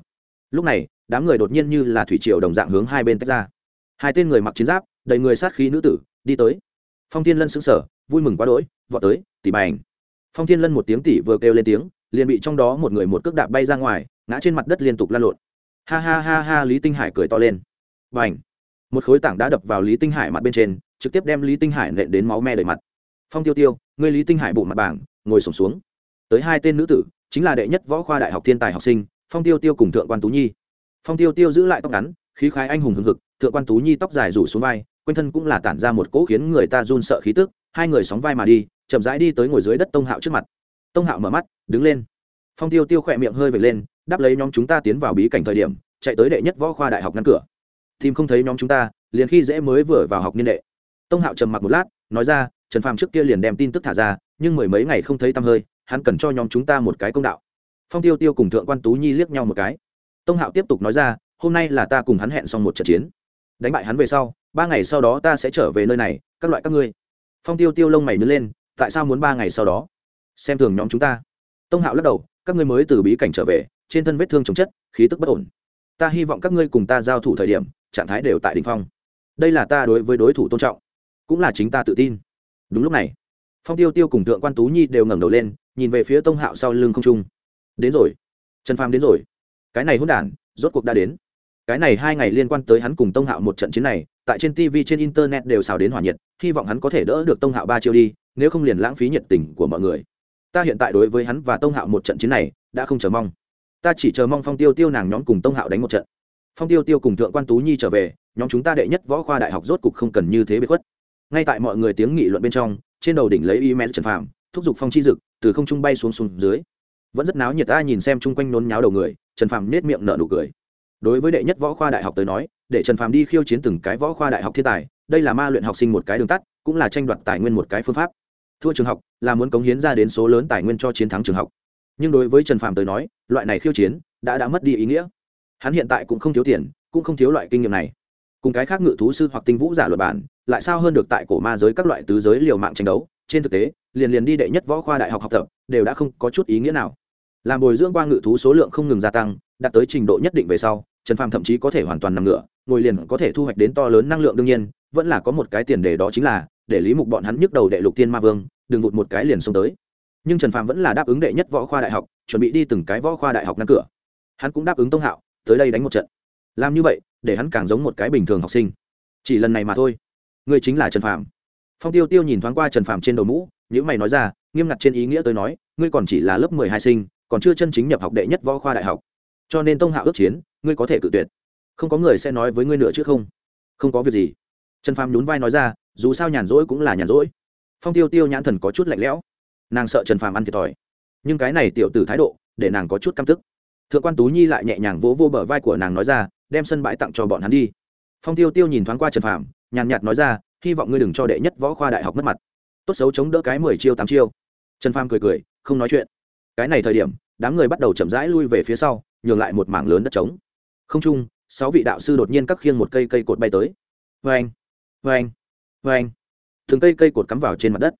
[SPEAKER 1] Lúc này, đám người đột nhiên như là thủy triều đồng dạng hướng hai bên tách ra. Hai tên người mặc chiến giáp, đầy người sát khí nữ tử, đi tới. Phong thiên lân xứng sở vui mừng quá đỗi, vọt tới, tỉ bành phong thiên lân một tiếng tỉ vừa kêu lên tiếng, liền bị trong đó một người một cước đạp bay ra ngoài, ngã trên mặt đất liên tục lan lộn ha ha ha ha, lý tinh hải cười to lên. Và ảnh một khối tảng đã đập vào lý tinh hải mặt bên trên, trực tiếp đem lý tinh hải nện đến máu me đầy mặt. Phong tiêu tiêu người lý tinh hải bụng mặt bảng, ngồi sổm xuống. Tới hai tên nữ tử, chính là đệ nhất võ khoa đại học thiên tài học sinh, phong tiêu tiêu cùng thượng quan tú nhi. Phong tiêu tiêu giữ lại tóc ngắn, khí khái anh hùng hưng hực, thượng quan tú nhi tóc dài rủ xuống vai, quanh thân cũng là tản ra một cỗ khiến người ta run sợ khí tức, hai người sóng vai mà đi, chậm rãi đi tới ngồi dưới đất tông hạo trước mặt. Tông hạo mở mắt, đứng lên. Phong tiêu tiêu khỏe miệng hơi vệt lên đáp lấy nhóm chúng ta tiến vào bí cảnh thời điểm, chạy tới đệ nhất võ khoa đại học ngăn cửa. Tìm không thấy nhóm chúng ta, liền khi dễ mới vừa vào học niên đệ. Tông hạo trầm mặc một lát, nói ra, trần phàm trước kia liền đem tin tức thả ra, nhưng mười mấy ngày không thấy tăm hơi, hắn cần cho nhóm chúng ta một cái công đạo. Phong tiêu tiêu cùng thượng quan tú nhi liếc nhau một cái. Tông hạo tiếp tục nói ra, hôm nay là ta cùng hắn hẹn xong một trận chiến. Đánh bại hắn về sau, ba ngày sau đó ta sẽ trở về nơi này, các loại các ngươi. Phong tiêu tiêu lông mày nứt lên, tại sao muốn ba ngày sau đó? Xem thường nhóm chúng ta. Tông hạo lắc đầu, các ngươi mới từ bí cảnh trở về trên thân vết thương chống chất, khí tức bất ổn. Ta hy vọng các ngươi cùng ta giao thủ thời điểm, trạng thái đều tại đ ỉ n h phong. Đây là ta đối với đối thủ tôn trọng, cũng là chính ta tự tin. Đúng lúc này, phong tiêu tiêu cùng thượng quan tú nhi đều ngẩng đầu lên, nhìn về phía tông hạo sau lưng không trung. Đến rồi, trần phàm đến rồi. Cái này hôn đản, rốt cuộc đã đến. Cái này hai ngày liên quan tới hắn cùng tông hạo một trận chiến này, tại trên tv trên internet đều xào đến hỏa nhiệt, hy vọng hắn có thể đỡ được tông hạo ba chiêu đi, nếu không liền lãng phí nhiệt tình của mọi người. Ta hiện tại đối với hắn và tông hạo một trận chiến này, đã không chờ mong ta chỉ chờ mong phong tiêu tiêu nàng nhóm cùng tông hạo đánh một trận. Phong tiêu tiêu cùng thượng quan tú nhi trở về, nhóm chúng ta đệ nhất võ khoa đại học rốt cục không cần như thế bị khuất. Ngay tại mọi người tiếng nghị luận bên trong, trên đầu đỉnh lấy y mẹ trần phạm thúc giục phong chi dực, từ không trung bay xuống xuống dưới. Vẫn rất náo nhiệt ta nhìn xem chung quanh nôn nháo đầu người, trần phạm nết miệng nở nụ cười. Đối với đệ nhất võ khoa đại học tới nói, để trần phàm đi khiêu chiến từng cái võ khoa đại học thiên tài, đây là ma luyện học sinh một cái đường tắt, cũng là tranh đoạt tài nguyên một cái phương pháp. Thua trường học là muốn cống hiến ra đến số lớn tài nguyên cho chiến thắng trường học nhưng đối với trần phàm tới nói, loại này khiêu chiến đã đã mất đi ý nghĩa. Hắn hiện tại cũng không thiếu tiền, cũng không thiếu loại kinh nghiệm này. Cùng cái khác ngự thú sư hoặc tinh vũ giả luật bản, lại sao hơn được tại cổ ma giới các loại tứ giới liều mạng tranh đấu. Trên thực tế, liền liền đi đệ nhất võ khoa đại học học tập, đều đã không có chút ý nghĩa nào. Làm bồi dưỡng qua ngự thú số lượng không ngừng gia tăng, đạt tới trình độ nhất định về sau, trần phàm thậm chí có thể hoàn toàn nằm ngựa ngồi liền có thể thu hoạch đến to lớn năng lượng đương nhiên, vẫn là có một cái tiền đề đó chính là, để lý mục bọn hắn nhức đầu đệ lục tiên ma vương, đừng vụt một cái liền xông tới nhưng trần Phạm vẫn là đáp ứng đệ nhất võ khoa đại học, chuẩn bị đi từng cái võ khoa đại học ngăn cửa. Hắn cũng đáp ứng tông hạo, tới đây đánh một trận. Làm như vậy, để hắn càng giống một cái bình thường học sinh. Chỉ lần này mà thôi. Ngươi chính là trần Phạm. phong tiêu tiêu nhìn thoáng qua trần Phạm trên đầu mũ những mày nói ra, nghiêm ngặt trên ý nghĩa tới nói, ngươi còn chỉ là lớp mười hai sinh, còn chưa chân chính nhập học đệ nhất võ khoa đại học. Cho nên tông hạo ước chiến, ngươi có thể cự tuyệt. Không có người sẽ nói với ngươi nữa chứ không? Không có việc gì. Trần Phạm nhún vai nói ra, dù sao nhàn rỗi cũng là nhàn rỗi. Phong tiêu tiêu nhãn thần có chút lạnh lẽo nàng sợ trần phàm ăn thiệt thòi. Nhưng cái này tiểu tử thái độ, để nàng có chút căm tức. Thượng quan tú nhi lại nhẹ nhàng vỗ vô bờ vai của nàng nói ra, đem sân bãi tặng cho bọn hắn đi. Phong tiêu tiêu nhìn thoáng qua trần phàm, nhàn nhạt nói ra, hy vọng ngươi đừng cho đệ nhất võ khoa đại học mất mặt. Tốt xấu chống đỡ cái mười chiêu tám chiêu. Trần phàm cười cười, không nói chuyện. Cái này thời điểm, đám người bắt đầu chậm rãi lui về phía sau, nhường lại một mảng lớn đất trống. Không trung, sáu vị đạo sư đột nhiên cắt khiêng một cây cây cột bay tới. Vê anh vê anh vê anh thường cây cây cột cắm vào trên mặt đất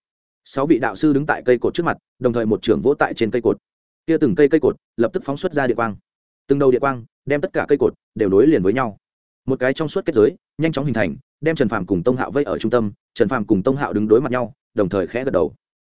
[SPEAKER 1] sáu vị đạo sư đứng tại cây cột trước mặt, đồng thời một trưởng vỗ tại trên cây cột. Kia từng cây cây cột lập tức phóng xuất ra địa quang. Từng đầu địa quang đem tất cả cây cột đều nối liền với nhau. Một cái trong suốt kết giới, nhanh chóng hình thành, đem trần phàm cùng tông hạo vây ở trung tâm, trần phàm cùng tông hạo đứng đối mặt nhau, đồng thời khẽ gật đầu.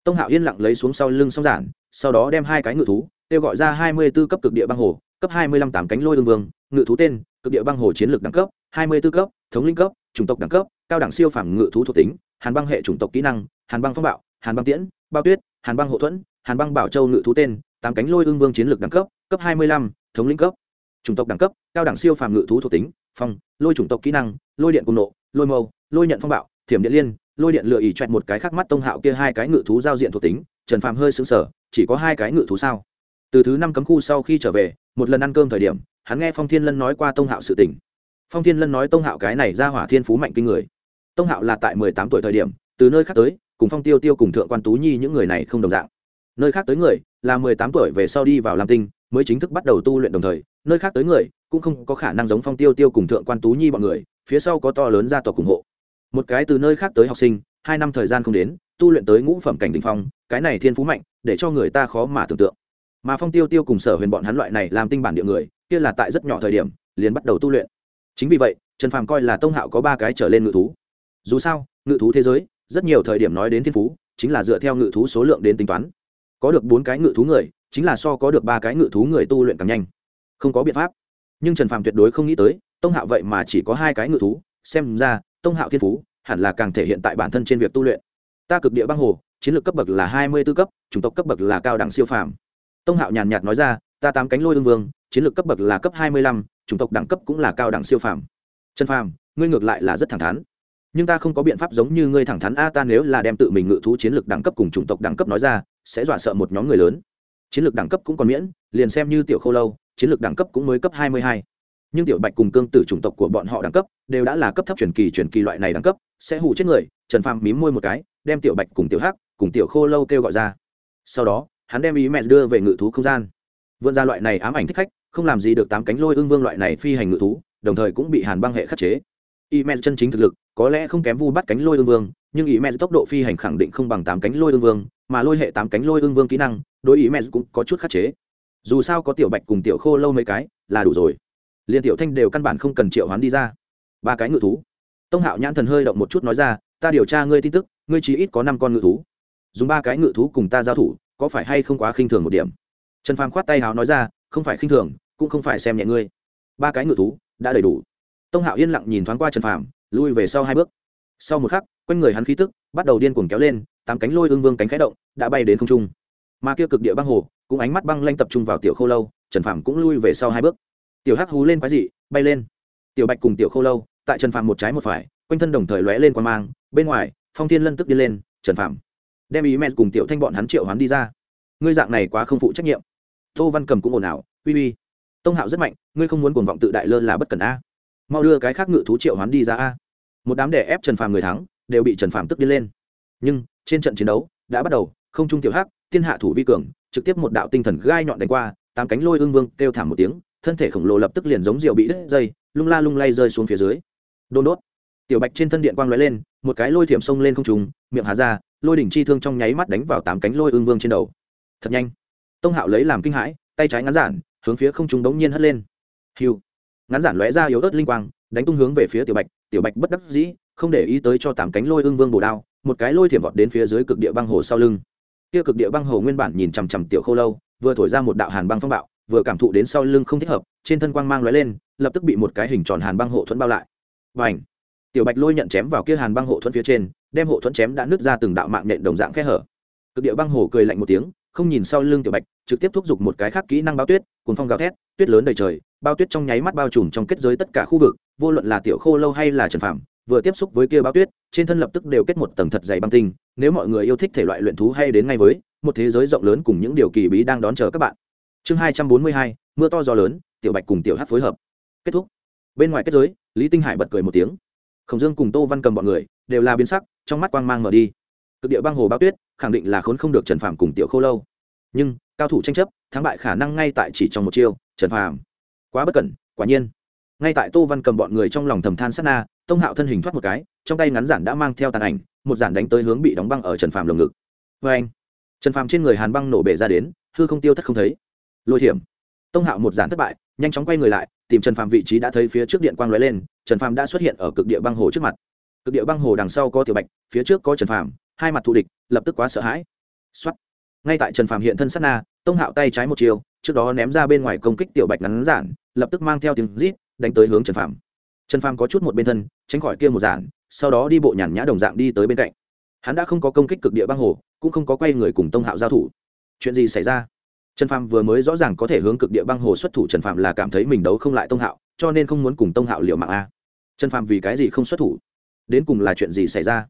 [SPEAKER 1] Tông hạo yên lặng lấy xuống sau lưng song giản, sau đó đem hai cái ngự thú, kêu gọi ra hai mươi b ố cấp cực địa băng hồ, cấp hai mươi lăm tám cánh lôi ương vương, ngự thú tên, cực địa băng hồ chiến lược đẳng cấp, hai mươi 24 cấp, thống linh cấp, chủng tộc đẳng cấp, cao đẳng siêu phảm ngự thú thuộc tính, hàn băng hệ chủng tộc kỹ năng, hàn băng phong bạo hàn băng tiễn bao tuyết hàn băng hộ thuẫn hàn băng bảo châu ngự thú tên tám cánh lôi ương vương chiến lược đẳng cấp cấp hai mươi lăm thống lĩnh cấp. Chủng tộc đẳng cấp cao đẳng siêu phàm ngự thú thuộc tính phong lôi chủng tộc kỹ năng lôi điện cùng nộ lôi mâu lôi nhận phong bạo thiểm điện liên lôi điện lựa ỉ choẹt một cái khác mắt tông hạo kia hai cái ngự thú giao diện thuộc tính trần phàm hơi xứng sở chỉ có hai cái ngự thú sao? Từ thứ năm cấm khu sau khi trở về một lần ăn cơm thời điểm hắn nghe phong thiên lân nói qua tông hạo sự tỉnh, phong thiên lân nói tông hạo cái này ra hỏa thiên phú mạnh kinh người. Tông hạo là tại mười tám tuổi thời điểm từ nơi khác tới cùng phong tiêu tiêu cùng thượng quan tú nhi những người này không đồng dạng. Nơi khác tới người là mười tám tuổi về sau đi vào lam tinh, mới chính thức bắt đầu tu luyện đồng thời, nơi khác tới người cũng không có khả năng giống phong tiêu tiêu cùng thượng quan tú nhi bọn người, phía sau có to lớn gia tộc ủng hộ. Một cái từ nơi khác tới học sinh, hai năm thời gian không đến, tu luyện tới ngũ phẩm cảnh đình phong, cái này thiên phú mạnh, để cho người ta khó mà tưởng tượng. Mà phong tiêu tiêu cùng sở huyền bọn hắn loại này làm tinh bản địa người, kia là tại rất nhỏ thời điểm, liền bắt đầu tu luyện. Chính vì vậy, trần phàm coi là tông hạo có ba cái trở lên ngự thú. Dù sao, ngự thú thế giới rất nhiều thời điểm nói đến thiên phú, chính là dựa theo ngự thú số lượng đến tính toán. Có được bốn cái ngự thú người, chính là so có được ba cái ngự thú người tu luyện càng nhanh. Không có biện pháp. Nhưng trần phàm tuyệt đối không nghĩ tới, tông hạo vậy mà chỉ có hai cái ngự thú, xem ra, tông hạo thiên phú hẳn là càng thể hiện tại bản thân trên việc tu luyện. Ta cực địa băng hồ, chiến lược cấp bậc là hai mươi b ố cấp, chủng tộc cấp bậc là cao đẳng siêu phàm. Tông hạo nhàn nhạt nói ra, ta tám cánh lôi ương vương, chiến lược cấp bậc là cấp hai mươi lăm, chủng tộc đẳng cấp cũng là cao đẳng siêu phàm. Trần phàm, ngươi ngược lại là rất thẳng thắn nhưng ta không có biện pháp giống như ngươi thẳng thắn, a, ta nếu là đem tự mình ngự thú chiến lược đẳng cấp cùng chủng tộc đẳng cấp nói ra, sẽ dọa sợ một nhóm người lớn. Chiến lược đẳng cấp cũng còn miễn, liền xem như tiểu khâu lâu, chiến lược đẳng cấp cũng mới cấp hai mươi hai. Nhưng tiểu bạch cùng cương tử chủng tộc của bọn họ đẳng cấp, đều đã là cấp thấp truyền kỳ truyền kỳ loại này đẳng cấp, sẽ hủ chết người, trần phàm mím môi một cái, đem tiểu bạch cùng tiểu hắc, cùng tiểu khô lâu kêu gọi ra. Sau đó, hắn đem ý mẹ đưa về ngự thú không gian. Vươn ra loại này ám ảnh thích khách, không làm gì được tám cánh lôi ương vương loại này phi hành ngự thú, đồng thời cũng bị hàn băng hệ khắc chế. Y mẹ chân chính thực lực có lẽ không kém vu bắt cánh lôi ương vương, nhưng ý mẹ tốc độ phi hành khẳng định không bằng tám cánh lôi ương vương, mà lôi hệ tám cánh lôi ương vương kỹ năng, đối ý mẹ cũng có chút khắc chế. Dù sao có tiểu bạch cùng tiểu khô lâu mấy cái, là đủ rồi. Liền tiểu thanh đều căn bản không cần triệu hoán đi ra. Ba cái ngự thú. Tông hạo nhãn thần hơi động một chút nói ra, ta điều tra ngươi tin tức, ngươi chỉ ít có năm con ngự thú. Dùng ba cái ngự thú cùng ta giao thủ, có phải hay không quá khinh thường một điểm? Trần phàm khoát tay háo nói ra, không phải khinh thường, cũng không phải xem nhẹ ngươi. Ba cái ngự thú, đã đầy đủ. Tông hạo yên lặng nhìn thoáng qua trần phàm lui về sau hai bước. Sau một khắc, quanh người hắn khí tức bắt đầu điên cuồng kéo lên, tám cánh lôi ương vương cánh khẽ động, đã bay đến không trung. Mà kia cực địa băng hồ, cũng ánh mắt băng lanh tập trung vào tiểu khô lâu, trần phàm cũng lui về sau hai bước. Tiểu hắc hú lên quái dị, bay lên. Tiểu bạch cùng tiểu khô lâu, tại trần phàm một trái một phải, quanh thân đồng thời lóe lên quan mang, bên ngoài, phong thiên lân tức đi lên, trần phàm đem ý mẹ cùng tiểu thanh bọn hắn triệu hắn đi ra. Ngươi dạng này quá không phụ trách nhiệm. Tô văn cầm cũng ồn ào, uy uy, tông hạo rất mạnh, ngươi không muốn cuồng vọng tự đại lơ là bất cần a mau đưa cái khác ngự thú triệu hoán đi ra a. Một đám đè ép trần phàm người thắng, đều bị trần phàm tức đi lên. Nhưng, trên trận chiến đấu, đã bắt đầu, không trung tiểu hắc, thiên hạ thủ vi cường, trực tiếp một đạo tinh thần gai nhọn đánh qua, tám cánh lôi ương vương kêu thảm một tiếng, thân thể khổng lồ lập tức liền giống rượu bị đứt dây, lung la lung lay rơi xuống phía dưới. Đôn đốt. Tiểu bạch trên thân điện quang lóe lên, một cái lôi thiểm sông lên không trùng miệng hà ra, lôi đỉnh chi thương trong nháy mắt đánh vào tám cánh lôi ương vương trên đầu. Thật nhanh. Tông hạo lấy làm kinh hãi, tay trái ngắn giản, hướng phía không trung đống nhiên hất lên. Hiu ngắn giản lóe ra yếu ớt linh quang, đánh tung hướng về phía tiểu bạch tiểu bạch bất đắc dĩ, không để ý tới cho tám cánh lôi ương vương bổ đao, một cái lôi thiểm vọt đến phía dưới cực địa băng hồ sau lưng. Kia cực địa băng hồ nguyên bản nhìn chằm chằm tiểu khâu lâu, vừa thổi ra một đạo hàn băng phong bạo, vừa cảm thụ đến sau lưng không thích hợp, trên thân quang mang lóe lên, lập tức bị một cái hình tròn hàn băng hộ thuẫn bao lại. Và ảnh tiểu bạch lôi nhận chém vào kia hàn băng hộ thuẫn phía trên, đem hộ thuẫn chém đã nứt ra từng đạo mạng nện đồng dạng khe hở. Cực địa băng hồ cười lạnh một tiếng, không nhìn sau lưng tiểu bạch, trực tiếp thúc giục một cái khác kỹ năng báo tuyết cuốn phong gào thét, tuyết lớn đầy trời bao tuyết trong nháy mắt bao trùm trong kết giới tất cả khu vực, vô luận là tiểu khô lâu hay là trần phạm vừa tiếp xúc với kia bao tuyết, trên thân lập tức đều kết một tầng thật dày băng tinh, nếu mọi người yêu thích thể loại luyện thú hay đến ngay với, một thế giới rộng lớn cùng những điều kỳ bí đang đón chờ các bạn. Chương hai trăm bốn mươi hai, mưa to gió lớn, tiểu bạch cùng tiểu hát phối hợp. Kết thúc. Bên ngoài kết giới, lý tinh hải bật cười một tiếng. Khổng dương cùng tô văn cầm bọn người đều là biến sắc, trong mắt quang mang mở đi. Cực địa băng hồ bao tuyết, khẳng định là khốn không được trần phạm cùng tiểu khô lâu. Nhưng, cao thủ tranh chấp, thắng bại khả năng ngay tại chỉ trong một chiêu, trần phạm quá bất cẩn, quả nhiên. Ngay tại tô văn cầm bọn người trong lòng thầm than sát na, tông hạo thân hình thoát một cái, trong tay ngắn giản đã mang theo tàn ảnh, một giản đánh tới hướng bị đóng băng ở trần phạm lồng ngực. Vê anh, trần phạm trên người hàn băng nổ bể ra đến, hư không tiêu thất không thấy. Lôi thiểm. Tông hạo một giản thất bại, nhanh chóng quay người lại, tìm trần phạm vị trí đã thấy phía trước điện quang lóe lên, trần phạm đã xuất hiện ở cực địa băng hồ trước mặt. Cực địa băng hồ đằng sau có tiểu bạch, phía trước có trần phạm hai mặt thù địch, lập tức quá sợ hãi. Xuất ngay tại trần phạm hiện thân sát na, tông hạo tay trái một chiều trước đó ném ra bên ngoài công kích tiểu bạch ngắn giản, lập tức mang theo tiếng rít, đánh tới hướng trần phàm. Trần phàm có chút một bên thân, tránh khỏi kia một giản, sau đó đi bộ nhàn nhã đồng dạng đi tới bên cạnh. Hắn đã không có công kích cực địa băng hồ, cũng không có quay người cùng tông hạo giao thủ. Chuyện gì xảy ra? Trần phàm vừa mới rõ ràng có thể hướng cực địa băng hồ xuất thủ, trần phàm là cảm thấy mình đấu không lại tông hạo, cho nên không muốn cùng tông hạo liệu mạng a. Trần phàm vì cái gì không xuất thủ? Đến cùng là chuyện gì xảy ra?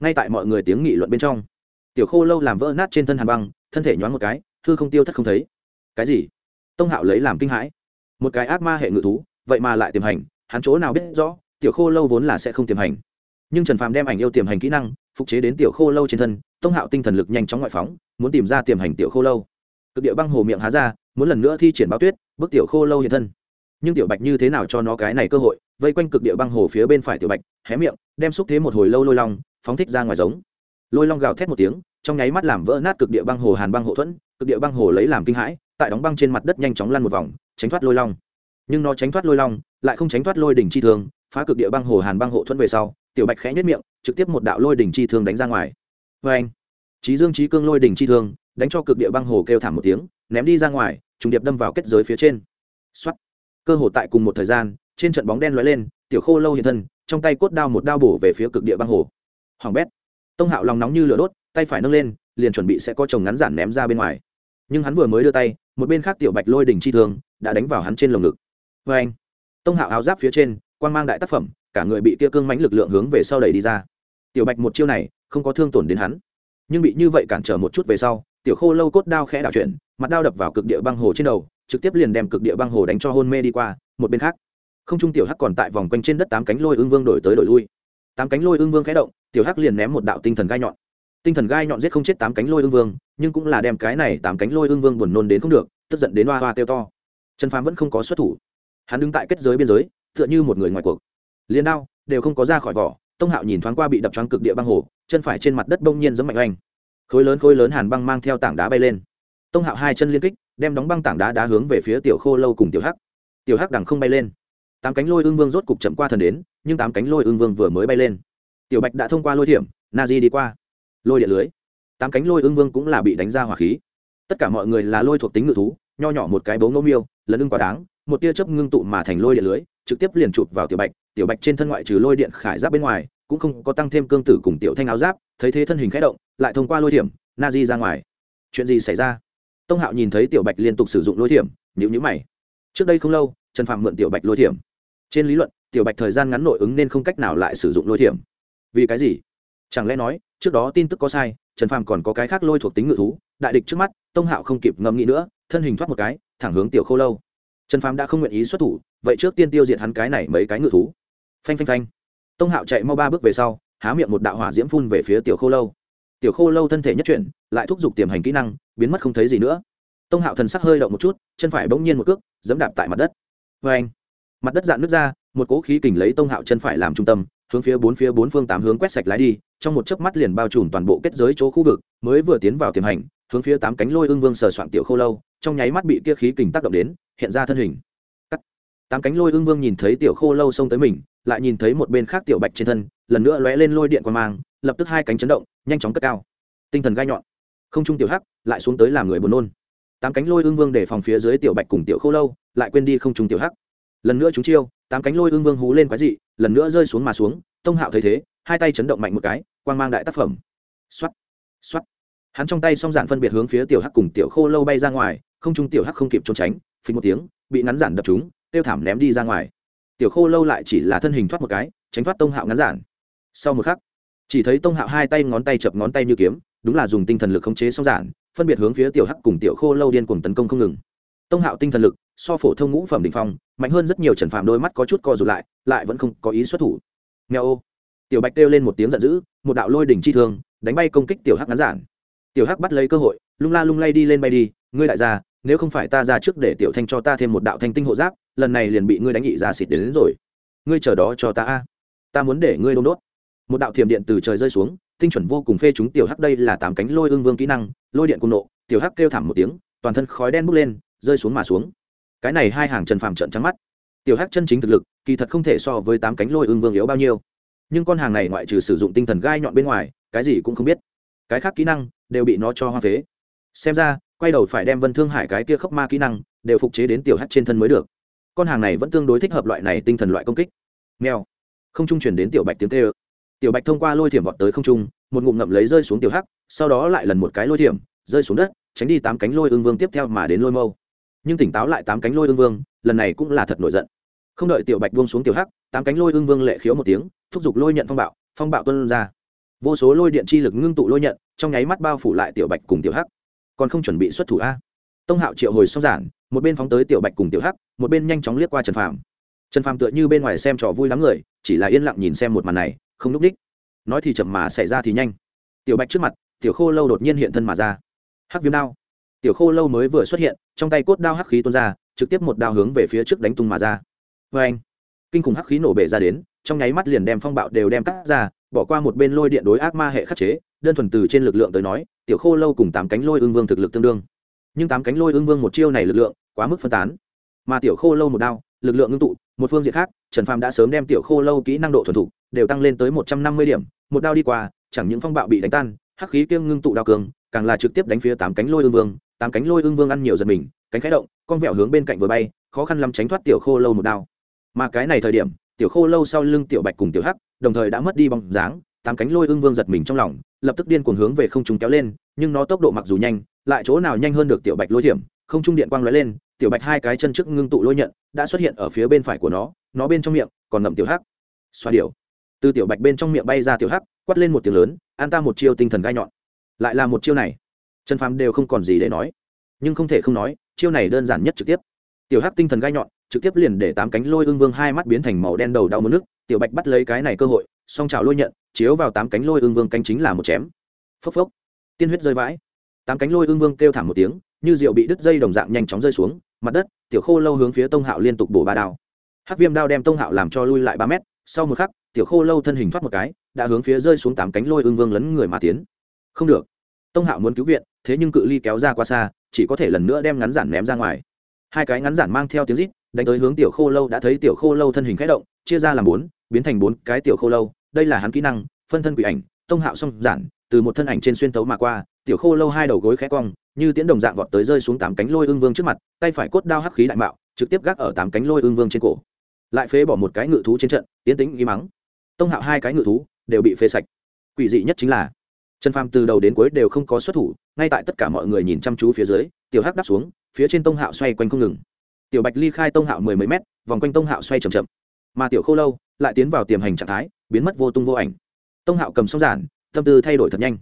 [SPEAKER 1] Ngay tại mọi người tiếng nghị luận bên trong, tiểu khô lâu làm vỡ nát trên thân hàn băng, thân thể nhoáng một cái thư không tiêu thất không thấy cái gì? Tông hạo lấy làm kinh hãi. Một cái ác ma hệ ngự thú, vậy mà lại tiềm hành, hắn chỗ nào biết rõ, tiểu khô lâu vốn là sẽ không tiềm hành. Nhưng trần phàm đem ảnh yêu tiềm hành kỹ năng, phục chế đến tiểu khô lâu trên thân, tông hạo tinh thần lực nhanh chóng ngoại phóng, muốn tìm ra tiềm hành tiểu khô lâu. Cực địa băng hồ miệng há ra, muốn lần nữa thi triển báo tuyết bức tiểu khô lâu hiện thân. Nhưng tiểu bạch như thế nào cho nó cái này cơ hội, vây quanh cực địa băng hồ phía bên phải tiểu bạch, hé miệng, đem xúc thế một hồi lâu lôi long, phóng thích ra ngoài giống. Lôi long gào thét một tiếng, trong nháy mắt làm vỡ nát cực địa băng hồ hàn băng hộ thuẫn, cực địa băng hồ lấy làm kinh hãi tại đóng băng trên mặt đất nhanh chóng lăn một vòng, tránh thoát lôi long. Nhưng nó tránh thoát lôi long, lại không tránh thoát lôi đỉnh chi thương, phá cực địa băng hồ hàn băng hộ thuẫn về sau, tiểu bạch khẽ nhất miệng, trực tiếp một đạo lôi đỉnh chi thương đánh ra ngoài. Vê anh trí dương trí cương lôi đỉnh chi thương, đánh cho cực địa băng hồ kêu thảm một tiếng, ném đi ra ngoài, trùng điệp đâm vào kết giới phía trên. Xuất cơ hồ tại cùng một thời gian, trên trận bóng đen lóe lên, tiểu khô lâu hiện thân, trong tay cốt đao một đao bổ về phía cực địa băng hồ. Hoàng bét! Tông hạo lòng nóng như lửa đốt, tay phải nâng lên, liền chuẩn bị sẽ có chồng ngắn giản ném ra bên ngoài. Nhưng hắn vừa mới đưa tay một bên khác tiểu bạch lôi đỉnh chi thương đã đánh vào hắn trên lồng ngực. Vê anh, tông hạo áo giáp phía trên quan mang đại tác phẩm, cả người bị kia cương mánh lực lượng hướng về sau đẩy đi ra. Tiểu bạch một chiêu này, không có thương tổn đến hắn. Nhưng bị như vậy cản trở một chút về sau, tiểu khô lâu cốt đao khẽ đảo chuyển, mặt đao đập vào cực địa băng hồ trên đầu, trực tiếp liền đem cực địa băng hồ đánh cho hôn mê đi qua, một bên khác. Không trung tiểu hắc còn tại vòng quanh trên đất tám cánh lôi ương vương đổi tới đổi lui. Tám cánh lôi ương vương khẽ động, tiểu hắc liền ném một đạo tinh thần gai nhọn tinh thần gai nhọn giết không chết tám cánh lôi ương vương, nhưng cũng là đem cái này tám cánh lôi ương vương buồn nôn đến không được, tức giận đến hoa hoa tiêu to. Trần phàm vẫn không có xuất thủ. Hắn đứng tại kết giới biên giới, tựa như một người ngoài cuộc. Liền đao, đều không có ra khỏi vỏ, tông hạo nhìn thoáng qua bị đập choáng cực địa băng hồ, chân phải trên mặt đất bông nhiên giống mạnh oanh. Khối lớn khối lớn hàn băng mang theo tảng đá bay lên. Tông hạo hai chân liên kích, đem đóng băng tảng đá đá hướng về phía tiểu khô lâu cùng tiểu hắc. Tiểu hắc đằng không bay lên. Tám cánh lôi ương vương rốt cục chậm qua thần đến, nhưng tám cánh lôi ương vương vừa mới bay lên. Tiểu bạch đã thông qua lôi thiểm, na di đi qua lôi điện lưới. Tám cánh lôi ương vương cũng là bị đánh ra hỏa khí. Tất cả mọi người là lôi thuộc tính ngự thú, nho nhỏ một cái bố ngẫu miêu lấn ưng quá đáng, một tia chớp ngưng tụ mà thành lôi điện lưới, trực tiếp liền chụp vào tiểu bạch. Tiểu bạch trên thân ngoại trừ lôi điện khải giáp bên ngoài, cũng không có tăng thêm cương tử cùng tiểu thanh áo giáp, thấy thế thân hình khẽ động, lại thông qua lôi thiểm, na di ra ngoài. Chuyện gì xảy ra? Tông hạo nhìn thấy tiểu bạch liên tục sử dụng lôi thiểm nhữ nhữ mày. Trước đây không lâu, trần phạm mượn tiểu bạch lôi thiểm. Trên lý luận, tiểu bạch thời gian ngắn nội ứng nên không cách nào lại sử dụng lôi thiểm. Vì cái gì? Chẳng lẽ nói trước đó tin tức có sai, trần phàm còn có cái khác lôi thuộc tính ngự thú, đại địch trước mắt, tông hạo không kịp ngẫm nghĩ nữa, thân hình thoát một cái, thẳng hướng tiểu khô lâu. Trần phàm đã không nguyện ý xuất thủ, vậy trước tiên tiêu diệt hắn cái này mấy cái ngự thú. Phanh phanh phanh. Tông hạo chạy mau ba bước về sau, há miệng một đạo hỏa diễm phun về phía tiểu khô lâu. Tiểu khô lâu thân thể nhất chuyển, lại thúc giục tiềm hành kỹ năng, biến mất không thấy gì nữa. Tông hạo thần sắc hơi động một chút, chân phải bỗng nhiên một cước dẫm đạp tại mặt đất. Vê anh mặt đất dạn nước ra, một cỗ khí kình lấy tông hạo chân phải làm trung tâm hướng phía bốn phía bốn phương tám hướng quét sạch lái đi, trong một chớp mắt liền bao trùm toàn bộ kết giới chỗ khu vực, mới vừa tiến vào tiềm hành, hướng phía tám cánh lôi ương vương sờ soạn tiểu khô lâu, trong nháy mắt bị kia khí kình tác động đến, hiện ra thân hình. Cắt. Tám cánh lôi ương vương nhìn thấy tiểu khô lâu xông tới mình, lại nhìn thấy một bên khác tiểu bạch trên thân, lần nữa lóe lên lôi điện qua mang, lập tức hai cánh chấn động, nhanh chóng cất cao. Tinh thần gai nhọn. Không trung tiểu hắc, lại xuống tới làm người buồn nôn. Tám cánh lôi ương vương để phòng phía dưới tiểu bạch cùng tiểu khô lâu, lại quên đi không trung tiểu hắc. Lần nữa chúng chiêu, tám cánh lôi ương vương hú lên quái dị lần nữa rơi xuống mà xuống, tông hạo thấy thế, hai tay chấn động mạnh một cái, quang mang đại tác phẩm. X o á t x o á t hắn trong tay song giản phân biệt hướng phía tiểu hắc cùng tiểu khô lâu bay ra ngoài, không trung tiểu hắc không kịp trốn tránh, phình một tiếng, bị ngắn giản đập chúng tiêu thảm ném đi ra ngoài. Tiểu khô lâu lại chỉ là thân hình thoát một cái, tránh thoát tông hạo ngắn giản. Sau một khắc, chỉ thấy tông hạo hai tay ngón tay chập ngón tay như kiếm, đúng là dùng tinh thần lực khống chế song giản, phân biệt hướng phía tiểu hắc cùng tiểu khô lâu điên cùng tấn công không ngừng. Tông hạo tinh thần lực so phổ thông ngũ phẩm đỉnh phong mạnh hơn rất nhiều trần phạm đôi mắt có chút co rụt lại lại vẫn không có ý xuất thủ. Nghe ô. Tiểu bạch kêu lên một tiếng giận dữ một đạo lôi đỉnh chi thương đánh bay công kích tiểu hắc ngắn giản. Tiểu hắc bắt lấy cơ hội lung la lung lay đi lên bay đi ngươi lại ra nếu không phải ta ra trước để tiểu thanh cho ta thêm một đạo thanh tinh hộ giáp lần này liền bị ngươi đánh nghị ra xịt đến, đến rồi. Ngươi chờ đó cho ta a. Ta muốn để ngươi đông đốt. Một đạo thiểm điện từ trời rơi xuống tinh chuẩn vô cùng phê chúng tiểu hắc đây là tám cánh lôi ương vương kỹ năng lôi điện cùng nộ. Tiểu hắc kêu thảm một tiếng toàn thân khói đen bốc lên rơi xuống mà xuống cái này hai hàng trần phàm trận trắng mắt. Tiểu hắc chân chính thực lực, kỳ thật không thể so với tám cánh lôi ương vương yếu bao nhiêu. Nhưng con hàng này ngoại trừ sử dụng tinh thần gai nhọn bên ngoài, cái gì cũng không biết. Cái khác kỹ năng đều bị nó cho hoa phế. Xem ra, quay đầu phải đem vân thương hải cái kia khốc ma kỹ năng đều phục chế đến tiểu hắc trên thân mới được. Con hàng này vẫn tương đối thích hợp loại này tinh thần loại công kích. Mèo. Không trung chuyển đến tiểu bạch tiếng tê ơ tiểu bạch thông qua lôi thiểm vọt tới không trung, một ngụm ngậm lấy rơi xuống tiểu hắc, sau đó lại lần một cái lôi thiểm, rơi xuống đất, tránh đi tám cánh lôi ương vương tiếp theo mà đến lôi mâu nhưng tỉnh táo lại tám cánh lôi ương vương, lần này cũng là thật nổi giận. Không đợi tiểu bạch buông xuống tiểu hắc, tám cánh lôi ương vương lệ khiếu một tiếng, thúc giục lôi nhận phong bạo phong bạo tuân ra. Vô số lôi điện chi lực ngưng tụ lôi nhận, trong nháy mắt bao phủ lại tiểu bạch cùng tiểu hắc. Còn không chuẩn bị xuất thủ a? Tông hạo triệu hồi xong giản, một bên phóng tới tiểu bạch cùng tiểu hắc, một bên nhanh chóng liếc qua trần phàm. Trần phàm tựa như bên ngoài xem trò vui lắm người, chỉ là yên lặng nhìn xem một màn này, không núp đích. Nói thì chậm mà xảy ra thì nhanh. Tiểu bạch trước mặt, tiểu khô lâu đột nhiên hiện thân mà ra. Hắc viêm đao tiểu khô lâu mới vừa xuất hiện, trong tay cốt đao hắc khí tuôn ra, trực tiếp một đao hướng về phía trước đánh tung mà ra. Vê anh kinh khủng hắc khí nổ bể ra đến, trong nháy mắt liền đem phong bạo đều đem cắt ra, bỏ qua một bên lôi điện đối ác ma hệ khắc chế, đơn thuần từ trên lực lượng tới nói, tiểu khô lâu cùng tám cánh lôi ương vương thực lực tương đương. Nhưng tám cánh lôi ương vương một chiêu này lực lượng quá mức phân tán. Mà tiểu khô lâu một đao, lực lượng ngưng tụ, một phương diện khác, trần phàm đã sớm đem tiểu khô lâu kỹ năng độ thuần thục, đều tăng lên tới một trăm năm mươi điểm, một đao đi qua, chẳng những phong bạo bị đánh tan, hắc khí kiêng ngưng tụ đao cường, càng là trực tiếp đánh phía tám cánh lôi ương vương tám cánh lôi ương vương ăn nhiều giật mình, cánh khẽ động, con vẹo hướng bên cạnh vừa bay, khó khăn lắm tránh thoát tiểu khô lâu một đao. Mà cái này thời điểm, tiểu khô lâu sau lưng tiểu bạch cùng tiểu hắc, đồng thời đã mất đi bóng dáng, tám cánh lôi ương vương giật mình trong lòng, lập tức điên cuồng hướng về không trung kéo lên, nhưng nó tốc độ mặc dù nhanh, lại chỗ nào nhanh hơn được tiểu bạch lôi thiểm, không trung điện quang lóe lên, tiểu bạch hai cái chân trước ngưng tụ lôi nhận, đã xuất hiện ở phía bên phải của nó nó bên trong miệng, còn ngậm tiểu hắc. Xoa điều từ tiểu bạch bên trong miệng bay ra tiểu hắc, quát lên một tiếng lớn, an ta một chiêu tinh thần gai nhọn. Lại là một chiêu này trần phàm đều không còn gì để nói. Nhưng không thể không nói, chiêu này đơn giản nhất trực tiếp. Tiểu hắc tinh thần gai nhọn, trực tiếp liền để tám cánh lôi ương vương hai mắt biến thành màu đen đầu đau mất nước. Tiểu bạch bắt lấy cái này cơ hội, song trào lôi nhận, chiếu vào tám cánh lôi ương vương cánh chính là một chém. Phốc phốc. Tiên huyết rơi vãi. Tám cánh lôi ương vương kêu thảm một tiếng, như rượu bị đứt dây đồng dạng nhanh chóng rơi xuống, mặt đất, tiểu khô lâu hướng phía tông hạo liên tục bổ ba đao. Hắc viêm đao đem tông hạo làm cho lui lại ba mét, sau một khắc, tiểu khô lâu thân hình thoát một cái, đã hướng phía rơi xuống tám cánh lôi ương vương lấn người mà tiến. Không được tông hạo muốn cứu viện, thế nhưng cự ly kéo ra qua xa, chỉ có thể lần nữa đem ngắn giản ném ra ngoài. Hai cái ngắn giản mang theo tiếng rít, đánh tới hướng tiểu khô lâu đã thấy tiểu khô lâu thân hình khẽ động, chia ra làm bốn, biến thành bốn cái tiểu khô lâu. Đây là hắn kỹ năng, phân thân quỷ ảnh, tông hạo song giản, từ một thân ảnh trên xuyên tấu mà qua, tiểu khô lâu hai đầu gối khẽ cong, như tiễn đồng dạng vọt tới rơi xuống tám cánh lôi ương vương trước mặt, tay phải cốt đao hắc khí đại mạo, trực tiếp gác ở tám cánh lôi ương vương trên cổ. Lại phế bỏ một cái ngự thú trên trận, tiến tính y mắng. Tông hạo hai cái ngự thú đều bị phế sạch. Quỷ dị nhất chính là trần phàm từ đầu đến cuối đều không có xuất thủ, ngay tại tất cả mọi người nhìn chăm chú phía dưới, tiểu hắc đáp xuống, phía trên tông hạo xoay quanh không ngừng. Tiểu bạch ly khai tông hạo mười mấy mét, vòng quanh tông hạo xoay c h ậ m chậm. Mà tiểu khô lâu lại tiến vào tiềm hành trạng thái, biến mất vô tung vô ảnh. Tông hạo cầm sóng giản, tâm tư thay đổi thật nhanh.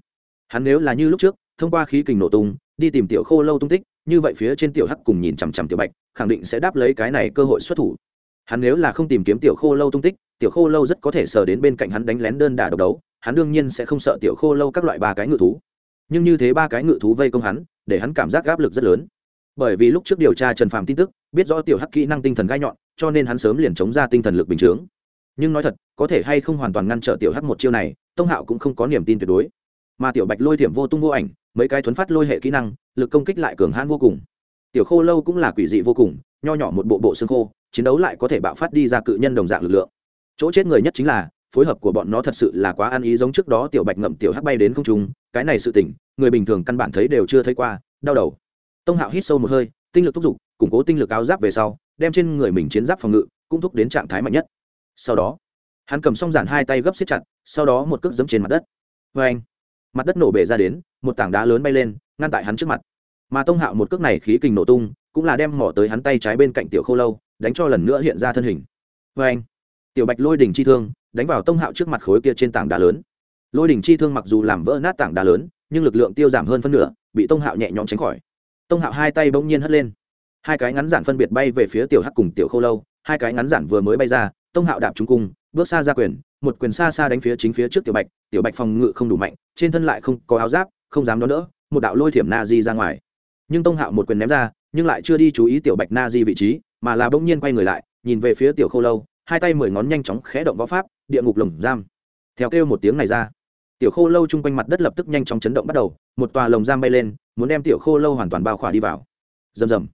[SPEAKER 1] Hắn nếu là như lúc trước, thông qua khí kình nổ tung, đi tìm tiểu khô lâu tung tích, như vậy phía trên tiểu hắc cùng nhìn chằm chằm tiểu bạch, khẳng định sẽ đáp lấy cái này cơ hội xuất thủ. Hắn nếu là không tìm kiếm tiểu khô lâu tung tích, tiểu khô lâu rất có thể sờ đến bên cạnh hắn đánh lén đơn đả độc đấu hắn đương nhiên sẽ không sợ tiểu khô lâu các loại ba cái ngự thú. Nhưng như thế ba cái ngự thú vây công hắn, để hắn cảm giác áp lực rất lớn. Bởi vì lúc trước điều tra trần phàm tin tức, biết rõ tiểu hắc kỹ năng tinh thần gai nhọn, cho nên hắn sớm liền chống ra tinh thần lực bình chướng. Nhưng nói thật, có thể hay không hoàn toàn ngăn trở tiểu hắc một chiêu này, tông hạo cũng không có niềm tin tuyệt đối. Mà tiểu bạch lôi thiểm vô tung vô ảnh, mấy cái thuấn phát lôi hệ kỹ năng, lực công kích lại cường hãn vô cùng. Tiểu khô lâu cũng là quỷ dị vô cùng, nho nhỏ một bộ bộ xương khô, chiến đấu lại có thể bạo phát đi ra cự nhân đồng dạng lực lượng. Chỗ chết người nhất chính là phối hợp của bọn nó thật sự là quá ăn ý giống trước đó tiểu bạch ngậm tiểu hắc bay đến không trung, cái này sự tỉnh người bình thường căn bản thấy đều chưa thấy qua, đau đầu. Tông hạo hít sâu một hơi, tinh lực thúc giục, củng cố tinh lực áo giáp về sau, đem trên người mình chiến giáp phòng ngự, cũng thúc đến trạng thái mạnh nhất. Sau đó, hắn cầm xong giản hai tay gấp xếp chặt, sau đó một cước dẫm trên mặt đất. Vê anh, mặt đất nổ bể ra đến, một tảng đá lớn bay lên, ngăn tại hắn trước mặt. Mà tông hạo một cước này khí kình nổ tung, cũng là đem mỏ tới hắn tay trái bên cạnh tiểu khô lâu, đánh cho lần nữa hiện ra thân hình. Vê anh tiểu bạch lôi đỉnh chi thương đánh vào tông hạo trước mặt khối kia trên tảng đá lớn. Lôi đỉnh chi thương mặc dù làm vỡ nát tảng đá lớn, nhưng lực lượng tiêu giảm hơn phân nửa, bị tông hạo nhẹ nhõm tránh khỏi. Tông hạo hai tay bỗng nhiên hất lên. Hai cái ngắn giản phân biệt bay về phía tiểu hắc cùng tiểu khô lâu, hai cái ngắn giản vừa mới bay ra, tông hạo đạp trung cung bước xa ra quyền, một quyền xa xa đánh phía chính phía trước tiểu bạch tiểu bạch phòng ngự không đủ mạnh, trên thân lại không có áo giáp, không dám đón đỡ, một đạo lôi thiểm na di ra ngoài. Nhưng tông hạo một quyền ném ra, nhưng lại chưa đi chú ý tiểu bạch na di vị trí, mà là bỗng nhiên quay người lại, nhìn về phía tiểu khô lâu hai tay mười ngón nhanh chóng khẽ động võ pháp, địa ngục lồng giam. Theo kêu một tiếng này ra, tiểu khô lâu chung quanh mặt đất lập tức nhanh chóng chấn động bắt đầu, một tòa lồng giam bay lên, muốn đem tiểu khô lâu hoàn toàn bao khỏa đi vào. Rầm rầm.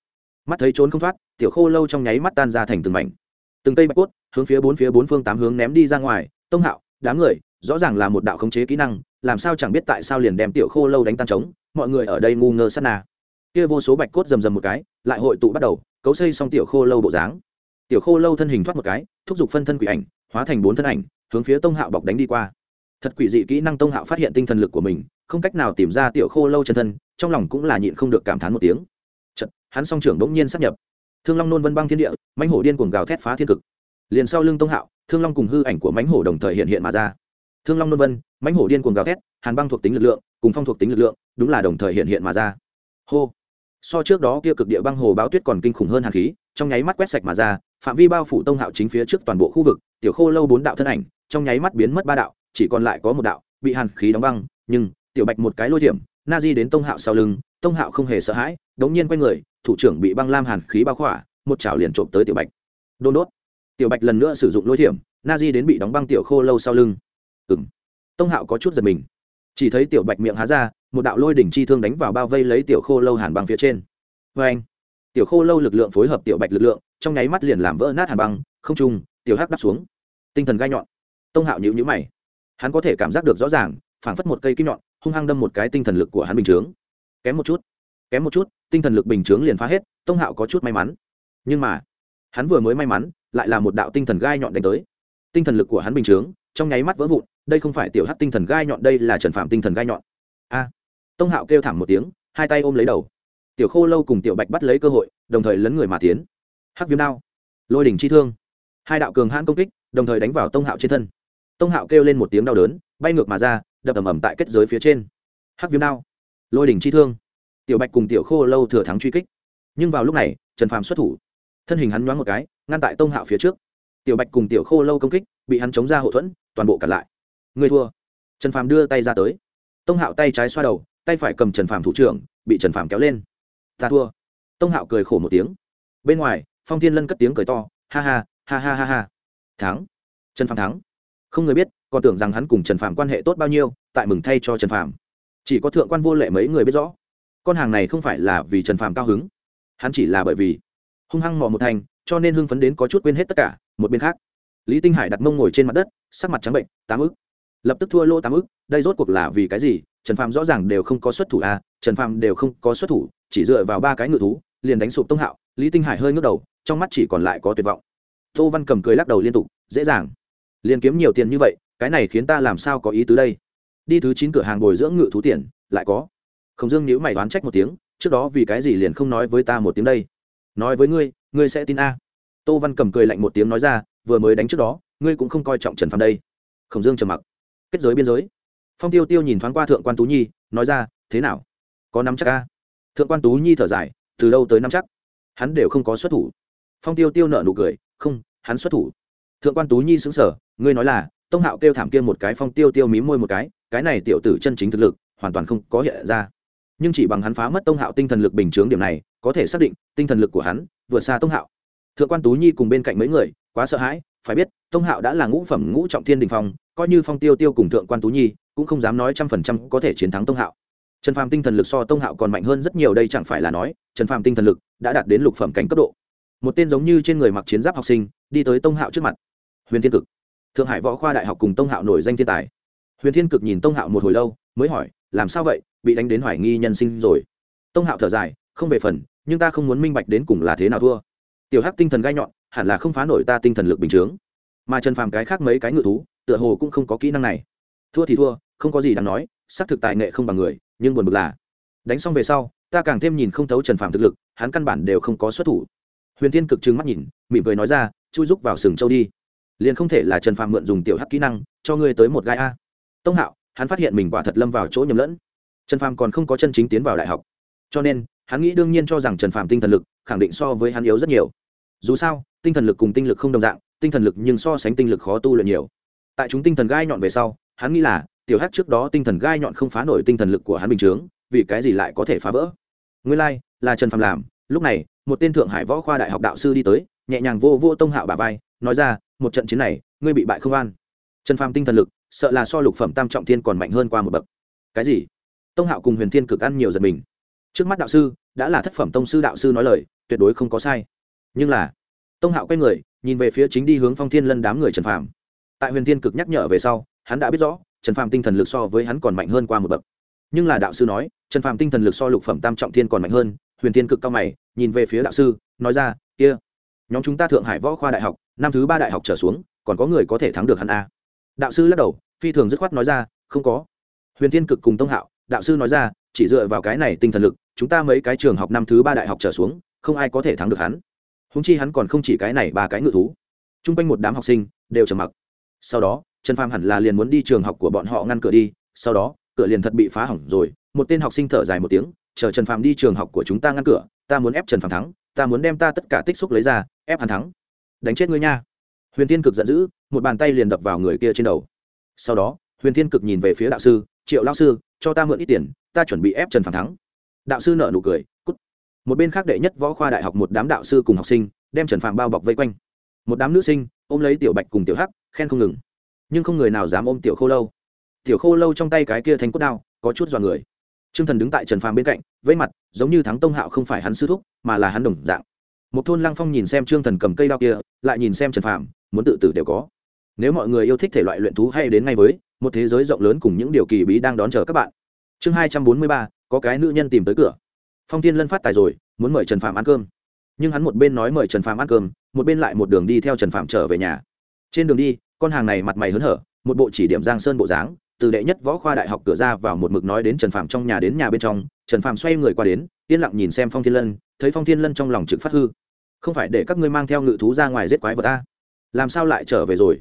[SPEAKER 1] Mắt thấy trốn không thoát, tiểu khô lâu trong nháy mắt tan ra thành từng mảnh. Từng cây bạch cốt, hướng phía bốn phía bốn phương tám hướng ném đi ra ngoài, tông hạo, đám người, rõ ràng là một đạo khống chế kỹ năng, làm sao chẳng biết tại sao liền đem tiểu khô lâu đánh tan trống, mọi người ở đây ngu ngơ sát na. Kia vô số bạch cốt rầm rầm một cái, lại hội tụ bắt đầu, cấu xây xong tiểu khô lâu bộ dáng. Tiểu khô lâu thân hình thoát một cái thúc giục phân thân quỷ ảnh hóa thành bốn thân ảnh hướng phía tông hạo bọc đánh đi qua. Thật quỷ dị kỹ năng tông hạo phát hiện tinh thần lực của mình không cách nào tìm ra tiểu khô lâu chân thân trong lòng cũng là nhịn không được cảm thán một tiếng. Chật, hắn song trưởng bỗng nhiên sắp nhập. Thương long nôn vân băng thiên địa mãnh hổ điên cuồng gào thét phá thiên cực. Liền sau lưng tông hạo thương long cùng hư ảnh của mãnh hổ đồng thời hiện hiện mà ra. Thương long nôn vân mãnh hổ điên cuồng gào thét hàn băng thuộc tính lực lượng cùng phong thuộc tính lực lượng đúng là đồng thời hiện hiện mà ra. Hô! So trước đó kia cực địa băng hồ báo tuyết còn kinh khủng hơn hàn khí trong nháy mắt quét sạch mà ra phạm vi bao phủ tông hạo chính phía trước toàn bộ khu vực, tiểu khô lâu bốn đạo thân ảnh, trong nháy mắt biến mất ba đạo, chỉ còn lại có một đạo, bị hàn khí đóng băng, nhưng, tiểu bạch một cái lôi điểm, na di đến tông hạo sau lưng, tông hạo không hề sợ hãi, đống nhiên quay người, thủ trưởng bị băng lam hàn khí bao khỏa, một chảo liền trộm tới tiểu bạch. Đôn đốt. Tiểu bạch lần nữa sử dụng lôi thiểm na di đến bị đóng băng tiểu khô lâu sau lưng. Ừng tông hạo có chút giật mình. Chỉ thấy tiểu bạch miệng há ra, một đạo lôi đỉnh chi thương đánh vào bao vây lấy tiểu khô lâu hàn băng phía trên. Vê anh tiểu khô lâu lực lượng phối hợp tiểu bạch lực lượng, trong nháy mắt liền làm vỡ nát hàn băng, không trung, tiểu hắc đắp xuống. Tinh thần gai nhọn. Tông hạo nhịu nhữ mày. Hắn có thể cảm giác được rõ ràng, phảng phất một cây kim nhọn, hung hăng đâm một cái tinh thần lực của hắn bình chướng. Kém một chút, kém một chút, tinh thần lực bình chướng liền phá hết, tông hạo có chút may mắn. Nhưng mà, hắn vừa mới may mắn, lại là một đạo tinh thần gai nhọn đánh tới. Tinh thần lực của hắn bình chướng, trong nháy mắt vỡ vụn, đây không phải tiểu hắc tinh thần gai nhọn, đây là trần phạm tinh thần gai nhọn. A! Tông hạo kêu thảm một tiếng, hai tay ôm lấy đầu tiểu khô lâu cùng tiểu bạch bắt lấy cơ hội, đồng thời lấn người mà tiến. Hắc viêm đao, lôi đỉnh chi thương. Hai đạo cường hãn công kích, đồng thời đánh vào tông hạo trên thân. Tông hạo kêu lên một tiếng đau đớn, bay ngược mà ra, đập ầm ầm tại kết giới phía trên. Hắc viêm đao, lôi đỉnh chi thương. Tiểu bạch cùng tiểu khô lâu thừa thắng truy kích. Nhưng vào lúc này, trần phàm xuất thủ. Thân hình hắn nhoáng một cái, ngăn tại tông hạo phía trước. Tiểu bạch cùng tiểu khô lâu công kích, bị hắn chống ra hậu thuẫn, toàn bộ cản lại. Người thua. Trần phàm đưa tay ra tới. Tông hạo tay trái xoa đầu, tay phải cầm trần phàm thủ trưởng, bị trần phàm kéo lên ta thua. Tông hạo cười khổ một tiếng. Bên ngoài, phong thiên lân cất tiếng cười to, ha ha ha ha ha ha. Thắng. Trần phàm thắng. Không người biết, còn tưởng rằng hắn cùng trần phàm quan hệ tốt bao nhiêu, tại mừng thay cho trần phàm. Chỉ có thượng quan vô lệ mấy người biết rõ. Con hàng này không phải là vì trần phàm cao hứng. Hắn chỉ là bởi vì hung hăng mò một thành, cho nên hưng phấn đến có chút quên hết tất cả, một bên khác. Lý tinh hải đặt mông ngồi trên mặt đất, sắc mặt trắng bệnh, tám ức. Lập tức thua lô tám ức, đây rốt cuộc là vì cái gì? Trần phàm rõ ràng đều không có xuất thủ à trần phàm đều không có xuất thủ, chỉ dựa vào ba cái ngự thú, liền đánh sụp tông hạo, lý tinh hải hơi ngước đầu, trong mắt chỉ còn lại có tuyệt vọng. Tô văn cầm cười lắc đầu liên tục, dễ dàng. Liền kiếm nhiều tiền như vậy, cái này khiến ta làm sao có ý tứ đây? Đi thứ chín cửa hàng bồi dưỡng ngự thú tiền, lại có. Khổng dương nhữ mày đoán trách một tiếng, trước đó vì cái gì liền không nói với ta một tiếng đây? Nói với ngươi ngươi sẽ tin a. Tô văn cầm cười lạnh một tiếng nói ra, vừa mới đánh trước đó, ngươi cũng không coi trọng trần phàm đây. Khổng dương trầm mặc. Kết giới biên giới. Phong tiêu tiêu nhìn thoáng qua thượng quan tú nhi, nói ra, thế nào? Có nắm chắc a? Thượng quan tú nhi thở dài, từ đâu tới nắm chắc? Hắn đều không có xuất thủ. Phong tiêu tiêu nợ nụ cười, không, hắn xuất thủ. Thượng quan tú nhi xứng sở ngươi nói là, tông hạo kêu thảm kia một cái phong tiêu tiêu mí môi một cái cái này tiểu tử chân chính thực lực, hoàn toàn không có hiện ra. Nhưng chỉ bằng hắn phá mất tông hạo tinh thần lực bình chướng điểm này, có thể xác định, tinh thần lực của hắn vượt xa tông hạo. Thượng quan tú nhi cùng bên cạnh mấy người, quá sợ hãi, phải biết, tông hạo đã là ngũ phẩm ngũ trọng thiên đình phong, coi như phong tiêu tiêu cùng thượng quan tú nhi, cũng không dám nói trăm phần trăm có thể chiến thắng tông hạo trần phàm tinh thần lực so tông hạo còn mạnh hơn rất nhiều đây chẳng phải là nói, trần phàm tinh thần lực đã đạt đến lục phẩm cảnh cấp độ. Một tên giống như trên người mặc chiến giáp học sinh, đi tới tông hạo trước mặt. Huyền thiên cực. Thượng hải võ khoa đại học cùng tông hạo nổi danh thiên tài. Huyền thiên cực nhìn tông hạo một hồi lâu, mới hỏi, làm sao vậy? Bị đánh đến hoài nghi nhân sinh rồi. Tông hạo thở dài, không về phần, nhưng ta không muốn minh bạch đến cùng là thế nào thua. Tiểu hắc tinh thần gai nhọn, hẳn là không phá nổi ta tinh thần lực bình chướng. Mà trần phàm cái khác mấy cái ngự thú, tựa hồ cũng không có kỹ năng này. Thua thì thua, không có gì đáng nói, xác thực tài nghệ không bằng người nhưng buồn bực là, đánh xong về sau, ta càng thêm nhìn không thấu trần Phạm thực lực, hắn căn bản đều không có xuất thủ. Huyền thiên cực trừng mắt nhìn, mỉm cười nói ra, chui rúc vào sừng châu đi. Liền không thể là trần Phạm mượn dùng tiểu hắc kỹ năng, cho ngươi tới một gai a. Tông hạo, hắn phát hiện mình quả thật lâm vào chỗ nhầm lẫn. Trần Phạm còn không có chân chính tiến vào đại học. Cho nên, hắn nghĩ đương nhiên cho rằng trần Phạm tinh thần lực, khẳng định so với hắn yếu rất nhiều. Dù sao, tinh thần lực cùng tinh lực không đồng dạng, tinh thần lực nhưng so sánh tinh lực khó tu luyện nhiều. Tại chúng tinh thần gai nhọn về sau, hắn nghĩ là tiểu hắc trước đó tinh thần gai nhọn không phá nổi tinh thần lực của hắn bình chướng vì cái gì lại có thể phá vỡ? Nguyên lai、like, là trần phàm làm. Lúc này một tên thượng hải võ khoa đại học đạo sư đi tới nhẹ nhàng vô vô tông hạo bà vai nói ra một trận chiến này ngươi bị bại không an. Trần phàm tinh thần lực sợ là so lục phẩm tam trọng thiên còn mạnh hơn qua một bậc. Cái gì? Tông hạo cùng huyền thiên cực ăn nhiều giật mình. Trước mắt đạo sư đã là thất phẩm tông sư đạo sư nói lời tuyệt đối không có sai. Nhưng là tông hạo quay người nhìn về phía chính đi hướng phong thiên lân đám người trần phàm. Tại huyền thiên cực nhắc nhở về sau hắn đã biết rõ trần phàm tinh thần lực so với hắn còn mạnh hơn qua một bậc. Nhưng là đạo sư nói, trần phàm tinh thần lực so lục phẩm tam trọng thiên còn mạnh hơn, huyền thiên cực cao mày, nhìn về phía đạo sư, nói ra, kia, nhóm chúng ta thượng hải võ khoa đại học, năm thứ ba đại học trở xuống, còn có người có thể thắng được hắn a? Đạo sư lắc đầu, phi thường dứt khoát nói ra, không có. Huyền thiên cực cùng tông hạo, đạo sư nói ra, chỉ dựa vào cái này tinh thần lực, chúng ta mấy cái trường học năm thứ ba đại học trở xuống, không ai có thể thắng được hắn. Húng chi hắn còn không chỉ cái này ba cái ngự thú. T r u n g quanh một đám học sinh đều trầm mặc. Sau đó trần phàm hẳn là liền muốn đi trường học của bọn họ ngăn cửa đi, sau đó, cửa liền thật bị phá hỏng rồi. Một tên học sinh thở dài một tiếng, chờ trần phàm đi trường học của chúng ta ngăn cửa, ta muốn ép trần phàm thắng, ta muốn đem ta tất cả tích xúc lấy ra, ép hắn thắng. Đánh chết ngươi nha. Huyền tiên cực giận dữ, một bàn tay liền đập vào người kia trên đầu. Sau đó, huyền thiên cực nhìn về phía đạo sư, triệu lao sư, cho ta mượn ít tiền, ta chuẩn bị ép trần phàm thắng. Đạo sư nợ nụ cười, cút. Một bên khác đệ nhất võ khoa đại học một đám đạo sư cùng học sinh, đem trần phàm bao bọc vây quanh. Một đám nữ sinh, ôm lấy tiểu bạch cùng tiểu hắc, khen không ngừng nhưng không người nào dám ôm tiểu khô lâu. Tiểu khô lâu trong tay cái kia thành cốt đao, có chút dọa người. T r ư ơ n g thần đứng tại trần phàm bên cạnh, vẫy mặt, giống như thắng tông hạo không phải hắn sư thúc, mà là hắn đồng dạng. Một thôn lăng phong nhìn xem t r ư ơ n g thần cầm cây đao kia, lại nhìn xem trần phàm, muốn tự tử đều có. Nếu mọi người yêu thích thể loại luyện thú hay đến ngay với, một thế giới rộng lớn cùng những điều kỳ bí đang đón chờ các bạn. Chương hai trăm bốn mươi ba, có cái nữ nhân tìm tới cửa. Phong thiên lân phát tài rồi, muốn mời trần Phàm ăn cơm. Nhưng hắn một bên nói mời trần Phàm ăn cơm, một bên lại một đường đi theo trần Phàm trở về nhà. Trên đường đi con hàng này mặt mày hớn hở một bộ chỉ điểm giang sơn bộ dáng từ đệ nhất võ khoa đại học cửa ra vào một mực nói đến trần phạm trong nhà đến nhà bên trong trần phạm xoay người qua đến yên lặng nhìn xem phong thiên lân thấy phong thiên lân trong lòng trực phát hư. Không phải để các ngươi mang theo ngự thú ra ngoài giết quái vật ta, làm sao lại trở về rồi?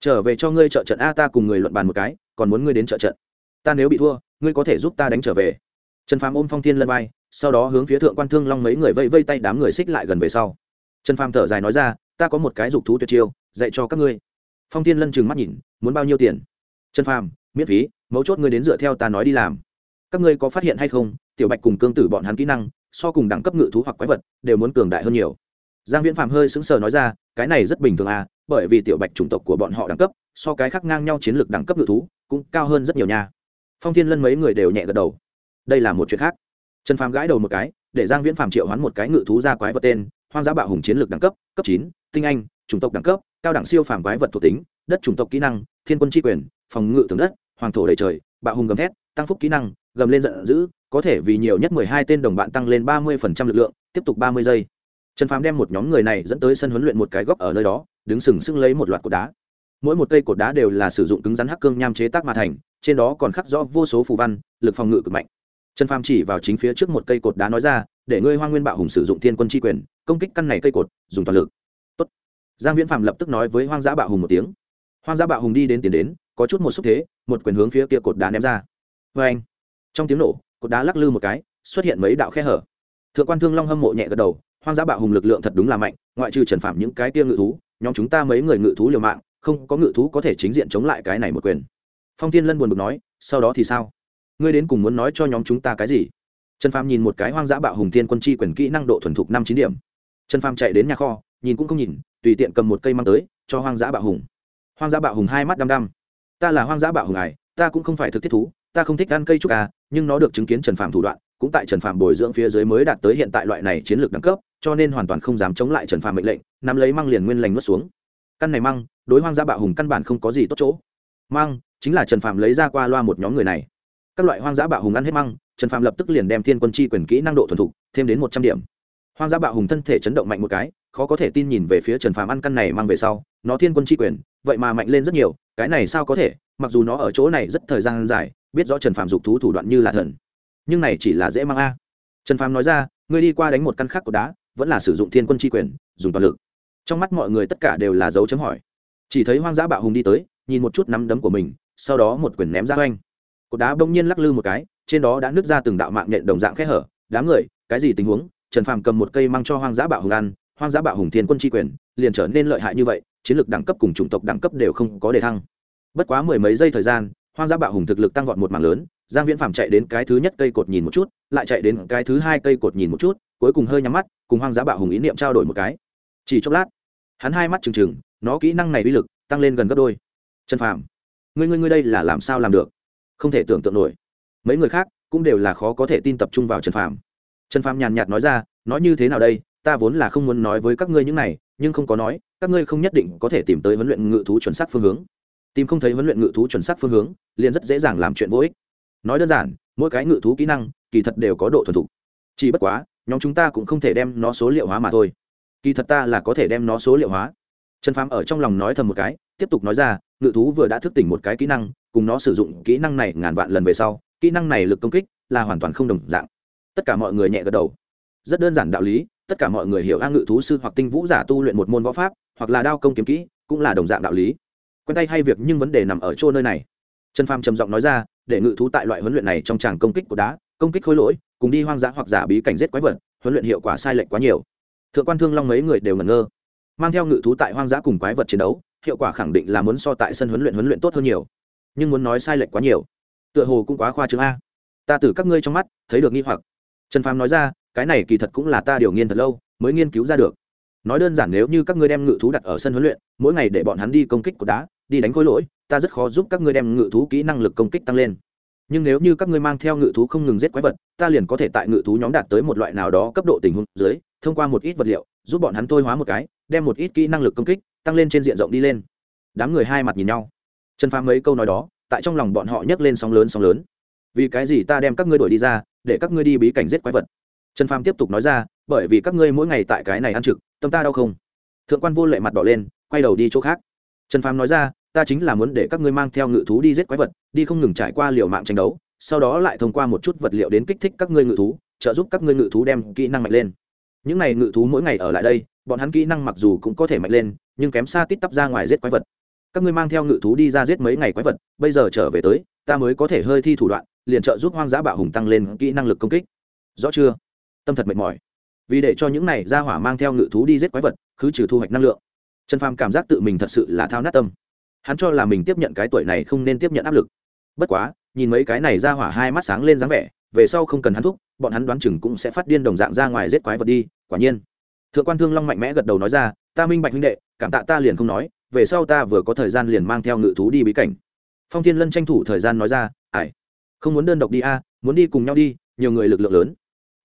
[SPEAKER 1] Trở về cho ngươi trợ trận a ta cùng người luận bàn một cái còn muốn ngươi đến trợ trận. Ta nếu bị thua ngươi có thể giúp ta đánh trở về. Trần phàm ôm phong thiên lân vai sau đó hướng phía thượng quan thương long mấy người vây vây tay đám người xích lại gần về sau. Trần phàm thở dài nói ra ta có một cái dục thú tuyệt chiêu dạy cho các ngươi phong thiên lân trừng mắt nhìn, muốn bao nhiêu tiền? Trần phàm, miễn phí, mấu chốt ngươi đến dựa theo ta nói đi làm. Các ngươi có phát hiện hay không, tiểu bạch cùng cương tử bọn hắn kỹ năng, so cùng đẳng cấp ngự thú hoặc quái vật, đều muốn cường đại hơn nhiều. Giang viễn phạm hơi sững sờ nói ra, cái này rất bình thường à bởi vì tiểu bạch chủng tộc của bọn họ đẳng cấp, so cái khác ngang nhau chiến lược đẳng cấp ngự thú, cũng cao hơn rất nhiều nha. Phong thiên lân mấy người đều nhẹ gật đầu. Đây là một chuyện khác. Trần phàm gãi đầu một cái, để giang viễn phàm triệu hoán một cái ngự thú ra quái vật tên, hoang dã bạo hùng chiến lược đẳng cấp cấp chín, tinh anh, chủng tộc đẳng cấp cao đẳng siêu phàm quái vật thuộc tính, đất chủng tộc kỹ năng, thiên quân tri quyền, phòng ngự tường đất, hoàng thổ đầy trời, bạo hùng gầm thét, tăng phúc kỹ năng, gầm lên giận dữ, có thể vì nhiều nhất mười hai tên đồng bạn tăng lên ba mươi phần trăm lực lượng, tiếp tục ba mươi giây. Trần phàm đem một nhóm người này dẫn tới sân huấn luyện một cái góc ở nơi đó, đứng sừng sững lấy một loạt cột đá. Mỗi một cây cột đá đều là sử dụng cứng rắn hắc cương nham chế tác mà thành, trên đó còn khắc rõ vô số phù văn, lực phòng ngự cực mạnh. Trần phàm chỉ vào chính phía trước một cây cột đá nói ra, để ngươi hoa nguyên bạo hùng sử dụng thiên quân tri quyền, công kích căn này cây cột, dùng toàn lực giang viễn phạm lập tức nói với hoang dã bạo hùng một tiếng. Hoang dã bạo hùng đi đến tiến đến, có chút một xúc thế, một quyền hướng phía kia cột đá ném ra. Vê anh trong tiếng nổ, cột đá lắc lư một cái, xuất hiện mấy đạo khe hở. Thượng quan thương long hâm mộ nhẹ gật đầu, hoang dã bạo hùng lực lượng thật đúng là mạnh, ngoại trừ trần phạm những cái tia ngự thú, nhóm chúng ta mấy người ngự thú liều mạng, không có ngự thú có thể chính diện chống lại cái này một quyền. Phong thiên lân buồn bực nói, sau đó thì sao? Ngươi đến cùng muốn nói cho nhóm chúng ta cái gì? Trần phàm nhìn một cái hoang dã bạo hùng thiên quân chi quyền kỹ năng độ thuần thục năm chín điểm. Trần phàm chạy đến nhà kho nhìn cũng không nhìn, tùy tiện cầm một cây mang tới, cho hoang dã bạo hùng. Hoang dã bạo hùng hai mắt đăm đăm. Ta là hoang dã bạo hùng này ta cũng không phải thực thiết thú, ta không thích ăn cây trúc à nhưng nó được chứng kiến trần phàm thủ đoạn, cũng tại trần phàm bồi dưỡng phía dưới mới đạt tới hiện tại loại này chiến lược đẳng cấp, cho nên hoàn toàn không dám chống lại trần phàm mệnh lệnh, nắm lấy măng liền nguyên lành nuốt xuống. Căn này măng, đối hoang dã bạo hùng căn bản không có gì tốt chỗ. Măng, chính là trần phàm lấy ra qua loa một nhóm người này. Các loại hoang dã bạo hùng ăn hết măng, trần phàm lập tức liền đem thiên quân chi quyền kỹ năng độ thuần thục, thêm đến một trăm điểm. Hoang dã bạo hùng thân thể chấn động mạnh một cái khó có thể tin nhìn về phía trần phàm ăn căn này mang về sau, nó thiên quân chi quyền, vậy mà mạnh lên rất nhiều, cái này sao có thể, mặc dù nó ở chỗ này rất thời gian dài, biết rõ trần phàm dục thú thủ đoạn như là thần, nhưng này chỉ là dễ mang a. Trần phàm nói ra, ngươi đi qua đánh một căn khác của đá, vẫn là sử dụng thiên quân chi quyền, dùng toàn lực. Trong mắt mọi người tất cả đều là dấu chấm hỏi. Chỉ thấy hoang dã bạo hùng đi tới, nhìn một chút nắm đấm của mình, sau đó một quyền ném ra oanh. Cột đá bỗng nhiên lắc lư một cái, trên đó đã nứt ra từng đạo mạng nhện đồng dạng khẽ hở, đám người, cái gì tình huống? Trần phàm cầm một cây mang cho hoang dã bạo hùng ăn hoang dã bạo hùng thiên quân tri quyền, liền trở nên lợi hại như vậy, chiến lược đẳng cấp cùng chủng tộc đẳng cấp đều không có đề thăng. Bất quá mười mấy giây thời gian, hoang dã bạo hùng thực lực tăng vọt một mảng lớn, giang viễn phàm chạy đến cái thứ nhất cây cột nhìn một chút, lại chạy đến cái thứ hai cây cột nhìn một chút, cuối cùng hơi nhắm mắt, cùng hoang dã bạo hùng ý niệm trao đổi một cái. Chỉ chốc lát, hắn hai mắt trừng trừng, nó kỹ năng này uy lực tăng lên gần gấp đôi. Trần phàm, ngươi ngươi ngươi đây là làm sao làm được? Không thể tưởng tượng nổi. Mấy người khác cũng đều là khó có thể tin tập trung vào trần phàm. Trần phàm nhàn nhạt nói ra nói như thế nào đây? Ta vốn là không muốn nói với các ngươi những này, nhưng không có nói, các ngươi không nhất định có thể tìm tới huấn luyện ngự thú chuẩn xác phương hướng. Tìm không thấy huấn luyện ngự thú chuẩn xác phương hướng, liền rất dễ dàng làm chuyện vô ích. Nói đơn giản, mỗi cái ngự thú kỹ năng, kỳ thật đều có độ thuần thục. Chỉ bất quá, nhóm chúng ta cũng không thể đem nó số liệu hóa mà thôi. Kỳ thật ta là có thể đem nó số liệu hóa. Trần phám ở trong lòng nói thầm một cái, tiếp tục nói ra, ngự thú vừa đã thức tỉnh một cái kỹ năng, cùng nó sử dụng kỹ năng này ngàn vạn lần về sau, kỹ năng này lực công kích là hoàn toàn không đồng dạng. Tất cả mọi người nhẹ gật đầu. Rất đơn giản đạo lý tất cả mọi người hiểu a ngự thú sư hoặc tinh vũ giả tu luyện một môn võ pháp, hoặc là đao công kiếm kỹ, cũng là đồng dạng đạo lý. Quen tay hay việc nhưng vấn đề nằm ở chỗ nơi này. Trần phàm trầm giọng nói ra, để ngự thú tại loại huấn luyện này trong tràng công kích của đá, công kích khối lỗi, cùng đi hoang dã hoặc giả bí cảnh giết quái vật, huấn luyện hiệu quả sai lệch quá nhiều. Thượng quan thương long mấy người đều ngẩn ngơ. Mang theo ngự thú tại hoang dã cùng quái vật chiến đấu, hiệu quả khẳng định là muốn so tại sân huấn luyện huấn luyện tốt hơn nhiều. Nhưng muốn nói sai lệch quá nhiều. Tựa hồ cũng quá khoa trương a. Ta từ các ngươi trong mắt, thấy được nghi hoặc. Trần phàm nói ra cái này kỳ thật cũng là ta điều nghiên thật lâu, mới nghiên cứu ra được. Nói đơn giản nếu như các ngươi đem ngự thú đặt ở sân huấn luyện, mỗi ngày để bọn hắn đi công kích của đá, đi đánh khối lỗi, ta rất khó giúp các ngươi đem ngự thú kỹ năng lực công kích tăng lên. Nhưng nếu như các ngươi mang theo ngự thú không ngừng giết quái vật, ta liền có thể tại ngự thú nhóm đạt tới một loại nào đó cấp độ tình huống dưới, thông qua một ít vật liệu, giúp bọn hắn thôi hóa một cái, đem một ít kỹ năng lực công kích, tăng lên trên diện rộng đi lên. Đám người hai mặt nhìn nhau. Trần phá mấy câu nói đó, tại trong lòng bọn họ nhấc lên sóng lớn sóng lớn. Vì cái gì ta đem các ngươi đuổi đi ra, để các ngươi đi bí cảnh giết quái vật? Trần phàm tiếp tục nói ra, bởi vì các ngươi mỗi ngày tại cái này ăn trực, tâm ta đau không? Thượng quan vô lệ mặt đỏ lên, quay đầu đi chỗ khác. Trần phàm nói ra, ta chính là muốn để các ngươi mang theo ngự thú đi giết quái vật, đi không ngừng trải qua liều mạng tranh đấu, sau đó lại thông qua một chút vật liệu đến kích thích các ngươi ngự thú, trợ giúp các ngươi ngự thú đem kỹ năng mạnh lên. Những n à y ngự thú mỗi ngày ở lại đây, bọn hắn kỹ năng mặc dù cũng có thể mạnh lên, nhưng kém xa tít tắp ra ngoài giết quái vật. Các ngươi mang theo ngự thú đi ra giết mấy ngày quái vật, bây giờ trở về tới, ta mới có thể hơi thi thủ đoạn, liền trợ giúp hoang dã bạo hùng tăng lên kỹ năng lực công kích. Rõ chưa? Tâm thật mệt mỏi. Vì để cho những này ra hỏa mang theo ngự thú đi giết quái vật, khứ trừ thu hoạch năng lượng. Trần phàm cảm giác tự mình thật sự là thao nát tâm. Hắn cho là mình tiếp nhận cái tuổi này không nên tiếp nhận áp lực. Bất quá, nhìn mấy cái này ra hỏa hai mắt sáng lên dáng vẻ, về sau không cần hắn thúc, bọn hắn đoán chừng cũng sẽ phát điên đồng dạng ra ngoài giết quái vật đi, quả nhiên. Thượng quan thương long mạnh mẽ gật đầu nói ra, ta minh bạch huynh đệ, cảm tạ ta liền không nói, về sau ta vừa có thời gian liền mang theo ngự thú đi bí cảnh. Phong thiên lân tranh thủ thời gian nói ra ải không muốn đơn độc đi a, muốn đi cùng nhau đi, nhiều người lực lượng lớn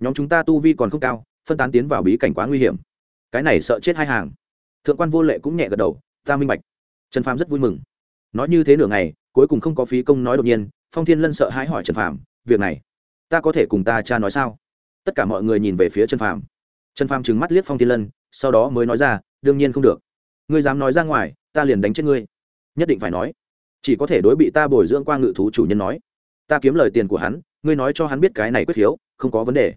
[SPEAKER 1] nhóm chúng ta tu vi còn không cao, phân tán tiến vào bí cảnh quá nguy hiểm. Cái này sợ chết hai hàng. Thượng quan vô lệ cũng nhẹ gật đầu, ta minh bạch. Trần phàm rất vui mừng. Nói như thế nửa ngày, cuối cùng không có phí công nói đột nhiên, phong thiên lân sợ hãi hỏi trần phàm, việc này, ta có thể cùng ta cha nói sao? Tất cả mọi người nhìn về phía trần phàm. Trần phàm trừng mắt liếc phong thiên lân, sau đó mới nói ra, đương nhiên không được. Ngươi dám nói ra ngoài, ta liền đánh chết ngươi. Nhất định phải nói. Chỉ có thể đối bị ta bồi dưỡng qua ngự thú chủ nhân nói. Ta kiếm lời tiền của hắn, ngươi nói cho hắn biết cái này quyết khiếu không có vấn đề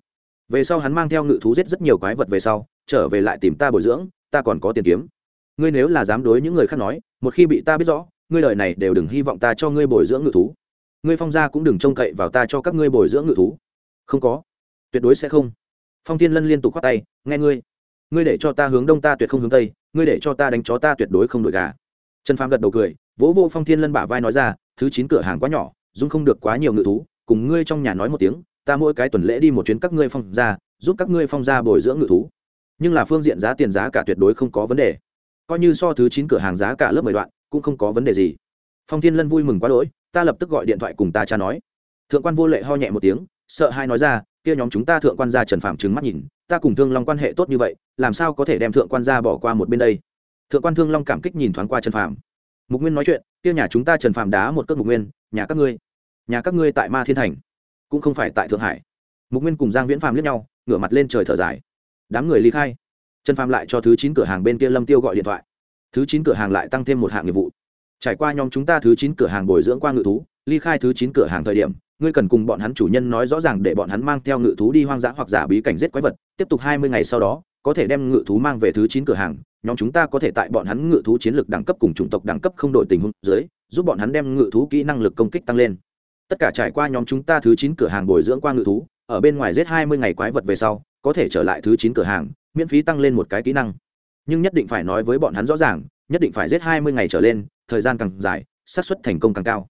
[SPEAKER 1] về sau hắn mang theo ngự thú giết rất nhiều quái vật về sau, trở về lại tìm ta bồi dưỡng, ta còn có tiền kiếm. Ngươi nếu là dám đối những người khác nói, một khi bị ta biết rõ, ngươi lời này đều đừng hy vọng ta cho ngươi bồi dưỡng ngự thú. Ngươi phong gia cũng đừng trông cậy vào ta cho các ngươi bồi dưỡng ngự thú. Không có. Tuyệt đối sẽ không. Phong thiên lân liên tục k h o á t tay, nghe ngươi. Ngươi để cho ta hướng đông ta tuyệt không hướng tây, ngươi để cho ta đánh chó ta tuyệt đối không đổi gà. Trần phàm gật đầu cười, vỗ vô phong thiên lân bả vai nói ra, thứ chín cửa hàng quá nhỏ dung không được quá nhiều ngự thú, cùng ngươi trong nhà nói một tiếng ta mỗi cái tuần lễ đi một chuyến các ngươi phong ra giúp các ngươi phong ra bồi dưỡng ngự thú. Nhưng là phương diện giá tiền giá cả tuyệt đối không có vấn đề. Coi như so thứ chín cửa hàng giá cả lớp mười đoạn, cũng không có vấn đề gì. Phong thiên lân vui mừng quá đỗi, ta lập tức gọi điện thoại cùng ta cha nói. Thượng quan vô lệ ho nhẹ một tiếng, sợ hai nói ra, kia nhóm chúng ta thượng quan gia trần phạm trừng mắt nhìn, ta cùng thương long quan hệ tốt như vậy, làm sao có thể đem thượng quan gia bỏ qua một bên đây? Thượng quan thương long cảm kích nhìn thoáng qua trần phạm mục nguyên nói chuyện, kia nhà chúng ta trần phạm đá một cước mục nguyên, nhà các ngươi, nhà các ngươi tại ma thiên thành cũng không phải tại thượng hải. Mục nguyên cùng giang viễn phàm liếc nhau, ngửa mặt lên trời thở dài. Đám người ly khai. Trần phàm lại cho thứ chín cửa hàng bên kia lâm tiêu gọi điện thoại. Thứ chín cửa hàng lại tăng thêm một hạng nghiệp vụ. Trải qua nhóm chúng ta thứ chín cửa hàng bồi dưỡng qua ngự thú, ly khai thứ chín cửa hàng thời điểm, ngươi cần cùng bọn hắn chủ nhân nói rõ ràng để bọn hắn mang theo ngự thú đi hoang dã hoặc giả bí cảnh giết quái vật, tiếp tục hai mươi ngày sau đó, có thể đem ngự thú mang về thứ chín cửa hàng, nhóm chúng ta có thể tại bọn hắn ngự thú chiến lược đẳng cấp cùng chủng tộc đẳng cấp không đổi tình huống dưới, giúp bọn hắn đem ngự thú kỹ năng lực công kích tăng lên tất cả trải qua nhóm chúng ta thứ chín cửa hàng bồi dưỡng qua ngự thú, ở bên ngoài giết hai mươi ngày quái vật về sau, có thể trở lại thứ chín cửa hàng, miễn phí tăng lên một cái kỹ năng. Nhưng nhất định phải nói với bọn hắn rõ ràng, nhất định phải giết hai mươi ngày trở lên, thời gian càng dài, xác suất thành công càng cao.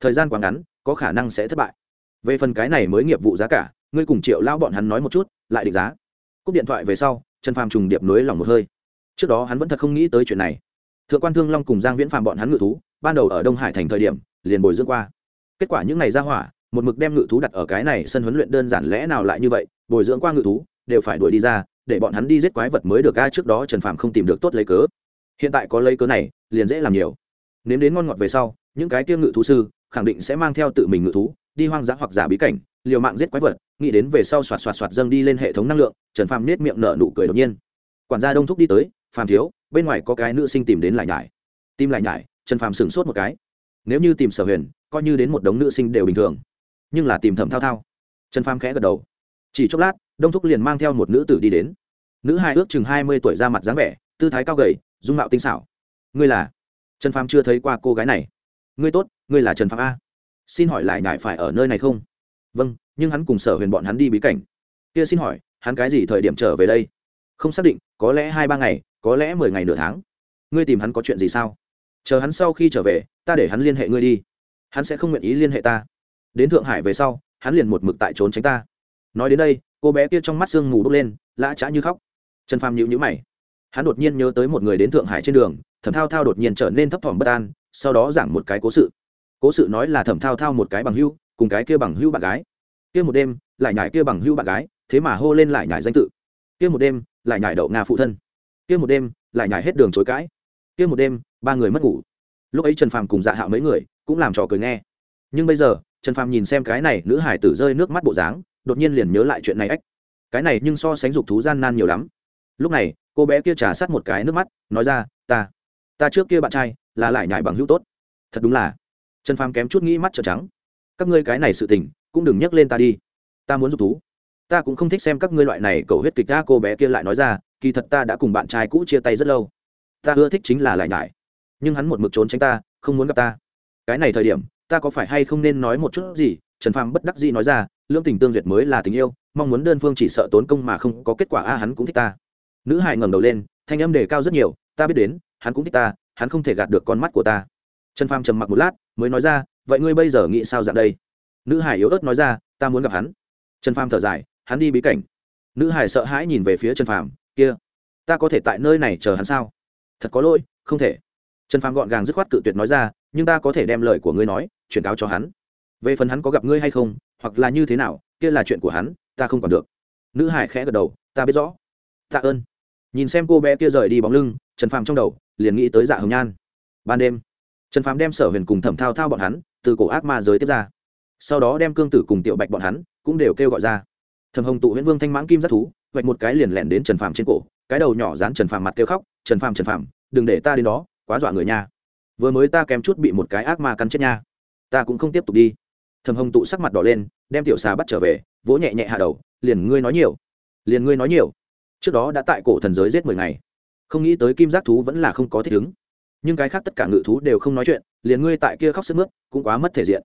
[SPEAKER 1] Thời gian quá ngắn, có khả năng sẽ thất bại. Về phần cái này mới nghiệp vụ giá cả, ngươi cùng triệu lao bọn hắn nói một chút, lại định giá. Cúp điện thoại về sau, trần phàm trùng điệp nối lòng một hơi. Trước đó hắn vẫn thật không nghĩ tới chuyện này. Thượng quan thương long cùng giang viễn phàm bọn hắn ngự thú, ban đầu ở đông hải thành thời điểm, liền bồi dưỡng qua kết quả những ngày ra hỏa, một mực đem ngự thú đặt ở cái này sân huấn luyện đơn giản lẽ nào lại như vậy, bồi dưỡng qua ngự thú, đều phải đuổi đi ra, để bọn hắn đi giết quái vật mới được ga trước đó trần phàm không tìm được tốt lấy cớ. Hiện tại có lấy cớ này, liền dễ làm nhiều. Nếm đến ngon ngọt về sau, những cái tiêu ngự thú sư, khẳng định sẽ mang theo tự mình ngự thú, đi hoang dã hoặc giả bí cảnh, liều mạng giết quái vật, nghĩ đến về sau xoạt xoạt xoạt dâng đi lên hệ thống năng lượng, trần phàm nết miệng nở nụ cười đột nhiên. Quản gia đông thúc đi tới, phàm thiếu, bên ngoài có cái nữ sinh tìm đến lại nhải. Tim lại nhải, trần phàm sửng sốt một cái. Nếu như tìm sở huyền coi như đến một đống nữ sinh đều bình thường. Nhưng là tìm thẩm thao thao. Trần pham khẽ gật đầu. Chỉ chốc lát, đông thúc liền mang theo một nữ tử đi đến. Nữ hai ước chừng hai mươi tuổi ra mặt dáng vẻ, tư thái cao gầy, dung mạo tinh xảo. Ngươi là? Trần pham chưa thấy qua cô gái này. Ngươi tốt, ngươi là trần pham a. Xin hỏi lại ngại phải ở nơi này không? Vâng nhưng hắn cùng sở huyền bọn hắn đi bí cảnh. Kia xin hỏi, hắn cái gì thời điểm trở về đây? Không xác định, có lẽ hai ba ngày, có lẽ mười ngày nửa tháng. Ngươi tìm hắn có chuyện gì sao? Chờ hắn sau khi trở về, ta để hắn liên hệ ngươi đi hắn sẽ không nguyện ý liên hệ ta. Đến thượng hải về sau, hắn liền một mực tại trốn tránh ta. Nói đến đây, cô bé kia trong mắt sương mù bốc lên, lã chã như khóc. Trần phàm nhịu nhữ mày. Hắn đột nhiên nhớ tới một người đến thượng hải trên đường, thẩm thao thao đột nhiên trở nên thấp thỏm bất an, sau đó giảng một cái cố sự. Cố sự nói là thẩm thao thao một cái bằng hưu cùng cái kia bằng hưu bạn gái. Kia một đêm, lại nhải kia bằng hưu bạn gái, thế mà hô lên lại nhải danh tự. Kia một đêm, lại nhải đậu nga phụ thân. Kia một đêm, lại nhải hết đường chối cãi. Kia một đêm, ba người mất ngủ. Lúc ấy trần phàm cùng dạ hạo mấy người cũng làm trò cười nghe. Nhưng bây giờ, trần phàm nhìn xem cái này nữ hải tử rơi nước mắt bộ dáng, đột nhiên liền nhớ lại chuyện này ách. Cái này nhưng so sánh dục thú gian nan nhiều lắm. Lúc này, cô bé kia trả sát một cái nước mắt, nói ra, ta ta trước kia bạn trai, là lại nhải bằng hữu tốt. Thật đúng là. Trần phàm kém chút nghĩ mắt trợn trắng. Các ngươi cái này sự tình, cũng đừng nhắc lên ta đi. Ta muốn dục thú. Ta cũng không thích xem các ngươi loại này cầu huyết kịch ta cô bé kia lại nói ra, kỳ thật ta đã cùng bạn trai cũ chia tay rất lâu. Ta ưa thích chính là lại nhải. Nhưng hắn một mực trốn tránh ta, không muốn gặp ta cái này thời điểm, ta có phải hay không nên nói một chút gì? Trần phàm bất đắc dĩ nói ra lương tình tương duyệt mới là tình yêu, mong muốn đơn phương chỉ sợ tốn công mà không có kết quả a, hắn cũng thích ta. Nữ hải ngẩng đầu lên, thanh âm đề cao rất nhiều, ta biết đến, hắn cũng thích ta, hắn không thể gạt được con mắt của ta. Trần phàm trầm mặc một lát, mới nói ra, vậy ngươi bây giờ nghĩ sao dạng đây? Nữ hải yếu ớt nói ra, ta muốn gặp hắn. Trần phàm thở dài, hắn đi bí cảnh. Nữ hải sợ hãi nhìn về phía trần phàm, kia, ta có thể tại nơi này chờ hắn sao? Thật có lỗi, không thể. Trần phàm gọn gàng dứt khoát cự tuyệt nói ra nhưng ta có thể đem lời của ngươi nói, chuyển cáo cho hắn. Về phần hắn có gặp ngươi hay không, hoặc là như thế nào, kia là chuyện của hắn, ta không còn được. Nữ hải khẽ gật đầu, ta biết rõ. Tạ ơn. Nhìn xem cô bé kia rời đi bóng lưng, trần phàm trong đầu liền nghĩ tới dạ hồng nhan. Ban đêm, trần phàm đem sở huyền cùng thẩm thao thao bọn hắn từ cổ ác ma giới tiếp ra. Sau đó đem cương tử cùng tiểu bạch bọn hắn cũng đều kêu gọi ra. Thẩm hồng tụ huyễn vương thanh mãng kim giác thú, vạch một cái liền lẻn đến trần phàm trên cổ, cái đầu nhỏ dán trần phàm mặt kêu khóc, trần phàm trần phàm, đừng để ta đến đó, quá dọa người nha vừa mới ta kém chút bị một cái ác ma cắn chết nha. Ta cũng không tiếp tục đi. Thầm hồng tụ sắc mặt đỏ lên, đem tiểu xà bắt trở về, vỗ nhẹ nhẹ hạ đầu, liền ngươi nói nhiều. Liền ngươi nói nhiều. Trước đó đã tại cổ thần giới giết mười ngày. Không nghĩ tới kim giác thú vẫn là không có thích ứng. Nhưng cái khác tất cả ngự thú đều không nói chuyện, liền ngươi tại kia khóc sức mướt, cũng quá mất thể diện.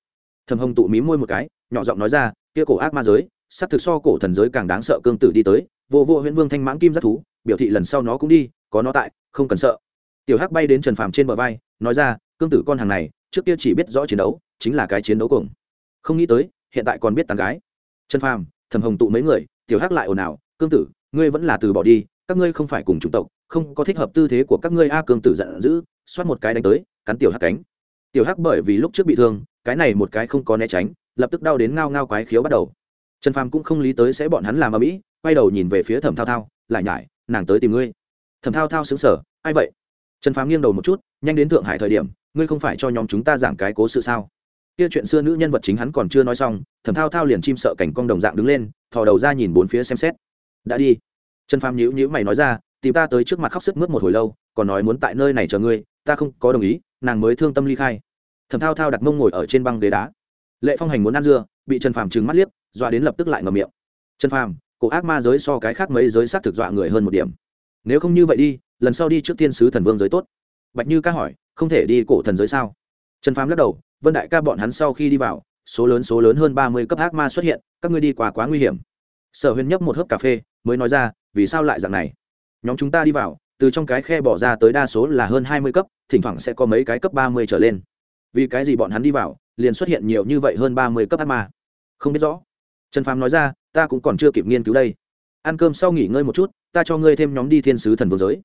[SPEAKER 1] Thầm hồng tụ mí môi một cái, nhỏ giọng nói ra, kia cổ ác ma giới s ắ c thực so cổ thần giới càng đáng sợ cương tử đi tới, vô vô huyễn vương thanh mãng kim giác thú, biểu thị lần sau nó cũng đi, có nó tại, không cần sợ. Tiểu hắc bay đến trần phàm trên bờ vai nói ra, cương tử con hàng này, trước kia chỉ biết rõ chiến đấu, chính là cái chiến đấu cùng không nghĩ tới, hiện tại còn biết tàn gái. Trần phàm, thầm hồng tụ mấy người, tiểu hắc lại ồn ào, cương tử, ngươi vẫn là từ bỏ đi, các ngươi không phải cùng chủng tộc, không có thích hợp tư thế của các ngươi. A cương tử giận dữ, xoát một cái đánh tới, cắn tiểu hắc cánh. Tiểu hắc bởi vì lúc trước bị thương, cái này một cái không có né tránh, lập tức đau đến ngao ngao quái khiếu bắt đầu. Trần phàm cũng không lý tới sẽ bọn hắn làm ở mỹ quay đầu nhìn về phía thẩm thao thao, lại nhải, nàng tới tìm ngươi. Thẩm thao thao xứng sở ai vậy? Trần phàm nghiêng đầu một chút, nhanh đến thượng hải thời điểm, ngươi không phải cho nhóm chúng ta giảng cái cố sự sao? Kia chuyện xưa nữ nhân vật chính hắn còn chưa nói xong thẩm thao thao liền chim sợ cảnh cong đồng dạng đứng lên, thò đầu ra nhìn bốn phía xem xét. Đã đi. Trần phàm nhíu nhíu mày nói ra, tìm ta tới trước mặt khóc sức mướt một hồi lâu, còn nói muốn tại nơi này chờ ngươi, ta không có đồng ý, nàng mới thương tâm ly khai. Thẩm thao thao đặt mông ngồi ở trên băng ghế đá. Lệ phong hành muốn ăn dưa, bị trần phàm trừng mắt liếc, dọa đến lập tức lại ngầm miệng. Trần phàm, cổ ác ma giới so cái khác mấy giới s á t thực dọa người hơn một điểm. Nếu không như vậy đi lần sau đi trước tiên sứ thần vương giới tốt. Bạch như ca hỏi, không thể đi cổ thần giới sao? Trần phàm lắc đầu, vân đại ca bọn hắn sau khi đi vào, số lớn số lớn hơn ba mươi cấp ác ma xuất hiện, các ngươi đi qua quá nguy hiểm. Sở huyền nhấp một hớp cà phê, mới nói ra, vì sao lại dạng này? Nhóm chúng ta đi vào, từ trong cái khe bỏ ra tới đa số là hơn hai mươi cấp, thỉnh thoảng sẽ có mấy cái cấp ba mươi trở lên. Vì cái gì bọn hắn đi vào, liền xuất hiện nhiều như vậy hơn ba mươi cấp ác ma? Không biết rõ. Trần phàm nói ra, ta cũng còn chưa kịp nghiên cứu đây. Ăn cơm sau nghỉ ngơi một chút, ta cho ngươi thêm nhóm đi thiên sứ thần vương giới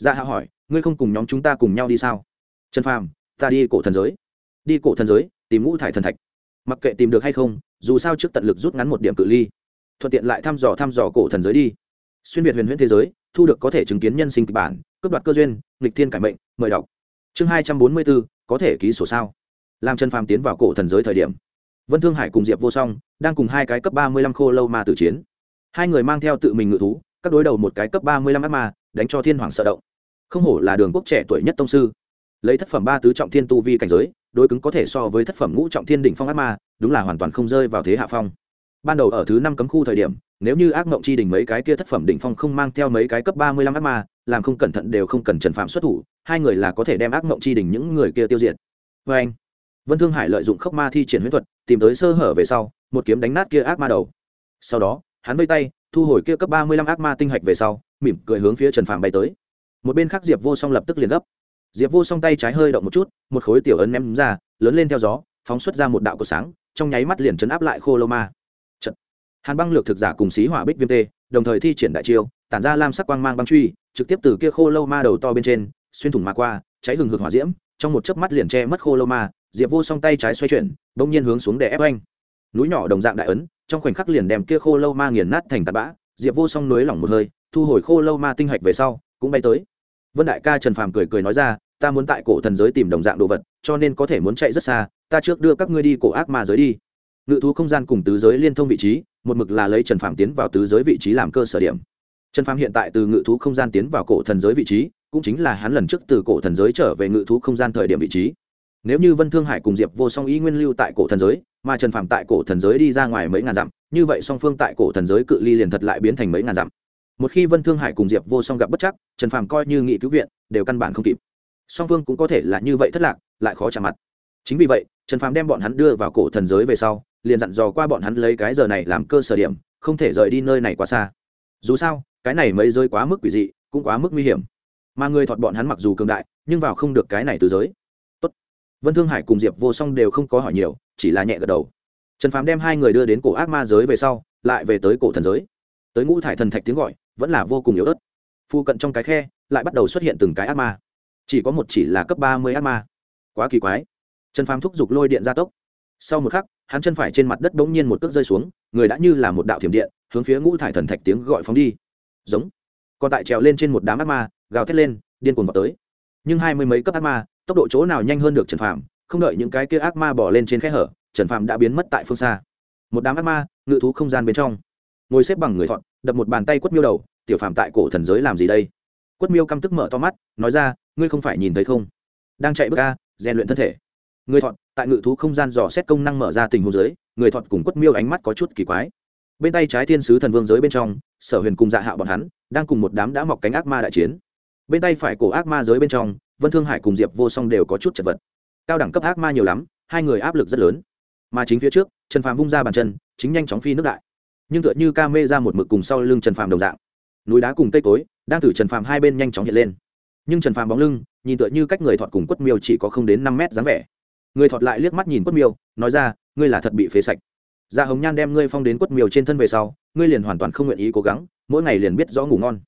[SPEAKER 1] dạ hạ hỏi, ngươi không cùng nhóm chúng ta cùng nhau đi sao? Trần phàm, ta đi cổ thần giới. Đi cổ thần giới, tìm ngũ thải thần thạch. Mặc kệ tìm được hay không, dù sao trước tận lực rút ngắn một điểm cự ly, thuận tiện lại thăm dò thăm dò cổ thần giới đi. Xuyên việt huyền huyễn thế giới, thu được có thể chứng kiến nhân sinh kịch bản, cướp đoạt cơ duyên, nghịch thiên cải mệnh, mời đọc. Chương hai trăm bốn mươi bốn, có thể ký sổ sao? Làm trần phàm tiến vào cổ thần giới thời điểm, vân thương hải cùng diệp vô song đang cùng hai cái cấp ba mươi lăm khô lâu ma tử chiến. Hai người mang theo tự mình ngự thú, các đối đầu một cái cấp ba mươi lăm ác ma, đánh cho thiên hoàng sợ động không hổ là đường quốc trẻ tuổi nhất tông sư. Lấy thất phẩm ba tứ trọng thiên tu vi cảnh giới, đối cứng có thể so với thất phẩm ngũ trọng thiên đỉnh phong ác ma, đúng là hoàn toàn không rơi vào thế hạ phong. Ban đầu ở thứ năm cấm khu thời điểm, nếu như ác mộng chi đỉnh mấy cái kia thất phẩm đỉnh phong không mang theo mấy cái cấp ba mươi lăm ác ma, làm không cẩn thận đều không cần trần phạm xuất thủ, hai người là có thể đem ác mộng chi đỉnh những người kia tiêu diệt. Vê anh, vân thương hải lợi dụng khốc ma thi triển huyễn thuật, tìm tới sơ hở về sau, một kiếm đánh nát kia ác ma đầu. Sau đó, hắn vây tay, thu hồi kia cấp ba mươi lăm ác ma tinh hạch về sau, mỉm cười hướng phía trần phạm bay tới một bên khác diệp vô song lập tức liền gấp diệp vô song tay trái hơi động một chút một khối tiểu ấn ném ra lớn lên theo gió phóng xuất ra một đạo cầu sáng trong nháy mắt liền chấn áp lại khô lô ma Trận. hàn băng lược thực giả cùng xí hỏa bích viêm tê đồng thời thi triển đại chiêu tản ra lam sắc quang mang băng truy trực tiếp từ kia khô lâu ma đầu to bên trên xuyên thủng mà qua cháy hừng hực hỏa diễm trong một chớp mắt liền che mất khô lâu ma diệp vô song tay trái xoay chuyển bỗng nhiên hướng xuống để ép anh núi nhỏ đồng dạng đại ấn trong khoảnh khắc liền đem kia khô lâu ma nghiền nát thành tạt bã diệp vô song nới lỏng một hơi thu hồi khô lâu ma tinh hạch về sau cũng bay tới. Vân đại ca trần phàm cười cười nói ra, ta muốn tại cổ thần giới tìm đồng dạng đồ vật, cho nên có thể muốn chạy rất xa, ta trước đưa các ngươi đi cổ ác ma giới đi. Ngự thú không gian cùng tứ giới liên thông vị trí, một mực là lấy trần phàm tiến vào tứ giới vị trí làm cơ sở điểm. Trần phàm hiện tại từ ngự thú không gian tiến vào cổ thần giới vị trí, cũng chính là hắn lần trước từ cổ thần giới trở về ngự thú không gian thời điểm vị trí. Nếu như vân thương hải cùng diệp vô song ý nguyên lưu tại cổ thần giới, mà trần phàm tại cổ thần giới đi ra ngoài mấy ngàn dặm, như vậy song phương tại cổ thần giới cự ly liền thật lại biến thành mấy ngàn dặm một khi vân thương hải cùng diệp vô song gặp bất chắc, trần phàm coi như nghị cứu viện, đều căn bản không kịp. Song phương cũng có thể là như vậy thất lạc, lại khó trả mặt. Chính vì vậy, trần phàm đem bọn hắn đưa vào cổ thần giới về sau, liền dặn dò qua bọn hắn lấy cái giờ này làm cơ sở điểm, không thể rời đi nơi này quá xa. Dù sao, cái này mấy giới quá mức quỷ dị, cũng quá mức nguy hiểm. Mà người thọt bọn hắn mặc dù cường đại, nhưng vào không được cái này từ giới. Tốt. vân thương hải cùng diệp vô song đều không có hỏi nhiều, chỉ là nhẹ gật đầu. Trần phàm đem hai người đưa đến cổ ác ma giới về sau, lại về tới cổ thần giới. Tới ngũ thải thần thạch tiếng gọi vẫn là vô cùng yếu ớt. Phu cận trong cái khe lại bắt đầu xuất hiện từng cái ác ma. Chỉ có một chỉ là cấp ba mươi ác ma. Quá kỳ quái. Trần phàm thúc giục lôi điện gia tốc. Sau một khắc, hắn chân phải trên mặt đất bỗng nhiên một cước rơi xuống, người đã như là một đạo thiểm điện, hướng phía ngũ thải thần thạch tiếng gọi phóng đi. Giống. Còn tại trèo lên trên một đám ác ma, gào thét lên, điên cuồng vào tới. Nhưng hai mươi mấy cấp ác ma, tốc độ chỗ nào nhanh hơn được trần phàm, không đợi những cái kia ác ma bỏ lên trên khe hở, trần phàm đã biến mất tại phương xa. Một đám ác ma, ngự thú không gian bên trong. Ngồi xếp bằng người thọn, đập một bàn tay quất miêu đầu tiểu phàm tại cổ thần giới làm gì đây? Quất miêu căm tức mở to mắt, nói ra, ngươi không phải nhìn thấy không? Đang chạy bước ca rèn luyện thân thể. Người thọn, tại ngự thú không gian dò xét công năng mở ra tình huống giới, người thọn cùng quất miêu ánh mắt có chút kỳ quái. Bên tay trái thiên sứ thần vương giới bên trong, sở huyền cùng dạ hạo bọn hắn, đang cùng một đám đã mọc cánh ác ma đại chiến. Bên tay phải cổ ác ma giới bên trong, vân thương hải cùng diệp vô song đều có chút chật vật. Cao đẳng cấp ác ma nhiều lắm, hai người áp lực rất lớn. Mà chính phía trước, trần phàm vung ra bàn chân, chính nhanh chóng phi nước đại. Nhưng tựa như ca mê ra một mực cùng sau lưng trần phàm đồng dạng núi đá cùng cây cối, đang từ trần phàm hai bên nhanh chóng hiện lên. Nhưng trần phàm bóng lưng, nhìn tựa như cách người thọt cùng quất miêu chỉ có không đến năm mét dáng vẻ. Người thọt lại liếc mắt nhìn quất miêu, nói ra, ngươi là thật bị phế sạch. Da hồng nhan đem ngươi phong đến quất miêu trên thân về sau, ngươi liền hoàn toàn không nguyện ý cố gắng, mỗi ngày liền biết rõ ngủ ngon.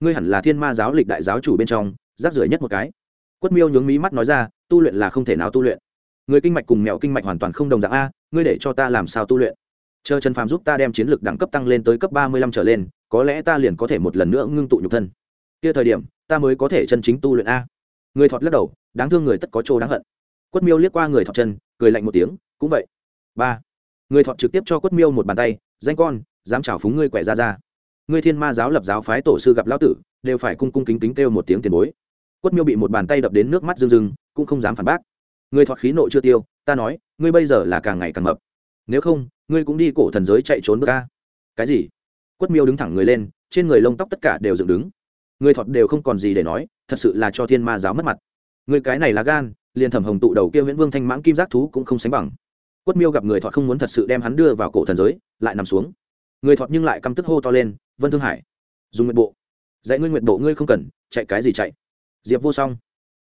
[SPEAKER 1] Ngươi hẳn là thiên ma giáo lịch đại giáo chủ bên trong, rác rưởi nhất một cái. Quất miêu nhướng mí mắt nói ra, tu luyện là không thể nào tu luyện. Người kinh mạch cùng mèo kinh mạch hoàn toàn không đồng dạng a, ngươi để cho ta làm sao tu luyện? Chờ trần phàm giúp ta đem chiến lược đẳng cấp tăng lên tới cấp ba mươi lăm trở lên có lẽ ta liền có thể một lần nữa ngưng tụ nhục thân. Kia thời điểm, ta mới có thể chân chính tu luyện a. Người thọt lắc đầu, đáng thương người tất có chỗ đáng hận. Quất miêu liếc qua người thọt chân, cười lạnh một tiếng, cũng vậy. Ba. Người thọt trực tiếp cho quất miêu một bàn tay, danh con, dám chào phúng ngươi quẻ ra ra. Ngươi thiên ma giáo lập giáo phái tổ sư gặp lão tử, đều phải cung cung kính kính kêu một tiếng tiền bối. Quất miêu bị một bàn tay đập đến nước mắt rưng rưng, cũng không dám phản bác. Người thọt khí nộ chưa tiêu, ta nói, ngươi bây giờ là càng ngày càng mập. Nếu không, ngươi cũng đi cổ thần giới chạy trốn bước ca cái gì? Quất miêu đứng thẳng người lên, trên người lông tóc tất cả đều dựng đứng. Người thọt đều không còn gì để nói, thật sự là cho thiên ma giáo mất mặt. Người cái này là gan, liền thẩm hồng tụ đầu kia nguyễn vương thanh mãng kim giác thú cũng không sánh bằng. Quất miêu gặp người thọt không muốn thật sự đem hắn đưa vào cổ thần giới, lại nằm xuống. Người thọt nhưng lại căm tức hô to lên, vân thương hải, dùng nguyện bộ. Dạy ngươi nguyện bộ ngươi không cần, chạy cái gì chạy? Diệp vô song,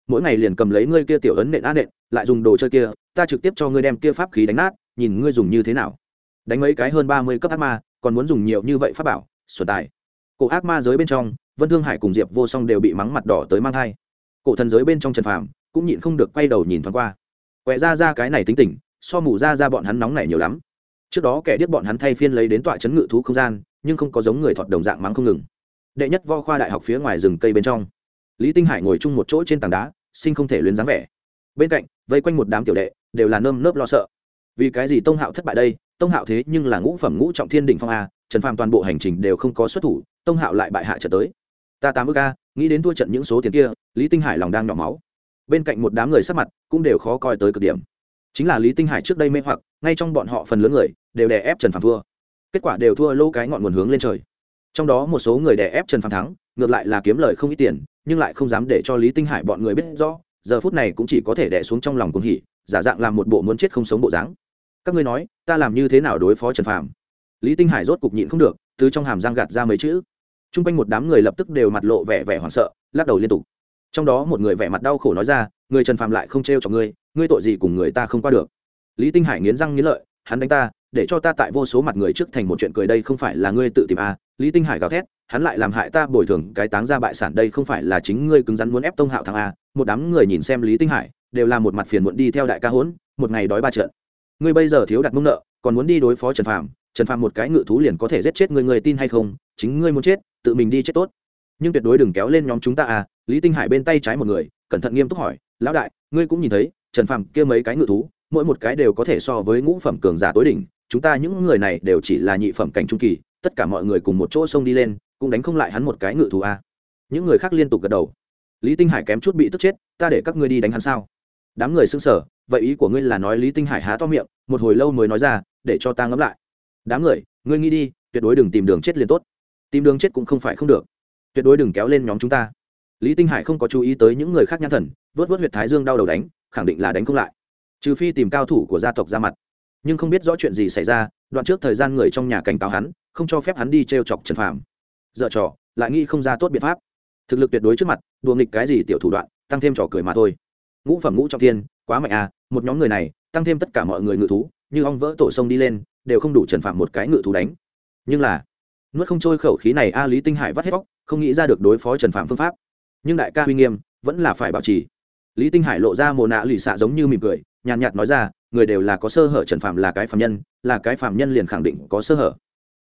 [SPEAKER 1] mỗi ngày liền cầm lấy ngươi kia tiểu ấn nện á nện, lại dùng đồ chơi kia, ta trực tiếp cho ngươi đem kia pháp khí đánh nát, nhìn ngươi dùng như thế nào. Đánh mấy cái hơn ba mươi cấp ác ma còn muốn dùng nhiều như vậy pháp bảo, xuân tài. Cổ ác ma giới bên trong, vân thương hải cùng diệp vô song đều bị mắng mặt đỏ tới mang thai. Cổ thần giới bên trong trần phàm cũng nhịn không được quay đầu nhìn thoáng qua. Quẹ ra ra cái này tính tình, so mù ra ra bọn hắn nóng này nhiều lắm. Trước đó kẻ điếc bọn hắn thay phiên lấy đến tọa chấn ngự thú không gian, nhưng không có giống người thọt đồng dạng mắng không ngừng. Đệ nhất vo khoa đại học phía ngoài rừng cây bên trong, lý tinh hải ngồi chung một chỗ trên tảng đá, sinh không thể luyến dáng vẻ. Bên cạnh, vây quanh một đám tiểu đệ, đều là nơm nớp lo sợ. Vì cái gì tông hạo thất bại đây? Tông hạo thế nhưng là ngũ phẩm ngũ trọng thiên đỉnh phong a, trần phàm toàn bộ hành trình đều không có xuất thủ, tông hạo lại bại hạ trở tới. Ta tám ước a, nghĩ đến thua trận những số tiền kia, lý tinh hải lòng đang nhỏ máu. Bên cạnh một đám người sắc mặt cũng đều khó coi tới cực điểm. Chính là lý tinh hải trước đây mê hoặc, ngay trong bọn họ phần lớn người đều đè ép trần phàm thua. Kết quả đều thua lô cái ngọn nguồn hướng lên trời. Trong đó một số người đè ép trần phàm thắng, ngược lại là kiếm lời không ít tiền, nhưng lại không dám để cho lý tinh hải bọn người biết rõ, giờ phút này cũng chỉ có thể đè xuống trong lòng cuồng hỉ, giả dạng làm một bộ muốn chết không sống bộ dáng các ngươi nói, ta làm như thế nào đối phó trần phàm? Lý tinh hải rốt cục nhịn không được, từ trong hàm răng gạt ra mấy chữ. T r u n g quanh một đám người lập tức đều mặt lộ vẻ vẻ hoảng sợ, lắc đầu liên tục. Trong đó một người vẻ mặt đau khổ nói ra, người trần phàm lại không t r e o cho ngươi ngươi tội gì cùng người ta không qua được. Lý tinh hải nghiến răng nghiến lợi, hắn đánh ta, để cho ta tại vô số mặt người trước thành một chuyện cười đây không phải là ngươi tự tìm à. lý tinh hải gào thét, hắn lại làm hại ta bồi thường cái táng ra bại sản đây không phải là chính ngươi cứng rắn muốn ép tông hạo thằng a à? một đám người nhìn xem lý tinh hải, đều là một mặt phiền muộn đi theo đại ca hốn, một ngày đói ba trận ngươi bây giờ thiếu đặt mông nợ, còn muốn đi đối phó trần phàm trần phàm một cái ngự thú liền có thể giết chết người người tin hay không? Chính ngươi muốn chết, tự mình đi chết tốt. Nhưng tuyệt đối đừng kéo lên nhóm chúng ta à lý tinh hải bên tay trái một người, cẩn thận nghiêm túc hỏi, lão đại, ngươi cũng nhìn thấy, trần phàm kia mấy cái ngự thú, mỗi một cái đều có thể so với ngũ phẩm cường giả tối đỉnh, chúng ta những người này đều chỉ là nhị phẩm cảnh trung kỳ, tất cả mọi người cùng một chỗ xông đi lên, cũng đánh không lại hắn một cái ngự thú à. những người khác liên tục gật đầu. Lý tinh hải kém chút bị tức chết, ta để các ngươi đi đánh hắn sao? Đám người xưng sở vậy ý của ngươi là nói lý tinh hải há to miệng, một hồi lâu mới nói ra, để cho ta ngẫm lại. Đám người, ngươi nghĩ đi, tuyệt đối đừng tìm đường chết liền tốt. Tìm đường chết cũng không phải không được. Tuyệt đối đừng kéo lên nhóm chúng ta. Lý tinh hải không có chú ý tới những người khác nhãn thần, vớt vớt h u y ệ t thái dương đau đầu đánh, khẳng định là đánh không lại. Trừ phi tìm cao thủ của gia tộc ra mặt. Nhưng không biết rõ chuyện gì xảy ra, đoạn trước thời gian người trong nhà cảnh cáo hắn, không cho phép hắn đi t r e o chọc trần phàm. Dợ trò, lại nghĩ không ra tốt biện pháp. Thực lực tuyệt đối trước mặt, đùa nghịch cái gì tiểu thủ đoạn, tăng thêm trò cười mà thôi. Ngũ phẩm ngũ trọng thiên, quá mạnh à một nhóm người này, tăng thêm tất cả mọi người ngự thú, như ong vỡ tổ sông đi lên, đều không đủ trần phạm một cái ngự thú đánh. Nhưng là, nuốt không trôi khẩu khí này a lý tinh hải vắt hết vóc không nghĩ ra được đối phó trần phạm phương pháp. Nhưng đại ca uy nghiêm, vẫn là phải bảo trì. Lý tinh hải lộ ra mồ nạ lì xạ giống như mỉm cười, nhàn nhạt nói ra, người đều là có sơ hở trần phạm là cái phạm nhân, là cái phạm nhân liền khẳng định có sơ hở.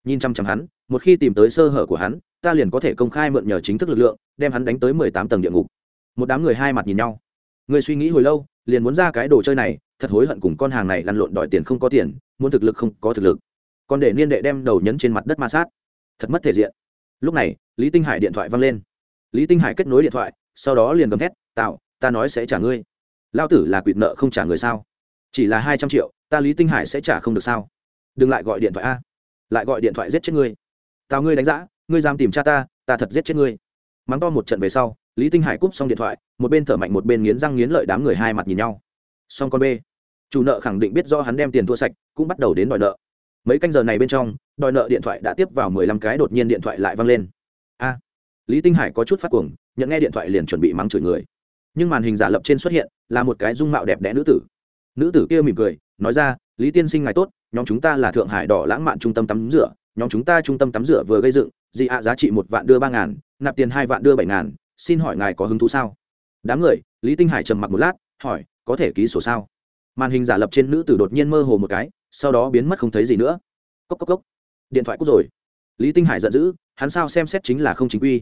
[SPEAKER 1] Nhìn chăm chăm hắn, một khi tìm tới sơ hở của hắn, ta liền có thể công khai mượn nhờ chính thức lực lượng, đem hắn đánh tới mười tám tầng địa ngục. Một đám người hai mặt nhìn nhau. Người suy nghĩ hồi lâu liền muốn ra cái đồ chơi này, thật hối hận cùng con hàng này lăn lộn đòi tiền không có tiền, muốn thực lực không có thực lực. Còn để niên đệ đem đầu nhấn trên mặt đất ma sát. Thật mất thể diện. Lúc này, lý tinh hải điện thoại văng lên. Lý tinh hải kết nối điện thoại, sau đó liền gầm thét tạo ta nói sẽ trả ngươi. Lao tử là quỵt nợ không trả người sao? Chỉ là hai trăm triệu, ta lý tinh hải sẽ trả không được sao? Đừng lại gọi điện thoại a. Lại gọi điện thoại giết chết ngươi. Tào ngươi đánh giá ngươi dám tìm cha ta ta thật giết chết ngươi. Mắng to một trận về sau lý tinh hải cúp xong điện thoại, một bên thở mạnh một bên nghiến răng nghiến lợi đám người hai mặt nhìn nhau. Song con b. Chủ nợ khẳng định biết do hắn đem tiền thua sạch, cũng bắt đầu đến đòi nợ. Mấy canh giờ này bên trong, đòi nợ điện thoại đã tiếp vào mười lăm cái đột nhiên điện thoại lại văng lên. A. Lý tinh hải có chút phát cuồng, nhận nghe điện thoại liền chuẩn bị mắng chửi người. Nhưng màn hình giả lập trên xuất hiện, là một cái dung mạo đẹp đẽ nữ tử. Nữ tử kia mỉm cười, nói ra, lý tiên sinh ngài tốt, nhóm chúng ta là thượng hải đỏ lãng mạn trung tâm tắm rửa, nhóm chúng ta trung tâm tắm rửa vừa gây dựng, dị ạ giá trị một vạn đưa ba ngàn, nạp tiền hai vạn đưa bảy ngàn xin hỏi ngài có hứng thú sao? Đám người, lý tinh hải trầm mặc một lát, hỏi, có thể ký sổ sao? Màn hình giả lập trên nữ tử đột nhiên mơ hồ một cái, sau đó biến mất không thấy gì nữa. Cốc cốc cốc. Điện thoại cút rồi. Lý tinh hải giận dữ, hắn sao xem xét chính là không chính quy.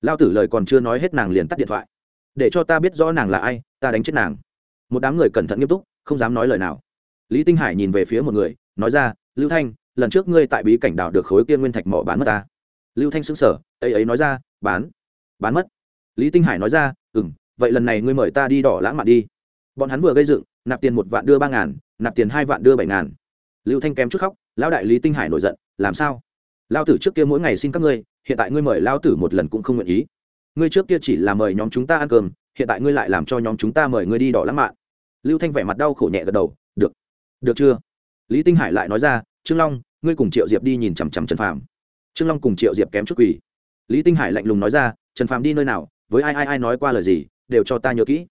[SPEAKER 1] Lao tử lời còn chưa nói hết nàng liền tắt điện thoại. Để cho ta biết rõ nàng là ai, ta đánh chết nàng. Một đám người cẩn thận nghiêm túc, không dám nói lời nào. Lý tinh hải nhìn về phía một người, nói ra, lưu thanh, lần trước ngươi tại bí cảnh đảo được khối kia nguyên thạch mỏ bán mất ta. Lưu thanh xứng sở ấy ấy nói ra, bán. Bán mất? Lý tinh hải nói ra ừ m vậy lần này ngươi mời ta đi đỏ lãng mạn đi. Bọn hắn vừa gây dựng, nạp tiền một vạn đưa ba ngàn, nạp tiền hai vạn đưa bảy ngàn. Lưu thanh kém chút khóc, lão đại lý tinh hải nổi giận, làm sao? Lao tử trước kia mỗi ngày xin các ngươi, hiện tại ngươi mời lao tử một lần cũng không nguyện ý. Ngươi trước kia chỉ là mời nhóm chúng ta ăn cơm, hiện tại ngươi lại làm cho nhóm chúng ta mời ngươi đi đỏ lãng mạn. Lưu thanh vẻ mặt đau khổ nhẹ gật đầu, được được chưa? Lý tinh hải lại nói ra, trương long, ngươi cùng triệu diệp đi nhìn chằm chằm trần phàm. Trương long cùng triệu diệp kém chút quỷ lý tinh hải lạnh lùng nói ra, trần phàm đi nơi nào? Với ai ai ai nói qua lời gì, đều cho ta nhớ kỹ.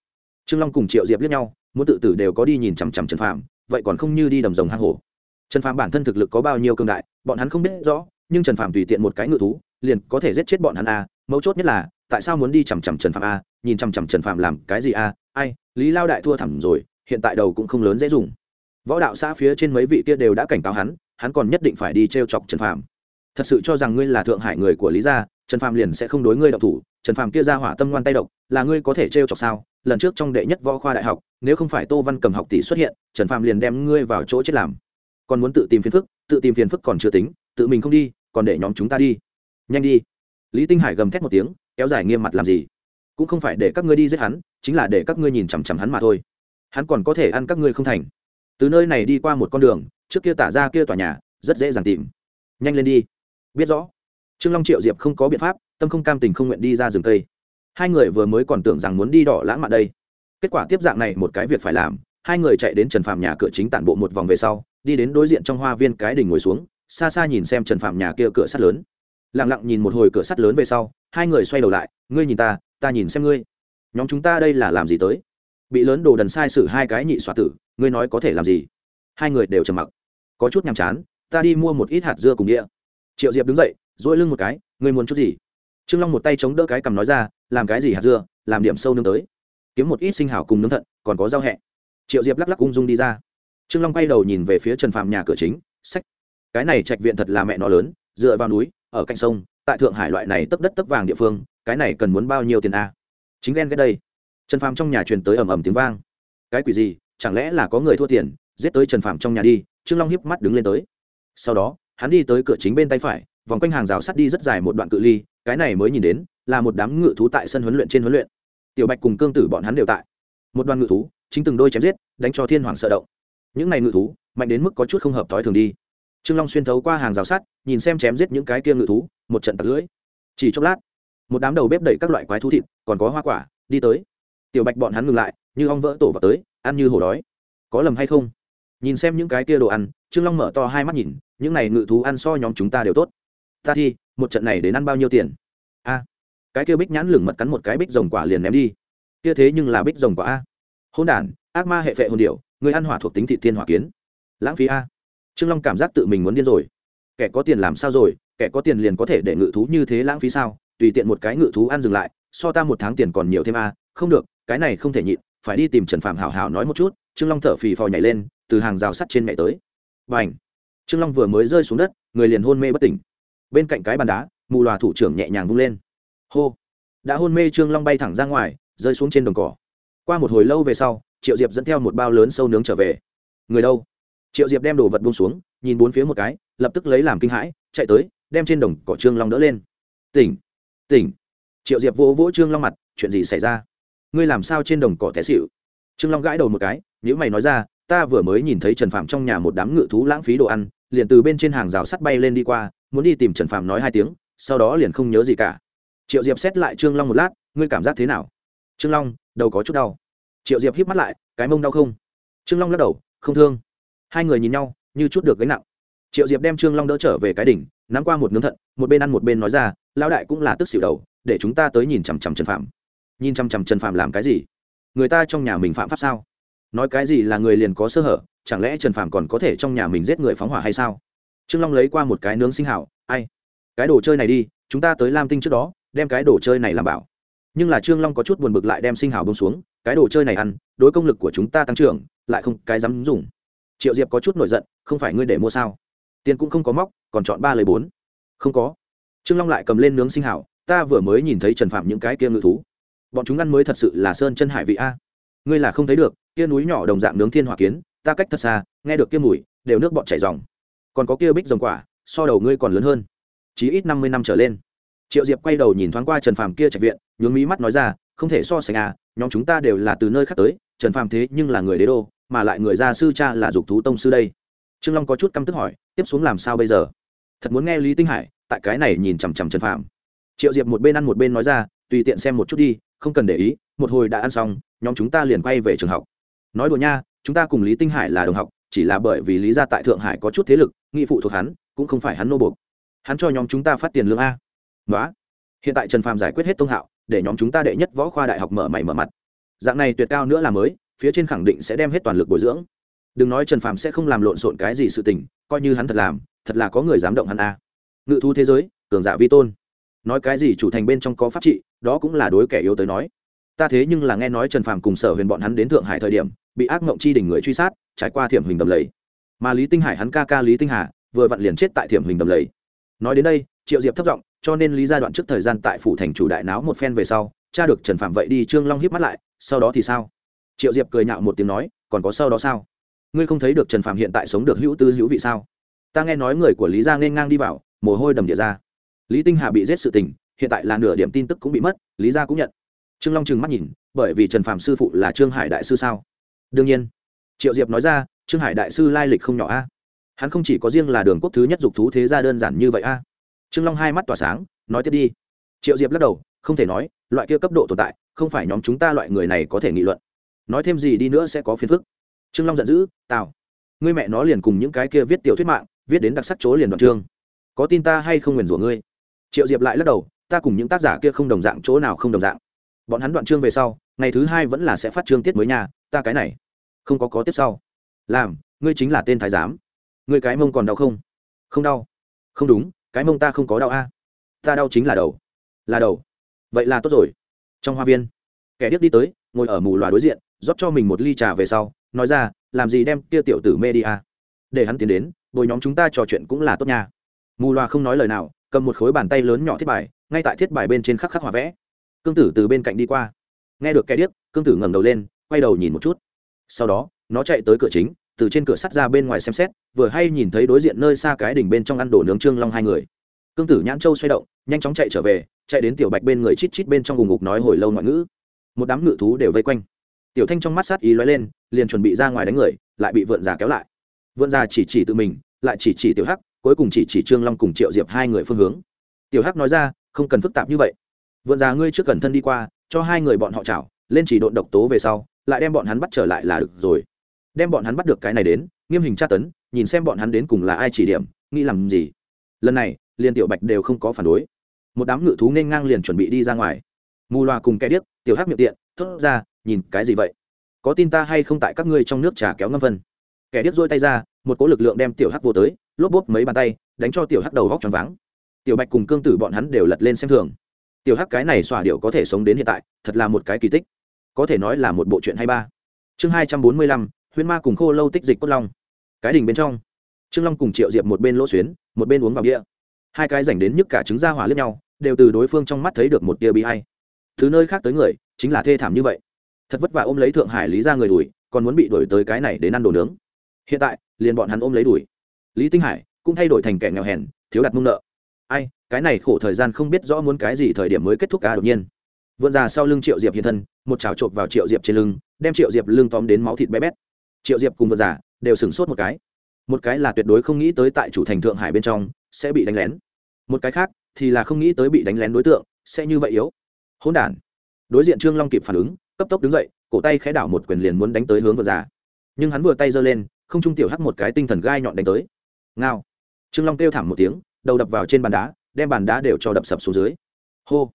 [SPEAKER 1] Trương long cùng triệu diệp liếc nhau, muốn tự tử đều có đi nhìn chằm chằm trần phàm, vậy còn không như đi đầm rồng hang hổ. Trần phàm bản thân thực lực có bao nhiêu cường đại, bọn hắn không biết rõ, nhưng trần phàm tùy tiện một cái ngự thú, liền có thể giết chết bọn hắn a. Mấu chốt nhất là, tại sao muốn đi chằm chằm trần phàm a, nhìn chằm chằm trần phàm làm cái gì a? Ai, lý lao đại thua thẳm rồi, hiện tại đầu cũng không lớn dễ dùng. Võ đạo xã phía trên mấy vị kia đều đã cảnh cáo hắn hắn còn nhất định phải đi t r e o chọc trần phàm thật sự cho rằng ngươi là thượng hải người của lý gia, trần phàm liền sẽ không đối ngươi độc thủ. Trần phàm kia ra hỏa tâm ngoan tay độc, là ngươi có thể trêu chọc sao? Lần trước trong đệ nhất võ khoa đại học, nếu không phải tô văn cầm học tỷ xuất hiện, trần phàm liền đem ngươi vào chỗ chết làm. Còn muốn tự tìm phiền phức, tự tìm phiền phức còn chưa tính, tự mình không đi, còn để nhóm chúng ta đi. Nhanh đi. Lý tinh hải gầm thét một tiếng, kéo dài nghiêm mặt làm gì? Cũng không phải để các ngươi đi giết hắn, chính là để các ngươi nhìn chằm chằm hắn mà thôi. Hắn còn có thể ăn các ngươi không thành. Từ nơi này đi qua một con đường, trước kia tả ra kia tòa nhà, rất dễ dàng tìm. Nhanh lên đi biết rõ. Trương long triệu diệp không có biện pháp, tâm không cam tình không nguyện đi ra rừng cây. Hai người vừa mới còn tưởng rằng muốn đi đỏ lãng mạn đây. Kết quả tiếp dạng này một cái việc phải làm, hai người chạy đến trần phạm nhà cửa chính tản bộ một vòng về sau, đi đến đối diện trong hoa viên cái đình ngồi xuống, xa xa nhìn xem trần phạm nhà kia cửa sắt lớn. Lẳng lặng nhìn một hồi cửa sắt lớn về sau, hai người xoay đầu lại, ngươi nhìn ta ta nhìn xem ngươi. Nhóm chúng ta đây là làm gì tới? Bị lớn đồ đần sai sử hai cái nhị xoa tử, ngươi nói có thể làm gì? Hai người đều trầm mặc. Có chút nhàm chán, ta đi mua một ít hạt dưa cùng đĩa triệu diệp đứng dậy dỗi lưng một cái, ngươi muốn chút gì? Trương long một tay chống đỡ cái cằm nói ra, làm cái gì hạt dưa, làm điểm sâu nương tới. Kiếm một ít sinh hảo cùng nướng thận, còn có rau hẹ. Triệu diệp lắc lắc ung dung đi ra. Trương long quay đầu nhìn về phía trần phạm nhà cửa chính, sách. Cái này trạch viện thật là mẹ nó lớn, dựa vào núi, ở cạnh sông, tại thượng hải loại này tấp đất tấp vàng địa phương, cái này cần muốn bao nhiêu tiền a? Chính ghen cái đây. Trần Phạm trong nhà truyền tới ầm ầm tiếng vang. Cái quỷ gì, chẳng lẽ là có người thua tiền, giết tới trần Phạm trong nhà đi. Trương long hiếp mắt đứng lên tới. Sau đó hắn đi tới cửa chính bên tay phải, vòng quanh hàng rào sắt đi rất dài một đoạn cự ly, cái này mới nhìn đến, là một đám ngự thú tại sân huấn luyện trên huấn luyện. Tiểu bạch cùng cương tử bọn hắn đều tại. Một đoàn ngự thú, chính từng đôi chém giết, đánh cho thiên hoàng sợ động. Những này ngự thú, mạnh đến mức có chút không hợp thói thường đi. Trương long xuyên thấu qua hàng rào sắt, nhìn xem chém giết những cái kia ngự thú, một trận tặc lưỡi. Chỉ chốc lát, một đám đầu bếp đẩy các loại quái thú thịt, còn có hoa quả, đi tới. Tiểu bạch bọn hắn ngừng lại, như ong vỡ tổ vào tới, ăn như hổ đói. Có lầm hay không? Nhìn xem những cái kia đồ ăn, trương long mở to hai mắt nhìn những này ngự thú ăn so nhóm chúng ta đều tốt. Ta thi, một trận này đến ăn bao nhiêu tiền? A, cái kia bích nhãn lửng mật cắn một cái bích rồng quả liền ném đi. Kia thế nhưng là bích rồng quả a. Hôn đản, ác ma hệ phệ hồn điệu người ăn hỏa thuộc tính thị thiên hỏa kiến. Lãng phí a. Trương long cảm giác tự mình muốn điên rồi. Kẻ có tiền làm sao rồi? Kẻ có tiền liền có thể để ngự thú như thế lãng phí sao? Tùy tiện một cái ngự thú ăn dừng lại, so ta một tháng tiền còn nhiều thêm a. Không được, cái này không thể nhịn, phải đi tìm trần phạm hảo hảo nói một chút. Trương long thở phì phò nhảy lên, từ hàng rào sắt trên mẹ tới. Và ảnh trương long vừa mới rơi xuống đất, người liền hôn mê bất tỉnh. Bên cạnh cái bàn đá, mù loà thủ trưởng nhẹ nhàng vung lên. Hô! Đã hôn mê trương long bay thẳng ra ngoài, rơi xuống trên đồng cỏ. Qua một hồi lâu về sau, triệu diệp dẫn theo một bao lớn sâu nướng trở về. Người đâu? Triệu diệp đem đồ vật buông xuống, nhìn bốn phía một cái, lập tức lấy làm kinh hãi, chạy tới, đem trên đồng cỏ trương long đỡ lên. Tỉnh! Tỉnh! Triệu diệp vỗ vỗ trương long mặt, chuyện gì xảy ra? Ngươi làm sao trên đồng cỏ té xịu trương long gãi đầu một cái nhữ mày nói ra, ta vừa mới nhìn thấy trần phạm trong nhà một đám ngự thú lãng phí đồ ăn liền từ bên trên hàng rào sắt bay lên đi qua, muốn đi tìm trần phạm nói hai tiếng, sau đó liền không nhớ gì cả. Triệu diệp xét lại trương long một lát, ngươi cảm giác thế nào? Trương long, đầu có chút đau. Triệu diệp híp mắt lại, cái mông đau không? Trương long lắc đầu, không thương. Hai người nhìn nhau, như chút được gánh nặng. Triệu diệp đem trương long đỡ trở về cái đỉnh, nắm qua một nướng thận, một bên ăn một bên nói ra, lão đại cũng là tức xỉu đầu, để chúng ta tới nhìn chằm chằm trần phạm nhìn chằm chằm trần phạm làm cái gì? Người ta trong nhà mình phạm pháp sao? Nói cái gì là người liền có sơ hở, chẳng lẽ trần phạm còn có thể trong nhà mình giết người phóng hỏa hay sao? Trương long lấy qua một cái nướng sinh hảo, ai, cái đồ chơi này đi, chúng ta tới lam tinh trước đó, đem cái đồ chơi này làm bảo. Nhưng là trương long có chút buồn bực lại đem sinh hảo bông xuống, cái đồ chơi này ăn, đối công lực của chúng ta tăng trưởng, lại không cái dám dùng. Triệu diệp có chút nổi giận, không phải ngươi để mua sao? Tiền cũng không có móc, còn chọn ba lời bốn. Không có. Trương long lại cầm lên nướng sinh hảo, ta vừa mới nhìn thấy trần phạm những cái kia ngự thú. Bọn chúng ăn mới thật sự là sơn chân hải vị a. Ngươi là không thấy được kia núi nhỏ đồng dạng nướng thiên hỏa kiến, ta cách thật xa, nghe được kia mùi, đều nước bọt chảy dòng. Còn có kia bích rồng quả, so đầu ngươi còn lớn hơn. Chí ít năm mươi năm trở lên. Triệu diệp quay đầu nhìn thoáng qua trần phàm kia trạch viện, nhướng mí mắt nói ra, không thể so sánh à nhóm chúng ta đều là từ nơi khác tới, trần phàm thế nhưng là người đế đô, mà lại người gia sư cha là dục thú tông sư đây. Trương long có chút căm tức hỏi, tiếp xuống làm sao bây giờ? Thật muốn nghe lý tinh hải, tại cái này nhìn chằm chằm trần phàm. Triệu diệp một bên ăn một bên nói ra, tùy tiện xem một chút đi, không cần để ý, một hồi đã ăn xong, nhóm chúng ta liền quay về trường học nói đùa nha, chúng ta cùng lý tinh hải là đồng học, chỉ là bởi vì lý gia tại thượng hải có chút thế lực, nghị phụ thuộc hắn, cũng không phải hắn nô buộc. Hắn cho nhóm chúng ta phát tiền lương a. Nói hiện tại trần phàm giải quyết hết tông hạo, để nhóm chúng ta đệ nhất võ khoa đại học mở mày mở mặt. Dạng này tuyệt cao nữa là mới, phía trên khẳng định sẽ đem hết toàn lực bồi dưỡng. Đừng nói trần phàm sẽ không làm lộn xộn cái gì sự tình, coi như hắn thật làm, thật là có người dám động hắn a. Ngự thu thế giới, cường giả vi tôn. Nói cái gì chủ thành bên trong có pháp trị, đó cũng là đối kẻ yếu tới nói ta thế nhưng là nghe nói trần phàm cùng sở huyền bọn hắn đến thượng hải thời điểm, bị ác mộng chi đỉnh người truy sát, trải qua thiểm hình đầm lầy. Mà lý tinh hải hắn ca ca lý tinh hà, vừa vặn liền chết tại thiểm hình đầm lầy. Nói đến đây, triệu diệp thất giọng, cho nên lý gia đoạn trước thời gian tại phủ thành chủ đại náo một phen về sau, cha được trần phạm vậy đi trương long hiếp mắt lại, sau đó thì sao? Triệu diệp cười nhạo một tiếng nói, còn có sau đó sao? Ngươi không thấy được trần phạm hiện tại sống được hữu tư hữu vị sao? Ta nghe nói người của lý gia nên ngang đi vào, mồ hôi đầm địa ra. Lý tinh hà bị giết sự tình, hiện tại là nửa điểm tin tức cũng bị mất, lý gia cũng nhận trương long trừng mắt nhìn, bởi vì trần phạm sư phụ là trương hải đại sư sao? Đương nhiên. Triệu diệp nói ra, trương hải đại sư lai lịch không nhỏ a. Hắn không chỉ có riêng là đường quốc thứ nhất dục thú thế gia đơn giản như vậy a. Trương long hai mắt tỏa sáng, nói tiếp đi. Triệu diệp lắc đầu, không thể nói, loại kia cấp độ tồn tại, không phải nhóm chúng ta loại người này có thể nghị luận. Nói thêm gì đi nữa sẽ có phiền phức. Trương long giận dữ, tào, ngươi mẹ nó liền cùng những cái kia viết tiểu thuyết mạng, viết đến đặc sắc chỗ liền đoạn chương có tin ta hay không nguyền rủa ngươi? Triệu diệp lại lắc đầu, ta cùng những tác giả kia không đồng dạng chỗ nào không đồng dạng bọn hắn đoạn chương về sau, ngày thứ hai vẫn là sẽ phát chương tiết mới nhà ta cái này, không có có tiếp sau. Làm, ngươi chính là tên thái giám. Ngươi cái mông còn đau không? Không đau. Không đúng, cái mông ta không có đau a. Ta đau chính là đầu. Là đầu. Vậy là tốt rồi. Trong hoa viên, kẻ điếc đi tới, ngồi ở mù loà đối diện, rót cho mình một ly trà về sau, nói ra, làm gì đem kia tiểu tử mê đi a? Để hắn tiến đến, bồi nhóm chúng ta trò chuyện cũng là tốt nha. Mù loà không nói lời nào, cầm một khối bàn tay lớn nhỏ thiết bài, ngay tại thiết bài bên trên khắc khắc hòa vẽ cương tử từ bên cạnh đi qua. Nghe được kẻ điếc, cương tử ngẩng đầu lên, quay đầu nhìn một chút. Sau đó, nó chạy tới cửa chính, từ trên cửa sắt ra bên ngoài xem xét, vừa hay nhìn thấy đối diện nơi xa cái đỉnh bên trong ăn đổ nướng trương long hai người. Cương tử nhãn châu xoay động, nhanh chóng chạy trở về, chạy đến tiểu bạch bên người chít chít bên trong vùng ngục nói hồi lâu ngoại ngữ. Một đám ngự thú đều vây quanh. Tiểu thanh trong mắt sát ý lóe lên, liền chuẩn bị ra ngoài đánh người, lại bị vượn già kéo lại. Vượn già chỉ chỉ tự mình, lại chỉ chỉ tiểu hắc, cuối cùng chỉ chỉ trương long cùng triệu diệp hai người phương hướng. Tiểu hắc nói ra, không cần phức tạp như vậy vượn già ngươi trước cẩn thân đi qua, cho hai người bọn họ chảo, lên chỉ độn độc tố về sau, lại đem bọn hắn bắt trở lại là được rồi. Đem bọn hắn bắt được cái này đến, nghiêm hình tra tấn, nhìn xem bọn hắn đến cùng là ai chỉ điểm, nghĩ làm gì. Lần này liền tiểu bạch đều không có phản đối. Một đám ngự thú nên ngang liền chuẩn bị đi ra ngoài. Mù loà cùng kẻ điếc, tiểu hắc miệng tiện, thốt ra, nhìn cái gì vậy? Có tin ta hay không tại các ngươi trong nước trà kéo ngâm phân kẻ điếc dôi tay ra, một cỗ lực lượng đem tiểu hắc vô tới, lốp bốp mấy bàn tay, đánh cho tiểu hắc đầu vóc tròn váng. Tiểu bạch cùng cương tử bọn hắn đều lật lên xem thường tiểu hắc cái này xòa điệu có thể sống đến hiện tại, thật là một cái kỳ tích. Có thể nói là một bộ chuyện hay ba. Chương hai trăm bốn mươi lăm, huyên ma cùng khô lâu tích dịch cốt long. Cái đình bên trong. Trương long cùng triệu diệp một bên lỗ xuyến, một bên uống vào bia. Hai cái dành đến nhức cả trứng ra hỏa lướt nhau, đều từ đối phương trong mắt thấy được một tia bi hay thứ nơi khác tới người, chính là thê thảm như vậy. Thật vất vả ôm lấy thượng hải lý ra người đuổi, còn muốn bị đuổi tới cái này đến ăn đồ nướng. Hiện tại, liền bọn hắn ôm lấy đuổi. Lý tinh hải cũng thay đổi thành kẻ nghèo hèn, thiếu đặt mông nợ. Ai cái này khổ thời gian không biết rõ muốn cái gì thời điểm mới kết thúc cả đột nhiên. Vượn ra sau lưng triệu diệp hiện thân, một chảo trộm vào triệu diệp trên lưng, đem triệu diệp lưng tóm đến máu thịt bé bét. Triệu diệp cùng vượn giả đều sửng sốt một cái. Một cái là tuyệt đối không nghĩ tới tại chủ thành thượng hải bên trong sẽ bị đánh lén. Một cái khác thì là không nghĩ tới bị đánh lén đối tượng sẽ như vậy yếu. Hỗn đản. Đối diện trương long kịp phản ứng, cấp tốc đứng dậy, cổ tay khẽ đảo một quyền liền muốn đánh tới hướng vượn giả. Nhưng hắn vừa tay giơ lên, không trung tiểu hắc một cái tinh thần gai nhọn đánh tới. Ngao. Trương long kêu thảm một tiếng, đầu đập vào trên bàn đá đem bàn đá đều cho đập sập xuống dưới. Hô.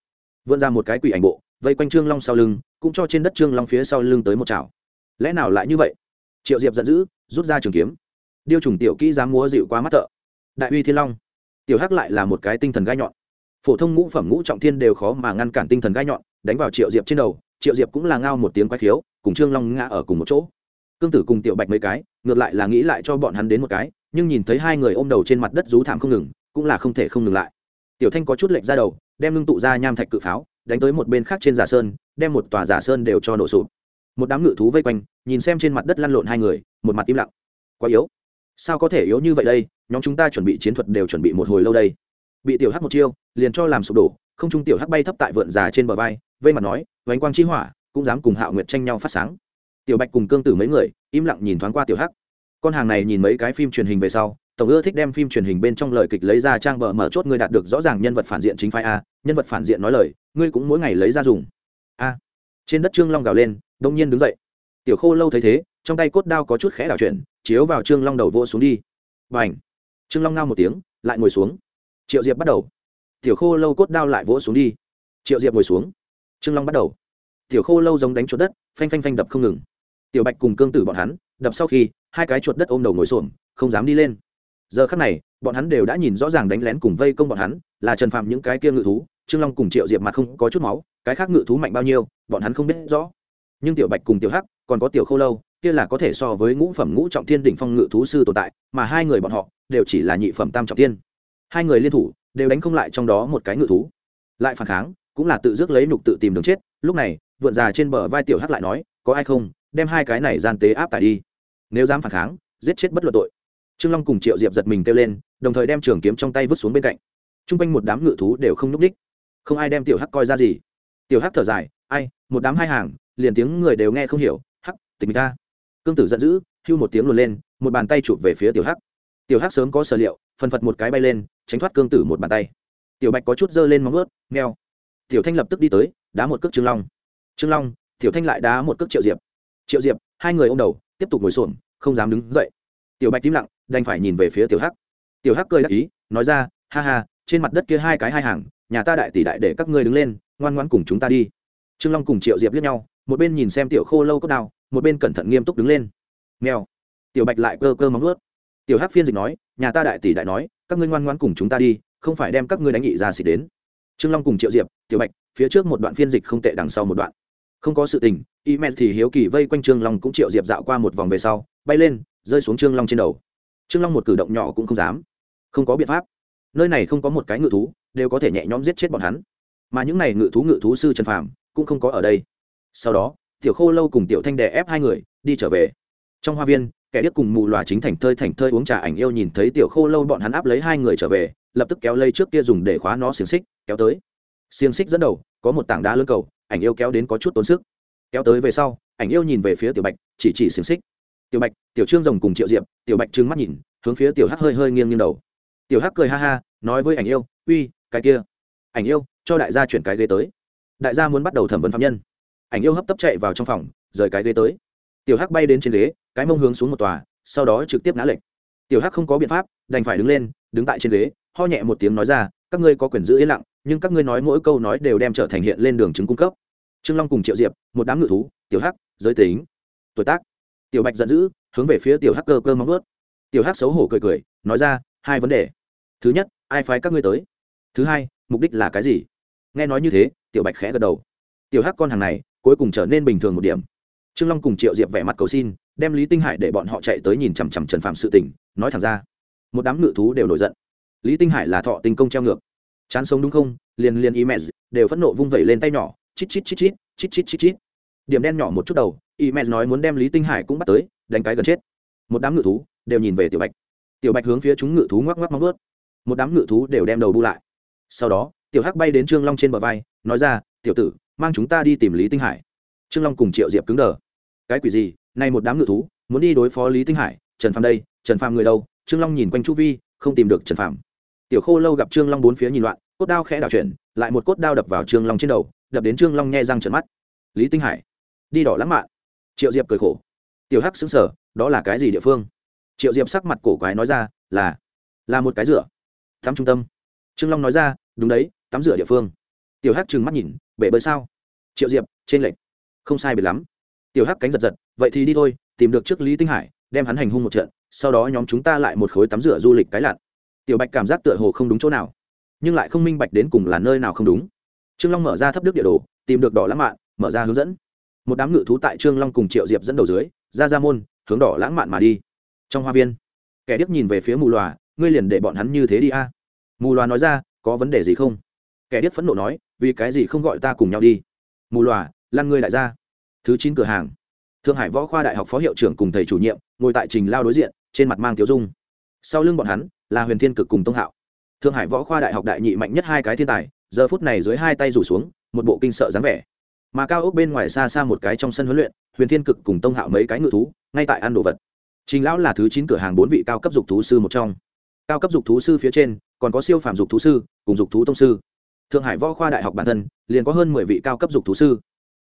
[SPEAKER 1] Vươn ra một cái quỷ ảnh bộ, vây quanh trương long sau lưng, cũng cho trên đất trương long phía sau lưng tới một chảo. Lẽ nào lại như vậy? Triệu diệp giận dữ, rút ra trường kiếm. Điêu trùng tiểu kỹ dám múa dịu quá mắt thợ. Đại uy thiên long. Tiểu hắc lại là một cái tinh thần gai nhọn. Phổ thông ngũ phẩm ngũ trọng thiên đều khó mà ngăn cản tinh thần gai nhọn, đánh vào triệu diệp trên đầu, triệu diệp cũng là ngao một tiếng quái khiếu, cùng trương long ngã ở cùng một chỗ. Cương tử cùng tiểu bạch mấy cái, ngược lại là nghĩ lại cho bọn hắn đến một cái, nhưng nhìn thấy hai người ôm đầu trên mặt đất rú thảm không ngừng, cũng là không thể không ngừng lại tiểu thanh có chút lệnh ra đầu, đem ngưng tụ ra nham thạch cự pháo, đánh tới một bên khác trên giả sơn, đem một tòa giả sơn đều cho nổ sụp. Một đám ngự thú vây quanh, nhìn xem trên mặt đất lăn lộn hai người, một mặt im lặng. Quá yếu. Sao có thể yếu như vậy đây? Nhóm chúng ta chuẩn bị chiến thuật đều chuẩn bị một hồi lâu đây. Bị tiểu hắc một chiêu, liền cho làm sụp đổ, không trung tiểu hắc bay thấp tại vượn già trên bờ vai, vây mặt nói, vánh quang chi hỏa, cũng dám cùng hạo nguyệt tranh nhau phát sáng. Tiểu bạch cùng cương tử mấy người, im lặng nhìn thoáng qua tiểu hắc. Con hàng này nhìn mấy cái phim truyền hình về sau tổng ưa thích đem phim truyền hình bên trong lời kịch lấy ra trang bờ mở chốt ngươi đạt được rõ ràng nhân vật phản diện chính phái a, nhân vật phản diện nói lời, ngươi cũng mỗi ngày lấy ra dùng. A. Trên đất trương long gào lên, đông nhiên đứng dậy. Tiểu khô lâu thấy thế, trong tay cốt đao có chút khẽ đảo chuyển, chiếu vào trương long đầu vô xuống đi. B à n h trương long ngao một tiếng, lại ngồi xuống. Triệu diệp bắt đầu. Tiểu khô lâu cốt đao lại vỗ xuống đi. Triệu diệp ngồi xuống. Trương long bắt đầu. Tiểu khô lâu giống đánh chuột đất, phanh phanh phanh đập không ngừng. Tiểu bạch cùng cương tử bọn hắn, đập sau khi, hai cái chuột đất ôm đầu ngồi xổm, không dám đi lên giờ khắc này, bọn hắn đều đã nhìn rõ ràng đánh lén cùng vây công bọn hắn, là trần phạm những cái kia ngự thú, trương long cùng triệu diệp mặt không có chút máu, cái khác ngự thú mạnh bao nhiêu, bọn hắn không biết rõ. Nhưng tiểu bạch cùng tiểu hắc, còn có tiểu khâu lâu, kia là có thể so với ngũ phẩm ngũ trọng thiên đỉnh phong ngự thú sư tồn tại, mà hai người bọn họ, đều chỉ là nhị phẩm tam trọng thiên. Hai người liên thủ, đều đánh không lại trong đó một cái ngự thú. Lại phản kháng, cũng là tự dứt lấy nhục tự tìm đường chết, lúc này, vượn già trên bờ vai tiểu hắc lại nói, có ai không, đem hai cái này gian tế áp tải đi. Nếu dám phản kháng, giết chết bất luận tội trương long cùng triệu diệp giật mình kêu lên, đồng thời đem trường kiếm trong tay vứt xuống bên cạnh. T r u n g quanh một đám ngự thú đều không n ú c ních không ai đem tiểu hắc coi ra gì. Tiểu hắc thở dài, ai, một đám hai hàng, liền tiếng người đều nghe không hiểu. Hắc, tình ta. Cương tử giận dữ, hưu một tiếng luồn lên, một bàn tay chụp về phía tiểu hắc. Tiểu hắc sớm có sở liệu, phân phật một cái bay lên, tránh thoát cương tử một bàn tay. Tiểu bạch có chút dơ lên móng ướt nghèo tiểu thanh lập tức đi tới, đá một cước trương long. Trương long, tiểu thanh lại đá một cước triệu diệp. Triệu diệp, hai người ô m đầu, tiếp tục ngồi xổm, không dám đứng dậy. Tiểu bạch im lặng đành phải nhìn về phía tiểu hắc. Tiểu hắc cười đắc ý, nói ra, ha ha, trên mặt đất kia hai cái hai hàng, nhà ta đại tỷ đại để các ngươi đứng lên, ngoan ngoan cùng chúng ta đi. Trương long cùng triệu diệp liếc nhau, một bên nhìn xem tiểu khô lâu cốc đao, một bên cẩn thận nghiêm túc đứng lên. Nghèo tiểu bạch lại cơ cơ móng ướt tiểu hắc phiên dịch nói, nhà ta đại tỷ đại nói, các ngươi ngoan ngoan cùng chúng ta đi, không phải đem các ngươi đánh nghị ra xịt đến. Trương long cùng triệu diệp, tiểu bạch, phía trước một đoạn phiên dịch không tệ đằng sau một đoạn. Không có sự tình y mẹ thì hiếu kỳ vây quanh trương long cũng triệu diệp dạo qua một vòng về sau, bay lên, rơi xuống trương long trên đầu trương long một cử động nhỏ cũng không dám. Không có biện pháp. Nơi này không có một cái ngự thú, đều có thể nhẹ nhõm giết chết bọn hắn. Mà những này ngự thú ngự thú sư trần phàm cũng không có ở đây. Sau đó, tiểu khô lâu cùng tiểu thanh đè ép hai người, đi trở về. Trong hoa viên, kẻ điếc cùng mù loà chính thành thơi thành thơi uống trà ảnh yêu nhìn thấy tiểu khô lâu bọn hắn áp lấy hai người trở về, lập tức kéo lây trước kia dùng để khóa nó xiềng xích, kéo tới. Xiềng xích dẫn đầu, có một tảng đá lớn cầu, ảnh yêu kéo đến có chút tốn sức. Kéo tới về sau, ảnh yêu nhìn về phía tiểu bạch, chỉ chỉ xiềng xích tiểu bạch, tiểu trương rồng cùng triệu diệp, tiểu bạch trừng mắt nhìn, hướng phía tiểu hắc hơi hơi nghiêng nghiêng đầu. Tiểu hắc cười ha ha, nói với ảnh yêu, uy, cái kia. Ảnh yêu, cho đại gia chuyển cái ghế tới. Đại gia muốn bắt đầu thẩm vấn phạm nhân. Ảnh yêu hấp tấp chạy vào trong phòng, rời cái ghế tới. Tiểu hắc bay đến trên ghế, cái mông hướng xuống một tòa, sau đó trực tiếp ngã lệch. Tiểu hắc không có biện pháp, đành phải đứng lên, đứng tại trên ghế, ho nhẹ một tiếng nói ra, các ngươi có quyền giữ yên lặng, nhưng các ngươi nói mỗi câu nói đều đem trở thành hiện lên đường chứng cung cấp. Trương long cùng triệu diệp, một đám ngự thú, tiểu hắc, giới tính, tuổi tác tiểu bạch giận dữ hướng về phía tiểu hắc cơ cơ móng ướt tiểu hắc xấu hổ cười cười nói ra hai vấn đề. Thứ nhất ai phái các ngươi tới? Thứ hai mục đích là cái gì? Nghe nói như thế tiểu bạch khẽ gật đầu. Tiểu hắc con hàng này cuối cùng trở nên bình thường một điểm. Trương long cùng triệu diệp vẻ mặt cầu xin đem lý tinh hải để bọn họ chạy tới nhìn chằm chằm trần phạm sự tình, nói thẳng ra. Một đám ngự thú đều nổi giận. Lý tinh hải là thọ tình công treo ngược. Chán sống đúng không? Liền liền y mẹ đều phẫn nộ vung vẩy lên tay nhỏ chít chít chít chít chít chít chít chít. Điểm đen nhỏ một chút đầu y mẹ nói muốn đem lý tinh hải cũng bắt tới, đánh cái gần chết. Một đám ngự thú đều nhìn về tiểu bạch. Tiểu bạch hướng phía chúng ngự thú ngoắc ngoắc móng vớt một đám ngự thú đều đem đầu bu lại. Sau đó, tiểu hắc bay đến trương long trên bờ vai, nói ra, tiểu tử, mang chúng ta đi tìm lý tinh hải. Trương long cùng triệu diệp cứng đờ. Cái quỷ gì? Nay một đám ngự thú, muốn đi đối phó lý tinh hải, trần phàm đây, trần phàm người đâu? Trương long nhìn quanh chu vi, không tìm được trần phàm. Tiểu khô lâu gặp trương long bốn phía nhìn loạn, cốt đao khẽ đảo chuyển, lại một cốt đao đập vào trương long trên đầu, đập đến trương long nghe răng trận mắt. Lý tinh hải, đi đỏ lãng mạn triệu diệp cười khổ. Tiểu hắc xứng sở đó là cái gì địa phương? Triệu diệp sắc mặt cổ quái nói ra, là là một cái rửa tắm trung tâm. Trương long nói ra, đúng đấy, tắm rửa địa phương. Tiểu hắc trừng mắt nhìn, bể bơi sao? Triệu diệp, trên lệnh không sai biệt lắm. Tiểu hắc cánh giật giật, vậy thì đi thôi, tìm được trước lý tinh hải, đem hắn hành hung một trận, sau đó nhóm chúng ta lại một khối tắm rửa du lịch cái lặn. Tiểu bạch cảm giác tựa hồ không đúng chỗ nào, nhưng lại không minh bạch đến cùng là nơi nào không đúng. Trương long mở ra thấp đức địa đồ, tìm được đỏ lãng mạn, mở ra hướng dẫn một đám ngự thú tại trương long cùng triệu diệp dẫn đầu dưới, ra ra môn, hướng đỏ lãng mạn mà đi. Trong hoa viên, kẻ điếc nhìn về phía mù loà, ngươi liền để bọn hắn như thế đi a? Mù loà nói ra, có vấn đề gì không? Kẻ điếc phẫn nộ nói, vì cái gì không gọi ta cùng nhau đi? Mù loà lan ngươi lại ra. Thứ chín cửa hàng. Thượng hải võ khoa đại học phó hiệu trưởng cùng thầy chủ nhiệm, ngồi tại trình lao đối diện, trên mặt mang tiếu dung. Sau lưng bọn hắn, là huyền thiên cực cùng tông hạo. Thượng hải võ khoa đại học đại nhị mạnh nhất hai cái thiên tài, giờ phút này dưới hai tay rủ xuống, một bộ kinh sợ dáng vẻ mà cao ốc bên ngoài xa xa một cái trong sân huấn luyện, huyền thiên cực cùng tông hạo mấy cái ngự thú, ngay tại ăn đồ vật. Trình lão là thứ chín cửa hàng bốn vị cao cấp dục thú sư một trong. Cao cấp dục thú sư phía trên, còn có siêu phàm dục thú sư, cùng dục thú tông sư. Thượng hải võ khoa đại học bản thân, liền có hơn mười vị cao cấp dục thú sư.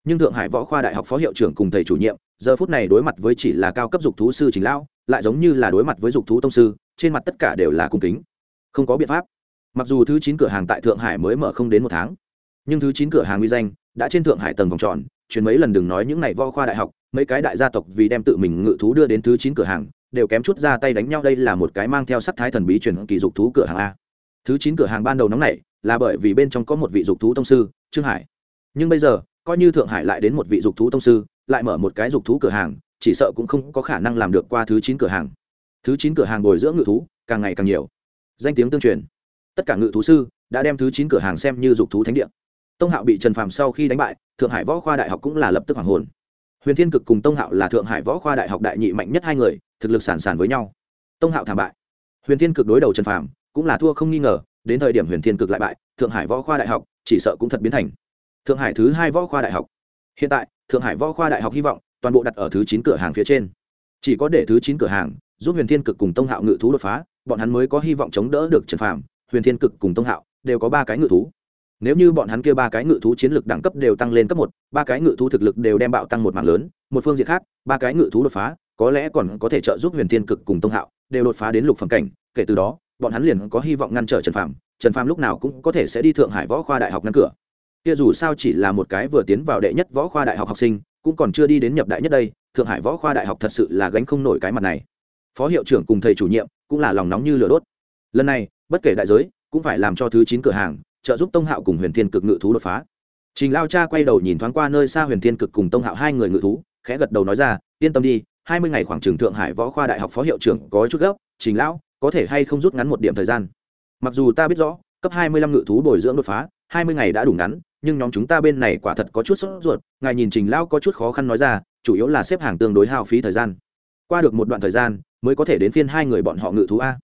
[SPEAKER 1] Nhưng thượng hải võ khoa đại học phó hiệu trưởng cùng thầy chủ nhiệm, giờ phút này đối mặt với chỉ là cao cấp dục thú sư chính lão, lại giống như là đối mặt với dục thú tông sư, trên mặt tất cả đều là cung kính. Không có biện pháp. Mặc dù thứ chín cửa hàng tại thượng hải mới mở không đến một tháng, nhưng thứ chín cửa hàng uy danh đã trên thượng hải tầng vòng tròn chuyến mấy lần đừng nói những này võ khoa đại học, mấy cái đại gia tộc vì đem tự mình ngự thú đưa đến thứ chín cửa hàng, đều kém chút ra tay đánh nhau, đây là một cái mang theo sắc thái thần bí truyền kỳ dục thú cửa hàng a. Thứ chín cửa hàng ban đầu nóng này là bởi vì bên trong có một vị dục thú tông sư, trương hải. Nhưng bây giờ, coi như thượng hải lại đến một vị dục thú tông sư, lại mở một cái dục thú cửa hàng, chỉ sợ cũng không có khả năng làm được qua thứ chín cửa hàng. Thứ chín cửa hàng bồi dưỡng ngự thú, càng ngày càng nhiều. Danh tiếng tương truyền. Tất cả ngự thú sư đã đem thứ chín cửa hàng xem như dục thú thánh địa tông hạo bị trần phàm sau khi đánh bại, thượng hải võ khoa đại học cũng là lập tức hoàng hồn. Huyền thiên cực cùng tông hạo là thượng hải võ khoa đại học đại nhị mạnh nhất hai người, thực lực sản sản với nhau. Tông hạo thảm bại. Huyền thiên cực đối đầu trần phàm, cũng là thua không nghi ngờ, đến thời điểm huyền thiên cực lại bại, thượng hải võ khoa đại học, chỉ sợ cũng thật biến thành thượng hải thứ hai võ khoa đại học. Hiện tại, thượng hải võ khoa đại học hy vọng toàn bộ đặt ở thứ chín cửa hàng phía trên. Chỉ có để thứ chín cửa hàng giúp huyền thiên cực cùng tông hạo ngự thú đột phá, bọn hắn mới có hy vọng chống đỡ được trần phàm. Huyền thiên cực cùng tông hạo đều có ba cái ngự thú nếu như bọn hắn kia ba cái ngự thú chiến lược đẳng cấp đều tăng lên cấp một, ba cái ngự thú thực lực đều đem bạo tăng một mạng lớn, một phương diện khác, ba cái ngự thú đột phá, có lẽ còn có thể trợ giúp huyền thiên cực cùng tông hạo đều đột phá đến lục phẩm cảnh. Kể từ đó, bọn hắn liền có hy vọng ngăn trở trần phàm trần phàm lúc nào cũng có thể sẽ đi thượng hải võ khoa đại học ngăn cửa. Kia dù sao chỉ là một cái vừa tiến vào đệ nhất võ khoa đại học học sinh, cũng còn chưa đi đến nhập đại nhất đây, thượng hải võ khoa đại học thật sự là gánh không nổi cái mặt này. Phó hiệu trưởng cùng thầy chủ nhiệm cũng là lòng nóng như lửa đốt. Lần này, bất kể đại giới, cũng phải làm cho thứ chín cửa hàng trợ giúp tông hạo cùng huyền thiên cực ngự thú đột phá. Trình lao cha quay đầu nhìn thoáng qua nơi xa huyền thiên cực cùng tông hạo hai người ngự thú, khẽ gật đầu nói ra, yên tâm đi, hai mươi ngày khoảng trường thượng hải võ khoa đại học phó hiệu trưởng có chút gấp, trình lão, có thể hay không rút ngắn một điểm thời gian? Mặc dù ta biết rõ, cấp hai mươi lăm ngự thú bồi dưỡng đột phá, hai mươi ngày đã đủ ngắn, nhưng nhóm chúng ta bên này quả thật có chút sốt ruột, ngài nhìn trình lão có chút khó khăn nói ra, chủ yếu là xếp hàng tương đối hao phí thời gian. Qua được một đoạn thời gian, mới có thể đến phiên hai người bọn họ ngự thú a.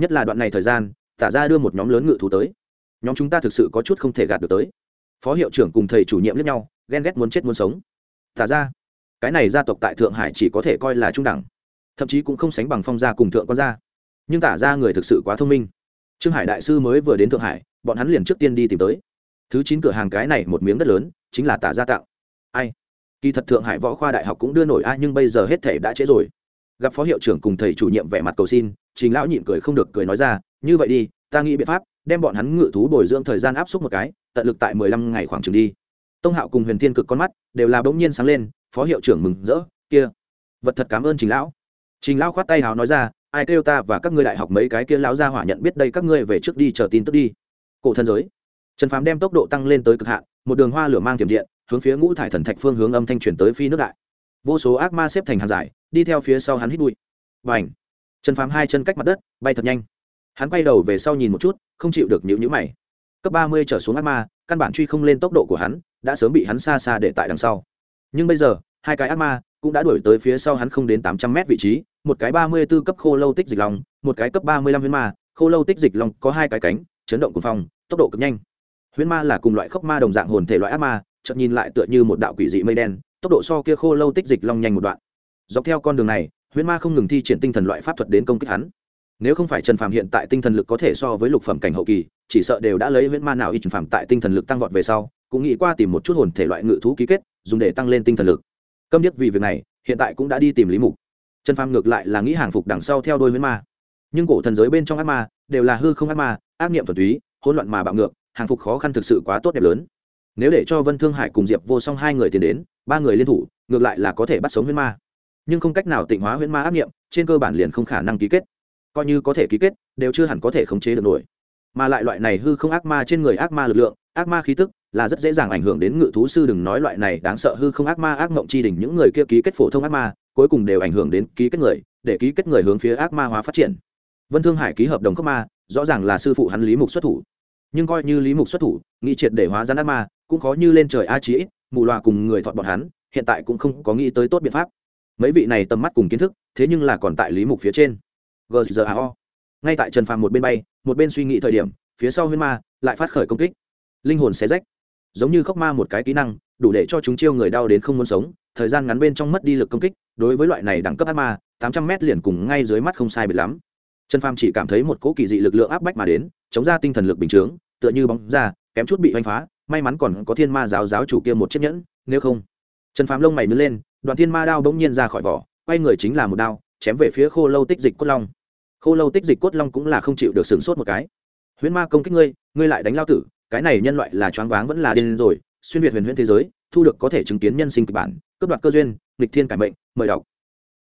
[SPEAKER 1] Nhất là đoạn này thời gian, tả ra đưa một nhóm lớn ngự thú tới nhóm chúng ta thực sự có chút không thể gạt được tới. Phó hiệu trưởng cùng thầy chủ nhiệm lẫn nhau, ghen ghét muốn chết muốn sống. Tả ra, cái này gia tộc tại thượng hải chỉ có thể coi là trung đẳng, thậm chí cũng không sánh bằng phong gia cùng thượng quan gia. Nhưng tả ra người thực sự quá thông minh. Trương hải đại sư mới vừa đến thượng hải, bọn hắn liền trước tiên đi tìm tới. Thứ chín cửa hàng cái này một miếng đất lớn, chính là tả gia tạo ai? Kỳ thật thượng hải võ khoa đại học cũng đưa nổi ai, nhưng bây giờ hết thể đã trễ rồi. Gặp phó hiệu trưởng cùng thầy chủ nhiệm vẻ mặt cầu xin, trình lão nhịn cười không được cười nói ra, như vậy đi, ta nghĩ biện pháp đem bọn hắn ngự thú bồi dưỡng thời gian áp suất một cái, tận lực tại mười lăm ngày khoảng chừng đi. Tông hạo cùng huyền thiên cực con mắt đều là bỗng nhiên sáng lên, phó hiệu trưởng mừng rỡ, kia, vật thật cảm ơn trình lão. Trình lão khoát tay hào nói ra, ai kêu ta và các ngươi đại học mấy cái kia lão gia hỏa nhận biết đây, các ngươi về trước đi chờ tin tức đi. Cổ thân giới. Trần phám đem tốc độ tăng lên tới cực hạn, một đường hoa lửa mang tiềm điện, hướng phía ngũ thải thần thạch phương hướng âm thanh truyền tới phi nước đại. Vô số ác ma xếp thành hàng dài, đi theo phía sau hắn hít bụi. Và ảnh trần phám hai chân cách mặt đất, bay thật nhanh. Hắn quay đầu về sau nhìn một chút không chịu được nhữ nhữ mày. Cấp ba mươi trở xuống ác ma, căn bản truy không lên tốc độ của hắn, đã sớm bị hắn xa xa để tại đằng sau. Nhưng bây giờ, hai cái ác ma cũng đã đuổi tới phía sau hắn không đến tám trăm mét vị trí, một cái ba mươi b ố cấp khô lâu tích dịch lòng một cái cấp ba mươi lăm huyễn ma. Khô lâu tích dịch lòng có hai cái cánh, chấn động cùng phong, tốc độ cực nhanh. Huyễn ma là cùng loại khốc ma đồng dạng hồn thể loại ác ma, chợt nhìn lại tựa như một đạo quỷ dị mây đen, tốc độ so kia khô lâu tích dịch long nhanh một đoạn. Dọc theo con đường này, huyễn ma không ngừng thi triển tinh thần loại pháp thuật đến công kích hắn nếu không phải trần phàm hiện tại tinh thần lực có thể so với lục phẩm cảnh hậu kỳ, chỉ sợ đều đã lấy huyễn ma nào y trần phàm tại tinh thần lực tăng vọt về sau, cũng nghĩ qua tìm một chút hồn thể loại ngự thú ký kết, dùng để tăng lên tinh thần lực. Câm điếc vì việc này, hiện tại cũng đã đi tìm lý mục. Trần phàm ngược lại là nghĩ hàng phục đằng sau theo đôi huyễn ma. Nhưng cổ thần giới bên trong ác ma, đều là hư không ác ma, ác niệm thuần túy, hỗn loạn mà bạo ngược, hàng phục khó khăn thực sự quá tốt đẹp lớn. Nếu để cho vân thương hải cùng diệp vô song hai người tiến đến, ba người liên thủ, ngược lại là có thể bắt sống huyễn ma. Nhưng không cách nào tịnh hóa huyễn ma ác nghiệm trên cơ bản liền không khả năng ký kết coi như có thể ký kết, đều chưa hẳn có thể khống chế được nổi. Mà lại loại này hư không ác ma trên người ác ma lực lượng, ác ma khí tức là rất dễ dàng ảnh hưởng đến ngự thú sư đừng nói loại này đáng sợ hư không ác ma, ác mộng chi đỉnh những người kia ký kết phổ thông ác ma, cuối cùng đều ảnh hưởng đến ký kết người, để ký kết người hướng phía ác ma hóa phát triển. Vân thương hải ký hợp đồng cấp ma, rõ ràng là sư phụ hắn lý mục xuất thủ. Nhưng coi như lý mục xuất thủ, nghĩ triệt để hóa rắn ác ma, cũng khó như lên trời a chí ít, mù loà cùng người thọt bọn hắn, hiện tại cũng không có nghĩ tới tốt biện pháp. Mấy vị này tầm mắt cùng kiến thức, thế nhưng là còn tại lý mục phía trên gzao ngay tại trần phàm một bên bay, một bên suy nghĩ thời điểm, phía sau huyên ma lại phát khởi công kích. Linh hồn xé rách. Giống như khóc ma một cái kỹ năng, đủ để cho chúng chiêu người đau đến không muốn sống. Thời gian ngắn bên trong mất đi lực công kích, đối với loại này đẳng cấp ác ma, tám trăm mét liền cùng ngay dưới mắt không sai biệt lắm. Trần phàm chỉ cảm thấy một cỗ kỳ dị lực lượng áp bách mà đến, chống ra tinh thần lực bình chướng, tựa như bóng ra, kém chút bị oanh phá, may mắn còn có thiên ma giáo giáo chủ kia một chiếc nhẫn, nếu không. Trần phàm lông mày nứt lên, đoạn thiên ma đao bỗng nhiên ra khỏi vỏ, quay người chính là một đao chém về phía khô lâu tích dịch cốt long. Khô lâu tích dịch cốt long cũng là không chịu được sửng sốt một cái. Huyễn ma công kích ngươi ngươi lại đánh lao tử, cái này nhân loại là choáng váng vẫn là điên rồi, xuyên việt huyền huyễn thế giới, thu được có thể chứng kiến nhân sinh kịch bản, cướp đoạt cơ duyên, nghịch thiên cải mệnh, mời đọc.